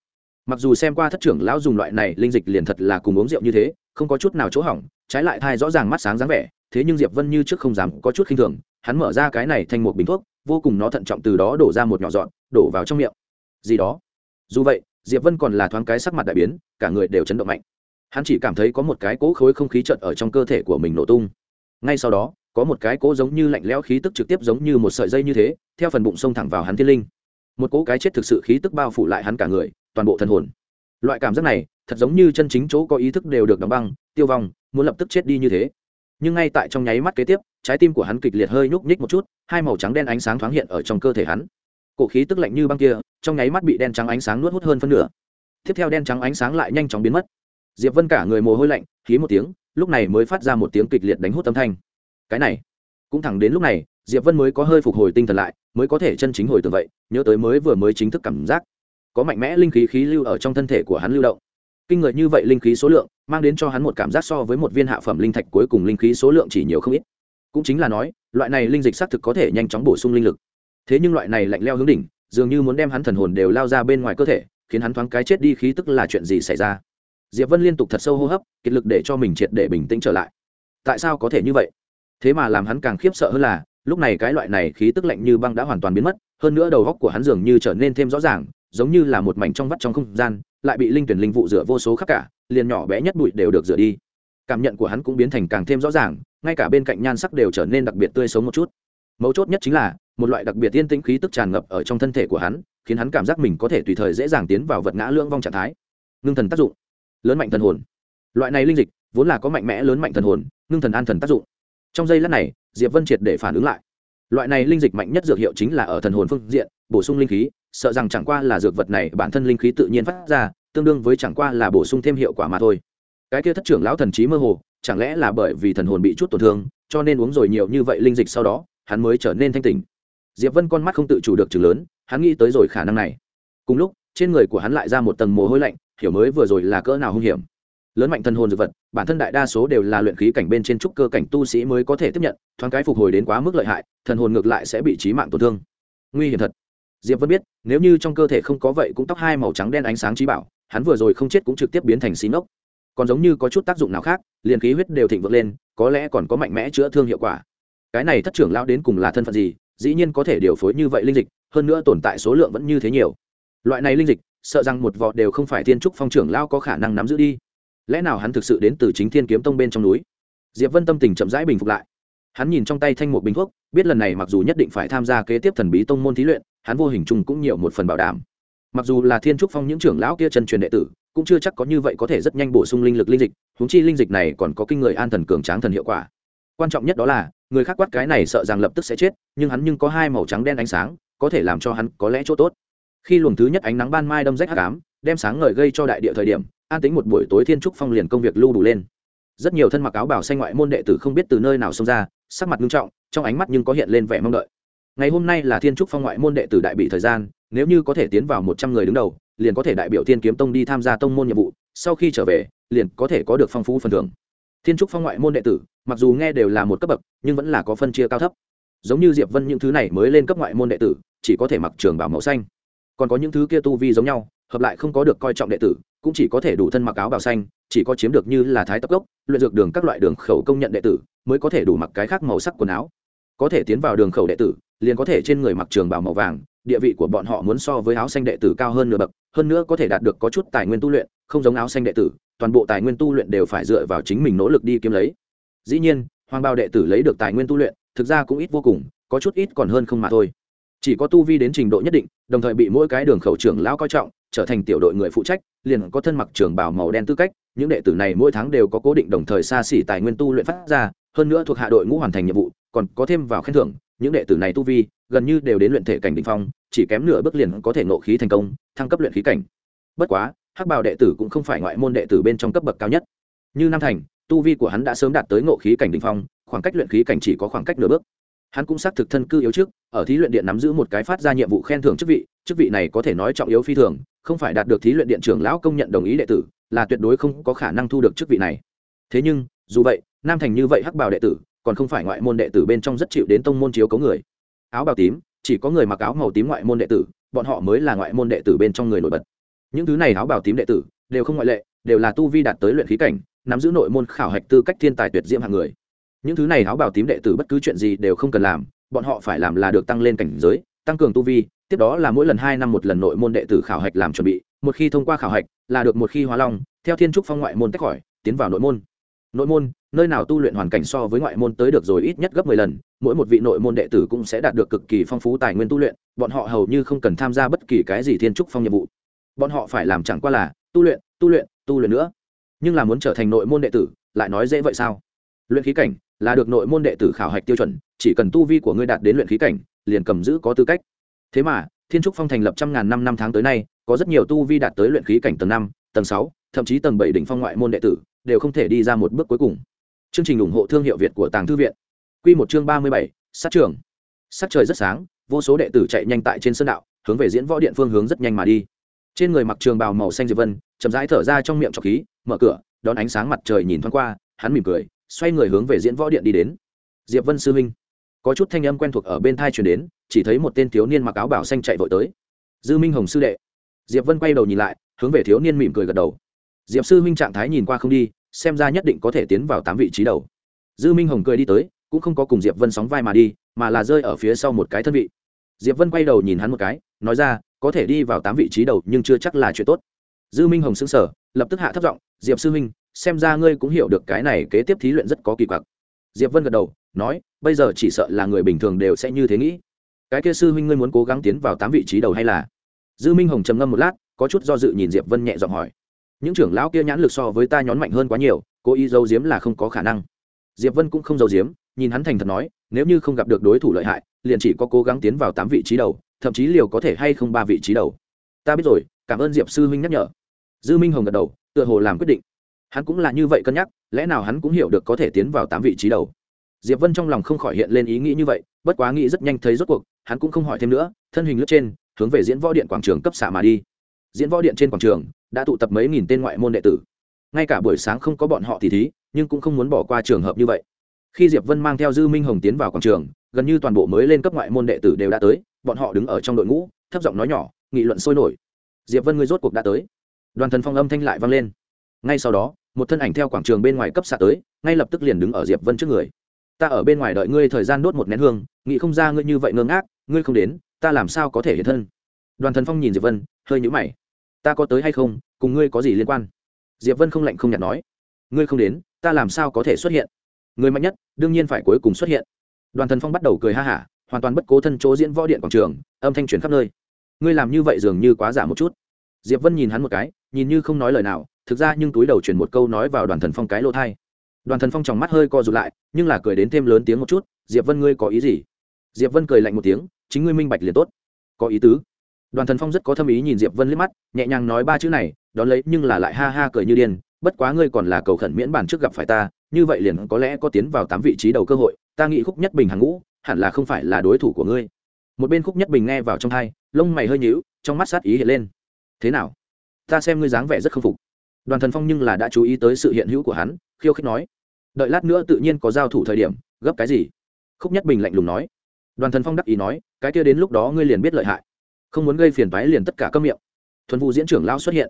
Mặc dù xem qua thất trưởng lão dùng loại này linh dịch liền thật là cùng uống rượu như thế, không có chút nào chỗ hỏng, trái lại thai rõ ràng mắt sáng dáng vẻ, thế nhưng diệp vân như trước không dám có chút khinh thường, hắn mở ra cái này thành một bình thuốc vô cùng nó thận trọng từ đó đổ ra một nhỏ dọn đổ vào trong miệng. Gì đó. Dù vậy, diệp vân còn là thoáng cái sắc mặt đại biến, cả người đều chấn động mạnh. Hắn chỉ cảm thấy có một cái cỗ khối không khí chợt ở trong cơ thể của mình nổ tung. Ngay sau đó, có một cái cỗ giống như lạnh lẽo khí tức trực tiếp giống như một sợi dây như thế, theo phần bụng xông thẳng vào hắn thiên linh. Một cỗ cái chết thực sự khí tức bao phủ lại hắn cả người, toàn bộ thần hồn. Loại cảm giác này, thật giống như chân chính chỗ có ý thức đều được đóng băng, tiêu vong, muốn lập tức chết đi như thế nhưng ngay tại trong nháy mắt kế tiếp, trái tim của hắn kịch liệt hơi nhúc nhích một chút, hai màu trắng đen ánh sáng thoáng hiện ở trong cơ thể hắn. Cổ khí tức lạnh như băng kia, trong nháy mắt bị đen trắng ánh sáng nuốt hút hơn phân nửa. Tiếp theo đen trắng ánh sáng lại nhanh chóng biến mất. Diệp vân cả người mồ hôi lạnh khí một tiếng, lúc này mới phát ra một tiếng kịch liệt đánh hút âm thanh. Cái này, cũng thẳng đến lúc này, diệp vân mới có hơi phục hồi tinh thần lại, mới có thể chân chính hồi tưởng vậy, nhớ tới mới vừa mới chính thức cảm giác. Có mạnh mẽ linh khí khí lưu ở trong thân thể của hắn lưu động kinh người như vậy linh khí số lượng, mang đến cho hắn một cảm giác so với một viên hạ phẩm linh thạch cuối cùng linh khí số lượng chỉ nhiều không ít. Cũng chính là nói, loại này linh dịch xác thực có thể nhanh chóng bổ sung linh lực. Thế nhưng loại này lạnh leo hướng đỉnh, dường như muốn đem hắn thần hồn đều lao ra bên ngoài cơ thể, khiến hắn thoáng cái chết đi khí tức là chuyện gì xảy ra? Diệp vân liên tục thật sâu hô hấp, kiệt lực để cho mình triệt để bình tĩnh trở lại. Tại sao có thể như vậy? Thế mà làm hắn càng khiếp sợ hơn là, lúc này cái loại này khí tức lạnh như băng đã hoàn toàn biến mất, hơn nữa đầu góc của hắn dường như trở nên thêm rõ ràng, giống như là một mảnh trong vắt trong không gian lại bị linh tuyển linh vụ rửa vô số khắp cả, liền nhỏ bé nhất bụi đều được rửa đi. Cảm nhận của hắn cũng biến thành càng thêm rõ ràng, ngay cả bên cạnh nhan sắc đều trở nên đặc biệt tươi sống một chút. Mấu chốt nhất chính là, một loại đặc biệt tiên tĩnh khí tức tràn ngập ở trong thân thể của hắn, khiến hắn cảm giác mình có thể tùy thời dễ dàng tiến vào vật ngã lưỡng vong trạng thái. Ngưng thần tác dụng. Lớn mạnh thần hồn. Loại này linh dịch, vốn là có mạnh mẽ lớn mạnh thần hồn, ngưng thần an thần tác dụng. Trong giây lát này, diệp vân triệt để phản ứng lại. Loại này linh dịch mạnh nhất dược hiệu chính là ở thần hồn phương diện, bổ sung linh khí sợ rằng chẳng qua là dược vật này bản thân linh khí tự nhiên phát ra, tương đương với chẳng qua là bổ sung thêm hiệu quả mà thôi. Cái kia thất trưởng lão thần trí mơ hồ, chẳng lẽ là bởi vì thần hồn bị chút tổn thương, cho nên uống rồi nhiều như vậy linh dịch sau đó, hắn mới trở nên thanh tỉnh. Diệp vân con mắt không tự chủ được chừng lớn, hắn nghĩ tới rồi khả năng này. Cùng lúc, trên người của hắn lại ra một tầng mồ hôi lạnh, hiểu mới vừa rồi là cỡ nào hung hiểm. Lớn mạnh thần hồn dược vật, bản thân đại đa số đều là luyện khí cảnh bên trên trúc cơ cảnh tu sĩ mới có thể tiếp nhận, thoáng cái phục hồi đến quá mức lợi hại, thần hồn ngược lại sẽ bị trí mạng tổn thương. Nguy hiểm thật diệp vân biết, nếu như trong cơ thể không có vậy cũng tóc hai màu trắng đen ánh sáng trí bảo, hắn vừa rồi không chết cũng trực tiếp biến thành xí nốc còn giống như có chút tác dụng nào khác, liền khí huyết đều thịnh vượng lên, có lẽ còn có mạnh mẽ chữa thương hiệu quả. Cái này thất trưởng lao đến cùng là thân phận gì, dĩ nhiên có thể điều phối như vậy linh dịch, hơn nữa tồn tại số lượng vẫn như thế nhiều. Loại này linh dịch, sợ rằng một vò đều không phải thiên trúc phong trưởng lao có khả năng nắm giữ đi. Lẽ nào hắn thực sự đến từ chính thiên kiếm tông bên trong núi? Diệp vân tâm tình chậm rãi bình phục lại. Hắn nhìn trong tay thanh một bình thuốc, biết lần này mặc dù nhất định phải tham gia kế tiếp thần bí tông môn thí luyện hắn vô hình chung cũng nhiều một phần bảo đảm. Mặc dù là thiên trúc phong những trưởng lão kia chân truyền đệ tử, cũng chưa chắc có như vậy có thể rất nhanh bổ sung linh lực linh dịch húng chi linh dịch này còn có kinh người an thần cường tráng thần hiệu quả. Quan trọng nhất đó là, người khác quát cái này sợ rằng lập tức sẽ chết, nhưng hắn nhưng có hai màu trắng đen ánh sáng, có thể làm cho hắn có lẽ chỗ tốt. Khi luồng thứ nhất ánh nắng ban mai đâm rách hắc ám, đem sáng ngời gây cho đại địa thời điểm, an tính một buổi tối thiên trúc phong liền công việc lưu đủ lên. Rất nhiều thân mặc áo bảo xanh ngoại môn đệ tử không biết từ nơi nào xông ra, sắc mặt nghiêm trọng, trong ánh mắt nhưng có hiện lên vẻ mong đợi ngày hôm nay là thiên trúc phong ngoại môn đệ tử đại bị thời gian, nếu như có thể tiến vào một trăm người đứng đầu, liền có thể đại biểu thiên kiếm tông đi tham gia tông môn nhiệm vụ, sau khi trở về, liền có thể có được phong phú phần thưởng. Thiên trúc phong ngoại môn đệ tử, mặc dù nghe đều là một cấp bậc, nhưng vẫn là có phân chia cao thấp. Giống như diệp vân những thứ này mới lên cấp ngoại môn đệ tử, chỉ có thể mặc trường bảo màu xanh. Còn có những thứ kia tu vi giống nhau, hợp lại không có được coi trọng đệ tử, cũng chỉ có thể đủ thân mặc áo bào xanh, chỉ có chiếm được như là thái tập gốc, luyện dược đường các loại đường khẩu công nhận đệ tử, mới có thể đủ mặc cái khác màu sắc quần áo có thể tiến vào đường khẩu đệ tử, liền có thể trên người mặc trường bảo màu vàng, địa vị của bọn họ muốn so với áo xanh đệ tử cao hơn nửa bậc, hơn nữa có thể đạt được có chút tài nguyên tu luyện, không giống áo xanh đệ tử, toàn bộ tài nguyên tu luyện đều phải dựa vào chính mình nỗ lực đi kiếm lấy. Dĩ nhiên, hoàng bao đệ tử lấy được tài nguyên tu luyện, thực ra cũng ít vô cùng, có chút ít còn hơn không mà thôi. Chỉ có tu vi đến trình độ nhất định, đồng thời bị mỗi cái đường khẩu trưởng lão coi trọng, trở thành tiểu đội người phụ trách, liền có thân mặc trường bảo màu đen tư cách, những đệ tử này mỗi tháng đều có cố định đồng thời xa xỉ tài nguyên tu luyện phát ra hơn nữa thuộc hạ đội ngũ hoàn thành nhiệm vụ, còn có thêm vào khen thưởng, những đệ tử này tu vi, gần như đều đến luyện thể cảnh đ ỉ n h phong, chỉ kém nửa bước liền có thể nộ khí thành công, thăng cấp luyện khí cảnh. Bất quá, hắc bào đệ tử cũng không phải ngoại môn đệ tử bên trong cấp bậc cao nhất. Như nam thành, tu vi của hắn đã sớm đạt tới ngộ khí cảnh đ ỉ n h phong, khoảng cách luyện khí cảnh chỉ có khoảng cách nửa bước. Hắn cũng xác thực thân cư yếu trước, ở thí luyện điện nắm giữ một cái phát ra nhiệm vụ khen thưởng chức vị chức vị này có thể nói trọng yếu phi thường, không phải đạt được thí luyện điện trưởng lão công nhận đồng ý đệ tử, là tuyệt đối không có khả năng thu được chức vị này. Thế nhưng, dù vậy nam thành như vậy hắc bào đệ tử, còn không phải ngoại môn đệ tử bên trong rất chịu đến tông môn chiếu cấu người. Áo bào tím, chỉ có người mặc áo màu tím ngoại môn đệ tử, bọn họ mới là ngoại môn đệ tử bên trong người nổi bật. Những thứ này áo bào tím đệ tử, đều không ngoại lệ, đều là tu vi đạt tới luyện khí cảnh, nắm giữ nội môn khảo hạch tư cách thiên tài tuyệt diễm hạng người. Những thứ này áo bào tím đệ tử bất cứ chuyện gì đều không cần làm, bọn họ phải làm là được tăng lên cảnh giới, tăng cường tu vi, tiếp đó là mỗi lần hai năm một lần nội môn đệ tử khảo hạch làm chuẩn bị, một khi thông qua khảo hạch là được một khi hóa long, theo thiên trúc phong ngoại môn tách khỏi, tiến vào nội môn. Nội môn nơi nào tu luyện hoàn cảnh so với ngoại môn tới được rồi ít nhất gấp mười lần, mỗi một vị nội môn đệ tử cũng sẽ đạt được cực kỳ phong phú tài nguyên tu luyện, bọn họ hầu như không cần tham gia bất kỳ cái gì thiên trúc phong nhiệm vụ. Bọn họ phải làm chẳng qua là tu luyện tu luyện tu luyện nữa. Nhưng là muốn trở thành nội môn đệ tử, lại nói dễ vậy sao? Luyện khí cảnh là được nội môn đệ tử khảo hạch tiêu chuẩn, chỉ cần tu vi của ngươi đạt đến luyện khí cảnh, liền cầm giữ có tư cách. Thế mà, thiên trúc phong thành lập trăm ngàn năm năm tháng tới nay, có rất nhiều tu vi đạt tới luyện khí cảnh tầng năm, tầng sáu, thậm chí tầng bảy đỉnh phong ngoại môn đệ tử, đều không thể đi ra một bước cuối cùng chương trình ủng hộ thương hiệu việt của tàng thư viện. Q một chương ba mươi bảy, sát trường. Sắc trời rất sáng, vô số đệ tử chạy nhanh tại trên sân đạo, hướng về diễn võ điện phương hướng rất nhanh mà đi. Trên người mặc trường bào màu xanh diệp vân, chậm rãi thở ra trong miệng trọc khí, mở cửa, đón ánh sáng mặt trời nhìn thoáng qua, hắn mỉm cười, xoay người hướng về diễn võ điện đi đến. Diệp vân sư minh có chút thanh âm quen thuộc ở bên thai truyền đến, chỉ thấy một tên thiếu niên mặc áo bảo xanh chạy vội tới. Dư minh hồng sư đệ. Diệp vân quay đầu nhìn lại, hướng về thiếu niên mỉm cười gật đầu. Diệp sư minh trạng thái nhìn qua không đi xem ra nhất định có thể tiến vào tám vị trí đầu. Dư minh hồng cười đi tới, cũng không có cùng diệp vân sóng vai mà đi, mà là rơi ở phía sau một cái thân vị. Diệp vân quay đầu nhìn hắn một cái, nói ra, có thể đi vào tám vị trí đầu nhưng chưa chắc là chuyện tốt. Dư minh hồng xứng sở lập tức hạ thấp giọng, diệp sư minh xem ra ngươi cũng hiểu được cái này kế tiếp thí luyện rất có kỳ quặc. Diệp vân gật đầu, nói, bây giờ chỉ sợ là người bình thường đều sẽ như thế nghĩ. Cái kia sư minh ngươi muốn cố gắng tiến vào tám vị trí đầu hay là? Dư minh hồng trầm ngâm một lát, có chút do dự nhìn diệp vân nhẹ giọng hỏi những trưởng lão kia nhãn lực so với ta nhón mạnh hơn quá nhiều, cố ý giấu giếm là không có khả năng. Diệp vân cũng không giấu giếm, nhìn hắn thành thật nói, nếu như không gặp được đối thủ lợi hại, liền chỉ có cố gắng tiến vào tám vị trí đầu, thậm chí liều có thể hay không ba vị trí đầu. Ta biết rồi, cảm ơn diệp sư huynh nhắc nhở. Dư minh hồng gật đầu, tựa hồ làm quyết định. Hắn cũng là như vậy cân nhắc, lẽ nào hắn cũng hiểu được có thể tiến vào tám vị trí đầu. Diệp vân trong lòng không khỏi hiện lên ý nghĩ như vậy, bất quá nghĩ rất nhanh thấy rốt cuộc, hắn cũng không hỏi thêm nữa, thân hình lướt trên, hướng về diễn võ điện quảng trường cấp xạ mà đi. Diễn võ điện trên quảng trường đã tụ tập mấy nghìn tên ngoại môn đệ tử. Ngay cả buổi sáng không có bọn họ thì thí, nhưng cũng không muốn bỏ qua trường hợp như vậy. Khi diệp vân mang theo dư minh hồng tiến vào quảng trường, gần như toàn bộ mới lên cấp ngoại môn đệ tử đều đã tới, bọn họ đứng ở trong đội ngũ, thấp giọng nói nhỏ, nghị luận sôi nổi. Diệp vân người rốt cuộc đã tới. Đoàn thần phong âm thanh lại vang lên. Ngay sau đó, một thân ảnh theo quảng trường bên ngoài cấp xạ tới, ngay lập tức liền đứng ở diệp vân trước người. Ta ở bên ngoài đợi ngươi thời gian đốt một nén hương, nghĩ không ra ngươi như vậy ngơ ngác, ngươi không đến, ta làm sao có thể hiện thân? Đoàn thần phong nhìn diệp vân, hơi nhũ mày ta có tới hay không, cùng ngươi có gì liên quan? Diệp vân không lạnh không nhạt nói. Ngươi không đến, ta làm sao có thể xuất hiện? Người mạnh nhất, đương nhiên phải cuối cùng xuất hiện. Đoàn thần phong bắt đầu cười ha hả, hoàn toàn bất cố thân chỗ diễn võ điện quảng trường, âm thanh truyền khắp nơi. Ngươi làm như vậy dường như quá giả một chút. Diệp vân nhìn hắn một cái, nhìn như không nói lời nào, thực ra nhưng túi đầu truyền một câu nói vào đoàn thần phong cái lỗ thai đoàn thần phong tròng mắt hơi co rụt lại, nhưng là cười đến thêm lớn tiếng một chút, diệp vân ngươi có ý gì? Diệp vân cười lạnh một tiếng, chính ngươi minh bạch liền tốt. Có ý tứ đoàn thần phong rất có thâm ý nhìn diệp vân liếc mắt, nhẹ nhàng nói ba chữ này, đón lấy nhưng là lại ha ha cười như điên, bất quá ngươi còn là cầu khẩn miễn bản trước gặp phải ta, như vậy liền có lẽ có tiến vào tám vị trí đầu cơ hội, ta nghĩ khúc nhất bình hàng ngũ, hẳn là không phải là đối thủ của ngươi. Một bên khúc nhất bình nghe vào trong thai lông mày hơi nhíu, trong mắt sát ý hiện lên. Thế nào? Ta xem ngươi dáng vẻ rất k phục. Đoàn thần phong nhưng là đã chú ý tới sự hiện hữu của hắn, khiêu khích nói, đợi lát nữa tự nhiên có giao thủ thời điểm, gấp cái gì? Khúc nhất bình lạnh lùng nói. Đoàn thần phong đắc ý nói, cái kia đến lúc đó ngươi liền biết lợi hại không muốn gây phiền toái liền tất cả câm miệng. Thuần vụ diễn trưởng lão xuất hiện.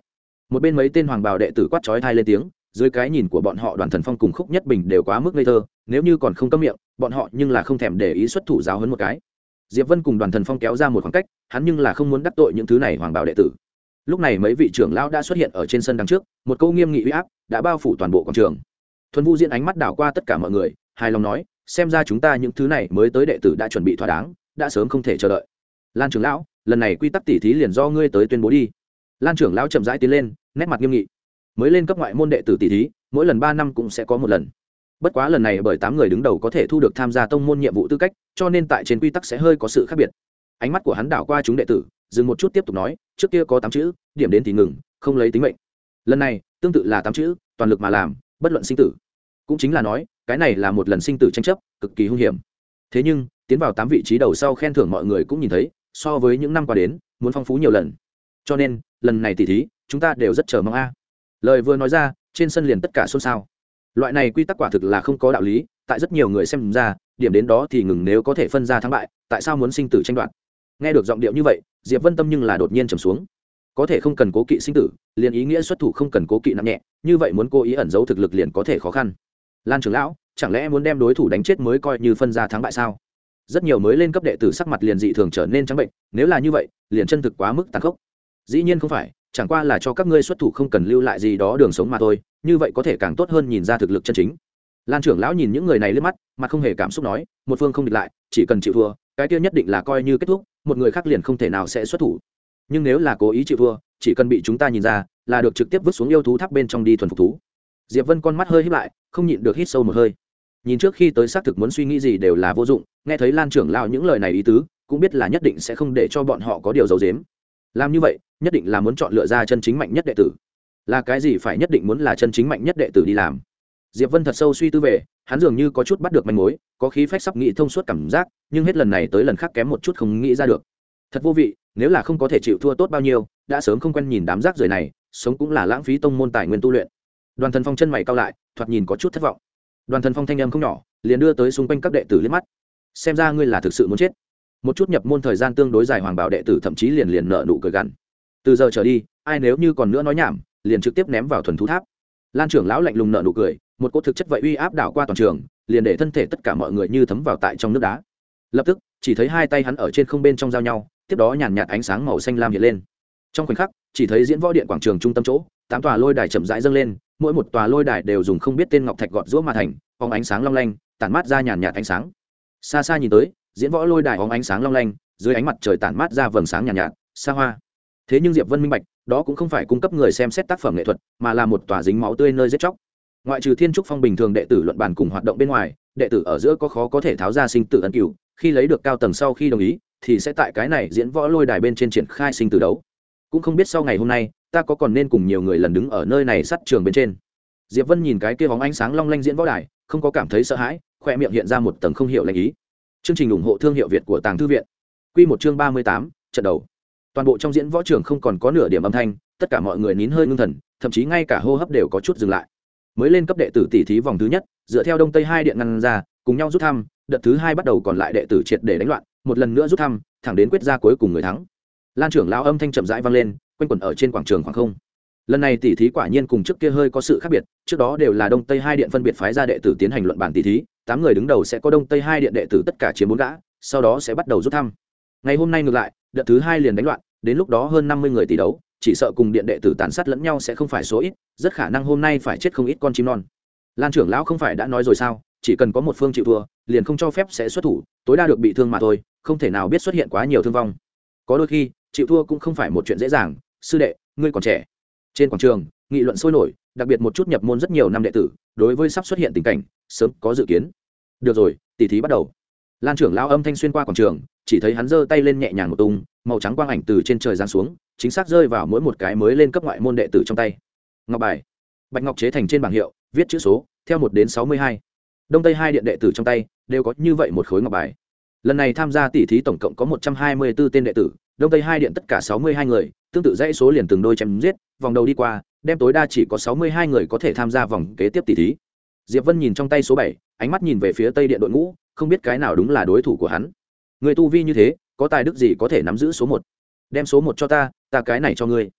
Một bên mấy tên hoàng bào đệ tử quát chói thai lên tiếng, dưới cái nhìn của bọn họ đoàn thần phong cùng khúc nhất bình đều quá mức ngây thơ, nếu như còn không câm miệng, bọn họ nhưng là không thèm để ý xuất thủ giáo hơn một cái. Diệp vân cùng đoàn thần phong kéo ra một khoảng cách, hắn nhưng là không muốn đắc tội những thứ này hoàng bào đệ tử. Lúc này mấy vị trưởng lão đã xuất hiện ở trên sân đằng trước, một câu nghiêm nghị uy áp đã bao phủ toàn bộ quảng trường. Thuần vu diễn ánh mắt đảo qua tất cả mọi người, hài lòng nói, xem ra chúng ta những thứ này mới tới đệ tử đã chuẩn bị thỏa đáng, đã sớm không thể chờ đợi. Lan trưởng lão lần này quy tắc tỉ thí liền do ngươi tới tuyên bố đi. Lan trưởng lão chậm rãi tiến lên, nét mặt nghiêm nghị. Mới lên cấp ngoại môn đệ tử tỉ thí, mỗi lần ba năm cũng sẽ có một lần. Bất quá lần này bởi tám người đứng đầu có thể thu được tham gia tông môn nhiệm vụ tư cách, cho nên tại trên quy tắc sẽ hơi có sự khác biệt. Ánh mắt của hắn đảo qua chúng đệ tử, dừng một chút tiếp tục nói, trước kia có tám chữ, điểm đến thì ngừng, không lấy tính mệnh. Lần này, tương tự là tám chữ, toàn lực mà làm, bất luận sinh tử. Cũng chính là nói, cái này là một lần sinh tử tranh chấp, cực kỳ hung hiểm. Thế nhưng, tiến vào tám vị trí đầu sau khen thưởng mọi người cũng nhìn thấy so với những năm qua đến, muốn phong phú nhiều lần. Cho nên, lần này tỉ thí, chúng ta đều rất chờ mong a. Lời vừa nói ra, trên sân liền tất cả xôn xao. Loại này quy tắc quả thực là không có đạo lý, tại rất nhiều người xem ra, điểm đến đó thì ngừng nếu có thể phân ra thắng bại, tại sao muốn sinh tử tranh đoạt? Nghe được giọng điệu như vậy, diệp vân tâm nhưng là đột nhiên trầm xuống. Có thể không cần cố kỵ sinh tử, liền ý nghĩa xuất thủ không cần cố kỵ nặng nhẹ, như vậy muốn cố ý ẩn giấu thực lực liền có thể khó khăn. Lan trưởng lão, chẳng lẽ muốn đem đối thủ đánh chết mới coi như phân ra thắng bại sao? Rất nhiều mới lên cấp đệ tử sắc mặt liền dị thường trở nên trắng bệnh, nếu là như vậy, liền chân thực quá mức tàn khốc. Dĩ nhiên không phải, chẳng qua là cho các ngươi xuất thủ không cần lưu lại gì đó đường sống mà thôi, như vậy có thể càng tốt hơn nhìn ra thực lực chân chính. Lan trưởng lão nhìn những người này lên mắt mà không hề cảm xúc nói, một phương không địch lại, chỉ cần chịu thua, cái kia nhất định là coi như kết thúc, một người khác liền không thể nào sẽ xuất thủ. Nhưng nếu là cố ý chịu thua, chỉ cần bị chúng ta nhìn ra, là được trực tiếp vứt xuống yêu thú tháp bên trong đi thuần phục thú. Diệp vân con mắt hơi hít lại, không nhịn được hít sâu một hơi nhìn trước khi tới xác thực muốn suy nghĩ gì đều là vô dụng, nghe thấy lan trưởng lao những lời này ý tứ, cũng biết là nhất định sẽ không để cho bọn họ có điều giấu dếm làm như vậy, nhất định là muốn chọn lựa ra chân chính mạnh nhất đệ tử. Là cái gì phải nhất định muốn là chân chính mạnh nhất đệ tử đi làm? Diệp vân thật sâu suy tư về, hắn dường như có chút bắt được manh mối, có khí phách sắp nghĩ thông suốt cảm giác, nhưng hết lần này tới lần khác kém một chút không nghĩ ra được. Thật vô vị, nếu là không có thể chịu thua tốt bao nhiêu, đã sớm không quen nhìn đám rác rưởi này, sống cũng là lãng phí tông môn tài nguyên tu luyện. Đoàn thần phong chân mày cao lại, thoạt nhìn có chút thất vọng đoàn thần phong thanh âm không nhỏ, liền đưa tới xung quanh các đệ tử liếc mắt. Xem ra ngươi là thực sự muốn chết. Một chút nhập môn thời gian tương đối dài hoàng bảo đệ tử thậm chí liền liền nợ nụ cười gằn. Từ giờ trở đi, ai nếu như còn nữa nói nhảm, liền trực tiếp ném vào thuần thú tháp. Lan trưởng lão lạnh lùng nợ nụ cười, một cỗ thực chất vậy uy áp đảo qua toàn trường, liền để thân thể tất cả mọi người như thấm vào tại trong nước đá. Lập tức, chỉ thấy hai tay hắn ở trên không bên trong giao nhau, tiếp đó nhàn nhạt ánh sáng màu xanh lam hiện lên. Trong khoảnh khắc chỉ thấy diễn võ điện quảng trường trung tâm chỗ tám tòa lôi đài chậm rãi dâng lên mỗi một tòa lôi đài đều dùng không biết tên ngọc thạch gọt rũa mà thành phóng ánh sáng long lanh tản mát ra nhàn nhạt ánh sáng. Xa xa nhìn tới diễn võ lôi đài phóng ánh sáng long lanh dưới ánh mặt trời tản mát ra vầng sáng nhàn nhạt, nhạt xa hoa. Thế nhưng diệp vân minh bạch đó cũng không phải cung cấp người xem xét tác phẩm nghệ thuật mà là một tòa dính máu tươi nơi giết chóc. Ngoại trừ thiên trúc phong bình thường đệ tử luận bàn cùng hoạt động bên ngoài đệ tử ở giữa có khó có thể tháo ra sinh tử ân cửu khi lấy được cao tầng sau khi đồng ý thì sẽ tại cái này diễn võ lôi đài bên trên triển khai sinh tử đấu cũng không biết sau ngày hôm nay, ta có còn nên cùng nhiều người lần đứng ở nơi này sát trường bên trên. Diệp vân nhìn cái kia bóng ánh sáng long lanh diễn võ đài, không có cảm thấy sợ hãi, khoe miệng hiện ra một tầng không hiểu lệnh ý. Chương trình ủng hộ thương hiệu việt của tàng thư viện. Q một chương ba mươi tám, trận đầu. Toàn bộ trong diễn võ trường không còn có nửa điểm âm thanh, tất cả mọi người nín hơi ngưng thần, thậm chí ngay cả hô hấp đều có chút dừng lại. Mới lên cấp đệ tử tỷ thí vòng thứ nhất, dựa theo đông tây hai điện ngăn ra, cùng nhau rút thăm, đợt thứ hai bắt đầu còn lại đệ tử triệt để đánh loạn, một lần nữa rút thăm, thẳng đến quyết ra cuối cùng người thắng lan trưởng lao âm thanh chậm rãi vang lên, quanh quẩn ở trên quảng trường khoảng không. Lần này tỷ thí quả nhiên cùng trước kia hơi có sự khác biệt, trước đó đều là đông tây hai điện phân biệt phái ra đệ tử tiến hành luận bản tỷ thí, tám người đứng đầu sẽ có đông tây hai điện đệ tử tất cả chiếm bốn gã, sau đó sẽ bắt đầu rút thăm. Ngày hôm nay ngược lại, đợt thứ hai liền đánh loạn, đến lúc đó hơn năm mươi người tỷ đấu, chỉ sợ cùng điện đệ tử tàn sát lẫn nhau sẽ không phải số ít, rất khả năng hôm nay phải chết không ít con chim non. Lan trưởng lão không phải đã nói rồi sao, chỉ cần có một phương chịu thua, liền không cho phép sẽ xuất thủ, tối đa được bị thương mà thôi, không thể nào biết xuất hiện quá nhiều thương vong. Có đôi khi chịu thua cũng không phải một chuyện dễ dàng, sư đệ, ngươi còn trẻ. Trên quảng trường, nghị luận sôi nổi, đặc biệt một chút nhập môn rất nhiều năm đệ tử, đối với sắp xuất hiện tình cảnh, sớm có dự kiến. Được rồi, tỉ thí bắt đầu. Lan trưởng lao âm thanh xuyên qua quảng trường, chỉ thấy hắn giơ tay lên nhẹ nhàng một tung, màu trắng quang ảnh từ trên trời giáng xuống, chính xác rơi vào mỗi một cái mới lên cấp ngoại môn đệ tử trong tay. Ngọc bài. Bạch ngọc chế thành trên bảng hiệu, viết chữ số, theo một đến sáu mươi hai. Đông tây hai điện đệ tử trong tay, đều có như vậy một khối ngọc bài. Lần này tham gia tỷ thí tổng cộng có một trăm hai mươi b ố tên đệ tử đông tây hai điện tất cả sáu mươi hai người, tương tự dãy số liền từng đôi chém giết, vòng đầu đi qua đem tối đa chỉ có sáu mươi hai người có thể tham gia vòng kế tiếp tỷ thí. Diệp vân nhìn trong tay số bảy, ánh mắt nhìn về phía tây điện đội ngũ, không biết cái nào đúng là đối thủ của hắn. Người tu vi như thế, có tài đức gì có thể nắm giữ số một? Đem số một cho ta ta cái này cho ngươi.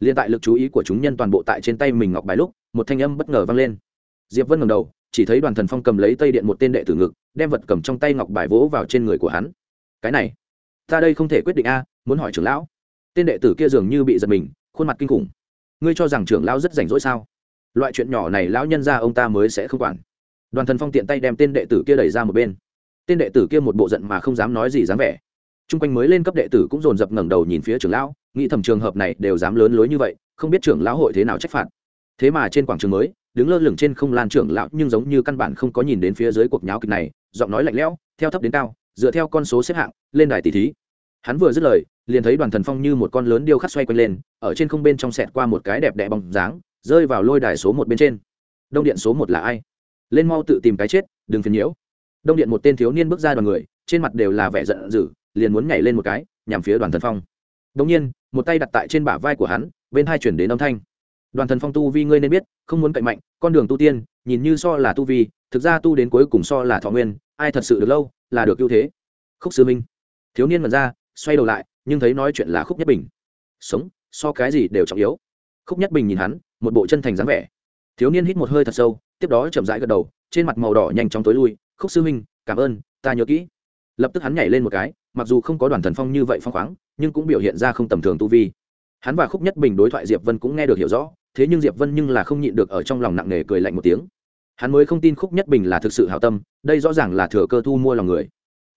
Liên tại lực chú ý của chúng nhân toàn bộ tại trên tay mình ngọc bài lúc, một thanh âm bất ngờ vang lên. Diệp vân ngầm đầu, chỉ thấy đoàn thần phong cầm lấy tây điện một tên đệ tử ngực, đem vật cầm trong tay ngọc bài vỗ vào trên người của hắn. Cái này ta đây không thể quyết định a, muốn hỏi trưởng lão. Tên đệ tử kia dường như bị giật mình, khuôn mặt kinh khủng. Ngươi cho rằng trưởng lão rất rảnh rỗi sao? Loại chuyện nhỏ này lão nhân ra ông ta mới sẽ không quản. Đoàn thần phong tiện tay đem tên đệ tử kia đẩy ra một bên. Tên đệ tử kia một bộ giận mà không dám nói gì dám vẻ. T r u n g quanh mới lên cấp đệ tử cũng dồn dập ngẩng đầu nhìn phía trưởng lão, nghĩ thầm trường hợp này đều dám lớn lối như vậy, không biết trưởng lão hội thế nào trách phạt. Thế mà trên quảng trường mới, đứng lơ lửng trên không lan trưởng lão nhưng giống như căn bản không có nhìn đến phía dưới cuộc nháo kịch này, giọng nói lạnh lẽo, theo thấp đến cao dựa theo con số xếp hạng, lên đài tỷ thí. Hắn vừa dứt lời, liền thấy đoàn thần phong như một con lớn điêu khắc xoay quanh lên, ở trên không bên trong sẹt qua một cái đẹp đẽ bóng dáng, rơi vào lôi đài số một bên trên. Đông điện số một là ai? Lên mau tự tìm cái chết, đừng phiền nhiễu. Đông điện một tên thiếu niên bước ra đoàn người, trên mặt đều là vẻ giận dữ, liền muốn nhảy lên một cái, nhằm phía đoàn thần phong. Đông nhiên, một tay đặt tại trên bả vai của hắn, bên hai chuyển đến âm thanh. Đoàn thần phong tu vi ngươi nên biết, không muốn cậy mạnh, con đường tu tiên, nhìn như so là tu vi, thực ra tu đến cuối cùng so là thọ nguyên ai thật sự được lâu, là được ưu thế. Khúc sư minh. Thiếu niên mật ra, xoay đầu lại, nhưng thấy nói chuyện là khúc nhất bình. Sống, so cái gì đều trọng yếu. Khúc nhất bình nhìn hắn, một bộ chân thành dáng vẻ. Thiếu niên hít một hơi thật sâu, tiếp đó chậm rãi gật đầu, trên mặt màu đỏ nhanh chóng tối lui. Khúc sư minh, cảm ơn, ta nhớ kỹ. Lập tức hắn nhảy lên một cái, mặc dù không có đoàn thần phong như vậy phong khoáng, nhưng cũng biểu hiện ra không tầm thường tu vi. Hắn và khúc nhất bình đối thoại diệp vân cũng nghe được hiểu rõ, thế nhưng diệp vân nhưng là không nhịn được ở trong lòng nặng nề cười lạnh một tiếng hắn mới không tin khúc nhất bình là thực sự hảo tâm, đây rõ ràng là thừa cơ thu mua lòng người.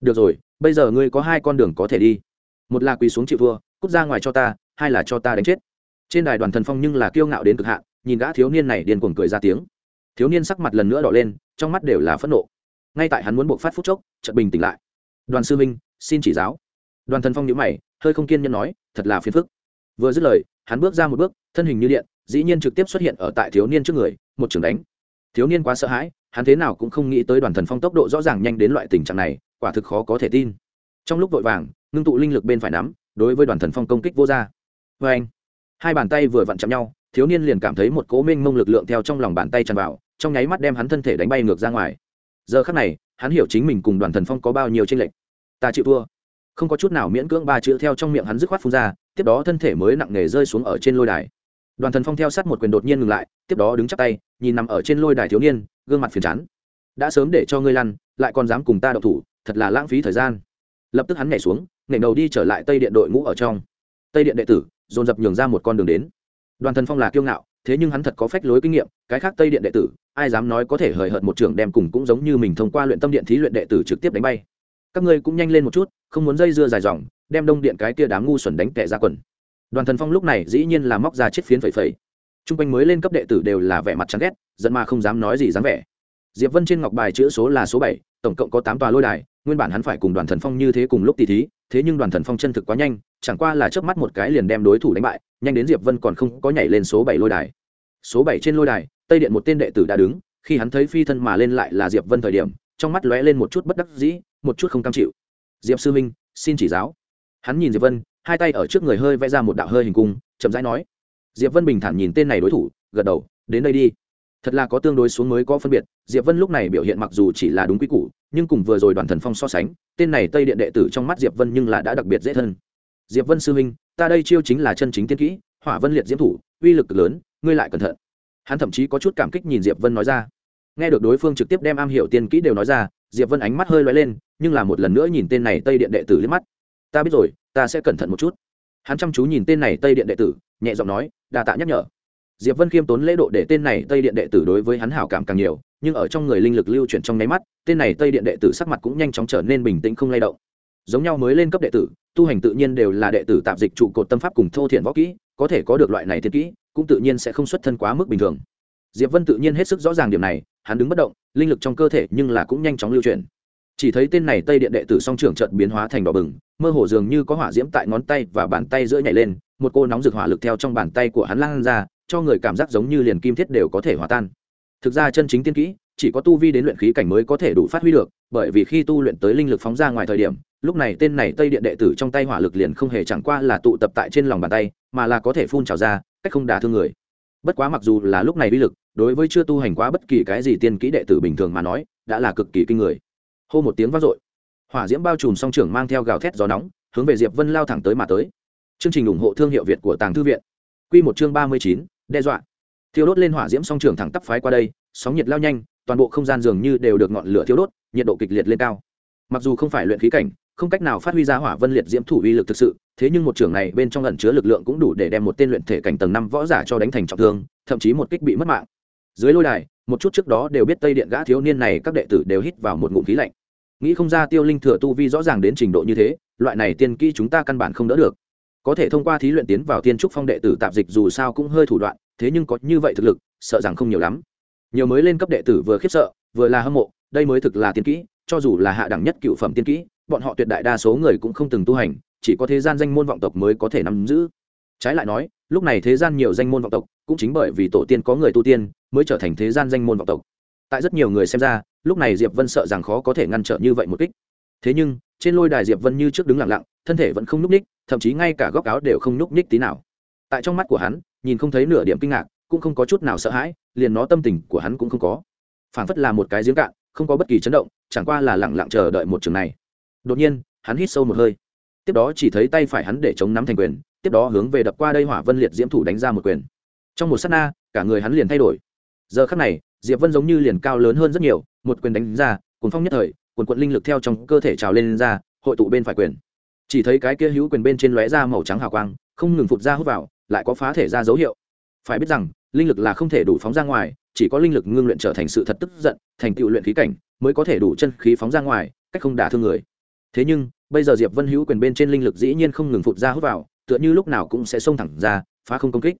Được rồi, bây giờ ngươi có hai con đường có thể đi. Một là quỳ xuống chịu vua, cút ra ngoài cho ta, hai là cho ta đánh chết. Trên đài đoàn thần phong nhưng là kiêu ngạo đến cực hạn, nhìn gã thiếu niên này điên cuồng cười ra tiếng. Thiếu niên sắc mặt lần nữa đỏ lên, trong mắt đều là phẫn nộ. Ngay tại hắn muốn buộc phát phút chốc, chợt bình tỉnh lại. Đoàn sư minh xin chỉ giáo. Đoàn thần phong nhíu mày, hơi không kiên nhẫn nói, thật là phiền phức. Vừa dứt lời, hắn bước ra một bước, thân hình như điện, dĩ nhiên trực tiếp xuất hiện ở tại thiếu niên trước người, một trường đánh thiếu niên quá sợ hãi, hắn thế nào cũng không nghĩ tới đoàn thần phong tốc độ rõ ràng nhanh đến loại tình trạng này, quả thực khó có thể tin. Trong lúc vội vàng, ngưng tụ linh lực bên phải nắm, đối với đoàn thần phong công kích vô ra vê anh, hai bàn tay vừa vặn chạm nhau, thiếu niên liền cảm thấy một cố minh mông lực lượng theo trong lòng bàn tay tràn vào, trong nháy mắt đem hắn thân thể đánh bay ngược ra ngoài. Giờ khắc này, hắn hiểu chính mình cùng đoàn thần phong có bao nhiêu tranh lệch. Ta chịu thua. Không có chút nào miễn cưỡng ba chữ theo trong miệng hắn dứt khoát phun ra, tiếp đó thân thể mới nặng nề rơi xuống ở trên lôi đài đoàn thần phong theo sát một quyền đột nhiên ngừng lại, tiếp đó đứng chắp tay, nhìn nằm ở trên lôi đài thiếu niên, gương mặt phiền chán. Đã sớm để cho ngươi lăn, lại còn dám cùng ta đậu thủ, thật là lãng phí thời gian. Lập tức hắn nhảy xuống, nhảy đầu đi trở lại tây điện đội ngũ ở trong. Tây điện đệ tử, dồn dập nhường ra một con đường đến. Đoàn thần phong là kiêu ngạo, thế nhưng hắn thật có phách lối kinh nghiệm, cái khác tây điện đệ tử, ai dám nói có thể hời hợt một trưởng đem cùng cũng giống như mình thông qua luyện tâm điện thí luyện đệ tử trực tiếp đánh bay. Các ngươi cũng nhanh lên một chút, không muốn dây dưa dài dòng, đem đông điện cái kia đám ngu xuẩn đánh tệ ra quần đoàn thần phong lúc này dĩ nhiên là móc ra chiếc phiến phẩy phẩy. T r u n g quanh mới lên cấp đệ tử đều là vẻ mặt chán ghét, giận mà không dám nói gì dám vẻ. Diệp vân trên ngọc bài chữ số là số bảy, tổng cộng có tám tòa lôi đài, nguyên bản hắn phải cùng đoàn thần phong như thế cùng lúc tỷ thí, thế nhưng đoàn thần phong chân thực quá nhanh, chẳng qua là chớp mắt một cái liền đem đối thủ đánh bại, nhanh đến diệp vân còn không có nhảy lên số bảy lôi đài. Số bảy trên lôi đài, tây điện một tên đệ tử đã đứng, khi hắn thấy phi thân mà lên lại là diệp vân thời điểm, trong mắt lóe lên một chút bất đắc dĩ, một chút không cam chịu. Diệp sư minh xin chỉ giáo. Hắn nhìn diệp vân hai tay ở trước người hơi vẽ ra một đạo hơi hình cung chậm rãi nói diệp vân bình thản nhìn tên này đối thủ gật đầu đến đây đi. Thật là có tương đối xuống mới có phân biệt diệp vân lúc này biểu hiện mặc dù chỉ là đúng quy củ nhưng cùng vừa rồi đoàn thần phong so sánh tên này tây điện đệ tử trong mắt diệp vân nhưng là đã đặc biệt dễ thân. Diệp vân sư huynh, ta đây chiêu chính là chân chính tiên kỹ hỏa vân liệt diễm thủ uy lực lớn ngươi lại cẩn thận. Hắn thậm chí có chút cảm kích nhìn diệp vân nói ra. Nghe được đối phương trực tiếp đem am hiểu tiên kỹ đều nói ra diệp vân ánh mắt hơi loay lên nhưng là một lần nữa nhìn tên này tây điện đệ tử liếc mắt. Ta biết rồi ta sẽ cẩn thận một chút. Hắn chăm chú nhìn tên này tây điện đệ tử, nhẹ giọng nói, đa tạ nhắc nhở. Diệp vân khiêm tốn lễ độ để tên này tây điện đệ tử đối với hắn hảo cảm càng nhiều, nhưng ở trong người linh lực lưu chuyển trong nháy mắt, tên này tây điện đệ tử sắc mặt cũng nhanh chóng trở nên bình tĩnh không lay động. Giống nhau mới lên cấp đệ tử, tu hành tự nhiên đều là đệ tử tạp dịch trụ cột tâm pháp cùng thô thiện võ kỹ, có thể có được loại này thiên kỹ, cũng tự nhiên sẽ không xuất thân quá mức bình thường. Diệp vân tự nhiên hết sức rõ ràng điểm này, hắn đứng bất động, linh lực trong cơ thể nhưng là cũng nhanh chóng lưu chuyển chỉ thấy tên này tây điện đệ tử song trưởng trận biến hóa thành đỏ bừng, mơ hồ dường như có hỏa diễm tại ngón tay và bàn tay giữa nhảy lên, một cô nóng rực hỏa lực theo trong bàn tay của hắn lan ra, cho người cảm giác giống như liền kim thiết đều có thể hòa tan. Thực ra chân chính tiên kỹ, chỉ có tu vi đến luyện khí cảnh mới có thể đủ phát huy được, bởi vì khi tu luyện tới linh lực phóng ra ngoài thời điểm, lúc này tên này tây điện đệ tử trong tay hỏa lực liền không hề chẳng qua là tụ tập tại trên lòng bàn tay, mà là có thể phun trào ra, cách không đả thương người. Bất quá mặc dù là lúc này uy lực, đối với chưa tu hành quá bất kỳ cái gì tiên kỹ đệ tử bình thường mà nói, đã là cực kỳ kinh người hô một tiếng vang dội. Hỏa diễm bao trùm song trưởng mang theo gào thét gió nóng, hướng về diệp vân lao thẳng tới mà tới. Chương trình ủng hộ thương hiệu việt của tàng thư viện. Q một chương ba mươi chín, đe dọa. Thiêu đốt lên hỏa diễm song trưởng thẳng tắp phái qua đây, sóng nhiệt lao nhanh, toàn bộ không gian dường như đều được ngọn lửa thiêu đốt, nhiệt độ kịch liệt lên cao. Mặc dù không phải luyện khí cảnh, không cách nào phát huy ra hỏa vân liệt diễm thủ uy lực thực sự, thế nhưng một trưởng này bên trong ẩn chứa lực lượng cũng đủ để đem một tên luyện thể cảnh tầng năm võ giả cho đánh thành trọng thương, thậm chí một kích bị mất mạng. Dưới lôi đài, một chút trước đó đều biết tây điện gã thiếu niên này các đệ tử đều hít vào một ngụm khí lạnh nghĩ không ra tiêu linh thừa tu vi rõ ràng đến trình độ như thế, loại này tiên kỹ chúng ta căn bản không đỡ được. Có thể thông qua thí luyện tiến vào tiên trúc phong đệ tử tạp dịch dù sao cũng hơi thủ đoạn, thế nhưng có như vậy thực lực, sợ rằng không nhiều lắm. Nhiều mới lên cấp đệ tử vừa khiếp sợ, vừa là hâm mộ, đây mới thực là tiên kỹ, cho dù là hạ đẳng nhất cựu phẩm tiên kỹ, bọn họ tuyệt đại đa số người cũng không từng tu hành, chỉ có thế gian danh môn vọng tộc mới có thể nắm giữ. Trái lại nói, lúc này thế gian nhiều danh môn vọng tộc, cũng chính bởi vì tổ tiên có người tu tiên, mới trở thành thế gian danh môn vọng tộc. Tại rất nhiều người xem ra lúc này diệp vân sợ rằng khó có thể ngăn trở như vậy một kích thế nhưng trên lôi đài diệp vân như trước đứng lặng lặng thân thể vẫn không nhúc ních thậm chí ngay cả góc áo đều không nhúc ních tí nào tại trong mắt của hắn nhìn không thấy nửa điểm kinh ngạc cũng không có chút nào sợ hãi liền nó tâm tình của hắn cũng không có phảng phất là một cái giếng cạn không có bất kỳ chấn động chẳng qua là lặng lặng chờ đợi một trường này đột nhiên hắn hít sâu một hơi tiếp đó chỉ thấy tay phải hắn để chống nắm thành quyền tiếp đó hướng về đập qua đây hỏa vân liệt diễm thủ đánh ra một quyền trong một sát na cả người hắn liền thay đổi giờ khắc này diệp vân giống như liền cao lớn hơn rất nhiều một quyền đánh ra cuốn phong nhất thời cuồn cuộn linh lực theo trong cơ thể trào lên, lên ra hội tụ bên phải quyền. Chỉ thấy cái kia hữu quyền bên trên lóe ra màu trắng hào quang không ngừng phụt ra hút vào lại có phá thể ra dấu hiệu. Phải biết rằng linh lực là không thể đủ phóng ra ngoài chỉ có linh lực ngưng luyện trở thành sự thật tức giận thành tựu luyện khí cảnh mới có thể đủ chân khí phóng ra ngoài cách không đả thương người. Thế nhưng bây giờ diệp vân hữu quyền bên trên linh lực dĩ nhiên không ngừng phụt ra hút vào tựa như lúc nào cũng sẽ xông thẳng ra phá không công kích.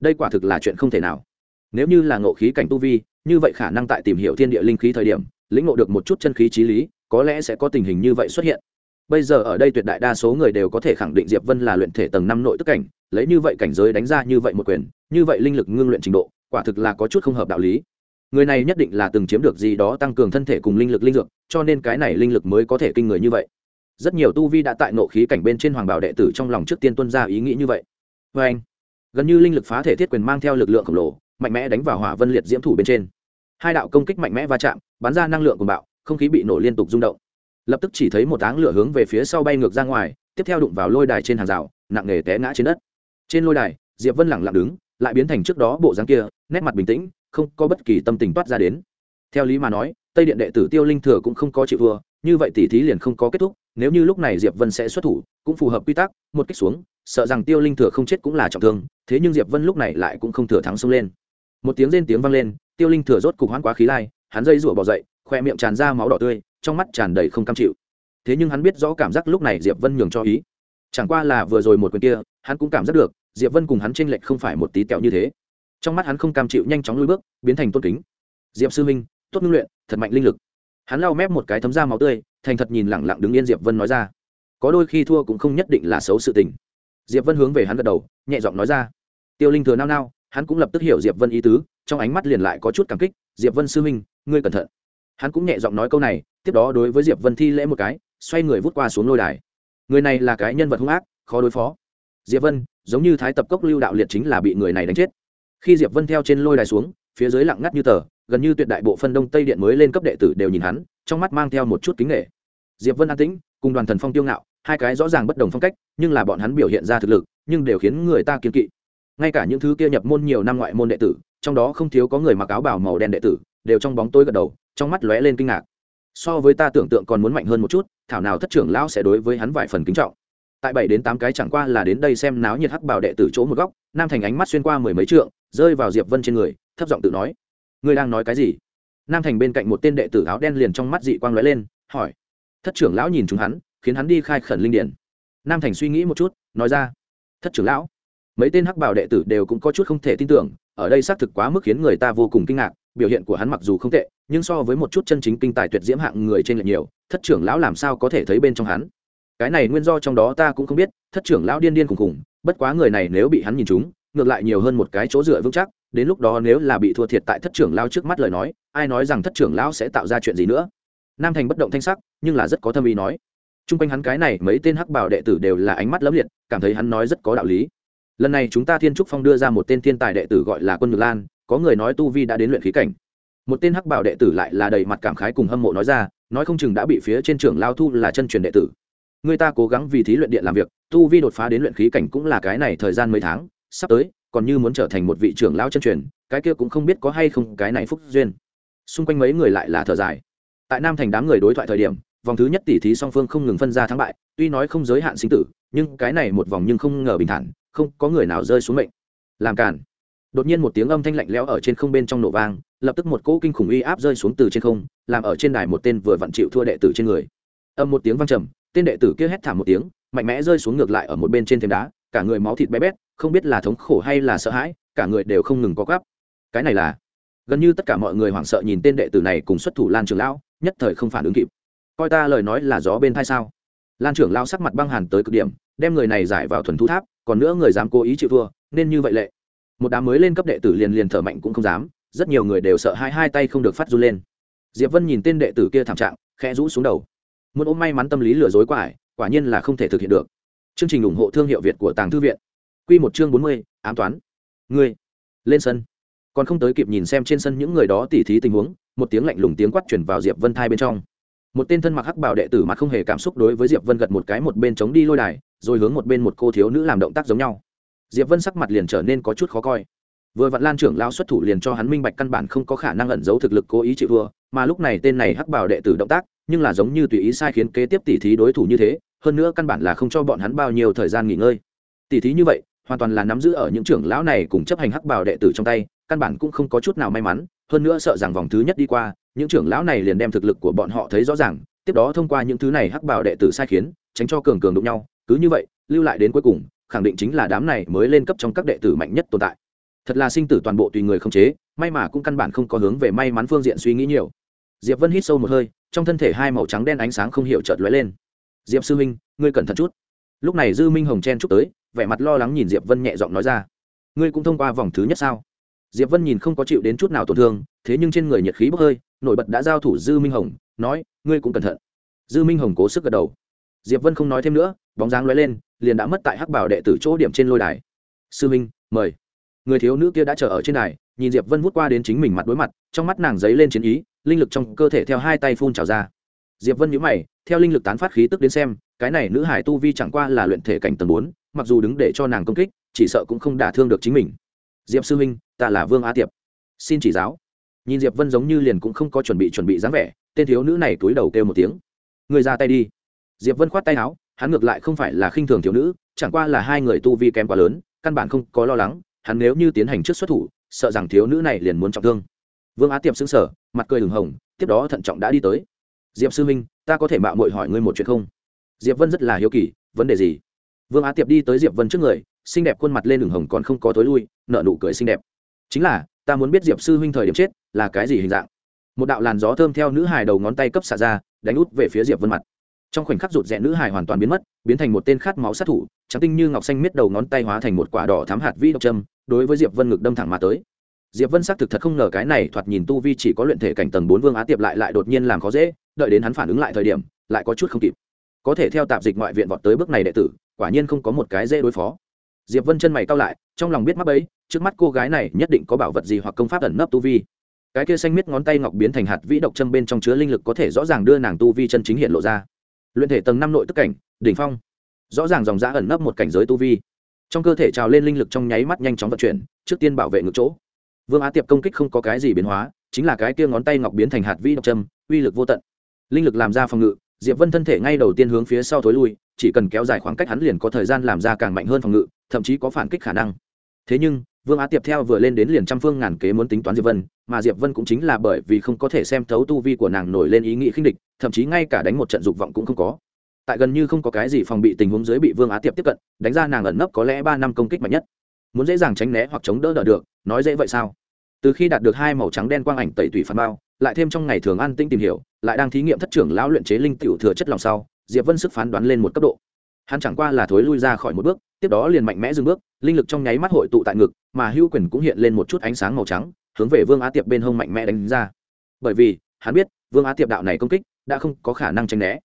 Đây quả thực là chuyện không thể nào. Nếu như là ngộ khí cảnh tu vi như vậy khả năng tại tìm hiểu thiên địa linh khí thời điểm, lĩnh ngộ được một chút chân khí trí lý, có lẽ sẽ có tình hình như vậy xuất hiện. Bây giờ ở đây tuyệt đại đa số người đều có thể khẳng định diệp vân là luyện thể tầng năm nội tức cảnh, lấy như vậy cảnh giới đánh ra như vậy một quyền, như vậy linh lực ngưng luyện trình độ, quả thực là có chút không hợp đạo lý. Người này nhất định là từng chiếm được gì đó tăng cường thân thể cùng linh lực linh dược, cho nên cái này linh lực mới có thể kinh người như vậy. Rất nhiều tu vi đã tại nộ khí cảnh bên trên hoàng bảo đệ tử trong lòng trước tiên tuân ra ý nghĩ như vậy. Vê anh gần như linh lực phá thể thiết quyền mang theo lực lượng khổng lồ mạnh mẽ đánh vào hỏa vân liệt diễm thủ bên trên. Hai đạo công kích mạnh mẽ va chạm, bắn ra năng lượng của bạo, không khí bị nổ liên tục rung động. Lập tức chỉ thấy một áng lửa hướng về phía sau bay ngược ra ngoài, tiếp theo đụng vào lôi đài trên hàng rào, nặng nề té ngã trên đất. Trên lôi đài, diệp vân lẳng lặng đứng, lại biến thành trước đó bộ dáng kia, nét mặt bình tĩnh, không có bất kỳ tâm tình toát ra đến. Theo lý mà nói, tây điện đệ tử tiêu linh thừa cũng không có chịu thua, như vậy tỷ thí liền không có kết thúc, nếu như lúc này diệp vân sẽ xuất thủ, cũng phù hợp quy tắc, một kích xuống, sợ rằng tiêu linh thừa không chết cũng là trọng thương, thế nhưng diệp vân lúc này lại cũng không thừa thắng xông lên một tiếng rên tiếng vang lên, tiêu linh thừa rốt cục hoãn quá khí lai, hắn dây rủa bỏ dậy khoe miệng tràn ra máu đỏ tươi, trong mắt tràn đầy không cam chịu. Thế nhưng hắn biết rõ cảm giác lúc này diệp vân nhường cho ý. Chẳng qua là vừa rồi một quyền kia, hắn cũng cảm giác được, diệp vân cùng hắn tranh lệch không phải một tí tẹo như thế. Trong mắt hắn không cam chịu nhanh chóng lui bước, biến thành tôn kính. Diệp sư minh tốt ngưng luyện, thật mạnh linh lực. Hắn lau mép một cái thấm da máu tươi, thành thật nhìn lẳng lặng đứng yên diệp vân nói ra. Có đôi khi thua cũng không nhất định là xấu sự tình. Diệp vân hướng về hắn gật đầu, nhẹ giọng nói ra. Tiêu linh thừa nao nao hắn cũng lập tức hiểu diệp vân ý tứ, trong ánh mắt liền lại có chút cảm kích, diệp vân sư minh ngươi cẩn thận. Hắn cũng nhẹ giọng nói câu này, tiếp đó đối với diệp vân thi lễ một cái, xoay người vút qua xuống lôi đài. Người này là cái nhân vật hung ác, khó đối phó. Diệp vân, giống như thái tập cốc lưu đạo liệt chính là bị người này đánh chết. Khi diệp vân theo trên lôi đài xuống, phía dưới lặng ngắt như tờ, gần như tuyệt đại bộ phân đông tây điện mới lên cấp đệ tử đều nhìn hắn, trong mắt mang theo một chút kính nghệ diệp vân an tĩnh, cùng đoàn thần phong tiêu ngạo, hai cái rõ ràng bất đồng phong cách, nhưng là bọn hắn biểu hiện ra thực lực, nhưng đều khiến người ta kiên kỵ ngay cả những thứ kia nhập môn nhiều năm ngoại môn đệ tử, trong đó không thiếu có người mặc áo bảo màu đen đệ tử, đều trong bóng tối gật đầu, trong mắt lóe lên kinh ngạc. So với ta tưởng tượng còn muốn mạnh hơn một chút, thảo nào thất trưởng lão sẽ đối với hắn vài phần kính trọng. Tại bảy đến tám cái chẳng qua là đến đây xem náo nhiệt hắc bảo đệ tử chỗ một góc, nam thành ánh mắt xuyên qua mười mấy trượng, rơi vào diệp vân trên người, thấp giọng tự nói, ngươi đang nói cái gì? Nam thành bên cạnh một tên đệ tử áo đen liền trong mắt dị quang lóe lên, hỏi, thất trưởng lão nhìn chúng hắn, khiến hắn đi khai khẩn linh điển. Nam thành suy nghĩ một chút, nói ra, thất trưởng lão mấy tên hắc bảo đệ tử đều cũng có chút không thể tin tưởng, ở đây xác thực quá mức khiến người ta vô cùng kinh ngạc, biểu hiện của hắn mặc dù không tệ, nhưng so với một chút chân chính kinh tài tuyệt diễm hạng người trên lệch nhiều, thất trưởng lão làm sao có thể thấy bên trong hắn. Cái này nguyên do trong đó ta cũng không biết, thất trưởng lão điên điên khùng khùng, bất quá người này nếu bị hắn nhìn trúng, ngược lại nhiều hơn một cái chỗ dựa vững chắc, đến lúc đó nếu là bị thua thiệt tại thất trưởng lão trước mắt lời nói, ai nói rằng thất trưởng lão sẽ tạo ra chuyện gì nữa? Nam thành bất động thanh sắc, nhưng là rất có thâm ý nói. Chung quanh hắn cái này mấy tên hắc bảo đệ tử đều là ánh mắt lấm liệt, cảm thấy hắn nói rất có đạo lý lần này chúng ta thiên trúc phong đưa ra một tên thiên tài đệ tử gọi là quân ngược lan, có người nói tu vi đã đến luyện khí cảnh. Một tên hắc bảo đệ tử lại là đầy mặt cảm khái cùng hâm mộ nói ra, nói không chừng đã bị phía trên trưởng lao thu là chân truyền đệ tử. Người ta cố gắng vì thí luyện điện làm việc, tu vi đột phá đến luyện khí cảnh cũng là cái này thời gian mấy tháng, sắp tới, còn như muốn trở thành một vị trưởng lao chân truyền, cái kia cũng không biết có hay không cái này phúc duyên. Xung quanh mấy người lại là thở dài. Tại nam thành đám người đối thoại thời điểm vòng thứ nhất tỷ thí song phương không ngừng phân ra thắng bại, tuy nói không giới hạn sinh tử, nhưng cái này một vòng nhưng không ngờ bình thản, không có người nào rơi xuống mệnh. Làm cản đột nhiên một tiếng âm thanh lạnh lẽo ở trên không bên trong nổ vang, lập tức một cỗ kinh khủng uy áp rơi xuống từ trên không, làm ở trên đài một tên vừa vặn chịu thua đệ tử trên người. Âm một tiếng vang trầm, tên đệ tử kia hét thảm một tiếng, mạnh mẽ rơi xuống ngược lại ở một bên trên thềm đá, cả người máu thịt bé bét, không biết là thống khổ hay là sợ hãi, cả người đều không ngừng có gắp cái này là, gần như tất cả mọi người hoảng sợ nhìn tên đệ tử này cùng xuất thủ lan trường lão, nhất thời không phản ứng kịp coi ta lời nói là gió bên thai sao? Lan trưởng lao sắc mặt băng hàn tới cực điểm, đem người này giải vào thuần thu tháp, còn nữa người dám cố ý chịu thua, nên như vậy lệ. Một đám mới lên cấp đệ tử liền liền thở mạnh cũng không dám, rất nhiều người đều sợ hai hai tay không được phát run lên. Diệp vân nhìn tên đệ tử kia thảm trạng, khẽ rũ xuống đầu. Muốn ôm may mắn tâm lý lừa dối quả ải, quả nhiên là không thể thực hiện được. Chương trình ủng hộ thương hiệu việt của tàng thư viện. Q một chương bốn mươi, ám toán. Ngươi, lên sân. Còn không tới kịp nhìn xem trên sân những người đó tỉ thí tình huống, một tiếng lạnh lùng tiếng quát chuyển vào diệp vân thai bên trong một tên thân mặc hắc bảo đệ tử mặt không hề cảm xúc đối với diệp vân gật một cái một bên chống đi lôi đài, rồi hướng một bên một cô thiếu nữ làm động tác giống nhau. Diệp vân sắc mặt liền trở nên có chút khó coi. Vừa vặn lan trưởng lao xuất thủ liền cho hắn minh bạch căn bản không có khả năng ẩn giấu thực lực cố ý chịu thua, mà lúc này tên này hắc bảo đệ tử động tác, nhưng là giống như tùy ý sai khiến kế tiếp tỉ thí đối thủ như thế, hơn nữa căn bản là không cho bọn hắn bao nhiêu thời gian nghỉ ngơi. Tỉ thí như vậy, hoàn toàn là nắm giữ ở những trưởng lão này cùng chấp hành hắc bảo đệ tử trong tay, căn bản cũng không có chút nào may mắn, hơn nữa sợ rằng vòng thứ nhất đi qua những trưởng lão này liền đem thực lực của bọn họ thấy rõ ràng, tiếp đó thông qua những thứ này hắc bảo đệ tử sai khiến, tránh cho cường cường đụng nhau. Cứ như vậy, lưu lại đến cuối cùng, khẳng định chính là đám này mới lên cấp trong các đệ tử mạnh nhất tồn tại. Thật là sinh tử toàn bộ tùy người không chế, may mà cũng căn bản không có hướng về may mắn phương diện suy nghĩ nhiều. Diệp vân hít sâu một hơi, trong thân thể hai màu trắng đen ánh sáng không hiểu chợt lóe lên. Diệp sư minh ngươi cẩn thận chút. Lúc này dư minh hồng chen chúc tới, vẻ mặt lo lắng nhìn diệp vân nhẹ giọng nói ra. Ngươi cũng thông qua vòng thứ nhất sao? Diệp vân nhìn không có chịu đến chút nào tổn thương, thế nhưng trên người nhiệt khí bốc hơi nổi bật đã giao thủ dư minh hồng, nói, ngươi cũng cẩn thận. Dư minh hồng cố sức gật đầu. Diệp vân không nói thêm nữa, bóng dáng lóe lên, liền đã mất tại hắc bảo đệ tử chỗ điểm trên lôi đài. Sư minh, mời. Người thiếu nữ kia đã chờ ở trên đài, nhìn diệp vân vút qua đến chính mình mặt đối mặt, trong mắt nàng dấy lên chiến ý, linh lực trong cơ thể theo hai tay phun trào ra. Diệp vân nhíu mày, theo linh lực tán phát khí tức đến xem, cái này nữ hải tu vi chẳng qua là luyện thể cảnh tầng bốn, mặc dù đứng để cho nàng công kích, chỉ sợ cũng không đả thương được chính mình. Diệp sư minh, ta là vương á tiệp. Xin chỉ giáo nhìn diệp vân giống như liền cũng không có chuẩn bị chuẩn bị dáng vẻ, tên thiếu nữ này túi đầu kêu một tiếng. Người ra tay đi. Diệp vân khoát tay áo, hắn ngược lại không phải là khinh thường thiếu nữ, chẳng qua là hai người tu vi kém quá lớn, căn bản không có lo lắng, hắn nếu như tiến hành trước xuất thủ, sợ rằng thiếu nữ này liền muốn trọng thương. Vương á tiệp xứng sở mặt cười hừng hồng, tiếp đó thận trọng đã đi tới. Diệp sư minh, ta có thể mạo mội hỏi ngươi một chuyện không? Diệp vân rất là hiếu kỳ, vấn đề gì? Vương á tiệp đi tới diệp vân trước người, xinh đẹp khuôn mặt lên đường hồng còn không có tối lui nợ nụ cười xinh đẹp. Chính là ta muốn biết diệp sư huynh thời điểm chết là cái gì hình dạng một đạo làn gió thơm theo nữ hài đầu ngón tay cấp xả ra đánh út về phía diệp vân mặt trong khoảnh khắc rụt rẽ nữ hài hoàn toàn biến mất biến thành một tên khát máu sát thủ trắng tinh như ngọc xanh miết đầu ngón tay hóa thành một quả đỏ thám hạt vi độc châm đối với diệp vân ngực đâm thẳng mà tới diệp vân xác thực thật không ngờ cái này thoạt nhìn tu vi chỉ có luyện thể cảnh tầng bốn vương á tiệp lại lại đột nhiên làm khó dễ đợi đến hắn phản ứng lại thời điểm lại có chút không kịp có thể theo tạp dịch ngoại viện vọt tới bước này đệ tử quả nhiên không có một cái dễ đối phó diệp vân chân mày cau lại, trong lòng biết mắc ấy trước mắt cô gái này nhất định có bảo vật gì hoặc công pháp ẩn nấp tu vi. Cái kia xanh miết ngón tay ngọc biến thành hạt vĩ độc châm bên trong chứa linh lực có thể rõ ràng đưa nàng tu vi chân chính hiện lộ ra. Luyện thể tầng năm nội tức cảnh, đỉnh phong. Rõ ràng dòng giã ẩn nấp một cảnh giới tu vi. Trong cơ thể trào lên linh lực trong nháy mắt nhanh chóng vận chuyển, trước tiên bảo vệ ngược chỗ. Vương á tiệp công kích không có cái gì biến hóa, chính là cái kia ngón tay ngọc biến thành hạt vĩ độc châm, uy lực vô tận. Linh lực làm ra phòng ngự, diệp vân thân thể ngay đầu tiên hướng phía sau thối lui, chỉ cần kéo dài khoảng cách hắn liền có thời gian làm ra càng mạnh hơn phòng ngự thậm chí có phản kích khả năng. Thế nhưng, vương á tiệp theo vừa lên đến liền trăm phương ngàn kế muốn tính toán diệp vân, mà diệp vân cũng chính là bởi vì không có thể xem thấu tu vi của nàng nổi lên ý nghĩ khinh địch, thậm chí ngay cả đánh một trận dục vọng cũng không có. Tại gần như không có cái gì phòng bị tình huống dưới bị vương á tiệp tiếp cận, đánh ra nàng ẩn nấp có lẽ ba năm công kích mạnh nhất. Muốn dễ dàng tránh né hoặc chống đỡ đỡ được, nói dễ vậy sao? Từ khi đạt được hai màu trắng đen quang ảnh tẩy tủy phản bao, lại thêm trong ngày thường an tinh tìm hiểu, lại đang thí nghiệm thất trưởng lão luyện chế linh tiểu thừa chất lòng sau, diệp vân sức phán đoán lên một cấp độ hắn chẳng qua là thối lui ra khỏi một bước, tiếp đó liền mạnh mẽ dừng bước, linh lực trong nháy mắt hội tụ tại ngực, mà hưu quyền cũng hiện lên một chút ánh sáng màu trắng, hướng về vương á tiệp bên hông mạnh mẽ đánh ra. Bởi vì, hắn biết, vương á tiệp đạo này công kích đã không có khả năng tránh né.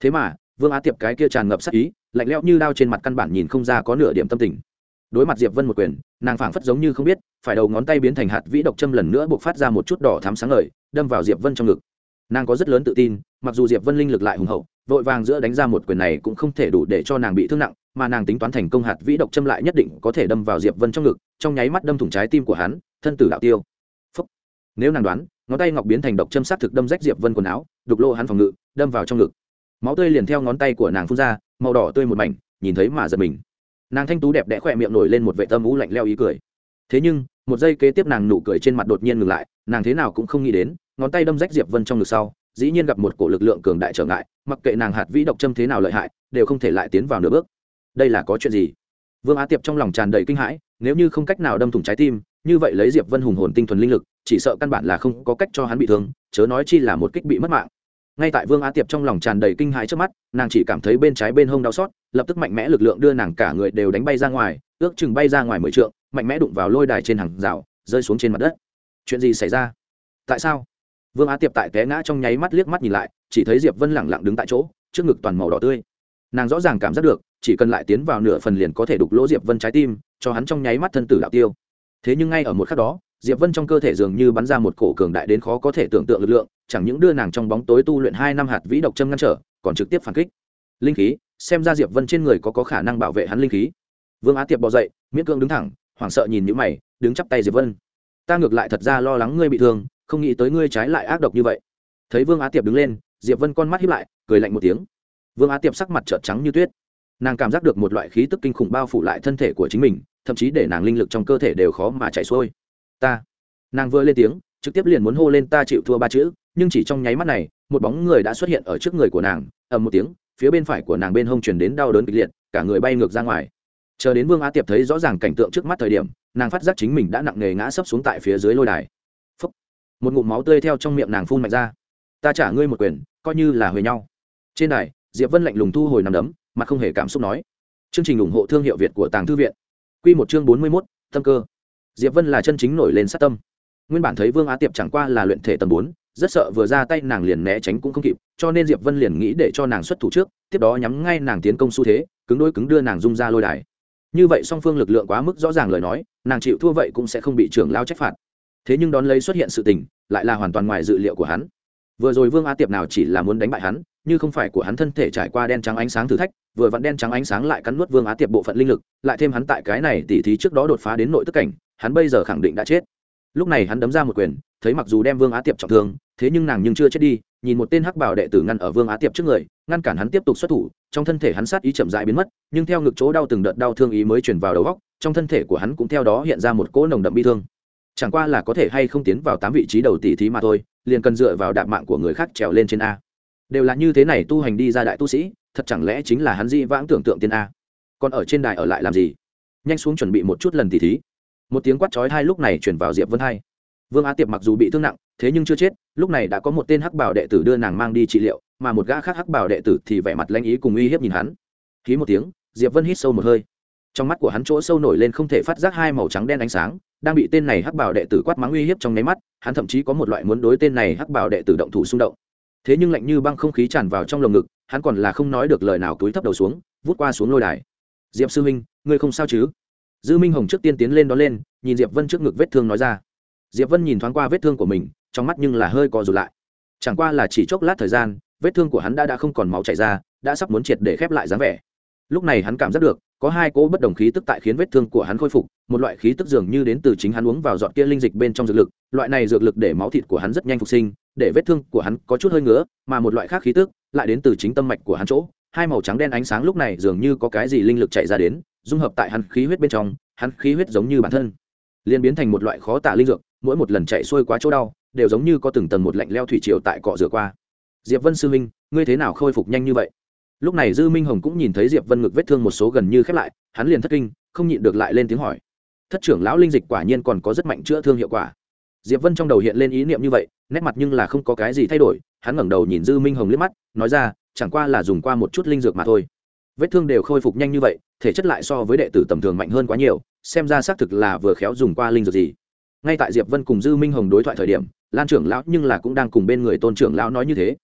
Thế mà, vương á tiệp cái kia tràn ngập sắc ý, lạnh lẽo như đao trên mặt căn bản nhìn không ra có nửa điểm tâm tình. Đối mặt diệp vân một quyền, nàng phảng phất giống như không biết, phải đầu ngón tay biến thành hạt vĩ độc châm lần nữa buộc phát ra một chút đỏ thắm sáng ngời, đâm vào diệp vân trong ngực nàng có rất lớn tự tin, mặc dù diệp vân linh lực lại hùng hậu, vội vàng giữa đánh ra một quyền này cũng không thể đủ để cho nàng bị thương nặng, mà nàng tính toán thành công hạt vĩ độc châm lại nhất định có thể đâm vào diệp vân trong ngực, trong nháy mắt đâm thủng trái tim của hắn, thân tử đạo tiêu. Phúc. nếu nàng đoán, ngón tay ngọc biến thành độc châm sát thực đâm rách diệp vân quần áo, đục lộ hắn phòng ngự, đâm vào trong ngực. Máu tươi liền theo ngón tay của nàng phun ra, màu đỏ tươi một mảnh, nhìn thấy mà giật mình. Nàng thanh tú đẹp đẽ khỏe miệng nổi lên một vệ tâm ú lạnh leo ý cười. Thế nhưng, một giây kế tiếp nàng nụ cười trên mặt đột nhiên ngừng lại, nàng thế nào cũng không nghĩ đến ngón tay đâm rách diệp vân trong ngực sau, dĩ nhiên gặp một cổ lực lượng cường đại trở ngại, mặc kệ nàng hạt vĩ độc châm thế nào lợi hại, đều không thể lại tiến vào nửa bước. Đây là có chuyện gì? Vương á tiệp trong lòng tràn đầy kinh hãi, nếu như không cách nào đâm thủng trái tim, như vậy lấy diệp vân hùng hồn tinh thuần linh lực, chỉ sợ căn bản là không có cách cho hắn bị thương, chớ nói chi là một kích bị mất mạng. Ngay tại vương á tiệp trong lòng tràn đầy kinh hãi trước mắt, nàng chỉ cảm thấy bên trái bên hông đau xót, lập tức mạnh mẽ lực lượng đưa nàng cả người đều đánh bay ra ngoài, ước chừng bay ra ngoài mười trượng, mạnh mẽ đụng vào lôi đài trên hàng rào, rơi xuống trên mặt đất. Chuyện gì xảy ra? Tại sao? Vương á tiệp tại té ngã trong nháy mắt liếc mắt nhìn lại, chỉ thấy diệp vân lẳng lặng đứng tại chỗ, trước ngực toàn màu đỏ tươi. Nàng rõ ràng cảm giác được, chỉ cần lại tiến vào nửa phần liền có thể đục lỗ diệp vân trái tim, cho hắn trong nháy mắt thân tử đạo tiêu. Thế nhưng ngay ở một khắc đó, diệp vân trong cơ thể dường như bắn ra một cổ cường đại đến khó có thể tưởng tượng lực lượng, chẳng những đưa nàng trong bóng tối tu luyện hai năm hạt vĩ độc châm ngăn trở, còn trực tiếp phản kích. Linh khí, xem ra diệp vân trên người có có khả năng bảo vệ hắn linh khí. Vương á tiệp bò dậy, miễn cưỡng đứng thẳng, hoảng sợ nhìn những mày, đứng chắp tay diệp vân. Ta ngược lại thật ra lo lắng ngươi bị thương không nghĩ tới ngươi trái lại ác độc như vậy. Thấy vương á tiệp đứng lên, diệp vân con mắt hiếp lại, cười lạnh một tiếng. Vương á tiệp sắc mặt trợt trắng như tuyết. Nàng cảm giác được một loại khí tức kinh khủng bao phủ lại thân thể của chính mình, thậm chí để nàng linh lực trong cơ thể đều khó mà chảy xuôi. Ta. Nàng vừa lên tiếng, trực tiếp liền muốn hô lên ta chịu thua ba chữ, nhưng chỉ trong nháy mắt này, một bóng người đã xuất hiện ở trước người của nàng, ầm một tiếng, phía bên phải của nàng bên hông truyền đến đau đớn kịch liệt, cả người bay ngược ra ngoài. Chờ đến vương á tiệp thấy rõ ràng cảnh tượng trước mắt thời điểm, nàng phát giác chính mình đã nặng nề ngã sấp xuống tại phía dưới lôi đài một ngụm máu tươi theo trong miệng nàng phun mạnh ra. Ta trả ngươi một quyền, coi như là huề nhau. Trên đài, diệp vân lạnh lùng thu hồi nằm đấm mà không hề cảm xúc nói. Chương trình ủng hộ thương hiệu việt của tàng thư viện. Q một chương bốn mươi mốt, tâm cơ. Diệp vân là chân chính nổi lên sát tâm. Nguyên bản thấy vương á tiệp chẳng qua là luyện thể tầm bốn, rất sợ vừa ra tay nàng liền né tránh cũng không kịp, cho nên diệp vân liền nghĩ để cho nàng xuất thủ trước, tiếp đó nhắm ngay nàng tiến công xu thế, cứng đôi cứng đưa nàng dung ra lôi đài. Như vậy song phương lực lượng quá mức rõ ràng lời nói, nàng chịu thua vậy cũng sẽ không bị trưởng lao trách phạt thế nhưng đón lấy xuất hiện sự tình, lại là hoàn toàn ngoài dự liệu của hắn. Vừa rồi vương á tiệp nào chỉ là muốn đánh bại hắn, như không phải của hắn thân thể trải qua đen trắng ánh sáng thử thách, vừa vặn đen trắng ánh sáng lại cắn nuốt vương á tiệp bộ phận linh lực, lại thêm hắn tại cái này tỉ thí trước đó đột phá đến nội tức cảnh, hắn bây giờ khẳng định đã chết. Lúc này hắn đấm ra một quyền, thấy mặc dù đem vương á tiệp trọng thương, thế nhưng nàng nhưng chưa chết đi, nhìn một tên hắc bảo đệ tử ngăn ở vương á tiệp trước người, ngăn cản hắn tiếp tục xuất thủ, trong thân thể hắn sát ý chậm dại biến mất, nhưng theo ngực chỗ đau từng đợt đau thương ý mới chuyển vào đầu góc trong thân thể của hắn cũng theo đó hiện ra một cỗ nồng đậm bi thương chẳng qua là có thể hay không tiến vào tám vị trí đầu tỷ thí mà thôi, liền cần dựa vào đạp mạng của người khác trèo lên trên a. Đều là như thế này tu hành đi ra đại tu sĩ, thật chẳng lẽ chính là hắn di vãng tưởng tượng tiên a. Còn ở trên đài ở lại làm gì? Nhanh xuống chuẩn bị một chút lần tỷ thí. Một tiếng quát chói hai lúc này chuyển vào diệp vân hai. Vương á tiệp mặc dù bị thương nặng, thế nhưng chưa chết, lúc này đã có một tên hắc bảo đệ tử đưa nàng mang đi trị liệu, mà một gã khác hắc bảo đệ tử thì vẻ mặt lanh ý cùng uy hiếp nhìn hắn. Khí một tiếng, diệp vân hít sâu một hơi. Trong mắt của hắn chỗ sâu nổi lên không thể phát giác hai màu trắng đen ánh sáng đang bị tên này hắc bảo đệ tử quát mắng uy hiếp trong nháy mắt, hắn thậm chí có một loại muốn đối tên này hắc bảo đệ tử động thủ xung động. Thế nhưng lạnh như băng không khí tràn vào trong lồng ngực, hắn còn là không nói được lời nào túi thấp đầu xuống, vút qua xuống lôi đài. Diệp sư minh ngươi không sao chứ? Dư minh hồng trước tiên tiến lên đó lên, nhìn diệp vân trước ngực vết thương nói ra. Diệp vân nhìn thoáng qua vết thương của mình, trong mắt nhưng là hơi co rụt lại. Chẳng qua là chỉ chốc lát thời gian, vết thương của hắn đã đã không còn máu chảy ra, đã sắp muốn triệt để khép lại dáng vẻ. Lúc này hắn cảm giác được có hai cỗ bất đồng khí tức tại khiến vết thương của hắn khôi phục, một loại khí tức dường như đến từ chính hắn uống vào giọt kia linh dịch bên trong dược lực, loại này dược lực để máu thịt của hắn rất nhanh phục sinh, để vết thương của hắn có chút hơi ngứa, mà một loại khác khí tức lại đến từ chính tâm mạch của hắn chỗ, hai màu trắng đen ánh sáng lúc này dường như có cái gì linh lực chạy ra đến, dung hợp tại hắn khí huyết bên trong, hắn khí huyết giống như bản thân, liền biến thành một loại khó tả linh dược, mỗi một lần chạy xuôi quá chỗ đau, đều giống như có từng tầng một lạnh leo thủy triều tại cọ rửa qua. Diệp vân sư minh ngươi thế nào khôi phục nhanh như vậy? Lúc này dư minh hồng cũng nhìn thấy diệp vân ngực vết thương một số gần như khép lại, hắn liền thất kinh, không nhịn được lại lên tiếng hỏi. Thất trưởng lão linh dịch quả nhiên còn có rất mạnh chữa thương hiệu quả. Diệp vân trong đầu hiện lên ý niệm như vậy, nét mặt nhưng là không có cái gì thay đổi, hắn ngẩng đầu nhìn dư minh hồng liếc mắt, nói ra, chẳng qua là dùng qua một chút linh dược mà thôi. Vết thương đều khôi phục nhanh như vậy, thể chất lại so với đệ tử tầm thường mạnh hơn quá nhiều, xem ra xác thực là vừa khéo dùng qua linh dược gì. Ngay tại diệp vân cùng dư minh hồng đối thoại thời điểm, lan trưởng lão nhưng là cũng đang cùng bên người tôn trưởng lão nói như thế.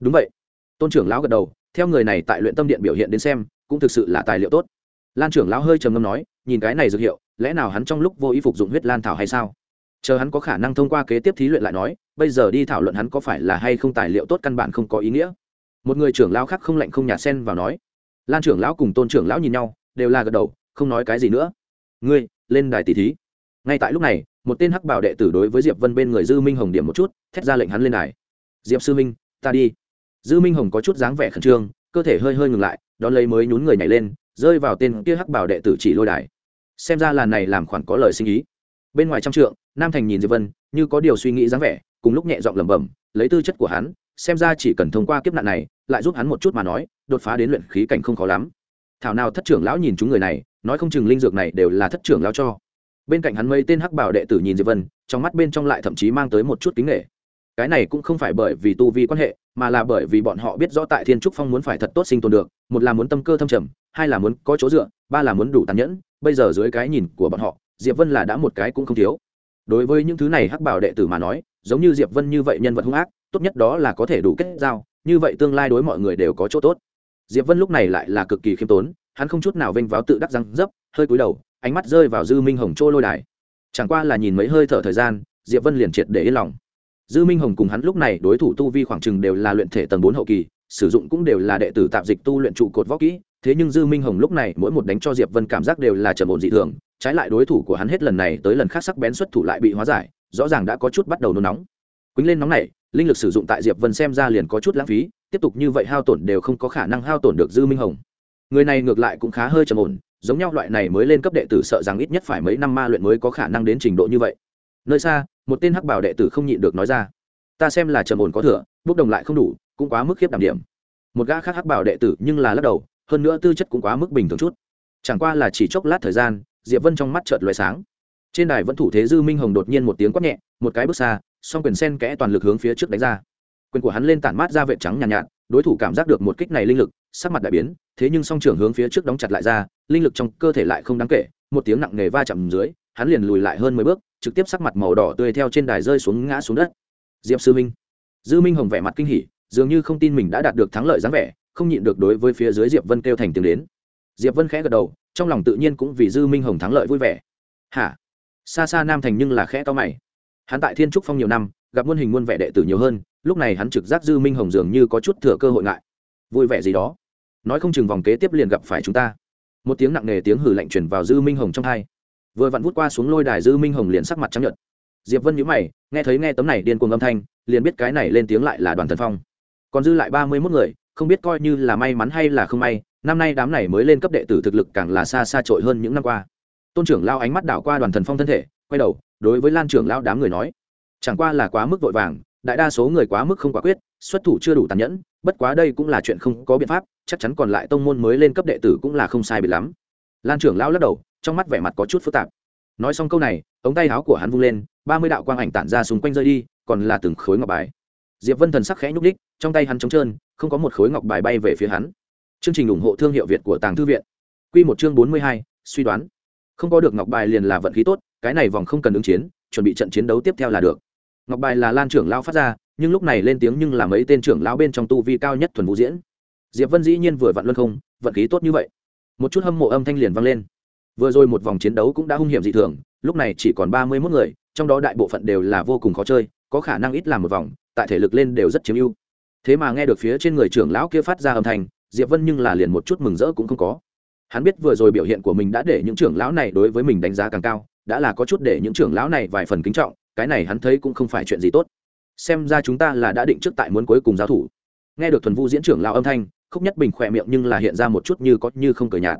Đúng vậy. Tôn trưởng lão gật đầu theo người này tại luyện tâm điện biểu hiện đến xem, cũng thực sự là tài liệu tốt. Lan trưởng lão hơi trầm ngâm nói, nhìn cái này dược hiệu, lẽ nào hắn trong lúc vô ý phục dụng huyết lan thảo hay sao? Chờ hắn có khả năng thông qua kế tiếp thí luyện lại nói, bây giờ đi thảo luận hắn có phải là hay không tài liệu tốt căn bản không có ý nghĩa. Một người trưởng lão khác không lạnh không nhạt xen vào nói. Lan trưởng lão cùng tôn trưởng lão nhìn nhau, đều là gật đầu, không nói cái gì nữa. Ngươi, lên đài tỷ thí. Ngay tại lúc này, một tên hắc bảo đệ tử đối với diệp vân bên người dư minh hồng điểm một chút, thét ra lệnh hắn lên đài. Diệp sư minh, ta đi dư minh hồng có chút dáng vẻ khẩn trương, cơ thể hơi hơi ngừng lại, đón lấy mới nhún người nhảy lên, rơi vào tên kia hắc bảo đệ tử chỉ lôi đài. Xem ra làn này làm khoản có lời sinh ý. Bên ngoài trong trượng, nam thành nhìn diệp vân, như có điều suy nghĩ dáng vẻ, cùng lúc nhẹ giọng lẩm bẩm, lấy tư chất của hắn, xem ra chỉ cần thông qua kiếp nạn này, lại giúp hắn một chút mà nói, đột phá đến luyện khí cảnh không khó lắm. Thảo nào thất trưởng lão nhìn chúng người này, nói không chừng linh dược này đều là thất trưởng lão cho. Bên cạnh hắn mấy tên hắc bảo đệ tử nhìn diệp vân, trong mắt bên trong lại thậm chí mang tới một chút kính nghệ cái này cũng không phải bởi vì tu vi quan hệ, mà là bởi vì bọn họ biết rõ tại thiên trúc phong muốn phải thật tốt sinh tồn được, một là muốn tâm cơ thâm trầm, hai là muốn có chỗ dựa, ba là muốn đủ tàn nhẫn, bây giờ dưới cái nhìn của bọn họ, diệp vân là đã một cái cũng không thiếu. Đối với những thứ này hắc bảo đệ tử mà nói, giống như diệp vân như vậy nhân vật hung ác, tốt nhất đó là có thể đủ kết giao, như vậy tương lai đối mọi người đều có chỗ tốt. Diệp vân lúc này lại là cực kỳ khiêm tốn, hắn không chút nào vênh váo tự đắc răng dấp, hơi cúi đầu, ánh mắt rơi vào dư minh hồng trôi lôi đài. Chẳng qua là nhìn mấy hơi thở thời gian, diệp vân liền triệt để yên lòng dư minh hồng cùng hắn lúc này đối thủ tu vi khoảng chừng đều là luyện thể tầng bốn hậu kỳ, sử dụng cũng đều là đệ tử tạp dịch tu luyện trụ cột võ kỹ, thế nhưng dư minh hồng lúc này mỗi một đánh cho diệp vân cảm giác đều là trầm ổn dị thường, trái lại đối thủ của hắn hết lần này tới lần khác sắc bén xuất thủ lại bị hóa giải, rõ ràng đã có chút bắt đầu nôn nóng. Quýnh lên nóng này, linh lực sử dụng tại diệp vân xem ra liền có chút lãng phí, tiếp tục như vậy hao tổn đều không có khả năng hao tổn được dư minh hồng. Người này ngược lại cũng khá hơi trầm ổn, giống nhau loại này mới lên cấp đệ tử sợ rằng ít nhất phải mấy năm ma luyện mới có khả năng đến trình độ như vậy nơi xa một tên hắc bảo đệ tử không nhịn được nói ra ta xem là trầm ổn có thừa bốc đồng lại không đủ cũng quá mức khiếp đảm điểm. Một gã khác hắc bảo đệ tử nhưng là lắc đầu hơn nữa tư chất cũng quá mức bình thường chút. Chẳng qua là chỉ chốc lát thời gian diệp vân trong mắt chợt loài sáng. Trên đài vẫn thủ thế dư minh hồng đột nhiên một tiếng quát nhẹ một cái bước xa song quyền sen kẽ toàn lực hướng phía trước đánh ra. Quyền của hắn lên tản mát ra vệ trắng nhàn nhạt, nhạt đối thủ cảm giác được một kích này linh lực sắc mặt đại biến thế nhưng song trưởng hướng phía trước đóng chặt lại ra linh lực trong cơ thể lại không đáng kể một tiếng nặng nề va chạm dưới hắn liền lùi lại hơn mười bước trực tiếp sắc mặt màu đỏ tươi theo trên đài rơi xuống ngã xuống đất. Diệp sư minh. Dư minh hồng vẻ mặt kinh hỉ, dường như không tin mình đã đạt được thắng lợi dáng vẻ, không nhịn được đối với phía dưới diệp vân kêu thành tiếng đến. Diệp vân khẽ gật đầu, trong lòng tự nhiên cũng vì dư minh hồng thắng lợi vui vẻ. Hả? Xa xa nam thành nhưng là khẽ to mày. Hắn tại thiên trúc phong nhiều năm, gặp muôn hình muôn vẻ đệ tử nhiều hơn, lúc này hắn trực giác dư minh hồng dường như có chút thừa cơ hội ngại. Vui vẻ gì đó? Nói không chừng vòng kế tiếp liền gặp phải chúng ta. Một tiếng nặng nề tiếng hử lạnh chuyển vào dư minh hồng trong hai vừa vặn vút qua xuống lôi đài dư minh hồng liền sắc mặt trắng nhợt. Diệp vân nhíu mày, nghe thấy nghe tấm này điên cuồng âm thanh, liền biết cái này lên tiếng lại là đoàn thần phong. Còn dư lại ba mươi mốt người, không biết coi như là may mắn hay là không may, năm nay đám này mới lên cấp đệ tử thực lực càng là xa xa trội hơn những năm qua. Tôn trưởng lao ánh mắt đảo qua đoàn thần phong thân thể, quay đầu, đối với lan trưởng lao đám người nói, chẳng qua là quá mức vội vàng, đại đa số người quá mức không quả quyết, xuất thủ chưa đủ tàn nhẫn, bất quá đây cũng là chuyện không có biện pháp, chắc chắn còn lại tông môn mới lên cấp đệ tử cũng là không sai biệt lắm. Lan trưởng lao lắc đầu trong mắt vẻ mặt có chút phức tạp. Nói xong câu này, ống tay áo của hắn vung lên, ba mươi đạo quang ảnh tản ra xung quanh rơi đi, còn là từng khối ngọc bài. Diệp vân thần sắc khẽ nhúc đích trong tay hắn trống trơn, không có một khối ngọc bài bay về phía hắn. Chương trình ủng hộ thương hiệu việt của tàng thư viện. Q một chương bốn mươi hai, suy đoán. Không có được ngọc bài liền là vận khí tốt, cái này vòng không cần ứng chiến, chuẩn bị trận chiến đấu tiếp theo là được. Ngọc bài là lan trưởng lao phát ra, nhưng lúc này lên tiếng nhưng là mấy tên trưởng lao bên trong tu vi cao nhất thuần vũ diễn. Diệp vân dĩ nhiên vừa vặn luân không, vận khí tốt như vậy. Một chút hâm mộ âm thanh liền vang lên vừa rồi một vòng chiến đấu cũng đã hung hiểm dị thường, lúc này chỉ còn ba mươi mốt người, trong đó đại bộ phận đều là vô cùng khó chơi, có khả năng ít làm một vòng, tại thể lực lên đều rất chiếm ưu. Thế mà nghe được phía trên người trưởng lão kia phát ra âm thanh, diệp vân nhưng là liền một chút mừng rỡ cũng không có. Hắn biết vừa rồi biểu hiện của mình đã để những trưởng lão này đối với mình đánh giá càng cao, đã là có chút để những trưởng lão này vài phần kính trọng, cái này hắn thấy cũng không phải chuyện gì tốt. Xem ra chúng ta là đã định trước tại muốn cuối cùng giáo thủ. Nghe được thuần vu diễn trưởng lão âm thanh, khúc nhất bình khỏe miệng nhưng là hiện ra một chút như có như không cờ nhạt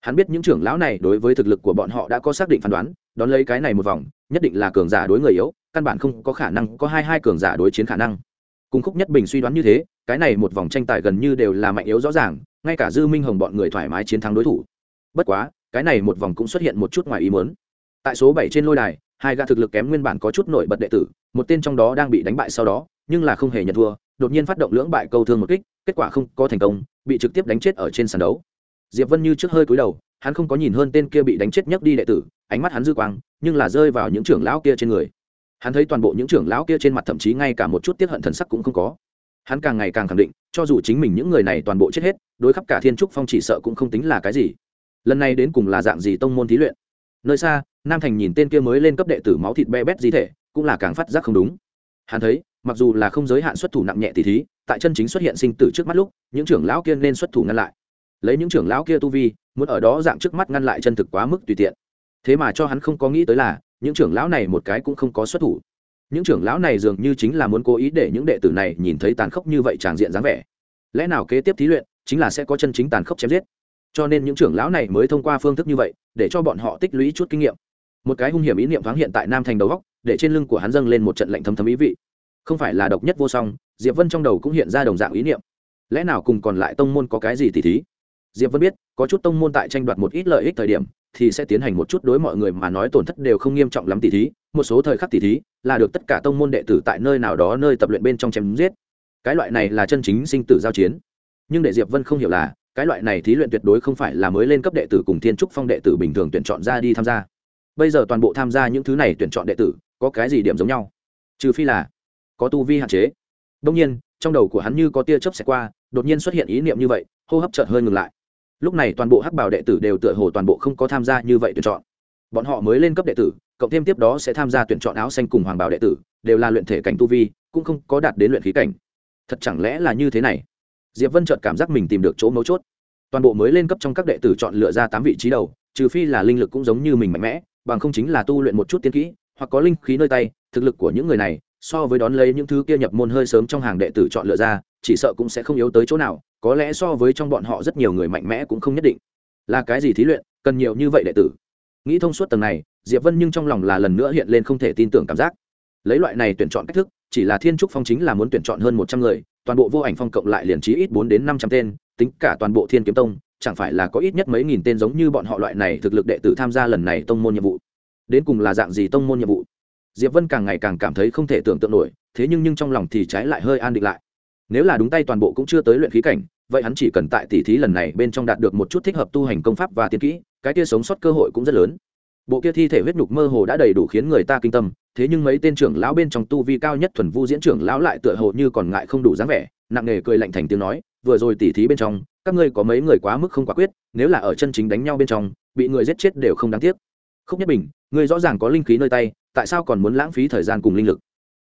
hắn biết những trưởng lão này đối với thực lực của bọn họ đã có xác định phán đoán, đón lấy cái này một vòng, nhất định là cường giả đối người yếu, căn bản không có khả năng có hai hai cường giả đối chiến khả năng. Cùng khúc nhất bình suy đoán như thế, cái này một vòng tranh tài gần như đều là mạnh yếu rõ ràng, ngay cả dư minh hồng bọn người thoải mái chiến thắng đối thủ. Bất quá, cái này một vòng cũng xuất hiện một chút ngoài ý muốn. Tại số bảy trên lôi đài, hai gã thực lực kém nguyên bản có chút nổi bật đệ tử, một tên trong đó đang bị đánh bại sau đó, nhưng là không hề nhận thua, đột nhiên phát động lưỡng bại câu thương một kích, kết quả không có thành công, bị trực tiếp đánh chết ở trên sàn đấu diệp vân như trước hơi cúi đầu, hắn không có nhìn hơn tên kia bị đánh chết nhấc đi đệ tử, ánh mắt hắn dư quang, nhưng là rơi vào những trưởng lão kia trên người. Hắn thấy toàn bộ những trưởng lão kia trên mặt thậm chí ngay cả một chút tiết hận thần sắc cũng không có. Hắn càng ngày càng khẳng định, cho dù chính mình những người này toàn bộ chết hết, đối khắp cả thiên trúc phong chỉ sợ cũng không tính là cái gì. Lần này đến cùng là dạng gì tông môn thí luyện? Nơi xa, nam thành nhìn tên kia mới lên cấp đệ tử máu thịt be bét di thể, cũng là càng phát giác không đúng. Hắn thấy, mặc dù là không giới hạn xuất thủ nặng nhẹ tỷ thí, tại chân chính xuất hiện sinh tử trước mắt lúc, những trưởng lão kia nên xuất thủ ngăn lại lấy những trưởng lão kia tu vi, muốn ở đó dạng trước mắt ngăn lại chân thực quá mức tùy tiện. Thế mà cho hắn không có nghĩ tới là, những trưởng lão này một cái cũng không có xuất thủ. Những trưởng lão này dường như chính là muốn cố ý để những đệ tử này nhìn thấy tàn khốc như vậy tràng diện dáng vẻ. Lẽ nào kế tiếp thí luyện chính là sẽ có chân chính tàn khốc chém giết? Cho nên những trưởng lão này mới thông qua phương thức như vậy, để cho bọn họ tích lũy chút kinh nghiệm. Một cái hung hiểm ý niệm thoáng hiện tại nam thành đầu góc, để trên lưng của hắn dâng lên một trận lạnh thấm thấm ý vị. Không phải là độc nhất vô song, diệp vân trong đầu cũng hiện ra đồng dạng ý niệm. Lẽ nào cùng còn lại tông môn có cái gì tỉ thí? Diệp vân biết, có chút tông môn tại tranh đoạt một ít lợi ích thời điểm, thì sẽ tiến hành một chút đối mọi người mà nói tổn thất đều không nghiêm trọng lắm tỷ thí, một số thời khắc tỷ thí, là được tất cả tông môn đệ tử tại nơi nào đó nơi tập luyện bên trong chém giết. Cái loại này là chân chính sinh tử giao chiến. Nhưng để diệp vân không hiểu là, cái loại này thí luyện tuyệt đối không phải là mới lên cấp đệ tử cùng thiên trúc phong đệ tử bình thường tuyển chọn ra đi tham gia. Bây giờ toàn bộ tham gia những thứ này tuyển chọn đệ tử, có cái gì điểm giống nhau? Trừ phi là có tu vi hạn chế. Đông nhiên, trong đầu của hắn như có tia chớp xẹt qua, đột nhiên xuất hiện ý niệm như vậy, hô hấp chợt hơi ngừng lại lúc này toàn bộ hắc bảo đệ tử đều tựa hồ toàn bộ không có tham gia như vậy tuyển chọn. Bọn họ mới lên cấp đệ tử, cộng thêm tiếp đó sẽ tham gia tuyển chọn áo xanh cùng hoàng bảo đệ tử, đều là luyện thể cảnh tu vi, cũng không có đạt đến luyện khí cảnh. Thật chẳng lẽ là như thế này? Diệp vân chợt cảm giác mình tìm được chỗ mấu chốt. Toàn bộ mới lên cấp trong các đệ tử chọn lựa ra tám vị trí đầu, trừ phi là linh lực cũng giống như mình mạnh mẽ, bằng không chính là tu luyện một chút tiến kỹ, hoặc có linh khí nơi tay, thực lực của những người này, so với đón lấy những thứ kia nhập môn hơi sớm trong hàng đệ tử chọn lựa ra chỉ sợ cũng sẽ không yếu tới chỗ nào, có lẽ so với trong bọn họ rất nhiều người mạnh mẽ cũng không nhất định. Là cái gì thí luyện, cần nhiều như vậy đệ tử? Nghĩ thông suốt tầng này, diệp vân nhưng trong lòng là lần nữa hiện lên không thể tin tưởng cảm giác. Lấy loại này tuyển chọn cách thức, chỉ là thiên trúc phong chính là muốn tuyển chọn hơn một trăm người, toàn bộ vô ảnh phong cộng lại liền trí ít bốn đến năm trăm tên, tính cả toàn bộ thiên kiếm tông, chẳng phải là có ít nhất mấy nghìn tên giống như bọn họ loại này thực lực đệ tử tham gia lần này tông môn nhiệm vụ. Đến cùng là dạng gì tông môn nhiệm vụ? Diệp vân càng ngày càng cảm thấy không thể tưởng tượng nổi, thế nhưng nhưng trong lòng thì trái lại hơi an định lại nếu là đúng tay toàn bộ cũng chưa tới luyện khí cảnh, vậy hắn chỉ cần tại tỷ thí lần này bên trong đạt được một chút thích hợp tu hành công pháp và tiên kỹ, cái kia sống sót cơ hội cũng rất lớn. Bộ kia thi thể huyết nhục mơ hồ đã đầy đủ khiến người ta kinh tâm, thế nhưng mấy tên trưởng lão bên trong tu vi cao nhất thuần vu diễn trưởng lão lại tựa hồ như còn ngại không đủ dáng vẻ, nặng nề cười lạnh thành tiếng nói, vừa rồi tỉ thí bên trong, các ngươi có mấy người quá mức không quả quyết, nếu là ở chân chính đánh nhau bên trong, bị người giết chết đều không đáng tiếc. Khúc nhất bình, ngươi rõ ràng có linh khí nơi tay, tại sao còn muốn lãng phí thời gian cùng linh lực?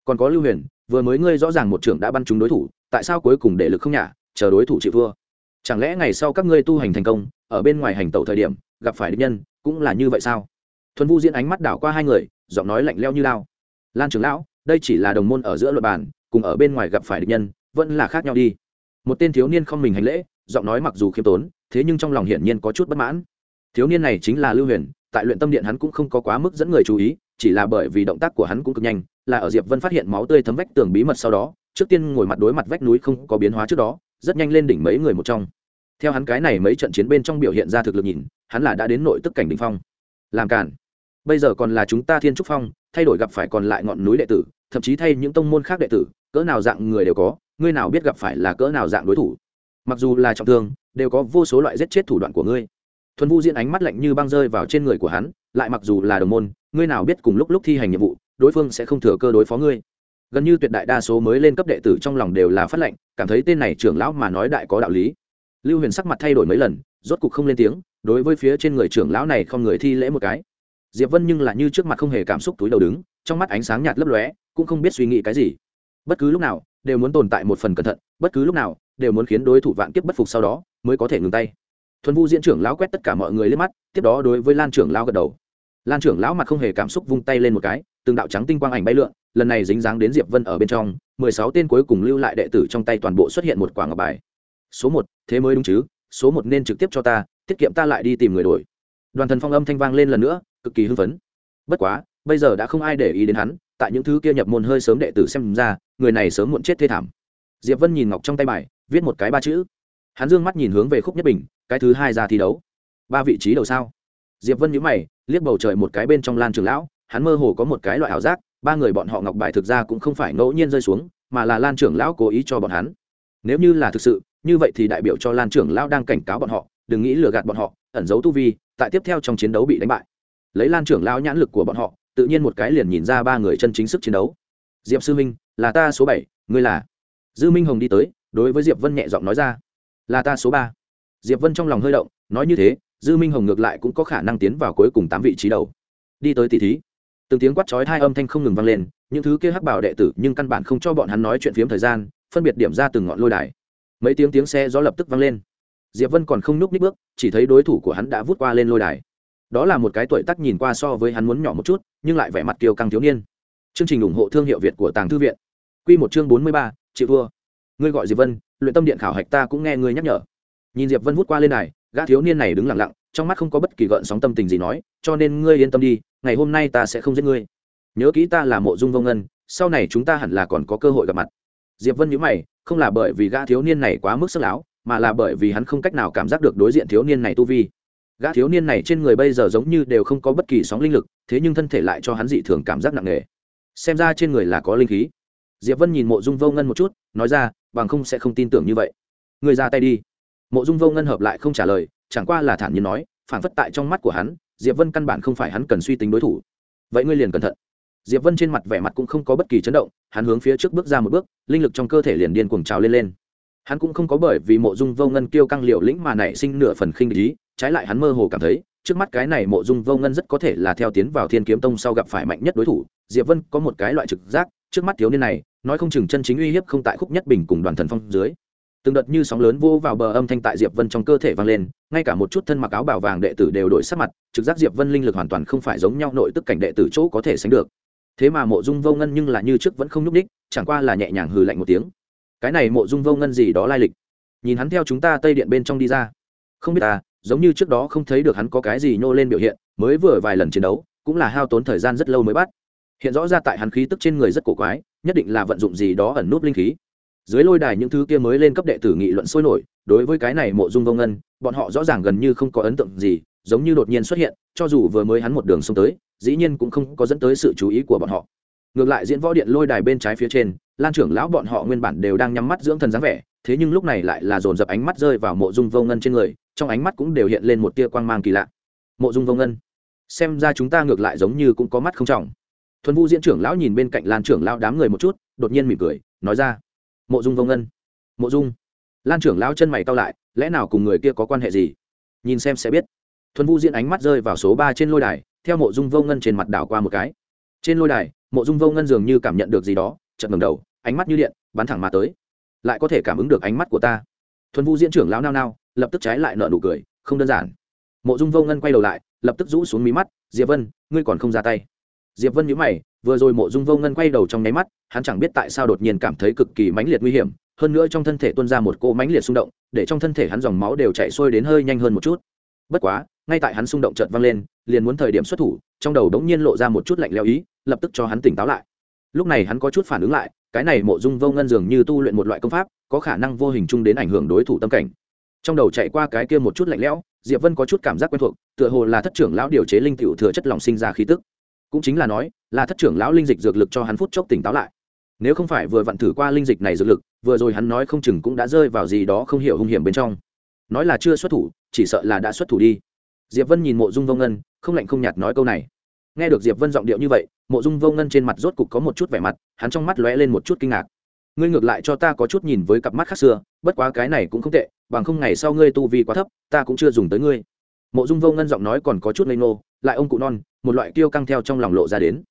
Còn có lưu huyền, vừa mới ngươi rõ ràng một trưởng đã bắn trúng đối thủ tại sao cuối cùng để lực không nhả, chờ đối thủ chịu thua? Chẳng lẽ ngày sau các ngươi tu hành thành công, ở bên ngoài hành tẩu thời điểm, gặp phải địch nhân, cũng là như vậy sao? Thuần vu diễn ánh mắt đảo qua hai người, giọng nói lạnh leo như lao. Lan trưởng lão, đây chỉ là đồng môn ở giữa luật bàn cùng ở bên ngoài gặp phải địch nhân, vẫn là khác nhau đi. Một tên thiếu niên không mình hành lễ, giọng nói mặc dù khiêm tốn, thế nhưng trong lòng hiển nhiên có chút bất mãn. Thiếu niên này chính là lưu huyền, tại luyện tâm điện hắn cũng không có quá mức dẫn người chú ý, chỉ là bởi vì động tác của hắn cũng cực nhanh, là ở diệp vân phát hiện máu tươi thấm vách tường bí mật sau đó trước tiên ngồi mặt đối mặt vách núi không có biến hóa trước đó, rất nhanh lên đỉnh mấy người một trong. Theo hắn cái này mấy trận chiến bên trong biểu hiện ra thực lực nhìn, hắn là đã đến nội tức cảnh đỉnh phong. Làm cản bây giờ còn là chúng ta thiên trúc phong, thay đổi gặp phải còn lại ngọn núi đệ tử, thậm chí thay những tông môn khác đệ tử, cỡ nào dạng người đều có, ngươi nào biết gặp phải là cỡ nào dạng đối thủ. Mặc dù là trọng thương, đều có vô số loại giết chết thủ đoạn của ngươi. Thuần vu diễn ánh mắt lạnh như băng rơi vào trên người của hắn, lại mặc dù là đồng môn, ngươi nào biết cùng lúc lúc thi hành nhiệm vụ, đối phương sẽ không thừa cơ đối phó ngươi gần như tuyệt đại đa số mới lên cấp đệ tử trong lòng đều là phát lệnh, cảm thấy tên này trưởng lão mà nói đại có đạo lý. Lưu huyền sắc mặt thay đổi mấy lần, rốt cục không lên tiếng, đối với phía trên người trưởng lão này không người thi lễ một cái. Diệp vân nhưng là như trước mặt không hề cảm xúc túi đầu đứng, trong mắt ánh sáng nhạt lấp lóe, cũng không biết suy nghĩ cái gì. Bất cứ lúc nào, đều muốn tồn tại một phần cẩn thận, bất cứ lúc nào, đều muốn khiến đối thủ vạn kiếp bất phục sau đó, mới có thể ngừng tay. Thuần vu diễn trưởng lão quét tất cả mọi người lên mắt, tiếp đó đối với lan trưởng lão gật đầu lan trưởng lão mặt không hề cảm xúc vung tay lên một cái, từng đạo trắng tinh quang ảnh bay lượn, lần này dính dáng đến diệp vân ở bên trong, mười sáu tên cuối cùng lưu lại đệ tử trong tay toàn bộ xuất hiện một quả ngọc bài. Số một, thế mới đúng chứ, số một nên trực tiếp cho ta, tiết kiệm ta lại đi tìm người đổi. Đoàn thần phong âm thanh vang lên lần nữa, cực kỳ hưng phấn. Bất quá, bây giờ đã không ai để ý đến hắn, tại những thứ kia nhập môn hơi sớm đệ tử xem ra, người này sớm muộn chết thê thảm. Diệp vân nhìn ngọc trong tay bài, viết một cái ba chữ. Hắn dương mắt nhìn hướng về khúc nhất bình, cái thứ hai ra thi đấu. Ba vị trí đầu sao? Diệp vân nhíu mày liếc bầu trời một cái bên trong lan trường lão, hắn mơ hồ có một cái loại ảo giác, ba người bọn họ ngọc bài thực ra cũng không phải ngẫu nhiên rơi xuống, mà là lan trưởng lão cố ý cho bọn hắn. Nếu như là thực sự, như vậy thì đại biểu cho lan trưởng lão đang cảnh cáo bọn họ, đừng nghĩ lừa gạt bọn họ, ẩn giấu tu vi, tại tiếp theo trong chiến đấu bị đánh bại. Lấy lan trưởng lão nhãn lực của bọn họ, tự nhiên một cái liền nhìn ra ba người chân chính sức chiến đấu. Diệp sư minh, là ta số bảy, ngươi là? Dư minh hồng đi tới, đối với diệp vân nhẹ giọng nói ra, là ta số ba. Diệp vân trong lòng hơi động, nói như thế dư minh hồng ngược lại cũng có khả năng tiến vào cuối cùng tám vị trí đầu. Đi tới tỷ thí. Từng tiếng quát chói hai âm thanh không ngừng vang lên, những thứ kia hắc bảo đệ tử nhưng căn bản không cho bọn hắn nói chuyện phiếm thời gian, phân biệt điểm ra từng ngọn lôi đài. Mấy tiếng tiếng xe gió lập tức vang lên. Diệp vân còn không núp ních bước, chỉ thấy đối thủ của hắn đã vút qua lên lôi đài. Đó là một cái tuổi tác nhìn qua so với hắn muốn nhỏ một chút, nhưng lại vẻ mặt kiều căng thiếu niên. Chương trình ủng hộ thương hiệu việt của tàng thư viện. Quy một chương bốn mươi ba chị vua ngươi gọi diệp vân, luyện tâm điện khảo hạch ta cũng nghe ngươi nhắc nhở. Nhìn diệp vân vút qua lên đài gã thiếu niên này đứng lặng lặng, trong mắt không có bất kỳ gợn sóng tâm tình gì nói, cho nên ngươi yên tâm đi, ngày hôm nay ta sẽ không giết ngươi. Nhớ kỹ ta là mộ dung vông ngân, sau này chúng ta hẳn là còn có cơ hội gặp mặt. Diệp vân nhữ mày, không là bởi vì gã thiếu niên này quá mức sức láo, mà là bởi vì hắn không cách nào cảm giác được đối diện thiếu niên này tu vi. Gã thiếu niên này trên người bây giờ giống như đều không có bất kỳ sóng linh lực, thế nhưng thân thể lại cho hắn dị thường cảm giác nặng nề. Xem ra trên người là có linh khí. Diệp vân nhìn mộ dung vô ngân một chút, nói ra, bằng không sẽ không tin tưởng như vậy. Người ra tay đi mộ dung vô ngân hợp lại không trả lời, chẳng qua là thản nhiên nói phản phất tại trong mắt của hắn, diệp vân căn bản không phải hắn cần suy tính đối thủ. Vậy ngươi liền cẩn thận. Diệp vân trên mặt vẻ mặt cũng không có bất kỳ chấn động, hắn hướng phía trước bước ra một bước, linh lực trong cơ thể liền điên cuồng trào lên lên. Hắn cũng không có bởi vì mộ dung vô ngân kêu căng liều lĩnh mà nảy sinh nửa phần khinh ý trái lại hắn mơ hồ cảm thấy, trước mắt cái này mộ dung vô ngân rất có thể là theo tiến vào thiên kiếm tông sau gặp phải mạnh nhất đối thủ, diệp vân có một cái loại trực giác, trước mắt thiếu niên này, nói không chừng chân chính uy hiếp không tại khúc nhất bình cùng đoàn thần phong dưới từng đợt như sóng lớn vô vào bờ âm thanh tại diệp vân trong cơ thể vang lên, ngay cả một chút thân mặc áo bào vàng đệ tử đều đổi sắc mặt, trực giác diệp vân linh lực hoàn toàn không phải giống nhau nội tức cảnh đệ tử chỗ có thể sánh được. Thế mà mộ dung vô ngân nhưng là như trước vẫn không nhúc ních chẳng qua là nhẹ nhàng hừ lạnh một tiếng. Cái này mộ dung vô ngân gì đó lai lịch? Nhìn hắn theo chúng ta tây điện bên trong đi ra. Không biết ta, giống như trước đó không thấy được hắn có cái gì nhô lên biểu hiện, mới vừa vài lần chiến đấu, cũng là hao tốn thời gian rất lâu mới bắt. Hiện rõ ra tại hắn khí tức trên người rất cổ quái, nhất định là vận dụng gì đó ẩn núp linh khí dưới lôi đài những thứ kia mới lên cấp đệ tử nghị luận sôi nổi, đối với cái này mộ dung vô ngân, bọn họ rõ ràng gần như không có ấn tượng gì, giống như đột nhiên xuất hiện, cho dù vừa mới hắn một đường xông tới, dĩ nhiên cũng không có dẫn tới sự chú ý của bọn họ. Ngược lại diễn võ điện lôi đài bên trái phía trên, lan trưởng lão bọn họ nguyên bản đều đang nhắm mắt dưỡng thần dáng vẻ, thế nhưng lúc này lại là dồn dập ánh mắt rơi vào mộ dung vô ngân trên người, trong ánh mắt cũng đều hiện lên một tia quang mang kỳ lạ. Mộ dung vô ngân, xem ra chúng ta ngược lại giống như cũng có mắt không trọng. Thuần vu diễn trưởng lão nhìn bên cạnh lan trưởng lão đám người một chút, đột nhiên mỉm cười, nói ra mộ dung vô ngân. Mộ dung. Lan trưởng lao chân mày cao lại, lẽ nào cùng người kia có quan hệ gì? Nhìn xem sẽ biết. Thuần vu diễn ánh mắt rơi vào số ba trên lôi đài, theo mộ dung vô ngân trên mặt đảo qua một cái. Trên lôi đài, mộ dung vô ngân dường như cảm nhận được gì đó, chợt ngầm đầu, ánh mắt như điện, bắn thẳng mà tới. Lại có thể cảm ứng được ánh mắt của ta. Thuần vu diễn trưởng lão nao nao, lập tức trái lại nợ nụ cười, không đơn giản. Mộ dung vô ngân quay đầu lại, lập tức rũ xuống mí mắt, diệp vân, ngươi còn không ra tay. Diệp vân nhíu mày vừa rồi mộ dung vô ngân quay đầu trong nháy mắt, hắn chẳng biết tại sao đột nhiên cảm thấy cực kỳ mãnh liệt nguy hiểm, hơn nữa trong thân thể tuôn ra một cỗ mãnh liệt xung động, để trong thân thể hắn dòng máu đều chảy sôi đến hơi nhanh hơn một chút. Bất quá, ngay tại hắn xung động chợt vang lên, liền muốn thời điểm xuất thủ, trong đầu đống nhiên lộ ra một chút lạnh lẽo ý, lập tức cho hắn tỉnh táo lại. Lúc này hắn có chút phản ứng lại, cái này mộ dung vô ngân dường như tu luyện một loại công pháp, có khả năng vô hình chung đến ảnh hưởng đối thủ tâm cảnh. Trong đầu chạy qua cái kia một chút lạnh lẽo, diệp vân có chút cảm giác quen thuộc, tựa hồ là thất trưởng lão điều chế linh tiểu thừa chất lỏng sinh ra khí tức cũng chính là nói, là thất trưởng lão linh dịch dược lực cho hắn phút chốc tỉnh táo lại. Nếu không phải vừa vặn thử qua linh dịch này dược lực, vừa rồi hắn nói không chừng cũng đã rơi vào gì đó không hiểu hung hiểm bên trong. Nói là chưa xuất thủ, chỉ sợ là đã xuất thủ đi. Diệp vân nhìn mộ dung vô ngân, không lạnh không nhạt nói câu này. Nghe được diệp vân giọng điệu như vậy, mộ dung vô ngân trên mặt rốt cục có một chút vẻ mặt, hắn trong mắt lóe lên một chút kinh ngạc. Ngươi ngược lại cho ta có chút nhìn với cặp mắt khác xưa, bất quá cái này cũng không tệ, bằng không ngày sau ngươi tu vi quá thấp, ta cũng chưa dùng tới ngươi. Mộ dung vô ngân giọng nói còn có chút lây nô lại ông cụ non một loại kiêu căng theo trong lòng lộ ra đến.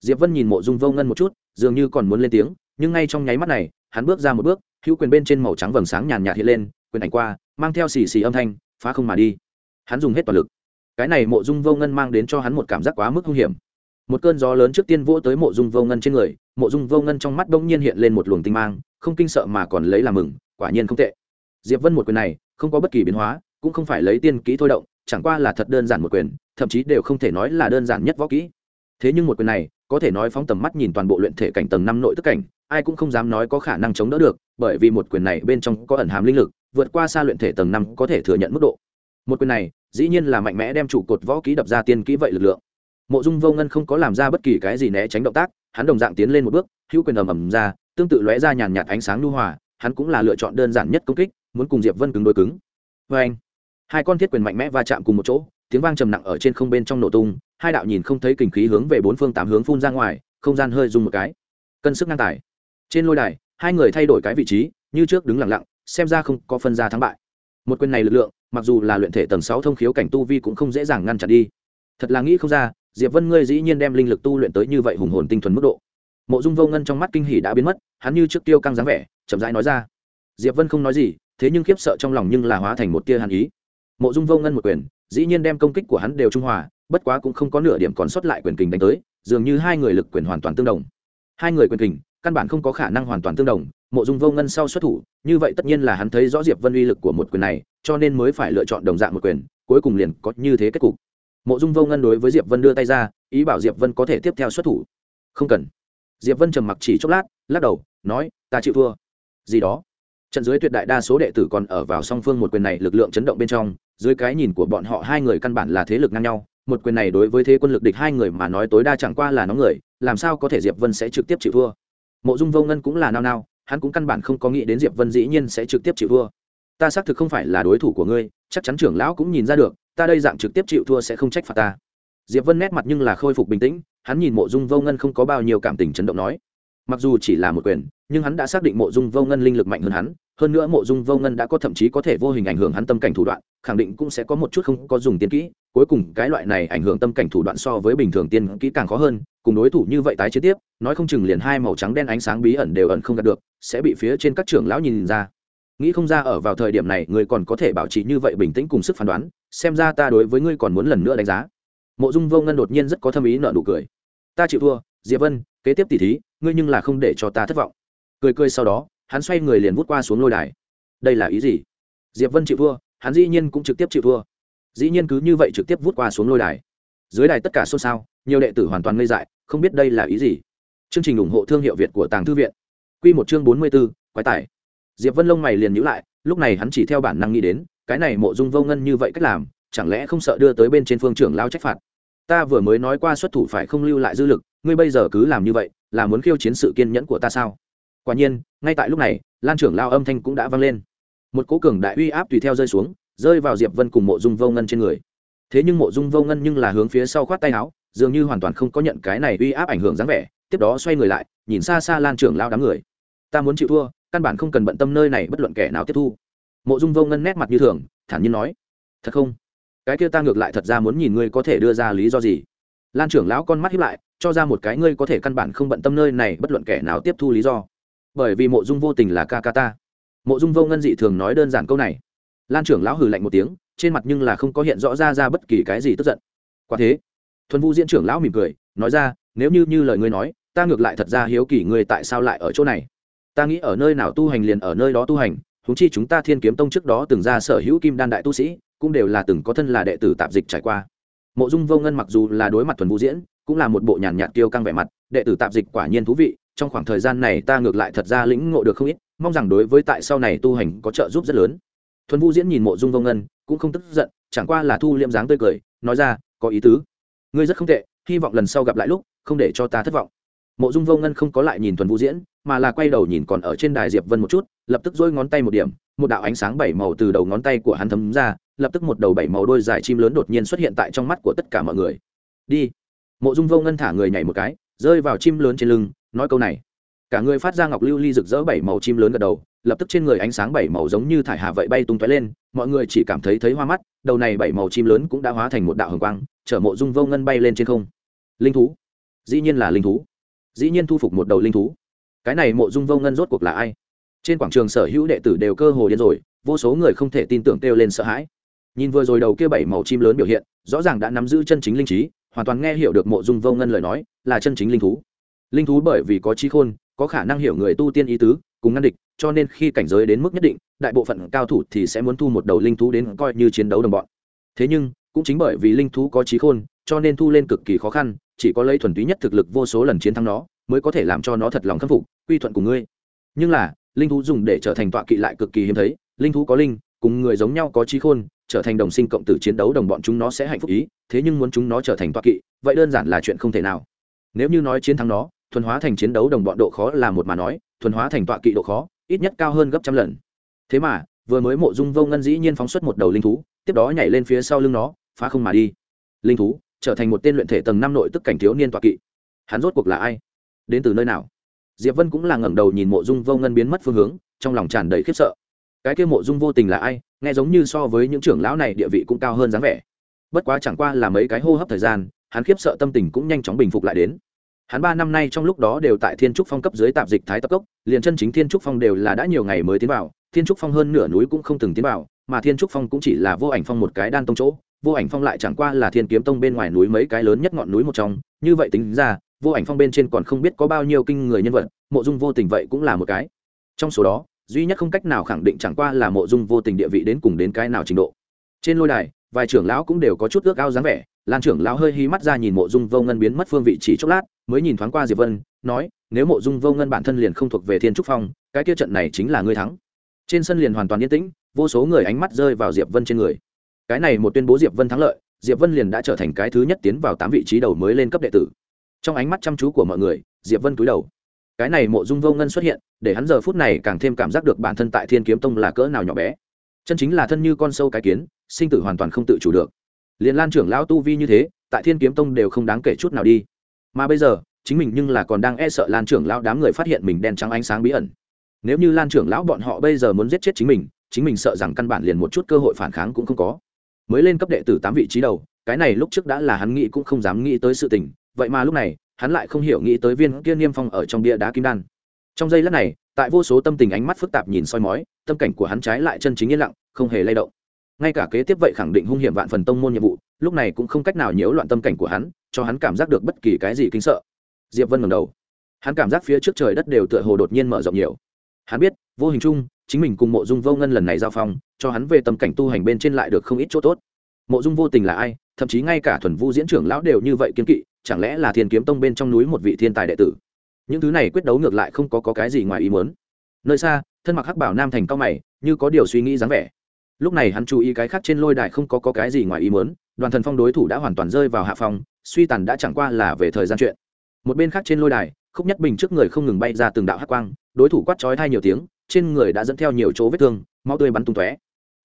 Diệp vân nhìn mộ dung vô ngân một chút, dường như còn muốn lên tiếng, nhưng ngay trong nháy mắt này, hắn bước ra một bước, hữu quyền bên trên màu trắng vầng sáng nhàn nhạt hiện lên, quyền ảnh qua, mang theo xì xì âm thanh, phá không mà đi. Hắn dùng hết toàn lực. Cái này mộ dung vô ngân mang đến cho hắn một cảm giác quá mức hung hiểm. Một cơn gió lớn trước tiên vỗ tới mộ dung vô ngân trên người, mộ dung vô ngân trong mắt đông nhiên hiện lên một luồng tinh mang, không kinh sợ mà còn lấy làm mừng, quả nhiên không tệ. Diệp vân một quyền này, không có bất kỳ biến hóa, cũng không phải lấy tiên kỹ thôi động chẳng qua là thật đơn giản một quyền, thậm chí đều không thể nói là đơn giản nhất võ kỹ. Thế nhưng một quyền này, có thể nói phóng tầm mắt nhìn toàn bộ luyện thể cảnh tầng năm nội tức cảnh, ai cũng không dám nói có khả năng chống đỡ được, bởi vì một quyền này bên trong có ẩn hàm linh lực, vượt qua xa luyện thể tầng năm có thể thừa nhận mức độ. Một quyền này, dĩ nhiên là mạnh mẽ đem trụ cột võ kỹ đập ra tiên kỹ vậy lực lượng. Mộ dung vô ngân không có làm ra bất kỳ cái gì né tránh động tác, hắn đồng dạng tiến lên một bước, hữu quyền ầm ầm ra, tương tự lóe ra nhàn nhạt ánh sáng lưu hòa, hắn cũng là lựa chọn đơn giản nhất công kích, muốn cùng diệp vân cứng đối cứng. Vê anh hai con thiết quyền mạnh mẽ va chạm cùng một chỗ, tiếng vang trầm nặng ở trên không bên trong nổ tung, hai đạo nhìn không thấy kình khí hướng về bốn phương tám hướng phun ra ngoài, không gian hơi dùng một cái. Cân sức ngang tài. Trên lôi đài, hai người thay đổi cái vị trí, như trước đứng lặng lặng, xem ra không có phân ra thắng bại. Một quyền này lực lượng, mặc dù là luyện thể tầng sáu thông khiếu cảnh tu vi cũng không dễ dàng ngăn chặn đi. Thật là nghĩ không ra, diệp vân ngươi dĩ nhiên đem linh lực tu luyện tới như vậy hùng hồn tinh thuần mức độ. Mộ dung vô ngân trong mắt kinh hỉ đã biến mất, hắn như trước tiêu căng dáng vẻ, chậm rãi nói ra. Diệp vân không nói gì, thế nhưng khiếp sợ trong lòng nhưng là hóa thành một tia hàn ý mộ dung vô ngân một quyền, dĩ nhiên đem công kích của hắn đều trung hòa, bất quá cũng không có nửa điểm còn sót lại quyền kình đánh tới, dường như hai người lực quyền hoàn toàn tương đồng. Hai người quyền kình, căn bản không có khả năng hoàn toàn tương đồng, mộ dung vô ngân sau xuất thủ, như vậy tất nhiên là hắn thấy rõ diệp vân uy lực của một quyền này, cho nên mới phải lựa chọn đồng dạng một quyền, cuối cùng liền có như thế kết cục. Mộ dung vô ngân đối với diệp vân đưa tay ra, ý bảo diệp vân có thể tiếp theo xuất thủ. Không cần. Diệp vân trầm mặc chỉ chốc lát, lắc đầu, nói, ta chịu thua. Gì đó? Trận dưới tuyệt đại đa số đệ tử còn ở vào song phương một quyền này lực lượng chấn động bên trong, dưới cái nhìn của bọn họ hai người căn bản là thế lực ngang nhau, một quyền này đối với thế quân lực địch hai người mà nói tối đa chẳng qua là nó người, làm sao có thể diệp vân sẽ trực tiếp chịu thua? Mộ dung vô ngân cũng là nao nao, hắn cũng căn bản không có nghĩ đến diệp vân dĩ nhiên sẽ trực tiếp chịu thua. Ta xác thực không phải là đối thủ của ngươi, chắc chắn trưởng lão cũng nhìn ra được, ta đây dạng trực tiếp chịu thua sẽ không trách phạt ta. Diệp vân nét mặt nhưng là khôi phục bình tĩnh, hắn nhìn mộ dung vô ngân không có bao nhiêu cảm tình chấn động nói mặc dù chỉ là một quyền, nhưng hắn đã xác định mộ dung vô ngân linh lực mạnh hơn hắn, hơn nữa mộ dung vô ngân đã có thậm chí có thể vô hình ảnh hưởng hắn tâm cảnh thủ đoạn, khẳng định cũng sẽ có một chút không có dùng tiên kỹ, cuối cùng cái loại này ảnh hưởng tâm cảnh thủ đoạn so với bình thường tiên kỹ càng khó hơn, cùng đối thủ như vậy tái chiến tiếp, nói không chừng liền hai màu trắng đen ánh sáng bí ẩn đều ẩn không đạt được, sẽ bị phía trên các trưởng lão nhìn ra. Nghĩ không ra ở vào thời điểm này, người còn có thể bảo trì như vậy bình tĩnh cùng sức phán đoán, xem ra ta đối với ngươi còn muốn lần nữa đánh giá. Mộ dung vô ngân đột nhiên rất có thâm ý nợ nụ cười. Ta chịu thua, diệp vân, kế tiếp tỉ thí ngươi nhưng là không để cho ta thất vọng. Cười cười sau đó, hắn xoay người liền vút qua xuống lôi đài. Đây là ý gì? Diệp vân chịu thua, hắn dĩ nhiên cũng trực tiếp chịu thua. Dĩ nhiên cứ như vậy trực tiếp vút qua xuống lôi đài. Dưới đài tất cả xôn xao, nhiều đệ tử hoàn toàn ngây dại, không biết đây là ý gì. Chương trình ủng hộ thương hiệu việt của tàng thư viện. Q một chương bốn mươi b ố quái tải. Diệp vân lông mày liền nhữ lại, lúc này hắn chỉ theo bản năng nghĩ đến, cái này mộ dung vô ngân như vậy cách làm, chẳng lẽ không sợ đưa tới bên trên phương trưởng lao trách phạt? Ta vừa mới nói qua xuất thủ phải không lưu lại dư lực, ngươi bây giờ cứ làm như vậy là muốn khiêu chiến sự kiên nhẫn của ta sao? Quả nhiên, ngay tại lúc này, lan trưởng lao âm thanh cũng đã vang lên. Một cố cường đại uy áp tùy theo rơi xuống, rơi vào diệp vân cùng mộ dung vô ngân trên người. Thế nhưng mộ dung vô ngân nhưng là hướng phía sau khoát tay áo, dường như hoàn toàn không có nhận cái này uy áp ảnh hưởng dáng vẻ, tiếp đó xoay người lại, nhìn xa xa lan trưởng lao đám người. Ta muốn chịu thua, căn bản không cần bận tâm nơi này bất luận kẻ nào tiếp thu. Mộ dung vô ngân nét mặt như thường, thản nhiên nói. Thật không? Cái kia ta ngược lại thật ra muốn nhìn ngươi có thể đưa ra lý do gì. Lan trưởng lão con mắt hiếp lại cho ra một cái ngươi có thể căn bản không bận tâm nơi này, bất luận kẻ nào tiếp thu lý do. Bởi vì mộ dung vô tình là ca ca ta. Mộ dung vô ngân dị thường nói đơn giản câu này. Lan trưởng lão hừ lạnh một tiếng, trên mặt nhưng là không có hiện rõ ra ra bất kỳ cái gì tức giận. Quả thế, thuần vũ diễn trưởng lão mỉm cười, nói ra, nếu như như lời ngươi nói, ta ngược lại thật ra hiếu kỳ ngươi tại sao lại ở chỗ này. Ta nghĩ ở nơi nào tu hành liền ở nơi đó tu hành húng chi chúng ta thiên kiếm tông trước đó từng ra sở hữu kim đan đại tu sĩ, cũng đều là từng có thân là đệ tử tạp dịch trải qua. Mộ dung vô ngân mặc dù là đối mặt thuần vũ diễn cũng là một bộ nhàn nhạt tiêu căng vẻ mặt, đệ tử tạp dịch quả nhiên thú vị, trong khoảng thời gian này ta ngược lại thật ra lĩnh ngộ được không ít, mong rằng đối với tại sau này tu hành có trợ giúp rất lớn. Thuần vũ diễn nhìn mộ dung vô ngân, cũng không tức giận, chẳng qua là thu liệm dáng tươi cười, nói ra, có ý tứ. Ngươi rất không tệ, hy vọng lần sau gặp lại lúc, không để cho ta thất vọng. Mộ dung vô ngân không có lại nhìn thuần vũ diễn, mà là quay đầu nhìn còn ở trên đài diệp vân một chút, lập tức dôi ngón tay một điểm, một đạo ánh sáng bảy màu từ đầu ngón tay của hắn thấm ra, lập tức một đầu bảy màu đôi dài chim lớn đột nhiên xuất hiện tại trong mắt của tất cả mọi người. Đi mộ dung vô ngân thả người nhảy một cái, rơi vào chim lớn trên lưng, nói câu này. Cả người phát ra ngọc lưu ly rực rỡ bảy màu chim lớn gật đầu, lập tức trên người ánh sáng bảy màu giống như thải hà vậy bay tung tóe lên, mọi người chỉ cảm thấy thấy hoa mắt, đầu này bảy màu chim lớn cũng đã hóa thành một đạo hồng quang, chở mộ dung vô ngân bay lên trên không. Linh thú. Dĩ nhiên là linh thú. Dĩ nhiên thu phục một đầu linh thú. Cái này mộ dung vô ngân rốt cuộc là ai? Trên quảng trường sở hữu đệ tử đều cơ hồ điên rồi, vô số người không thể tin tưởng kêu lên sợ hãi. Nhìn vừa rồi đầu kia bảy màu chim lớn biểu hiện, rõ ràng đã nắm giữ chân chính linh trí hoàn toàn nghe hiểu được mộ dung vô ngân lời nói, là chân chính linh thú. Linh thú bởi vì có trí khôn, có khả năng hiểu người tu tiên ý tứ, cùng ngăn địch, cho nên khi cảnh giới đến mức nhất định, đại bộ phận cao thủ thì sẽ muốn thu một đầu linh thú đến coi như chiến đấu đồng bọn. Thế nhưng, cũng chính bởi vì linh thú có trí khôn, cho nên thu lên cực kỳ khó khăn, chỉ có lấy thuần túy nhất thực lực vô số lần chiến thắng nó, mới có thể làm cho nó thật lòng khâm phục, quy thuận của ngươi. Nhưng là, linh thú dùng để trở thành tọa kỵ lại cực kỳ hiếm thấy, linh thú có linh, cùng người giống nhau có trí khôn trở thành đồng sinh cộng tử chiến đấu đồng bọn chúng nó sẽ hạnh phúc ý, thế nhưng muốn chúng nó trở thành toa kỵ, vậy đơn giản là chuyện không thể nào. Nếu như nói chiến thắng nó, thuần hóa thành chiến đấu đồng bọn độ khó là một mà nói, thuần hóa thành tọa kỵ độ khó, ít nhất cao hơn gấp trăm lần. Thế mà, vừa mới mộ dung vô ngân dĩ nhiên phóng xuất một đầu linh thú, tiếp đó nhảy lên phía sau lưng nó, phá không mà đi. Linh thú trở thành một tên luyện thể tầng năm nội tức cảnh thiếu niên tọa kỵ. Hắn rốt cuộc là ai? Đến từ nơi nào? Diệp vân cũng là ngẩng đầu nhìn mộ dung vô ngân biến mất phương hướng, trong lòng tràn đầy khiếp sợ. Cái kia mộ dung vô tình là ai? Nghe giống như so với những trưởng lão này địa vị cũng cao hơn dáng vẻ. Bất quá chẳng qua là mấy cái hô hấp thời gian, hắn khiếp sợ tâm tình cũng nhanh chóng bình phục lại đến. Hắn ba năm nay trong lúc đó đều tại thiên trúc phong cấp dưới tạp dịch thái tập cốc, liền chân chính thiên trúc phong đều là đã nhiều ngày mới tiến vào, thiên trúc phong hơn nửa núi cũng không từng tiến vào, mà thiên trúc phong cũng chỉ là vô ảnh phong một cái đan tông chỗ, vô ảnh phong lại chẳng qua là thiên kiếm tông bên ngoài núi mấy cái lớn nhất ngọn núi một trong, như vậy tính ra, vô ảnh phong bên trên còn không biết có bao nhiêu kinh người nhân vật, mộ dung vô tình vậy cũng là một cái. Trong số đó duy nhất không cách nào khẳng định chẳng qua là mộ dung vô tình địa vị đến cùng đến cái nào trình độ. Trên lôi đài, vài trưởng lão cũng đều có chút ước ao dáng vẻ, lan trưởng lão hơi hí mắt ra nhìn mộ dung vô ngân biến mất phương vị chỉ chốc lát, mới nhìn thoáng qua diệp vân, nói, nếu mộ dung vô ngân bản thân liền không thuộc về thiên trúc phong, cái kia trận này chính là ngươi thắng. Trên sân liền hoàn toàn yên tĩnh, vô số người ánh mắt rơi vào diệp vân trên người. Cái này một tuyên bố diệp vân thắng lợi, diệp vân liền đã trở thành cái thứ nhất tiến vào tám vị trí đầu mới lên cấp đệ tử. Trong ánh mắt chăm chú của mọi người, diệp vân cúi đầu cái này mộ dung vô ngân xuất hiện, để hắn giờ phút này càng thêm cảm giác được bản thân tại thiên kiếm tông là cỡ nào nhỏ bé. Chân chính là thân như con sâu cái kiến, sinh tử hoàn toàn không tự chủ được. Liền lan trưởng lão tu vi như thế, tại thiên kiếm tông đều không đáng kể chút nào đi. Mà bây giờ, chính mình nhưng là còn đang e sợ lan trưởng lão đám người phát hiện mình đen trắng ánh sáng bí ẩn. Nếu như lan trưởng lão bọn họ bây giờ muốn giết chết chính mình chính mình sợ rằng căn bản liền một chút cơ hội phản kháng cũng không có. Mới lên cấp đệ tử tám vị trí đầu, cái này lúc trước đã là hắn nghĩ cũng không dám nghĩ tới sự tình, vậy mà lúc này hắn lại không hiểu nghĩ tới viên kia niêm phong ở trong bia đá kim đan. Trong giây lát này, tại vô số tâm tình ánh mắt phức tạp nhìn soi mói, tâm cảnh của hắn trái lại chân chính yên lặng, không hề lay động. Ngay cả kế tiếp vậy khẳng định hung hiểm vạn phần tông môn nhiệm vụ, lúc này cũng không cách nào nhiễu loạn tâm cảnh của hắn, cho hắn cảm giác được bất kỳ cái gì kinh sợ. Diệp vân ngẩng đầu. Hắn cảm giác phía trước trời đất đều tựa hồ đột nhiên mở rộng nhiều. Hắn biết, vô hình chung, chính mình cùng mộ dung vô ngân lần này giao phong, cho hắn về tâm cảnh tu hành bên trên lại được không ít chỗ tốt. Mộ dung vô tình là ai? Thậm chí ngay cả thuần vu diễn trưởng lão đều như vậy kiên kỵ chẳng lẽ là thiên kiếm tông bên trong núi một vị thiên tài đệ tử? Những thứ này quyết đấu ngược lại không có, có cái gì ngoài ý muốn. Nơi xa thân mặc hắc bảo nam thành cao mày như có điều suy nghĩ dáng vẻ. Lúc này hắn chú ý cái khác trên lôi đài không có, có cái gì ngoài ý muốn đoàn thần phong đối thủ đã hoàn toàn rơi vào hạ phong suy tàn đã chẳng qua là về thời gian chuyện. Một bên khác trên lôi đài khúc nhất bình trước người không ngừng bay ra từng đạo hắc quang đối thủ quát chói thai nhiều tiếng trên người đã dẫn theo nhiều chỗ vết thương máu tươi bắn tung tóe.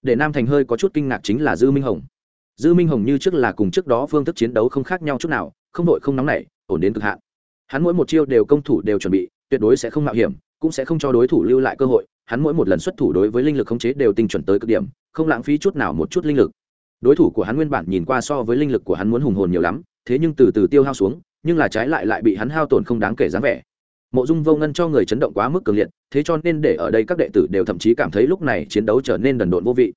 Để nam thành hơi có chút kinh ngạc chính là dư minh hồng. Dư minh hồng như trước là cùng trước đó phương thức chiến đấu không khác nhau chút nào không đội không nóng nảy ổn đến cực hạn. Hắn mỗi một chiêu đều công thủ đều chuẩn bị, tuyệt đối sẽ không mạo hiểm, cũng sẽ không cho đối thủ lưu lại cơ hội. Hắn mỗi một lần xuất thủ đối với linh lực khống chế đều tinh chuẩn tới cực điểm, không lãng phí chút nào một chút linh lực. Đối thủ của hắn nguyên bản nhìn qua so với linh lực của hắn muốn hùng hồn nhiều lắm, thế nhưng từ từ tiêu hao xuống, nhưng là trái lại lại bị hắn hao tổn không đáng kể dáng vẻ. Mộ dung vô ngân cho người chấn động quá mức cường liệt, thế cho nên để ở đây các đệ tử đều thậm chí cảm thấy lúc này chiến đấu trở nên đần độn vô vị.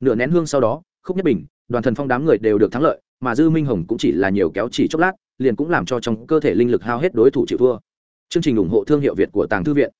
Nửa nén hương sau đó, khúc nhất bình, đoàn thần phong đám người đều được thắng lợi mà dư minh hồng cũng chỉ là nhiều kéo chỉ chốc lát, liền cũng làm cho trong cơ thể linh lực hao hết đối thủ chịu thua. Chương trình ủng hộ thương hiệu việt của tàng thư viện.